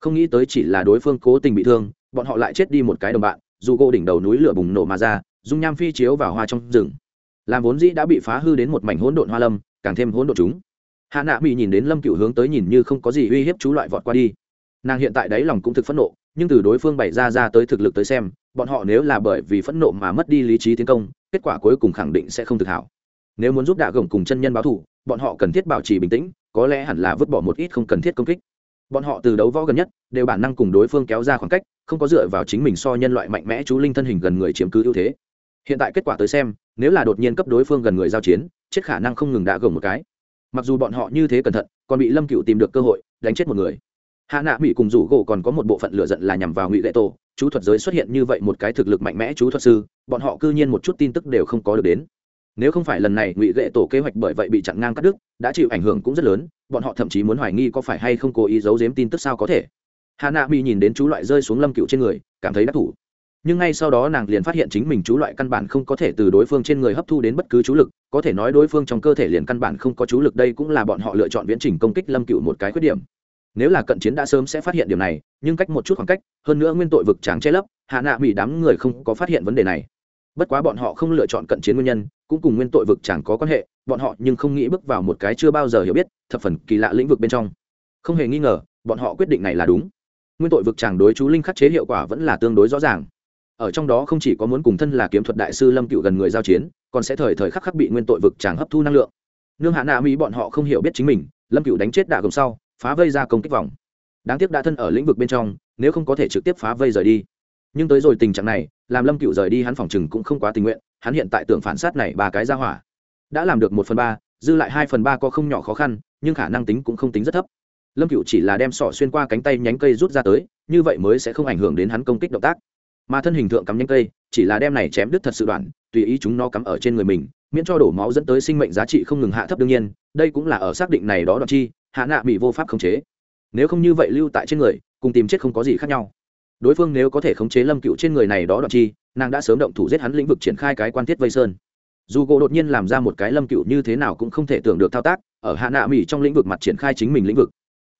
Không nghĩ tới chỉ là đối phương cố tình bị thương, bọn họ lại chết đi một cái đồng bạn, dù gỗ đỉnh đầu núi lửa bùng nổ mà ra, dung nham phi chiếu vào hoa trong rừng. Làm vốn dĩ đã bị phá hư đến một mảnh hỗn độn hoa lâm, càng thêm hỗn độn chúng. Hạ nạ mì nhìn đến lâm cựu hướng tới nhìn như không có gì uy hiếp chú loại vọt qua đi nàng hiện tại đáy lòng cũng thực phẫn nộ, nhưng từ đối phương bày ra ra tới thực lực tới xem, bọn họ nếu là bởi vì phẫn nộ mà mất đi lý trí tiến công, kết quả cuối cùng khẳng định sẽ không thực hảo. Nếu muốn giúp đạ gồng cùng chân nhân báo thù, bọn họ cần thiết bảo trì bình tĩnh, có lẽ hẳn là vứt bỏ một ít không cần thiết công kích. Bọn họ từ đấu võ gần nhất, đều bản năng cùng đối phương kéo ra khoảng cách, không có dựa vào chính mình so nhân loại mạnh mẽ chú linh thân hình gần người chiếm cứ ưu thế. Hiện tại kết quả tới xem, nếu là đột nhiên cấp đối phương gần người giao chiến, chết khả năng không ngừng đạ gồng một cái. Mặc dù bọn họ như thế cẩn thận, còn bị lâm cựu tìm được cơ hội, đánh chết một người hạ nạ mỹ cùng rủ gỗ còn có một bộ phận lựa giận là nhằm vào ngụy lệ tổ. Chú thuật giới xuất hiện như vậy một cái thực lực mạnh mẽ chú thuật sư, bọn họ cư nhiên một chút tin tức đều không có được đến. Nếu không phải lần này ngụy lệ tổ kế hoạch bởi vậy bị chặn ngang cắt đứt, đã chịu ảnh hưởng cũng rất lớn, bọn họ thậm chí muốn hoài nghi có phải hay không cố ý giấu giếm tin tức sao có thể. Hạ nạ mỹ nhìn đến chú loại rơi xuống lâm cựu trên người, cảm thấy đắc thủ. Nhưng ngay sau đó nàng liền phát hiện chính mình chú loại căn bản không có thể từ đối phương trên người hấp thu đến bất cứ chú lực, có thể nói đối phương trong cơ thể liền căn bản không có chú lực, đây cũng là bọn họ lựa chọn viễn trình công kích lâm cựu một cái khuyết điểm nếu là cận chiến đã sớm sẽ phát hiện điều này, nhưng cách một chút khoảng cách, hơn nữa nguyên tội vực tráng che lấp, hạ nạ bị đám người không có phát hiện vấn đề này. Bất quá bọn họ không lựa chọn cận chiến nguyên nhân, cũng cùng nguyên tội vực chẳng có quan hệ, bọn họ nhưng không nghĩ bước vào một cái chưa bao giờ hiểu biết, thập phần kỳ lạ lĩnh vực bên trong. Không hề nghi ngờ, bọn họ quyết định này là đúng. Nguyên tội vực chẳng đối chú linh khắc chế hiệu quả vẫn là tương đối rõ ràng. Ở trong đó không chỉ có muốn cùng thân là kiếm thuật đại sư lâm cựu gần người giao chiến, còn sẽ thời thời khắc khắc bị nguyên tội vực chẳng hấp thu năng lượng. Nương hạ nạ mỹ bọn họ không hiểu biết chính mình, lâm cựu đánh chết đạ gồng sau phá vây ra công kích vòng. Đáng tiếc đã thân ở lĩnh vực bên trong, nếu không có thể trực tiếp phá vây rời đi. Nhưng tới rồi tình trạng này, làm lâm cựu rời đi hắn phòng chừng cũng không quá tình nguyện, hắn hiện tại tưởng phản sát này ba cái ra hỏa. Đã làm được một phần ba, dư lại hai phần ba có không nhỏ khó khăn, nhưng khả năng tính cũng không tính rất thấp. Lâm cựu chỉ là đem sọ xuyên qua cánh tay nhánh cây rút ra tới, như vậy mới sẽ không ảnh hưởng đến hắn công kích động tác. Mà thân hình thượng cắm nhánh cây, chỉ là đem này chém đứt thật sự đoạn, tùy ý chúng nó cắm ở trên người mình, miễn cho đổ máu dẫn tới sinh mệnh giá trị không ngừng hạ thấp đương nhiên, đây cũng là ở xác định này đó đoạn chi hạ nạ mỹ vô pháp khống chế. Nếu không như vậy lưu tại trên người, cùng tìm chết không có gì khác nhau. Đối phương nếu có thể khống chế lâm cựu trên người này đó đoạn chi, nàng đã sớm động thủ giết hắn lĩnh vực triển khai cái quan thiết vây sơn. Dù gỗ đột nhiên làm ra một cái lâm cựu như thế nào cũng không thể tưởng được thao tác, ở hạ nạ mỹ trong lĩnh vực mặt triển khai chính mình lĩnh vực.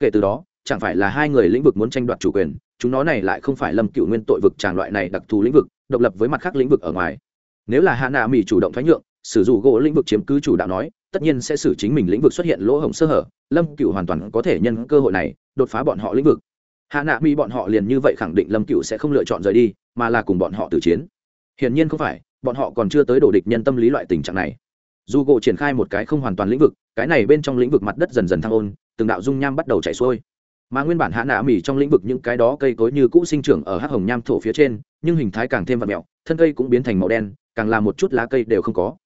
Kể từ đó, chẳng phải là hai người lĩnh vực muốn tranh đoạt chủ quyền, chúng nó này lại không phải lâm cựu nguyên tội vực tràng loại này đặc thù lĩnh vực, độc lập với mặt khác lĩnh vực ở ngoài. Nếu là hạ nạ mỹ chủ động thoái nhượng, sử dụng gỗ lĩnh vực chiếm cứ chủ đạo nói tất nhiên sẽ xử chính mình lĩnh vực xuất hiện lỗ hổng sơ hở, lâm cựu hoàn toàn có thể nhân cơ hội này đột phá bọn họ lĩnh vực. Hạ nạ mi bọn họ liền như vậy khẳng định lâm cựu sẽ không lựa chọn rời đi, mà là cùng bọn họ tử chiến. Hiển nhiên không phải, bọn họ còn chưa tới đổ địch nhân tâm lý loại tình trạng này. Dù gỗ triển khai một cái không hoàn toàn lĩnh vực, cái này bên trong lĩnh vực mặt đất dần dần thăng ôn, từng đạo dung nham bắt đầu chảy xuôi. Mà nguyên bản hạ nạ mỉ trong lĩnh vực những cái đó cây cối như cũ sinh trưởng ở hắc hồng nham thổ phía trên, nhưng hình thái càng thêm vật mẹo, thân cây cũng biến thành màu đen, càng làm một chút lá cây đều không có.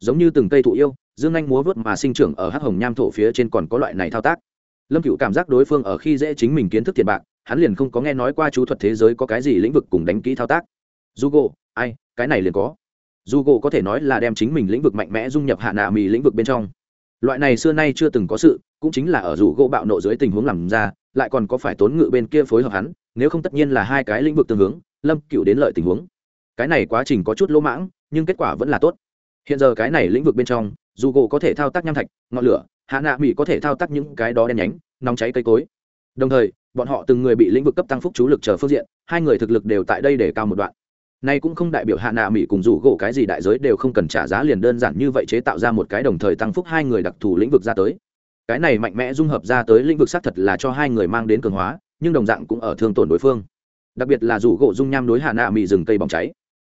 Giống như từng cây thụ yêu dương anh múa vớt mà sinh trưởng ở hắc hồng nham thổ phía trên còn có loại này thao tác. Lâm cựu cảm giác đối phương ở khi dễ chính mình kiến thức thiệt bạc, hắn liền không có nghe nói qua chú thuật thế giới có cái gì lĩnh vực cùng đánh kỹ thao tác. Du gỗ ai, cái này liền có. Du gỗ có thể nói là đem chính mình lĩnh vực mạnh mẽ dung nhập hạ nạ mì lĩnh vực bên trong. Loại này xưa nay chưa từng có sự, cũng chính là ở dù gỗ bạo nộ dưới tình huống làm ra, lại còn có phải tốn ngự bên kia phối hợp hắn, nếu không tất nhiên là hai cái lĩnh vực tương hướng, lâm cựu đến lợi tình huống. Cái này quá trình có chút lỗ mãng, nhưng kết quả vẫn là tốt. Hiện giờ cái này lĩnh vực bên trong dù gỗ có thể thao tác nham thạch, ngọn lửa, hạ nạ mỹ có thể thao tác những cái đó đen nhánh, nóng cháy cây cối. Đồng thời, bọn họ từng người bị lĩnh vực cấp tăng phúc chú lực chờ phương diện, hai người thực lực đều tại đây để cao một đoạn. Nay cũng không đại biểu hạ nạ mỹ cùng rủ gỗ cái gì đại giới đều không cần trả giá liền đơn giản như vậy chế tạo ra một cái đồng thời tăng phúc hai người đặc thù lĩnh vực ra tới. Cái này mạnh mẽ dung hợp ra tới lĩnh vực xác thật là cho hai người mang đến cường hóa, nhưng đồng dạng cũng ở thương tổn đối phương. Đặc biệt là rủ gỗ dung nham đối hạ nạ mỹ rừng cây bỏng cháy.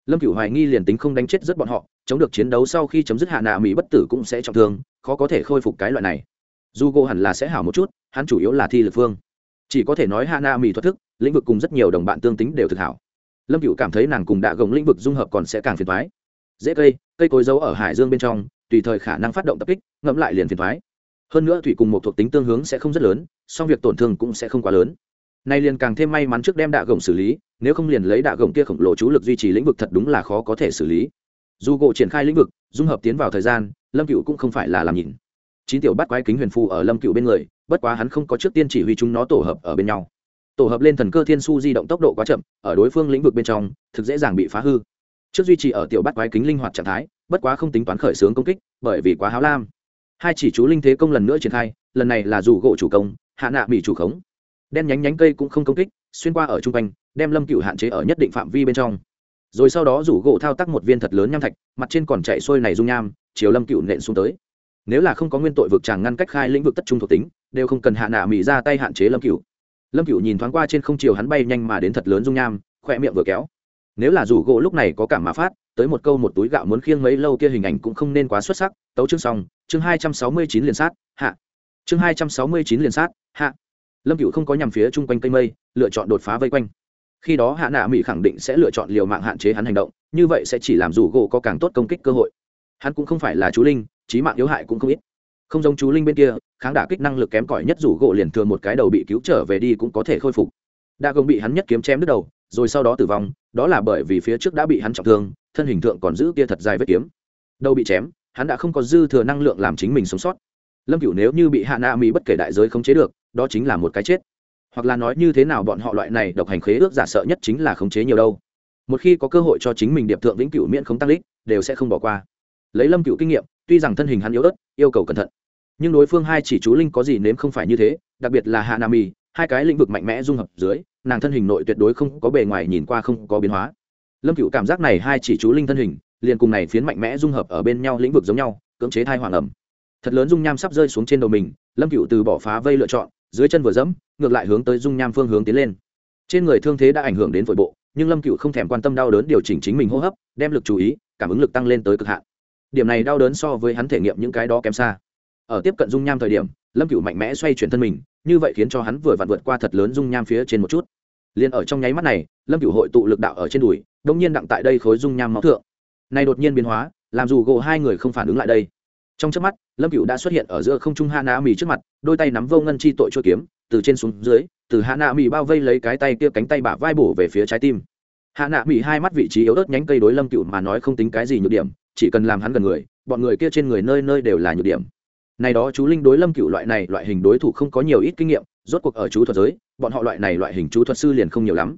Lâm cửu hoài nghi liền tính không đánh chết rất bọn họ chống được chiến đấu sau khi chấm dứt hạ nạ mỹ bất tử cũng sẽ trọng thương, khó có thể khôi phục cái loại này. Dù gỗ hẳn là sẽ hảo một chút, hắn chủ yếu là thi lực phương. Chỉ có thể nói hạ nạ mỹ thoát thức, lĩnh vực cùng rất nhiều đồng bạn tương tính đều thực hảo. Lâm cựu cảm thấy nàng cùng đạ gồng lĩnh vực dung hợp còn sẽ càng phiền thoái dễ cây cây cối giấu ở hải dương bên trong, tùy thời khả năng phát động tập kích, ngẫm lại liền phiền thoái hơn nữa thủy cùng một thuộc tính tương hướng sẽ không rất lớn, song việc tổn thương cũng sẽ không quá lớn. Nay liền càng thêm may mắn trước đem đạ gồng xử lý, nếu không liền lấy đạ gồng kia khổng lồ chú lực duy trì lĩnh vực thật đúng là khó có thể xử lý dù gỗ triển khai lĩnh vực, dung hợp tiến vào thời gian, lâm cựu cũng không phải là làm nhìn. Chín tiểu bắt quái kính huyền phù ở lâm cựu bên người, bất quá hắn không có trước tiên chỉ huy chúng nó tổ hợp ở bên nhau. Tổ hợp lên thần cơ thiên su di động tốc độ quá chậm, ở đối phương lĩnh vực bên trong, thực dễ dàng bị phá hư. Trước duy trì ở tiểu bắt quái kính linh hoạt trạng thái, bất quá không tính toán khởi xướng công kích, bởi vì quá háo lam. Hai chỉ chú linh thế công lần nữa triển khai, lần này là dù gỗ chủ công, hạ nạ bị chủ khống. Đen nhánh nhánh cây cũng không công kích, xuyên qua ở chung quanh, đem lâm cựu hạn chế ở nhất định phạm vi bên trong rồi sau đó rủ gỗ thao tác một viên thật lớn nham thạch, mặt trên còn chạy xuôi này dung nham, chiều lâm cựu nện xuống tới. Nếu là không có nguyên tội vực chàng ngăn cách khai lĩnh vực tất trung thuộc tính, đều không cần hạ nạ mỹ ra tay hạn chế lâm cựu. Lâm cựu nhìn thoáng qua trên không chiều hắn bay nhanh mà đến thật lớn dung nham khoe miệng vừa kéo. Nếu là rủ gỗ lúc này có cảm mà phát, tới một câu một túi gạo muốn khiêng mấy lâu kia hình ảnh cũng không nên quá xuất sắc. Tấu chương xong, chương hai trăm sáu mươi chín liền sát, hạ. Chương hai trăm sáu mươi chín liền sát, hạ. Lâm cựu không có nhằm phía chung quanh cây mây, lựa chọn đột phá vây quanh khi đó hạ nạ mỹ khẳng định sẽ lựa chọn liều mạng hạn chế hắn hành động, như vậy sẽ chỉ làm rủ gỗ có càng tốt công kích cơ hội. Hắn cũng không phải là chú linh trí mạng yếu hại cũng không ít. Không giống chú linh bên kia, kháng đả kích năng lực kém cỏi nhất rủ gỗ liền thường một cái đầu bị cứu trở về đi cũng có thể khôi phục. Đa gồng bị hắn nhất kiếm chém đứt đầu, rồi sau đó tử vong, đó là bởi vì phía trước đã bị hắn trọng thương, thân hình tượng còn giữ kia thật dài vết kiếm. Đầu bị chém, hắn đã không có dư thừa năng lượng làm chính mình sống sót. Lâm cửu nếu như bị hạ nạ mỹ bất kể đại giới không chế được, đó chính là một cái chết hoặc là nói như thế nào bọn họ loại này độc hành khế ước giả sợ nhất chính là khống chế nhiều đâu. Một khi có cơ hội cho chính mình điệp thượng vĩnh cửu miễn không tăng lích đều sẽ không bỏ qua. Lấy lâm cửu kinh nghiệm, tuy rằng thân hình hắn yếu ớt, yêu cầu cẩn thận, nhưng đối phương hai chỉ chú linh có gì nếm không phải như thế, đặc biệt là hạ nam mì hai cái lĩnh vực mạnh mẽ dung hợp dưới, nàng thân hình nội tuyệt đối không có bề ngoài nhìn qua không có biến hóa. Lâm cựu cảm giác này hai chỉ chú linh thân hình, liền cùng này phiến mạnh mẽ dung hợp ở bên nhau lĩnh vực giống nhau, cưỡng chế thai hoàng ẩm. Thật lớn dung nham sắp rơi xuống trên đầu mình, lâm cựu từ bỏ phá vây lựa chọn dưới chân vừa dẫm, ngược lại hướng tới dung nham phương hướng tiến lên. Trên người thương thế đã ảnh hưởng đến phổi bộ, nhưng lâm cựu không thèm quan tâm đau đớn điều chỉnh chính mình hô hấp, đem lực chú ý, cảm ứng lực tăng lên tới cực hạn. Điểm này đau đớn so với hắn thể nghiệm những cái đó kém xa. Ở tiếp cận dung nham thời điểm, lâm cựu mạnh mẽ xoay chuyển thân mình, như vậy khiến cho hắn vừa vặn vượt qua thật lớn dung nham phía trên một chút. Liền ở trong nháy mắt này, lâm cựu hội tụ lực đạo ở trên đùi đông nhiên đặng tại đây khối dung nham máu thượng. Này đột nhiên biến hóa, làm dù gỗ hai người không phản ứng lại đây trong trước mắt, lâm cựu đã xuất hiện ở giữa không trung hạ nạ mì trước mặt, đôi tay nắm vô ngân chi tội chua kiếm, từ trên xuống dưới, từ hạ nạ mì bao vây lấy cái tay kia cánh tay bả vai bổ về phía trái tim. Hạ nạ mì hai mắt vị trí yếu ớt nhánh cây đối lâm cựu mà nói không tính cái gì nhược điểm, chỉ cần làm hắn gần người, bọn người kia trên người nơi nơi đều là nhược điểm. Này đó chú linh đối lâm cựu loại này loại hình đối thủ không có nhiều ít kinh nghiệm, rốt cuộc ở chú thuật giới, bọn họ loại này loại hình chú thuật sư liền không nhiều lắm.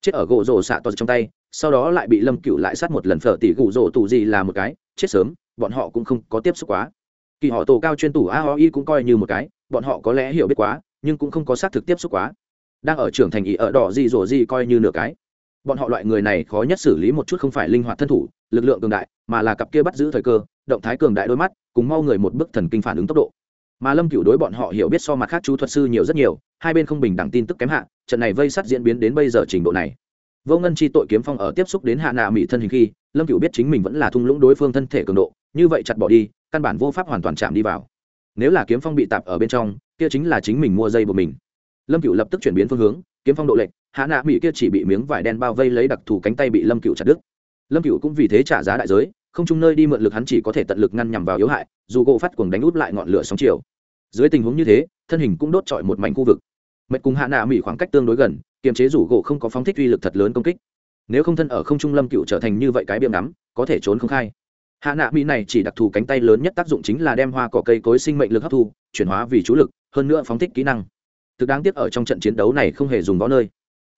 Chết ở gỗ rổ xạ toàn trong tay sau đó lại bị lâm cựu lại sát một lần, phở tỷ gù rổ tù gì là một cái, chết sớm, bọn họ cũng không có tiếp xúc quá. Kỳ họ tổ cao chuyên tủ y cũng coi như một cái, bọn họ có lẽ hiểu biết quá, nhưng cũng không có xác thực tiếp xúc quá. Đang ở trưởng thành ý ở đỏ gì rổ gì coi như nửa cái. Bọn họ loại người này khó nhất xử lý một chút không phải linh hoạt thân thủ, lực lượng cường đại, mà là cặp kia bắt giữ thời cơ, động thái cường đại đôi mắt, cùng mau người một bước thần kinh phản ứng tốc độ. Mà lâm cựu đối bọn họ hiểu biết so mặt khác chú thuật sư nhiều rất nhiều, hai bên không bình đẳng tin tức kém hạ, trận này vây sát diễn biến đến bây giờ trình độ này vô ngân chi tội kiếm phong ở tiếp xúc đến hạ nạ mỹ thân hình khi, lâm cựu biết chính mình vẫn là thung lũng đối phương thân thể cường độ, như vậy chặt bỏ đi, căn bản vô pháp hoàn toàn chạm đi vào. Nếu là kiếm phong bị tạp ở bên trong, kia chính là chính mình mua dây của mình. Lâm cựu lập tức chuyển biến phương hướng, kiếm phong độ lệnh hạ nạ mỹ kia chỉ bị miếng vải đen bao vây lấy đặc thù cánh tay bị lâm cựu chặt đứt. Lâm cựu cũng vì thế trả giá đại giới, không chung nơi đi mượn lực hắn chỉ có thể tận lực ngăn nhằm vào yếu hại, dù gỗ phát cuồng đánh út lại ngọn lửa sóng chiều. Dưới tình huống như thế, thân hình cũng đốt trọi một mảnh khu vực mệt cùng hạ nạ mỹ khoảng cách tương đối gần, kiềm chế rủ gỗ không có phóng thích uy lực thật lớn công kích. Nếu không thân ở không trung lâm cựu trở thành như vậy cái biếm ngắm, có thể trốn không khai. Hạ nạ mỹ này chỉ đặc thù cánh tay lớn nhất tác dụng chính là đem hoa cỏ cây cối sinh mệnh lực hấp thu, chuyển hóa vì chú lực, hơn nữa phóng thích kỹ năng. Thực đáng tiếc ở trong trận chiến đấu này không hề dùng võ nơi.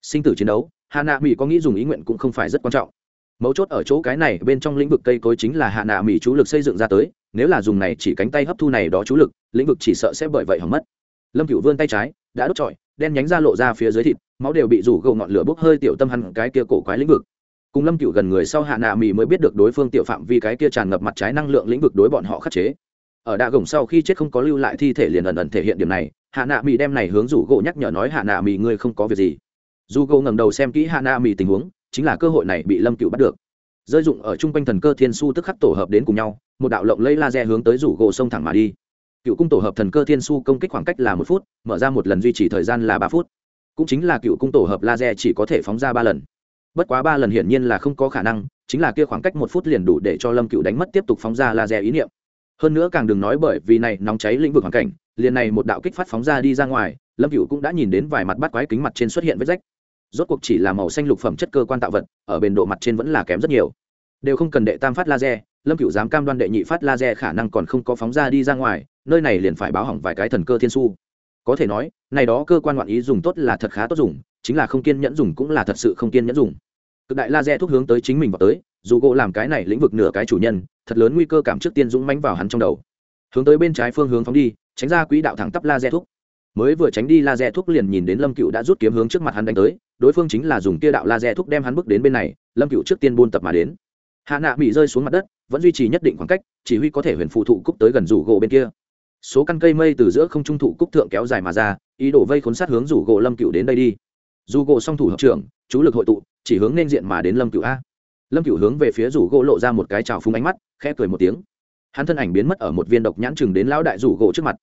Sinh tử chiến đấu, hạ nạ mỹ có nghĩ dùng ý nguyện cũng không phải rất quan trọng. Mấu chốt ở chỗ cái này bên trong lĩnh vực cây cối chính là hạ nạ mỹ chú lực xây dựng ra tới, nếu là dùng này chỉ cánh tay hấp thu này đó chú lực, lĩnh vực chỉ sợ sẽ bởi vậy hỏng mất. Lâm cựu vươn tay trái đã đốt trọi, đen nhánh ra lộ ra phía dưới thịt, máu đều bị rủ gầu ngọn lửa bốc hơi tiểu tâm hẳn cái kia cổ quái lĩnh vực. Cùng lâm cựu gần người sau hạ nạ mỹ mới biết được đối phương tiểu phạm vì cái kia tràn ngập mặt trái năng lượng lĩnh vực đối bọn họ khắc chế. Ở đạ gồng sau khi chết không có lưu lại thi thể liền ẩn ẩn thể hiện điểm này, hạ nạ mỹ đem này hướng rủ gỗ nhắc nhở nói, hạ nạ mỹ ngươi không có việc gì. Dù gỗ ngẩng đầu xem kỹ hạ nạ mỹ tình huống, chính là cơ hội này bị lâm cựu bắt được. Rơi dụng ở trung quanh thần cơ thiên su tức khắc tổ hợp đến cùng nhau, một đạo lộng lây laser hướng tới rủ gỗ sông thẳng mà đi cựu cung tổ hợp thần cơ thiên su công kích khoảng cách là một phút, mở ra một lần duy trì thời gian là ba phút. Cũng chính là cựu cung tổ hợp laser chỉ có thể phóng ra ba lần. Bất quá ba lần hiển nhiên là không có khả năng, chính là kia khoảng cách một phút liền đủ để cho lâm cựu đánh mất tiếp tục phóng ra laser ý niệm. Hơn nữa càng đừng nói bởi vì này nóng cháy lĩnh vực hoàn cảnh, liền này một đạo kích phát phóng ra đi ra ngoài, lâm cựu cũng đã nhìn đến vài mặt bắt quái kính mặt trên xuất hiện vết rách. Rốt cuộc chỉ là màu xanh lục phẩm chất cơ quan tạo vật, ở bền độ mặt trên vẫn là kém rất nhiều. Đều không cần đệ tam phát laser, lâm cựu dám cam đoan đệ nhị phát laser khả năng còn không có phóng ra đi ra ngoài nơi này liền phải báo hỏng vài cái thần cơ thiên su. Có thể nói, này đó cơ quan ngoạn ý dùng tốt là thật khá tốt dùng, chính là không kiên nhẫn dùng cũng là thật sự không kiên nhẫn dùng. Cực đại laser thúc hướng tới chính mình vào tới, dù gỗ làm cái này lĩnh vực nửa cái chủ nhân, thật lớn nguy cơ cảm trước tiên dũng mánh vào hắn trong đầu. Hướng tới bên trái phương hướng phóng đi, tránh ra quỹ đạo thẳng tắp laser thúc. Mới vừa tránh đi laser thuốc liền nhìn đến lâm cựu đã rút kiếm hướng trước mặt hắn đánh tới, đối phương chính là dùng kia đạo laser thuốc đem hắn bước đến bên này, lâm cựu trước tiên buôn tập mà đến. Hạ nạ bị rơi xuống mặt đất, vẫn duy trì nhất định khoảng cách, chỉ huy có thể huyền phụ thụ cúc tới gần rủ gỗ bên kia số căn cây mây từ giữa không trung thụ cúc thượng kéo dài mà ra, ý đổ vây khốn sát hướng rủ gỗ lâm cựu đến đây đi. Dù gỗ song thủ hợp trưởng, chú lực hội tụ, chỉ hướng nên diện mà đến lâm cựu a. Lâm cựu hướng về phía rủ gỗ lộ ra một cái trào phúng ánh mắt, khẽ cười một tiếng. Hắn thân ảnh biến mất ở một viên độc nhãn chừng đến lão đại rủ gỗ trước mặt.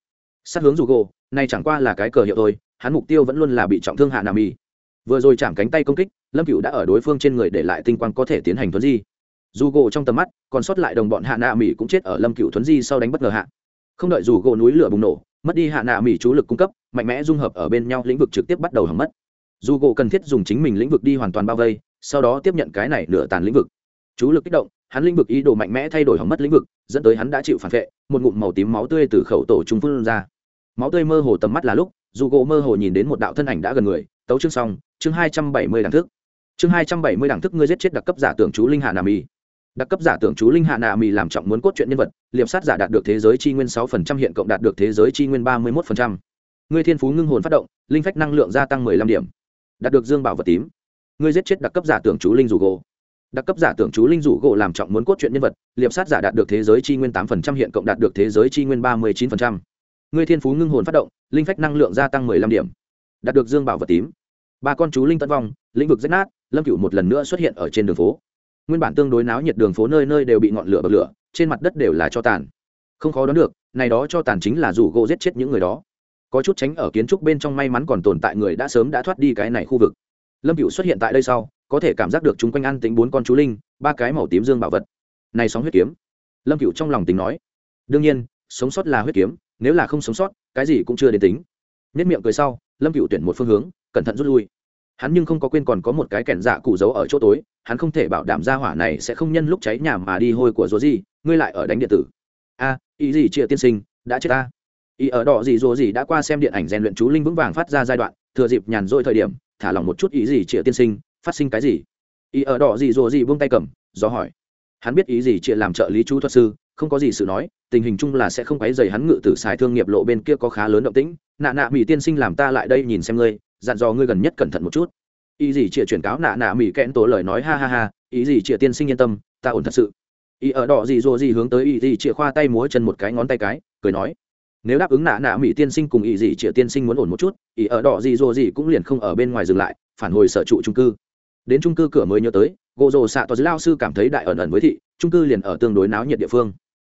Sát hướng rủ gỗ này chẳng qua là cái cờ hiệu thôi, hắn mục tiêu vẫn luôn là bị trọng thương hạ nà y. Vừa rồi chạm cánh tay công kích, lâm cựu đã ở đối phương trên người để lại tinh quang có thể tiến hành thuấn di. Dù gỗ trong tầm mắt, còn sót lại đồng bọn hạ nạ mỹ cũng chết ở lâm cựu thuấn di sau đánh bất ngờ hạ không đợi dù gỗ núi lửa bùng nổ, mất đi hạ nạ mỹ chú lực cung cấp, mạnh mẽ dung hợp ở bên nhau lĩnh vực trực tiếp bắt đầu hỏng mất. Dù gỗ cần thiết dùng chính mình lĩnh vực đi hoàn toàn bao vây, sau đó tiếp nhận cái này nửa tàn lĩnh vực. Chú lực kích động, hắn lĩnh vực ý đồ mạnh mẽ thay đổi hỏng mất lĩnh vực, dẫn tới hắn đã chịu phản vệ, một ngụm màu tím máu tươi từ khẩu tổ trung phương ra. Máu tươi mơ hồ tầm mắt là lúc, dù gỗ mơ hồ nhìn đến một đạo thân ảnh đã gần người, tấu chương xong, chương hai trăm bảy mươi đẳng thức. Chương hai trăm bảy mươi đẳng thức ngươi giết chết đặc cấp giả tưởng chú linh hạ nam y đặc cấp giả tưởng chú linh hạ nà mì làm trọng muốn cốt truyện nhân vật, liệp sát giả đạt được thế giới chi nguyên sáu phần trăm, hiện cộng đạt được thế giới chi nguyên ba mươi một phần trăm. Ngươi thiên phú ngưng hồn phát động, linh phách năng lượng gia tăng mười lăm điểm. Đạt được dương bảo vật tím. Ngươi giết chết đặc cấp giả tưởng chú linh rủ gỗ. Đặc cấp giả tưởng chú linh rủ gỗ làm trọng muốn cốt truyện nhân vật, liệp sát giả đạt được thế giới chi nguyên tám phần trăm, hiện cộng đạt được thế giới chi nguyên ba mươi chín phần trăm. Ngươi thiên phú ngưng hồn phát động, linh phách năng lượng gia tăng mười lăm điểm. Đạt được dương bảo vật tím. Ba con chú linh tân vong, lĩnh vực rách nát, lâm cựu một lần nữa xuất hiện ở trên đường phố nguyên bản tương đối náo nhiệt đường phố nơi nơi đều bị ngọn lửa bật lửa, trên mặt đất đều là cho tàn. Không khó đoán được, này đó cho tàn chính là rủ gỗ giết chết những người đó. Có chút tránh ở kiến trúc bên trong may mắn còn tồn tại người đã sớm đã thoát đi cái này khu vực. Lâm cựu xuất hiện tại đây sau, có thể cảm giác được chúng quanh ăn tính bốn con chú linh, ba cái màu tím dương bảo vật. Này sóng huyết kiếm. Lâm cựu trong lòng tính nói. Đương nhiên, sống sót là huyết kiếm, nếu là không sống sót, cái gì cũng chưa đến tính. Nhất miệng cười sau, lâm cựu tuyển một phương hướng, cẩn thận rút lui hắn nhưng không có quên còn có một cái kẻn dạ cụ giấu ở chỗ tối, hắn không thể bảo đảm ra hỏa này sẽ không nhân lúc cháy nhà mà đi hôi của rô gì, ngươi lại ở đánh điện tử. A, ý gì chia tiên sinh, đã chết ta. Ý ở đỏ gì rô gì đã qua xem điện ảnh rèn luyện chú linh vững vàng phát ra giai đoạn, thừa dịp nhàn rỗi thời điểm, thả lỏng một chút ý gì chia tiên sinh, phát sinh cái gì? Ý ở đỏ gì rô gì buông tay cầm, do hỏi. Hắn biết ý gì chia làm trợ lý chú thuật sư, không có gì sự nói, tình hình chung là sẽ không quấy dày hắn ngự tử xài thương nghiệp lộ bên kia có khá lớn động tĩnh. Nạ nạ mỹ tiên sinh làm ta lại đây nhìn xem ngươi dặn dò ngươi gần nhất cẩn thận một chút. Ý gì chịa chuyển cáo nạ nạ mỹ kẽn tổ lời nói, ha ha ha, ý gì chịa tiên sinh yên tâm, ta ổn thật sự. Ý ở đỏ gì rồi gì hướng tới ý gì chịa khoa tay múa chân một cái ngón tay cái, cười nói. Nếu đáp ứng nạ nạ mỹ tiên sinh cùng ý gì chịa tiên sinh muốn ổn một chút, ý ở đỏ gì rồi gì cũng liền không ở bên ngoài dừng lại, phản hồi sở trụ trung cư. Đến trung cư cửa mới nhớ tới gỗ rồ xạ tòa lao sư cảm thấy đại ẩn ẩn với thị trung cư liền ở tương đối náo nhiệt địa phương.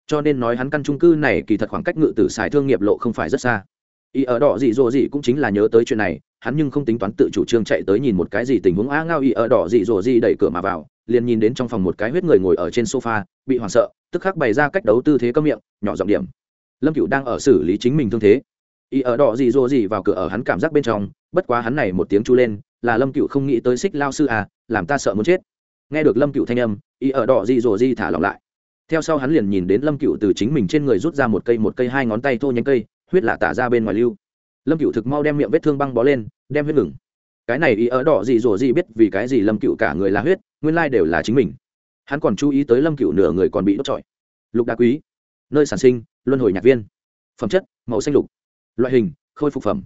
Cho nên nói hắn căn trung cư này kỳ thật khoảng cách ngự tử xài thương nghiệp lộ không phải rất xa. Ý ở đỏ gì rồi gì cũng chính là nhớ tới chuyện này hắn nhưng không tính toán tự chủ trương chạy tới nhìn một cái gì tình huống á ngao ý ở đỏ gì rồi dị đẩy cửa mà vào, liền nhìn đến trong phòng một cái huyết người ngồi ở trên sofa, bị hoảng sợ, tức khắc bày ra cách đấu tư thế cấm miệng, nhỏ giọng điểm. Lâm cựu đang ở xử lý chính mình thương thế. Ý ở đỏ gì rồi gì vào cửa ở hắn cảm giác bên trong, bất quá hắn này một tiếng chu lên, là lâm cựu không nghĩ tới xích lao sư à làm ta sợ muốn chết. Nghe được lâm cựu thanh âm ý ở đỏ gì rồi gì thả lỏng lại. Theo sau hắn liền nhìn đến lâm cựu từ chính mình trên người rút ra một cây một cây hai ngón tay thô nhánh cây, huyết lạ tả ra bên ngoài lưu lâm cựu thực mau đem miệng vết thương băng bó lên, đem huyết ngừng. Cái này ý ở đỏ gì rổ gì biết vì cái gì lâm cựu cả người là huyết, nguyên lai đều là chính mình. Hắn còn chú ý tới lâm cựu nửa người còn bị đốt trọi. Lục đá quý, nơi sản sinh, luân hồi nhạc viên. Phẩm chất, màu xanh lục. Loại hình, khôi phục phẩm.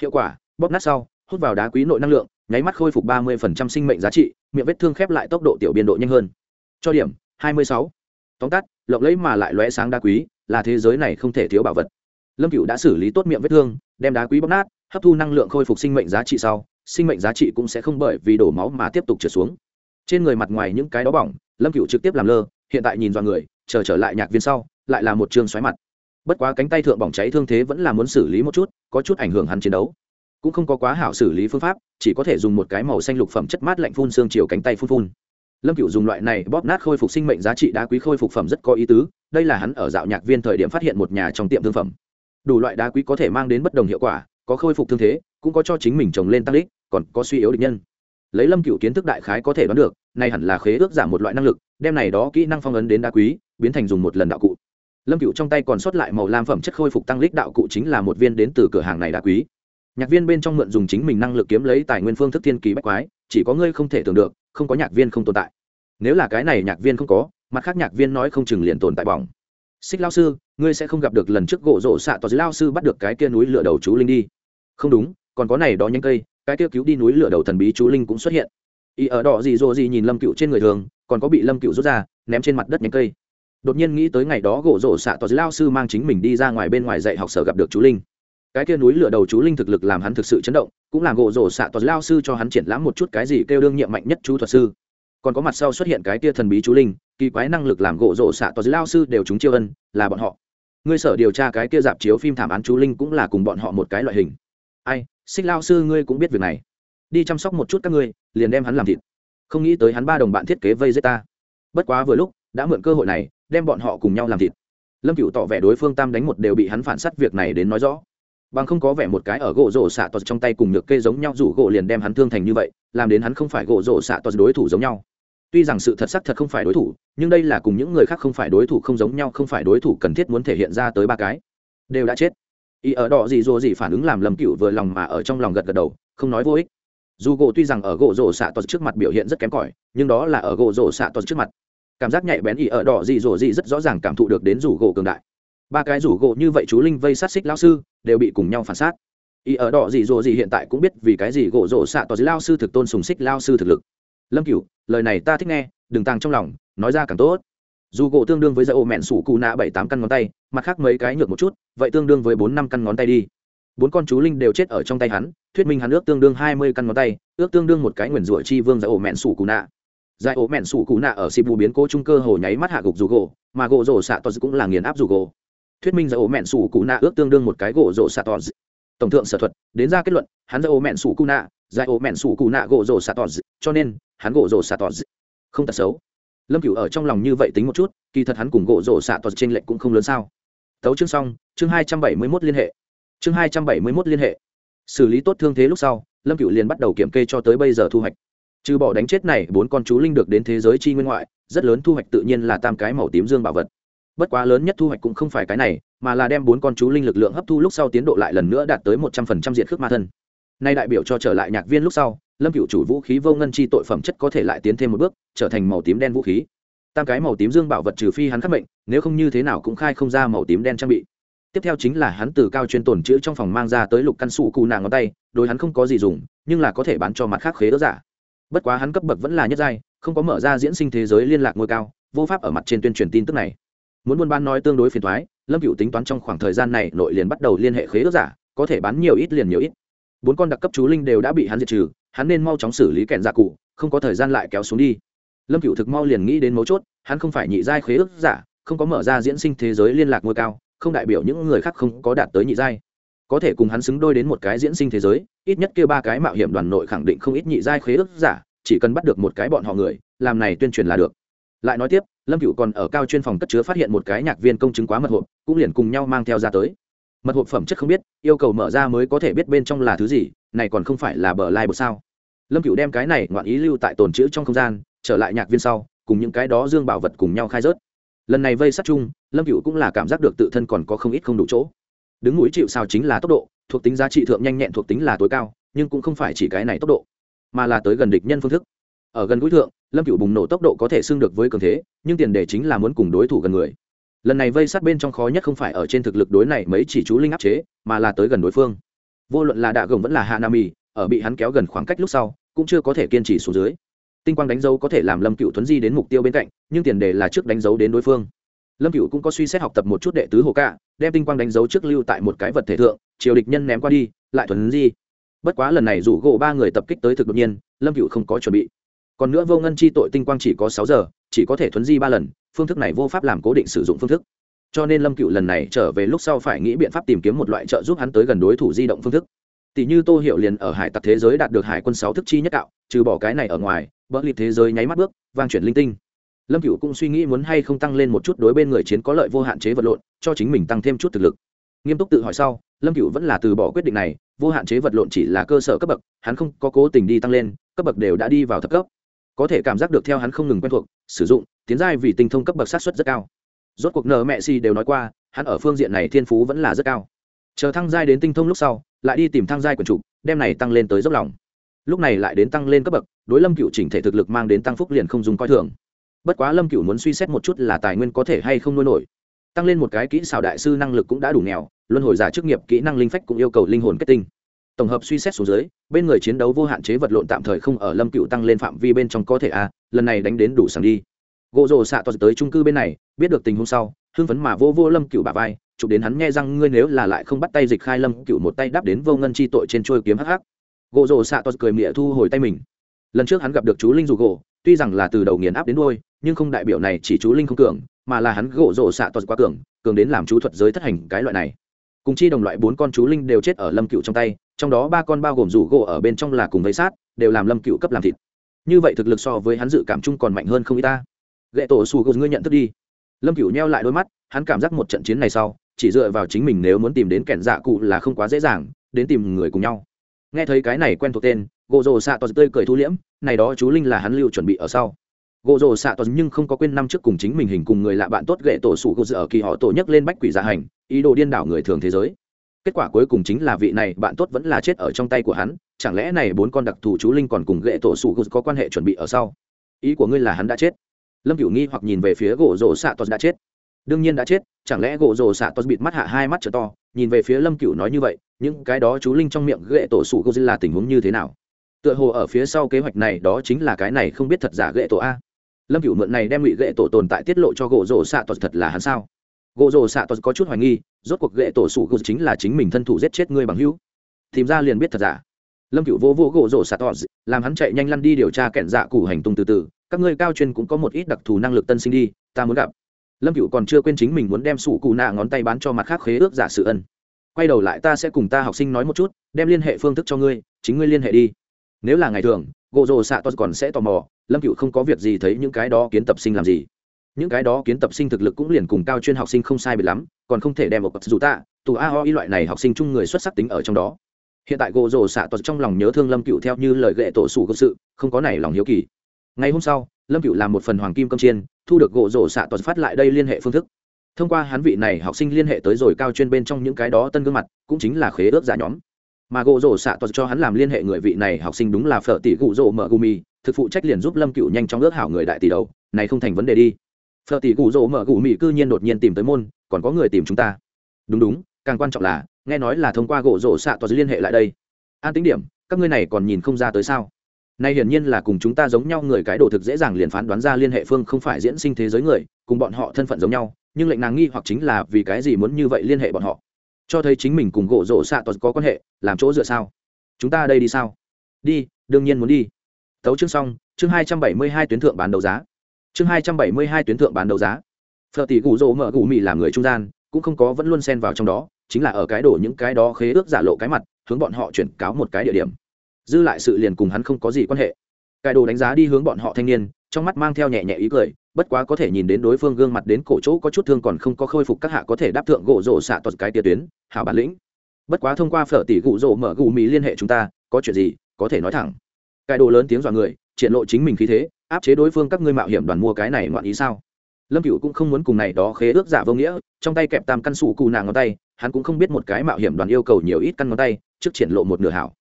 Hiệu quả, bóp nát sau, hút vào đá quý nội năng lượng, nháy mắt khôi phục ba mươi sinh mệnh giá trị, miệng vết thương khép lại tốc độ tiểu biên độ nhanh hơn. Cho điểm, hai mươi sáu. Tóm tắt, lộng lẫy mà lại lóe sáng đá quý, là thế giới này không thể thiếu bảo vật lâm cựu đã xử lý tốt miệng vết thương, đem đá quý bóc nát, hấp thu năng lượng khôi phục sinh mệnh giá trị sau, sinh mệnh giá trị cũng sẽ không bởi vì đổ máu mà tiếp tục trượt xuống. Trên người mặt ngoài những cái đó bỏng, lâm cựu trực tiếp làm lơ, hiện tại nhìn dọn người, chờ trở lại nhạc viên sau, lại là một chương xoáy mặt. Bất quá cánh tay thượng bỏng cháy thương thế vẫn là muốn xử lý một chút, có chút ảnh hưởng hắn chiến đấu. Cũng không có quá hảo xử lý phương pháp, chỉ có thể dùng một cái màu xanh lục phẩm chất mát lạnh phun xương chiều cánh tay phun phun. Lâm cựu dùng loại này bóp nát khôi phục sinh mệnh giá trị đá quý khôi phục phẩm rất có ý tứ, đây là hắn ở dạo nhạc viên thời điểm phát hiện một nhà trong tiệm thương phẩm đủ loại đá quý có thể mang đến bất đồng hiệu quả, có khôi phục thương thế, cũng có cho chính mình trồng lên tăng đích, còn có suy yếu địch nhân. Lấy lâm cựu kiến thức đại khái có thể đoán được nay hẳn là khế ước giảm một loại năng lực, đem này đó kỹ năng phong ấn đến đá quý, biến thành dùng một lần đạo cụ. Lâm cựu trong tay còn sót lại màu lam phẩm chất khôi phục tăng lích đạo cụ chính là một viên đến từ cửa hàng này đá quý. Nhạc viên bên trong mượn dùng chính mình năng lực kiếm lấy tài nguyên phương thức thiên kỳ bách quái, chỉ có ngươi không thể tưởng được, không có nhạc viên không tồn tại. Nếu là cái này nhạc viên không có, mặt khác nhạc viên nói không chừng liền tồn tại bỏng. Xích lao sư ngươi sẽ không gặp được lần trước gỗ rổ xạ tòa dưới lao sư bắt được cái kia núi lửa đầu chú linh đi. Không đúng, còn có này đó nhanh cây, cái kia cứu đi núi lửa đầu thần bí chú linh cũng xuất hiện. Y ở đỏ gì rồ gì nhìn lâm cựu trên người thường, còn có bị lâm cựu rút ra, ném trên mặt đất nhánh cây. Đột nhiên nghĩ tới ngày đó gỗ rổ xạ tòa lao sư mang chính mình đi ra ngoài bên ngoài dạy học sở gặp được chú linh. Cái kia núi lửa đầu chú linh thực lực làm hắn thực sự chấn động, cũng làm gỗ rổ xạ tòa lao sư cho hắn triển lãm một chút cái gì kêu đương nhiệm mạnh nhất chú thuật sư. Còn có mặt sau xuất hiện cái kia thần bí chú linh, kỳ quái năng lực làm gỗ rổ xạ tòa lao sư đều chúng chiêu ân, là bọn họ ngươi sở điều tra cái kia dạp chiếu phim thảm án chú linh cũng là cùng bọn họ một cái loại hình. Ai, xích lao sư ngươi cũng biết việc này. Đi chăm sóc một chút các ngươi, liền đem hắn làm thịt. Không nghĩ tới hắn ba đồng bạn thiết kế vây giết ta. Bất quá vừa lúc, đã mượn cơ hội này, đem bọn họ cùng nhau làm thịt. Lâm cựu tỏ vẻ đối phương tam đánh một đều bị hắn phản s á t việc này đến nói rõ. Bằng không có vẻ một cái ở gỗ rổ xạ tos trong tay cùng nhược kê giống nhau rủ gỗ liền đem hắn thương thành như vậy, làm đến hắn không phải gỗ rổ xạ tos đối thủ giống nhau tuy rằng sự thật sắc thật không phải đối thủ, nhưng đây là cùng những người khác không phải đối thủ không giống nhau, không phải đối thủ cần thiết muốn thể hiện ra tới ba cái. Đều đã chết. Ý ở đỏ gì dồ gì phản ứng làm lầm cựu vừa lòng mà ở trong lòng gật gật đầu, không nói vô ích. Dù gỗ tuy rằng ở gỗ rổ xạ tos trước mặt biểu hiện rất kém cỏi, nhưng đó là ở gỗ rổ xạ tos trước mặt. Cảm giác nhạy bén ý ở đỏ gì dồ gì rất rõ ràng cảm thụ được đến rủ gỗ cường đại. Ba cái rủ gỗ như vậy chú linh vây sát xích lao sư, đều bị cùng nhau phản sát. Ý ở đỏ gì dồ gì hiện tại cũng biết vì cái gì gỗ rổ xạ tos lao sư thực tôn sùng xích lao sư thực lực lâm cửu, lời này ta thích nghe, đừng tàng trong lòng, nói ra càng tốt. Dù gỗ tương đương với dây ô mẹn sủ cụ nạ bảy tám căn ngón tay, mặt khác mấy cái nhược một chút, vậy tương đương với bốn năm căn ngón tay đi. Bốn con chú linh đều chết ở trong tay hắn, thuyết minh hắn ước tương đương hai mươi căn ngón tay, ước tương đương một cái nguyền rủa chi vương dạy ổ mẹn sủ cụ nạ. Dạy ổ mẹn sủ cụ nạ ở xịp bù biến cố trung cơ hồ nháy mắt hạ gục dù gỗ, mà gỗ rổ xạ tos cũng là nghiền áp dù gỗ. Thuyết minh dạy ổ mẹn sủ cụ nạ ước tương đương một cái gỗ rổ xạ tos tổng thượng sở thuật, đến ra kết luận, hắn dạy ổ mẹn sủ cụ nạ giải ổ mẹn sủ cụ nạ gỗ rổ xạ tỏ cho nên, hắn gỗ rổ xạ tỏ không tật xấu. Lâm cửu ở trong lòng như vậy tính một chút, kỳ thật hắn cùng gỗ rổ xạ tỏ trên lệnh cũng không lớn sao. Tấu chương xong, chương hai trăm bảy mươi mốt liên hệ. Chương hai trăm bảy mươi mốt liên hệ. Xử lý tốt thương thế lúc sau, lâm cựu liền bắt đầu kiểm kê cho tới bây giờ thu hoạch. Trừ bỏ đánh chết này bốn con chú linh được đến thế giới chi nguyên ngoại, rất lớn thu hoạch tự nhiên là tam cái màu tím dương bảo vật. Bất quá lớn nhất thu hoạch cũng không phải cái này, mà là đem bốn con chú linh lực lượng hấp thu lúc sau tiến độ lại lần nữa đạt tới một trăm phần trăm diện khước ma thân nay đại biểu cho trở lại nhạc viên lúc sau, lâm cựu chủ vũ khí vô ngân chi tội phẩm chất có thể lại tiến thêm một bước, trở thành màu tím đen vũ khí. Tam cái màu tím dương bảo vật trừ phi hắn khắc mệnh, nếu không như thế nào cũng khai không ra màu tím đen trang bị. Tiếp theo chính là hắn từ cao chuyên tồn chữ trong phòng mang ra tới lục căn sụ cù nàng ngón tay, đối hắn không có gì dùng, nhưng là có thể bán cho mặt khác khế đỡ giả. Bất quá hắn cấp bậc vẫn là nhất giai, không có mở ra diễn sinh thế giới liên lạc ngôi cao, vô pháp ở mặt trên tuyên truyền tin tức này. Muốn buôn bán nói tương đối phiền thoái lâm cựu tính toán trong khoảng thời gian này nội liền bắt đầu liên hệ khế đỡ giả, có thể bán nhiều ít liền nhiều ít bốn con đặc cấp chú linh đều đã bị hắn diệt trừ, hắn nên mau chóng xử lý kẹn giả dạ cụ, không có thời gian lại kéo xuống đi. Lâm cựu thực mau liền nghĩ đến mấu chốt, hắn không phải nhị giai khế ước giả, không có mở ra diễn sinh thế giới liên lạc ngôi cao, không đại biểu những người khác không có đạt tới nhị giai. Có thể cùng hắn xứng đôi đến một cái diễn sinh thế giới, ít nhất kia ba cái mạo hiểm đoàn nội khẳng định không ít nhị giai khế ước giả, chỉ cần bắt được một cái bọn họ người, làm này tuyên truyền là được. Lại nói tiếp, lâm cựu còn ở cao chuyên phòng cất chứa phát hiện một cái nhạc viên công chứng quá mật hộp cũng liền cùng nhau mang theo ra tới mật hộp phẩm chất không biết, yêu cầu mở ra mới có thể biết bên trong là thứ gì, này còn không phải là bờ lai bột sao? Lâm cựu đem cái này ngoạn ý lưu tại tồn chữ trong không gian, trở lại nhạc viên sau, cùng những cái đó dương bảo vật cùng nhau khai rớt. Lần này vây sát chung, lâm cựu cũng là cảm giác được tự thân còn có không ít không đủ chỗ. Đứng núi chịu sao chính là tốc độ, thuộc tính giá trị thượng nhanh nhẹn thuộc tính là tối cao, nhưng cũng không phải chỉ cái này tốc độ, mà là tới gần địch nhân phương thức. Ở gần gũi thượng, lâm cựu bùng nổ tốc độ có thể xưng được với cường thế, nhưng tiền đề chính là muốn cùng đối thủ gần người lần này vây sát bên trong khó nhất không phải ở trên thực lực đối này mấy chỉ chú linh áp chế, mà là tới gần đối phương. Vô luận là đạ gồng vẫn là hạ nam mì ở bị hắn kéo gần khoảng cách lúc sau, cũng chưa có thể kiên trì xuống dưới. Tinh quang đánh dấu có thể làm lâm cựu thuấn di đến mục tiêu bên cạnh, nhưng tiền đề là trước đánh dấu đến đối phương. Lâm cựu cũng có suy xét học tập một chút đệ tứ hồ cạ đem tinh quang đánh dấu trước lưu tại một cái vật thể thượng chiều địch nhân ném qua đi, lại thuấn di. Bất quá lần này rủ gỗ ba người tập kích tới thực đột nhiên, lâm cựu không có chuẩn bị còn nữa vô ngân chi tội tinh quang chỉ có sáu giờ, chỉ có thể thuấn di ba lần, phương thức này vô pháp làm cố định sử dụng phương thức. Cho nên lâm cựu lần này trở về lúc sau phải nghĩ biện pháp tìm kiếm một loại trợ giúp hắn tới gần đối thủ di động phương thức. Tỷ như tô hiểu liền ở hải tặc thế giới đạt được hải quân sáu thức chi nhất đạo, trừ bỏ cái này ở ngoài, bỡ lịp thế giới nháy mắt bước, vang chuyển linh tinh. Lâm cựu cũng suy nghĩ muốn hay không tăng lên một chút đối bên người chiến có lợi vô hạn chế vật lộn, cho chính mình tăng thêm chút thực lực. Nghiêm túc tự hỏi sau, lâm cựu vẫn là từ bỏ quyết định này, vô hạn chế vật lộn chỉ là cơ sở cấp bậc, hắn không có cố tình đi tăng lên, cấp bậc đều đã đi vào thấp cấp có thể cảm giác được theo hắn không ngừng quen thuộc, sử dụng, tiến giai vì tinh thông cấp bậc sát xuất rất cao. Rốt cuộc nợ mẹ si đều nói qua, hắn ở phương diện này thiên phú vẫn là rất cao. Chờ thăng giai đến tinh thông lúc sau, lại đi tìm thăng giai quần trục đem này tăng lên tới dốc lòng. Lúc này lại đến tăng lên cấp bậc, đối lâm cựu chỉnh thể thực lực mang đến tăng phúc liền không dùng coi thường. Bất quá lâm cựu muốn suy xét một chút là tài nguyên có thể hay không nuôi nổi. Tăng lên một cái kỹ xảo đại sư năng lực cũng đã đủ nghèo, luân hồi giả chức nghiệp kỹ năng linh phách cũng yêu cầu linh hồn kết tinh tổng hợp suy xét xuống dưới, bên người chiến đấu vô hạn chế vật lộn tạm thời không ở lâm cựu tăng lên phạm vi bên trong có thể a lần này đánh đến đủ sẵn đi. Gỗ rồ xạ toàn tới trung cư bên này, biết được tình huống sau, hưng phấn mà vô vô lâm cựu bà vai, chụp đến hắn nghe rằng ngươi nếu là lại không bắt tay dịch khai lâm cựu một tay đáp đến vô ngân chi tội trên trôi kiếm hắc hắc. Gỗ rồ xạ toàn cười mịa thu hồi tay mình. Lần trước hắn gặp được chú linh dù gỗ, tuy rằng là từ đầu nghiền áp đến đôi nhưng không đại biểu này chỉ chú linh không cường, mà là hắn gỗ rồ xạ toàn quá cường cường đến làm chú thuật giới thất hành cái loại này cùng chi đồng loại bốn con chú linh đều chết ở lâm cựu trong tay, trong đó ba con bao gồm rủ gỗ ở bên trong là cùng với sát, đều làm lâm cựu cấp làm thịt. Như vậy thực lực so với hắn dự cảm chung còn mạnh hơn không y ta. Ghệ tổ xù gỗ ngươi nhận thức đi. Lâm cựu neo lại đôi mắt, hắn cảm giác một trận chiến này sau, chỉ dựa vào chính mình nếu muốn tìm đến kẻn dạ cụ là không quá dễ dàng, đến tìm người cùng nhau. Nghe thấy cái này quen thuộc tên gỗ rồ xạ tos tươi cười thu liễm, này đó chú linh là hắn lưu chuẩn bị ở sau gỗ rồ xạ tuần nhưng không có quên năm trước cùng chính mình hình cùng người lạ bạn tốt ghệ tổ sủ gỗ ở kỳ họ tổ nhấc lên bách quỷ gia hành, ý đồ điên đảo người thường thế giới. Kết quả cuối cùng chính là vị này bạn tốt vẫn là chết ở trong tay của hắn, chẳng lẽ này bốn con đặc thù chú linh còn cùng ghệ tổ sủ gỗ có quan hệ chuẩn bị ở sau? Ý của ngươi là hắn đã chết. Lâm cửu nghi hoặc nhìn về phía gỗ rồ xạ tuần đã chết. Đương nhiên đã chết, chẳng lẽ gỗ rồ xạ tuần bịt mắt hạ hai mắt trở to, nhìn về phía lâm cửu nói như vậy, những cái đó chú linh trong miệng ghệ tổ sủ gỗ là tình huống như thế nào? Tựa hồ ở phía sau kế hoạch này đó chính là cái này không biết thật giả ghệ tổ a lâm cựu mượn này đem ngụy gậy tổ tồn tại tiết lộ cho gỗ rổ xạ tos thật là hắn sao? Gỗ rổ xạ tos có chút hoài nghi, rốt cuộc gậy tổ sủ gỗ chính là chính mình thân thủ giết chết ngươi bằng hữu. Tìm ra liền biết thật giả. Lâm cựu vô vô gỗ rổ xạ tos làm hắn chạy nhanh lăn đi điều tra kẹn dạ cụ hành tung từ từ. Các ngươi cao chuyên cũng có một ít đặc thù năng lực tân sinh đi, ta muốn gặp. Lâm cựu còn chưa quên chính mình muốn đem sủ cụ nạ ngón tay bán cho mặt khác khế ước giả sự ân. Quay đầu lại ta sẽ cùng ta học sinh nói một chút, đem liên hệ phương thức cho ngươi, chính ngươi liên hệ đi. Nếu là ngày thường, gỗ rồ xạ to còn sẽ tò mò lâm cựu không có việc gì thấy những cái đó kiến tập sinh làm gì. Những cái đó kiến tập sinh thực lực cũng liền cùng cao chuyên học sinh không sai biệt lắm, còn không thể đem một dù tạ, tù a ho y loại này học sinh chung người xuất sắc tính ở trong đó. Hiện tại gỗ rồ xạ to trong lòng nhớ thương lâm cựu theo như lời ghệ tổ sủ cơ sự, không có này lòng hiếu kỳ. Ngày hôm sau, lâm cựu làm một phần hoàng kim cơm chiên, thu được gỗ rổ xạ tuật phát lại đây liên hệ phương thức. Thông qua hắn vị này học sinh liên hệ tới rồi cao chuyên bên trong những cái đó tân gương mặt, cũng chính là khế ước giả nhóm. Mà gỗ rổ xạ tuật cho hắn làm liên hệ người vị này học sinh đúng là phở tỷ gụ rổ mở gumi thực phụ trách liền giúp lâm cựu nhanh chóng ước hảo người đại tỷ đầu này không thành vấn đề đi phờ tỷ gụ rỗ mở gumi cư nhiên đột nhiên tìm tới môn còn có người tìm chúng ta đúng đúng càng quan trọng là nghe nói là thông qua gỗ rỗ xạ toàn liên hệ lại đây an tính điểm các ngươi này còn nhìn không ra tới sao Nay hiển nhiên là cùng chúng ta giống nhau người cái đồ thực dễ dàng liền phán đoán ra liên hệ phương không phải diễn sinh thế giới người, cùng bọn họ thân phận giống nhau, nhưng lệnh nàng nghi hoặc chính là vì cái gì muốn như vậy liên hệ bọn họ. Cho thấy chính mình cùng gỗ rổ xạ toàn có quan hệ, làm chỗ dựa sao? Chúng ta đây đi sao? Đi, đương nhiên muốn đi. Tấu chương xong, chương hai trăm bảy mươi hai tuyến thượng bán đấu giá. Chương hai trăm bảy mươi hai tuyến thượng bán đấu giá. Phở tỷ gù rỗ mở gù mì làm người trung gian, cũng không có vẫn luôn xen vào trong đó, chính là ở cái đổ những cái đó khế ước giả lộ cái mặt, hướng bọn họ chuyển cáo một cái địa điểm dư lại sự liền cùng hắn không có gì quan hệ cái đồ đánh giá đi hướng bọn họ thanh niên trong mắt mang theo nhẹ nhẹ ý cười bất quá có thể nhìn đến đối phương gương mặt đến cổ chỗ có chút thương còn không có khôi phục các hạ có thể đáp thượng gỗ rổ xạ tuật cái tia tuyến hảo bản lĩnh bất quá thông qua phở tỷ gụ rổ mở gù mì liên hệ chúng ta có chuyện gì có thể nói thẳng cải đồ lớn tiếng dọa người, triển lộ chính mình khí thế, áp chế đối phương các ngươi mạo hiểm đoàn mua cái này ngoạn ý sao? Lâm cựu cũng không muốn cùng này đó khế ước giả vô nghĩa, trong tay kẹp tam căn sủ cù nàng ngón tay, hắn cũng không biết một cái mạo hiểm đoàn yêu cầu nhiều ít căn ngón tay, trước triển lộ một nửa hảo.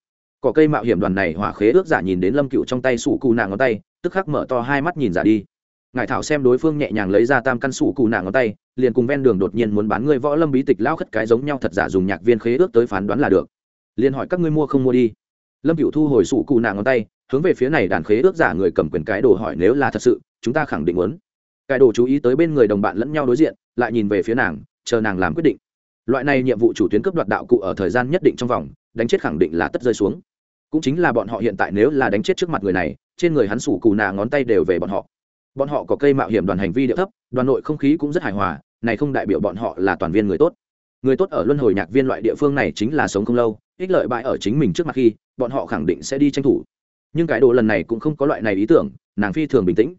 Cỏ cây mạo hiểm đoàn này hỏa khế ước giả nhìn đến lâm cựu trong tay sủ cù nàng ngón tay, tức khắc mở to hai mắt nhìn giả đi. Ngài thảo xem đối phương nhẹ nhàng lấy ra tam căn sủ cù nàng ngón tay, liền cùng ven đường đột nhiên muốn bán người võ lâm bí tịch lao khất cái giống nhau thật giả dùng nhạc viên khế ước tới phán đoán là được. Liền hỏi các ngươi mua không mua đi. Lâm cựu thu hồi sủ cù nàng ngón tay hướng về phía này đàn khế ước giả người cầm quyền cái đồ hỏi nếu là thật sự, chúng ta khẳng định muốn. Cái đồ chú ý tới bên người đồng bạn lẫn nhau đối diện, lại nhìn về phía nàng, chờ nàng làm quyết định. Loại này nhiệm vụ chủ tuyến cướp đoạt đạo cụ ở thời gian nhất định trong vòng, đánh chết khẳng định là tất rơi xuống. Cũng chính là bọn họ hiện tại nếu là đánh chết trước mặt người này, trên người hắn sủ cù nà ngón tay đều về bọn họ. Bọn họ có cây mạo hiểm đoàn hành vi địa thấp, đoàn nội không khí cũng rất hài hòa, này không đại biểu bọn họ là toàn viên người tốt. Người tốt ở luân hồi nhạc viên loại địa phương này chính là sống không lâu, ích lợi bại ở chính mình trước mặt khi, bọn họ khẳng định sẽ đi tranh thủ nhưng cái đồ lần này cũng không có loại này ý tưởng, nàng phi thường bình tĩnh.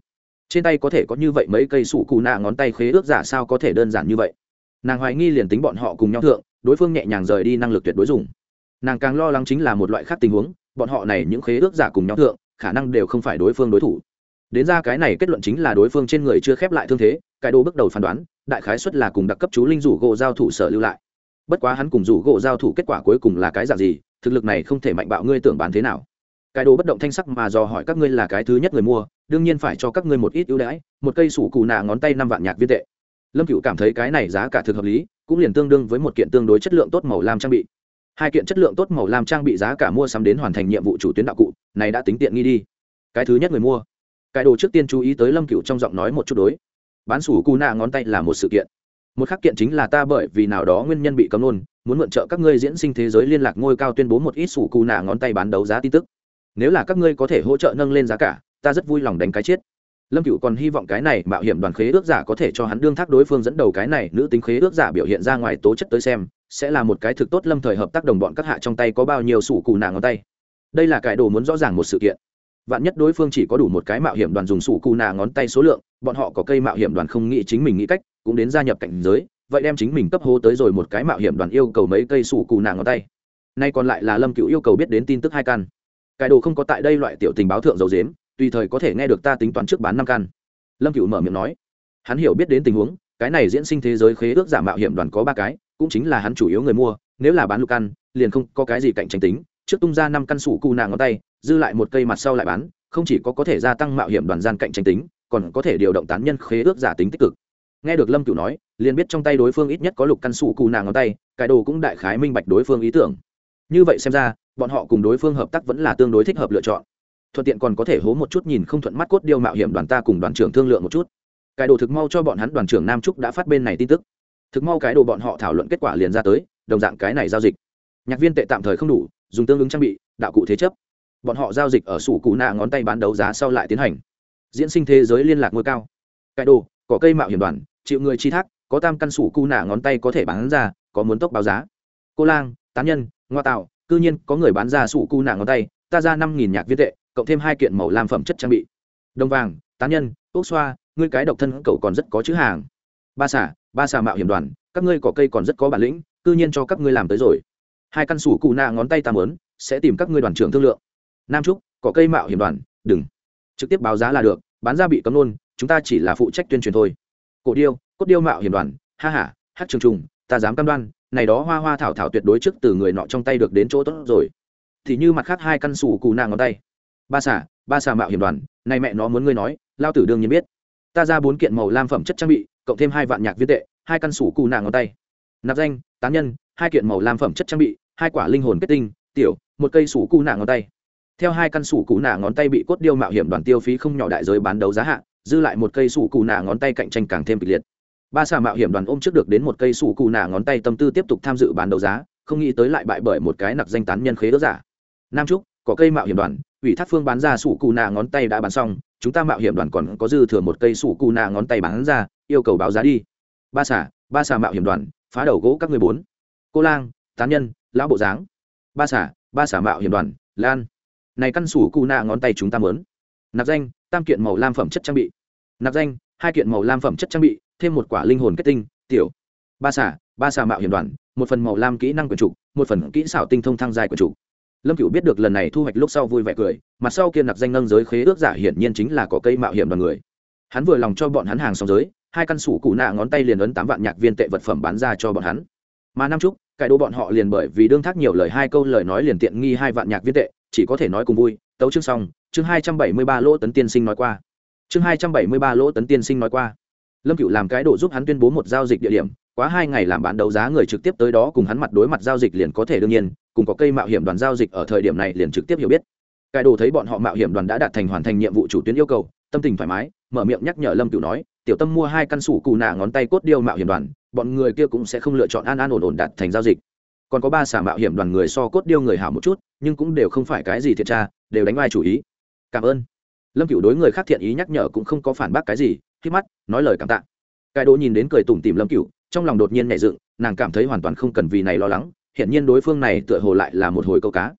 Trên tay có thể có như vậy mấy cây sủ cù nạ ngón tay khế ước giả sao có thể đơn giản như vậy? Nàng hoài nghi liền tính bọn họ cùng nhau thượng, đối phương nhẹ nhàng rời đi năng lực tuyệt đối dùng. Nàng càng lo lắng chính là một loại khác tình huống, bọn họ này những khế ước giả cùng nhau thượng, khả năng đều không phải đối phương đối thủ. Đến ra cái này kết luận chính là đối phương trên người chưa khép lại thương thế, cái đồ bước đầu phán đoán, đại khái xuất là cùng đặc cấp chú linh rủ gỗ giao thủ sở lưu lại. Bất quá hắn cùng rủ gỗ giao thủ kết quả cuối cùng là cái dạng gì, thực lực này không thể mạnh bạo ngươi tưởng bán thế nào cái đồ bất động thanh sắc mà dò hỏi các ngươi là cái thứ nhất người mua, đương nhiên phải cho các ngươi một ít ưu đãi, một cây sủ cù nạ ngón tay năm vạn nhạc viên tệ. Lâm cựu cảm thấy cái này giá cả thực hợp lý, cũng liền tương đương với một kiện tương đối chất lượng tốt màu lam trang bị. Hai kiện chất lượng tốt màu lam trang bị giá cả mua sắm đến hoàn thành nhiệm vụ chủ tuyến đạo cụ, này đã tính tiện nghi đi. Cái thứ nhất người mua. Cái đồ trước tiên chú ý tới lâm cựu trong giọng nói một chút đối. Bán sủ cù nạ ngón tay là một sự kiện. Một khắc kiện chính là ta bởi vì nào đó nguyên nhân bị cấm nôn muốn mượn trợ các ngươi diễn sinh thế giới liên lạc ngôi cao tuyên bố một ít sủ cù nạ ngón tay bán đấu giá tin tức nếu là các ngươi có thể hỗ trợ nâng lên giá cả, ta rất vui lòng đánh cái chết. Lâm cựu còn hy vọng cái này mạo hiểm đoàn khế ước giả có thể cho hắn đương thác đối phương dẫn đầu cái này nữ tính khế ước giả biểu hiện ra ngoài tố chất tới xem, sẽ là một cái thực tốt lâm thời hợp tác đồng bọn các hạ trong tay có bao nhiêu sủ cù nạ ngón tay. Đây là cái đồ muốn rõ ràng một sự kiện. Vạn nhất đối phương chỉ có đủ một cái mạo hiểm đoàn dùng sủ cù nạ ngón tay số lượng, bọn họ có cây mạo hiểm đoàn không nghĩ chính mình nghĩ cách, cũng đến gia nhập cảnh giới, vậy đem chính mình cấp hô tới rồi một cái mạo hiểm đoàn yêu cầu mấy cây sủ cù nạ ngón tay. Nay còn lại là lâm cựu yêu cầu biết đến tin tức hai căn cái đồ không có tại đây loại tiểu tình báo thượng dầu dếm tùy thời có thể nghe được ta tính toán trước bán năm căn. Lâm cựu mở miệng nói. Hắn hiểu biết đến tình huống, cái này diễn sinh thế giới khế ước giả mạo hiểm đoàn có ba cái, cũng chính là hắn chủ yếu người mua, nếu là bán lục căn, liền không có cái gì cạnh tranh tính, trước tung ra năm căn sủ cù nàng ngón tay, dư lại một cây mặt sau lại bán, không chỉ có có thể gia tăng mạo hiểm đoàn gian cạnh tranh tính, còn có thể điều động tán nhân khế ước giả tính tích cực. Nghe được lâm cửu nói, liền biết trong tay đối phương ít nhất có lục căn sủ cù nàng ngón tay, cái đồ cũng đại khái minh bạch đối phương ý tưởng. Như vậy xem ra bọn họ cùng đối phương hợp tác vẫn là tương đối thích hợp lựa chọn. Thuận tiện còn có thể hố một chút nhìn không thuận mắt cốt điêu mạo hiểm đoàn ta cùng đoàn trưởng thương lượng một chút. Cái đồ thực mau cho bọn hắn đoàn trưởng nam trúc đã phát bên này tin tức. Thực mau cái đồ bọn họ thảo luận kết quả liền ra tới, đồng dạng cái này giao dịch. Nhạc viên tệ tạm thời không đủ, dùng tương ứng trang bị, đạo cụ thế chấp. Bọn họ giao dịch ở sủ cụ nạ ngón tay bán đấu giá sau lại tiến hành. Diễn sinh thế giới liên lạc ngôi cao. Cái đồ có cây mạo hiểm đoàn, chịu người chi thác, có tam căn sủ cụ nạ ngón tay có thể bán ra, có muốn tốc báo giá. Cô lang, tán nhân, ngoa tạo cư nhiên có người bán ra sủ cu nạ ngón tay, ta ra năm nghìn nhạc viên tệ, cộng thêm hai kiện màu lam phẩm chất trang bị. Đồng vàng, tán nhân ốc xoa, ngươi cái độc thân cậu còn rất có chữ hàng. Ba xả ba xả mạo hiểm đoàn, các ngươi có cây còn rất có bản lĩnh, cư nhiên cho các ngươi làm tới rồi. Hai căn sủ cụ nạ ngón tay ta mớn sẽ tìm các ngươi đoàn trưởng thương lượng. Nam trúc có cây mạo hiểm đoàn, đừng. Trực tiếp báo giá là được, bán ra bị cấm nôn chúng ta chỉ là phụ trách tuyên truyền thôi. Cổ điêu, cốt điêu mạo hiểm đoàn, ha hả hát trường trùng, ta dám cam đoan này đó hoa hoa thảo thảo tuyệt đối trước từ người nọ trong tay được đến chỗ tốt rồi. Thì như mặt khác hai căn sủ cụ nàng ngón tay. Ba xà ba xà mạo hiểm đoàn, này mẹ nó muốn ngươi nói, lao tử đương nhiên biết. Ta ra bốn kiện màu lam phẩm chất trang bị, cộng thêm hai vạn nhạc viên tệ, hai căn sủ cụ nàng ngón tay. Nạp danh, tán nhân, hai kiện màu lam phẩm chất trang bị, hai quả linh hồn kết tinh, tiểu, một cây sủ cụ nàng ngón tay. Theo hai căn sủ cụ nàng ngón tay bị cốt điêu mạo hiểm đoàn tiêu phí không nhỏ đại giới bán đấu giá hạ, dư lại một cây sủ cụ nàng ngón tay cạnh tranh càng thêm kịch liệt ba xà mạo hiểm đoàn ôm trước được đến một cây sủ cụ nạ ngón tay tâm tư tiếp tục tham dự bán đấu giá, không nghĩ tới lại bại bởi một cái nặc danh tán nhân khế đỡ giả. Nam trúc, có cây mạo hiểm đoàn, ủy thác phương bán ra sủ cụ nạ ngón tay đã bán xong, chúng ta mạo hiểm đoàn còn có dư thừa một cây sủ cụ nạ ngón tay bán ra, yêu cầu báo giá đi. Ba xà ba xà mạo hiểm đoàn, phá đầu gỗ các người bốn. Cô lang, tán nhân, lão bộ dáng. Ba xà ba xà mạo hiểm đoàn, lan. Này căn sủ cụ nạ ngón tay chúng ta mớn nạp danh, tam kiện màu lam phẩm chất trang bị. Nạp danh, hai kiện màu lam phẩm chất trang bị thêm một quả linh hồn kết tinh, tiểu. Ba xả ba xả mạo hiểm đoàn, một phần màu lam kỹ năng quyền trục một phần kỹ xảo tinh thông thăng dài quyền trục lâm cựu biết được lần này thu hoạch lúc sau vui vẻ cười, mặt sau kia nạp danh nâng giới khế ước giả hiển nhiên chính là có cây mạo hiểm đoàn người. Hắn vừa lòng cho bọn hắn hàng xong giới, hai căn sủ cụ nạ ngón tay liền ấn tám vạn nhạc viên tệ vật phẩm bán ra cho bọn hắn. Mà năm chúc cải đồ bọn họ liền bởi vì đương thác nhiều lời hai câu lời nói liền tiện nghi hai vạn nhạc viên tệ, chỉ có thể nói cùng vui. Tấu chương xong, chương hai trăm bảy mươi ba lỗ tấn tiên sinh nói qua. Chương hai trăm bảy mươi ba lỗ tấn tiên sinh nói qua lâm cựu làm cái đồ giúp hắn tuyên bố một giao dịch địa điểm, quá hai ngày làm bán đấu giá người trực tiếp tới đó cùng hắn mặt đối mặt giao dịch liền có thể đương nhiên, cùng có cây mạo hiểm đoàn giao dịch ở thời điểm này liền trực tiếp hiểu biết. Cái đồ thấy bọn họ mạo hiểm đoàn đã đạt thành hoàn thành nhiệm vụ chủ tuyến yêu cầu, tâm tình thoải mái, mở miệng nhắc nhở lâm cựu nói, tiểu tâm mua hai căn sủ cù nạ ngón tay cốt điêu mạo hiểm đoàn, bọn người kia cũng sẽ không lựa chọn an an ổn ổn đạt thành giao dịch. Còn có ba xả mạo hiểm đoàn người so cốt điêu người hảo một chút, nhưng cũng đều không phải cái gì thiệt tra, đều đánh vai chủ ý. Cảm ơn. Lâm cựu đối người khác thiện ý nhắc nhở cũng không có phản bác cái gì khi mắt, nói lời cảm tạ. Cái đỗ nhìn đến cười tủm tìm lâm cựu trong lòng đột nhiên nhẹ dựng, nàng cảm thấy hoàn toàn không cần vì này lo lắng hiện nhiên đối phương này tựa hồ lại là một hồi câu cá.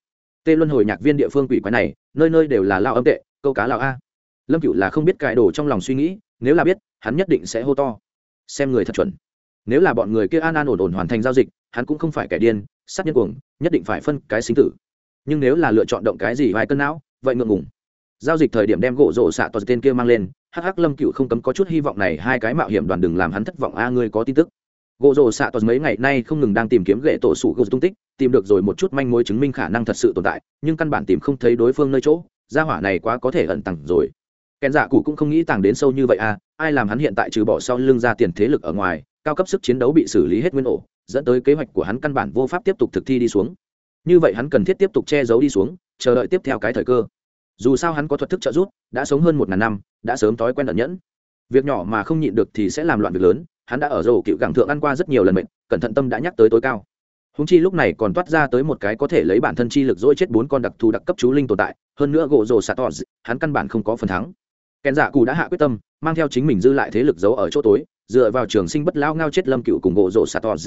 Tê luân hồi nhạc viên địa phương quỷ quái này, nơi nơi đều là lao âm tệ, câu cá lao a. Lâm cựu là không biết cải đồ trong lòng suy nghĩ, nếu là biết, hắn nhất định sẽ hô to. Xem người thật chuẩn. Nếu là bọn người kia an an ổn ổn hoàn thành giao dịch, hắn cũng không phải kẻ điên, sát nhân cuồng, nhất định phải phân cái sinh tử. Nhưng nếu là lựa chọn động cái gì vài cân não, vậy ngượng ngùng. Giao dịch thời điểm đem gỗ rổ xạ toàn tên kia mang lên hắc hắc lâm cựu không cấm có chút hy vọng này, hai cái mạo hiểm đoàn đừng làm hắn thất vọng. A, ngươi có tin tức? Gỗ rổ xạ toàn mấy ngày nay không ngừng đang tìm kiếm ghệ tổ sủ gỗ tung tích, tìm được rồi một chút manh mối chứng minh khả năng thật sự tồn tại, nhưng căn bản tìm không thấy đối phương nơi chỗ, gia hỏa này quá có thể ẩn tàng rồi. Kèn dạ cụ cũng không nghĩ tàng đến sâu như vậy à ai làm hắn hiện tại trừ bỏ sau lưng ra tiền thế lực ở ngoài, cao cấp sức chiến đấu bị xử lý hết nguyên ổ, dẫn tới kế hoạch của hắn căn bản vô pháp tiếp tục thực thi đi xuống. Như vậy hắn cần thiết tiếp tục che giấu đi xuống, chờ đợi tiếp theo cái thời cơ dù sao hắn có thuật thức trợ giúp, đã sống hơn một ngàn năm, đã sớm thói quen ẩn nhẫn. Việc nhỏ mà không nhịn được thì sẽ làm loạn việc lớn, hắn đã ở rổ cựu gẳng thượng ăn qua rất nhiều lần mệnh, cẩn thận tâm đã nhắc tới tối cao. Húng chi lúc này còn toát ra tới một cái có thể lấy bản thân chi lực dỗi chết bốn con đặc thù đặc cấp chú linh tồn tại, hơn nữa gỗ rồ sạt tọt hắn căn bản không có phần thắng. Kèn giả cù đã hạ quyết tâm, mang theo chính mình dư lại thế lực giấu ở chỗ tối, dựa vào trường sinh bất lao ngao chết lâm cựu cùng gỗ rồ sạt tọt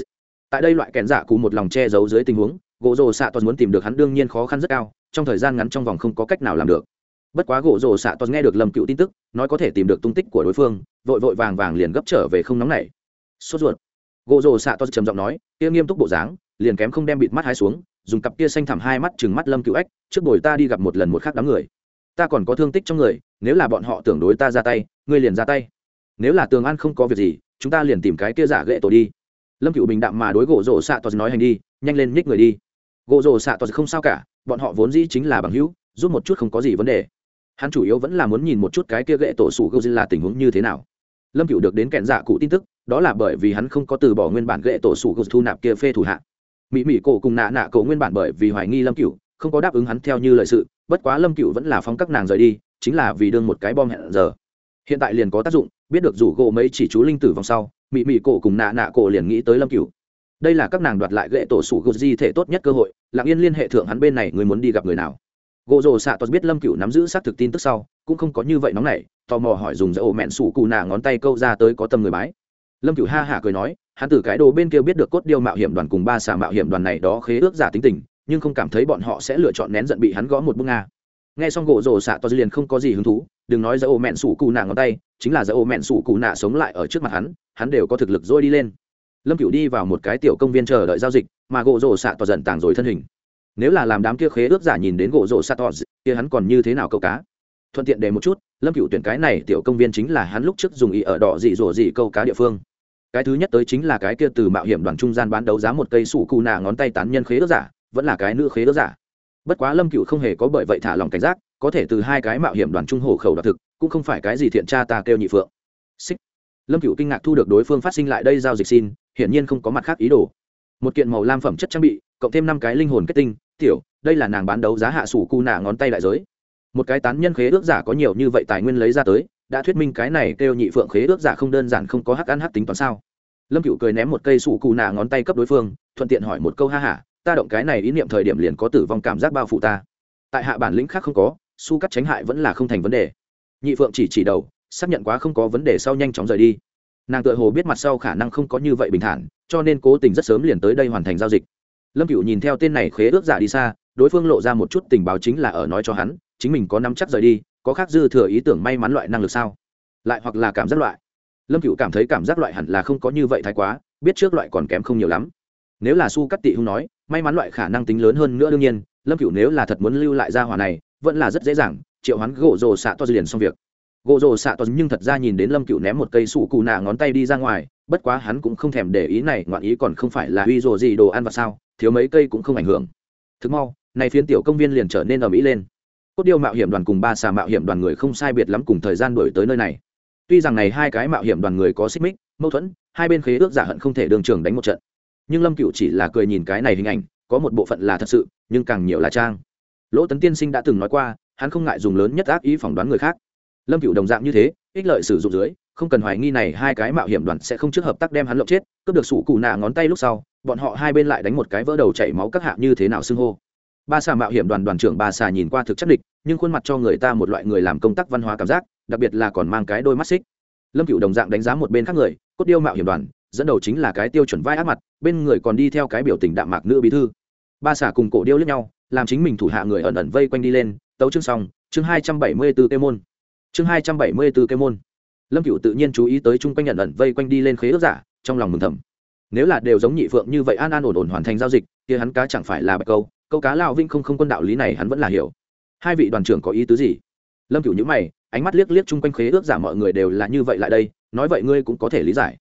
tại đây loại kèn giả cù một lòng che giấu dưới tình huống gỗ rồ xạ toàn muốn tìm được hắn đương nhiên khó khăn rất cao, trong thời gian ngắn trong vòng không có cách nào làm được. Bất quá gỗ rồ xạ toàn nghe được lâm cựu tin tức, nói có thể tìm được tung tích của đối phương, vội vội vàng vàng liền gấp trở về không nóng này sốt ruột. Gỗ rồ xạ toàn trầm giọng nói, kia nghiêm túc bộ dáng, liền kém không đem bịt mắt hai xuống, dùng cặp kia xanh thẳm hai mắt chừng mắt lâm cựu ếch trước bồi ta đi gặp một lần một khác đám người. Ta còn có thương tích trong người, nếu là bọn họ tưởng đối ta ra tay, ngươi liền ra tay. Nếu là tường an không có việc gì, chúng ta liền tìm cái kia giả gậy tổ đi. Lâm cựu bình đạm mà đối gỗ rổ xạ toàn nói hành đi, nhanh lên nhích người đi gỗ rồ xạ toa không sao cả, bọn họ vốn dĩ chính là bằng hữu, giúp một chút không có gì vấn đề. Hắn chủ yếu vẫn là muốn nhìn một chút cái kia gậy tổ sủ gâu là tình huống như thế nào. Lâm cựu được đến kẹn dạ cụ tin tức, đó là bởi vì hắn không có từ bỏ nguyên bản gậy tổ sủ gâu thu nạp kia phê thủ hạ. Mỹ mỹ cổ cùng nạ nạ cổ nguyên bản bởi vì hoài nghi lâm cựu không có đáp ứng hắn theo như lời sự, bất quá lâm cựu vẫn là phóng các nàng rời đi, chính là vì đương một cái bom hẹn giờ. Hiện tại liền có tác dụng, biết được rủ gỗ mấy chỉ chú linh tử vòng sau mỹ mỹ cổ cùng nạ nạ cổ liền nghĩ tới lâm cựu đây là các nàng đoạt lại gậy tổ sủ gâu di thể tốt nhất cơ hội, lặng yên liên hệ thượng hắn bên này người muốn đi gặp người nào. Gỗ rồ xạ tos biết lâm cựu nắm giữ xác thực tin tức sau, cũng không có như vậy nóng nảy, tò mò hỏi dùng dỡ ổ mẹn sủ cụ nà ngón tay câu ra tới có tâm người bái. Lâm cựu ha hả cười nói, hắn từ cái đồ bên kia biết được cốt điêu mạo hiểm đoàn cùng ba xà mạo hiểm đoàn này đó khế ước giả tính tình, nhưng không cảm thấy bọn họ sẽ lựa chọn nén giận bị hắn gõ một bức nga. Nghe xong gỗ rồ xạ tos liền không có gì hứng thú, đừng nói dỡ ổ mẹn sủ cụ nà ngón tay, chính là dỡ ổ mẹn sủ cụ nạ sống lại ở trước mặt hắn hắn đều có thực lực dôi đi lên lâm cựu đi vào một cái tiểu công viên chờ đợi giao dịch, mà gỗ rổ xạ tỏ dần tàng rồi thân hình. Nếu là làm đám kia khế ước giả nhìn đến gỗ rổ satos kia hắn còn như thế nào câu cá? Thuận tiện để một chút, lâm cựu tuyển cái này tiểu công viên chính là hắn lúc trước dùng ý ở đỏ dị rổ dị câu cá địa phương. Cái thứ nhất tới chính là cái kia từ mạo hiểm đoàn trung gian bán đấu giá một cây sủ cù nạ ngón tay tán nhân khế ước giả, vẫn là cái nữ khế ước giả. Bất quá lâm cựu không hề có bởi vậy thả lòng cảnh giác, có thể từ hai cái mạo hiểm đoàn trung hồ khẩu đặc thực, cũng không phải cái gì thiện tra ta kêu nhị phượng. Xích. Lâm cựu kinh ngạc thu được đối phương phát sinh lại đây giao dịch xin hiển nhiên không có mặt khác ý đồ. Một kiện màu lam phẩm chất trang bị, cộng thêm năm cái linh hồn kết tinh, tiểu, đây là nàng bán đấu giá hạ sủ cu nạ ngón tay đại giới. Một cái tán nhân khế ước giả có nhiều như vậy tài nguyên lấy ra tới, đã thuyết minh cái này kêu nhị phượng khế ước giả không đơn giản không có hắc ăn hắc tính toán sao. Lâm cựu cười ném một cây sủ cù nạ ngón tay cấp đối phương, thuận tiện hỏi một câu, ha hả ta động cái này ý niệm thời điểm liền có tử vong cảm giác bao phủ ta. Tại hạ bản lĩnh khác không có, su cắt tránh hại vẫn là không thành vấn đề. Nhị phượng chỉ chỉ đầu, xác nhận quá không có vấn đề sau nhanh chóng rời đi nàng tự hồ biết mặt sau khả năng không có như vậy bình thản, cho nên cố tình rất sớm liền tới đây hoàn thành giao dịch. Lâm cựu nhìn theo tên này khế ước giả đi xa, đối phương lộ ra một chút tình báo chính là ở nói cho hắn, chính mình có nắm chắc rời đi, có khác dư thừa ý tưởng may mắn loại năng lực sao? Lại hoặc là cảm giác loại. Lâm cựu cảm thấy cảm giác loại hẳn là không có như vậy thái quá, biết trước loại còn kém không nhiều lắm. Nếu là su cắt tị hung nói, may mắn loại khả năng tính lớn hơn nữa đương nhiên, lâm cựu nếu là thật muốn lưu lại gia hỏa này, vẫn là rất dễ dàng, triệu hắn gỗ rồ xạ to liền xong việc gỗ rồ xạ to nhưng thật ra nhìn đến lâm cựu ném một cây sủ cù nạ ngón tay đi ra ngoài, bất quá hắn cũng không thèm để ý này, ngoạn ý còn không phải là uy rồ gì đồ ăn và sao, thiếu mấy cây cũng không ảnh hưởng. Thực mau, này phiến tiểu công viên liền trở nên ở mỹ lên. Cốt điêu mạo hiểm đoàn cùng ba xà mạo hiểm đoàn người không sai biệt lắm cùng thời gian đổi tới nơi này. Tuy rằng này hai cái mạo hiểm đoàn người có xích mích, mâu thuẫn, hai bên khế ước giả hận không thể đường trường đánh một trận. Nhưng lâm cựu chỉ là cười nhìn cái này hình ảnh, có một bộ phận là thật sự, nhưng càng nhiều là trang. Lỗ tấn tiên sinh đã từng nói qua, hắn không ngại dùng lớn nhất ác ý phỏng đoán người khác lâm cựu đồng dạng như thế, ích lợi sử dụng dưới, không cần hoài nghi này hai cái mạo hiểm đoàn sẽ không trước hợp tác đem hắn lộng chết, cướp được sủ cụ nạ ngón tay lúc sau, bọn họ hai bên lại đánh một cái vỡ đầu chảy máu các hạ như thế nào xưng hô. Ba xà mạo hiểm đoàn đoàn trưởng ba xà nhìn qua thực chất địch, nhưng khuôn mặt cho người ta một loại người làm công tác văn hóa cảm giác, đặc biệt là còn mang cái đôi mắt xích. Lâm cựu đồng dạng đánh giá một bên khác người, cốt điêu mạo hiểm đoàn, dẫn đầu chính là cái tiêu chuẩn vai ác mặt, bên người còn đi theo cái biểu tình đạm mạc nữ bí thư. Ba xà cùng cổ điêu lẫn nhau, làm chính mình thủ hạ người ẩn ẩn vây quanh đi lên, tấu chương xong, chương hai trăm bảy mươi bốn ố môn chương hai trăm bảy mươi b ố cây môn lâm cựu tự nhiên chú ý tới chung quanh nhận ẩn vây quanh đi lên khế ước giả, trong lòng mừng thầm. Nếu là đều giống nhị phượng như vậy an an ổn ổn hoàn thành giao dịch thì hắn cá chẳng phải là bạch câu câu cá lao vinh không không quân đạo lý này hắn vẫn là hiểu. Hai vị đoàn trưởng có ý tứ gì? Lâm cựu nhữ mày, ánh mắt liếc liếc chung quanh khế ước giả mọi người đều là như vậy lại đây, nói vậy ngươi cũng có thể lý giải.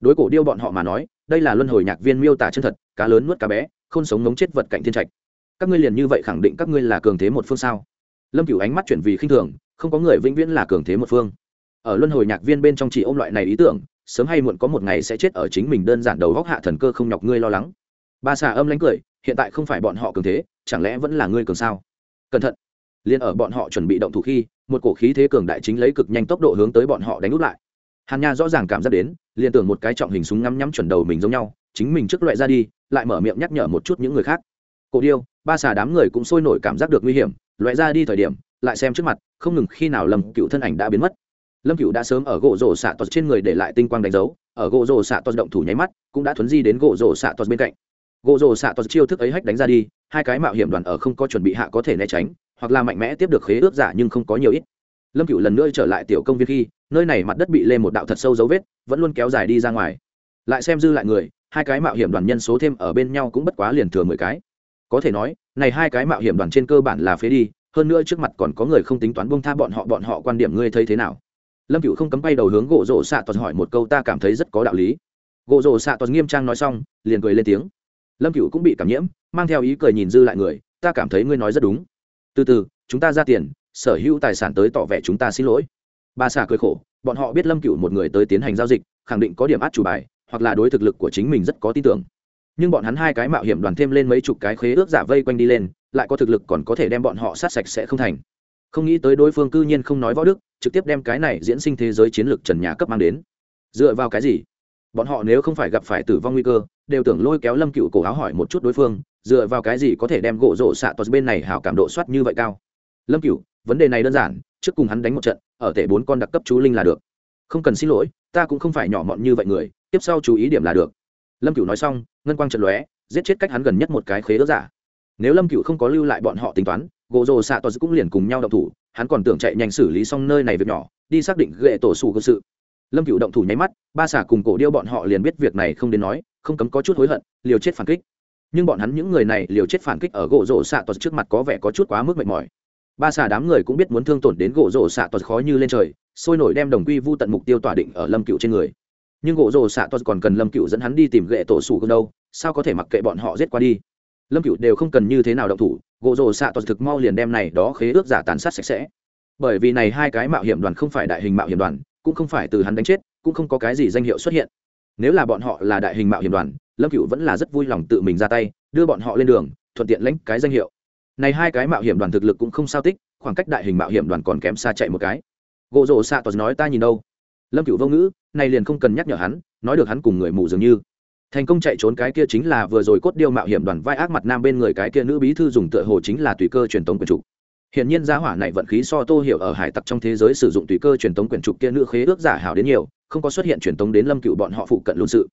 Đối cổ điêu bọn họ mà nói, đây là luân hồi nhạc viên miêu tả chân thật, cá lớn nuốt cá bé không sống ngống chết vật cạnh thiên trạch. Các ngươi liền như vậy khẳng định các ngươi là cường thế một phương sao? Lâm cửu ánh mắt chuyển vì khinh thường, không có người vĩnh viễn là cường thế một phương. Ở luân hồi nhạc viên bên trong chỉ ôm loại này ý tưởng, sớm hay muộn có một ngày sẽ chết ở chính mình đơn giản đầu góc hạ thần cơ không nhọc ngươi lo lắng. Ba xà âm lánh cười, hiện tại không phải bọn họ cường thế, chẳng lẽ vẫn là ngươi cường sao? Cẩn thận. Liền ở bọn họ chuẩn bị động thủ khi, một cổ khí thế cường đại chính lấy cực nhanh tốc độ hướng tới bọn họ đánh úp lại. Hàn nha rõ ràng cảm giác đến, liền tưởng một cái trọng hình súng ngắm nhắm chuẩn đầu mình giống nhau, chính mình trước loại ra đi, lại mở miệng nhắc nhở một chút những người khác. Cổ điêu, ba xà đám người cũng sôi nổi cảm giác được nguy hiểm loại ra đi thời điểm, lại xem trước mặt, không ngừng khi nào lâm cựu thân ảnh đã biến mất. Lâm cựu đã sớm ở gỗ rổ xạ tos trên người để lại tinh quang đánh dấu, ở gỗ rổ xạ tos động thủ nháy mắt, cũng đã thuấn di đến gỗ rổ xạ tos bên cạnh. Gỗ rổ xạ tos chiêu thức ấy hách đánh ra đi, hai cái mạo hiểm đoàn ở không có chuẩn bị hạ có thể né tránh, hoặc là mạnh mẽ tiếp được khế ước giả nhưng không có nhiều ít. Lâm cựu lần nữa trở lại tiểu công viên khi, nơi này mặt đất bị lên một đạo thật sâu dấu vết, vẫn luôn kéo dài đi ra ngoài. Lại xem dư lại người, hai cái mạo hiểm đoàn nhân số thêm ở bên nhau cũng bất quá liền thừa mười cái có thể nói, này hai cái mạo hiểm đoàn trên cơ bản là phế đi, hơn nữa trước mặt còn có người không tính toán bông tha bọn họ bọn họ quan điểm ngươi thấy thế nào? Lâm cựu không cấm bay đầu hướng gỗ rổ xạ toàn hỏi một câu ta cảm thấy rất có đạo lý. Gỗ rổ xạ toàn nghiêm trang nói xong, liền cười lên tiếng. Lâm cựu cũng bị cảm nhiễm, mang theo ý cười nhìn dư lại người, ta cảm thấy ngươi nói rất đúng. Từ từ, chúng ta ra tiền, sở hữu tài sản tới tỏ vẻ chúng ta xin lỗi. Bà xạ cười khổ, bọn họ biết lâm cựu một người tới tiến hành giao dịch, khẳng định có điểm át chủ bài, hoặc là đối thực lực của chính mình rất có tin tưởng nhưng bọn hắn hai cái mạo hiểm đoàn thêm lên mấy chục cái khế ước giả vây quanh đi lên, lại có thực lực còn có thể đem bọn họ sát sạch sẽ không thành. Không nghĩ tới đối phương cư nhiên không nói võ đức, trực tiếp đem cái này diễn sinh thế giới chiến lược trần nhà cấp mang đến. Dựa vào cái gì? Bọn họ nếu không phải gặp phải tử vong nguy cơ, đều tưởng lôi kéo lâm cựu cổ áo hỏi một chút đối phương, dựa vào cái gì có thể đem gỗ rổ xạ tos bên này hảo cảm độ soát như vậy cao? Lâm cựu, vấn đề này đơn giản, trước cùng hắn đánh một trận, ở tể bốn con đặc cấp chú linh là được. Không cần xin lỗi, ta cũng không phải nhỏ mọn như vậy người, tiếp sau chú ý điểm là được lâm cựu nói xong, ngân quang trận lóe, giết chết cách hắn gần nhất một cái khế ước giả. Nếu lâm cựu không có lưu lại bọn họ tính toán gỗ rồ xạ tos cũng liền cùng nhau động thủ, hắn còn tưởng chạy nhanh xử lý xong nơi này việc nhỏ, đi xác định ghệ tổ sủ cơ sự. Lâm cựu động thủ nháy mắt, ba xả cùng cổ điêu bọn họ liền biết việc này không đến nói, không cấm có chút hối hận, liều chết phản kích. Nhưng bọn hắn những người này liều chết phản kích ở gỗ rổ xạ tos trước mặt có vẻ có chút quá mức mệt mỏi. Ba xả đám người cũng biết muốn thương tổn đến gỗ rổ xạ tos khó như lên trời, sôi nổi đem đồng quy vu tận mục tiêu tỏa định ở lâm cựu trên người nhưng gỗ rổ xạ to còn cần lâm cựu dẫn hắn đi tìm ghệ tổ sủ cơ đâu, sao có thể mặc kệ bọn họ giết qua đi? Lâm cựu đều không cần như thế nào động thủ, gỗ rổ xạ to thực mau liền đem này đó khế ước giả tàn sát sạch sẽ. Bởi vì này hai cái mạo hiểm đoàn không phải đại hình mạo hiểm đoàn, cũng không phải từ hắn đánh chết, cũng không có cái gì danh hiệu xuất hiện. Nếu là bọn họ là đại hình mạo hiểm đoàn, lâm cựu vẫn là rất vui lòng tự mình ra tay, đưa bọn họ lên đường, thuận tiện lãnh cái danh hiệu. Này hai cái mạo hiểm đoàn thực lực cũng không sao tích, khoảng cách đại hình mạo hiểm đoàn còn kém xa chạy một cái. Gỗ rổ xạ to nói, ta nhìn đâu lâm cựu vô ngữ, này liền không cần nhắc nhở hắn, nói được hắn cùng người mù dường như. Thành công chạy trốn cái kia chính là vừa rồi cốt điêu mạo hiểm đoàn vai ác mặt nam bên người cái kia nữ bí thư dùng tựa hồ chính là tùy cơ truyền tống quyền trục. Hiện nhiên giá hỏa này vận khí so tô hiểu ở hải tặc trong thế giới sử dụng tùy cơ truyền tống quyền trục kia nữ khế ước giả hảo đến nhiều, không có xuất hiện truyền tống đến lâm cựu bọn họ phụ cận luôn sự.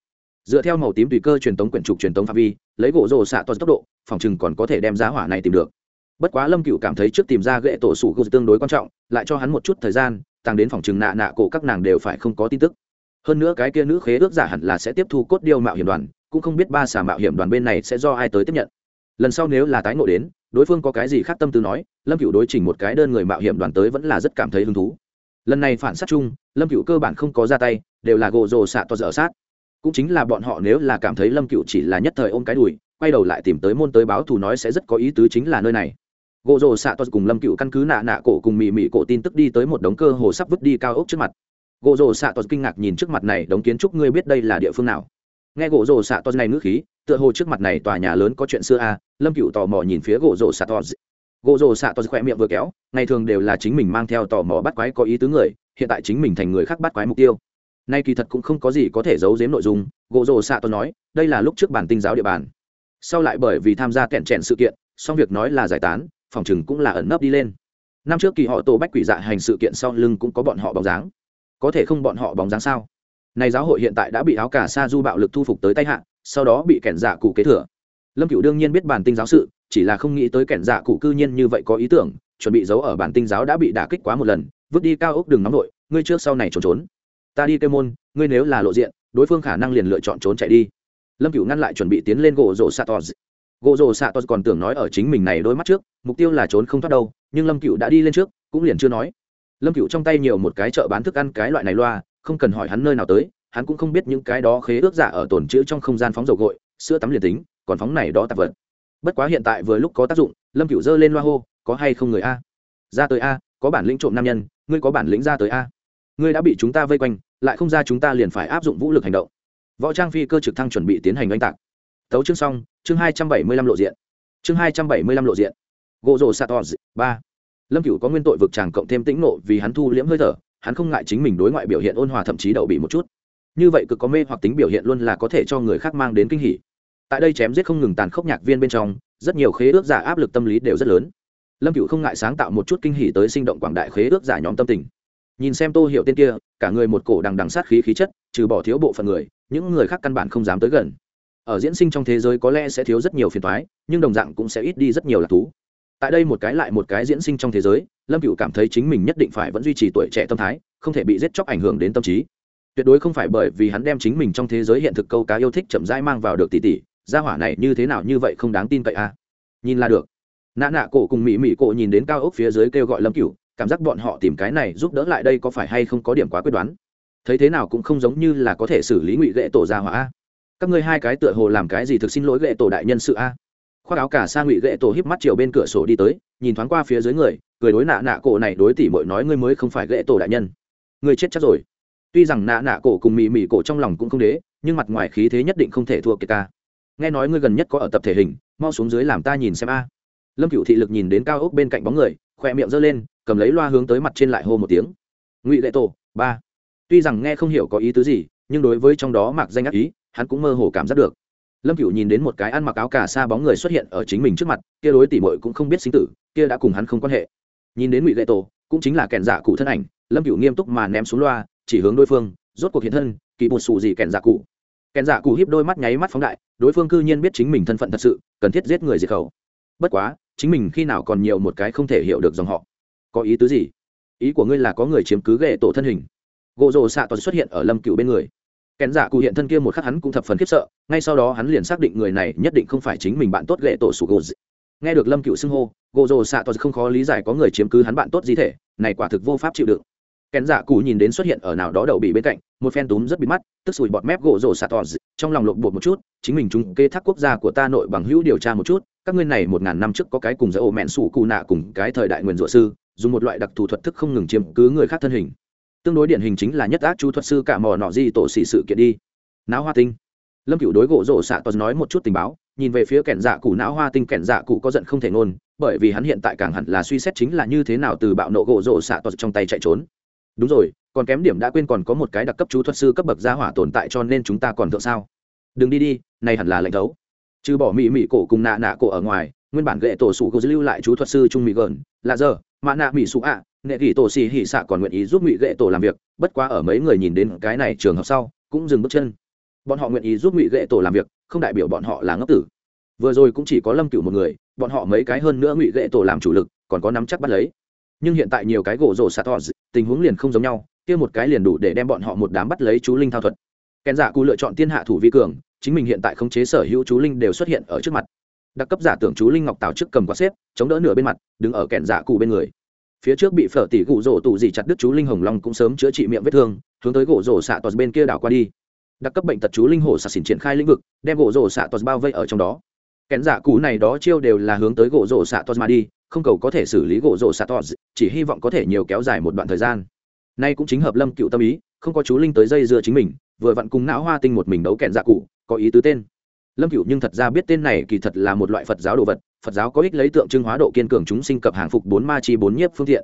Dựa theo màu tím tùy cơ truyền tống quyển trục truyền tống phạm vi, lấy gỗ rồ xạ toàn tốc độ, phòng chừng còn có thể đem giá hỏa này tìm được. Bất quá lâm cựu cảm thấy trước tìm ra gậy tổ sủ gô tương đối quan trọng, lại cho hắn một chút thời gian tăng đến phòng chừng nạ nạ cổ các nàng đều phải không có tin tức. Hơn nữa cái kia nữ khế ước giả hẳn là sẽ tiếp thu cốt điêu mạo hiểm đoàn, cũng không biết ba xà mạo hiểm đoàn bên này sẽ do ai tới tiếp nhận. Lần sau nếu là tái ngộ đến, đối phương có cái gì khác tâm tư nói, lâm cựu đối trình một cái đơn người mạo hiểm đoàn tới vẫn là rất cảm thấy hứng thú. Lần này phản sát chung, lâm cựu cơ bản không có ra tay, đều là gộ rồ xạ to dở sát. Cũng chính là bọn họ nếu là cảm thấy lâm cựu chỉ là nhất thời ôm cái đùi, quay đầu lại tìm tới môn tới báo thù nói sẽ rất có ý tứ chính là nơi này gỗ rồ xạ to cùng lâm cựu căn cứ nạ nạ cổ cùng mị mị cổ tin tức đi tới một đống cơ hồ sắp vứt đi cao ốc trước mặt. Gỗ rồ xạ to kinh ngạc nhìn trước mặt này đống kiến trúc ngươi biết đây là địa phương nào? Nghe gỗ rồ xạ to này ngữ khí tựa hồ trước mặt này tòa nhà lớn có chuyện xưa à, lâm cựu tò mò nhìn phía gỗ rồ xạ to gỗ rồ xạ to khỏe miệng vừa kéo ngày thường đều là chính mình mang theo tò mò bắt quái có ý tứ người hiện tại chính mình thành người khác bắt quái mục tiêu. Nay kỳ thật cũng không có gì có thể giấu giếm nội dung gỗ rồ xạ to nói đây là lúc trước bản tinh giáo địa bàn. Sau lại bởi vì tham gia kẹn trẻn sự kiện xong việc nói là giải tán phòng chừng cũng là ẩn nấp đi lên. Năm trước kỳ họ tổ bách quỷ dạ hành sự kiện sau lưng cũng có bọn họ bóng dáng. Có thể không bọn họ bóng dáng sao? Này giáo hội hiện tại đã bị áo cả sa du bạo lực thu phục tới tay hạ, sau đó bị kẻn dạ cụ kế thừa. Lâm cựu đương nhiên biết bản tinh giáo sự, chỉ là không nghĩ tới kẻn dạ cụ cư nhiên như vậy có ý tưởng, chuẩn bị giấu ở bản tinh giáo đã bị đả kích quá một lần, vứt đi cao ốc đường nóng nội, ngươi trước sau này trốn trốn. Ta đi kêu môn, ngươi nếu là lộ diện, đối phương khả năng liền lựa chọn trốn chạy đi. Lâm cựu ngăn lại chuẩn bị tiến lên gỗ rổ xạ tos gỗ rổ xạ tos còn tưởng nói ở chính mình này đôi mắt trước, mục tiêu là trốn không thoát đâu, nhưng lâm cựu đã đi lên trước, cũng liền chưa nói. Lâm cựu trong tay nhiều một cái chợ bán thức ăn cái loại này loa, không cần hỏi hắn nơi nào tới, hắn cũng không biết những cái đó khế ước giả ở tồn chữ trong không gian phóng dầu gội, sữa tắm liền tính, còn phóng này đó tạp vật. Bất quá hiện tại vừa lúc có tác dụng, lâm cựu giơ lên loa hô, có hay không người a? Ra tới a, có bản lĩnh trộm nam nhân, ngươi có bản lĩnh ra tới a. Ngươi đã bị chúng ta vây quanh, lại không ra chúng ta liền phải áp dụng vũ lực hành động. Võ trang phi cơ trực thăng chuẩn bị tiến hành oanh tạc tấu chương xong, chương hai trăm bảy mươi lăm lộ diện. Chương hai trăm bảy mươi lăm lộ diện. Gỗ rồ satos ba. Lâm cựu có nguyên tội vực tràng cộng thêm tĩnh nộ vì hắn thu liễm hơi thở, hắn không ngại chính mình đối ngoại biểu hiện ôn hòa thậm chí đậu bị một chút. Như vậy cực có mê hoặc tính biểu hiện luôn là có thể cho người khác mang đến kinh hỉ. Tại đây chém giết không ngừng tàn khốc nhạc viên bên trong, rất nhiều khế ước giả áp lực tâm lý đều rất lớn. Lâm cựu không ngại sáng tạo một chút kinh hỉ tới sinh động quảng đại khế ước giả nhóm tâm tình. Nhìn xem tô hiệu tên kia, cả người một cổ đằng đằng sát khí khí chất, trừ bỏ thiếu bộ phận người, những người khác căn bản không dám tới gần ở diễn sinh trong thế giới có lẽ sẽ thiếu rất nhiều phiền toái, nhưng đồng dạng cũng sẽ ít đi rất nhiều lạc thú. Tại đây một cái lại một cái diễn sinh trong thế giới, lâm cựu cảm thấy chính mình nhất định phải vẫn duy trì tuổi trẻ tâm thái, không thể bị giết chóc ảnh hưởng đến tâm trí. Tuyệt đối không phải bởi vì hắn đem chính mình trong thế giới hiện thực câu cá yêu thích chậm rãi mang vào được tỷ tỷ, gia hỏa này như thế nào như vậy không đáng tin cậy a à? nhìn là được. Nạ nạ cổ cùng mỹ mỹ cổ nhìn đến cao ốc phía dưới kêu gọi lâm cựu cảm giác bọn họ tìm cái này giúp đỡ lại đây có phải hay không có điểm quá quyết đoán. Thấy thế nào cũng không giống như là có thể xử lý ngụy lệ tổ gia hỏa a các ngươi hai cái tựa hồ làm cái gì thực xin lỗi gệ tổ đại nhân sự a? Khoác áo cả sa ngụy gệ tổ híp mắt chiều bên cửa sổ đi tới, nhìn thoáng qua phía dưới người, cười đối nạ nạ cổ này đối tỉ mội nói ngươi mới không phải gệ tổ đại nhân. Ngươi chết chắc rồi. Tuy rằng nạ nạ cổ cùng mì mì cổ trong lòng cũng không đế, nhưng mặt ngoài khí thế nhất định không thể thua kiệt ca. Nghe nói ngươi gần nhất có ở tập thể hình, mau xuống dưới làm ta nhìn xem a. Lâm cựu thị lực nhìn đến cao ốc bên cạnh bóng người, khoe miệng giơ lên, cầm lấy loa hướng tới mặt trên lại hô một tiếng. Ngụy lệ tổ, ba. Tuy rằng nghe không hiểu có ý tứ gì, nhưng đối với trong đó mặc danh ác ý hắn cũng mơ hồ cảm giác được. Lâm cựu nhìn đến một cái ăn mặc áo cà sa bóng người xuất hiện ở chính mình trước mặt, kia đối tỉ mội cũng không biết sinh tử, kia đã cùng hắn không quan hệ. Nhìn đến ngụy lệ tổ, cũng chính là kẻn dạ cụ thân ảnh, lâm cựu nghiêm túc mà ném xuống loa, chỉ hướng đối phương, rốt cuộc hiện thân, kỳ bột xù gì kẻn dạ cụ. Kẻn dạ cụ hiếp đôi mắt nháy mắt phóng đại, đối phương cư nhiên biết chính mình thân phận thật sự, cần thiết giết người diệt khẩu. Bất quá, chính mình khi nào còn nhiều một cái không thể hiểu được dòng họ. Có ý tứ gì? Ý của ngươi là có người chiếm cứ ghệ tổ thân hình. Gộ rồ xạ toàn xuất hiện ở lâm cựu bên người kèn dạ cụ hiện thân kia một khắc hắn cũng thập phần khiếp sợ, ngay sau đó hắn liền xác định người này nhất định không phải chính mình bạn tốt ghệ tổ sủ gỗ nghe được lâm cựu xưng hô gỗ rồ xạ tos không khó lý giải có người chiếm cứ hắn bạn tốt di thể, này quả thực vô pháp chịu đựng. Kèn dạ cụ nhìn đến xuất hiện ở nào đó đầu bị bên cạnh, một phen túm rất bị mắt, tức sùi bọt mép gỗ rồ xạ tos trong lòng lộn bột một chút, chính mình chúng kê thác quốc gia của ta nội bằng hữu điều tra một chút, các ngươi này một ngàn năm trước có cái cùng giữa ô mẹn sủ cụ nạ cùng cái thời đại nguyền rủa sư, dùng một loại đặc thù thuật thức không ngừng chiếm cứ người khác thân hình tương đối điển hình chính là nhất ác chú thuật sư cả mò nọ di tổ xỉ sự kiện đi. Não hoa tinh. Lâm cựu đối gỗ rổ xạ toàn nói một chút tình báo, nhìn về phía kẻn dạ cụ não hoa tinh, kẻn dạ cụ có giận không thể ngôn, bởi vì hắn hiện tại càng hẳn là suy xét chính là như thế nào từ bạo nộ gỗ rổ xạ toàn trong tay chạy trốn. Đúng rồi, còn kém điểm đã quên còn có một cái đặc cấp chú thuật sư cấp bậc gia hỏa tồn tại cho nên chúng ta còn thượng sao? Đừng đi đi, này hẳn là lệnh thấu. Trừ bỏ mỹ mỹ cổ cùng nạ nạ cổ ở ngoài, nguyên bản gệ tổ sủ cô lưu lại chú thuật sư trung mỹ gờn là giờ mạ nạ mỹ sụ ạ, nghệ kỷ tổ xì hỉ xạ còn nguyện ý giúp ngụy ghệ tổ làm việc, bất quá ở mấy người nhìn đến cái này trường hợp sau, cũng dừng bước chân. Bọn họ nguyện ý giúp ngụy ghệ tổ làm việc, không đại biểu bọn họ là ngốc tử. Vừa rồi cũng chỉ có lâm cửu một người, bọn họ mấy cái hơn nữa ngụy ghệ tổ làm chủ lực, còn có nắm chắc bắt lấy. Nhưng hiện tại nhiều cái gỗ rổ sạt thọt tình huống liền không giống nhau, kia một cái liền đủ để đem bọn họ một đám bắt lấy chú linh thao thuật. Kèn giả cụ lựa chọn tiên hạ thủ vi cường, chính mình hiện tại khống chế sở hữu chú linh đều xuất hiện ở trước mặt đặc cấp giả tưởng chú linh ngọc tào trước cầm quạt xếp, chống đỡ nửa bên mặt, đứng ở kẹn giả cụ bên người. Phía trước bị phở tỉ gụ rổ tù gì chặt đứt chú linh hồng long cũng sớm chữa trị miệng vết thương, hướng tới gỗ rổ xạ toàn bên kia đảo qua đi. Đặc cấp bệnh tật chú linh hổ xạ xỉn triển khai lĩnh vực, đem gỗ rổ xạ toàn bao vây ở trong đó. Kẹn giả cụ này đó chiêu đều là hướng tới gỗ rổ xạ toàn mà đi, không cầu có thể xử lý gỗ rổ xạ toàn chỉ hy vọng có thể nhiều kéo dài một đoạn thời gian. Nay cũng chính hợp lâm cựu tâm ý, không có chú linh tới dây dưa chính mình, vừa vặn cùng não hoa tinh một mình đấu kẹn giả cụ có ý tứ tên lâm cựu nhưng thật ra biết tên này kỳ thật là một loại phật giáo đồ vật, phật giáo có ích lấy tượng trưng hóa độ kiên cường chúng sinh cập hàng phục bốn ma chi bốn nhiếp phương tiện.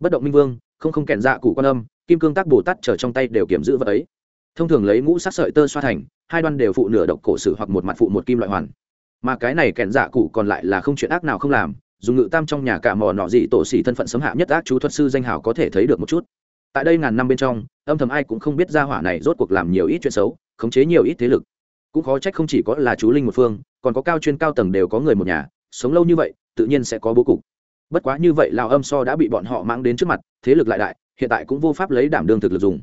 Bất động minh vương, không không kẹn dạ cụ quan âm, kim cương tác bồ tát trở trong tay đều kiểm giữ vật ấy. Thông thường lấy ngũ sắc sợi tơ xoa thành, hai đoan đều phụ nửa độc cổ sử hoặc một mặt phụ một kim loại hoàn. Mà cái này kẹn dạ cụ còn lại là không chuyện ác nào không làm, dùng ngự tam trong nhà cả mò nọ gì tổ xỉ thân phận sấm hạ nhất ác chú thuật sư danh hào có thể thấy được một chút. Tại đây ngàn năm bên trong, âm thầm ai cũng không biết ra hỏa này rốt cuộc làm nhiều ít chuyện xấu, khống chế nhiều ít thế lực cũng khó trách không chỉ có là chú linh một phương, còn có cao chuyên cao tầng đều có người một nhà, sống lâu như vậy, tự nhiên sẽ có bố cục. Bất quá như vậy lào âm so đã bị bọn họ mang đến trước mặt, thế lực lại đại, hiện tại cũng vô pháp lấy đảm đương thực lực dùng.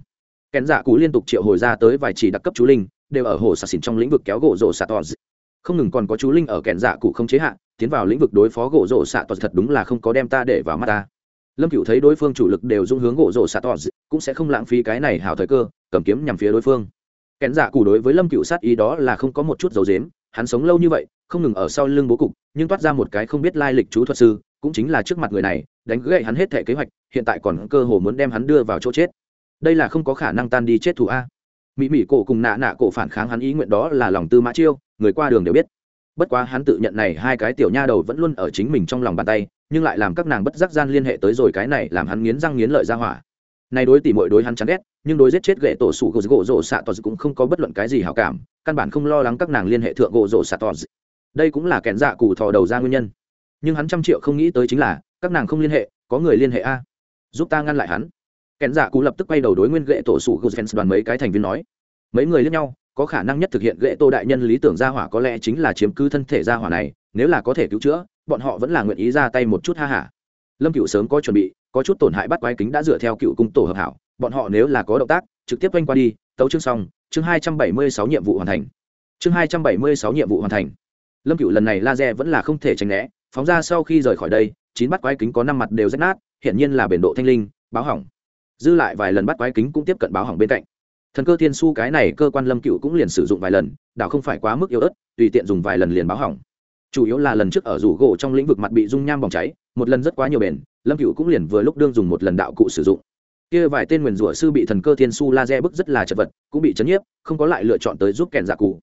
Kèn giả cú liên tục triệu hồi ra tới vài chỉ đặc cấp chú linh, đều ở hồ sạt xỉn trong lĩnh vực kéo gỗ rổ xạ tỏ không ngừng còn có chú linh ở kèn giả cụ không chế hạn tiến vào lĩnh vực đối phó gỗ rổ xạ tỏ thật đúng là không có đem ta để vào mắt ta. Lâm cựu thấy đối phương chủ lực đều dung hướng gỗ rổ xạ tỏ cũng sẽ không lãng phí cái này hào thời cơ, cầm kiếm nhằm phía đối phương kén giả cù đối với lâm cựu sát ý đó là không có một chút dấu dếm, hắn sống lâu như vậy, không ngừng ở sau lưng bố cục, nhưng toát ra một cái không biết lai lịch chú thuật sư, cũng chính là trước mặt người này, đánh gậy hắn hết thể kế hoạch, hiện tại còn cơ hồ muốn đem hắn đưa vào chỗ chết. Đây là không có khả năng tan đi chết thủ a. Mỹ mỹ cổ cùng nạ nạ cổ phản kháng hắn ý nguyện đó là lòng tư mã chiêu, người qua đường đều biết. Bất quá hắn tự nhận này hai cái tiểu nha đầu vẫn luôn ở chính mình trong lòng bàn tay, nhưng lại làm các nàng bất giác gian liên hệ tới rồi cái này làm hắn nghiến răng nghiến lợi ra hỏa. Này đối tỷ muội đối hắn chán ghét nhưng đối giết chết gậy tổ sủ gỗ gỗ rổ xạ tos cũng không có bất luận cái gì hảo cảm, căn bản không lo lắng các nàng liên hệ thượng gỗ rổ xạ tos đây cũng là kẻn dạ cụ thò đầu ra nguyên nhân. Nhưng hắn trăm triệu không nghĩ tới chính là, các nàng không liên hệ, có người liên hệ a. Giúp ta ngăn lại hắn. Kẻn dạ cụ lập tức quay đầu đối nguyên gậy tổ sủ gỗ fans đoàn mấy cái thành viên nói. Mấy người lẫn nhau, có khả năng nhất thực hiện gậy tô đại nhân lý tưởng gia hỏa có lẽ chính là chiếm cứ thân thể gia hỏa này, nếu là có thể cứu chữa, bọn họ vẫn là nguyện ý ra tay một chút ha hả lâm cựu sớm có chuẩn bị, có chút tổn hại bắt quái kính đã dựa theo cựu cung tổ hợp hảo bọn họ nếu là có động tác, trực tiếp quanh qua đi, tấu chương xong, chương hai trăm bảy mươi sáu nhiệm vụ hoàn thành. Chương hai trăm bảy mươi sáu nhiệm vụ hoàn thành. Lâm cựu lần này laser vẫn là không thể tránh né, phóng ra sau khi rời khỏi đây, chín bắt quái kính có năm mặt đều rách nát, hiển nhiên là bền độ thanh linh, báo hỏng. Dư lại vài lần bắt quái kính cũng tiếp cận báo hỏng bên cạnh. Thần cơ thiên su cái này cơ quan lâm cựu cũng liền sử dụng vài lần, đảo không phải quá mức yếu ớt, tùy tiện dùng vài lần liền báo hỏng. Chủ yếu là lần trước ở rủ gỗ trong lĩnh vực mặt bị dung nham bỏng cháy, một lần rất quá nhiều bền, lâm cựu cũng liền vừa lúc đương dùng một lần đạo cụ sử dụng kia vài tên nguyền rủa sư bị thần cơ thiên su laser bức rất là chật vật, cũng bị chấn nhiếp, không có lại lựa chọn tới giúp kèn dạ cụ.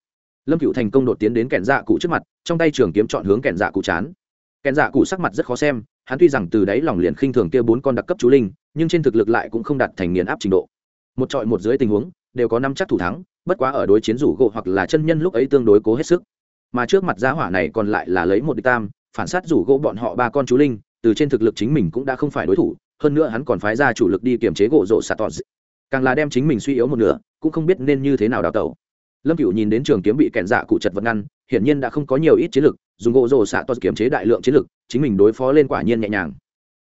Lâm cựu thành công đột tiến đến kèn dạ cụ trước mặt, trong tay trường kiếm chọn hướng kèn dạ cụ chán. Kèn dạ cụ sắc mặt rất khó xem, hắn tuy rằng từ đáy lòng liền khinh thường kia bốn con đặc cấp chú linh, nhưng trên thực lực lại cũng không đạt thành nghiền áp trình độ. Một trọi một dưới tình huống, đều có năm chắc thủ thắng, bất quá ở đối chiến rủ gỗ hoặc là chân nhân lúc ấy tương đối cố hết sức. Mà trước mặt giá hỏa này còn lại là lấy một địch tam, phản sát rủ gỗ bọn họ ba con chú linh, từ trên thực lực chính mình cũng đã không phải đối thủ hơn nữa hắn còn phái ra chủ lực đi kiềm chế gỗ rộ sạt tọt. Càng là đem chính mình suy yếu một nửa, cũng không biết nên như thế nào đào tẩu. Lâm cựu nhìn đến trường kiếm bị kẹn dạ cụ chật vật ngăn, hiển nhiên đã không có nhiều ít chiến lực, dùng gỗ rộ xạ tọt kiềm chế đại lượng chiến lực, chính mình đối phó lên quả nhiên nhẹ nhàng.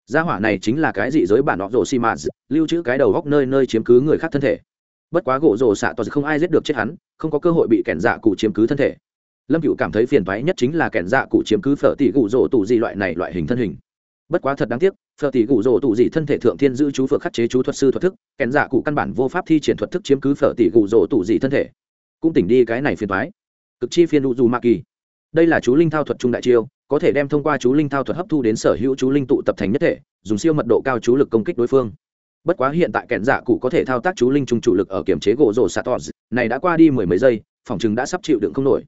Gia hỏa này chính là cái dị giới bản họ rộ xi mạt, lưu trữ cái đầu góc nơi nơi chiếm cứ người khác thân thể. Bất quá gỗ rồ xạ tỏ không ai giết được chết hắn, không có cơ hội bị kẻn dạ cụ chiếm cứ thân thể. Lâm cựu cảm thấy phiền thoái nhất chính là kẻn dạ cụ chiếm cứ phở tỷ gụ rồ tù gì loại này loại hình thân hình bất quá thật đáng tiếc, phở tỷ gù rổ tụ dị thân thể thượng thiên giữ chú phượng khắc chế chú thuật sư thuật thức, kèn dạ cụ căn bản vô pháp thi triển thuật thức chiếm cứ phở tỷ gù rổ tụ dị thân thể. Cũng tỉnh đi cái này phiền toái. Cực chi phiên u dù ma kỳ. Đây là chú linh thao thuật trung đại chiêu, có thể đem thông qua chú linh thao thuật hấp thu đến sở hữu chú linh tụ tập thành nhất thể, dùng siêu mật độ cao chú lực công kích đối phương. Bất quá hiện tại kẹn giả cụ có thể thao tác chú linh trung chủ lực ở kiểm chế gỗ rổ sạt tọt này đã qua đi mười mấy giây, phòng chừng đã sắp chịu đựng không nổi.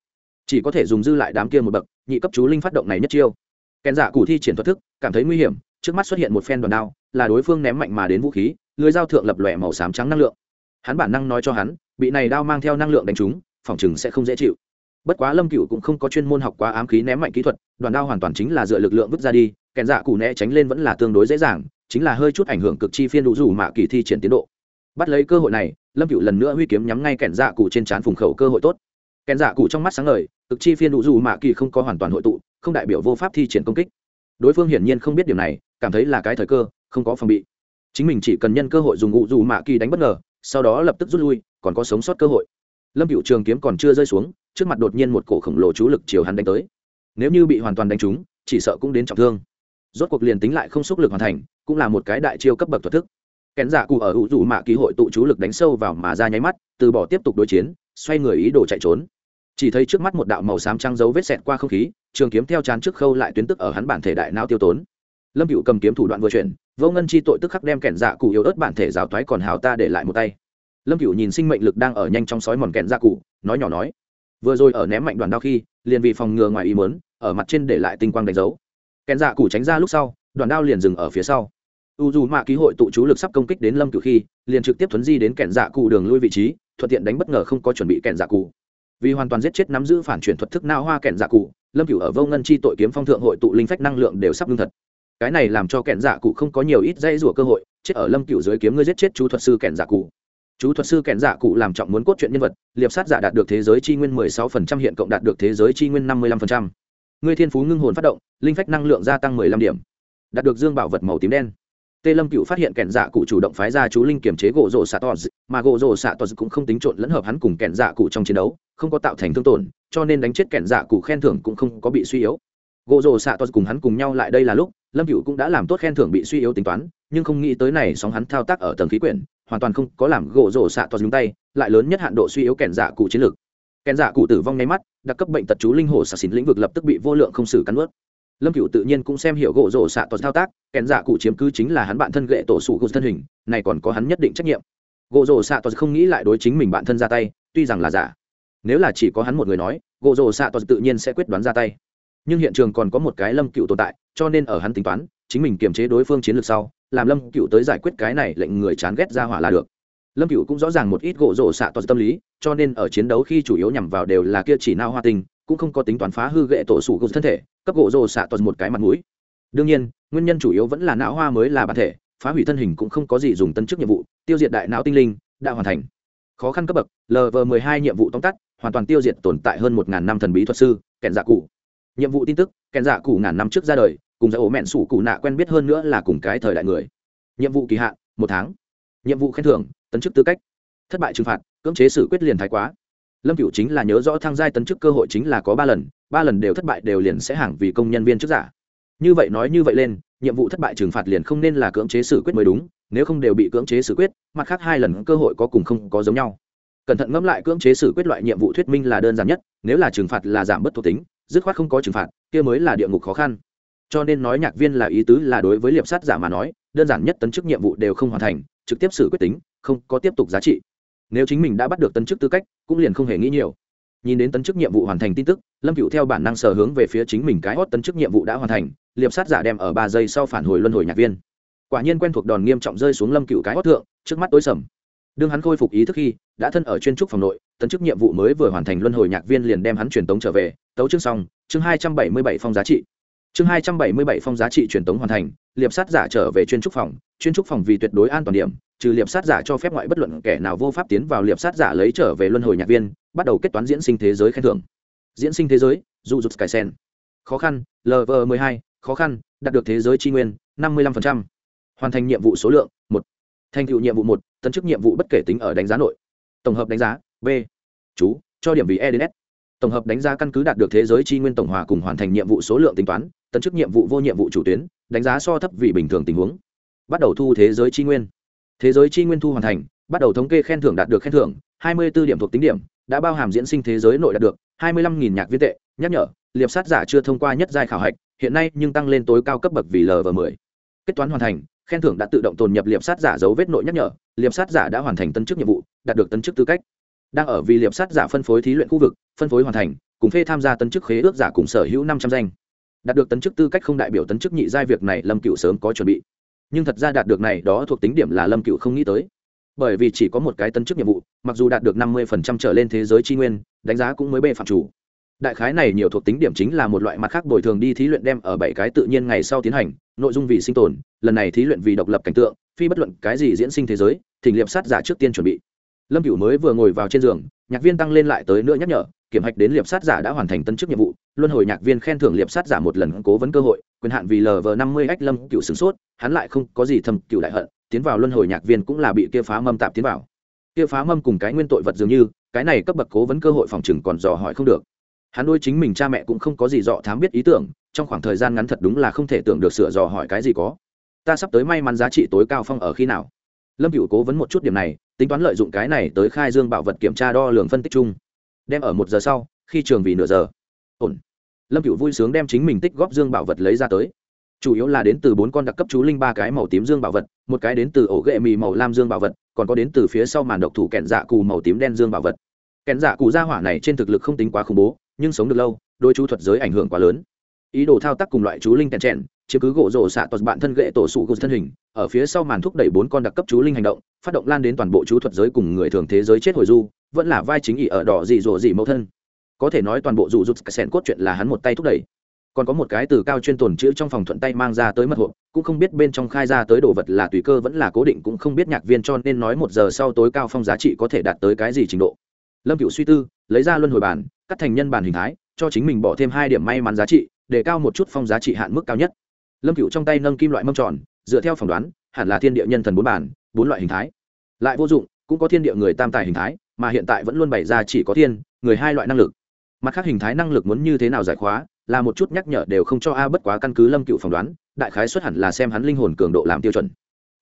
Chỉ có thể dùng dư lại đám kia một bậc, nhị cấp chú linh phát động này nhất chiêu kèn dạ cụ thi triển thoát thức, cảm thấy nguy hiểm, trước mắt xuất hiện một phen đòn đao, là đối phương ném mạnh mà đến vũ khí, lưới dao thượng lập lòe màu xám trắng năng lượng. Hắn bản năng nói cho hắn, bị này đao mang theo năng lượng đánh trúng, phòng chừng sẽ không dễ chịu. Bất quá lâm cựu cũng không có chuyên môn học quá ám khí ném mạnh kỹ thuật đoàn đao hoàn toàn chính là dựa lực lượng vứt ra đi, kèn dạ cụ né tránh lên vẫn là tương đối dễ dàng, chính là hơi chút ảnh hưởng cực chi phiên đủ dù mạ kỳ thi triển tiến độ. Bắt lấy cơ hội này, lâm cựu lần nữa huy kiếm nhắm ngay kèn dạ cụ trên trán phùng khẩu cơ hội tốt. Kèn dạ cụ trong mắt sáng ngời, cực chi phiên đủ dù mạ kỳ không có hoàn toàn hội tụ không đại biểu vô pháp thi triển công kích. Đối phương hiển nhiên không biết điều này, cảm thấy là cái thời cơ, không có phòng bị. Chính mình chỉ cần nhân cơ hội dùng ngụ dù mạ kỳ đánh bất ngờ, sau đó lập tức rút lui, còn có sống sót cơ hội. Lâm cựu trường kiếm còn chưa rơi xuống, trước mặt đột nhiên một cổ khổng lồ chú lực chiều hắn đánh tới. Nếu như bị hoàn toàn đánh trúng, chỉ sợ cũng đến trọng thương. Rốt cuộc liền tính lại không xúc lực hoàn thành, cũng là một cái đại chiêu cấp bậc thuật thức. Kén giả cụ ở hữu dù mạ ký hội tụ chú lực đánh sâu vào mà ra nháy mắt, từ bỏ tiếp tục đối chiến, xoay người ý đồ chạy trốn chỉ thấy trước mắt một đạo màu xám trắng dấu vết xẹt qua không khí, trường kiếm theo chán trước khâu lại tuyến tức ở hắn bản thể đại não tiêu tốn. Lâm cựu cầm kiếm thủ đoạn vừa chuyển, vô ngân chi tội tức khắc đem kẻn dạ cụ yếu ớt bản thể rào thoái còn hào ta để lại một tay. Lâm cựu nhìn sinh mệnh lực đang ở nhanh trong sói mòn kẹn dạ cụ, nói nhỏ nói, vừa rồi ở ném mạnh đoàn đao khi, liền vì phòng ngừa ngoài ý mớn ở mặt trên để lại tinh quang đánh dấu. Kẹn dạ cụ tránh ra lúc sau, đoàn đao liền dừng ở phía sau. U dù mạ ký hội tụ chú lực sắp công kích đến lâm cựu khi, liền trực tiếp thuấn di đến kẹn dạ cụ đường lui vị trí, thuận tiện đánh bất ngờ không có chuẩn bị kẹn dạ cụ vì hoàn toàn giết chết nắm giữ phản chuyển thuật thức nao hoa kẹn dạ cụ, lâm cựu ở vô ngân chi tội kiếm phong thượng hội tụ linh phách năng lượng đều sắp lương thật. Cái này làm cho kẹn dạ cụ không có nhiều ít dây rủa cơ hội, chết ở lâm cựu dưới kiếm ngươi giết chết chú thuật sư kẹn dạ cụ. Chú thuật sư kẹn dạ cụ làm trọng muốn cốt truyện nhân vật, liệp sát giả đạt được thế giới chi nguyên 16% hiện cộng đạt được thế giới chi nguyên 55%. ngươi thiên phú ngưng hồn phát động, linh phách năng lượng gia tăng 15 điểm. Đạt được dương bảo vật màu tím đen tê lâm cựu phát hiện kẻn dạ cụ chủ động phái ra chú linh kiểm chế gỗ rổ xạ tos mà gỗ rổ xạ tos cũng không tính trộn lẫn hợp hắn cùng kẻn dạ cụ trong chiến đấu, không có tạo thành thương tổn, cho nên đánh chết kẻn dạ cụ khen thưởng cũng không có bị suy yếu. Gỗ rổ xạ tos cùng hắn cùng nhau lại đây là lúc, lâm cựu cũng đã làm tốt khen thưởng bị suy yếu tính toán, nhưng không nghĩ tới này sóng hắn thao tác ở tầng khí quyển, hoàn toàn không có làm gỗ rổ xạ to nhúng tay, lại lớn nhất hạn độ suy yếu kẻn dạ cụ chiến lược. Kẻn dạ cụ tử vong ngay mắt, đặc cấp bệnh tật chú linh hồ xạ xín lĩnh vực lập tức bị vô lượng không xử cắn ướt lâm cựu tự nhiên cũng xem hiểu gỗ rổ xạ to thao tác kèn dạ cụ chiếm cứ chính là hắn bạn thân gệ tổ sụ gô thân hình, này còn có hắn nhất định trách nhiệm. Gỗ rổ xạ tos không nghĩ lại đối chính mình bạn thân ra tay, tuy rằng là giả. Nếu là chỉ có hắn một người nói, gỗ rổ xạ tos tự nhiên sẽ quyết đoán ra tay. Nhưng hiện trường còn có một cái lâm cựu tồn tại, cho nên ở hắn tính toán, chính mình kiềm chế đối phương chiến lược sau, làm lâm cựu tới giải quyết cái này lệnh người chán ghét ra hỏa là được. Lâm cựu cũng rõ ràng một ít gỗ rổ xạ toàn tâm lý, cho nên ở chiến đấu khi chủ yếu nhằm vào đều là kia chỉ nao hoa tinh cũng không có tính toán phá hư gậy tổ sủ gỗ thân thể, cấp gỗ rồ xạ toàn một cái mặt mũi. Đương nhiên, nguyên nhân chủ yếu vẫn là não hoa mới là bản thể, phá hủy thân hình cũng không có gì dùng tân chức nhiệm vụ, tiêu diệt đại não tinh linh, đã hoàn thành. Khó khăn cấp bậc lv m ộ hai nhiệm vụ tóm tắt, hoàn toàn tiêu diệt tồn tại hơn một ngàn năm thần bí thuật sư kẹn dạ cụ. Nhiệm vụ tin tức kẹn dạ cụ ngàn năm trước ra đời, cùng dạ ổ mẹn sủ cụ nạ quen biết hơn nữa là cùng cái thời đại người. Nhiệm vụ kỳ hạn, một tháng. Nhiệm vụ khen thưởng tấn chức tư cách. Thất bại trừng phạt, cưỡng chế xử quyết liền thái quá lâm cựu chính là nhớ rõ thang giai tấn chức cơ hội chính là có ba lần ba lần đều thất bại đều liền sẽ hàng vì công nhân viên chức giả. Như vậy nói như vậy lên, nhiệm vụ thất bại trừng phạt liền không nên là cưỡng chế xử quyết mới đúng, nếu không đều bị cưỡng chế xử quyết, mặt khác hai lần cơ hội có cùng không có giống nhau. Cẩn thận ngẫm lại cưỡng chế xử quyết loại nhiệm vụ thuyết minh là đơn giản nhất, nếu là trừng phạt là giảm bất thuộc tính, dứt khoát không có trừng phạt, kia mới là địa ngục khó khăn. Cho nên nói nhạc viên là ý tứ là đối với liệp sát giả mà nói, đơn giản nhất tấn chức nhiệm vụ đều không hoàn thành, trực tiếp xử quyết tính, không có tiếp tục giá trị nếu chính mình đã bắt được tấn chức tư cách, cũng liền không hề nghĩ nhiều. Nhìn đến tấn chức nhiệm vụ hoàn thành tin tức, lâm cựu theo bản năng sở hướng về phía chính mình cái hót tấn chức nhiệm vụ đã hoàn thành, liệp sát giả đem ở ba giây sau phản hồi luân hồi nhạc viên. Quả nhiên quen thuộc đòn nghiêm trọng rơi xuống lâm cựu cái hót thượng, trước mắt tối sầm. Đương hắn khôi phục ý thức khi, đã thân ở chuyên trúc phòng nội, tấn chức nhiệm vụ mới vừa hoàn thành luân hồi nhạc viên liền đem hắn truyền tống trở về. Tấu chương xong, chương hai trăm bảy mươi bảy phong giá trị chương hai trăm bảy mươi bảy phong giá trị truyền tống hoàn thành, liệp sát giả trở về chuyên trúc phòng. Chuyên trúc phòng vì tuyệt đối an toàn điểm, trừ liệp sát giả cho phép ngoại bất luận kẻ nào vô pháp tiến vào liệp sát giả lấy trở về luân hồi nhạc viên, bắt đầu kết toán diễn sinh thế giới khen thưởng. Diễn sinh thế giới, dụ dụt cải sen. Khó khăn lv m ộ hai, khó khăn, đạt được thế giới tri nguyên, năm mươi năm hoàn thành nhiệm vụ số lượng, một. Thành tựu nhiệm vụ một, tấn chức nhiệm vụ bất kể tính ở đánh giá nội. Tổng hợp đánh giá, b. Chú, cho điểm vì e đến s. Tổng hợp đánh giá căn cứ đạt được thế giới tri nguyên tổng hòa cùng hoàn thành nhiệm vụ số lượng tính toán tấn chức nhiệm vụ vô nhiệm vụ chủ tuyến, đánh giá so thấp vì bình thường tình huống. Bắt đầu thu thế giới tri nguyên. Thế giới tri nguyên thu hoàn thành, bắt đầu thống kê khen thưởng đạt được khen thưởng, hai mươi b ố điểm thuộc tính điểm, đã bao hàm diễn sinh thế giới nội đạt được hai mươi lăm nghìn nhạc viên tệ, nhắc nhở, liệp sát giả chưa thông qua nhất giai khảo hạch, hiện nay nhưng tăng lên tối cao cấp bậc vì l và mười. Kết toán hoàn thành, khen thưởng đã tự động tồn nhập liệp sát giả dấu vết nội nhắc nhở, liệp sát giả đã hoàn thành tân chức nhiệm vụ, đạt được tân chức tư cách. Đang ở vì liệp sát giả phân phối thí luyện khu vực, phân phối hoàn thành, cùng phê tham gia tân chức khế ước giả cùng sở hữu năm trăm danh đạt được tấn chức tư cách không đại biểu tấn chức nhị giai việc này, lâm cựu sớm có chuẩn bị. Nhưng thật ra đạt được này đó thuộc tính điểm là lâm cựu không nghĩ tới. Bởi vì chỉ có một cái tấn chức nhiệm vụ, mặc dù đạt được năm mươi trở lên thế giới tri nguyên, đánh giá cũng mới bê phạm chủ. Đại khái này nhiều thuộc tính điểm chính là một loại mặt khác bồi thường đi thí luyện đem ở bảy cái tự nhiên ngày sau tiến hành, nội dung vì sinh tồn, lần này thí luyện vì độc lập cảnh tượng, phi bất luận cái gì diễn sinh thế giới, thỉnh liệp sát giả trước tiên chuẩn bị. Lâm cửu mới vừa ngồi vào trên giường, nhạc viên tăng lên lại tới nữa nhắc nhở kiểm hạch đến liệp sát giả đã hoàn thành tân chức nhiệm vụ, luân hồi nhạc viên khen thưởng liệp sát giả một lần cố vấn cơ hội, quyền hạn vì lv năm mươi ách lâm cựu sửng sốt, hắn lại không có gì thầm cựu đại hận, tiến vào luân hồi nhạc viên cũng là bị kia phá mâm tạp tiến vào. Kia phá mâm cùng cái nguyên tội vật dường như, cái này cấp bậc cố vấn cơ hội phòng chừng còn dò hỏi không được. Hắn đôi chính mình cha mẹ cũng không có gì dọ thám biết ý tưởng, trong khoảng thời gian ngắn thật đúng là không thể tưởng được sửa dò hỏi cái gì có. Ta sắp tới may mắn giá trị tối cao phong ở khi nào? Lâm cựu cố vấn một chút điểm này, tính toán lợi dụng cái này tới khai dương bảo vật kiểm tra đo lường phân tích chung đem ở một giờ sau, khi trường vì nửa giờ, ổn. Lâm cựu vui sướng đem chính mình tích góp dương bảo vật lấy ra tới. Chủ yếu là đến từ bốn con đặc cấp chú linh ba cái màu tím dương bảo vật, một cái đến từ ổ ghệ mì màu lam dương bảo vật, còn có đến từ phía sau màn độc thủ kẹn dạ cù màu tím đen dương bảo vật. Kẹn dạ cù gia hỏa này trên thực lực không tính quá khủng bố, nhưng sống được lâu đôi chú thuật giới ảnh hưởng quá lớn. Ý đồ thao tác cùng loại chú linh kẹn trẹn chứ cứ gỗ rổ xạ toàn bạn thân gệ tổ sụ gô thân hình, ở phía sau màn thúc đẩy bốn con đặc cấp chú linh hành động, phát động lan đến toàn bộ chú thuật giới cùng người thường thế giới chết hồi du vẫn là vai chính ỷ ở đỏ dị dỗ dị mẫu thân. Có thể nói toàn bộ dù rụt sen cốt chuyện là hắn một tay thúc đẩy. Còn có một cái từ cao chuyên tồn chữ trong phòng thuận tay mang ra tới mật hộp, cũng không biết bên trong khai ra tới đồ vật là tùy cơ vẫn là cố định cũng không biết nhạc viên cho nên nói một giờ sau tối cao phong giá trị có thể đạt tới cái gì trình độ. Lâm cựu suy tư, lấy ra luân hồi bản, cắt thành nhân bản hình thái, cho chính mình bỏ thêm hai điểm may mắn giá trị, để cao một chút phong giá trị hạn mức cao nhất. Lâm cựu trong tay nâng kim loại mâm tròn, dựa theo phỏng đoán, hẳn là thiên địa nhân thần bốn bản, bốn loại hình thái. Lại vô dụng, cũng có thiên địa người tam tài hình thái mà hiện tại vẫn luôn bày ra chỉ có thiên, người hai loại năng lực. Mặt khác hình thái năng lực muốn như thế nào giải khóa, là một chút nhắc nhở đều không cho a bất quá căn cứ lâm cựu phỏng đoán, đại khái xuất hẳn là xem hắn linh hồn cường độ làm tiêu chuẩn.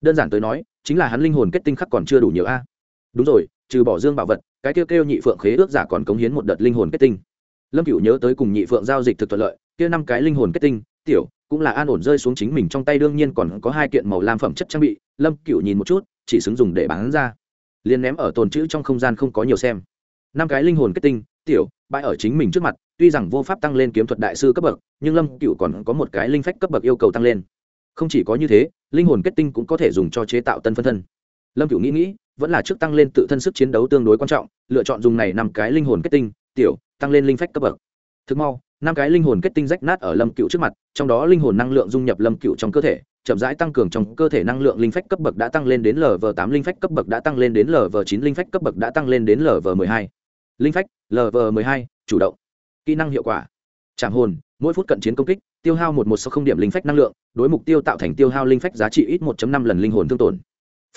Đơn giản tới nói, chính là hắn linh hồn kết tinh khắc còn chưa đủ nhiều a. Đúng rồi, trừ bỏ dương bảo vật, cái kêu kêu nhị phượng khế ước giả còn cống hiến một đợt linh hồn kết tinh. Lâm cựu nhớ tới cùng nhị phượng giao dịch thực thuận lợi, kia năm cái linh hồn kết tinh, tiểu, cũng là an ổn rơi xuống chính mình trong tay đương nhiên còn có hai kiện màu lam phẩm chất trang bị. Lâm cựu nhìn một chút, chỉ xứng dùng để bán ra liền ném ở tồn chữ trong không gian không có nhiều xem. Năm cái linh hồn kết tinh, tiểu, bãi ở chính mình trước mặt, tuy rằng vô pháp tăng lên kiếm thuật đại sư cấp bậc, nhưng lâm cựu còn có một cái linh phách cấp bậc yêu cầu tăng lên. Không chỉ có như thế, linh hồn kết tinh cũng có thể dùng cho chế tạo tân phân thân. Lâm cựu nghĩ nghĩ, vẫn là trước tăng lên tự thân sức chiến đấu tương đối quan trọng, lựa chọn dùng này năm cái linh hồn kết tinh, tiểu, tăng lên linh phách cấp bậc. Thực mau năm cái linh hồn kết tinh rách nát ở lâm cựu trước mặt, trong đó linh hồn năng lượng dung nhập lâm cựu trong cơ thể, chậm rãi tăng cường trong cơ thể năng lượng linh phách cấp bậc đã tăng lên đến lv tám linh phách cấp bậc đã tăng lên đến lv chín linh phách cấp bậc đã tăng lên đến lv mười hai. Linh phách lv mười hai, chủ động. Kỹ năng hiệu quả. Trảm hồn, mỗi phút cận chiến công kích, tiêu hao một một sáu không điểm linh phách năng lượng, đối mục tiêu tạo thành tiêu hao linh phách giá trị ít một năm lần linh hồn thương tổn.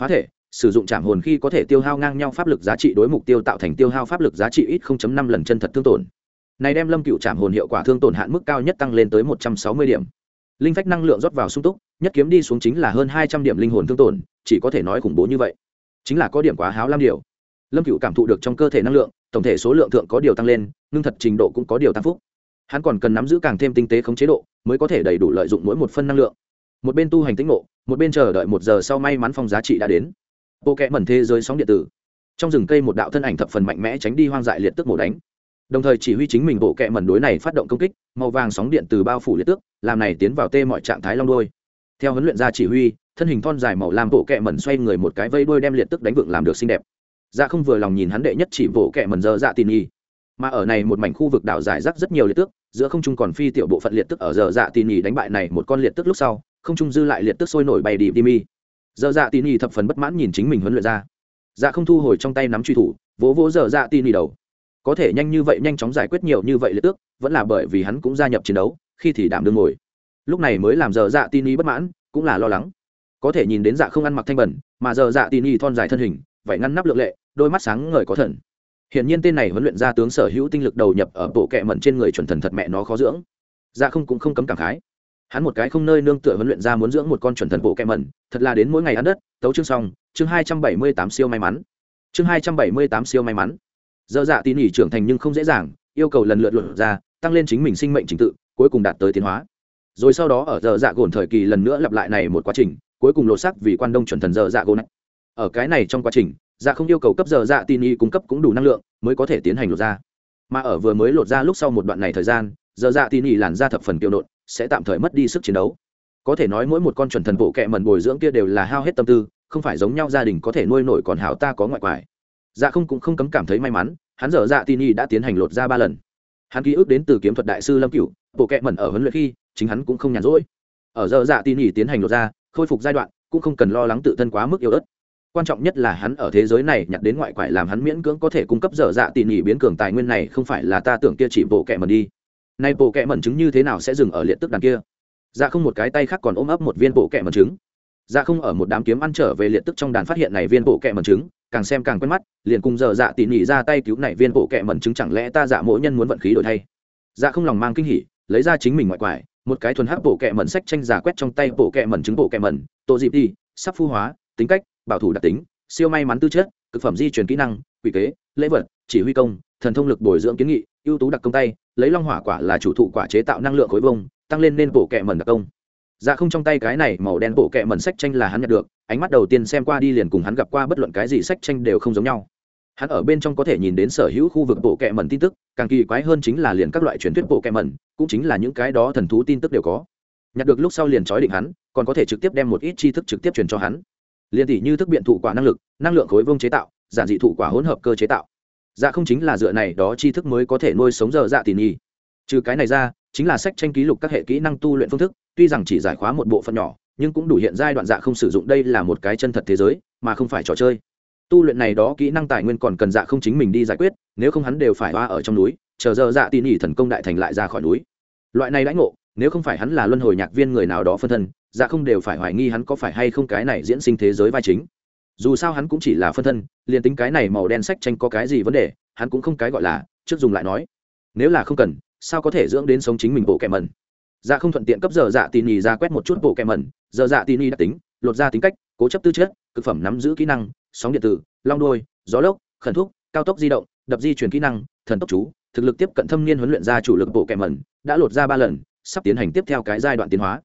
Phá thể, sử dụng trảm hồn khi có thể tiêu hao ngang nhau pháp lực giá trị đối mục tiêu tạo thành tiêu hao pháp lực giá trị ít năm lần chân thật thương tổn này đem lâm cựu trảm hồn hiệu quả thương tổn hạn mức cao nhất tăng lên tới một trăm sáu mươi điểm. Linh phách năng lượng rót vào sung túc, nhất kiếm đi xuống chính là hơn hai trăm điểm linh hồn thương tổn, chỉ có thể nói khủng bố như vậy. Chính là có điểm quá háo lam điều. Lâm cựu cảm thụ được trong cơ thể năng lượng, tổng thể số lượng thượng có điều tăng lên, nhưng thật trình độ cũng có điều tăng phúc. Hắn còn cần nắm giữ càng thêm tinh tế khống chế độ, mới có thể đầy đủ lợi dụng mỗi một phân năng lượng. Một bên tu hành tĩnh ngộ, một bên chờ đợi một giờ sau may mắn phong giá trị đã đến. Bộ kẽ mẩn thế giới sóng điện tử. Trong rừng cây một đạo thân ảnh thập phần mạnh mẽ tránh đi hoang dại liệt tức mổ đánh đồng thời chỉ huy chính mình bộ kẹ mẩn đối này phát động công kích, màu vàng sóng điện từ bao phủ liệt tước, làm này tiến vào tê mọi trạng thái long đôi theo huấn luyện gia chỉ huy, thân hình thon dài màu làm bộ kẹ mẩn xoay người một cái vây đuôi đem liệt tức đánh vượng làm được xinh đẹp. Dạ không vừa lòng nhìn hắn đệ nhất chỉ bộ kẹ mẩn dơ dạ tin y. Mà ở này một mảnh khu vực đảo giải rác rất nhiều liệt tước, giữa không trung còn phi tiểu bộ phận liệt tức ở giờ dạ tin y đánh bại này một con liệt tức lúc sau, không trung dư lại liệt tức sôi nổi bay đi đi mi. Giờ dạ tin y thập phần bất mãn nhìn chính mình huấn luyện ra dạ không thu hồi trong tay nắm truy thủ, vỗ vỗ giờ dạ tin y đầu có thể nhanh như vậy, nhanh chóng giải quyết nhiều như vậy liệt tước, vẫn là bởi vì hắn cũng gia nhập chiến đấu, khi thì đảm đương ngồi. Lúc này mới làm giờ dạ tin y bất mãn, cũng là lo lắng. Có thể nhìn đến dạ không ăn mặc thanh bẩn, mà giờ dạ tin y thon dài thân hình, vậy ngăn nắp lượng lệ, đôi mắt sáng ngời có thần. Hiện nhiên tên này huấn luyện ra tướng sở hữu tinh lực đầu nhập ở bộ kệ mẩn trên người chuẩn thần thật mẹ nó khó dưỡng. Dạ không cũng không cấm cảm khái. Hắn một cái không nơi nương tựa huấn luyện ra muốn dưỡng một con chuẩn thần bộ kệ mẩn, thật là đến mỗi ngày ăn đất. Tấu chương xong, chương hai trăm bảy mươi tám siêu may mắn. Chương hai trăm bảy mươi tám siêu may mắn dơ dạ tín ỉ trưởng thành nhưng không dễ dàng, yêu cầu lần lượt luận ra, tăng lên chính mình sinh mệnh trình tự, cuối cùng đạt tới tiến hóa. Rồi sau đó ở dơ dạ gồn thời kỳ lần nữa lặp lại này một quá trình, cuối cùng lột sắc vì quan đông chuẩn thần dơ dạ gồn. Ở cái này trong quá trình dạ không yêu cầu cấp dơ dạ tin y cung cấp cũng đủ năng lượng mới có thể tiến hành lột ra. Mà ở vừa mới lột ra lúc sau một đoạn này thời gian dơ dạ tin y làn ra thập phần tiêu nộn sẽ tạm thời mất đi sức chiến đấu. Có thể nói mỗi một con chuẩn thần bộ kệ mần bồi dưỡng kia đều là hao hết tâm tư, không phải giống nhau gia đình có thể nuôi nổi còn hảo ta có ngoại quải dạ không cũng không cấm cảm thấy may mắn, hắn dở dạ tin y đã tiến hành lột ra ba lần. Hắn ký ức đến từ kiếm thuật đại sư lâm cửu, bộ kẹ mẩn ở huấn luyện khi, chính hắn cũng không nhàn rỗi. Ở dở dạ tin y tiến hành lột ra khôi phục giai đoạn, cũng không cần lo lắng tự thân quá mức yếu ớt. Quan trọng nhất là hắn ở thế giới này nhặt đến ngoại quải làm hắn miễn cưỡng có thể cung cấp dở dạ tin y biến cường tài nguyên này không phải là ta tưởng kia chỉ bộ kẹ mẩn đi. Nay bộ kẹ mẩn chứng như thế nào sẽ dừng ở liệt tức đàn kia? Dạ không một cái tay khác còn ôm ấp một viên bộ kẹ mẩn trứng. Dạ không ở một đám kiếm ăn trở về liệt tức trong đàn phát hiện này viên bộ kẹ mẩn trứng càng xem càng quen mắt, liền cùng giờ dạ tỉ nhị ra tay cứu này viên bộ kẹ mẩn chứng chẳng lẽ ta dạ mỗi nhân muốn vận khí đổi thay? Dạ không lòng mang kinh hỉ, lấy ra chính mình ngoại quải, một cái thuần hắc bộ kẹ mẩn sách tranh giả quét trong tay bộ kẹ mẩn chứng bộ kẹ mẩn, tổ dịp đi, sắp phu hóa, tính cách, bảo thủ đặc tính, siêu may mắn tư chất, cực phẩm di truyền kỹ năng, quỷ kế, lễ vật, chỉ huy công, thần thông lực bồi dưỡng kiến nghị, ưu tú đặc công tay, lấy long hỏa quả là chủ thụ quả chế tạo năng lượng khối vông tăng lên nên bộ kẹ mẩn đặc công dạ không trong tay cái này màu đen bộ kệ mẩn sách tranh là hắn nhận được, ánh mắt đầu tiên xem qua đi liền cùng hắn gặp qua bất luận cái gì sách tranh đều không giống nhau. Hắn ở bên trong có thể nhìn đến sở hữu khu vực bộ kệ mẩn tin tức, càng kỳ quái hơn chính là liền các loại truyền thuyết bộ kệ mẩn, cũng chính là những cái đó thần thú tin tức đều có. Nhặt được lúc sau liền trói định hắn, còn có thể trực tiếp đem một ít tri thức trực tiếp truyền cho hắn. Liền tỷ như thức biện thụ quả năng lực, năng lượng khối vông chế tạo, giản dị thụ quả hỗn hợp cơ chế tạo. Dạ không chính là dựa này đó tri thức mới có thể nuôi sống giờ dạ tỉ nhi trừ cái này ra, chính là sách tranh ký lục các hệ kỹ năng tu luyện phương thức tuy rằng chỉ giải khóa một bộ phận nhỏ, nhưng cũng đủ hiện giai đoạn dạ không sử dụng đây là một cái chân thật thế giới, mà không phải trò chơi. Tu luyện này đó kỹ năng tài nguyên còn cần dạ không chính mình đi giải quyết, nếu không hắn đều phải hoa ở trong núi, chờ giờ dạ tin ỉ thần công đại thành lại ra khỏi núi. Loại này đãi ngộ, nếu không phải hắn là luân hồi nhạc viên người nào đó phân thân dạ không đều phải hoài nghi hắn có phải hay không cái này diễn sinh thế giới vai chính. Dù sao hắn cũng chỉ là phân thân, liền tính cái này màu đen sách tranh có cái gì vấn đề, hắn cũng không cái gọi là, trước dùng lại nói. Nếu là không cần, sao có thể dưỡng đến sống chính mình bộ kẻ mần dạ không thuận tiện cấp giờ dạ tin nhì ra quét một chút bộ kẻ mẩn. Giờ dạ tin nhì đặc tính, lột ra tính cách, cố chấp tư chất thực phẩm nắm giữ kỹ năng, sóng điện tử, long đôi gió lốc, khẩn thuốc cao tốc di động, đập di chuyển kỹ năng, thần tốc chú, thực lực tiếp cận thâm niên huấn luyện ra chủ lực bộ kẻ mẩn, đã lột ra ba lần, sắp tiến hành tiếp theo cái giai đoạn tiến hóa.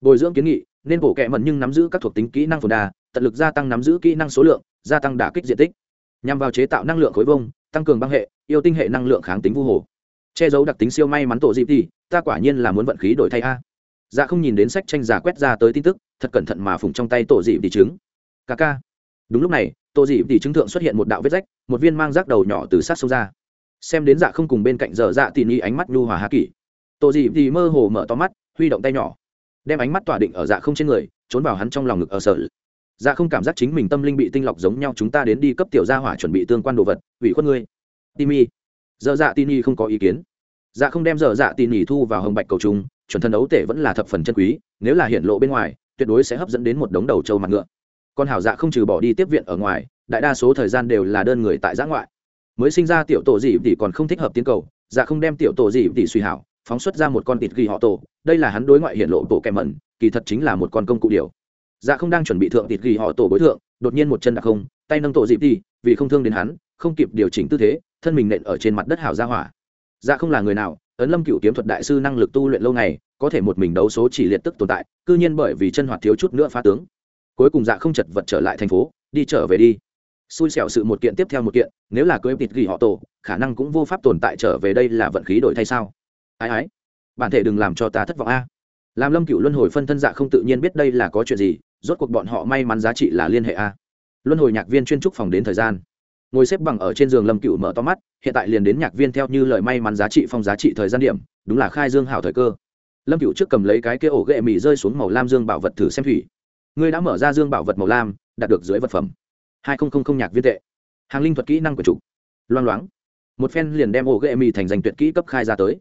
Bồi dưỡng kiến nghị, nên bộ kẻ mẩn nhưng nắm giữ các thuộc tính kỹ năng phồn đa, tận lực gia tăng nắm giữ kỹ năng số lượng, gia tăng đả kích diện tích. Nhằm vào chế tạo năng lượng khối vông tăng cường băng hệ, yêu tinh hệ năng lượng kháng tính vu hồ che giấu đặc tính siêu may mắn tổ dịp thì, ta quả nhiên là muốn vận khí đổi thay a. Dạ không nhìn đến sách tranh giả quét ra tới tin tức, thật cẩn thận mà phùng trong tay tổ dịp thì trứng. Ca ca. Đúng lúc này, tổ dịp thì trứng thượng xuất hiện một đạo vết rách, một viên mang rác đầu nhỏ từ sát sâu ra. Xem đến dạ không cùng bên cạnh dở dạ tỉ nhi ánh mắt nhu hòa hạ kỷ. Tổ dịp thì mơ hồ mở to mắt, huy động tay nhỏ, đem ánh mắt tỏa định ở dạ không trên người, trốn vào hắn trong lòng ngực ở sở dạ không cảm giác chính mình tâm linh bị tinh lọc giống nhau, chúng ta đến đi cấp tiểu gia hỏa chuẩn bị tương quan đồ vật, ủy khuất ngươi. Timi dơ dạ tin nhi không có ý kiến. Dạ không đem dơ dạ tin y thu vào hồng bạch cầu trung chuẩn thân ấu tể vẫn là thập phần chân quý, nếu là hiện lộ bên ngoài, tuyệt đối sẽ hấp dẫn đến một đống đầu trâu mặt ngựa. Còn hảo dạ không trừ bỏ đi tiếp viện ở ngoài, đại đa số thời gian đều là đơn người tại giã ngoại. Mới sinh ra tiểu tổ dị tỷ còn không thích hợp tiến cầu dạ không đem tiểu tổ dị tỷ suy hảo, phóng xuất ra một con thịt ghi họ tổ, đây là hắn đối ngoại hiện lộ bộ kèm mẩn, kỳ thật chính là một con công cụ điều. Dạ không đang chuẩn bị thượng thịt ghi họ tổ bối thượng, đột nhiên một chân đặc không, tay nâng tổ dịp đi vì không thương đến hắn, không kịp điều chỉnh tư thế thân mình nện ở trên mặt đất hảo ra hỏa. Dạ không là người nào, ấn lâm cựu kiếm thuật đại sư năng lực tu luyện lâu ngày, có thể một mình đấu số chỉ liệt tức tồn tại, cư nhiên bởi vì chân hoạt thiếu chút nữa phá tướng. Cuối cùng dạ không chật vật trở lại thành phố, đi trở về đi. Xui xẻo sự một kiện tiếp theo một kiện, nếu là cưới tịt ghi họ tổ, khả năng cũng vô pháp tồn tại trở về đây là vận khí đổi thay sao? Ái ái bản thể đừng làm cho ta thất vọng a. Làm lâm cựu luân hồi phân thân dạ không tự nhiên biết đây là có chuyện gì, rốt cuộc bọn họ may mắn giá trị là liên hệ a. Luân hồi nhạc viên chuyên trúc phòng đến thời gian ngồi xếp bằng ở trên giường lâm cựu mở to mắt, hiện tại liền đến nhạc viên theo như lời may mắn giá trị phong giá trị thời gian điểm, đúng là khai dương hảo thời cơ. Lâm cựu trước cầm lấy cái kia ổ ghệ mì rơi xuống màu lam dương bảo vật thử xem thủy. Ngươi đã mở ra dương bảo vật màu lam, đạt được dưới vật phẩm. Hai nghìn nhạc viên tệ. Hàng linh thuật kỹ năng của chủ. Loang loáng. Một phen liền đem ổ ghệ mì thành danh tuyệt kỹ cấp khai ra tới.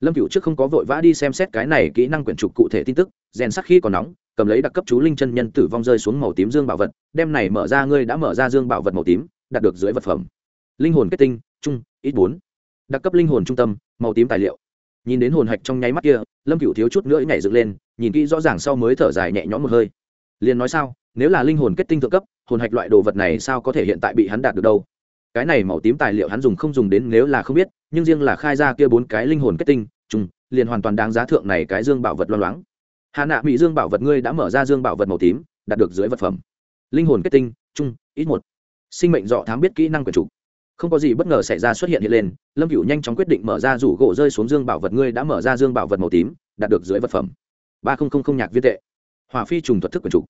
Lâm cựu trước không có vội vã đi xem xét cái này kỹ năng quyển trục cụ thể tin tức, rèn sắc khi còn nóng, cầm lấy đặc cấp chú linh chân nhân tử vong rơi xuống màu tím dương bảo vật, đem này mở ra, ngươi đã mở ra dương bảo vật màu tím đạt được dưới vật phẩm. Linh hồn kết tinh trung ít bốn. Đặc cấp linh hồn trung tâm, màu tím tài liệu. Nhìn đến hồn hạch trong nháy mắt kia, lâm cựu thiếu chút nữa nhảy dựng lên, nhìn kỹ rõ ràng sau mới thở dài nhẹ nhõm một hơi. Liền nói sao, nếu là linh hồn kết tinh thượng cấp, hồn hạch loại đồ vật này sao có thể hiện tại bị hắn đạt được đâu? Cái này màu tím tài liệu hắn dùng không dùng đến nếu là không biết, nhưng riêng là khai ra kia bốn cái linh hồn kết tinh, chung, liền hoàn toàn đáng giá thượng này cái dương bảo vật loang loáng. Hà nạ mỹ dương bảo vật ngươi đã mở ra dương bảo vật màu tím, đạt được dưới vật phẩm. Linh hồn kết tinh, chung, ít một sinh mệnh dọ thám biết kỹ năng quyền chủ. Không có gì bất ngờ xảy ra xuất hiện hiện lên, lâm cựu nhanh chóng quyết định mở ra rủ gỗ rơi xuống dương bảo vật, ngươi đã mở ra dương bảo vật màu tím, đạt được dưới vật phẩm. Ba không không không nhạc viên tệ. Hỏa phi trùng thuật thức quyền chủ.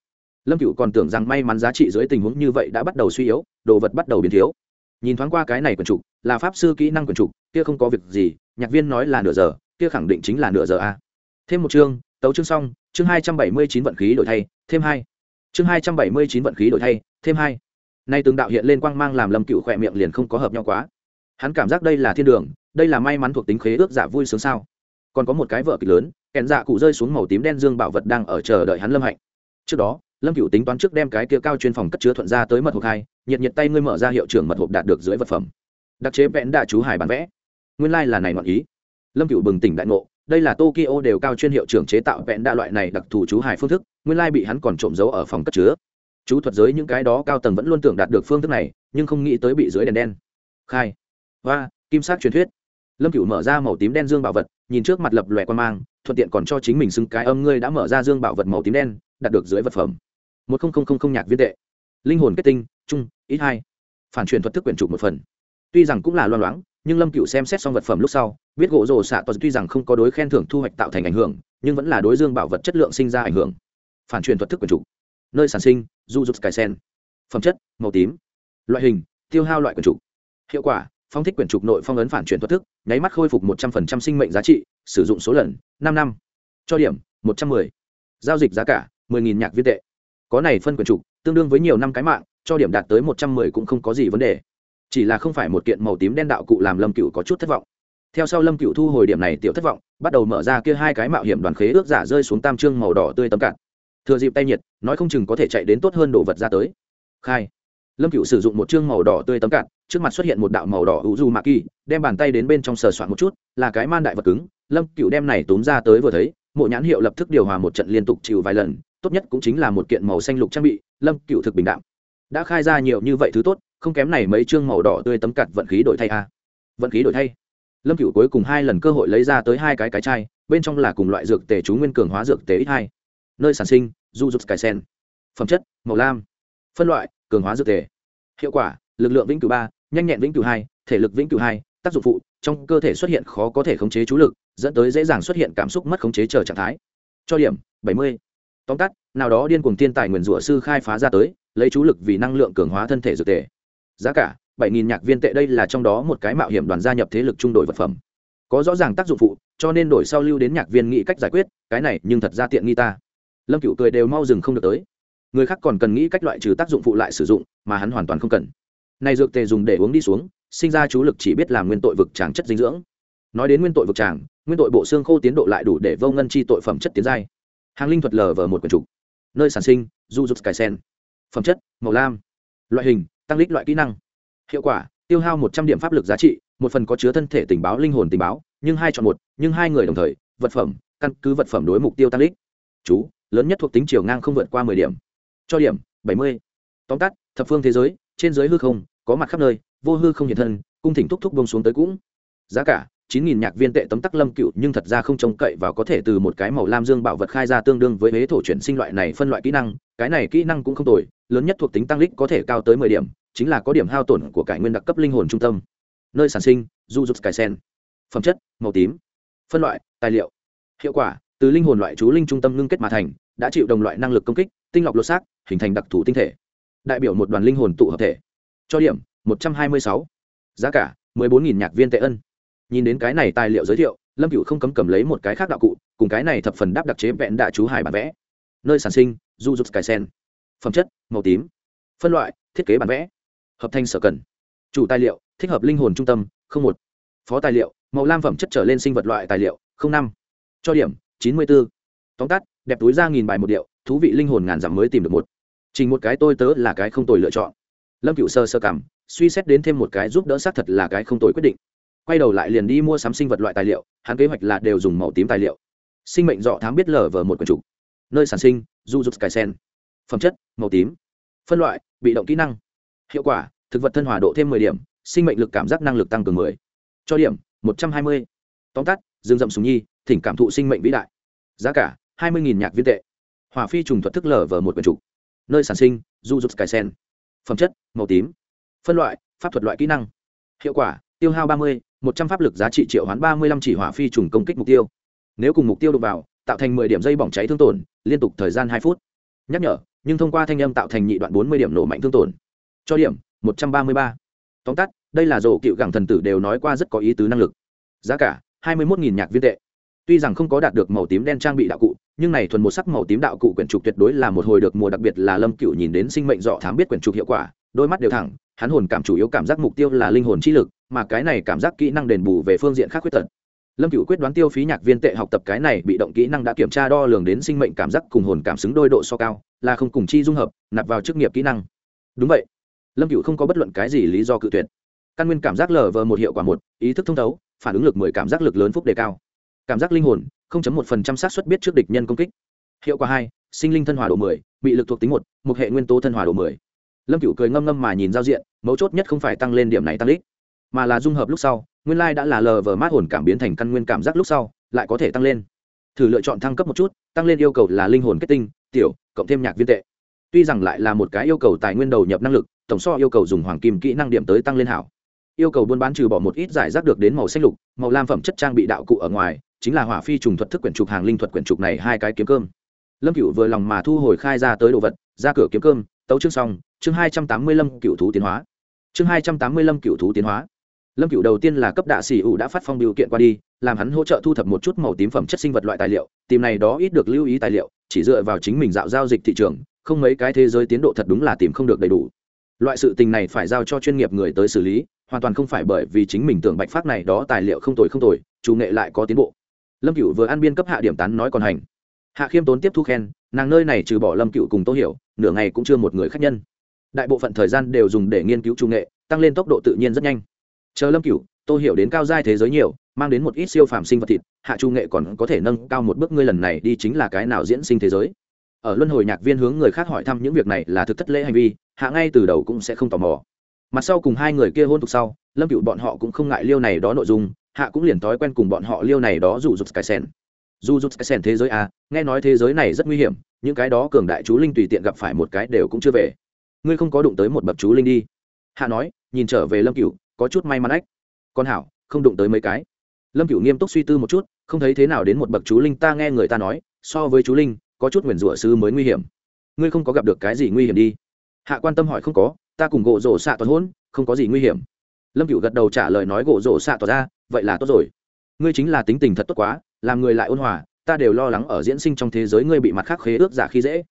Lâm cựu còn tưởng rằng may mắn giá trị dưới tình huống như vậy đã bắt đầu suy yếu, đồ vật bắt đầu biến thiếu. Nhìn thoáng qua cái này quyền chủ, là pháp sư kỹ năng quyền chủ, kia không có việc gì, nhạc viên nói là nửa giờ, kia khẳng định chính là nửa giờ a. Thêm một chương, tấu chương xong, chương hai trăm bảy mươi chín vận khí đổi thay, thêm hai. Chương hai trăm bảy mươi chín vận khí đổi thay, thêm hai nay từng đạo hiện lên quang mang làm lâm cựu khỏe miệng liền không có hợp nhau quá. Hắn cảm giác đây là thiên đường, đây là may mắn thuộc tính khế ước giả vui sướng sao. Còn có một cái vợ kịch lớn, kẹn dạ cụ rơi xuống màu tím đen dương bảo vật đang ở chờ đợi hắn lâm hạnh. Trước đó, lâm cựu tính toán trước đem cái kia cao chuyên phòng cất chứa thuận ra tới mật hộp hai, nhiệt nhiệt tay ngươi mở ra hiệu trưởng mật hộp đạt được dưới vật phẩm. Đặc chế vẽn đạ chú hải bán vẽ. Nguyên lai、like、là này ngọn ý. Lâm cựu bừng tỉnh đại ngộ, đây là tokyo đều cao chuyên hiệu trưởng chế tạo vẽn đạ loại này đặc thù chú hải phương thức, nguyên lai bị hắn còn trộm giấu ở phòng cất chứa chú thuật giới những cái đó cao tầng vẫn luôn tưởng đạt được phương thức này, nhưng không nghĩ tới bị dưới đèn đen. Khai. Và kim sát truyền thuyết. Lâm cửu mở ra màu tím đen dương bảo vật, nhìn trước mặt lập lòe quan mang, thuận tiện còn cho chính mình xưng cái âm ngươi đã mở ra dương bảo vật màu tím đen, đạt được dưới vật phẩm. Một không nhạc viên tệ. Linh hồn kết tinh trung ít hai. Phản truyền thuật thức quyển trục một phần. Tuy rằng cũng là loan loáng, nhưng lâm cựu xem xét xong vật phẩm lúc sau, biết gỗ rồ xạ toàn tuy rằng không có đối khen thưởng thu hoạch tạo thành ảnh hưởng, nhưng vẫn là đối dương bảo vật chất lượng sinh ra ảnh hưởng. Phản truyền thuật thức quyển trục nơi sản sinh du dục cải sen. Phẩm chất, màu tím. Loại hình, tiêu hao loại quyển trục. Hiệu quả, phong thích quyển trục nội phong ấn phản chuyển thuật thức, nháy mắt khôi phục một trăm linh sinh mệnh giá trị, sử dụng số lần, năm năm. Cho điểm, một trăm m ư ơ i giao dịch giá cả, mười nghìn nhạc viên tệ. Có này phân quyển trục, tương đương với nhiều năm cái mạng, cho điểm đạt tới một trăm mười cũng không có gì vấn đề. Chỉ là không phải một kiện màu tím đen đạo cụ làm lâm cựu có chút thất vọng. Theo sau lâm cựu thu hồi điểm này tiểu thất vọng, bắt đầu mở ra kia hai cái mạo hiểm đoàn khế ước giả rơi xuống tam trương màu đỏ tươi tấm cạn thừa dịp tay nhiệt, nói không chừng có thể chạy đến tốt hơn đồ vật ra tới. Khai. Lâm cựu sử dụng một chương màu đỏ tươi tấm cạn, trước mặt xuất hiện một đạo màu đỏ hữu du mạ kỳ, đem bàn tay đến bên trong sờ soạn một chút, là cái man đại vật cứng. Lâm cựu đem này túm ra tới vừa thấy, mộ nhãn hiệu lập tức điều hòa một trận liên tục chịu vài lần, tốt nhất cũng chính là một kiện màu xanh lục trang bị, lâm cựu thực bình đạm. Đã khai ra nhiều như vậy thứ tốt, không kém này mấy chương màu đỏ tươi tấm cặt vận khí đổi thay a. Vận khí đổi thay. Lâm cựu cuối cùng hai lần cơ hội lấy ra tới hai cái cái chai, bên trong là cùng loại dược tề chú nguyên cường hóa dược tề ít hai. Nơi sản sinh du dục cải sen. Phẩm chất, màu lam. Phân loại, cường hóa dược tề hiệu quả, lực lượng vĩnh cửu ba, nhanh nhẹn vĩnh cửu hai, thể lực vĩnh cửu hai, tác dụng phụ, trong cơ thể xuất hiện khó có thể khống chế chú lực, dẫn tới dễ dàng xuất hiện cảm xúc mất khống chế chờ trạng thái. Cho điểm, bảy mươi. Tóm tắt, nào đó điên cuồng tiên tài nguyền rủa sư khai phá ra tới, lấy chú lực vì năng lượng cường hóa thân thể dược tề giá cả, bảy nghìn nhạc viên tệ, đây là trong đó một cái mạo hiểm đoàn gia nhập thế lực trung đội vật phẩm. Có rõ ràng tác dụng phụ, cho nên đổi sau lưu đến nhạc viên nghĩ cách giải quyết, cái này nhưng thật ra tiện nghi ta lâm cựu cười đều mau dừng không được tới người khác còn cần nghĩ cách loại trừ tác dụng phụ lại sử dụng mà hắn hoàn toàn không cần này dược tề dùng để uống đi xuống sinh ra chú lực chỉ biết làm nguyên tội vực tràng chất dinh dưỡng nói đến nguyên tội vực tràng nguyên tội bộ xương khô tiến độ lại đủ để vô ngân chi tội phẩm chất tiến giai hàng linh thuật lờ vờ một quần trục nơi sản sinh du dục cải sen phẩm chất màu lam loại hình tăng lít loại kỹ năng hiệu quả tiêu hao một trăm điểm pháp lực giá trị một phần có chứa thân thể tình báo linh hồn tình báo nhưng hai chọn một nhưng hai người đồng thời vật phẩm căn cứ vật phẩm đối mục tiêu tăng lít chú, lớn nhất thuộc tính chiều ngang không vượt qua mười điểm. Cho điểm, bảy mươi. Tóm tắt, thập phương thế giới, trên giới hư không, có mặt khắp nơi, vô hư không hiện thân, cung thỉnh thúc thúc bông xuống tới cũng. Giá cả, chín nghìn nhạc viên tệ tấm tắc lâm cựu, nhưng thật ra không trông cậy và có thể từ một cái màu lam dương bảo vật khai ra tương đương với huế thổ chuyển sinh loại này phân loại kỹ năng, cái này kỹ năng cũng không tồi, lớn nhất thuộc tính tăng lích có thể cao tới mười điểm, chính là có điểm hao tổn của cải nguyên đặc cấp linh hồn trung tâm. Nơi sản sinh du dục cải sen phẩm chất, màu tím. Phân loại, tài liệu. Hiệu quả từ linh hồn loại chú linh trung tâm ngưng kết mà thành, đã chịu đồng loại năng lực công kích, tinh lọc lột xác, hình thành đặc thù tinh thể. Đại biểu một đoàn linh hồn tụ hợp thể. Cho điểm, một trăm hai mươi sáu. Giá cả, mười bốn nghìn nhạc viên tệ ân. Nhìn đến cái này tài liệu giới thiệu, lâm cựu không cấm cầm lấy một cái khác đạo cụ, cùng cái này thập phần đáp đặc chế vẹn đạ chú hải bản vẽ. Nơi sản sinh du dục cải sen phẩm chất, màu tím. Phân loại, thiết kế bản vẽ. Hợp thanh sở cần. Chủ tài liệu, thích hợp linh hồn trung tâm, không một. Phó tài liệu, màu lam phẩm chất trở lên sinh vật loại tài liệu, không năm. Cho điểm chín mươi b ố tóm tắt, đẹp túi ra nghìn bài một điệu, thú vị linh hồn ngàn dặm mới tìm được một. Trình một cái tôi tớ là cái không tồi lựa chọn. Lâm cựu sơ sơ cảm, suy xét đến thêm một cái giúp đỡ xác thật là cái không tồi quyết định. Quay đầu lại liền đi mua sắm sinh vật loại tài liệu, hắn kế hoạch là đều dùng màu tím tài liệu. Sinh mệnh dọ thám biết lở vờ một quần trục nơi sản sinh du dục cải sen. Phẩm chất, màu tím. Phân loại, bị động kỹ năng. Hiệu quả, thực vật thân hòa độ thêm mười điểm, sinh mệnh lực cảm giác năng lực tăng cường mười. Cho điểm, một trăm hai mươi. Tóm tắt dương dậm súng nhi, thỉnh cảm thụ sinh mệnh vĩ đại. Giá cả, hai mươi nhạc viên tệ. Hỏa phi trùng thuật thức lở vờ một quần trục. Nơi sản sinh, du dục cải sen. Phẩm chất, màu tím. Phân loại, pháp thuật loại kỹ năng. Hiệu quả, tiêu hao ba mươi, một trăm pháp lực giá trị triệu hoán ba mươi lăm chỉ hỏa phi trùng công kích mục tiêu. Nếu cùng mục tiêu đụng vào, tạo thành mười điểm dây bỏng cháy thương tổn, liên tục thời gian hai phút. Nhắc nhở, nhưng thông qua thanh âm tạo thành nhị đoạn bốn mươi điểm nổ mạnh thương tổn. Cho điểm, một trăm ba mươi ba. Tóm tắt, đây là rổ cựu gẳng thần tử đều nói qua rất có ý tứ năng lực. Giá cả hai mươi một nhạc viên tệ. Tuy rằng không có đạt được màu tím đen trang bị đạo cụ, nhưng này thuần một sắc màu tím đạo cụ quyển trục tuyệt đối là một hồi được mùa đặc biệt là lâm cựu nhìn đến sinh mệnh dọ thám biết quyển trục hiệu quả, đôi mắt đều thẳng, hắn hồn cảm chủ yếu cảm giác mục tiêu là linh hồn chi lực, mà cái này cảm giác kỹ năng đền bù về phương diện khác khuyết tật. Lâm cựu quyết đoán tiêu phí nhạc viên tệ học tập cái này bị động kỹ năng đã kiểm tra đo lường đến sinh mệnh cảm giác cùng hồn cảm xứng đôi độ so cao, là không cùng chi dung hợp, nạp vào chức nghiệp kỹ năng. Đúng vậy. Lâm cựu không có bất luận cái gì lý do cự tuyệt căn nguyên cảm giác lờ vờ một hiệu quả một, ý thức thông thấu, phản ứng lực mười, cảm giác lực lớn phúc đề cao. Cảm giác linh hồn một phần trăm xác suất biết trước địch nhân công kích. Hiệu quả hai, sinh linh thân hòa độ mười bị lực thuộc tính một một hệ nguyên tố thân hòa độ mười. Lâm cựu cười ngâm ngâm mà nhìn giao diện, mấu chốt nhất không phải tăng lên điểm này tăng lít mà là dung hợp lúc sau, nguyên lai đã là lờ vờ mát hồn cảm biến thành căn nguyên cảm giác lúc sau, lại có thể tăng lên. Thử lựa chọn thăng cấp một chút, tăng lên yêu cầu là linh hồn kết tinh, tiểu, cộng thêm nhạc viên tệ. Tuy rằng lại là một cái yêu cầu tài nguyên đầu nhập năng lực, tổng so yêu cầu dùng hoàng kim kỹ năng điểm tới tăng lên hảo yêu cầu buôn bán trừ bỏ một ít giải rác được đến màu xanh lục, màu lam phẩm chất trang bị đạo cụ ở ngoài, chính là hỏa phi trùng thuật thức quyển trục hàng linh thuật quyển trục này hai cái kiếm cơm. Lâm cựu vừa lòng mà thu hồi khai ra tới đồ vật, ra cửa kiếm cơm, tấu chương xong, chương hai trăm tám mươi lăm cựu thú tiến hóa. Chương hai trăm tám mươi lăm cựu thú tiến hóa. Lâm cựu đầu tiên là cấp đạ xỉ ủ đã phát phong biểu kiện qua đi, làm hắn hỗ trợ thu thập một chút màu tím phẩm chất sinh vật loại tài liệu, tìm này đó ít được lưu ý tài liệu, chỉ dựa vào chính mình dạo giao dịch thị trường, không mấy cái thế giới tiến độ thật đúng là tìm không được đầy đủ. Loại sự tình này phải giao cho chuyên nghiệp người tới xử lý hoàn toàn không phải bởi vì chính mình tưởng bạch phát này đó tài liệu không tồi không tồi, chủ nghệ lại có tiến bộ. Lâm cựu vừa ăn biên cấp hạ điểm tán nói còn hành. Hạ khiêm tốn tiếp thu khen, nàng nơi này trừ bỏ lâm cựu cùng tô hiểu, nửa ngày cũng chưa một người khách nhân. Đại bộ phận thời gian đều dùng để nghiên cứu trung nghệ, tăng lên tốc độ tự nhiên rất nhanh. Chờ lâm cựu tô hiểu đến cao giai thế giới nhiều, mang đến một ít siêu phàm sinh vật thịt, hạ trung nghệ còn có thể nâng cao một bước ngươi lần này đi chính là cái nào diễn sinh thế giới. Ở luân hồi nhạc viên hướng người khác hỏi thăm những việc này là thực thất lễ hành vi, hạ ngay từ đầu cũng sẽ không tò mò mặt sau cùng hai người kia hôn tục sau, lâm cựu bọn họ cũng không ngại liêu này đó nội dung, hạ cũng liền thói quen cùng bọn họ liêu này đó dù rụt cái sen dù rụt cái sen thế giới à nghe nói thế giới này rất nguy hiểm, những cái đó cường đại chú linh tùy tiện gặp phải một cái đều cũng chưa về. Ngươi không có đụng tới một bậc chú linh đi. Hạ nói, nhìn trở về lâm cựu có chút may mắn ách. Con hảo, không đụng tới mấy cái. Lâm cựu nghiêm túc suy tư một chút, không thấy thế nào đến một bậc chú linh, ta nghe người ta nói, so với chú linh, có chút nguyền rủa sư mới nguy hiểm. Ngươi không có gặp được cái gì nguy hiểm đi. Hạ quan tâm hỏi không có ta cùng gỗ rổ xạ toàn hôn, không có gì nguy hiểm. Lâm cựu gật đầu trả lời nói gỗ rổ xạ tỏ ra, vậy là tốt rồi. Ngươi chính là tính tình thật tốt quá, làm người lại ôn hòa, ta đều lo lắng ở diễn sinh trong thế giới ngươi bị mặt khác khế ước giả khi dễ.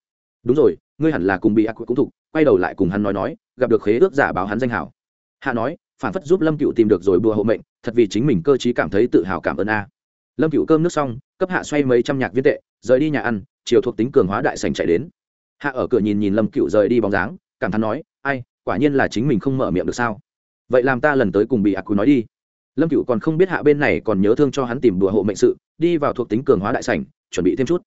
Đúng rồi, ngươi hẳn là cùng bị ác cũng thục quay đầu lại cùng hắn nói nói, gặp được khế ước giả báo hắn danh hảo. Hạ nói, phản phất giúp lâm cựu tìm được rồi bùa hộ mệnh, thật vì chính mình cơ t cảm thấy tự hào cảm ơn a. Lâm cựu cơm nước xong, cấp hạ xoay mấy trăm nhạc viên tệ, rời đi nhà ăn, chiều thuộc tính cường hóa đại sành chạy đến. Hạ ở cửa nhìn nhìn lâm cựu rời đi bóng dáng, cảm thán nói, ai quả nhiên là chính mình không mở miệng được sao? Vậy làm ta lần tới cùng bị ác cú nói đi. Lâm cựu còn không biết hạ bên này còn nhớ thương cho hắn tìm đùa hộ mệnh sự, đi vào thuộc tính cường hóa đại sảnh, chuẩn bị thêm chút.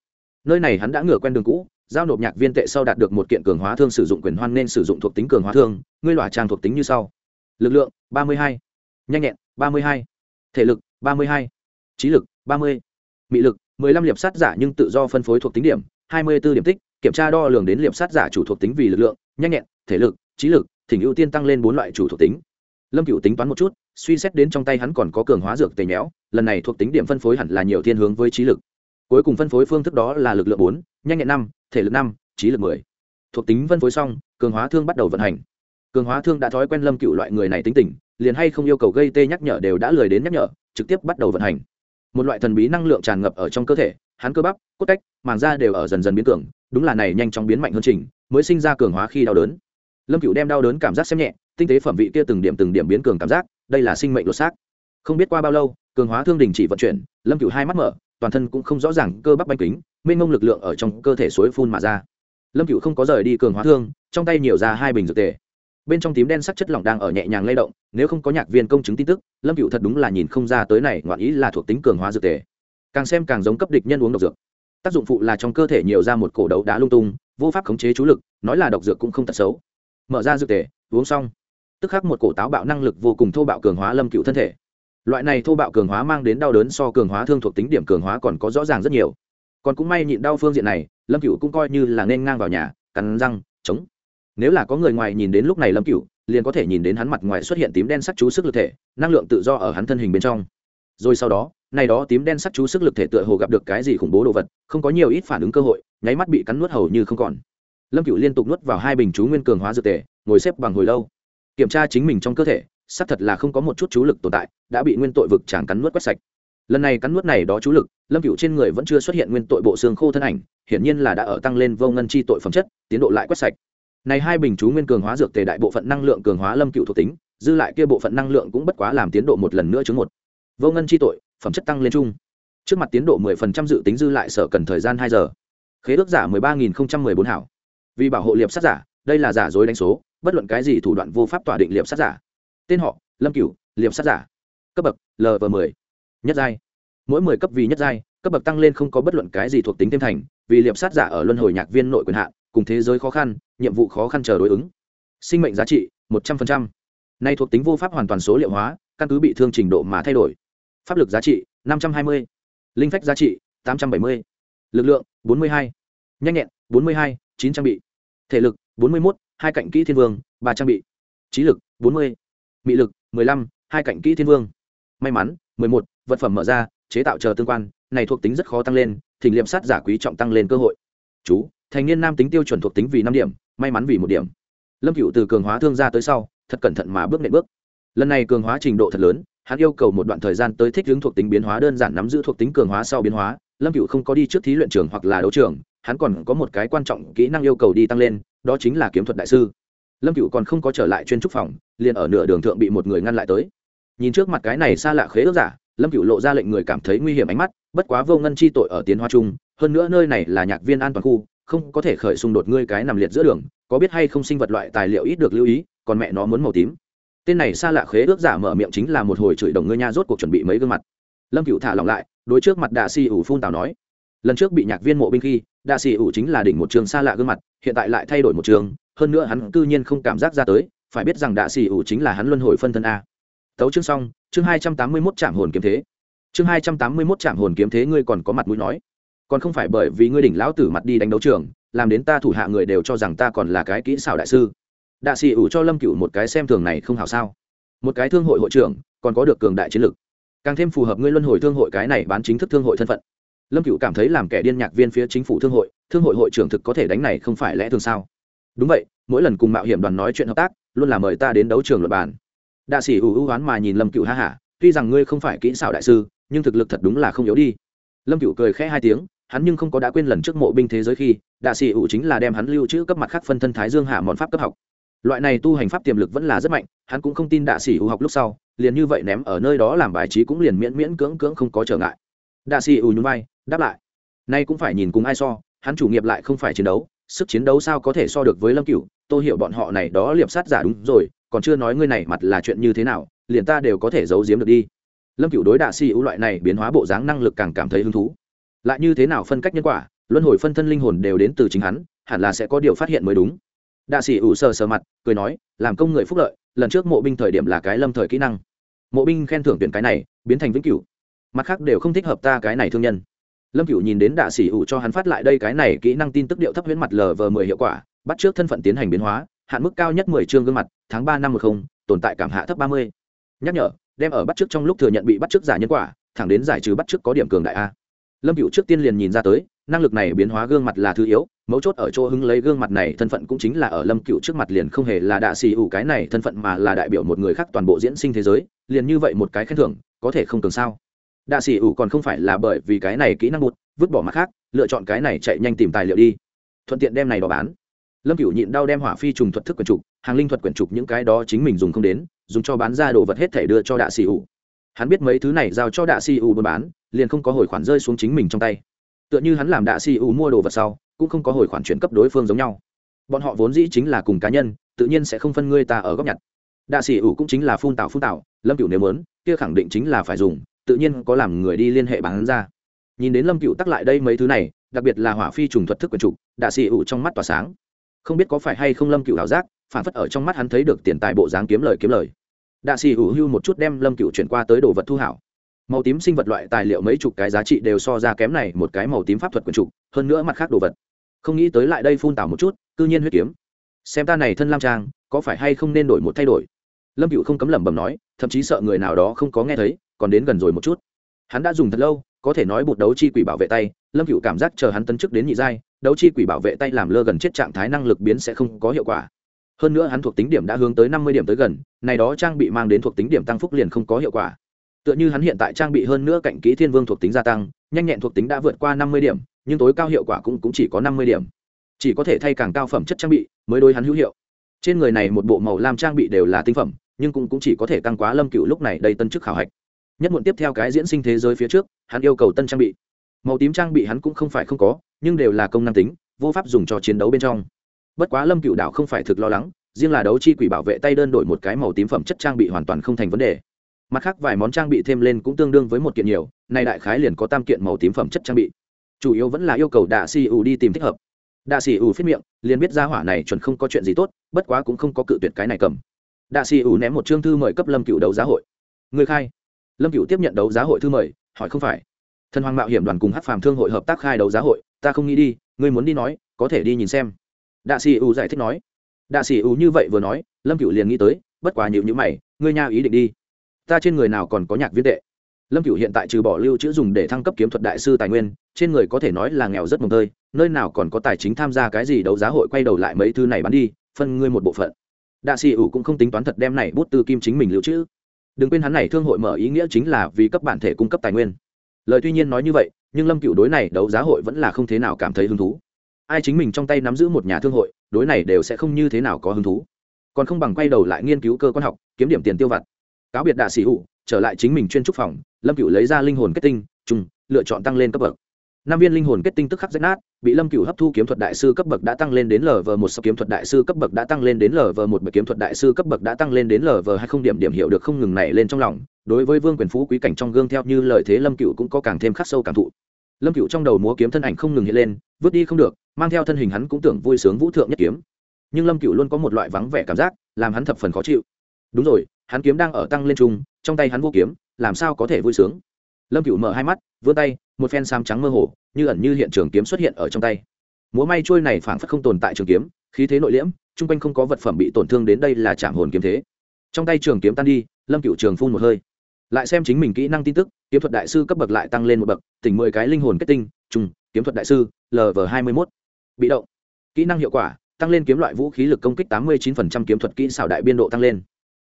Nơi này hắn đã ngửa quen đường cũ, giao nộp nhạc viên tệ sau đạt được một kiện cường hóa thương sử dụng quyền hoan nên sử dụng thuộc tính cường hóa thương, ngươi loại trang thuộc tính như sau. Lực lượng, ba mươi hai. Nhanh nhẹn, ba mươi hai. Thể lực, ba mươi hai. Trí lực, ba mươi. Mị lực, mười lăm liệp sát giả nhưng tự do phân phối thuộc tính điểm, hai mươi b ố điểm tích, kiểm tra đo lường đến liệp sát giả chủ thuộc tính vì lực lượng, nhanh nhẹn, thể lực trí lực, thỉnh ưu tiên tăng lên bốn loại chủ thuộc tính. Lâm cựu tính toán một chút, suy xét đến trong tay hắn còn có cường hóa dược tề nhéo lần này thuộc tính điểm phân phối hẳn là nhiều thiên hướng với trí lực. Cuối cùng phân phối phương thức đó là lực lượng bốn, nhanh nhẹn năm, thể lực năm, trí lực mười. Thuộc tính phân phối xong, cường hóa thương bắt đầu vận hành. Cường hóa thương đã thói quen lâm cựu loại người này tính tình, liền hay không yêu cầu gây tê nhắc nhở đều đã lười đến nhắc nhở, trực tiếp bắt đầu vận hành. Một loại thần bí năng lượng tràn ngập ở trong cơ thể, hắn cơ bắp, cốt cách, màng da đều ở dần dần biến cường, đúng là này nhanh chóng biến mạnh hơn trình, mới sinh ra cường hóa khi đau đớn lâm cựu đem đau đớn cảm giác xem nhẹ, tinh tế phẩm vị kia từng điểm từng điểm biến cường cảm giác, đây là sinh mệnh lột xác. Không biết qua bao lâu, cường hóa thương đình chỉ vận chuyển, lâm cựu hai mắt mở, toàn thân cũng không rõ ràng cơ bắp banh kính, mênh mông lực lượng ở trong cơ thể suối phun mà ra. Lâm cựu không có rời đi cường hóa thương, trong tay nhiều ra hai bình dược tề. Bên trong tím đen sắc chất lỏng đang ở nhẹ nhàng lay động, nếu không có nhạc viên công chứng tin tức, lâm cựu thật đúng là nhìn không ra tới này ngoạn ý là thuộc tính cường hóa dược tề. Càng xem càng giống cấp địch nhân uống độc dược. Tác dụng phụ là trong cơ thể nhiều ra một cổ đấu đá lung tung, vô pháp khống chế chú lực, nói là độc dược cũng không tật xấu mở ra dược tề, uống xong. Tức khắc một cổ táo bạo năng lực vô cùng thô bạo cường hóa lâm cựu thân thể. Loại này thô bạo cường hóa mang đến đau đớn so cường hóa thương thuộc tính điểm cường hóa còn có rõ ràng rất nhiều. Còn cũng may nhịn đau phương diện này, lâm cựu cũng coi như là nên ngang vào nhà, cắn răng, chống. Nếu là có người ngoài nhìn đến lúc này lâm cựu, liền có thể nhìn đến hắn mặt ngoài xuất hiện tím đen sắc chú sức lực thể, năng lượng tự do ở hắn thân hình bên trong. Rồi sau đó, này đó tím đen sắc chú sức lực thể tựa hồ gặp được cái gì khủng bố đồ vật, không có nhiều ít phản ứng cơ hội, nháy mắt bị cắn nuốt hầu như không còn lâm cựu liên tục nuốt vào hai bình chú nguyên cường hóa dược tề, ngồi xếp bằng hồi lâu. Kiểm tra chính mình trong cơ thể, xác thật là không có một chút chú lực tồn tại, đã bị nguyên tội vực chàng cắn nuốt quét sạch. Lần này cắn nuốt này đó chú lực, lâm cựu trên người vẫn chưa xuất hiện nguyên tội bộ xương khô thân ảnh, hiển nhiên là đã ở tăng lên vô ngân chi tội phẩm chất, tiến độ lại quét sạch. Này hai bình chú nguyên cường hóa dược tề đại bộ phận năng lượng cường hóa lâm cựu thuộc tính, dư lại kia bộ phận năng lượng cũng bất quá làm tiến độ một lần nữa chứng một. Vô ngân chi tội, phẩm chất tăng lên chung. Trước mặt tiến độ mười phần trăm dự tính dư lại sở cần thời gian hai giờ. Khế ước giả mười ba nghìn không trăm mười bốn hảo vì bảo hộ liệp sát giả, đây là giả dối đánh số, bất luận cái gì thủ đoạn vô pháp tỏa định liệp sát giả. Tên họ, lâm cửu, liệp sát giả. Cấp bậc lv m ộ nhất giai. Mỗi mười cấp vì nhất giai, cấp bậc tăng lên không có bất luận cái gì thuộc tính thêm thành, vì liệp sát giả ở luân hồi nhạc viên nội quyền hạn, cùng thế giới khó khăn, nhiệm vụ khó khăn chờ đối ứng. Sinh mệnh giá trị, một trăm linh nay thuộc tính vô pháp hoàn toàn số liệu hóa, căn cứ bị thương trình độ mà thay đổi. Pháp lực giá trị, năm trăm hai mươi. Linh phách giá trị, tám trăm bảy mươi. Lực lượng, bốn mươi hai. Nhanh nhẹn, bốn mươi hai, chín trang bị thể lực, bốn mươi một hai cạnh kỹ thiên vương, ba trang bị. Trí lực, bốn mươi, mị lực, mười lăm, hai cạnh kỹ thiên vương. May mắn, mười một, vật phẩm mở ra, chế tạo chờ tương quan, này thuộc tính rất khó tăng lên, thỉnh liệm sát giả quý trọng tăng lên cơ hội. Chú, thành niên nam tính tiêu chuẩn thuộc tính vì năm điểm, may mắn vì một điểm. Lâm cựu từ cường hóa thương gia tới sau, thật cẩn thận mà bước nệm bước. Lần này cường hóa trình độ thật lớn, hắn yêu cầu một đoạn thời gian tới thích ứng thuộc tính biến hóa đơn giản nắm giữ thuộc tính cường hóa sau biến hóa. Lâm cựu không có đi trước thí luyện trường hoặc là đấu trường hắn còn có một cái quan trọng kỹ năng yêu cầu đi tăng lên, đó chính là kiếm thuật đại sư. Lâm cựu còn không có trở lại chuyên trúc phòng, liền ở nửa đường thượng bị một người ngăn lại tới. Nhìn trước mặt cái này xa lạ khế ước giả, lâm cựu lộ ra lệnh người cảm thấy nguy hiểm ánh mắt, bất quá vô ngân chi tội ở tiến hoa trung, hơn nữa nơi này là nhạc viên an toàn khu, không có thể khởi xung đột ngươi cái nằm liệt giữa đường, có biết hay không sinh vật loại tài liệu ít được lưu ý, còn mẹ nó muốn màu tím. Tên này xa lạ khế ước giả mở miệng chính là một hồi chửi đồng ngươi nha rốt cuộc chuẩn bị mấy gương mặt. Lâm cựu thả lỏng lại, đối trước mặt đạ si ủ phun tào nói, lần trước bị nhạc viên mộ binh khi đạ Sĩ ủ chính là đỉnh một trường xa lạ gương mặt, hiện tại lại thay đổi một trường, hơn nữa hắn cư nhiên không cảm giác ra tới, phải biết rằng đạ Sĩ ủ chính là hắn luân hồi phân thân a. Tấu chương xong, chương hai trăm tám mươi mốt trạm hồn kiếm thế. Chương hai trăm tám mươi mốt trạm hồn kiếm thế ngươi còn có mặt mũi nói. Còn không phải bởi vì ngươi đỉnh lão tử mặt đi đánh đấu trường, làm đến ta thủ hạ người đều cho rằng ta còn là cái kỹ xảo đại sư. Đạ sĩ ủ cho lâm cựu một cái xem thường này không hảo sao? Một cái thương hội hội trưởng, còn có được cường đại chiến lực. Càng thêm phù hợp ngươi luân hồi thương hội cái này bán chính thức thương hội thân phận lâm cựu cảm thấy làm kẻ điên nhạc viên phía chính phủ thương hội thương hội hội trưởng thực có thể đánh này không phải lẽ thường sao? Đúng vậy, mỗi lần cùng mạo hiểm đoàn nói chuyện hợp tác, luôn là mời ta đến đấu trường luật bàn. Đạ sĩ ủ ưu oán mà nhìn lâm cựu ha hả, tuy rằng ngươi không phải kỹ xảo đại sư, nhưng thực lực thật đúng là không yếu đi. Lâm cựu cười khẽ hai tiếng, hắn nhưng không có đã quên lần trước mộ binh thế giới khi, đạ sĩ ủ chính là đem hắn lưu trữ cấp mặt khác phân thân thái dương hạ món pháp cấp học. Loại này tu hành pháp tiềm lực vẫn là rất mạnh, hắn cũng không tin đạ sĩ ủ học lúc sau, liền như vậy ném ở nơi đó làm bài trí cũng liền miễn miễn cưỡng cưỡng không có trở ngại. Đạ sĩ ủ nhún vai đáp lại, nay cũng phải nhìn cùng ai so, hắn chủ nghiệp lại không phải chiến đấu, sức chiến đấu sao có thể so được với lâm cựu tôi hiểu bọn họ này đó liệp sát giả đúng rồi, còn chưa nói ngươi này mặt là chuyện như thế nào, liền ta đều có thể giấu giếm được đi. Lâm cựu đối đạ si ưu loại này biến hóa bộ dáng năng lực càng cảm thấy hứng thú. Lại như thế nào phân cách nhân quả, luân hồi phân thân linh hồn đều đến từ chính hắn, hẳn là sẽ có điều phát hiện mới đúng. Đạ sĩ ủ sờ sờ mặt, cười nói, làm công người phúc lợi, lần trước mộ binh thời điểm là cái lâm thời kỹ năng. Mộ binh khen thưởng tuyển cái này, biến thành vĩnh cửu. Mặt khác đều không thích hợp ta cái này thương nhân lâm Cựu nhìn đến đạ sĩ ủ cho hắn phát lại đây cái này kỹ năng tin tức điệu thấp huyễn mặt lờ vờ mười hiệu quả, bắt trước thân phận tiến hành biến hóa, hạn mức cao nhất mười chương gương mặt, tháng ba năm một không, tồn tại cảm hạ thấp ba mươi. Nhắc nhở, đem ở bắt trước trong lúc thừa nhận bị bắt trước giả nhân quả, thẳng đến giải trừ bắt trước có điểm cường đại a. Lâm cựu trước tiên liền nhìn ra tới, năng lực này biến hóa gương mặt là thứ yếu, mấu chốt ở chỗ hứng lấy gương mặt này thân phận cũng chính là ở lâm cựu trước mặt liền không hề là đạ xì ủ cái này thân phận mà là đại biểu một người khác toàn bộ diễn sinh thế giới, liền như vậy một cái khen thưởng, có thể không cường sao? Đạ sĩ ủ còn không phải là bởi vì cái này kỹ năng bụt, vứt bỏ mặt khác, lựa chọn cái này chạy nhanh tìm tài liệu đi. Thuận tiện đem này đò bán. Lâm cửu nhịn đau đem hỏa phi trùng thuật thức quyển trục, hàng linh thuật quyển trục những cái đó chính mình dùng không đến, dùng cho bán ra đồ vật hết thể đưa cho đạ sĩ ủ. Hắn biết mấy thứ này giao cho đạ sĩ ủ buôn bán, liền không có hồi khoản rơi xuống chính mình trong tay. Tựa như hắn làm đạ sĩ ủ mua đồ vật sau, cũng không có hồi khoản chuyển cấp đối phương giống nhau. Bọn họ vốn dĩ chính là cùng cá nhân, tự nhiên sẽ không phân ngươi ta ở góc nhặt. Đạ sĩ ủ cũng chính là phun tạo phun tạo lâm cửu nếu muốn, kia khẳng định chính là phải dùng tự nhiên có làm người đi liên hệ bán ra. Nhìn đến lâm cựu tắc lại đây mấy thứ này, đặc biệt là hỏa phi trùng thuật thức quần trục, đạ xì ủ trong mắt tỏa sáng. Không biết có phải hay không lâm cựu ảo giác, phản phất ở trong mắt hắn thấy được tiền tài bộ dáng kiếm lời kiếm lời. Đạ xì ủ hưu một chút đem lâm cựu chuyển qua tới đồ vật thu hảo. Màu tím sinh vật loại tài liệu mấy chục cái giá trị đều so ra kém này một cái màu tím pháp thuật quần trục, hơn nữa mặt khác đồ vật. Không nghĩ tới lại đây phun tảo một chút, cư nhiên huyết kiếm. Xem ta này thân lam trang, có phải hay không nên đổi một thay đổi? Lâm cựu không cấm lẩm bẩm nói thậm chí sợ người nào đó không có nghe thấy còn đến gần rồi một chút. Hắn đã dùng thật lâu có thể nói bột đấu chi quỷ bảo vệ tay lâm cựu cảm giác chờ hắn tấn chức đến nhị giai đấu chi quỷ bảo vệ tay làm lơ gần chết trạng thái năng lực biến sẽ không có hiệu quả. Hơn nữa hắn thuộc tính điểm đã hướng tới năm mươi điểm tới gần này đó trang bị mang đến thuộc tính điểm tăng phúc liền không có hiệu quả. Tựa như hắn hiện tại trang bị hơn nữa cạnh kỹ thiên vương thuộc tính gia tăng nhanh nhẹn thuộc tính đã vượt qua năm mươi điểm nhưng tối cao hiệu quả cũng, cũng chỉ có năm mươi điểm. Chỉ có thể thay càng cao phẩm chất trang bị mới đối hắn hữu hiệu. Trên người này một bộ màu lam trang bị đều là tinh phẩm nhưng cũng, cũng chỉ có thể tăng quá lâm cựu lúc này đầy tân chức khảo hạch. Nhất muộn tiếp theo cái diễn sinh thế giới phía trước hắn yêu cầu tân trang bị. Màu tím trang bị hắn cũng không phải không có nhưng đều là công năng tính vô pháp dùng cho chiến đấu bên trong. Bất quá lâm cựu đạo không phải thực lo lắng riêng là đấu chi quỷ bảo vệ tay đơn đổi một cái màu tím phẩm chất trang bị hoàn toàn không thành vấn đề. Mặt khác vài món trang bị thêm lên cũng tương đương với một kiện nhiều nay đại khái liền có tam kiện màu tím phẩm chất trang bị. Chủ yếu vẫn là yêu cầu đạ xì ủ đi tìm thích hợp. Đạ xì ủ phết miệng liền biết ra hỏa này chuẩn không có chuyện gì tốt bất quá cũng không có cự tuyệt cái này cầm đạ xì ủ ném một chương thư mời cấp lâm cựu đấu giá hội. Người khai. Lâm cựu tiếp nhận đấu giá hội thư mời, hỏi không phải. Thần hoàng mạo hiểm đoàn cùng hát phàm thương hội hợp tác khai đấu giá hội, ta không nghĩ đi, ngươi muốn đi nói, có thể đi nhìn xem. Đạ xì ủ giải thích nói. Đạ xì ủ như vậy vừa nói, lâm cựu liền nghĩ tới, bất quá nhịu nhữ mày, ngươi nha ý định đi. Ta trên người nào còn có nhạc viên tệ? Lâm cựu hiện tại trừ bỏ lưu trữ dùng để thăng cấp kiếm thuật đại sư tài nguyên, trên người có thể nói là nghèo rất mồng tơi, nơi nào còn có tài chính tham gia cái gì đấu giá hội quay đầu lại mấy thứ này bán đi, phân ngươi một bộ phận đạ xì ủ cũng không tính toán thật đem này bút tư kim chính mình lưu trữ. Đừng quên hắn này thương hội mở ý nghĩa chính là vì cấp bản thể cung cấp tài nguyên. Lời tuy nhiên nói như vậy, nhưng lâm cựu đối này đấu giá hội vẫn là không thế nào cảm thấy hứng thú. Ai chính mình trong tay nắm giữ một nhà thương hội, đối này đều sẽ không như thế nào có hứng thú. Còn không bằng quay đầu lại nghiên cứu cơ quan học, kiếm điểm tiền tiêu vặt. Cáo biệt đạ sĩ ủ, trở lại chính mình chuyên trúc phòng, lâm cựu lấy ra linh hồn kết tinh, trùng, lựa chọn tăng lên cấp bậc năm viên linh hồn kết tinh tức khắc rách nát, bị lâm cựu hấp thu kiếm thuật đại sư cấp bậc đã tăng lên đến lv một sau kiếm thuật đại sư cấp bậc đã tăng lên đến lv một bậc kiếm thuật đại sư cấp bậc đã tăng lên đến lv hai không điểm điểm hiệu được không ngừng này lên trong lòng. Đối với vương quyền phú quý cảnh trong gương theo như lời thế lâm cựu cũng có càng thêm khắc sâu cảm thụ. Lâm cựu trong đầu múa kiếm thân ảnh không ngừng hiện lên, vứt đi không được, mang theo thân hình hắn cũng tưởng vui sướng vũ thượng nhất kiếm. Nhưng lâm cựu luôn có một loại vắng vẻ cảm giác, làm hắn thập phần khó chịu. Đúng rồi, hắn kiếm đang ở tăng lên trung, trong tay hắn vô kiếm, làm sao có thể vui sướng? Lâm cựu mở hai mắt, vươn tay một phen sam trắng mơ hồ, như ẩn như hiện trường kiếm xuất hiện ở trong tay. Múa may trôi này phảng phất không tồn tại trường kiếm, khí thế nội liễm, chung quanh không có vật phẩm bị tổn thương đến đây là chạm hồn kiếm thế. Trong tay trường kiếm tan đi, lâm cựu trường phun một hơi. Lại xem chính mình kỹ năng tin tức, kiếm thuật đại sư cấp bậc lại tăng lên một bậc, tỉnh mười cái linh hồn kết tinh, trùng, kiếm thuật đại sư lv hai mươi mốt. Bị động. Kỹ năng hiệu quả, tăng lên kiếm loại vũ khí lực công kích tám mươi chín kiếm thuật kỹ xảo đại biên độ tăng lên.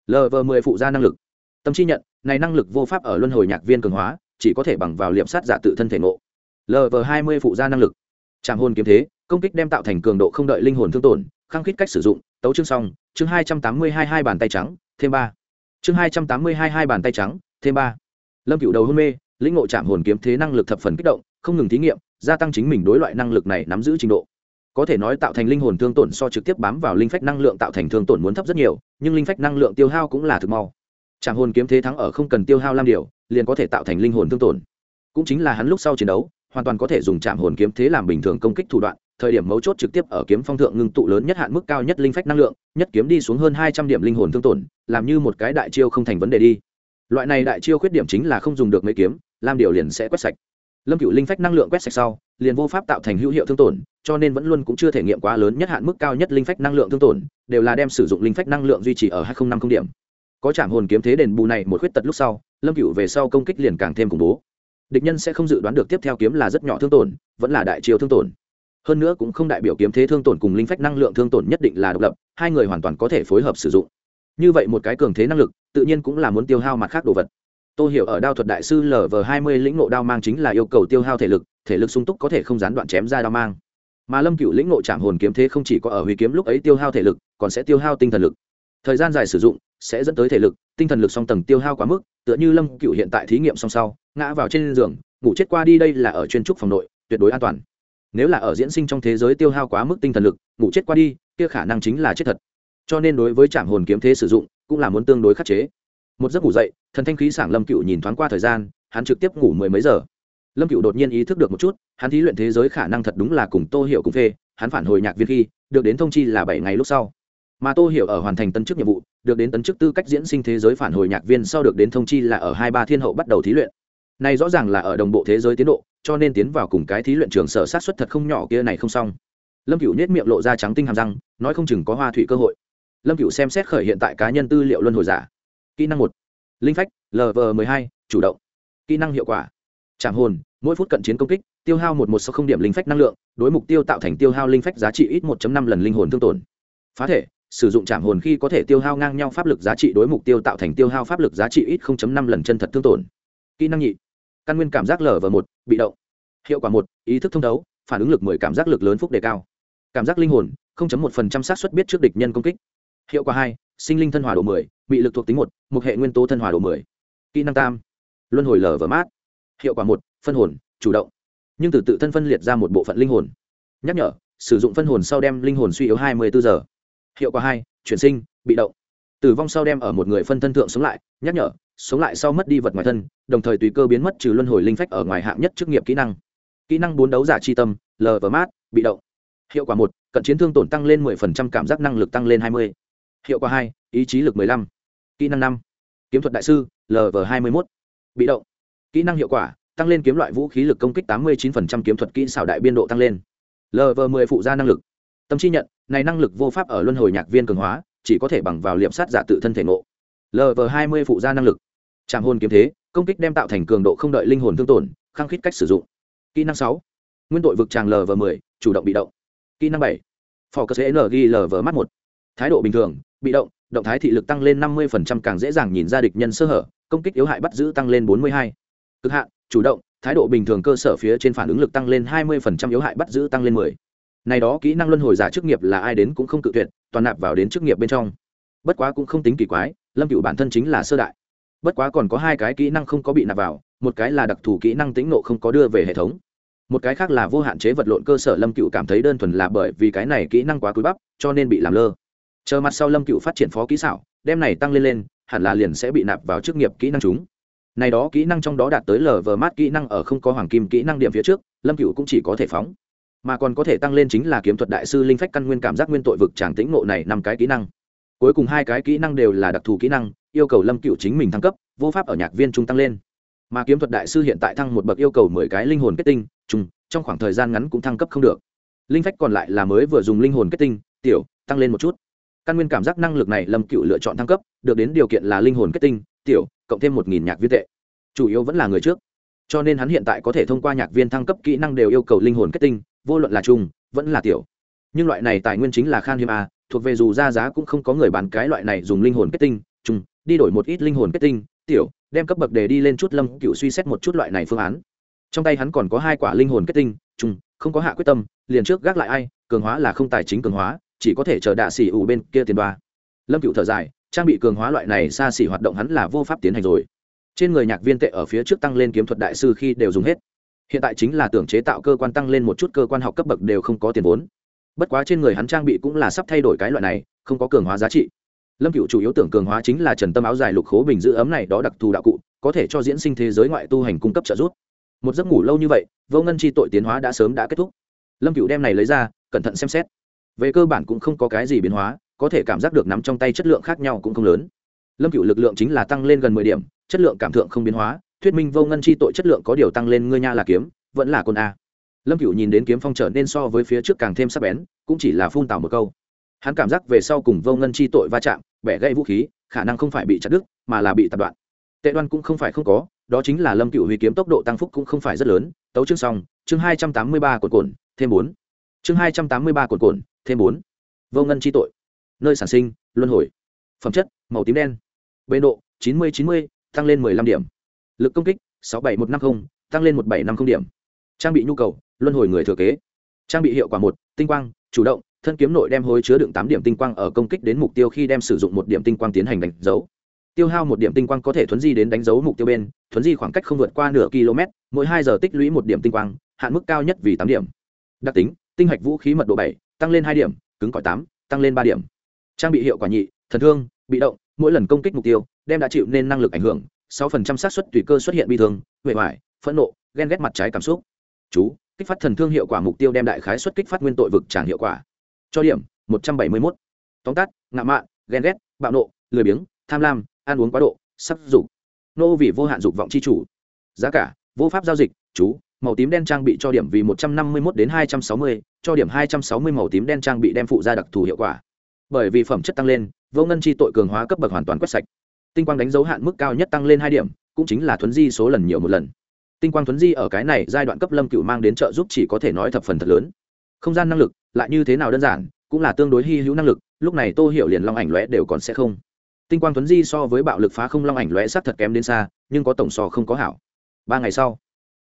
Lv mười phụ gia năng lực. Tâm chi nhận, này năng lực vô pháp ở luân hồi nhạc viên cường hóa chỉ có thể bằng vào liệm sát giả tự thân thể ngộ. Lv hai mươi phụ gia năng lực. Trạm hồn kiếm thế, công kích đem tạo thành cường độ không đợi linh hồn thương tổn, khăng khít cách sử dụng, tấu chương xong, chương hai trăm tám mươi hai hai bàn tay trắng, thêm ba. Chương hai trăm tám mươi hai hai bàn tay trắng, thêm ba. Lâm cựu đầu hôn mê, lĩnh ngộ chạm hồn kiếm thế năng lực thập phần kích động, không ngừng thí nghiệm, gia tăng chính mình đối loại năng lực này nắm giữ trình độ. Có thể nói tạo thành linh hồn thương tổn so trực tiếp bám vào linh phách năng lượng tạo thành thương tổn muốn thấp rất nhiều, nhưng linh phách năng lượng tiêu hao cũng là thực mau. Trảm hồn kiếm thế thắng ở không cần tiêu hao lam Điểu, liền có thể tạo thành linh hồn thương tổn. Cũng chính là hắn lúc sau chiến đấu hoàn toàn có thể dùng Trảm hồn kiếm thế làm bình thường công kích thủ đoạn thời điểm mấu chốt trực tiếp ở kiếm phong thượng ngưng tụ lớn nhất hạn mức cao nhất linh phách năng lượng nhất kiếm đi xuống hơn hai trăm điểm linh hồn thương tổn làm như một cái đại chiêu không thành vấn đề đi. Loại này đại chiêu khuyết điểm chính là không dùng được mấy kiếm lam Điểu liền sẽ quét sạch. Lâm Cửu linh phách năng lượng quét sạch sau liền vô pháp tạo thành hữu hiệu thương tổn cho nên vẫn luôn cũng chưa thể nghiệm quá lớn nhất hạn mức cao nhất linh phách năng lượng thương tổn đều là đem sử dụng linh phách năng lượng duy trì ở hai nghìn năm không điểm có trảm hồn kiếm thế đền bù này một khuyết tật lúc sau, lâm cựu về sau công kích liền càng thêm khủng bố. Địch nhân sẽ không dự đoán được tiếp theo kiếm là rất nhỏ thương tổn, vẫn là đại chiêu thương tổn. Hơn nữa cũng không đại biểu kiếm thế thương tổn cùng linh phách năng lượng thương tổn nhất định là độc lập, hai người hoàn toàn có thể phối hợp sử dụng. Như vậy một cái cường thế năng lực, tự nhiên cũng là muốn tiêu hao mặt khác đồ vật. Tôi hiểu ở đao thuật đại sư lv hai mươi lĩnh ngộ đao mang chính là yêu cầu tiêu hao thể lực thể lực sung túc có thể không gián đoạn chém ra đao mang. Mà lâm cựu lĩnh ngộ chạm hồn kiếm thế không chỉ có ở huy kiếm lúc ấy tiêu hao thể lực, còn sẽ tiêu hao tinh thần lực. Thời gian dài sử dụng sẽ dẫn tới thể lực, tinh thần lực song tầng tiêu hao quá mức, tựa như lâm cựu hiện tại thí nghiệm song sau, ngã vào trên giường, ngủ chết qua đi đây là ở chuyên trúc phòng nội, tuyệt đối an toàn. Nếu là ở diễn sinh trong thế giới tiêu hao quá mức tinh thần lực, ngủ chết qua đi, kia khả năng chính là chết thật. Cho nên đối với trạm hồn kiếm thế sử dụng, cũng là muốn tương đối khắc chế. Một giấc ngủ dậy, thần thanh khí sảng lâm cựu nhìn thoáng qua thời gian, hắn trực tiếp ngủ mười mấy giờ. Lâm cựu đột nhiên ý thức được một chút, hắn thí luyện thế giới khả năng thật đúng là cùng tô hiểu cùng phê, hắn phản hồi nhạc viên khi, được đến thông chi là bảy ngày lúc sau mà tô hiểu ở hoàn thành tấn chức nhiệm vụ, được đến tấn chức tư cách diễn sinh thế giới phản hồi nhạc viên sau được đến thông chi là ở hai ba thiên hậu bắt đầu thí luyện. Này rõ ràng là ở đồng bộ thế giới tiến độ, cho nên tiến vào cùng cái thí luyện trường sở sát xuất thật không nhỏ kia này không xong. Lâm cựu nết miệng lộ ra trắng tinh hàm răng, nói không chừng có hoa thủy cơ hội. Lâm cựu xem xét khởi hiện tại cá nhân tư liệu luân hồi giả. Kỹ năng một, linh phách lv m ộ hai, chủ động. Kỹ năng hiệu quả trảm hồn, mỗi phút cận chiến công kích, tiêu hao một một sáu không điểm linh phách năng lượng, đối mục tiêu tạo thành tiêu hao linh phách giá trị ít một năm lần linh hồn thương tổn. Phá thể sử dụng trảm hồn khi có thể tiêu hao ngang nhau pháp lực giá trị đối mục tiêu tạo thành tiêu hao pháp lực giá trị ít 0.5 lần chân thật thương tổn. Kỹ năng nhị. Căn nguyên cảm giác lở v một, bị động. Hiệu quả một, ý thức thông đấu phản ứng lực mười, cảm giác lực lớn phúc đề cao. Cảm giác linh hồn 0.1% xác suất biết trước địch nhân công kích. Hiệu quả hai, sinh linh thân hòa độ mười bị lực thuộc tính một một hệ nguyên tố thân hòa độ mười. Kỹ năng tam, luân hồi lở v mát. Hiệu quả một, phân hồn, chủ động. Nhưng từ tự thân phân liệt ra một bộ phận linh hồn. Nhắc nhở, sử dụng phân hồn sau đem linh hồn suy yếu hai mươi bốn giờ hiệu quả hai, chuyển sinh, bị động tử vong sau đem ở một người phân thân thượng sống lại, nhắc nhở, sống lại sau mất đi vật ngoài thân, đồng thời tùy cơ biến mất trừ luân hồi linh phách ở ngoài hạng nhất chức nghiệp kỹ năng kỹ năng bốn đấu giả chi tâm, l và mát, bị động hiệu quả một, cận chiến thương tổn tăng lên 10% cảm giác năng lực tăng lên 20. hiệu quả hai, ý chí lực 15. kỹ năng năm, kiếm thuật đại sư lv 21. bị động kỹ năng hiệu quả, tăng lên kiếm loại vũ khí lực công kích 89% kiếm thuật kỹ xảo đại biên độ tăng lên lv 10 phụ gia năng lực tâm chi nhận này năng lực vô pháp ở luân hồi nhạc viên cường hóa, chỉ có thể bằng vào liệp sát giả tự thân thể ngộ. Lv 20 phụ gia năng lực. Tràng hôn kiếm thế, công kích đem tạo thành cường độ không đợi linh hồn thương tổn, khăng khít cách sử dụng. Kỹ năng sáu. Nguyên tội vực tràng lv 10 chủ động bị động. Kỹ năng bảy. Phò cơ sẽ ng lv mắt một. Thái độ bình thường, bị động động thái thị lực tăng lên 50% càng dễ dàng nhìn ra địch nhân sơ hở, công kích yếu hại bắt giữ tăng lên 42. cực hạn, chủ động, thái độ bình thường cơ sở phía trên phản ứng lực tăng lên 20% yếu hại bắt giữ tăng lên 10 này đó kỹ năng luân hồi giả chức nghiệp là ai đến cũng không cự tuyệt, toàn nạp vào đến chức nghiệp bên trong. Bất quá cũng không tính kỳ quái, lâm cựu bản thân chính là sơ đại. Bất quá còn có hai cái kỹ năng không có bị nạp vào, một cái là đặc thù kỹ năng tính nộ không có đưa về hệ thống. Một cái khác là vô hạn chế vật lộn cơ sở, lâm cựu cảm thấy đơn thuần là bởi vì cái này kỹ năng quá cúi bắp, cho nên bị làm lơ. Chờ mặt sau lâm cựu phát triển phó kỹ xảo, đem này tăng lên lên, hẳn là liền sẽ bị nạp vào chức nghiệp kỹ năng chúng. Này đó kỹ năng trong đó đạt tới lờ vờ mát kỹ năng ở không có hoàng kim kỹ năng điểm phía trước, lâm cựu cũng chỉ có thể phóng mà còn có thể tăng lên chính là kiếm thuật đại sư linh phách căn nguyên cảm giác nguyên tội vực tràng tĩnh ngộ này năm cái kỹ năng. Cuối cùng hai cái kỹ năng đều là đặc thù kỹ năng, yêu cầu lâm cựu chính mình thăng cấp, vô pháp ở nhạc viên trung tăng lên. Mà kiếm thuật đại sư hiện tại thăng một bậc yêu cầu mười cái linh hồn kết tinh chung trong khoảng thời gian ngắn cũng thăng cấp không được. Linh phách còn lại là mới vừa dùng linh hồn kết tinh, tiểu, tăng lên một chút. Căn nguyên cảm giác năng lực này lâm cựu lựa chọn thăng cấp, được đến điều kiện là linh hồn kết tinh, tiểu, cộng thêm một nghìn nhạc viên tệ. Chủ yếu vẫn là người trước. Cho nên hắn hiện tại có thể thông qua nhạc viên thăng cấp kỹ năng đều yêu cầu linh hồn kết tinh vô luận là chung, vẫn là tiểu. Nhưng loại này tài nguyên chính là khan hiếm a thuộc về dù ra giá cũng không có người bán cái loại này dùng linh hồn kết tinh, chung, đi đổi một ít linh hồn kết tinh, tiểu, đem cấp bậc để đi lên chút lâm cựu suy xét một chút loại này phương án. Trong tay hắn còn có hai quả linh hồn kết tinh, chung, không có hạ quyết tâm, liền trước gác lại ai, cường hóa là không tài chính cường hóa, chỉ có thể chờ đạ xỉ ủ bên kia tiền đoa. Lâm cựu thở dài, trang bị cường hóa loại này xa xỉ hoạt động hắn là vô pháp tiến hành rồi. Trên người nhạc viên tệ ở phía trước tăng lên kiếm thuật đại sư khi đều dùng hết hiện tại chính là tưởng chế tạo cơ quan tăng lên một chút cơ quan học cấp bậc đều không có tiền vốn. Bất quá trên người hắn trang bị cũng là sắp thay đổi cái loại này, không có cường hóa giá trị. Lâm cựu chủ yếu tưởng cường hóa chính là trần tâm áo dài lục khố bình giữ ấm này đó đặc thù đạo cụ, có thể cho diễn sinh thế giới ngoại tu hành cung cấp trợ giúp. Một giấc ngủ lâu như vậy, vô ngân chi tội tiến hóa đã sớm đã kết thúc. Lâm cựu đem này lấy ra, cẩn thận xem xét. Về cơ bản cũng không có cái gì biến hóa, có thể cảm giác được nắm trong tay chất lượng khác nhau cũng không lớn. Lâm cựu lực lượng chính là tăng lên gần mười điểm, chất lượng cảm thượng không biến hóa thuyết minh vô ngân chi tội chất lượng có điều tăng lên ngươi nha là kiếm, vẫn là con a. Lâm cựu nhìn đến kiếm phong trở nên so với phía trước càng thêm sắc bén, cũng chỉ là phun tào một câu. Hắn cảm giác về sau cùng vô ngân chi tội va chạm, bẻ gãy vũ khí, khả năng không phải bị chặt đứt, mà là bị tập đoạn. Tệ đoan cũng không phải không có, đó chính là lâm cựu huy kiếm tốc độ tăng phúc cũng không phải rất lớn. Tấu chương xong, chương hai trăm tám mươi ba cột cồn thêm bốn. Chương hai trăm tám mươi ba cột cồn thêm bốn. Vô ngân chi tội. Nơi sản sinh, luân hồi. Phẩm chất, màu tím đen. Bê độ, chín mươi chín mươi, tăng lên mười lăm điểm lực công kích, sáu bảy một năm mươi tăng lên một bảy năm mươi điểm. Trang bị nhu cầu, luân hồi người thừa kế. Trang bị hiệu quả một, tinh quang, chủ động, thân kiếm nội đem hối chứa đựng tám điểm tinh quang ở công kích đến mục tiêu khi đem sử dụng một điểm tinh quang tiến hành đánh dấu. Tiêu hao một điểm tinh quang có thể thuấn di đến đánh dấu mục tiêu bên, thuấn di khoảng cách không vượt qua nửa km, mỗi hai giờ tích lũy một điểm tinh quang, hạn mức cao nhất vì tám điểm. Đặc tính, tinh hạch vũ khí mật độ bảy, tăng lên hai điểm, cứng cỏi tám, tăng lên ba điểm. Trang bị hiệu quả nhị, thần thương, bị động, mỗi lần công kích mục tiêu, đem đã chịu nên năng lực ảnh hưởng sáu phần trăm xác suất tùy cơ xuất hiện bi thương huệ hoại phẫn nộ, ghen ghét mặt trái cảm xúc. Chú, kích phát thần thương hiệu quả mục tiêu đem đại khái xuất kích phát nguyên tội vực tràng hiệu quả. Cho điểm, một trăm bảy mươi mốt. Tóm tắt, ngạo mạn, ghen ghét, bạo nộ, lười biếng, tham lam, ăn uống quá độ sắc dục. Nô vì vô hạn dục vọng c h i chủ. Giá cả, vô pháp giao dịch, chú, màu tím đen trang bị cho điểm vì một trăm năm mươi một đến hai trăm sáu mươi, cho điểm hai trăm sáu mươi màu tím đen trang bị đem phụ ra đặc thù hiệu quả. Bởi vì phẩm chất tăng lên, vô ngân chi tội cường hóa cấp bậc hoàn toàn quét sạch tinh quang đánh dấu hạn mức cao nhất tăng lên hai điểm cũng chính là thuấn di số lần nhiều một lần. Tinh quang thuấn di ở cái này giai đoạn cấp lâm cựu mang đến trợ giúp chỉ có thể nói thập phần thật lớn. Không gian năng lực lại như thế nào đơn giản cũng là tương đối hy hữu năng lực lúc này tô hiểu liền long ảnh lóe đều còn sẽ không. Tinh quang thuấn di so với bạo lực phá không long ảnh lóe sát thật kém đến xa nhưng có tổng so không có hảo. Ba ngày sau.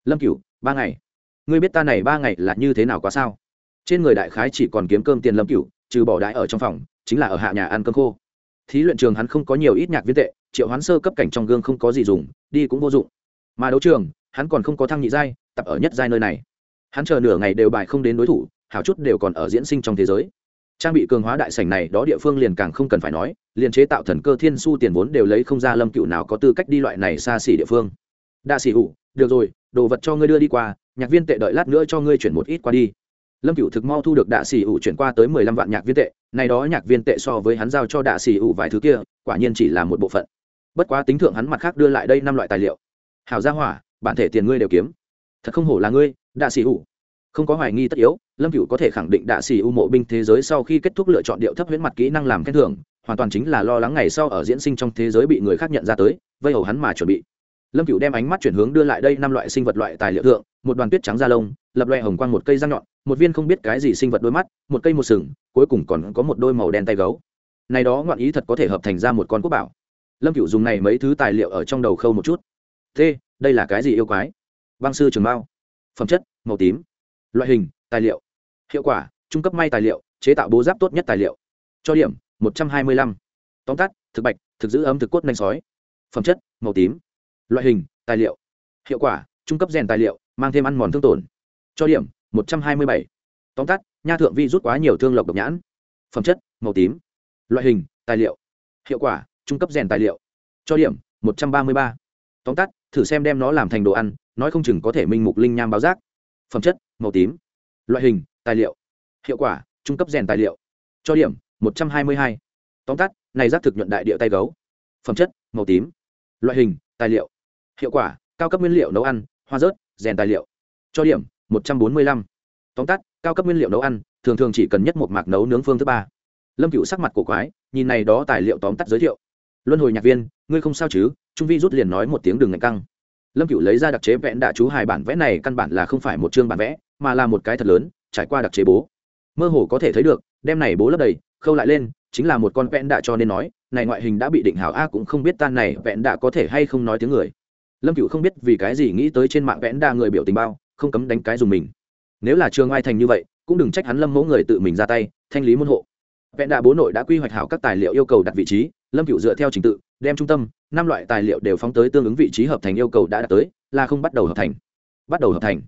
Lâm cửu, ba ngày. Ngươi biết ta này ba ngày là như thế nào quá sao? Trên người đại khái chỉ còn kiếm cơm tiền lâm cửu, trừ bỏ đại ở trong phòng chính là ở hạ nhà ăn cơm khô. Thí luyện trường hắn không có nhiều ít nhạc viên tệ triệu hoán sơ cấp cảnh trong gương không có gì dùng, đi cũng vô dụng. Mà đấu trường, hắn còn không có thăng nhị giai, tập ở nhất giai nơi này. Hắn chờ nửa ngày đều bài không đến đối thủ, hảo chút đều còn ở diễn sinh trong thế giới. Trang bị cường hóa đại sảnh này đó địa phương liền càng không cần phải nói, liền chế tạo thần cơ thiên su tiền vốn đều lấy không ra lâm cựu nào có tư cách đi loại này xa xỉ địa phương. Đa xỉ hụ được rồi, đồ vật cho ngươi đưa đi qua, nhạc viên tệ đợi lát nữa cho ngươi chuyển một ít qua đi. Lâm cựu thực mau thu được đạ xỉ ủ chuyển qua tới mười lăm vạn nhạc viên tệ, này đó nhạc viên tệ so với hắn giao cho đạ xỉ ủ vài thứ kia, quả nhiên chỉ là một bộ phận bất quá tính thượng hắn mặt khác đưa lại đây năm loại tài liệu. Hảo gia hỏa, bản thể tiền ngươi đều kiếm. Thật không hổ là ngươi, đạ sĩ ủ không có hoài nghi tất yếu, lâm cựu có thể khẳng định đạ sĩ ủ mộ binh thế giới sau khi kết thúc lựa chọn điệu thấp huyễn mặt kỹ năng làm khen thưởng, hoàn toàn chính là lo lắng ngày sau ở diễn sinh trong thế giới bị người khác nhận ra tới, vây hầu hắn mà chuẩn bị. Lâm cựu đem ánh mắt chuyển hướng đưa lại đây năm loại sinh vật loại tài liệu thượng, một đoàn tuyết trắng da lông, lập loe hồng quang một cây răng nhọn, một viên không biết cái gì sinh vật đôi mắt, một cây một sừng, cuối cùng còn có một đôi màu đen tay gấu. Này đó ngoạn ý thật có thể hợp thành ra một con quốc bảo lâm cựu dùng này mấy thứ tài liệu ở trong đầu khâu một chút. Thế, đây là cái gì yêu quái? Băng sư trường mao. Phẩm chất, màu tím. Loại hình, tài liệu. Hiệu quả, trung cấp may tài liệu, chế tạo bố giáp tốt nhất tài liệu. Cho điểm, một trăm hai mươi lăm. Tóm tắt, thực bạch, thực giữ ấm, thực cốt, nanh sói. Phẩm chất, màu tím. Loại hình, tài liệu. Hiệu quả, trung cấp rèn tài liệu, mang thêm ăn mòn thương tổn. Cho điểm, một trăm hai mươi bảy. Tóm tắt, nha thượng vi rút quá nhiều thương lộc độc nhãn. Phẩm chất, màu tím. Loại hình, tài liệu. Hiệu quả trung cấp rèn tài liệu. Cho điểm, một trăm ba mươi ba. Tóm tắt, thử xem đem nó làm thành đồ ăn, nói không chừng có thể minh mục linh nham báo giác. Phẩm chất, màu tím. Loại hình, tài liệu. Hiệu quả, trung cấp rèn tài liệu. Cho điểm, một trăm hai mươi hai. Tóm tắt, này rác thực nhuận đại địa tay gấu. Phẩm chất, màu tím. Loại hình, tài liệu. Hiệu quả, cao cấp nguyên liệu nấu ăn, hoa rớt, rèn tài liệu. Cho điểm, một trăm bốn mươi lăm. Tóm tắt, cao cấp nguyên liệu nấu ăn, thường thường chỉ cần nhất một mạc nấu nướng phương thứ ba. Lâm cựu sắc mặt cổ quái, nhìn này đó tài liệu tóm tắt giới thiệu luân hồi nhạc viên, ngươi không sao chứ? Trung vi rút liền nói một tiếng đường ngạch căng. Lâm cựu lấy ra đặc chế vẽn đạ chú hài bản vẽ này, căn bản là không phải một chương bản vẽ, mà là một cái thật lớn, trải qua đặc chế bố. Mơ hồ có thể thấy được, đem này bố lấp đầy, khâu lại lên, chính là một con vẽn đạ cho nên nói, này ngoại hình đã bị định hảo a cũng không biết tan này vẽn đạ có thể hay không nói tiếng người. Lâm cựu không biết vì cái gì nghĩ tới trên mạng vẽn đạ người biểu tình bao, không cấm đánh cái dùng mình. Nếu là trường ai thành như vậy, cũng đừng trách hắn lâm mẫu người tự mình ra tay, thanh lý môn hộ. Vẽn đạ bố nội đã quy hoạch hảo các tài liệu yêu cầu đặt vị trí lâm cựu dựa theo trình tự, đem trung tâm, năm loại tài liệu đều phóng tới tương ứng vị trí hợp thành yêu cầu đã đạt tới, là không bắt đầu hợp thành. Bắt đầu hợp thành.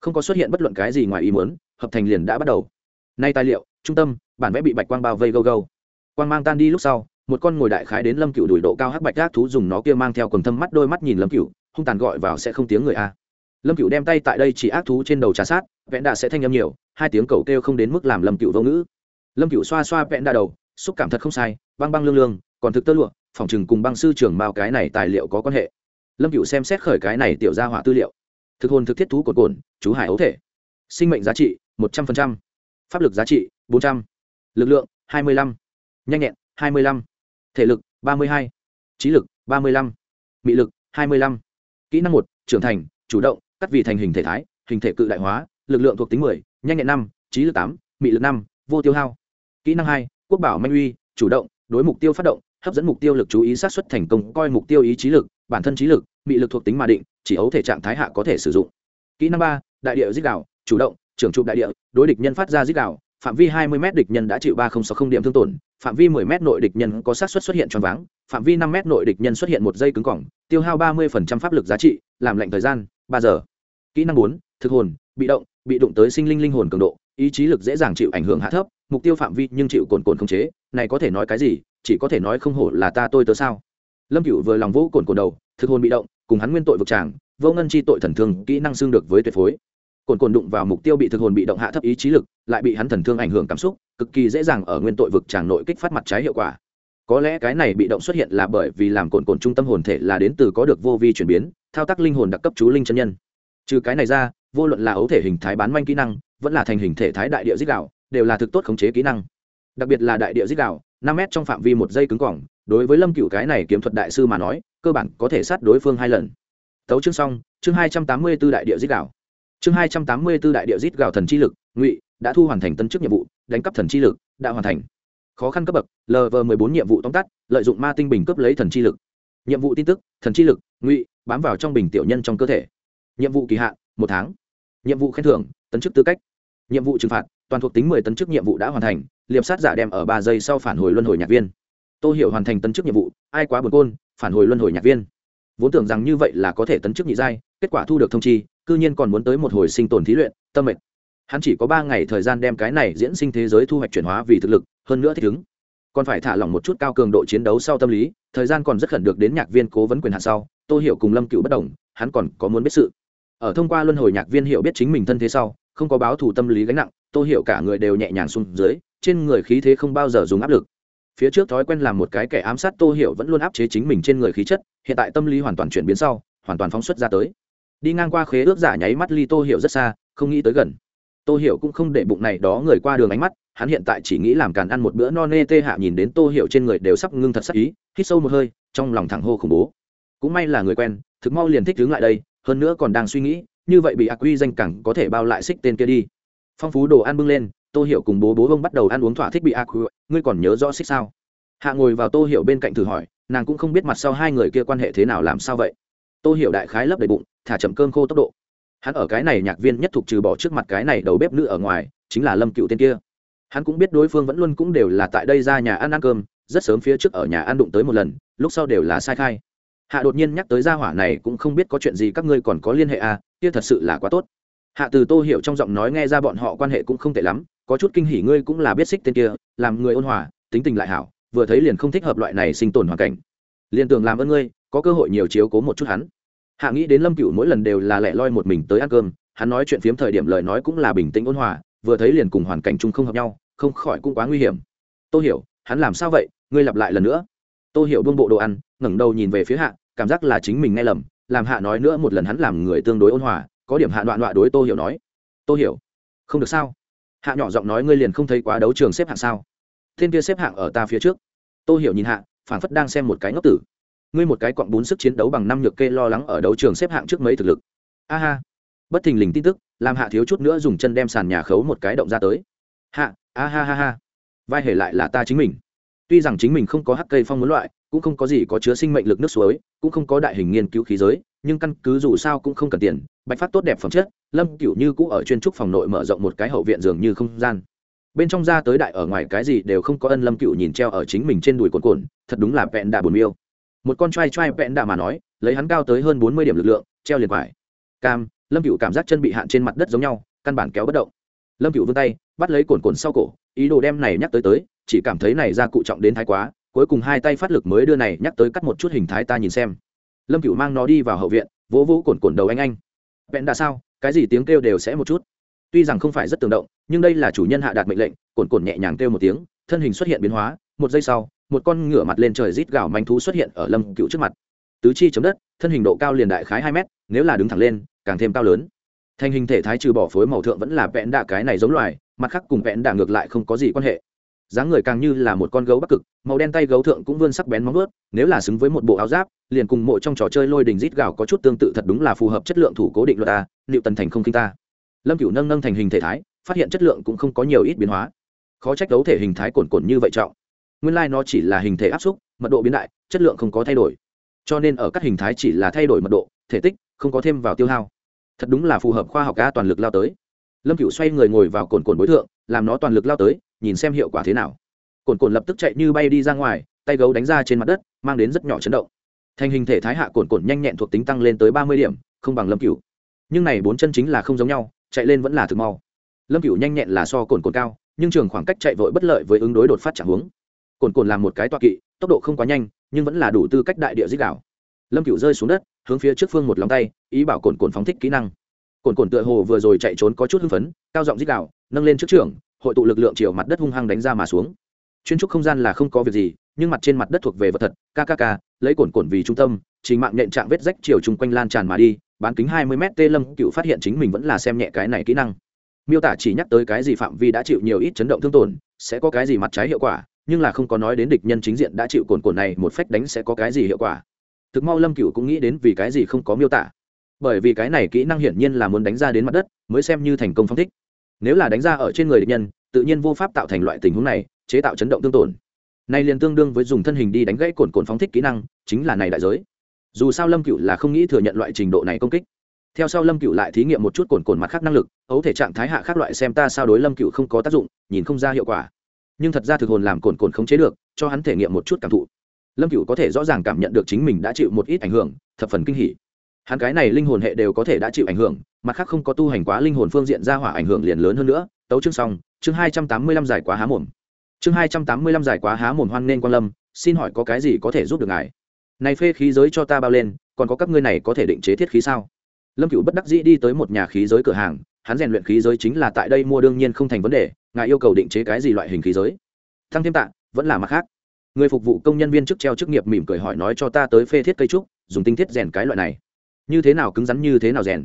Không có xuất hiện bất luận cái gì ngoài ý muốn, hợp thành liền đã bắt đầu. Nay tài liệu, trung tâm, bản vẽ bị bạch quang bao vây gâu gâu. Quang mang tan đi lúc sau, một con ngồi đại khái đến lâm cựu đuổi độ cao hắc bạch gác thú dùng nó kia mang theo quần thâm mắt đôi mắt nhìn lâm cựu hung tàn gọi vào sẽ không tiếng người a. Lâm cựu đem tay tại đây chỉ ác thú trên đầu trà sát vẽn đạ sẽ thanh âm nhiều, hai tiếng cầu kêu không đến mức làm lâm cựu vô ngữ. Lâm cựu xoa xoa vẽn đạ đầu, xúc cảm thật không sai, băng băng lương lương còn thực tơ lụa phòng chừng cùng băng sư trưởng mao cái này tài liệu có quan hệ. Lâm cựu xem xét khởi cái này tiểu ra hỏa tư liệu. Thực hồn thực thiết thú cột cồn chú hải ấu thể. Sinh mệnh giá trị, một trăm linh pháp lực giá trị, bốn trăm. L ự c lượng, hai mươi lăm. Nhanh nhẹn, hai mươi lăm. Thể lực, ba mươi hai. Trí lực, ba mươi lăm. Mị lực, hai mươi lăm. Kỹ năng một, trưởng thành, chủ động, cắt vì thành hình thể thái, hình thể cự đại hóa, lực lượng thuộc tính mười, nhanh nhẹn năm, trí lực tám, mị lực năm, vô tiêu hao. Kỹ năng hai, quốc bảo manh uy, chủ động, đối mục tiêu phát động hấp dẫn mục tiêu lực chú ý sát xuất thành công coi mục tiêu ý trí lực bản thân trí lực bị lực thuộc tính mà định chỉ ấu thể trạng thái hạ có thể sử dụng kỹ năng ba đại địa dích đạo chủ động trưởng trụ đại địa đối địch nhân phát ra dích đạo phạm vi 20 m địch nhân đã chịu 3060 điểm thương tổn, phạm vi 10 m nội địch nhân có xác suất xuất hiện tròn váng, phạm vi 5 m nội địch nhân xuất hiện một giây cứng cỏng, tiêu hao 30% pháp lực giá trị, làm lệnh thời gian 3 giờ. Kỹ năng 4, thực hồn, bị động, bị động tới sinh linh linh hồn cường độ, ý chí lực dễ dàng chịu ảnh hưởng hạ thấp, mục tiêu phạm vi nhưng chịu cồn cồn không chế, này có thể nói cái gì, chỉ có thể nói không hổ là ta tôi tớ sao? Lâm Cửu vừa lòng vũ cồn cồn đầu, thực hồn bị động, cùng hắn nguyên tội vực tràng, vô ngân chi tội thần thương, kỹ năng xương được với tuyệt phối. Cồn cồn đụng vào mục tiêu bị thực hồn bị động hạ thấp ý chí lực lại bị hắn thần thương ảnh hưởng cảm xúc cực kỳ dễ dàng ở nguyên tội vực tràng nội kích phát mặt trái hiệu quả. Có lẽ cái này bị động xuất hiện là bởi vì làm cồn cồn trung tâm hồn thể là đến từ có được vô vi chuyển biến thao tác linh hồn đặc cấp chú linh chân nhân. Trừ cái này ra vô luận là ấu thể hình thái bán manh kỹ năng vẫn là thành hình thể thái đại địa dích đạo đều là thực tốt khống chế kỹ năng. Đặc biệt là đại địa dích đạo năm m trong phạm vi một giây cứng cỏng, đối với lâm cựu cái này kiếm thuật đại sư mà nói, cơ bản có thể sát đối phương hai lần. Tấu chương xong, chương hai trăm tám mươi b ố đại địa dích đạo chương hai trăm tám mươi b ố đại địa rít gào thần chi lực, ngụy, đã thu hoàn thành tân chức nhiệm vụ, đánh cắp thần chi lực, đã hoàn thành. Khó khăn cấp bậc lv m ộ bốn nhiệm vụ tóm tắt, lợi dụng ma tinh bình cấp lấy thần chi lực. Nhiệm vụ tin tức, thần chi lực, ngụy, bám vào trong bình tiểu nhân trong cơ thể. Nhiệm vụ kỳ hạn, một tháng. Nhiệm vụ khen thưởng tấn chức tư cách nhiệm vụ trừng phạt, toàn thuộc tính mười tấn chức nhiệm vụ đã hoàn thành, liệp sát giả đem ở ba giây sau phản hồi luân hồi nhạc viên. Tôi hiểu hoàn thành tấn chức nhiệm vụ, ai quá buồn côn, phản hồi luân hồi nhạc viên. Vốn tưởng rằng như vậy là có thể tấn chức nhị giai, kết quả thu được thông chi, cư nhiên còn muốn tới một hồi sinh tồn thí luyện, tâm mệnh hắn chỉ có ba ngày thời gian đem cái này diễn sinh thế giới thu hoạch chuyển hóa vì thực lực, hơn nữa thích ứng. Còn phải thả lỏng một chút cao cường độ chiến đấu sau tâm lý, thời gian còn rất khẩn được đến nhạc viên cố vấn quyền hạn sau tôi hiểu cùng lâm cựu bất đồng, hắn còn có muốn biết sự. Ở thông qua luân hồi nhạc viên hiểu biết chính mình thân thế sau không có báo thù tâm lý gánh nặng, tô hiểu cả người đều nhẹ nhàng xuống dưới, trên người khí thế không bao giờ dùng áp lực. Phía trước thói quen làm một cái kẻ ám sát tô hiểu vẫn luôn áp chế chính mình trên người khí chất, hiện tại tâm lý hoàn toàn chuyển biến sau, hoàn toàn phóng xuất ra tới. Đi ngang qua khế ước giả nháy mắt ly tô hiểu rất xa, không nghĩ tới gần. Tô hiểu cũng không để bụng này đó người qua đường ánh mắt, hắn hiện tại chỉ nghĩ làm càn ăn một bữa no nê tê hạ nhìn đến tô hiểu trên người đều sắp ngưng thật sắc ý, hít sâu một hơi, trong lòng thẳng hô khủng bố. Cũng may là người quen, thực mau liền thích đứng lại đây, hơn nữa còn đang suy nghĩ như vậy bị ác quy danh cẳng có thể bao lại xích tên kia đi. Phong phú đồ ăn bưng lên, tô hiểu cùng bố bố bông bắt đầu ăn uống thỏa thích bị ác quy. ngươi còn nhớ rõ xích sao? Hạ ngồi vào tô hiểu bên cạnh thử hỏi, nàng cũng không biết mặt sau hai người kia quan hệ thế nào làm sao vậy. Tô hiểu đại khái lấp đầy bụng, thả chậm cơm khô tốc độ. Hắn ở cái này nhạc viên nhất thuộc trừ bỏ trước mặt cái này đầu bếp nữ ở ngoài, chính là lâm cựu tên kia. Hắn cũng biết đối phương vẫn luôn cũng đều là tại đây ra nhà ăn ăn cơm, rất sớm phía trước ở nhà ăn đụng tới một lần, lúc sau đều là sai khai. Hạ đột nhiên nhắc tới gia hỏa này cũng không biết có chuyện gì các ngươi còn có liên hệ à kia thật sự là quá tốt. Hạ từ tô hiểu trong giọng nói nghe ra bọn họ quan hệ cũng không tệ lắm, có chút kinh hỉ ngươi cũng là biết xích tên kia, làm người ôn hòa, tính tình lại hảo, vừa thấy liền không thích hợp loại này sinh tồn hoàn cảnh. Liền tưởng làm ơn ngươi, có cơ hội nhiều chiếu cố một chút hắn. Hạ nghĩ đến lâm cựu mỗi lần đều là lẻ loi một mình tới ăn cơm, hắn nói chuyện phiếm thời điểm lời nói cũng là bình tĩnh ôn hòa, vừa thấy liền cùng hoàn cảnh chung không hợp nhau, không khỏi cũng quá nguy hiểm. Tôi hiểu, hắn làm sao vậy? Ngươi lặp lại lần nữa. Tôi hiểu buông bộ đồ ăn, ngẩng đầu nhìn về phía hạ, cảm giác là chính mình nghe lầm làm hạ nói nữa một lần hắn làm người tương đối ôn hòa, có điểm hạ đoạn đoạn đối tô hiểu nói. Tô hiểu, không được sao? Hạ nhỏ giọng nói ngươi liền không thấy quá đấu trường xếp hạng sao? Thiên kia xếp hạng ở ta phía trước. Tô hiểu nhìn hạ phản phất đang xem một cái ngốc tử. Ngươi một cái quặng bốn sức chiến đấu bằng năm nhược kê lo lắng ở đấu trường xếp hạng trước mấy thực lực. A ha. Bất thình lình tin tức, làm hạ thiếu chút nữa dùng chân đem sàn nhà khấu một cái động ra tới. Hạ, a ha ha ha. Vai hề lại là ta chính mình. Tuy rằng chính mình không có hắc cây phong muốn loại cũng không có gì có chứa sinh mệnh lực nước suối, cũng không có đại hình nghiên cứu khí giới, nhưng căn cứ dù sao cũng không cần tiền, bạch phát tốt đẹp phẩm chất, lâm cựu như cũ ở chuyên trúc phòng nội mở rộng một cái hậu viện dường như không gian. Bên trong ra tới đại ở ngoài cái gì đều không có ân lâm cựu nhìn treo ở chính mình trên đùi cồn cồn thật đúng là vẹn đà buồn miêu. Một con trai trai vẹn đà mà nói, lấy hắn cao tới hơn bốn mươi điểm lực lượng, treo liền vải. cam, lâm cựu cảm giác chân bị hạn trên mặt đất giống nhau, căn bản kéo bất động. Lâm cựu vươn tay, bắt lấy cồn cồn sau cổ, ý đồ đem này nhắc tới tới, chỉ cảm thấy này ra cụ trọng đến thái quá cuối cùng hai tay phát lực mới đưa này nhắc tới cắt một chút hình thái ta nhìn xem. Lâm cựu mang nó đi vào hậu viện, vỗ vỗ cồn cồn đầu anh anh. Vẹn đã sao, cái gì tiếng kêu đều sẽ một chút. Tuy rằng không phải rất tương động, nhưng đây là chủ nhân hạ đạt mệnh lệnh cồn cồn nhẹ nhàng kêu một tiếng, thân hình xuất hiện biến hóa, một giây sau, một con ngửa mặt lên trời rít gào manh thú xuất hiện ở lâm cựu trước mặt. Tứ chi chấm đất, thân hình độ cao liền đại khái hai mét, nếu là đứng thẳng lên, càng thêm cao lớn. Thành hình thể thái trừ bỏ phối màu thượng vẫn là vẹn đạ cái này giống loài, mặt khác cùng vẹn đạ ngược lại không có gì quan hệ dáng người càng như là một con gấu bắc cực, màu đen tay gấu thượng cũng vươn sắc bén móng ướt nếu là xứng với một bộ áo giáp, liền cùng mộ trong trò chơi lôi đình rít gạo có chút tương tự thật đúng là phù hợp chất lượng thủ cố định luật ta liệu tần thành không kinh ta. Lâm cửu nâng nâng thành hình thể thái, phát hiện chất lượng cũng không có nhiều ít biến hóa. Khó trách đấu thể hình thái cồn cồn như vậy trọng. Nguyên lai nó chỉ là hình thể áp xúc, mật độ biến đại, chất lượng không có thay đổi. Cho nên ở các hình thái chỉ là thay đổi mật độ, thể tích không có thêm vào tiêu hao. Thật đúng là phù hợp khoa học ca toàn lực lao tới. Lâm cựu xoay người ngồi vào cồn cồn bối thượng làm nó toàn lực lao tới nhìn xem hiệu quả thế nào. Cồn cồn lập tức chạy như bay đi ra ngoài, tay gấu đánh ra trên mặt đất, mang đến rất nhỏ chấn động. Thành hình thể thái hạ cồn cồn nhanh nhẹn thuộc tính tăng lên tới ba mươi điểm, không bằng lâm cựu nhưng này bốn chân chính là không giống nhau, chạy lên vẫn là thực mau. Lâm cựu nhanh nhẹn là so cồn cồn cao, nhưng trường khoảng cách chạy vội bất lợi với ứng đối đột phát chẳng hướng cồn cồn làm một cái toa kỵ, tốc độ không quá nhanh, nhưng vẫn là đủ tư cách đại địa dích đảo lâm cựu rơi xuống đất, hướng phía trước phương một lòng tay, ý bảo cồn cồn phóng thích kỹ năng. Cồn cồn tựa hồ vừa rồi chạy trốn có chút hưng phấn, cao giọng dích đảo nâng lên trước trường hội tụ lực lượng chiều mặt đất hung hăng đánh ra mà xuống. Chuyên trúc không gian là không có việc gì, nhưng mặt trên mặt đất thuộc về vật thật kkk lấy cổn cổn vì trung tâm, trình mạng nện trạng vết rách chiều chung quanh lan tràn mà đi, bán kính hai mươi m tê lâm, cựu phát hiện chính mình vẫn là xem nhẹ cái này kỹ năng. Miêu tả chỉ nhắc tới cái gì phạm vi đã chịu nhiều ít chấn động thương tổn, sẽ có cái gì mặt trái hiệu quả, nhưng là không có nói đến địch nhân chính diện đã chịu cồn cồn này, một phách đánh sẽ có cái gì hiệu quả. Thực mau lâm cựu cũng nghĩ đến vì cái gì không có miêu tả. Bởi vì cái này kỹ năng hiển nhiên là muốn đánh ra đến mặt đất, mới xem như thành công phong thích nếu là đánh ra ở trên người địch nhân, tự nhiên vô pháp tạo thành loại tình huống này, chế tạo chấn động tương tổn. Này liền tương đương với dùng thân hình đi đánh gãy cồn cồn phóng thích kỹ năng, chính là này đại giới. Dù sao lâm cựu là không nghĩ thừa nhận loại trình độ này công kích. Theo sau lâm cựu lại thí nghiệm một chút cồn cồn mặt khác năng lực, ấu thể trạng thái hạ khác loại xem ta sao đối lâm cựu không có tác dụng, nhìn không ra hiệu quả. Nhưng thật ra thực hồn làm cồn cồn không chế được, cho hắn thể nghiệm một chút cảm thụ. Lâm cựu có thể rõ ràng cảm nhận được chính mình đã chịu một ít ảnh hưởng, thập phần kinh hỉ. Hắn cái này linh hồn hệ đều có thể đã chịu ảnh hưởng mặt khác không có tu hành quá linh hồn phương diện ra hỏa ảnh hưởng liền lớn hơn nữa, tấu chương xong, chương hai trăm tám mươi lăm giải quá há mồm. Chương hai trăm tám mươi lăm giải quá há mồm hoan nên quan lâm, xin hỏi có cái gì có thể giúp được ngài? Này phê khí giới cho ta bao lên, còn có các ngươi này có thể định chế thiết khí sao? Lâm cựu bất đắc dĩ đi tới một nhà khí giới cửa hàng, hắn rèn luyện khí giới chính là tại đây mua đương nhiên không thành vấn đề, ngài yêu cầu định chế cái gì loại hình khí giới? Thăng thêm tạ, vẫn là mặt khác. Người phục vụ công nhân viên chức treo chức nghiệp mỉm cười hỏi nói cho ta tới phê thiết cây trúc, dùng tinh thiết rèn cái loại này. Như thế nào cứng rắn như thế nào rèn?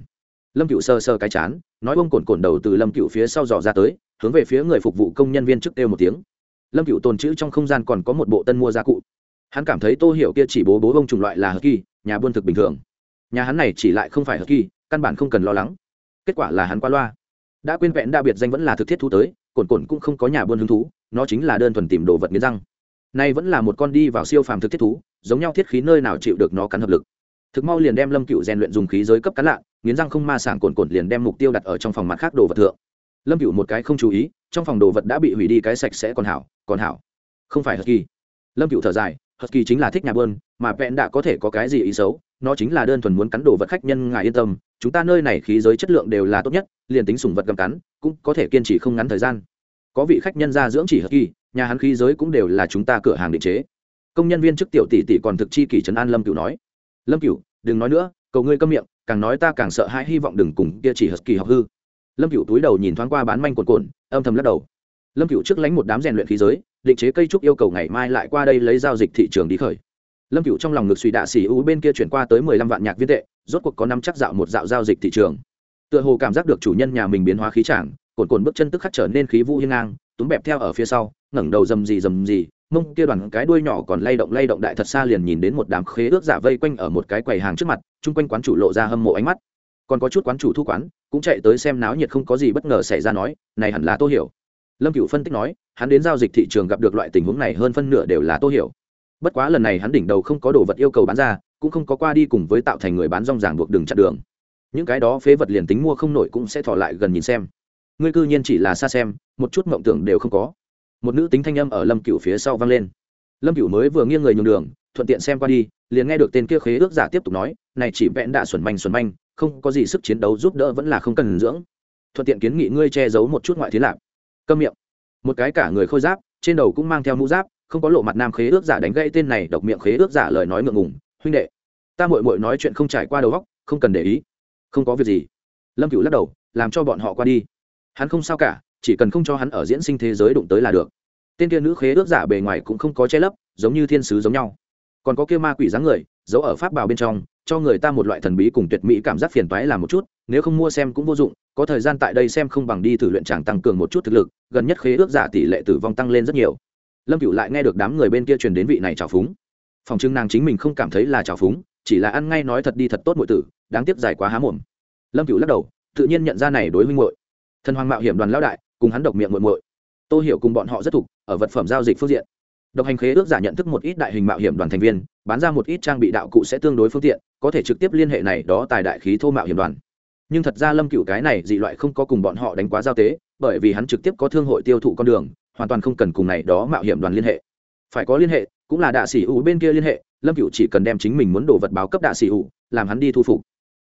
Lâm cựu sơ sơ cái chán, nói bông cồn cồn đầu từ lâm cựu phía sau dò ra tới, hướng về phía người phục vụ công nhân viên trước kêu một tiếng. Lâm cựu tồn chữ trong không gian còn có một bộ tân mua gia cụ. Hắn cảm thấy tô hiểu kia chỉ bố bố bông chủng loại là hờ kỳ, nhà buôn thực bình thường. Nhà hắn này chỉ lại không phải hờ kỳ, căn bản không cần lo lắng. Kết quả là hắn qua loa. Đã quên vẹn đa biệt danh vẫn là thực thiết thú tới, cồn cồn cũng không có nhà buôn hứng thú, nó chính là đơn thuần tìm đồ vật nghiến răng. Nay vẫn là một con đi vào siêu phàm thực thiết thú, giống nhau thiết khí nơi nào chịu được nó cắn hợp lực. Thực mau liền đem lâm cựu rèn luyện dùng khí giới cấp cắn lạ nghiến răng không ma sảng cồn cồn liền đem mục tiêu đặt ở trong phòng mặt khác đồ vật thượng. Lâm cựu một cái không chú ý, trong phòng đồ vật đã bị hủy đi, cái sạch sẽ còn hảo còn hảo. Không phải hờ kỳ lâm cựu thở dài hờ kỳ chính là thích nhà bơn, mà vẹn đã có thể có cái gì ý xấu, nó chính là đơn thuần muốn cắn đồ vật khách nhân, ngài yên tâm, chúng ta nơi này khí giới chất lượng đều là tốt nhất, liền tính sùng vật gầm cắn, cũng có thể kiên trì không ngắn thời gian. Có vị khách nhân ra dưỡng chỉ hờ kỳ nhà hắn khí giới cũng đều là chúng ta cửa hàng định chế. Công nhân viên chức tiểu tỷ tỷ còn thực chi kỷ trấn an lâm cựu nói. Lâm cựu đừng nói nữa, cầu ngươi câm miệng càng nói ta càng sợ hãi hy vọng đừng cùng kia chỉ hật kỳ học hư. Lâm cửu túi đầu nhìn thoáng qua bán manh cồn cồn âm thầm lắc đầu. Lâm cửu trước lánh một đám rèn luyện khí giới, định chế cây trúc yêu cầu ngày mai lại qua đây lấy giao dịch thị trường đi khởi. Lâm cửu trong lòng ngực suy đạ xỉ u bên kia chuyển qua tới mười lăm vạn nhạc viên tệ, rốt cuộc có năm chắc dạo một dạo giao dịch thị trường. Tựa hồ cảm giác được chủ nhân nhà mình biến hóa khí trảng cồn cồn bước chân tức khắc trở nên khí vũ hiên ngang, túm bẹp theo ở phía sau, ngẩng đầu dầm gì dầm gì mông kia đoàn cái đuôi nhỏ còn lay động lay động đại thật xa liền nhìn đến một đám khế ước giả vây quanh ở một cái quầy hàng trước mặt, chung quanh quán chủ lộ ra hâm mộ ánh mắt. Còn có chút quán chủ thu quán, cũng chạy tới xem náo nhiệt không có gì bất ngờ xảy ra nói, này hẳn là tô hiểu. Lâm cựu phân tích nói, hắn đến giao dịch thị trường gặp được loại tình huống này hơn phân nửa đều là tô hiểu. Bất quá lần này hắn đỉnh đầu không có đồ vật yêu cầu bán ra, cũng không có qua đi cùng với tạo thành người bán rong ràng buộc đường chặn đường. Những cái đó phế vật liền tính mua không nổi cũng sẽ thỏ lại gần nhìn xem. Ngươi cư nhiên chỉ là xa xem, một chút mộng tưởng đều không có một nữ tính thanh âm ở lâm cựu phía sau vang lên. Lâm cựu mới vừa nghiêng người nhường đường, thuận tiện xem qua đi, liền nghe được tên kia khế ước giả tiếp tục nói, này chỉ vẽn đạ xuẩn manh xuẩn manh, không có gì sức chiến đấu giúp đỡ vẫn là không cần dưỡng. Thuận tiện kiến nghị ngươi che giấu một chút ngoại thế lạc. Câm miệng. Một cái cả người khôi giáp, trên đầu cũng mang theo mũ giáp, không có lộ mặt nam khế ước giả đánh gây tên này, độc miệng khế ước giả lời nói ngượng ngùng, huynh đệ, ta mội mội nói chuyện không trải qua đầu góc không cần để ý, không có việc gì. Lâm cựu lắc đầu, làm cho bọn họ qua đi. Hắn không sao cả chỉ cần không cho hắn ở diễn sinh thế giới đụng tới là được. Tên kia nữ khế ước giả bề ngoài cũng không có che lấp, giống như thiên sứ giống nhau. Còn có kia ma quỷ dáng người, giấu ở pháp bào bên trong, cho người ta một loại thần bí cùng tuyệt mỹ cảm giác phiền toái làm một chút, nếu không mua xem cũng vô dụng, có thời gian tại đây xem không bằng đi thử luyện tràng tăng cường một chút thực lực, gần nhất khế ước giả tỷ lệ tử vong tăng lên rất nhiều. Lâm cựu lại nghe được đám người bên kia truyền đến vị này trào phúng. Phòng trưng nàng chính mình không cảm thấy là trào phúng, chỉ là ăn ngay nói thật đi thật tốt mọi tử, đáng tiếc dài quá há mồm. Lâm cựu lắc đầu, tự nhiên nhận ra này đối huynh hội thần hoàng mạo hiểm đoàn lao đại cùng hắn độc miệng muội muội. Tô hiểu cùng bọn họ rất thục ở vật phẩm giao dịch phương diện. Độc hành khế ước giả nhận thức một ít đại hình mạo hiểm đoàn thành viên, bán ra một ít trang bị đạo cụ sẽ tương đối phương tiện, có thể trực tiếp liên hệ này đó tài đại khí thô mạo hiểm đoàn. Nhưng thật ra lâm cựu cái này dị loại không có cùng bọn họ đánh quá giao tế, bởi vì hắn trực tiếp có thương hội tiêu thụ con đường, hoàn toàn không cần cùng này đó mạo hiểm đoàn liên hệ. Phải có liên hệ, cũng là đạ sĩ ủ bên kia liên hệ, lâm cựu chỉ cần đem chính mình muốn đổ vật báo cấp đạ sĩ ủ, làm hắn đi thu phục.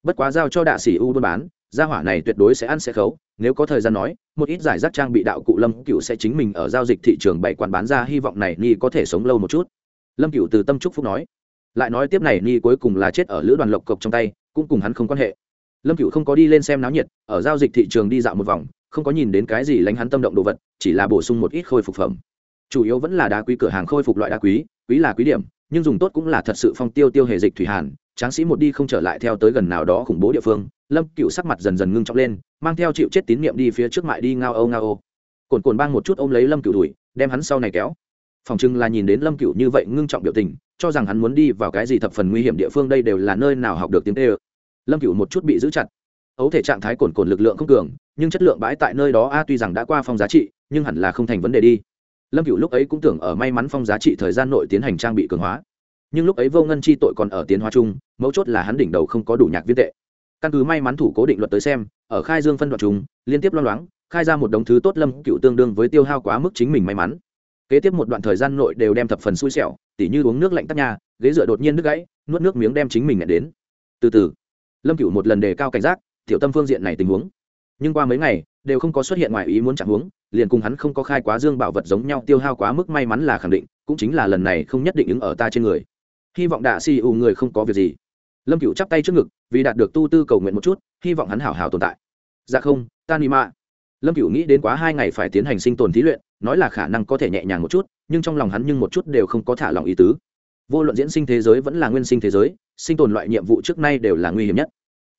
Bất quá giao cho đạ sĩ u buôn bán gia hỏa này tuyệt đối sẽ ăn sẽ khấu, nếu có thời gian nói, một ít giải rác trang bị đạo cụ lâm cựu sẽ chính mình ở giao dịch thị trường bảy quán bán ra, hy vọng này ni có thể sống lâu một chút. Lâm cựu từ tâm trúc phúc nói. Lại nói tiếp này ni cuối cùng là chết ở lữ đoàn lộc cộc trong tay, cũng cùng hắn không quan hệ. Lâm cựu không có đi lên xem náo nhiệt, ở giao dịch thị trường đi dạo một vòng, không có nhìn đến cái gì lánh hắn tâm động đồ vật, chỉ là bổ sung một ít khôi phục phẩm. Chủ yếu vẫn là đá quý cửa hàng khôi phục loại đá quý quý là quý điểm, nhưng dùng tốt cũng là thật sự phong tiêu tiêu hệ dịch thủy hàn tráng sĩ một đi không trở lại theo tới gần nào đó khủng bố địa phương, lâm cựu sắc mặt dần dần ngưng trọng lên, mang theo chịu chết tín nhiệm đi phía trước mại đi ngao âu ngao âu cồn cồn bang một chút ôm lấy lâm cựu đuổi, đem hắn sau này kéo. Phòng chừng là nhìn đến lâm cựu như vậy ngưng trọng biểu tình, cho rằng hắn muốn đi vào cái gì thập phần nguy hiểm địa phương đây đều là nơi nào học được tiếng tê ơ. Lâm cựu một chút bị giữ chặt. Ấu thể trạng thái cồn cồn lực lượng không cường, nhưng chất lượng bãi tại nơi đó a tuy rằng đã qua phong giá trị, nhưng hẳn là không thành vấn đề đi. Lâm cựu lúc ấy cũng tưởng ở may mắn phong giá trị thời gian nội tiến hành trang bị cường hóa nhưng lúc ấy vô ngân chi tội còn ở tiến hóa chung, mấu chốt là hắn đỉnh đầu không có đủ nhạc viên tệ. Căn cứ may mắn thủ cố định luật tới xem, ở khai dương phân đoạn chúng liên tiếp lo loáng, khai ra một đống thứ tốt lâm cựu tương đương với tiêu hao quá mức chính mình may mắn. Kế tiếp một đoạn thời gian nội đều đem thập phần xui xẻo, tỉ như uống nước lạnh tắt nhà, ghế dựa đột nhiên nước gãy, nuốt nước miếng đem chính mình nhẹ đến. Từ từ, lâm cựu một lần đề cao cảnh giác, tiểu tâm phương diện này tình huống. Nhưng qua mấy ngày, đều không có xuất hiện ngoài ý muốn chẳng huống, liền cùng hắn không có khai quá dương bảo vật giống nhau tiêu hao quá mức may mắn là khẳng định, cũng chính là lần này không nhất định ứng ở ta trên người hy vọng đạ si ủ người không có việc gì. Lâm cựu chắp tay trước ngực, vì đạt được tu tư cầu nguyện một chút, hy vọng hắn hảo hảo tồn tại. Dạ không, ta ni mạ lâm cựu nghĩ đến quá hai ngày phải tiến hành sinh tồn thí luyện, nói là khả năng có thể nhẹ nhàng một chút, nhưng trong lòng hắn nhưng một chút đều không có thả lòng ý tứ. Vô luận diễn sinh thế giới vẫn là nguyên sinh thế giới, sinh tồn loại nhiệm vụ trước nay đều là nguy hiểm nhất.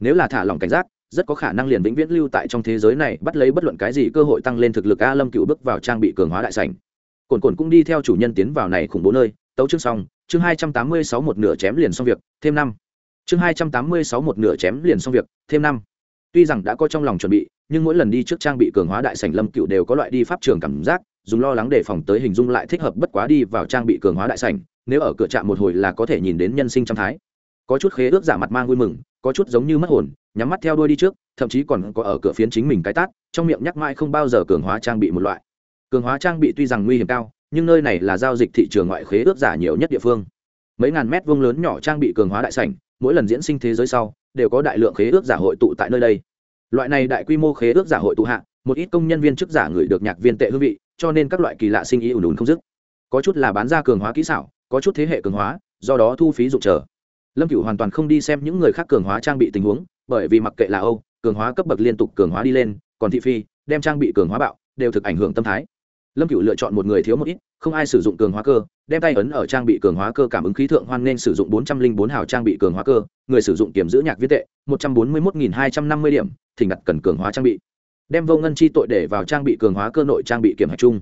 Nếu là thả lòng cảnh giác, rất có khả năng liền vĩnh viễn lưu tại trong thế giới này, bắt lấy bất luận cái gì cơ hội tăng lên thực lực a lâm cựu bước vào trang bị cường hóa đại sành cồn cồn cũng đi theo chủ nhân tiến vào này khủng bố nơi tấu chương xong, chương hai trăm tám mươi sáu một nửa chém liền xong việc, thêm năm. Chương hai trăm tám mươi sáu một nửa chém liền xong việc, thêm năm. Tuy rằng đã có trong lòng chuẩn bị, nhưng mỗi lần đi trước trang bị cường hóa đại sảnh lâm cựu đều có loại đi pháp trường cảm giác, dùng lo lắng đề phòng tới hình dung lại thích hợp bất quá đi vào trang bị cường hóa đại sảnh, nếu ở cửa trạm một hồi là có thể nhìn đến nhân sinh trăm thái. Có chút khế ước giả mặt mang vui mừng, có chút giống như mất hồn, nhắm mắt theo đuôi đi trước, thậm chí còn có ở cửa phiến chính mình cái tát, trong miệng nhắc mãi không bao giờ cường hóa trang bị một loại. Cường hóa trang bị tuy rằng nguy hiểm cao nhưng nơi này là giao dịch thị trường ngoại khế ước giả nhiều nhất địa phương. Mấy ngàn mét vuông lớn nhỏ trang bị cường hóa đại sảnh, mỗi lần diễn sinh thế giới sau, đều có đại lượng khế ước giả hội tụ tại nơi đây. Loại này đại quy mô khế ước giả hội tụ hạ, một ít công nhân viên chức giả người được nhạc viên tệ hương vị, cho nên các loại kỳ lạ sinh ý ùn ùn không dứt. Có chút là bán ra cường hóa kỹ xảo, có chút thế hệ cường hóa, do đó thu phí dụng chờ. Lâm cửu hoàn toàn không đi xem những người khác cường hóa trang bị tình huống, bởi vì mặc kệ là âu, cường hóa cấp bậc liên tục cường hóa đi lên, còn thị phi, đem trang bị cường hóa bạo, đều thực ảnh hưởng tâm thái lâm cựu lựa chọn một người thiếu một ít, không ai sử dụng cường hóa cơ, đem tay ấn ở trang bị cường hóa cơ cảm ứng khí thượng hoan nên sử dụng bốn trăm linh bốn hào trang bị cường hóa cơ, người sử dụng kiểm giữ nhạc viết tệ, một trăm bốn mươi một nghìn hai trăm năm mươi điểm, thỉnh đặt cần cường hóa trang bị. Đem vô ngân chi tội để vào trang bị cường hóa cơ nội trang bị kiểm hạch chung.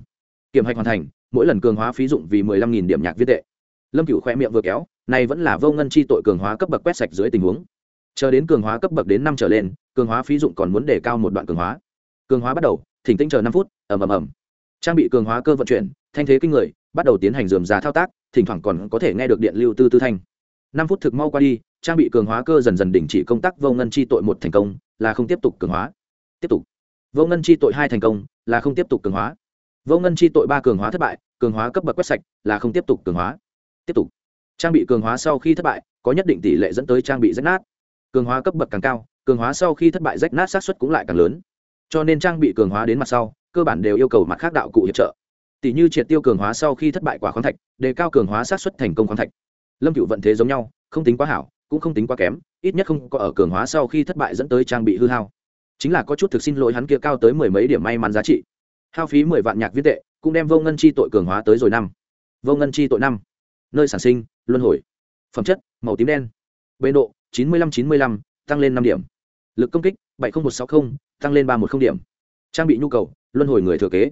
Kiểm hạch hoàn thành, mỗi lần cường hóa phí dụng vì mười lăm nghìn điểm nhạc viết tệ. Lâm cựu khoe miệng vừa kéo, này vẫn là vô ngân chi tội cường hóa cấp bậc quét sạch dưới tình huống. Chờ đến cường hóa cấp bậc đến năm trở lên, cường hóa phí dụng còn muốn đề cao một đoạn cường hóa. Cường hóa bắt đầu, thỉnh tinh chờ năm phút, ầm ầm ầm trang bị cường hóa cơ vận chuyển, thanh thế kinh người, bắt đầu tiến hành dườm giá thao tác, thỉnh thoảng còn có thể nghe được điện lưu tư tư thanh. Năm phút thực mau qua đi, trang bị cường hóa cơ dần dần đình chỉ công tác vô ngân chi tội một thành công, là không tiếp tục cường hóa. Tiếp tục. Vô ngân chi tội hai thành công, là không tiếp tục cường hóa. Vô ngân chi tội ba cường hóa thất bại, cường hóa cấp bậc quét sạch, là không tiếp tục cường hóa. Tiếp tục. Trang bị cường hóa sau khi thất bại, có nhất định tỷ lệ dẫn tới trang bị rách nát. Cường hóa cấp bậc càng cao, cường hóa sau khi thất bại rách nát xác suất cũng lại càng lớn. Cho nên trang bị cường hóa đến mặt sau cơ bản đều yêu cầu mặt khác đạo cụ hiệp trợ. Tỷ như triệt tiêu cường hóa sau khi thất bại quả khoáng thạch, đề cao cường hóa sát xuất thành công khoáng thạch. Lâm cựu vận thế giống nhau, không tính quá hảo, cũng không tính quá kém, ít nhất không có ở cường hóa sau khi thất bại dẫn tới trang bị hư hao. Chính là có chút thực xin lỗi hắn kia cao tới mười mấy điểm may mắn giá trị. Hao phí mười vạn nhạc viên tệ, cũng đem vô ngân chi tội cường hóa tới rồi năm. Vô ngân chi tội năm. Nơi sản sinh, luân hồi. Phẩm chất, màu tím đen. Bê độ, chín mươi lăm chín mươi lăm, tăng lên năm điểm. Lực công kích, bảy mươi một sáu mươi tăng lên ba một điểm. Trang bị nhu cầu luân hồi người thừa kế.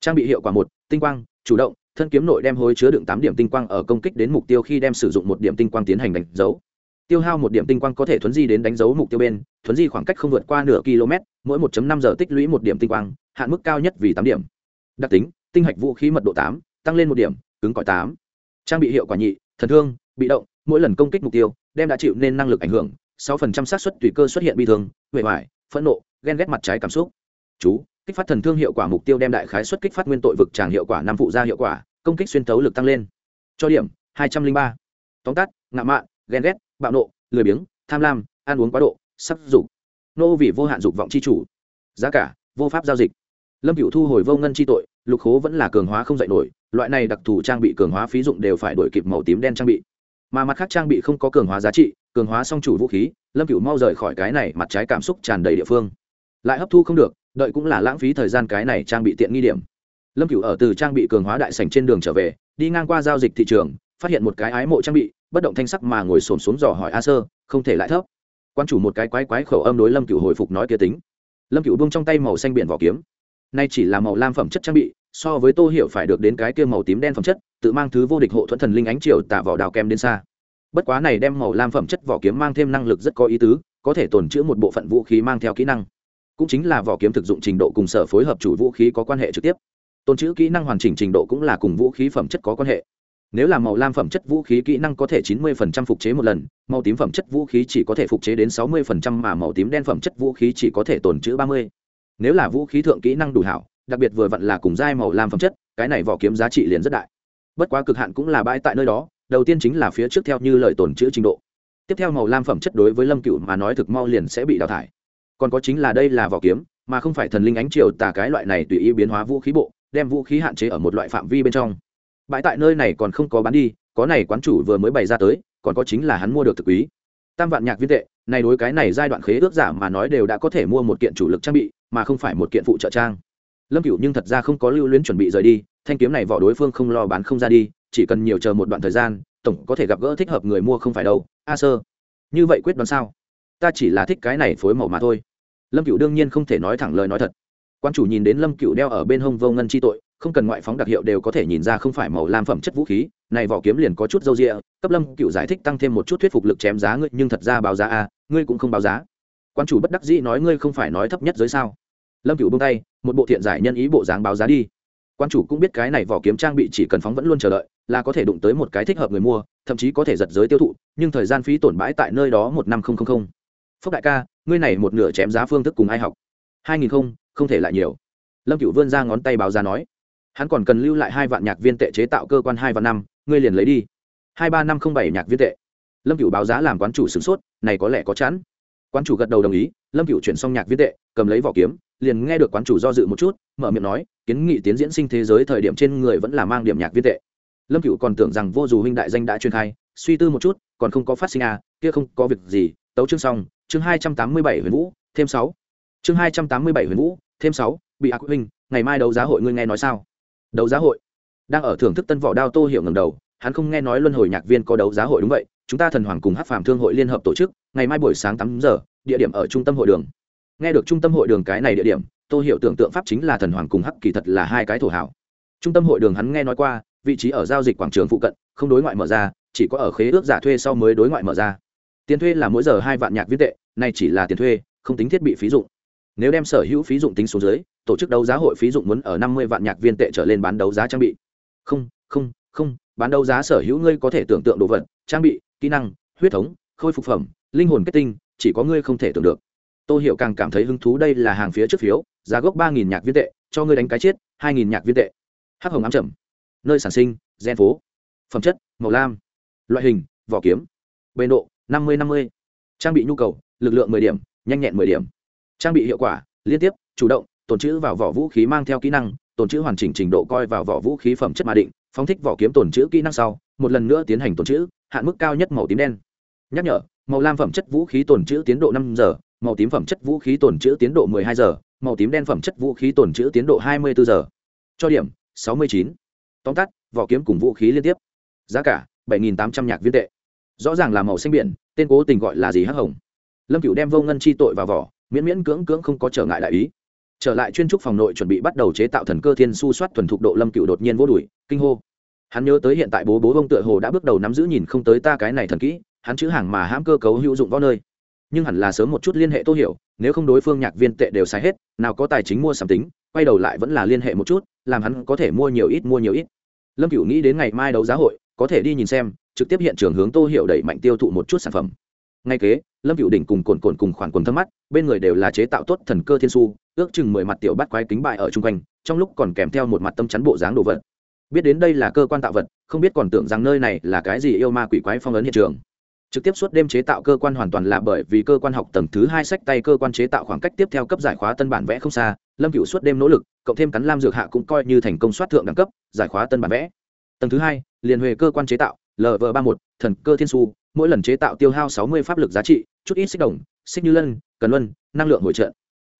Trang bị hiệu quả một, tinh quang, chủ động, thân kiếm nội đem hối chứa đựng tám điểm tinh quang ở công kích đến mục tiêu khi đem sử dụng một điểm tinh quang tiến hành đánh dấu. Tiêu hao một điểm tinh quang có thể thuấn di đến đánh dấu mục tiêu bên, thuấn di khoảng cách không vượt qua nửa km, mỗi 1 năm giờ tích lũy một điểm tinh quang, hạn mức cao nhất vì tám điểm. Đặc tính, tinh hạch vũ khí mật độ tám, tăng lên một điểm, cứng cỏi tám. Trang bị hiệu quả nhị, thần thương, bị động, mỗi lần công kích mục tiêu, đem đã chịu nên năng lực ảnh hưởng, sáu phần trăm xác suất tùy cơ xuất hiện bi thương huệ hoại phẫn nộ, ghen ghét mặt trái cảm xúc. Chú kích phát thần thương hiệu quả mục tiêu đem đại khái xuất kích phát nguyên tội vực tràng hiệu quả, năm phụ gia hiệu quả, công kích xuyên tấu lực tăng lên. Cho điểm, hai trăm linh ba. Tóm tắt, ngạo mạn, ghen ghét, bạo nộ, lười biếng, tham lam, ăn uống quá độ sắc dục. Nô vì vô hạn dục vọng c h i chủ. Giá cả, vô pháp giao dịch. Lâm cựu thu hồi vô ngân c h i tội, lục khố vẫn là cường hóa không dạy nổi, loại này đặc thù trang bị cường hóa phí dụng đều phải đổi kịp màu tím đen trang bị. Mà mặt khác trang bị không có cường hóa giá trị, cường hóa song chủ vũ khí, lâm cựu mau rời khỏi cái này mặt trái cảm xúc tràn đầy địa phương. Lại hấp thu không được đợi cũng là lãng phí thời gian cái này trang bị tiện nghi điểm. Lâm cựu ở từ trang bị cường hóa đại sành trên đường trở về, đi ngang qua giao dịch thị trường, phát hiện một cái ái mộ trang bị, bất động thanh sắc mà ngồi xổm xuống dò hỏi a sơ, không thể lại thấp. Quan chủ một cái quái quái khẩu âm đối lâm cựu hồi phục nói kia tính. Lâm cựu bung trong tay màu xanh biển vỏ kiếm. Nay chỉ là màu lam phẩm chất trang bị, so với tô hiểu phải được đến cái kia màu tím đen phẩm chất, tự mang thứ vô địch hộ thuẫn thần linh ánh triều tạ vỏ đào kem đến xa. Bất quá này đem màu lam phẩm chất vỏ kiếm mang thêm năng lực rất có ý tứ, có thể tồn chữ một bộ phận vũ khí mang theo kỹ năng cũng chính là vỏ kiếm thực dụng trình độ cùng sở phối hợp chủ vũ khí có quan hệ trực tiếp. Tôn chữ kỹ năng hoàn chỉnh trình độ cũng là cùng vũ khí phẩm chất có quan hệ. Nếu là màu lam phẩm chất vũ khí kỹ năng có thể 90% phục chế một lần, màu tím phẩm chất vũ khí chỉ có thể phục chế đến 60% mà màu tím đen phẩm chất vũ khí chỉ có thể tồn chữ 30. nếu là vũ khí thượng kỹ năng đủ hảo, đặc biệt vừa vặn là cùng giai màu lam phẩm chất, cái này vỏ kiếm giá trị liền rất đại. Bất quá cực hạn cũng là bãi tại nơi đó, đầu tiên chính là phía trước theo như lời tồn chữ trình độ. Tiếp theo màu lam phẩm chất đối với lâm cựu mà nói thực mau liền sẽ bị đào thải còn có chính là đây là vỏ kiếm, mà không phải thần linh ánh triều tà cái loại này tùy ý biến hóa vũ khí bộ, đem vũ khí hạn chế ở một loại phạm vi bên trong. Bãi tại nơi này còn không có bán đi, có này quán chủ vừa mới bày ra tới, còn có chính là hắn mua được thực quý. Tam vạn nhạc viên tệ, này đối cái này giai đoạn khế ước giả mà nói đều đã có thể mua một kiện chủ lực trang bị, mà không phải một kiện phụ trợ trang. Lâm cựu nhưng thật ra không có lưu luyến chuẩn bị rời đi, thanh kiếm này vỏ đối phương không lo bán không ra đi, chỉ cần nhiều chờ một đoạn thời gian, tổng có thể gặp gỡ thích hợp người mua không phải đâu. A sơ, như vậy quyết đoán sao? Ta chỉ là thích cái này phối màu mà thôi lâm cựu đương nhiên không thể nói thẳng lời nói thật. Quan chủ nhìn đến lâm cựu đeo ở bên hông vô ngân chi tội, không cần ngoại phóng đặc hiệu đều có thể nhìn ra không phải màu lam phẩm chất vũ khí, này vỏ kiếm liền có chút dâu rịa, cấp lâm cựu giải thích tăng thêm một chút thuyết phục lực chém giá ngươi, nhưng thật ra báo giá a, ngươi cũng không báo giá. Quan chủ bất đắc dĩ nói ngươi không phải nói thấp nhất giới sao? Lâm cựu bông tay, một bộ thiện giải nhân ý bộ dáng báo giá đi. Quan chủ cũng biết cái này vỏ kiếm trang bị chỉ cần phóng vẫn luôn chờ đợi, là có thể đụng tới một cái thích hợp người mua, thậm chí có thể giật giới tiêu thụ, nhưng thời gian phí tổn bãi tại nơi đó một năm không không không. Phúc đại ca ngươi này một nửa chém giá phương thức cùng ai học? Hai nghìn không không thể lại nhiều. Lâm cựu vươn ra ngón tay báo giá nói. Hắn còn cần lưu lại hai vạn nhạc viên tệ chế tạo cơ quan hai vạn năm ngươi liền lấy đi. Hai ba năm không bảy nhạc viên tệ. Lâm cựu báo giá làm quán chủ sửng sốt này có lẽ có chán, quán chủ gật đầu đồng ý lâm cựu chuyển xong nhạc viên tệ cầm lấy vỏ kiếm liền nghe được quán chủ do dự một chút mở miệng nói kiến nghị tiến diễn sinh thế giới thời điểm trên người vẫn là mang điểm nhạc viên tệ. Lâm cựu còn tưởng rằng vô dù huynh đại danh đã truyền khai suy tư một chút còn không có phát sinh à kia không có việc gì tấu chương xong, chương hai trăm tám mươi bảy huyền vũ, thêm sáu. Chương hai trăm tám mươi bảy huyền vũ, thêm sáu, bị ác huynh, ngày mai đấu giá hội ngươi nghe nói sao? Đấu giá hội. Đang ở thưởng thức tân võ đao tô hiểu ngầm đầu, hắn không nghe nói luân hồi nhạc viên có đấu giá hội đúng vậy, chúng ta thần hoàng cùng hát phàm thương hội liên hợp tổ chức, ngày mai buổi sáng tám giờ, địa điểm ở trung tâm hội đường. Nghe được trung tâm hội đường cái này địa điểm, tô hiểu tưởng tượng pháp chính là thần hoàng cùng hắc kỳ thật là hai cái thổ hảo. Trung tâm hội đường hắn nghe nói qua, vị trí ở giao dịch quảng trường phụ cận, không đối ngoại mở ra, chỉ có ở khế ước giả thuê sau mới đối ngoại mở ra tiền thuê là mỗi giờ hai vạn nhạc viên tệ này chỉ là tiền thuê, không tính thiết bị phí dụng. Nếu đem sở hữu phí dụng tính xuống dưới, tổ chức đấu giá hội phí dụng muốn ở năm mươi vạn nhạc viên tệ trở lên bán đấu giá trang bị. Không không không, bán đấu giá sở hữu ngươi có thể tưởng tượng đồ vật, trang bị, kỹ năng, huyết thống, khôi phục phẩm, linh hồn kết tinh, chỉ có ngươi không thể tưởng được. Tôi hiểu càng cảm thấy hứng thú đây là hàng phía trước phiếu, giá gốc ba nghìn nhạc viên tệ, cho ngươi đánh cái chết, hai nghìn nhạc viên tệ. Hắc hồng ám trầm. Nơi sản sinh, gen phố. Phẩm chất, màu lam. Loại hình, vỏ kiếm. Bề độ năm mươi năm mươi. Trang bị nhu cầu, lực lượng mười điểm, nhanh nhẹn mười điểm. Trang bị hiệu quả, liên tiếp, chủ động, tồn trữ vào vỏ vũ khí mang theo kỹ năng, tồn trữ hoàn chỉnh trình độ coi vào vỏ vũ khí phẩm chất mà định, phóng thích vỏ kiếm tồn trữ kỹ năng sau, một lần nữa tiến hành tồn trữ, hạn mức cao nhất màu tím đen. Nhắc nhở, màu lam phẩm chất vũ khí tồn trữ tiến độ năm giờ, màu tím phẩm chất vũ khí tồn trữ tiến độ hai giờ, màu tím đen phẩm chất vũ khí tồn trữ tiến độ hai mươi bốn giờ. Cho điểm, sáu mươi chín. Tóm tắt, vỏ kiếm cùng vũ khí liên tiếp. Giá cả, bảy nghìn tám trăm nhạc viên tệ rõ ràng là màu xanh biển, tên cố tình gọi là gì hắc hồng. Lâm cựu đem vô ngân chi tội vào vỏ, miễn miễn cưỡng cưỡng không có trở ngại đại ý. Trở lại chuyên trúc phòng nội chuẩn bị bắt đầu chế tạo thần cơ thiên su soát thuần thục độ, lâm cựu đột nhiên vô đùi kinh hô. Hắn nhớ tới hiện tại bố bố bông tựa hồ đã bước đầu nắm giữ nhìn không tới ta cái này thần kỹ, hắn chữ hàng mà hãm cơ cấu hữu dụng võ nơi. Nhưng hẳn là sớm một chút liên hệ tô hiểu, nếu không đối phương nhạc viên tệ đều sai hết, nào có tài chính mua sắm tính, quay đầu lại vẫn là liên hệ một chút, làm hắn có thể mua nhiều ít, mua nhiều ít. Lâm cửu nghĩ đến ngày mai đấu giá hội, có thể đi nhìn xem trực tiếp hiện trường hướng tô hiệu đẩy mạnh tiêu thụ một chút sản phẩm. Ngay kế, lâm cựu đỉnh cùng cồn cồn cùng khoản quần thâm mắt, bên người đều là chế tạo tốt thần cơ thiên su, ước chừng mười mặt tiểu bắt quái kính bại ở chung quanh, trong lúc còn kèm theo một mặt tâm chắn bộ dáng đồ vật. Biết đến đây là cơ quan tạo vật, không biết còn tưởng rằng nơi này là cái gì yêu ma quỷ quái phong ấn hiện trường. Trực tiếp suốt đêm chế tạo cơ quan hoàn toàn là bởi vì cơ quan học tầng thứ hai sách tay cơ quan chế tạo khoảng cách tiếp theo cấp giải khóa tân bản vẽ không xa, lâm cựu suốt đêm nỗ lực, cộng thêm cắn lam dược hạ cũng coi như thành công soát thượng đẳng cấp, giải khóa tân bản vẽ. Tầng thứ hai, liền huề cơ quan chế tạo lv ba một, thần cơ thiên su, mỗi lần chế tạo tiêu hao sáu mươi pháp lực giá trị, chút ít xích đồng, xích như lân, cần luân, năng lượng hội trợ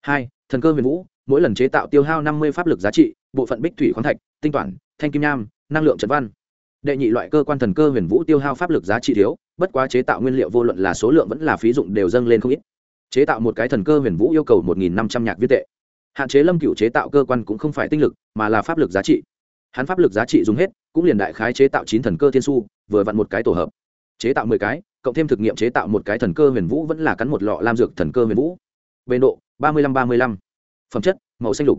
hai, thần cơ huyền vũ, mỗi lần chế tạo tiêu hao năm mươi pháp lực giá trị, bộ phận bích thủy khoáng thạch, tinh toản, thanh kim nham, năng lượng trận văn. Đệ nhị loại cơ quan thần cơ huyền vũ tiêu hao pháp lực giá trị thiếu, bất quá chế tạo nguyên liệu vô luận là số lượng vẫn là phí dụng đều dâng lên không ít. Chế tạo một cái thần cơ huyền vũ yêu cầu một nghìn năm trăm nhạc viết tệ. Hạn chế lâm cựu chế tạo cơ quan cũng không phải tinh lực, mà là pháp lực giá trị. Hắn pháp lực giá trị dùng hết, cũng liền đại khái chế tạo chín thần cơ thiên su vừa vặn một cái tổ hợp. Chế tạo mười cái, cộng thêm thực nghiệm chế tạo một cái thần cơ huyền vũ vẫn là cắn một lọ lam dược thần cơ huyền vũ. Bề độ, ba mươi lăm ba mươi lăm. Phẩm chất, màu xanh lục.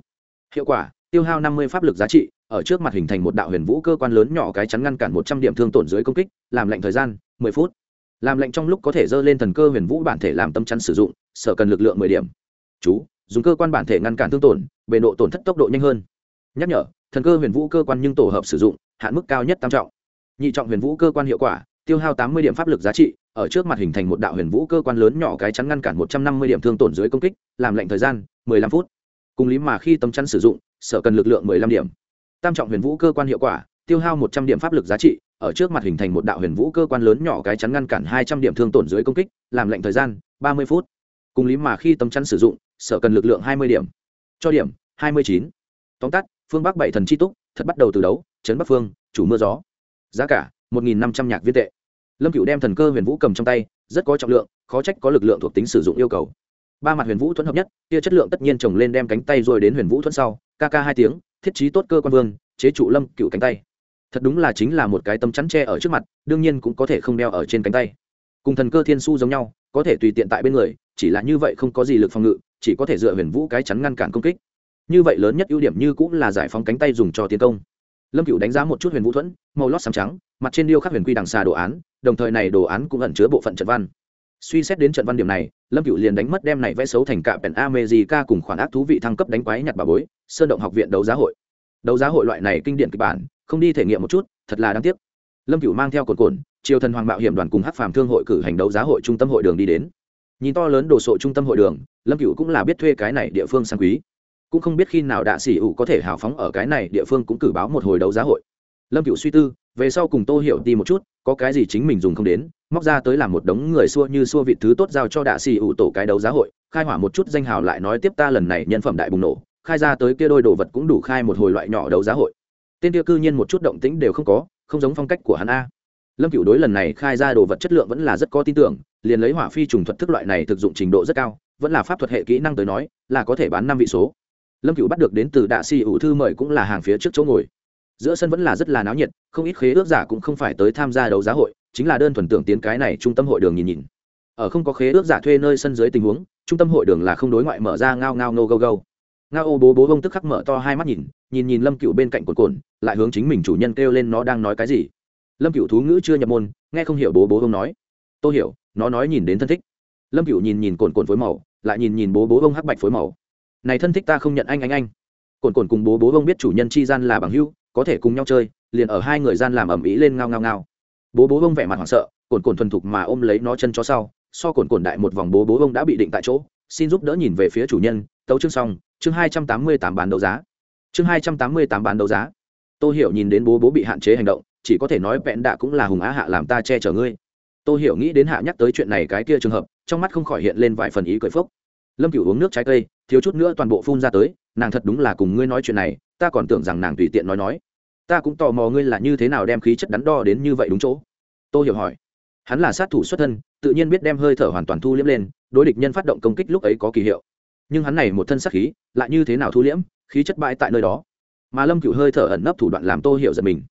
Hiệu quả, tiêu hao năm mươi pháp lực giá trị, ở trước mặt hình thành một đạo huyền vũ cơ quan lớn nhỏ cái chắn ngăn cản một trăm điểm thương tổn dưới công kích, làm lệnh thời gian, mười phút. Làm lệnh trong lúc có thể dơ lên thần cơ huyền vũ bản thể làm tâm chắn sử dụng, sở cần lực lượng mười điểm. Chú, dùng cơ quan bản thể ngăn cản thương tổn bề độ tổn thất tốc độ nhanh hơn. Nhắc nhở, thần cơ huyền vũ cơ quan nhưng tổ hợp sử dụng, hạn mức cao nhất tam trọng nhị trọng huyền vũ cơ quan hiệu quả, tiêu hao tám mươi điểm pháp lực giá trị, ở trước mặt hình thành một đạo huyền vũ cơ quan lớn nhỏ cái chắn ngăn cản một trăm năm mươi điểm thương tổn dưới công kích, làm lệnh thời gian mười lăm phút. Cùng lý mà khi tấm chắn sử dụng, sở cần lực lượng mười lăm điểm. Tam trọng huyền vũ cơ quan hiệu quả, tiêu hao một trăm điểm pháp lực giá trị, ở trước mặt hình thành một đạo huyền vũ cơ quan lớn nhỏ cái chắn ngăn cản hai trăm điểm thương tổn dưới công kích, làm lệnh thời gian ba mươi phút. Cùng lý mà khi tấm chắn sử dụng, sở cần lực lượng hai mươi điểm. Cho điểm hai mươi chín. Tóm tắt, phương bắc bảy thần chi túc, thật bắt đầu từ đấu trấn bắc phương, chủ mưa gió giá cả, một nghìn năm trăm nhạc viên tệ. Lâm cựu đem thần cơ huyền vũ cầm trong tay, rất có trọng lượng, khó trách có lực lượng thuộc tính sử dụng yêu cầu. Ba mặt huyền vũ thuẫn hợp nhất, kia chất lượng tất nhiên trồng lên đem cánh tay rồi đến huyền vũ thuẫn sau, ca ca hai tiếng, thiết trí tốt cơ quan vương, chế trụ lâm cựu cánh tay. Thật đúng là chính là một cái tấm chắn tre ở trước mặt, đương nhiên cũng có thể không đeo ở trên cánh tay. Cùng thần cơ thiên su giống nhau, có thể tùy tiện tại bên người, chỉ là như vậy không có gì lực phòng ngự, chỉ có thể dựa huyền vũ cái chắn ngăn cản công kích. Như vậy lớn nhất ưu điểm như cũng là giải phóng cánh tay dùng cho tiến công lâm cựu đánh giá một chút huyền vũ thuẫn, màu lót xám trắng, mặt trên điêu khắc huyền quy đằng xà đồ án, đồng thời này đồ án cũng ẩn chứa bộ phận trận văn. Suy xét đến trận văn điểm này, lâm cựu liền đánh mất đem này vẽ xấu thành cạm pèn amejica cùng khoản ác thú vị thăng cấp đánh quái nhặt bà bối, sơn động học viện đấu giá hội. Đấu giá hội loại này kinh điển kịch bản, không đi thể nghiệm một chút, thật là đáng tiếc. Lâm cựu mang theo cồn cồn triều thần hoàng mạo hiểm đoàn cùng hát phàm thương hội cử hành đấu giá hội trung tâm hội đường đi đến. Nhìn to lớn đồ sộ trung tâm hội đường, lâm cựu cũng là biết thuê cái này địa phương sang quý cũng không biết khi nào đạ sĩ ủ có thể hào phóng ở cái này địa phương cũng cử báo một hồi đấu giá hội. Lâm cựu suy tư, về sau cùng tô hiểu đi một chút, có cái gì chính mình dùng không đến, móc ra tới làm một đống người xua như xua vị thứ tốt giao cho đạ sĩ ủ tổ cái đấu giá hội, khai hỏa một chút danh hào lại nói tiếp ta lần này nhân phẩm đại bùng nổ, khai ra tới kia đôi đồ vật cũng đủ khai một hồi loại nhỏ đấu giá hội. Tên kia cư nhiên một chút động tĩnh đều không có, không giống phong cách của hắn a. Lâm cựu đối lần này khai ra đồ vật chất lượng vẫn là rất có tin tưởng, liền lấy hỏa phi trùng thuật thức loại này thực dụng trình độ rất cao, vẫn là pháp thuật hệ kỹ năng tới nói, là có thể bán năm vị số lâm cựu bắt được đến từ đạ xì ủ thư mời cũng là hàng phía trước chỗ ngồi. Giữa sân vẫn là rất là náo nhiệt, không ít khế ước giả cũng không phải tới tham gia đấu giá hội, chính là đơn thuần tưởng tiến cái này trung tâm hội đường nhìn nhìn. Ở không có khế ước giả thuê nơi sân dưới tình huống, trung tâm hội đường là không đối ngoại mở ra ngao ngao ngô gâu gâu. Ngao ô bố bố bông tức khắc mở to hai mắt nhìn nhìn nhìn lâm cựu bên cạnh cồn cồn lại hướng chính mình chủ nhân kêu lên nó đang nói cái gì. Lâm cựu thú ngữ chưa nhập môn, nghe không hiểu bố bố bông nói. Tôi hiểu, nó nói nhìn đến thân thích. Lâm cựu nhìn nhìn cồn cồn phối màu, lại nhìn nhìn bố bố bông hắc bạch phối màu này thân thích ta không nhận anh anh anh. Cồn cồn cùng bố bố bông biết chủ nhân chi gian là bằng hữu, có thể cùng nhau chơi, liền ở hai người gian làm ầm ĩ lên ngao ngao ngao. Bố bố bông vẻ mặt hoảng sợ cồn cồn thuần thục mà ôm lấy nó chân chó sau, so cồn cồn đại một vòng bố bố bông đã bị định tại chỗ, xin giúp đỡ nhìn về phía chủ nhân, tấu chương xong, chương hai trăm tám mươi tám bán đấu giá. Chương hai trăm tám mươi tám bán đấu giá. Tôi hiểu nhìn đến bố bố bị hạn chế hành động, chỉ có thể nói vẹn đạ cũng là hùng á hạ làm ta che chở ngươi. Tôi hiểu nghĩ đến hạ nhắc tới chuyện này cái kia trường hợp, trong mắt không khỏi hiện lên vài phần ý cười phốc lâm Cựu uống nước trái cây, thiếu chút nữa toàn bộ phun ra tới, nàng thật đúng là cùng ngươi nói chuyện này, ta còn tưởng rằng nàng tùy tiện nói nói. Ta cũng tò mò ngươi là như thế nào đem khí chất đắn đo đến như vậy đúng chỗ. Tôi hiểu hỏi. Hắn là sát thủ xuất thân, tự nhiên biết đem hơi thở hoàn toàn thu liễm lên, đối địch nhân phát động công kích lúc ấy có kỳ hiệu. Nhưng hắn này một thân sát khí, lại như thế nào thu liễm, khí chất bại tại nơi đó. Mà lâm cựu hơi thở ẩn nấp thủ đoạn làm tô hiểu giật mình.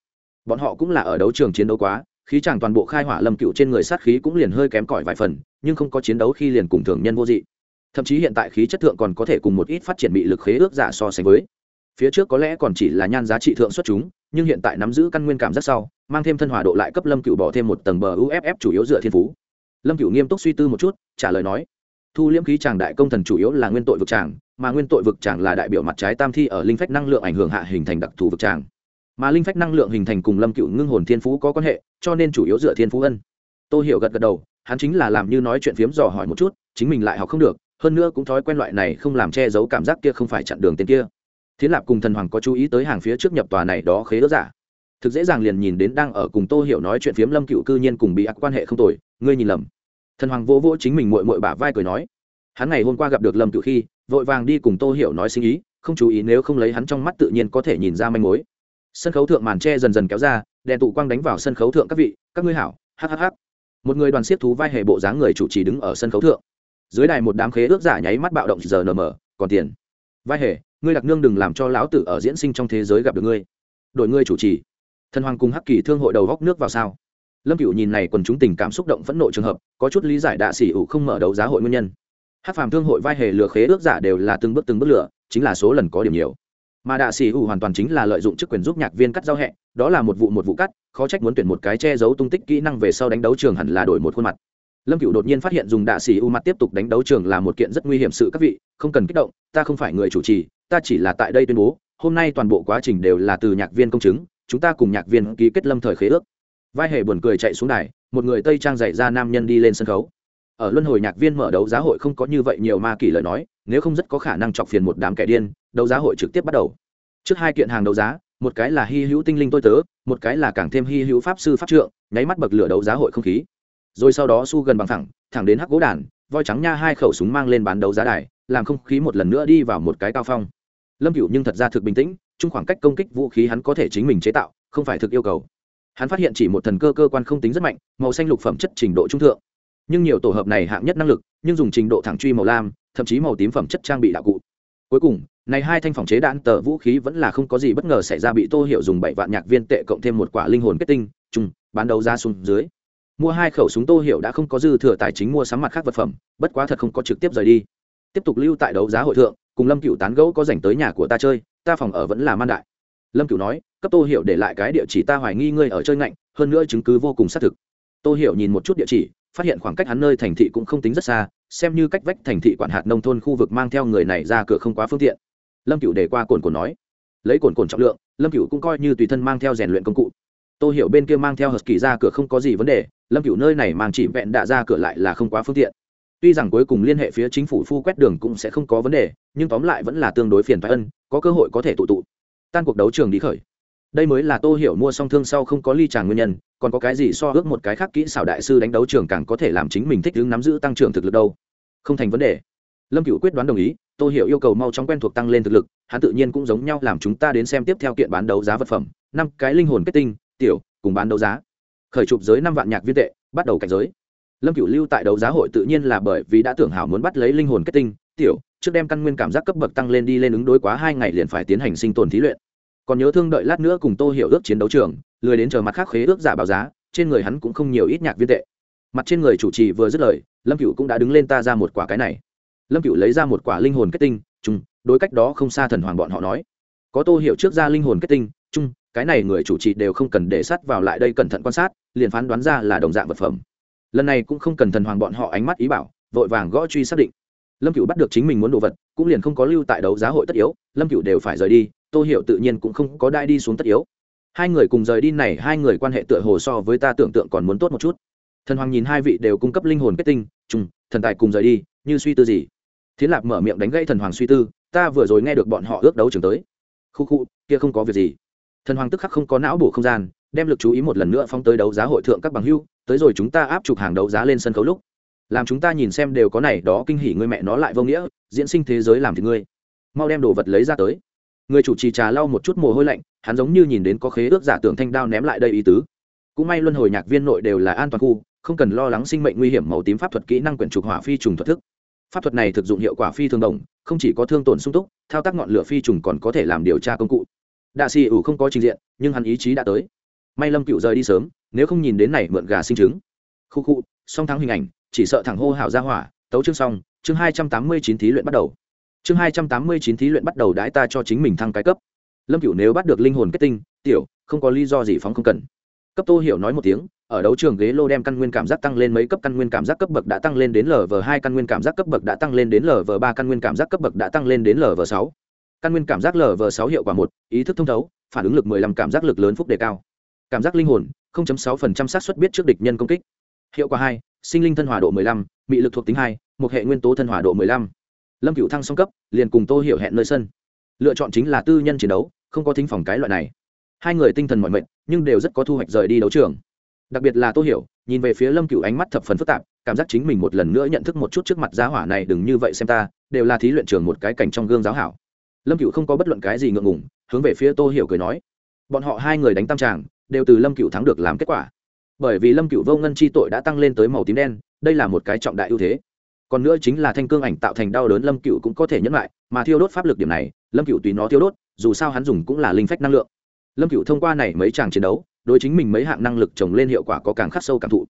Bọn họ cũng là ở đấu trường chiến đấu quá, khí chàng toàn bộ khai hỏa lâm cựu trên người sát khí cũng liền hơi kém cỏi vài phần, nhưng không có chiến đấu khi liền cùng thường nhân vô dị thậm chí hiện tại khí chất thượng còn có thể cùng một ít phát triển bị lực khế ước giả so sánh với. Phía trước có lẽ còn chỉ là nhan giá trị thượng xuất chúng, nhưng hiện tại nắm giữ căn nguyên cảm rất sau, mang thêm thân hòa độ lại cấp lâm cựu bỏ thêm một tầng bờ uff chủ yếu dựa thiên phú. Lâm cựu nghiêm túc suy tư một chút, trả lời nói, thu liễm khí tràng đại công thần chủ yếu là nguyên tội vực tràng mà nguyên tội vực tràng là đại biểu mặt trái tam thi ở linh phách năng lượng ảnh hưởng hạ hình thành đặc thù vực tràng mà linh phách năng lượng hình thành cùng lâm cựu ngưng hồn thiên phú có quan hệ, cho nên chủ yếu dựa thiên phú ân. Tôi hiểu gật gật đầu, hắn chính là làm như nói chuyện phiếm dò hỏi một chút, chính mình lại học không được hơn nữa cũng thói quen loại này không làm che giấu cảm giác kia không phải chặn đường tên kia. Thiến lạp cùng thần hoàng có chú ý tới hàng phía trước nhập tòa này đó khế ớt giả. Thực dễ dàng liền nhìn đến đang ở cùng tô hiểu nói chuyện phiếm lâm cựu cư nhiên cùng bị ác quan hệ không tồi, ngươi nhìn lầm. Thần hoàng vỗ vỗ chính mình mội mội bả vai cười nói. Hắn ngày hôm qua gặp được lâm cựu khi, vội vàng đi cùng tô hiểu nói sinh ý, không chú ý nếu không lấy hắn trong mắt tự nhiên có thể nhìn ra manh mối. Sân khấu thượng màn tre dần dần kéo ra, đèn tụ quang đánh vào sân khấu thượng các vị, các ngươi hảo hhh một người đoàn siết thú vai hệ bộ dáng người chủ trì đứng ở sân khấu thượng dưới đài một đám khế ước giả nháy mắt bạo động giờ nm còn tiền. Vai hề, ngươi đặc nương đừng làm cho lão tử ở diễn sinh trong thế giới gặp được ngươi. Đội ngươi chủ trì. Thần hoàng cùng hắc kỳ thương hội đầu góc nước vào sao? Lâm cựu nhìn này quần chúng tình cảm xúc động phẫn nộ trường hợp, có chút lý giải đạ sĩ ủ không mở đấu giá hội nguyên nhân. Hát phàm thương hội vai hề lừa khế ước giả đều là từng bước từng bước lửa chính là số lần có điểm nhiều. Mà đạ sĩ ủ hoàn toàn chính là lợi dụng chức quyền giúp nhạc viên cắt giao hẹ, đó là một vụ một vụ cắt, khó trách muốn tuyển một cái che giấu tung tích kỹ năng về sau đánh đấu trường hẳn là đổi một khuôn mặt lâm cựu đột nhiên phát hiện dùng đạ xỉ u mặt tiếp tục đánh đấu trường là một kiện rất nguy hiểm sự các vị, không cần kích động, ta không phải người chủ trì, ta chỉ là tại đây tuyên bố, hôm nay toàn bộ quá trình đều là từ nhạc viên công chứng, chúng ta cùng nhạc viên ký kết lâm thời khế ước. Vai hề buồn cười chạy xuống đài, một người tây trang dạy ra nam nhân đi lên sân khấu. Ở luân hồi nhạc viên mở đấu giá hội không có như vậy nhiều ma kỳ lời nói, nếu không rất có khả năng chọc phiền một đám kẻ điên, đấu giá hội trực tiếp bắt đầu. Trước hai kiện hàng đấu giá, một cái là hy hữu tinh linh tôi tớ, một cái là càng thêm hy hữu pháp sư pháp trượng, nháy mắt bậc lửa đấu giá hội không khí rồi sau đó su gần bằng thẳng thẳng đến hắc gỗ đàn, voi trắng nha hai khẩu súng mang lên bán đấu giá đài, làm không khí một lần nữa đi vào một cái cao phong. Lâm cựu nhưng thật ra thực bình tĩnh, chung khoảng cách công kích vũ khí hắn có thể chính mình chế tạo, không phải thực yêu cầu. Hắn phát hiện chỉ một thần cơ cơ quan không tính rất mạnh, màu xanh lục phẩm chất trình độ trung thượng. Nhưng nhiều tổ hợp này hạng nhất năng lực, nhưng dùng trình độ thẳng truy màu lam, thậm chí màu tím phẩm chất trang bị đạo cụ. Cuối cùng, này hai thanh phòng chế đạn tờ vũ khí vẫn là không có gì bất ngờ xảy ra bị tô hiệu dùng bảy vạn nhạc viên tệ cộng thêm một quả linh hồn kết tinh chung bán đấu ra xuống dưới mua hai khẩu súng tô hiệu đã không có dư thừa tài chính mua sắm mặt khác vật phẩm, bất quá thật không có trực tiếp rời đi. Tiếp tục lưu tại đấu giá hội thượng, cùng lâm cựu tán gẫu có dành tới nhà của ta chơi, ta phòng ở vẫn là man đại. Lâm cựu nói, cấp tô hiểu để lại cái địa chỉ ta hoài nghi ngươi ở chơi ngạnh, hơn nữa chứng cứ vô cùng xác thực. Tô hiểu nhìn một chút địa chỉ, phát hiện khoảng cách hắn nơi thành thị cũng không tính rất xa, xem như cách vách thành thị quản hạt nông thôn khu vực mang theo người này ra cửa không quá phương tiện. Lâm cựu để qua cồn cồn nói. Lấy cồn cồn trọng lượng, lâm cựu cũng coi như tùy thân mang theo rèn luyện công cụ tô hiểu bên kia mang theo hờ kỳ ra cửa không có gì vấn đề, lâm cựu nơi này mang chỉ vẹn đạ ra cửa lại là không quá phương tiện. Tuy rằng cuối cùng liên hệ phía chính phủ phu quét đường cũng sẽ không có vấn đề, nhưng tóm lại vẫn là tương đối phiền phái ân, có cơ hội có thể tụ tụ. Tan cuộc đấu trường đi khởi. Đây mới là tô hiểu mua song thương sau không có ly tràng nguyên nhân, còn có cái gì so ước một cái khác kỹ xảo đại sư đánh đấu trường càng có thể làm chính mình thích ứng nắm giữ tăng trưởng thực lực đâu. Không thành vấn đề. Lâm cựu quyết đoán đồng ý, tô hiểu yêu cầu mau chóng quen thuộc tăng lên thực lực, hắn tự nhiên cũng giống nhau làm chúng ta đến xem tiếp theo kiện bán đấu giá vật phẩm, năm cái linh hồn kết tinh tiểu, cùng bán đấu giá. Khởi chụp giới năm vạn nhạc viên tệ, bắt đầu cảnh giới. Lâm cựu lưu tại đấu giá hội tự nhiên là bởi vì đã tưởng hảo muốn bắt lấy linh hồn kết tinh, tiểu, trước đem căn nguyên cảm giác cấp bậc tăng lên đi lên ứng đối quá hai ngày liền phải tiến hành sinh tồn thí luyện. Còn nhớ thương đợi lát nữa cùng tô hiểu ước chiến đấu trường, lười đến chờ mặt khác khế ước giả báo giá, trên người hắn cũng không nhiều ít nhạc viên tệ. Mặt trên người chủ trì vừa dứt lời, lâm cựu cũng đã đứng lên ta ra một quả cái này. Lâm cựu lấy ra một quả linh hồn kết tinh chung đối cách đó không xa thần hoàng bọn họ nói. Có tô hiểu trước ra linh hồn kết tinh chung cái này người chủ trì đều không cần để sát vào lại đây cẩn thận quan sát, liền phán đoán ra là đồng dạng vật phẩm. Lần này cũng không cần thần hoàng bọn họ ánh mắt ý bảo, vội vàng gõ truy xác định. Lâm cựu bắt được chính mình muốn đồ vật, cũng liền không có lưu tại đấu giá hội tất yếu, lâm cựu đều phải rời đi, tô hiểu tự nhiên cũng không có đai đi xuống tất yếu. Hai người cùng rời đi này, hai người quan hệ tựa hồ so với ta tưởng tượng còn muốn tốt một chút. Thần hoàng nhìn hai vị đều cung cấp linh hồn kết tinh, trùng, thần tài cùng rời đi, như suy tư gì? Thiến lạp mở miệng đánh gãy thần hoàng suy tư, ta vừa rồi nghe được bọn họ ước đấu trường tới. Khu khu, kia không có việc gì thần hoàng tức khắc không có não bổ không gian, đem lực chú ý một lần nữa phóng tới đấu giá hội thượng các bằng hưu, tới rồi chúng ta áp chụp hàng đấu giá lên sân khấu lúc. Làm chúng ta nhìn xem đều có này đó kinh hỉ người mẹ nó lại vô nghĩa, diễn sinh thế giới làm thì ngươi. Mau đem đồ vật lấy ra tới. Người chủ trì trà lau một chút mồ hôi lạnh, hắn giống như nhìn đến có khế ước giả tưởng thanh đao ném lại đây ý tứ. Cũng may luân hồi nhạc viên nội đều là an toàn khu, không cần lo lắng sinh mệnh nguy hiểm màu tím pháp thuật kỹ năng quyển trục hỏa phi trùng thuật thức. Pháp thuật này thực dụng hiệu quả phi thường đồng, không chỉ có thương tổn sung túc, thao tác ngọn lửa phi trùng còn có thể làm điều tra công cụ đạ xì ủ không có trình diện, nhưng hắn ý chí đã tới. May lâm cựu rời đi sớm, nếu không nhìn đến này mượn gà sinh trứng. Khu khu, song thắng hình ảnh, chỉ sợ thẳng hô hào ra hỏa, tấu chương xong, chương hai trăm tám mươi chín thí luyện bắt đầu. Chương hai trăm tám mươi chín thí luyện bắt đầu đãi ta cho chính mình thăng cái cấp. Lâm cựu nếu bắt được linh hồn kết tinh, tiểu, không có lý do gì phóng không cần. Cấp tô hiểu nói một tiếng, ở đấu trường ghế lô đem căn nguyên cảm giác tăng lên mấy cấp căn nguyên cảm giác cấp bậc đã tăng lên đến lv hai, căn nguyên cảm giác cấp bậc đã tăng lên đến lv ba, căn nguyên cảm giác cấp bậc đã tăng lên đến lv sáu căn nguyên cảm giác lv sáu hiệu quả một ý thức thông thấu phản ứng lực mười lăm cảm giác lực lớn phúc đề cao. Cảm giác linh hồn 0.6% xác suất biết trước địch nhân công kích. Hiệu quả hai sinh linh thân hòa độ 15, bị lực thuộc tính hai một hệ nguyên tố thân hòa độ 15. lâm cựu thăng song cấp liền cùng tô hiểu hẹn nơi sân. Lựa chọn chính là tư nhân chiến đấu không có thính phòng cái loại này. Hai người tinh thần mọi mệnh nhưng đều rất có thu hoạch rời đi đấu trường. Đặc biệt là tô hiểu nhìn về phía lâm cựu ánh mắt thập phần phức tạp cảm giác chính mình một lần nữa nhận thức một chút trước mặt giá hỏa này đừng như vậy xem ta đều là thí luyện trường một cái cảnh trong gương giáo hảo lâm cựu không có bất luận cái gì ngượng ngùng, hướng về phía tô hiểu cười nói, bọn họ hai người đánh tam tràng, đều từ lâm cựu thắng được làm kết quả. Bởi vì lâm cựu vô ngân chi tội đã tăng lên tới màu tím đen, đây là một cái trọng đại ưu thế. Còn nữa chính là thanh cương ảnh tạo thành đau đớn lâm cựu cũng có thể nhẫn lại, mà thiêu đốt pháp lực điểm này, lâm cựu tùy nó thiêu đốt, dù sao hắn dùng cũng là linh phách năng lượng. Lâm cựu thông qua này mấy tràng chiến đấu, đối chính mình mấy hạng năng lực trồng lên hiệu quả có càng khắc sâu cảm thụ.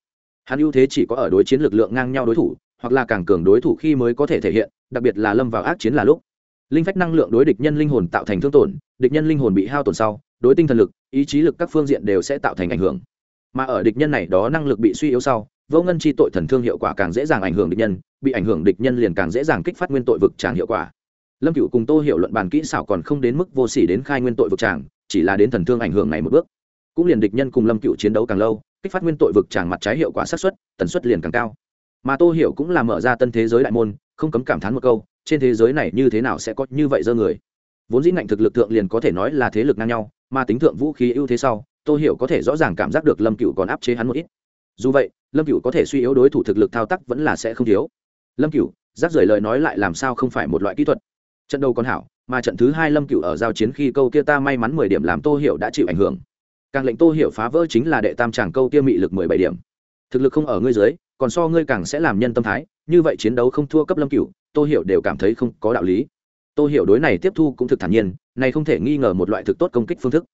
Hắn ưu thế chỉ có ở đối chiến lực lượng ngang nhau đối thủ, hoặc là càng cường đối thủ khi mới có thể thể hiện, đặc biệt là lâm vào ác chiến là lúc linh phách năng lượng đối địch nhân linh hồn tạo thành thương tổn, địch nhân linh hồn bị hao tổn sau, đối tinh thần lực, ý chí lực các phương diện đều sẽ tạo thành ảnh hưởng. Mà ở địch nhân này đó năng lực bị suy yếu sau, vô ngân chi tội thần thương hiệu quả càng dễ dàng ảnh hưởng địch nhân, bị ảnh hưởng địch nhân liền càng dễ dàng kích phát nguyên tội vực tràng hiệu quả. Lâm cựu cùng tô hiệu luận bàn kỹ xảo còn không đến mức vô sỉ đến khai nguyên tội vực tràng, chỉ là đến thần thương ảnh hưởng này một bước. Cũng liền địch nhân cùng lâm cựu chiến đấu càng lâu, kích phát nguyên tội vực tràng mặt trái hiệu quả xác suất, tần suất liền càng cao. Mà tô hiểu cũng là mở ra tân thế giới đại môn, không cấm cảm thán một câu trên thế giới này như thế nào sẽ có như vậy dơ người? Vốn dĩ ngạnh thực lực thượng liền có thể nói là thế lực ngang nhau, mà tính thượng vũ khí ưu thế sau, tô hiểu có thể rõ ràng cảm giác được lâm cựu còn áp chế hắn một ít. Dù vậy, lâm cựu có thể suy yếu đối thủ thực lực thao tác vẫn là sẽ không thiếu. Lâm cựu rác rời lời nói lại làm sao không phải một loại kỹ thuật? Trận đầu còn hảo, mà trận thứ hai lâm cựu ở giao chiến khi câu kia ta may mắn mười điểm làm tô hiểu đã chịu ảnh hưởng. Càng lệnh tô hiểu phá vỡ chính là đệ tam tràng câu kia mị lực mười bảy điểm. Thực lực không ở ngươi dưới, còn so ngươi càng sẽ làm nhân tâm thái, như vậy chiến đấu không thua cấp lâm cựu tô hiểu đều cảm thấy không có đạo lý. Tô hiểu đối này tiếp thu cũng thực thản nhiên, này không thể nghi ngờ một loại thực tốt công kích phương thức.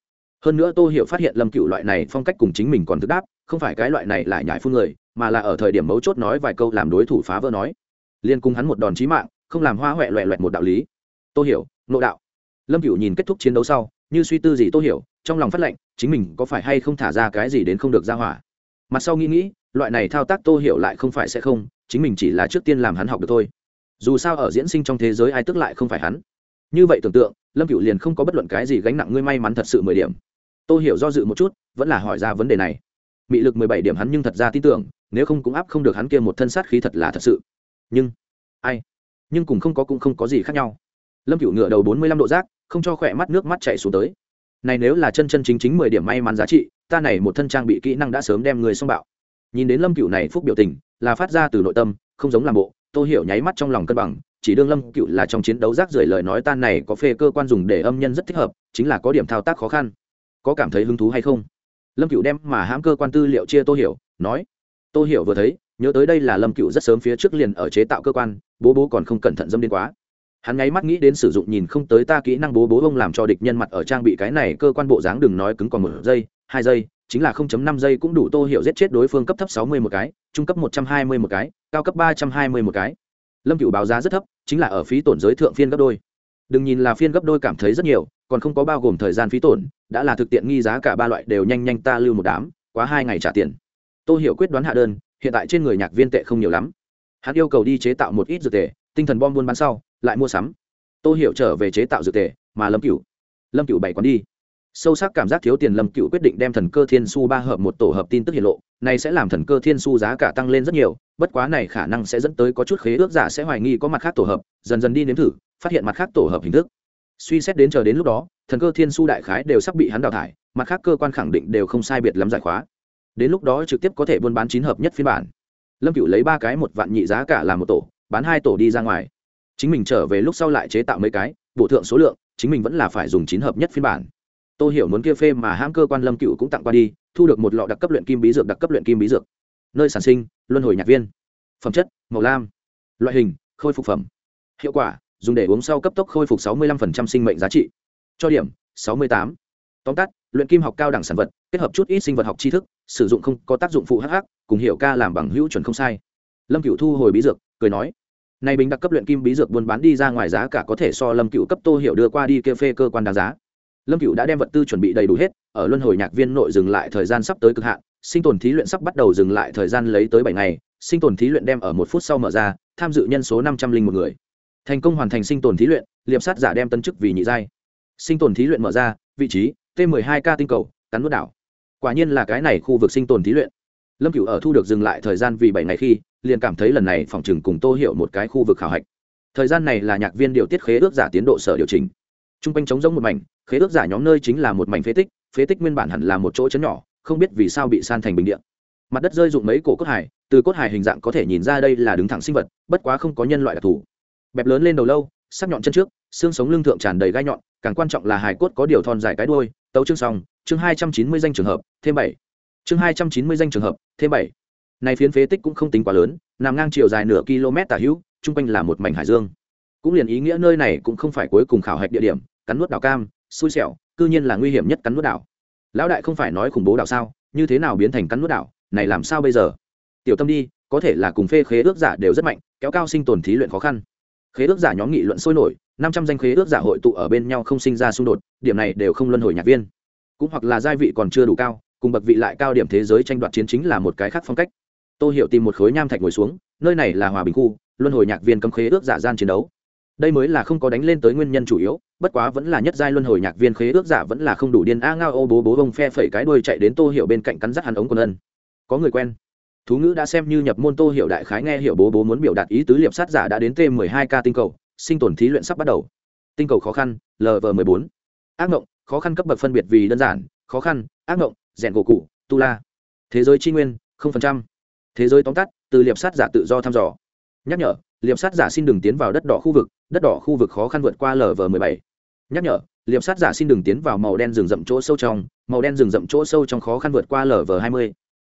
Hơn nữa tô hiểu phát hiện lâm cựu loại này phong cách cùng chính mình còn thực đáp, không phải cái loại này lại nhải phun người, mà là ở thời điểm mấu chốt nói vài câu làm đối thủ phá vỡ nói. Liên cùng hắn một đòn chí mạng, không làm hoa huệ loẹ loẹt một đạo lý. Tô hiểu nội đạo. Lâm cựu nhìn kết thúc chiến đấu sau, như suy tư gì tô hiểu, trong lòng phát lệnh, chính mình có phải hay không thả ra cái gì đến không được ra hỏa. Mặt sau nghĩ nghĩ, loại này thao tác tô hiểu lại không phải sẽ không, chính mình chỉ là trước tiên làm hắn học được thôi dù sao ở diễn sinh trong thế giới ai tức lại không phải hắn. Như vậy tưởng tượng, lâm cựu liền không có bất luận cái gì gánh nặng ngươi may mắn thật sự mười điểm. Tôi hiểu do dự một chút, vẫn là hỏi ra vấn đề này. Mị lực mười bảy điểm hắn nhưng thật ra tin tưởng, nếu không cũng áp không được hắn kia một thân sát khí thật là thật sự. Nhưng, ai? Nhưng cùng không có cũng không có gì khác nhau. Lâm cựu ngựa đầu bốn mươi lăm độ rác không cho khỏe mắt nước mắt chạy xuống tới. Này nếu là chân chân chính chính mười điểm may mắn giá trị, ta này một thân trang bị kỹ năng đã sớm đem người xong bạo. Nhìn đến lâm cựu này phúc biểu tình, là phát ra từ nội tâm, không giống làm bộ tôi hiểu nháy mắt trong lòng cân bằng, chỉ đương lâm cựu là trong chiến đấu rác rưởi lời nói tan này có phê cơ quan dùng để âm nhân rất thích hợp, chính là có điểm thao tác khó khăn. Có cảm thấy hứng thú hay không? Lâm cựu đem mà hãm cơ quan tư liệu chia tô hiểu, nói, tô hiểu vừa thấy, nhớ tới đây là lâm cựu rất sớm phía trước liền ở chế tạo cơ quan, bố bố còn không cẩn thận dâm đến quá. Hắn ngáy mắt nghĩ đến sử dụng nhìn không tới ta kỹ năng bố bố ông làm cho địch nhân mặt ở trang bị cái này, cơ quan bộ dáng đừng nói cứng còn một giây, hai giây, chính là 0.5 giây cũng đủ tô hiểu giết chết đối phương cấp thấp 60 một cái, trung cấp 120 một cái cao cấp 320 một cái. Lâm cựu báo giá rất thấp, chính là ở phí tổn giới thượng phiên gấp đôi. Đừng nhìn là phiên gấp đôi cảm thấy rất nhiều, còn không có bao gồm thời gian phí tổn, đã là thực tiện nghi giá cả ba loại đều nhanh nhanh ta lưu một đám, quá hai ngày trả tiền. Tô hiểu quyết đoán hạ đơn, hiện tại trên người nhạc viên tệ không nhiều lắm. Hắn yêu cầu đi chế tạo một ít dược tệ tinh thần bom buôn bán sau, lại mua sắm. Tô hiểu trở về chế tạo dược tệ mà lâm cửu lâm cửu bảy quán đi sâu sắc cảm giác thiếu tiền lâm cựu quyết định đem thần cơ thiên su ba hợp một tổ hợp tin tức hiện lộ, này sẽ làm thần cơ thiên su giá cả tăng lên rất nhiều, bất quá này khả năng sẽ dẫn tới có chút khế ước giả sẽ hoài nghi có mặt khác tổ hợp, dần dần đi nếm thử, phát hiện mặt khác tổ hợp hình thức. Suy xét đến chờ đến lúc đó, thần cơ thiên su đại khái đều sắp bị hắn đào thải, mặt khác cơ quan khẳng định đều không sai biệt lắm giải khóa. Đến lúc đó trực tiếp có thể buôn bán chín hợp nhất phiên bản. Lâm cựu lấy ba cái một vạn nhị giá cả làm một tổ, bán hai tổ đi ra ngoài. Chính mình trở về lúc sau lại chế tạo mấy cái, bổ thượng số lượng, chính mình vẫn là phải dùng chín hợp nhất phiên bản tôi hiểu muốn kia phê mà hãng cơ quan lâm cựu cũng tặng qua đi, thu được một lọ đặc cấp luyện kim bí dược, đặc cấp luyện kim bí dược. Nơi sản sinh, luân hồi nhạc viên. Phẩm chất, màu lam. Loại hình, khôi phục phẩm. Hiệu quả, dùng để uống sau cấp tốc khôi phục 65% sinh mệnh giá trị. Cho điểm 68. tóm tắt, luyện kim học cao đẳng sản vật, kết hợp chút ít sinh vật học tri thức, sử dụng không có tác dụng phụ hh cùng hiệu ca làm bằng hữu chuẩn không sai. Lâm cựu thu hồi bí dược, cười nói nay bình đặc cấp luyện kim bí dược buôn bán đi ra ngoài giá cả có thể so lâm cựu cấp tô hiệu đưa qua đi kê phê cơ quan đáng giá lâm cựu đã đem vật tư chuẩn bị đầy đủ hết, ở luân hồi nhạc viên nội dừng lại thời gian sắp tới cực hạn, sinh tồn thí luyện sắp bắt đầu dừng lại thời gian lấy tới bảy ngày, sinh tồn thí luyện đem ở một phút sau mở ra, tham dự nhân số năm trăm linh một người. Thành công hoàn thành sinh tồn thí luyện, liệp sát giả đem tân chức vì nhị giai. Sinh tồn thí luyện mở ra, vị trí, t 1 2 k tinh cầu, cắn nuốt đảo. Quả nhiên là cái này khu vực sinh tồn thí luyện. Lâm cựu ở thu được dừng lại thời gian vì bảy ngày khi, liền cảm thấy lần này phòng chừng cùng tô hiểu một cái khu vực khảo hạch. Thời gian này là nhạc viên điều tiết khế ước giả tiến độ sở điều chỉnh. T r u n g quanh trống giống một mảnh khế ước giả nhóm nơi chính là một mảnh phế tích phế tích nguyên bản hẳn là một chỗ chấn nhỏ, không biết vì sao bị san thành bình điện mặt đất rơi dụng mấy cổ cốt hải, từ cốt hải hình dạng có thể nhìn ra đây là đứng thẳng sinh vật, bất quá không có nhân loại đặc thù. Bẹp lớn lên đầu lâu, sắc nhọn chân trước, xương sống lưng thượng tràn đầy gai nhọn, càng quan trọng là hải cốt có điều thon dài cái đuôi, tấu chương xong, chương hai trăm chín mươi danh trường hợp, thêm bảy. Chương hai trăm chín mươi danh trường hợp, thêm bảy. Này phiến phế tích cũng không tính quá lớn, nằm ngang chiều dài nửa km tả hữu, chung quanh là một mảnh hải dương. Cũng liền ý nghĩa nơi này cũng không phải cuối cùng khảo hạch địa điểm, cắn nuốt đảo cam xui xẻo, cư nhiên là nguy hiểm nhất cắn nuốt đảo. Lão đại không phải nói khủng bố đảo sao, như thế nào biến thành cắn nuốt đảo, này làm sao bây giờ? Tiểu tâm đi, có thể là cùng phê khế ước giả đều rất mạnh, kéo cao sinh tồn thí luyện khó khăn. Khế ước giả nhóm nghị luận sôi nổi, năm trăm danh khế ước giả hội tụ ở bên nhau không sinh ra xung đột, điểm này đều không luân hồi nhạc viên. Cũng hoặc là giai vị còn chưa đủ cao, cùng bậc vị lại cao điểm thế giới tranh đoạt chiến chính là một cái khác phong cách. Tô hiểu tìm một khối nham thạch ngồi xuống, nơi này là hòa bình khu, luân hồi nhạc viên cấm khế ước giả gian chiến đấu đây mới là không có đánh lên tới nguyên nhân chủ yếu, bất quá vẫn là nhất giai luân hồi nhạc viên khế ước giả vẫn là không đủ điên, a ngao ô bố bố bông phe phẩy cái đuôi chạy đến tô hiểu bên cạnh cắn rắt hắn ống quần ân. Có người quen. Thú ngữ đã xem như nhập môn tô hiểu đại khái nghe hiểu bố bố muốn biểu đạt ý tứ liệp sát giả đã đến t 12 k tinh cầu, sinh tồn thí luyện sắp bắt đầu. Tinh cầu khó khăn lv 14 ác mộng khó khăn cấp bậc phân biệt vì đơn giản, khó khăn, ác mộng rèn gỗ cụ tu la. Thế giới tri nguyên 0%. thế giới tóm tắt, từ liệp sát giả tự do thăm dò. Nhắc nhở liệp sát giả xin đừng tiến vào đất đỏ khu vực, đất đỏ khu vực khó khăn vượt qua lv 17 nhắc nhở, liệp sát giả xin đừng tiến vào màu đen rừng rậm chỗ sâu trong, màu đen rừng rậm chỗ sâu trong khó khăn vượt qua lv 20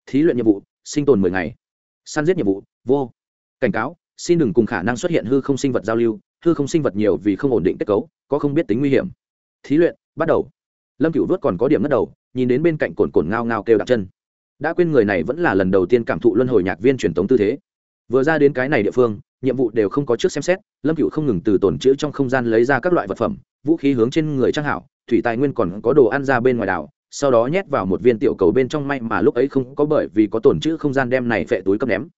thí luyện nhiệm vụ, sinh tồn 10 ngày. Săn giết nhiệm vụ, vô. Cảnh cáo, xin đừng cùng khả năng xuất hiện hư không sinh vật giao lưu, hư không sinh vật nhiều vì không ổn định kết cấu, có không biết tính nguy hiểm. Thí luyện, bắt đầu. Lâm cửu vớt còn có điểm ngất đầu, nhìn đến bên cạnh cồn cồn ngao ngao kêu đặt chân. Đã quên người này vẫn là lần đầu tiên cảm thụ luân hồi nhạc viên truyền tống tư thế vừa ra đến cái này địa phương, nhiệm vụ đều không có trước xem xét, lâm cựu không ngừng từ tồn chữ trong không gian lấy ra các loại vật phẩm, vũ khí hướng trên người trang hảo, thủy tài nguyên còn có đồ ăn ra bên ngoài đảo, sau đó nhét vào một viên tiểu cầu bên trong may mà lúc ấy không có bởi vì có tồn chữ không gian đem này vệ túi cấp ném.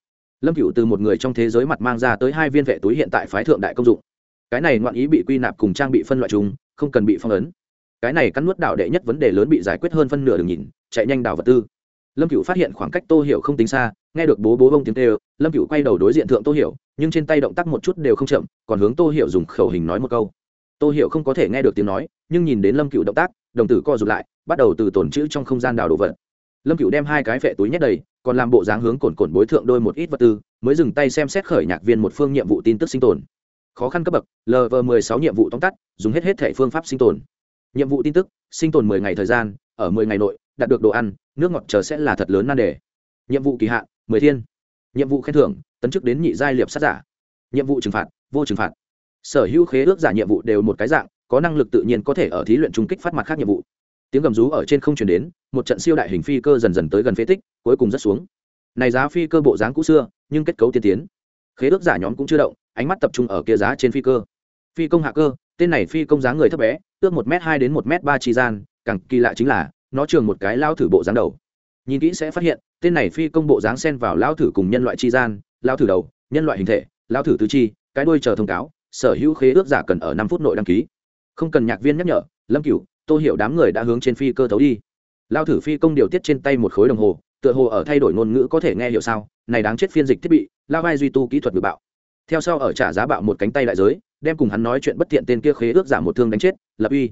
Lâm cựu từ một người trong thế giới mặt mang ra tới hai viên vệ túi hiện tại phái thượng đại công dụng. Cái này ngoạn ý bị quy nạp cùng trang bị phân loại chung, không cần bị phong ấn. Cái này cắn nuốt đảo đệ nhất vấn đề lớn bị giải quyết hơn phân nửa đường nhìn, chạy nhanh đảo vật tư lâm cựu phát hiện khoảng cách tô hiểu không tính xa, nghe được bố bố bông tiếng kêu, lâm cựu quay đầu đối diện thượng tô hiểu, nhưng trên tay động tác một chút đều không chậm, còn hướng tô hiểu dùng khẩu hình nói một câu. Tô hiểu không có thể nghe được tiếng nói, nhưng nhìn đến lâm cựu động tác, đồng tử co rụt lại, bắt đầu từ tổn chữ trong không gian đào đồ vật. Lâm cựu đem hai cái vệ túi nhét đầy, còn làm bộ dáng hướng cồn cồn bối thượng đôi một ít vật tư, mới dừng tay xem xét khởi nhạc viên một phương nhiệm vụ tin tức sinh tồn. Khó khăn cấp bậc lv m ộ sáu nhiệm vụ tóm tắt, dùng hết hết thể phương pháp sinh tồn. Nhiệm vụ tin tức, sinh tồn mười ngày thời gian, ở mười ngày nội đạt được đồ ăn, nước ngọt chờ sẽ là thật lớn nan đề. Nhiệm vụ kỳ hạn, mười thiên. Nhiệm vụ khen thưởng, tấn chức đến nhị giai liệp sát giả. Nhiệm vụ trừng phạt, vô trừng phạt. Sở hữu khế ước giả nhiệm vụ đều một cái dạng, có năng lực tự nhiên có thể ở thí luyện trung kích phát mặt khác nhiệm vụ. Tiếng gầm rú ở trên không chuyển đến, một trận siêu đại hình phi cơ dần dần tới gần phế tích, cuối cùng rất xuống. Này giá phi cơ bộ dáng cũ xưa, nhưng kết cấu tiên tiến. Khế ước giả nhóm cũng chưa động, ánh mắt tập trung ở kia giá trên phi cơ. Phi công hạ cơ, tên này phi công dáng người thấp bé, ước một m hai đến một m ba tri gian, càng kỳ lạ chính là nó trường một cái lao thử bộ dáng đầu. Nhìn kỹ sẽ phát hiện, tên này phi công bộ dáng xen vào lao thử cùng nhân loại chi gian, lao thử đầu, nhân loại hình thể, lao thử tứ chi, cái đuôi chờ thông cáo, sở hữu khế ước giả cần ở năm phút nội đăng ký. Không cần nhạc viên nhắc nhở, lâm cửu, tôi hiểu đám người đã hướng trên phi cơ thấu đi. Lao thử phi công điều tiết trên tay một khối đồng hồ, tựa hồ ở thay đổi ngôn ngữ có thể nghe hiểu sao, này đáng chết phiên dịch thiết bị, lao vai duy tu kỹ thuật ngự bạo. Theo sau ở trả giá bạo một cánh tay đại giới, đem cùng hắn nói chuyện bất tiện tên kia khế ước giả một thương đánh chết, lập uy.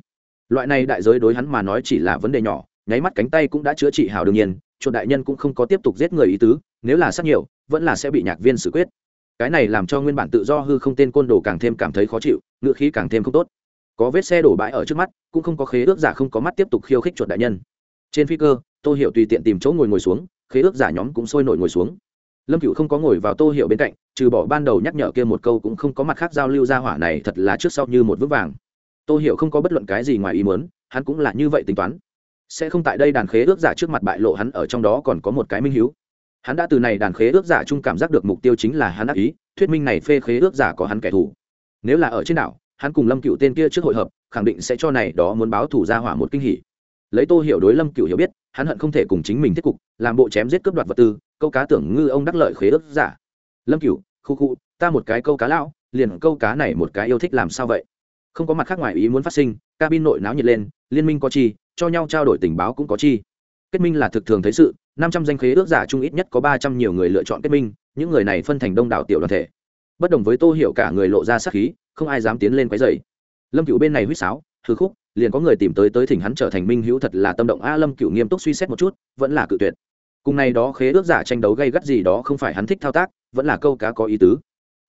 Loại này đại giới đối hắn mà nói chỉ là vấn đề nhỏ nháy mắt cánh tay cũng đã chữa trị hào đương nhiên, chuột đại nhân cũng không có tiếp tục giết người ý tứ, nếu là sát nhiều, vẫn là sẽ bị nhạc viên xử quyết. Cái này làm cho nguyên bản tự do hư không tên côn đồ càng thêm cảm thấy khó chịu, ngựa khí càng thêm không tốt. Có vết xe đổ bãi ở trước mắt, cũng không có khế ước giả không có mắt tiếp tục khiêu khích chuột đại nhân. Trên phi cơ, tô hiểu tùy tiện tìm chỗ ngồi ngồi xuống, khế ước giả nhóm cũng sôi nổi ngồi xuống. Lâm cựu không có ngồi vào tô hiểu bên cạnh, trừ bỏ ban đầu nhắc nhở kia một câu cũng không có mặt khác giao lưu ra hỏa này thật là trước sau như một vững vàng. Tô hiểu không có bất luận cái gì ngoài ý muốn, hắn cũng là như vậy tính toán sẽ không tại đây đàn khế ước giả trước mặt bại lộ hắn, ở trong đó còn có một cái minh hiếu. Hắn đã từ này đàn khế ước giả chung cảm giác được mục tiêu chính là hắn ác ý, thuyết minh này phê khế ước giả có hắn kẻ thù. Nếu là ở trên đảo, hắn cùng lâm cựu tên kia trước hội hợp, khẳng định sẽ cho này đó muốn báo thủ ra hỏa một kinh hỉ. Lấy tô hiểu đối lâm cựu hiểu biết, hắn hận không thể cùng chính mình thiết cục, làm bộ chém giết cướp đoạt vật tư, câu cá tưởng ngư ông đắc lợi khế ước giả. Lâm cựu, khu khu, ta một cái câu cá lão, liền câu cá này một cái yêu thích làm sao vậy? Không có mặt khác ngoài ý muốn phát sinh cabin nội náo nhiệt lên, liên minh có chi, cho nhau trao đổi tình báo cũng có chi. Kết minh là thực thường thấy sự, năm trăm danh khế ước giả chung ít nhất có ba trăm nhiều người lựa chọn kết minh, những người này phân thành đông đảo tiểu đoàn thể. Bất đồng với tô hiểu cả người lộ ra sắc khí, không ai dám tiến lên quấy rầy. Lâm cựu bên này huýt sáo hư khúc, liền có người tìm tới tới thỉnh hắn trở thành minh hữu thật là tâm động. A, lâm cựu nghiêm túc suy xét một chút, vẫn là cự tuyệt. Cùng này đó khế ước giả tranh đấu gây gắt gì đó không phải hắn thích thao tác, vẫn là câu cá có ý tứ.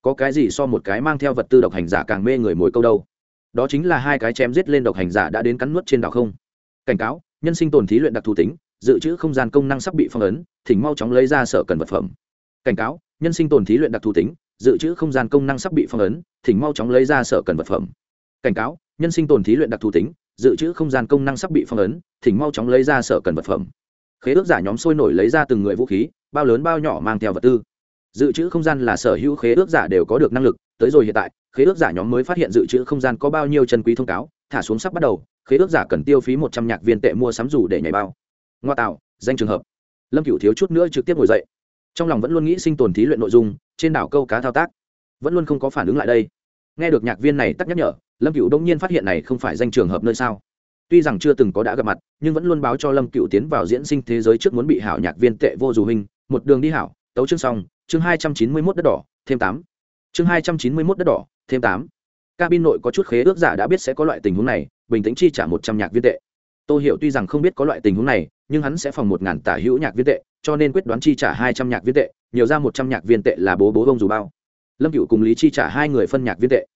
Có cái gì so một cái mang theo vật tư độc hành giả càng mê người mồi câu đâu? Đó chính là hai cái chém giết lên độc hành giả đã đến cắn nuốt trên đảo không. Cảnh cáo, nhân sinh tồn thí luyện đặc thù tính, dự trữ không gian công năng sắp bị phong ấn, thỉnh mau chóng lấy ra sở cần vật phẩm. Cảnh cáo, nhân sinh tồn thí luyện đặc thù tính, dự trữ không gian công năng sắp bị phong ấn, thỉnh mau chóng lấy ra sở cần vật phẩm. Cảnh cáo, nhân sinh tồn thí luyện đặc thù tính, dự trữ không gian công năng sắp bị phong ấn, thỉnh mau chóng lấy ra sở cần vật phẩm. Khế ước giả nhóm sôi nổi lấy ra từng người vũ khí, bao lớn bao nhỏ mang theo vật tư. Dự trữ không gian là sở hữu khế ước giả đều có được năng lực tới rồi hiện tại, khế ước giả nhóm mới phát hiện dự trữ không gian có bao nhiêu chân quý thông cáo, thả xuống sắp bắt đầu, khế ước giả cần tiêu phí một trăm nhạc viên tệ mua sắm dù để nhảy bao. Ngoa tạo, danh trường hợp. Lâm cửu thiếu chút nữa trực tiếp ngồi dậy. Trong lòng vẫn luôn nghĩ sinh tồn thí luyện nội dung, trên đảo câu cá thao tác. Vẫn luôn không có phản ứng lại đây. Nghe được nhạc viên này tắc nhắc nhở, lâm cựu đông nhiên phát hiện này không phải danh trường hợp nơi sao. Tuy rằng chưa từng có đã gặp mặt, nhưng vẫn luôn báo cho lâm cựu tiến vào diễn sinh thế giới trước muốn bị hảo nhạc viên tệ vô dù hình. Một đường đi hảo, tấu chương xong, chương hai trăm chín mươi mốt đất đỏ, thêm tám chương hai trăm chín mươi mốt đất đỏ, thêm tám. Cabin nội có chút khế ước giả đã biết sẽ có loại tình huống này, bình tĩnh chi trả một trăm nhạc viên tệ. Tôi hiểu tuy rằng không biết có loại tình huống này, nhưng hắn sẽ phòng một ngàn tả hữu nhạc viên tệ, cho nên quyết đoán chi trả hai trăm nhạc viên tệ, nhiều ra một trăm nhạc viên tệ là bố bố bông dù bao. Lâm cựu cùng lý chi trả hai người phân nhạc viên tệ.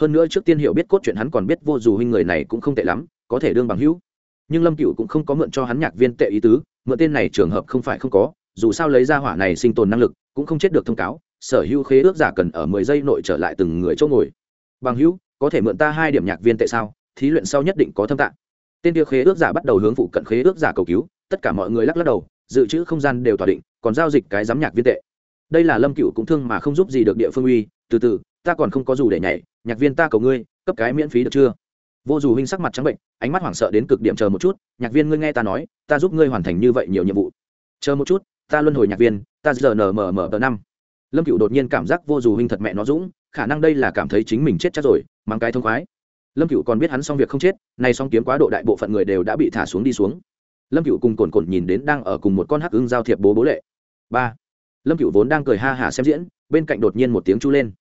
Hơn nữa trước tiên hiểu biết cốt chuyện hắn còn biết vô dù huynh người này cũng không tệ lắm, có thể đương bằng hữu. Nhưng lâm cựu cũng không có mượn cho hắn nhạc viên tệ ý tứ, mượn tên này trường hợp không phải không có, dù sao lấy ra hỏa này sinh tồn năng lực, cũng không chết được thông cáo sở hữu khế ước giả cần ở mười giây nội trở lại từng người chỗ ngồi. Bằng hữu, có thể mượn ta hai điểm nhạc viên tệ sao? Thí luyện sau nhất định có thâm tạng. Tên kia khế ước giả bắt đầu hướng phụ cận khế ước giả cầu cứu, tất cả mọi người lắc lắc đầu, dự trữ không gian đều tỏa định, còn giao dịch cái giám nhạc viên tệ. Đây là lâm cựu cũng thương mà không giúp gì được địa phương uy, từ từ, ta còn không có dù để nhảy, nhạc viên ta cầu ngươi, cấp cái miễn phí được chưa? Vô dù huynh sắc mặt trắng bệnh, ánh mắt hoảng sợ đến cực điểm chờ một chút, nhạc viên ngươi nghe ta nói, ta giúp ngươi hoàn thành như vậy nhiều nhiệm vụ. Chờ một chút, ta luân hồi nhạc viên, ta giờ nở mở mở tờ năm lâm cựu đột nhiên cảm giác vô dù huynh thật mẹ nó dũng, khả năng đây là cảm thấy chính mình chết chắc rồi, mang cái thông khoái. Lâm cựu còn biết hắn xong việc không chết, nay xong kiếm quá độ đại bộ phận người đều đã bị thả xuống đi xuống. Lâm cựu cùng cồn cồn nhìn đến đang ở cùng một con hắc ưng giao thiệp bố bố lệ. Ba. Lâm cựu vốn đang cười ha hả xem diễn, bên cạnh đột nhiên một tiếng chu lên.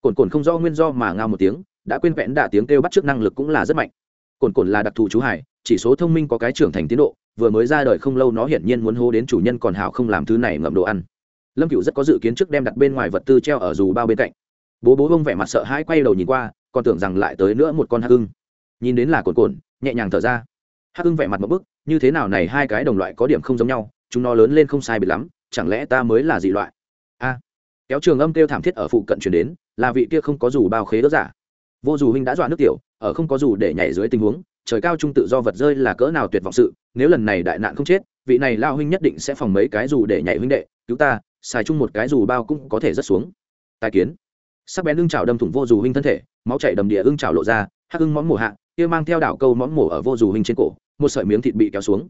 Cồn cồn không do nguyên do mà ngao một tiếng, đã quên vẽn đạ tiếng kêu bắt trước năng lực cũng là rất mạnh. Cồn cồn là đặc thù chú hải, chỉ số thông minh có cái trưởng thành tiến độ, vừa mới ra đời không lâu nó hiển nhiên muốn hô đến chủ nhân còn hảo không làm thứ này ngậm đồ ăn lâm cựu rất có dự kiến trước đem đặt bên ngoài vật tư treo ở dù bao bên cạnh. Bố bố bông vẻ mặt sợ hãi quay đầu nhìn qua, còn tưởng rằng lại tới nữa một con hắc ưng. Nhìn đến là cồn cồn nhẹ nhàng thở ra. Hắc ưng vẻ mặt một bức, như thế nào này hai cái đồng loại có điểm không giống nhau, chúng nó lớn lên không sai biệt lắm, chẳng lẽ ta mới là dị loại? A. Kéo trường âm kêu thảm thiết ở phụ cận chuyển đến, là vị kia không có dù bao khế đỡ giả. Vô dù huynh đã dọa nước tiểu, ở không có dù để nhảy dưới tình huống, trời cao trung tự do vật rơi là cỡ nào tuyệt vọng sự, nếu lần này đại nạn không chết, vị này lao huynh nhất định sẽ phòng mấy cái dù để nhảy huynh đệ, cứu ta xài chung một cái dù bao cũng có thể rất xuống. Tài kiến. Sắc bén ưng trào đâm thủng vô dù huynh thân thể, máu chảy đầm địa ưng trào lộ ra, hắc ưng móng mổ hạ, kia mang theo đảo câu móng mổ ở vô dù huynh trên cổ, một sợi miếng thịt bị kéo xuống.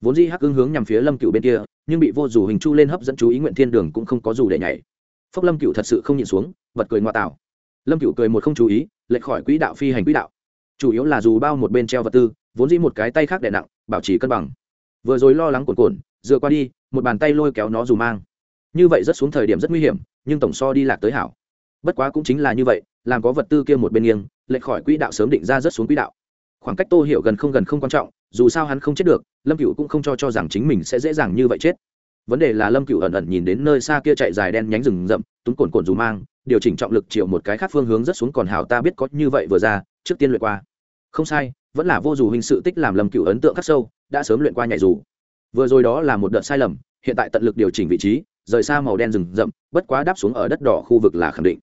Vốn di hắc ưng hướng nhằm phía lâm cựu bên kia, nhưng bị vô dù hình chu lên hấp dẫn chú ý nguyện thiên đường cũng không có dù để nhảy. Phốc lâm cựu thật sự không nhịn xuống vật cười ngoa tạo. Lâm cựu cười một không chú ý, lệch khỏi quỹ đạo phi hành quỹ đạo. Chủ yếu là dù bao một bên treo vật tư, vốn dĩ một cái tay khác đè nặng, bảo trì cân bằng. Vừa rồi lo lắng cuồn cuộn, dựa qua đi, một bàn tay lôi kéo nó dù mang như vậy rất xuống thời điểm rất nguy hiểm, nhưng tổng so đi lạc tới hảo. Bất quá cũng chính là như vậy, làm có vật tư kia một bên nghiêng, lệch khỏi quỹ đạo sớm định ra rất xuống quỹ đạo. Khoảng cách tô hiểu gần không gần không quan trọng, dù sao hắn không chết được, lâm cựu cũng không cho cho rằng chính mình sẽ dễ dàng như vậy chết. Vấn đề là lâm cựu ẩn ẩn nhìn đến nơi xa kia chạy dài đen nhánh rừng rậm, túng cồn cồn dù mang, điều chỉnh trọng lực chịu một cái khác phương hướng rất xuống còn hào ta biết có như vậy vừa ra, trước tiên luyện qua. Không sai, vẫn là vô dù hình sự tích làm lâm cựu ấn tượng khắc sâu, đã sớm luyện qua nhảy dù. Vừa rồi đó là một đợt sai lầm, hiện tại tận lực điều chỉnh vị trí rời xa màu đen rừng rậm, bất quá đáp xuống ở đất đỏ khu vực là khẳng định.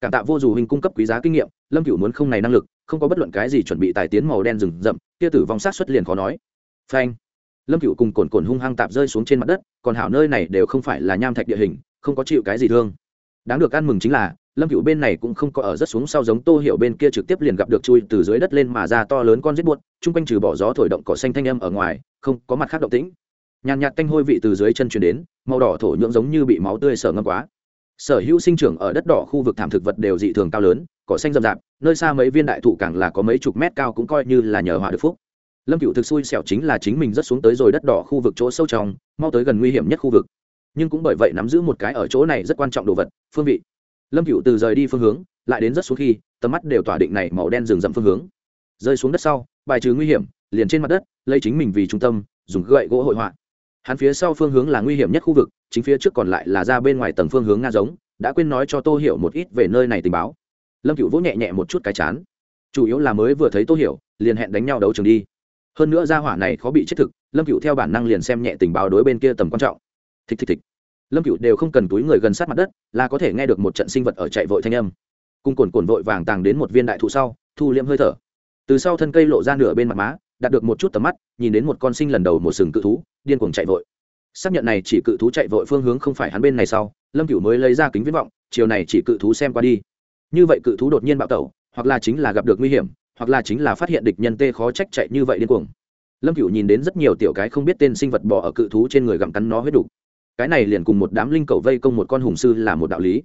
Cảm tạ vô dù hình cung cấp quý giá kinh nghiệm, lâm cựu muốn không này năng lực, không có bất luận cái gì chuẩn bị tài tiến màu đen rừng rậm, kia tử vong sát xuất liền khó nói. Phanh. Lâm cựu cùng cồn cồn hung hăng tạp rơi xuống trên mặt đất, còn hảo nơi này đều không phải là nham thạch địa hình, không có chịu cái gì thương. Đáng được ăn mừng chính là, lâm cựu bên này cũng không có ở rất xuống sau giống tô hiểu bên kia trực tiếp liền gặp được chui từ dưới đất lên mà ra to lớn con giết buốt, chung quanh trừ bỏ gió thổi động cỏ xanh thanh âm ở ngoài, không có mặt khác động tĩnh nhàn nhạt tanh hôi vị từ dưới chân chuyển đến, màu đỏ thổ nhưỡng giống như bị máu tươi sở ngâm quá. Sở hữu sinh trưởng ở đất đỏ khu vực thảm thực vật đều dị thường cao lớn, cỏ xanh rậm rạp, nơi xa mấy viên đại thụ càng là có mấy chục mét cao cũng coi như là nhờ hòa được phúc. Lâm cựu thực xui xẻo chính là chính mình rất xuống tới rồi đất đỏ khu vực chỗ sâu trong, mau tới gần nguy hiểm nhất khu vực. Nhưng cũng bởi vậy nắm giữ một cái ở chỗ này rất quan trọng đồ vật, phương vị. Lâm cựu từ rời đi phương hướng, lại đến rất xuống khi, tầm mắt đều tỏa định này màu đen rừng rậm phương hướng. Rơi xuống đất sau, bài trừ nguy hiểm, liền trên mặt đất, lấy chính mình vì trung tâm, dùng gậy gỗ hội họa hắn phía sau phương hướng là nguy hiểm nhất khu vực, chính phía trước còn lại là ra bên ngoài tầng phương hướng nga giống, đã quên nói cho tô hiểu một ít về nơi này tình báo. Lâm cựu vỗ nhẹ nhẹ một chút cái chán. Chủ yếu là mới vừa thấy tô hiểu, liền hẹn đánh nhau đấu trường đi. Hơn nữa gia hỏa này khó bị chết thực, lâm cựu theo bản năng liền xem nhẹ tình báo đối bên kia tầm quan trọng. Thịch thịch thịch. Lâm cựu đều không cần túi người gần sát mặt đất, là có thể nghe được một trận sinh vật ở chạy vội thanh âm. Cùng cồn cồn vội vàng tàng đến một viên đại thụ sau, thu liễm hơi thở. Từ sau thân cây lộ ra nửa bên mặt má đạt được một chút tầm mắt, nhìn đến một con sinh lần đầu một sừng cự thú, điên cuồng chạy vội. Xác nhận này chỉ cự thú chạy vội phương hướng không phải hắn bên này sau, lâm cửu mới lấy ra kính viễn vọng, chiều này chỉ cự thú xem qua đi. Như vậy cự thú đột nhiên bạo tẩu, hoặc là chính là gặp được nguy hiểm, hoặc là chính là phát hiện địch nhân tê khó trách chạy như vậy điên cuồng. Lâm cửu nhìn đến rất nhiều tiểu cái không biết tên sinh vật bò ở cự thú trên người gặm cắn nó huyết đủ. cái này liền cùng một đám linh cầu vây công một con hùng sư là một đạo lý.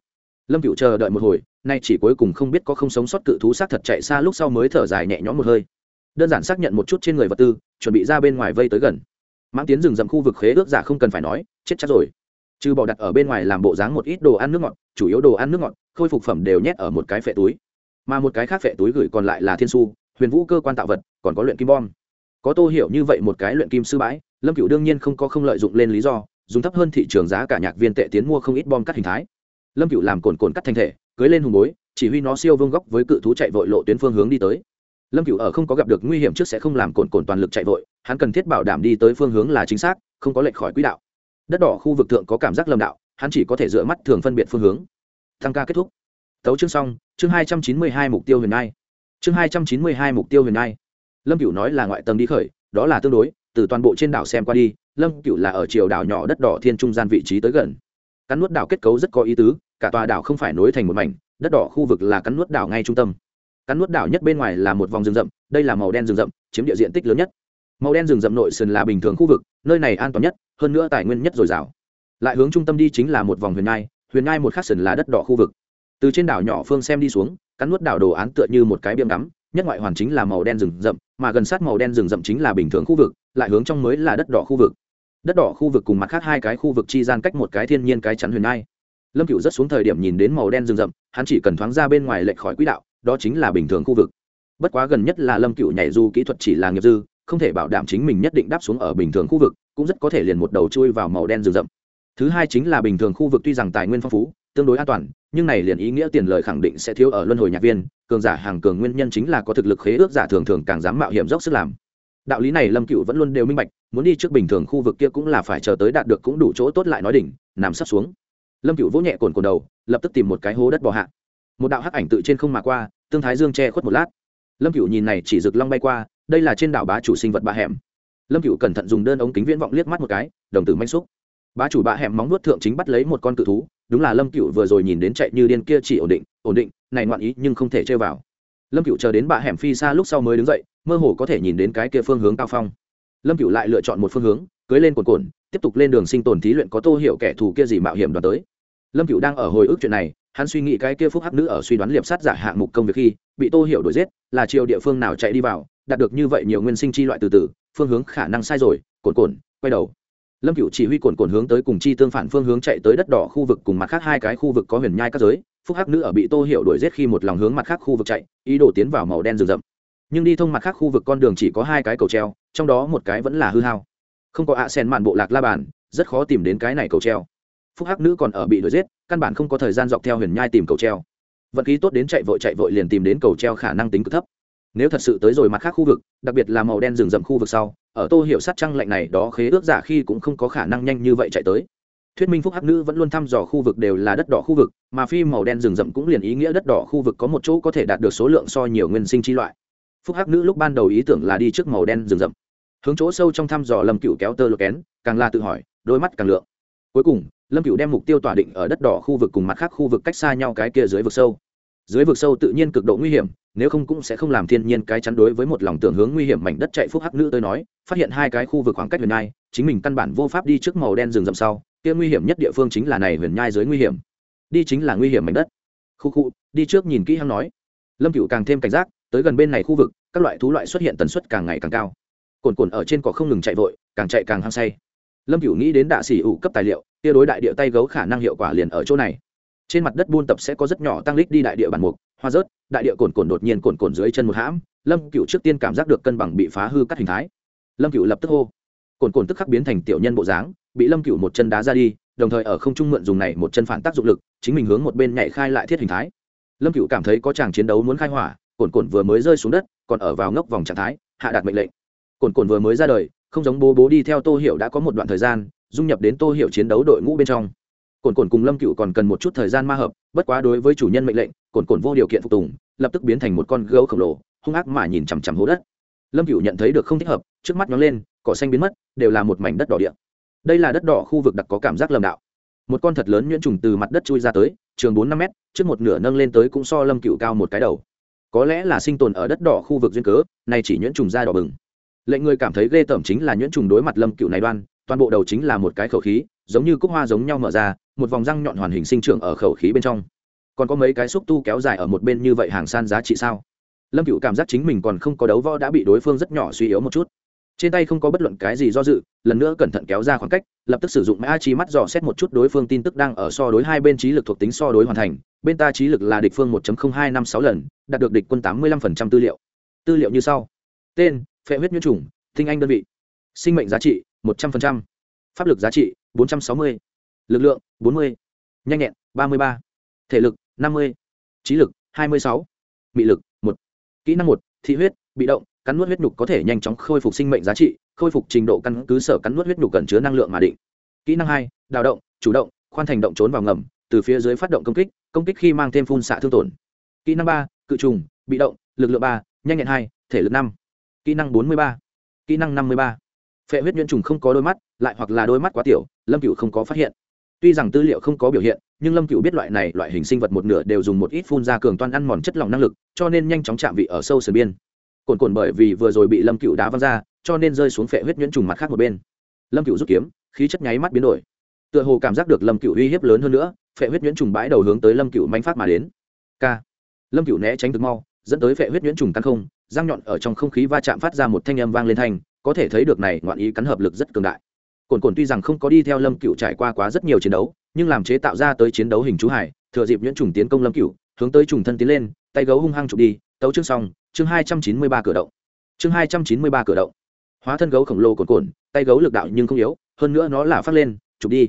Lâm cửu chờ đợi một hồi, nay chỉ cuối cùng không biết có không sống sót cự thú xác thật chạy xa lúc sau mới thở dài nhẹ nhõm một hơi đơn giản xác nhận một chút trên người vật tư, chuẩn bị ra bên ngoài vây tới gần. Mãng tiến rừng rậm khu vực khế ước giả không cần phải nói, chết chắc rồi. Trừ bỏ đặt ở bên ngoài làm bộ dáng một ít đồ ăn nước ngọt, chủ yếu đồ ăn nước ngọt, khôi phục phẩm đều nhét ở một cái phệ túi. Mà một cái khác phệ túi gửi còn lại là thiên su, huyền vũ cơ quan tạo vật, còn có luyện kim bom. Có tô hiểu như vậy một cái luyện kim sư bãi, lâm cựu đương nhiên không có không lợi dụng lên lý do, dùng thấp hơn thị trường giá cả nhạc viên tệ tiến mua không ít bom cắt hình thái. Lâm cựu làm cồn cồn cắt thành thể, cưới lên hùng bối, chỉ huy nó siêu vương góc với cự thú chạy vội lộ tuyến phương hướng đi tới lâm cựu ở không có gặp được nguy hiểm trước sẽ không làm cồn cồn toàn lực chạy vội, hắn cần thiết bảo đảm đi tới phương hướng là chính xác, không có lệch khỏi quỹ đạo. Đất đỏ khu vực thượng có cảm giác lầm đạo, hắn chỉ có thể dựa mắt thường phân biệt phương hướng. Thăng ca kết thúc. Tấu chương xong, chương hai trăm chín mươi hai mục tiêu huyền nai chương hai trăm chín mươi hai mục tiêu huyền nai lâm cựu nói là ngoại tầng đi khởi, đó là tương đối, từ toàn bộ trên đảo xem qua đi, lâm cựu là ở chiều đảo nhỏ đất đỏ thiên trung gian vị trí tới gần. Cắn nuốt đảo kết cấu rất có ý tứ, cả tòa đảo không phải nối thành một mảnh, đất đỏ khu vực là cắn nuốt đảo ngay trung tâm cắn nuốt đảo nhất bên ngoài là một vòng rừng rậm, đây là màu đen rừng rậm, chiếm địa diện tích lớn nhất. Màu đen rừng rậm nội sườn là bình thường khu vực, nơi này an toàn nhất, hơn nữa tài nguyên nhất dồi dào. Lại hướng trung tâm đi chính là một vòng huyền ngai huyền ngai một khắc sườn là đất đỏ khu vực. Từ trên đảo nhỏ phương xem đi xuống, cắn nuốt đảo đồ án tựa như một cái biêm đắm nhất ngoại hoàn chính là màu đen rừng rậm, mà gần sát màu đen rừng rậm chính là bình thường khu vực, lại hướng trong mới là đất đỏ khu vực. Đất đỏ khu vực cùng mặt khác hai cái khu vực chi gian cách một cái thiên nhiên cái chắn huyền ngai. Lâm cựu rất xuống thời điểm nhìn đến màu đen rừng rậm, hắn chỉ cần thoáng ra bên ngoài lệch khỏi quỹ đạo đó chính là bình thường khu vực. Bất quá gần nhất là lâm cựu nhảy dù kỹ thuật chỉ là nghiệp dư, không thể bảo đảm chính mình nhất định đáp xuống ở bình thường khu vực, cũng rất có thể liền một đầu chui vào màu đen rừng rậm. Thứ hai chính là bình thường khu vực tuy rằng tài nguyên phong phú, tương đối an toàn, nhưng này liền ý nghĩa tiền lời khẳng định sẽ thiếu ở luân hồi nhạc viên, cường giả hàng cường nguyên nhân chính là có thực lực khế ước giả thường thường càng dám mạo hiểm dốc sức làm. Đạo lý này lâm cựu vẫn luôn đều minh bạch, muốn đi trước bình thường khu vực kia cũng là phải chờ tới đạt được cũng đủ chỗ tốt lại nói đỉnh, nằm sắp xuống. Lâm cựu vỗ nhẹ cồn cồn đầu, lập tức tìm một cái hố đất bò hạ một đạo hắc ảnh tự trên không mà qua, tương thái dương che khuất một lát. Lâm cựu nhìn này chỉ rực long bay qua, đây là trên đảo bá chủ sinh vật bạ hẻm. Lâm cựu cẩn thận dùng đơn ống kính viễn vọng liếc mắt một cái, đồng tử manh xúc. Bá chủ bạ hẻm móng nuốt thượng chính bắt lấy một con cự thú, đúng là lâm cựu vừa rồi nhìn đến chạy như điên kia chỉ ổn định ổn định, này ngoạn ý nhưng không thể chơi vào. Lâm cựu chờ đến bạ hẻm phi xa lúc sau mới đứng dậy, mơ hồ có thể nhìn đến cái kia phương hướng cao phong. Lâm cựu lại lựa chọn một phương hướng, cưới lên cồn cồn tiếp tục lên đường sinh tồn thí luyện có tô hiểu kẻ thù kia gì mạo hiểm đoàn tới lâm cựu đang ở hồi ức chuyện này, hắn suy nghĩ cái kia phúc hắc nữ ở suy đoán liệp sát giả hạng mục công việc khi bị tô hiểu đuổi giết, là chiều địa phương nào chạy đi vào, đạt được như vậy nhiều nguyên sinh chi loại từ từ, phương hướng khả năng sai rồi cồn cồn quay đầu. Lâm cựu chỉ huy cồn cồn hướng tới cùng chi tương phản phương hướng chạy tới đất đỏ khu vực cùng mặt khác hai cái khu vực có huyền nhai các giới, phúc hắc nữ ở bị tô hiểu đuổi giết khi một lòng hướng mặt khác khu vực chạy, ý đồ tiến vào màu đen rừng rậm. Nhưng đi thông mặt khác khu vực con đường chỉ có hai cái cầu treo, trong đó một cái vẫn là hư hao. Không có ạ sen mạn bộ lạc la bàn, rất khó tìm đến cái này cầu treo phúc hắc nữ còn ở bị đuổi giết, căn bản không có thời gian dọc theo huyền nhai tìm cầu treo. Vận khí tốt đến chạy vội chạy vội liền tìm đến cầu treo khả năng tính cực thấp. Nếu thật sự tới rồi mặt khác khu vực, đặc biệt là màu đen rừng rậm khu vực sau, ở tô hiệu sát trăng lạnh này đó khế ước giả khi cũng không có khả năng nhanh như vậy chạy tới. Thuyết minh phúc hắc nữ vẫn luôn thăm dò khu vực đều là đất đỏ khu vực, mà phi màu đen rừng rậm cũng liền ý nghĩa đất đỏ khu vực có một chỗ có thể đạt được số lượng so nhiều nguyên sinh chi loại. Phúc hắc nữ lúc ban đầu ý tưởng là đi trước màu đen rừng rậm. Hướng chỗ sâu trong thăm dò lầm cựu kéo tơ lô kén, càng là tự hỏi, đôi mắt càng lượng. Cuối cùng lâm cựu đem mục tiêu tỏa định ở đất đỏ khu vực cùng mặt khác khu vực cách xa nhau cái kia dưới vực sâu. Dưới vực sâu tự nhiên cực độ nguy hiểm, nếu không cũng sẽ không làm thiên nhiên cái chắn đối với một lòng tưởng hướng nguy hiểm mảnh đất chạy phúc hắc nữ tới nói, phát hiện hai cái khu vực khoảng cách huyền nhai, chính mình căn bản vô pháp đi trước màu đen rừng rậm sau, kia nguy hiểm nhất địa phương chính là này huyền nhai dưới nguy hiểm. Đi chính là nguy hiểm mảnh đất. Khu khu, đi trước nhìn kỹ hăng nói. Lâm cựu càng thêm cảnh giác, tới gần bên này khu vực, các loại thú loại xuất hiện tần suất càng ngày càng cao. Cồn cồn ở trên cỏ không ngừng chạy vội, càng chạy càng hăng say lâm cựu nghĩ đến đạ xỉ ủ cấp tài liệu, kia đối đại địa tay gấu khả năng hiệu quả liền ở chỗ này. Trên mặt đất buôn tập sẽ có rất nhỏ tăng lích đi đại địa bản mục, hoa rớt, đại địa cồn cồn đột nhiên cồn cồn dưới chân một hãm, lâm cựu trước tiên cảm giác được cân bằng bị phá hư cắt hình thái. Lâm cựu lập tức hô. Cồn cồn tức khắc biến thành tiểu nhân bộ dáng, bị lâm cựu một chân đá ra đi, đồng thời ở không trung mượn dùng này một chân phản tác dụng lực, chính mình hướng một bên nhảy khai lại thiết hình thái. Lâm cựu cảm thấy có chàng chiến đấu muốn khai hỏa, cồn cồn vừa mới rơi xuống đất, còn ở vào ngốc vòng trạng thái, hạ đạt mệnh lệnh. Cồn cồn vừa mới ra đời không giống bố bố đi theo tô hiểu đã có một đoạn thời gian, dung nhập đến tô hiểu chiến đấu đội ngũ bên trong. Cồn cồn cùng lâm cựu còn cần một chút thời gian ma hợp, bất quá đối với chủ nhân mệnh lệnh cồn cồn vô điều kiện phục tùng, lập tức biến thành một con gấu khổng lồ, hung ác mà nhìn chằm chằm hố đất. Lâm cựu nhận thấy được không thích hợp, trước mắt nó lên, cỏ xanh biến mất, đều là một mảnh đất đỏ địa. đây là đất đỏ khu vực đặc có cảm giác lầm đạo. Một con thật lớn nhuyễn trùng từ mặt đất chui ra tới, trường bốn năm m trước một nửa nâng lên tới cũng so lâm cựu cao một cái đầu. Có lẽ là sinh tồn ở đất đỏ khu vực duyên cớ này chỉ nhuyễn trùng da đỏ bừng lệnh người cảm thấy ghê tởm chính là nhuyễn trùng đối mặt lâm cựu này đoan, toàn bộ đầu chính là một cái khẩu khí, giống như cúc hoa giống nhau mở ra, một vòng răng nhọn hoàn hình sinh trưởng ở khẩu khí bên trong. Còn có mấy cái xúc tu kéo dài ở một bên như vậy hàng san giá trị sao? Lâm cựu cảm giác chính mình còn không có đấu võ đã bị đối phương rất nhỏ suy yếu một chút. Trên tay không có bất luận cái gì do dự, lần nữa cẩn thận kéo ra khoảng cách, lập tức sử dụng mã chi mắt dò xét một chút đối phương tin tức đang ở so đối hai bên trí lực thuộc tính so đối hoàn thành, bên ta trí lực là địch phương 1 hai năm sáu lần, đạt được địch quân tám mươi 85% tư liệu. Tư liệu như sau. Tên phệ huyết nhuyễn trùng tinh anh đơn vị. Sinh mệnh giá trị, một trăm linh pháp lực giá trị, bốn trăm sáu mươi. Lực lượng, bốn mươi. Nhanh nhẹn, ba mươi ba. Thể lực, năm mươi. Trí lực, hai mươi sáu. Mị lực, một. Kỹ năng một, thị huyết, bị động, cắn nuốt huyết nhục có thể nhanh chóng khôi phục sinh mệnh giá trị, khôi phục trình độ căn cứ sở cắn nuốt huyết nhục cần chứa năng lượng mà định. Kỹ năng hai, đào động, chủ động, khoan thành động trốn vào ngầm, từ phía dưới phát động công kích công kích khi mang thêm phun xạ thương tổn. Kỹ năng ba, cự trùng, bị động, lực lượng ba, nhanh nhẹn hai, thể lực năm kỹ năng bốn mươi ba. Kỹ năng năm mươi ba. Phệ huyết nhuyễn trùng không có đôi mắt, lại hoặc là đôi mắt quá tiểu, lâm cựu không có phát hiện. Tuy rằng tư liệu không có biểu hiện, nhưng lâm cựu biết loại này, loại hình sinh vật một nửa đều dùng một ít phun ra cường toan ăn mòn chất lỏng năng lực, cho nên nhanh chóng chạm vị ở sâu sườn biên. Cồn cồn bởi vì vừa rồi bị lâm cựu đá văng ra, cho nên rơi xuống phệ huyết nhuyễn trùng mặt khác một bên. Lâm cựu rút kiếm, khí chất nháy mắt biến đổi. Tựa hồ cảm giác được lâm cựu uy hiếp lớn hơn nữa, phệ huyết nhuyễn trùng bãi đầu hướng tới lâm cựu manh phát mà đến. K lâm cựu né tránh thực mau, dẫn tới phệ huyết nhuyễn trùng căn không răng nhọn ở trong không khí va chạm phát ra một thanh âm vang lên thanh, có thể thấy được này ngoạn ý cắn hợp lực rất cường đại. Cồn cồn tuy rằng không có đi theo lâm cựu trải qua quá rất nhiều chiến đấu, nhưng làm chế tạo ra tới chiến đấu hình chú hải thừa dịp nhuyễn trùng tiến công lâm cựu hướng tới trùng thân tiến lên, tay gấu hung hăng chụp đi, tấu chương xong, chương hai trăm chín mươi ba cửa động. Chương hai trăm chín mươi ba cửa động. Hóa thân gấu khổng lồ cồn cồn tay gấu lực đạo nhưng không yếu, hơn nữa nó là phát lên, chụp đi.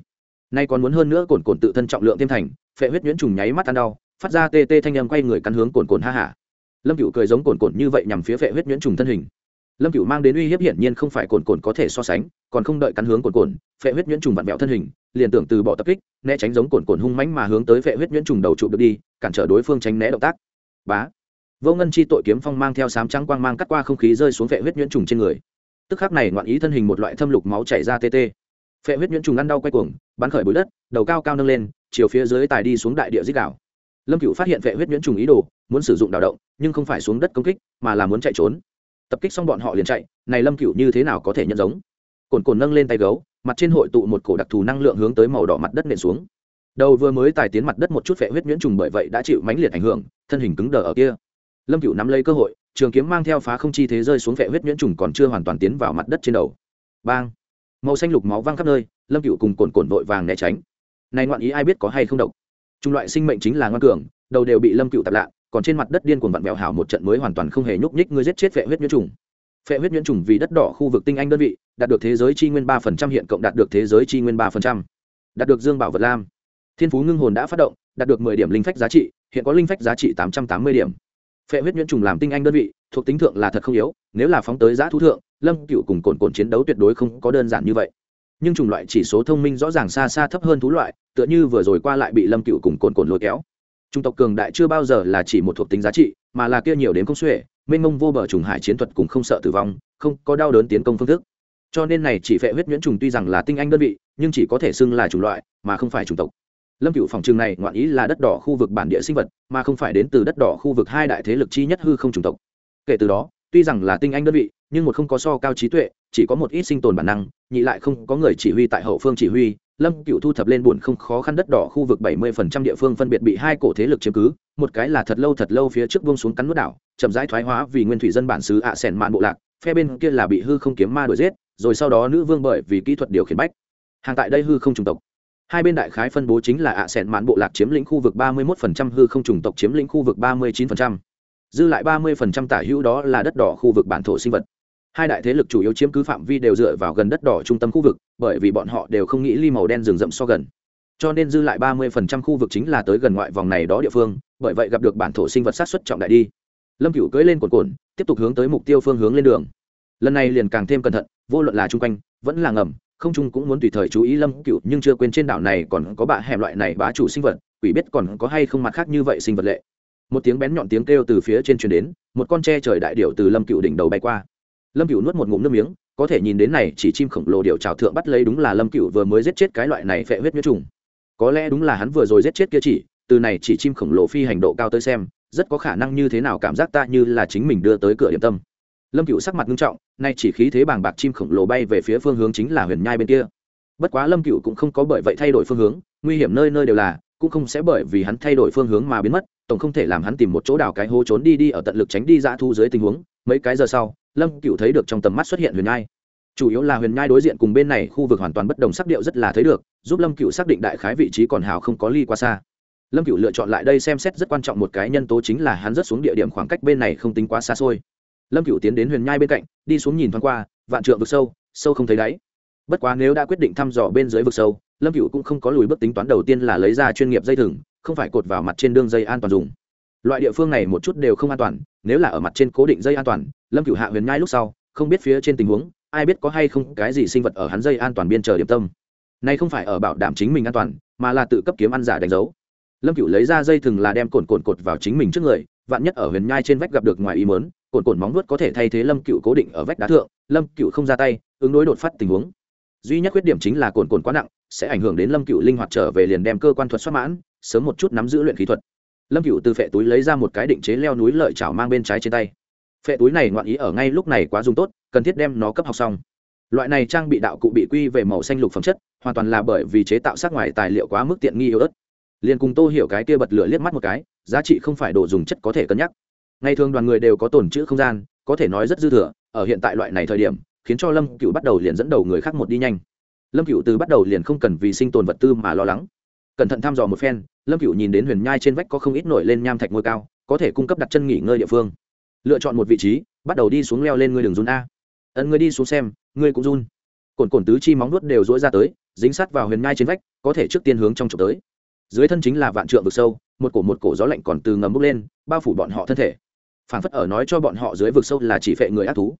Nay còn muốn hơn nữa cồn cồn tự thân trọng lượng thêm thành, phệ huyết nhuyễn trùng nháy mắt ăn đau, phát ra tê tê thanh âm quay người cắn hướng cồn cồn ha hả lâm cựu cười giống cồn cồn như vậy nhằm phía Vệ huyết nhuyễn trùng thân hình. Lâm cựu mang đến uy hiếp hiển nhiên không phải cồn cồn có thể so sánh, còn không đợi cắn hướng cồn cồn phệ huyết nhuyễn trùng vặn vẹo thân hình, liền tưởng từ bỏ tập kích, né tránh giống cồn cồn hung mãnh mà hướng tới phệ huyết nhuyễn trùng đầu trụ được đi, cản trở đối phương tránh né động tác. Bá. Vô ngân chi tội kiếm phong mang theo sám trắng quang mang cắt qua không khí rơi xuống phệ huyết nhuyễn trùng trên người. Tức khắc này ngoạn ý thân hình một loại thâm lục máu chảy ra tê tê. Phệ huyết nhuyễn trùng ăn đau quay cuồng, bắn khởi bụi đất, đầu cao cao nâng lên, chiều phía dưới tài đi xuống đại địa dích đảo lâm cựu phát hiện phệ huyết nhuyễn trùng ý đồ muốn sử dụng đào động, nhưng không phải xuống đất công kích, mà là muốn chạy trốn. Tập kích xong bọn họ liền chạy, này lâm cựu như thế nào có thể nhận giống? Cồn cồn nâng lên tay gấu, mặt trên hội tụ một cổ đặc thù năng lượng hướng tới màu đỏ mặt đất nện xuống. Đầu vừa mới tài tiến mặt đất một chút phệ huyết nhuyễn trùng bởi vậy đã chịu mãnh liệt ảnh hưởng, thân hình cứng đờ ở kia. Lâm cựu nắm lấy cơ hội, trường kiếm mang theo phá không chi thế rơi xuống phệ huyết nhuyễn trùng còn chưa hoàn toàn tiến vào mặt đất trên đầu. Bang! Màu xanh lục máu văng khắp nơi, lâm cựu cùng cồn cồn vội vàng né tránh. Này ngoạn ý ai biết có hay không độc? Chủng loại sinh mệnh chính là ngoan cường, đầu đều bị lâm cựu tạp lạ còn trên mặt đất điên cuồng vặn vẹo hảo một trận mới hoàn toàn không hề nhúc nhích, ngươi giết chết vệ huyết nhuyễn trùng. Phệ huyết nhuyễn trùng vì đất đỏ khu vực tinh anh đơn vị, đạt được thế giới chi nguyên ba phần trăm, hiện cộng đạt được thế giới chi nguyên ba phần trăm. Đạt được dương bảo vật lam. Thiên phú ngưng hồn đã phát động, đạt được mười điểm linh phách giá trị, hiện có linh phách giá trị tám trăm tám mươi điểm. Phệ huyết nhuyễn trùng làm tinh anh đơn vị, thuộc tính thượng là thật không yếu, nếu là phóng tới giá thú thượng, lâm cựu cùng cồn cồn chiến đấu tuyệt đối không có đơn giản như vậy. Nhưng chủng loại chỉ số thông minh rõ ràng xa xa thấp hơn thú loại, tựa như vừa rồi qua lại bị lâm cựu cùng cồn cồn lôi kéo trung tộc cường đại chưa bao giờ là chỉ một thuộc tính giá trị, mà là kia nhiều đến công xuể, mênh mông vô bờ trùng hải chiến thuật cũng không sợ tử vong, không có đau đớn tiến công phương thức. Cho nên này chỉ phệ huyết nhuyễn trùng tuy rằng là tinh anh đơn vị, nhưng chỉ có thể xưng là chủng loại, mà không phải chủng tộc. Lâm cựu phòng trường này ngoạn ý là đất đỏ khu vực bản địa sinh vật, mà không phải đến từ đất đỏ khu vực hai đại thế lực chi nhất hư không chủng tộc. Kể từ đó, tuy rằng là tinh anh đơn vị, nhưng một không có so cao trí tuệ, chỉ có một ít sinh tồn bản năng, nhị lại không có người chỉ huy tại hậu phương chỉ huy lâm cựu thu thập lên buồn không khó khăn đất đỏ khu vực bảy mươi phần trăm địa phương phân biệt bị hai cổ thế lực chiếm cứ, một cái là thật lâu thật lâu phía trước vông xuống cắn nuốt đảo, chậm rãi thoái hóa vì nguyên thủy dân bản xứ ạ à sẻn mạn bộ lạc, phe bên kia là bị hư không kiếm ma đuổi giết, rồi sau đó nữ vương bởi vì kỹ thuật điều khiển bách. Hàng tại đây hư không trùng tộc. Hai bên đại khái phân bố chính là ạ à sẻn mạn bộ lạc chiếm lĩnh khu vực ba mươi một phần trăm, hư không trùng tộc chiếm lĩnh khu vực ba mươi chín phần trăm. Dư lại ba mươi phần trăm tả hữu đó là đất đỏ khu vực bản thổ sinh vật hai đại thế lực chủ yếu chiếm cứ phạm vi đều dựa vào gần đất đỏ trung tâm khu vực, bởi vì bọn họ đều không nghĩ ly màu đen rừng rậm so gần. Cho nên dư lại ba mươi phần trăm khu vực chính là tới gần ngoại vòng này đó địa phương, bởi vậy gặp được bản thổ sinh vật sát xuất trọng đại đi. Lâm cửu cưỡi lên cồn cồn tiếp tục hướng tới mục tiêu phương hướng lên đường. Lần này liền càng thêm cẩn thận, vô luận là chung quanh, vẫn là ngầm, không chung cũng muốn tùy thời chú ý lâm cửu, nhưng chưa quên trên đảo này còn có bạ hẻm loại này bá chủ sinh vật, quỷ biết còn có hay không mặt khác như vậy sinh vật lệ. Một tiếng bén nhọn tiếng kêu từ phía trên truyền đến, một con tre trời đại điệu từ lâm cựu đỉnh đầu bay qua lâm cựu nuốt một ngụm nước miếng, có thể nhìn đến này chỉ chim khổng lồ điệu trào thượng bắt lấy đúng là lâm cựu vừa mới giết chết cái loại này phệ huyết nhiễm trùng. Có lẽ đúng là hắn vừa rồi giết chết kia chỉ, từ này chỉ chim khổng lồ phi hành độ cao tới xem, rất có khả năng như thế nào cảm giác ta như là chính mình đưa tới cửa điểm tâm. Lâm cựu sắc mặt nghiêm trọng, nay chỉ khí thế bàng bạc chim khổng lồ bay về phía phương hướng chính là huyền nhai bên kia. Bất quá lâm cựu cũng không có bởi vậy thay đổi phương hướng, nguy hiểm nơi nơi đều là, cũng không sẽ bởi vì hắn thay đổi phương hướng mà biến mất tổng không thể làm hắn tìm một chỗ đào cái hố trốn đi đi ở tận lực tránh đi dã thu dưới tình huống, mấy cái giờ sau, lâm cựu thấy được trong tầm mắt xuất hiện huyền nhai. Chủ yếu là huyền nhai đối diện cùng bên này khu vực hoàn toàn bất đồng sắc điệu rất là thấy được, giúp lâm cựu xác định đại khái vị trí còn hào không có ly qua xa. Lâm cựu lựa chọn lại đây xem xét rất quan trọng một cái nhân tố chính là hắn rất xuống địa điểm khoảng cách bên này không tính quá xa xôi. Lâm cựu tiến đến huyền nhai bên cạnh, đi xuống nhìn thoáng qua, vạn trượng vực sâu sâu không thấy đáy. Bất quá nếu đã quyết định thăm dò bên dưới vực sâu, lâm cựu cũng không có lùi bước tính toán đầu tiên là lấy ra chuyên nghiệp dây thừng không phải cột vào mặt trên đường dây an toàn dùng. Loại địa phương này một chút đều không an toàn, nếu là ở mặt trên cố định dây an toàn, lâm cửu hạ huyền nhai lúc sau, không biết phía trên tình huống, ai biết có hay không cái gì sinh vật ở hắn dây an toàn biên chờ điểm tâm. Nay không phải ở bảo đảm chính mình an toàn, mà là tự cấp kiếm ăn giả đánh dấu. Lâm cửu lấy ra dây thừng là đem cồn cồn cột vào chính mình trước người, vạn nhất ở huyền nhai trên vách gặp được ngoài ý mớn cồn cồn móng vuốt có thể thay thế lâm cửu cố định ở vách đá thượng. Lâm cửu không ra tay, ứng đối đột phát tình huống duy nhất khuyết điểm chính là cồn cồn quá nặng, sẽ ảnh hưởng đến lâm cựu linh hoạt trở về liền đem cơ quan thuật xuất mãn, sớm một chút nắm giữ luyện khí thuật. Lâm cựu từ phệ túi lấy ra một cái định chế leo núi lợi chảo mang bên trái trên tay. Phệ túi này ngoạn ý ở ngay lúc này quá dùng tốt, cần thiết đem nó cấp học xong. Loại này trang bị đạo cụ bị quy về màu xanh lục phẩm chất, hoàn toàn là bởi vì chế tạo sát ngoài tài liệu quá mức tiện nghi yếu ớt. Liền cùng tô hiểu cái kia bật lửa liếc mắt một cái, giá trị không phải đồ dùng chất có thể cân nhắc. Ngày thường đoàn người đều có tồn chữ không gian, có thể nói rất dư thừa, ở hiện tại loại này thời điểm khiến cho lâm cựu bắt đầu liền dẫn đầu người khác một đi nhanh. Lâm cựu từ bắt đầu liền không cần vì sinh tồn vật tư mà lo lắng. Cẩn thận thăm dò một phen, lâm cựu nhìn đến huyền nhai trên vách có không ít nổi lên nham thạch ngôi cao, có thể cung cấp đặt chân nghỉ ngơi địa phương. Lựa chọn một vị trí, bắt đầu đi xuống leo lên ngươi đường run a. Ấn ngươi đi xuống xem, ngươi cũng run. Cồn cồn tứ chi móng nuốt đều dỗi ra tới, dính sát vào huyền nhai trên vách, có thể trước tiên hướng trong trục tới. Dưới thân chính là vạn trượng vực sâu, một cổ một cổ gió lạnh còn từ ngầm bốc lên, bao phủ bọn họ thân thể. Phản phất ở nói cho bọn họ dưới vực sâu là chỉ phệ người ác thú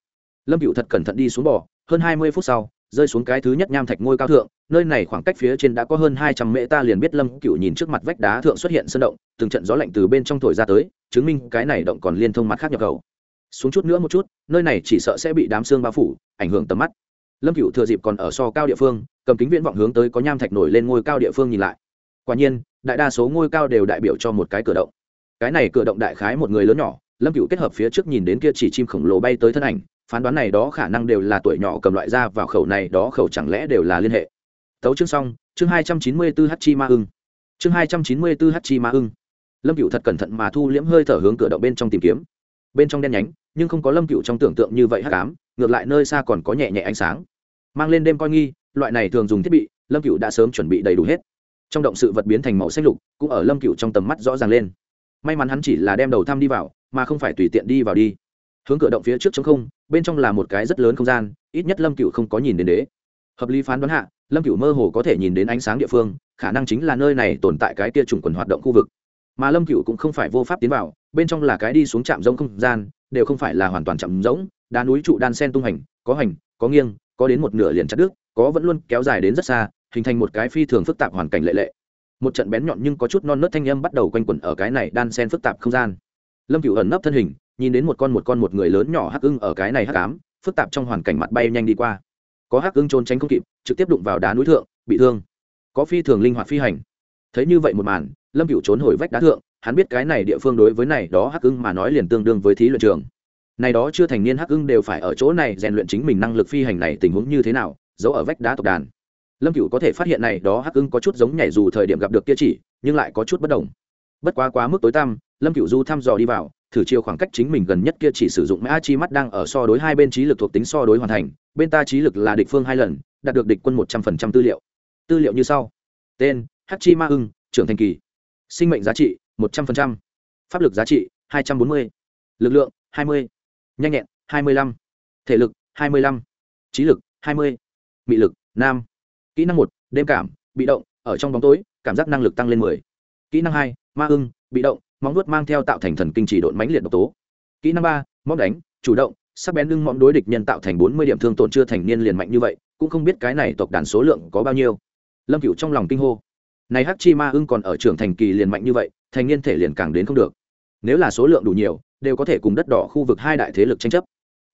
lâm cựu thật cẩn thận đi xuống bò, hơn hai mươi phút sau, rơi xuống cái thứ nhất nham thạch ngôi cao thượng, nơi này khoảng cách phía trên đã có hơn hai trăm mễ ta liền biết lâm cựu nhìn trước mặt vách đá thượng xuất hiện sơn động, từng trận gió lạnh từ bên trong thổi ra tới, chứng minh cái này động còn liên thông mặt khác nhập cầu xuống chút nữa một chút, nơi này chỉ sợ sẽ bị đám xương bao phủ, ảnh hưởng tầm mắt. Lâm cựu thừa dịp còn ở so cao địa phương, cầm kính viễn vọng hướng tới có nham thạch nổi lên ngôi cao địa phương nhìn lại. Quả nhiên, đại đa số ngôi cao đều đại biểu cho một cái cửa động. Cái này cửa động đại khái một người lớn nhỏ, lâm cựu kết hợp phía trước nhìn đến kia chỉ chim khổng lồ bay tới thân ảnh phán đoán này đó khả năng đều là tuổi nhỏ cầm loại ra vào khẩu này đó khẩu chẳng lẽ đều là liên hệ. Tấu chương xong, chương hai trăm chín mươi bốn h chi ma ưng. Chương hai trăm chín mươi bốn h chi ma ưng. Lâm cựu thật cẩn thận mà thu liễm hơi thở hướng cửa động bên trong tìm kiếm. Bên trong đen nhánh, nhưng không có lâm cựu trong tưởng tượng như vậy hắc ám, ngược lại nơi xa còn có nhẹ nhẹ ánh sáng. Mang lên đêm coi nghi, loại này thường dùng thiết bị, lâm cựu đã sớm chuẩn bị đầy đủ hết. Trong động sự vật biến thành màu xanh lục, cũng ở lâm cựu trong tầm mắt rõ ràng lên. May mắn hắn chỉ là đem đầu thăm đi vào, mà không phải tùy tiện đi vào đi hướng cửa động phía trước chống không bên trong là một cái rất lớn không gian ít nhất lâm cựu không có nhìn đến đế. Hợp lý phán đoán hạ lâm cựu mơ hồ có thể nhìn đến ánh sáng địa phương khả năng chính là nơi này tồn tại cái tia trùng quần hoạt động khu vực. Mà lâm cựu cũng không phải vô pháp tiến vào bên trong là cái đi xuống trạm rỗng không gian đều không phải là hoàn toàn chậm rỗng, đá núi trụ đan sen tung hành có hành có nghiêng có đến một nửa liền chặt đứt có vẫn luôn kéo dài đến rất xa hình thành một cái phi thường phức tạp hoàn cảnh lệ lệ. Một trận bén nhọn nhưng có chút non nớt thanh âm bắt đầu quanh quẩn ở cái này đan sen phức tạp không gian. Lâm cựu ẩn nấp thân hình nhìn đến một con một con một người lớn nhỏ hắc ưng ở cái này hắc ám, phức tạp trong hoàn cảnh mặt bay nhanh đi qua. Có hắc ưng trốn tránh không kịp, trực tiếp đụng vào đá núi thượng, bị thương. Có phi thường linh hoạt phi hành. Thấy như vậy một màn, lâm cựu trốn hồi vách đá thượng, hắn biết cái này địa phương đối với này đó hắc ưng mà nói liền tương đương với thí luyện trường. Này đó chưa thành niên hắc ưng đều phải ở chỗ này rèn luyện chính mình năng lực phi hành này tình huống như thế nào, giấu ở vách đá tộc đàn. Lâm cựu có thể phát hiện này đó hắc ưng có chút giống nhảy dù thời điểm gặp được kia chỉ, nhưng lại có chút bất đồng. Bất quá quá mức tối tăm, lâm cựu du thăm dò đi vào thử chiều khoảng cách chính mình gần nhất kia chỉ sử dụng mã chi mắt đang ở so đối hai bên trí lực thuộc tính so đối hoàn thành, bên ta trí lực là địch phương hai lần, đạt được địch quân một trăm phần trăm tư liệu. Tư liệu như sau. Tên h chi ma ưng, trưởng thành kỳ. Sinh mệnh giá trị, một trăm phần trăm. Pháp lực giá trị, hai trăm bốn mươi. Lực lượng, hai mươi. Nhanh nhẹn, hai mươi lăm. Thể lực, hai mươi lăm. Trí lực, hai mươi. Mị lực nam kỹ năng một, đêm cảm, bị động, ở trong bóng tối, cảm giác năng lực tăng lên mười. Kỹ năng hai, ma ưng, bị động móng vuốt mang theo tạo thành thần kinh chỉ độn mãnh liệt độc tố. Kỹ năng ba móng đánh, chủ động, sắc bén lưng móng đối địch nhân tạo thành bốn mươi điểm thương tổn chưa thành niên liền mạnh như vậy, cũng không biết cái này tộc đàn số lượng có bao nhiêu. Lâm cựu trong lòng kinh hô. Này hắc chi ma ưng còn ở trưởng thành kỳ liền mạnh như vậy, thành niên thể liền càng đến không được. Nếu là số lượng đủ nhiều, đều có thể cùng đất đỏ khu vực hai đại thế lực tranh chấp.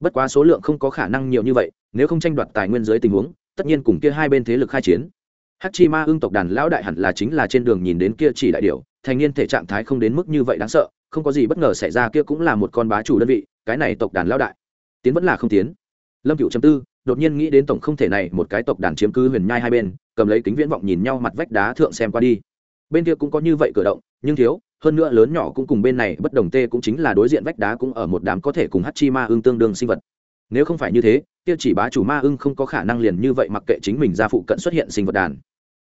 Bất quá số lượng không có khả năng nhiều như vậy, nếu không tranh đoạt tài nguyên dưới tình huống, tất nhiên cùng kia hai bên thế lực khai chiến. Hắc chi ma ưng tộc đàn lão đại hẳn là chính là trên đường nhìn đến kia chỉ đại điểu thành niên thể trạng thái không đến mức như vậy đáng sợ, không có gì bất ngờ xảy ra kia cũng là một con bá chủ đơn vị, cái này tộc đàn lao đại. Tiến vẫn là không tiến. Lâm cựu chấm tư, đột nhiên nghĩ đến tổng không thể này, một cái tộc đàn chiếm cứ huyền nhai hai bên, cầm lấy kính viễn vọng nhìn nhau mặt vách đá thượng xem qua đi. Bên kia cũng có như vậy cử động, nhưng thiếu, hơn nữa lớn nhỏ cũng cùng bên này, bất đồng tê cũng chính là đối diện vách đá cũng ở một đám có thể cùng hát chi ma ưng tương đương sinh vật. Nếu không phải như thế, kia chỉ bá chủ ma ưng không có khả năng liền như vậy mặc kệ chính mình ra phụ cận xuất hiện sinh vật đàn.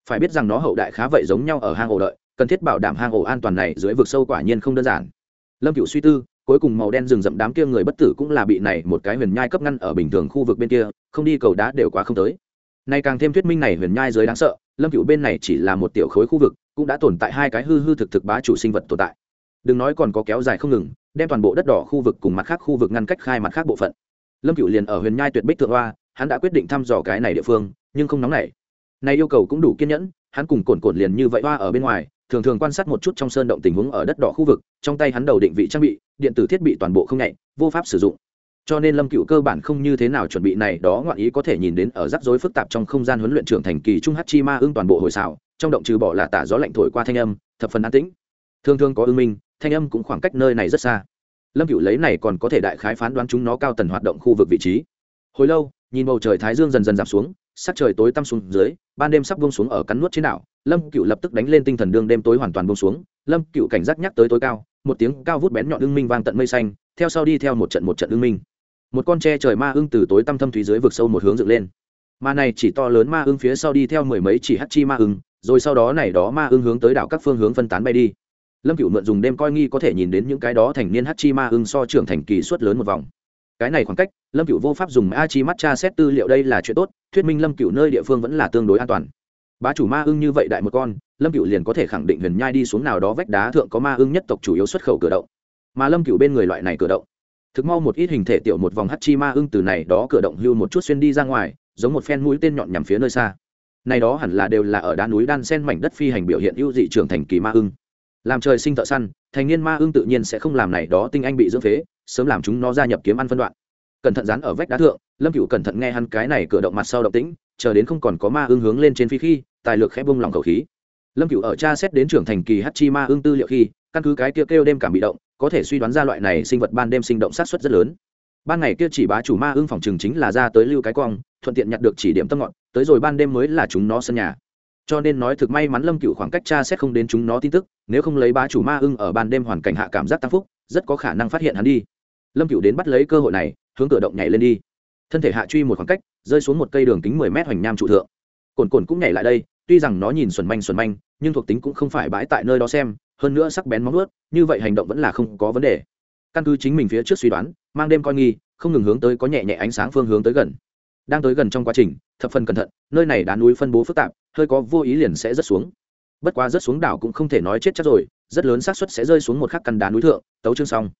Phải biết rằng nó hậu đại khá vậy giống nhau ở hang ổ đợi cần thiết bảo đảm hang ổ an toàn này dưới vực sâu quả nhiên không đơn giản. Lâm cựu suy tư, cuối cùng màu đen rừng rậm đám kia người bất tử cũng là bị này một cái huyền nhai cấp ngăn ở bình thường khu vực bên kia, không đi cầu đá đều quá không tới. Nay càng thêm thuyết minh này huyền nhai dưới đáng sợ, lâm cựu bên này chỉ là một tiểu khối khu vực, cũng đã tồn tại hai cái hư hư thực thực bá chủ sinh vật tồn tại. Đừng nói còn có kéo dài không ngừng, đem toàn bộ đất đỏ khu vực cùng mặt khác khu vực ngăn cách khai mặt khác bộ phận. Lâm cựu liền ở huyền nhai tuyệt bích thượng hoa, hắn đã quyết định thăm dò cái này địa phương, nhưng không nóng nảy. Này yêu cầu cũng đủ kiên nhẫn, hắn cùng cồn cồn liền như vậy hoa ở bên ngoài thường thường quan sát một chút trong sơn động tình huống ở đất đỏ khu vực, trong tay hắn đầu định vị trang bị, điện tử thiết bị toàn bộ không nhạy, vô pháp sử dụng. Cho nên lâm cựu cơ bản không như thế nào chuẩn bị này đó ngoạn ý có thể nhìn đến ở rắc rối phức tạp trong không gian huấn luyện trưởng thành kỳ trung hát chi ma ưng toàn bộ hồi xào trong động trừ bỏ là tả gió lạnh thổi qua thanh âm, thập phần an tĩnh. Thường thường có ưng minh, thanh âm cũng khoảng cách nơi này rất xa. Lâm cựu lấy này còn có thể đại khái phán đoán chúng nó cao tần hoạt động khu vực vị trí. Hồi lâu, nhìn bầu trời thái dương dần dần giảm xuống sắc trời tối tăm xuống dưới, ban đêm sắp buông xuống ở cắn nuốt trên đảo, lâm cựu lập tức đánh lên tinh thần đường đêm tối hoàn toàn buông xuống, lâm cựu cảnh giác nhắc tới tối cao, một tiếng cao vút bén nhọn ưng minh vang tận mây xanh, theo sau đi theo một trận một trận ưng minh. Một con tre trời ma ưng từ tối tăm thâm thúy dưới vực sâu một hướng dựng lên. Ma này chỉ to lớn ma ưng phía sau đi theo mười mấy chỉ hắt chi ma ưng, rồi sau đó này đó ma ưng hướng tới đảo các phương hướng phân tán bay đi. Lâm cựu mượn dùng đêm coi nghi có thể nhìn đến những cái đó thành niên hắt chi ma ưng so trưởng thành kỳ suất lớn một vòng cái này khoảng cách, lâm cựu vô pháp dùng a chi mắt tra xét tư liệu đây là chuyện tốt, thuyết minh lâm cựu nơi địa phương vẫn là tương đối an toàn. Bá chủ ma ưng như vậy đại một con, lâm cựu liền có thể khẳng định huyền nhai đi xuống nào đó vách đá thượng có ma ưng nhất tộc chủ yếu xuất khẩu cửa động. Mà lâm cựu bên người loại này cửa động, thực mau một ít hình thể tiểu một vòng hát chi ma ưng từ này đó cửa động hưu một chút xuyên đi ra ngoài, giống một phen mũi tên nhọn nhằm phía nơi xa. Này đó hẳn là đều là ở đá núi đan sen mảnh đất phi hành biểu hiện ưu dị trưởng thành kỳ ma ưng. Làm trời sinh thợ săn, thành niên ma ưng tự nhiên sẽ không làm này đó tinh anh bị dưỡng phế sớm làm chúng nó gia nhập kiếm ăn phân đoạn. Cẩn thận dán ở vách đá thượng, lâm cựu cẩn thận nghe hắn cái này cửa động mặt sau động tĩnh, chờ đến không còn có ma ưng hướng lên trên phi khi, tài lược khẽ bông lòng khẩu khí. Lâm cựu ở cha xét đến trưởng thành kỳ hát chi ma ưng tư liệu khi, căn cứ cái kia kêu đêm cảm bị động, có thể suy đoán ra loại này sinh vật ban đêm sinh động sát xuất rất lớn. Ban ngày kia chỉ bá chủ ma ưng phòng trường chính là ra tới lưu cái cong thuận tiện nhặt được chỉ điểm tâm ngọn, tới rồi ban đêm mới là chúng nó sân nhà. Cho nên nói thực may mắn lâm cựu khoảng cách cha xét không đến chúng nó tin tức, nếu không lấy bá chủ ma ưng ở ban đêm hoàn cảnh hạ cảm giác tăng phúc rất có khả năng phát hiện hắn đi. Lâm cựu đến bắt lấy cơ hội này, hướng cửa động nhảy lên đi. Thân thể hạ truy một khoảng cách, rơi xuống một cây đường kính mười mét hoành nham trụ thượng. Cồn cồn cũng nhảy lại đây, tuy rằng nó nhìn xuẩn manh xuẩn manh, nhưng thuộc tính cũng không phải bãi tại nơi đó xem, hơn nữa sắc bén móng ướt như vậy hành động vẫn là không có vấn đề. Căn cứ chính mình phía trước suy đoán, mang đêm coi nghi, không ngừng hướng tới có nhẹ nhẹ ánh sáng phương hướng tới gần. Đang tới gần trong quá trình, thập phần cẩn thận, nơi này đá núi phân bố phức tạp, hơi có vô ý liền sẽ rớt xuống. Bất quá rớt xuống đảo cũng không thể nói chết chắc rồi rất lớn xác suất sẽ rơi xuống một khắc căn đá núi thượng. Tấu chương xong.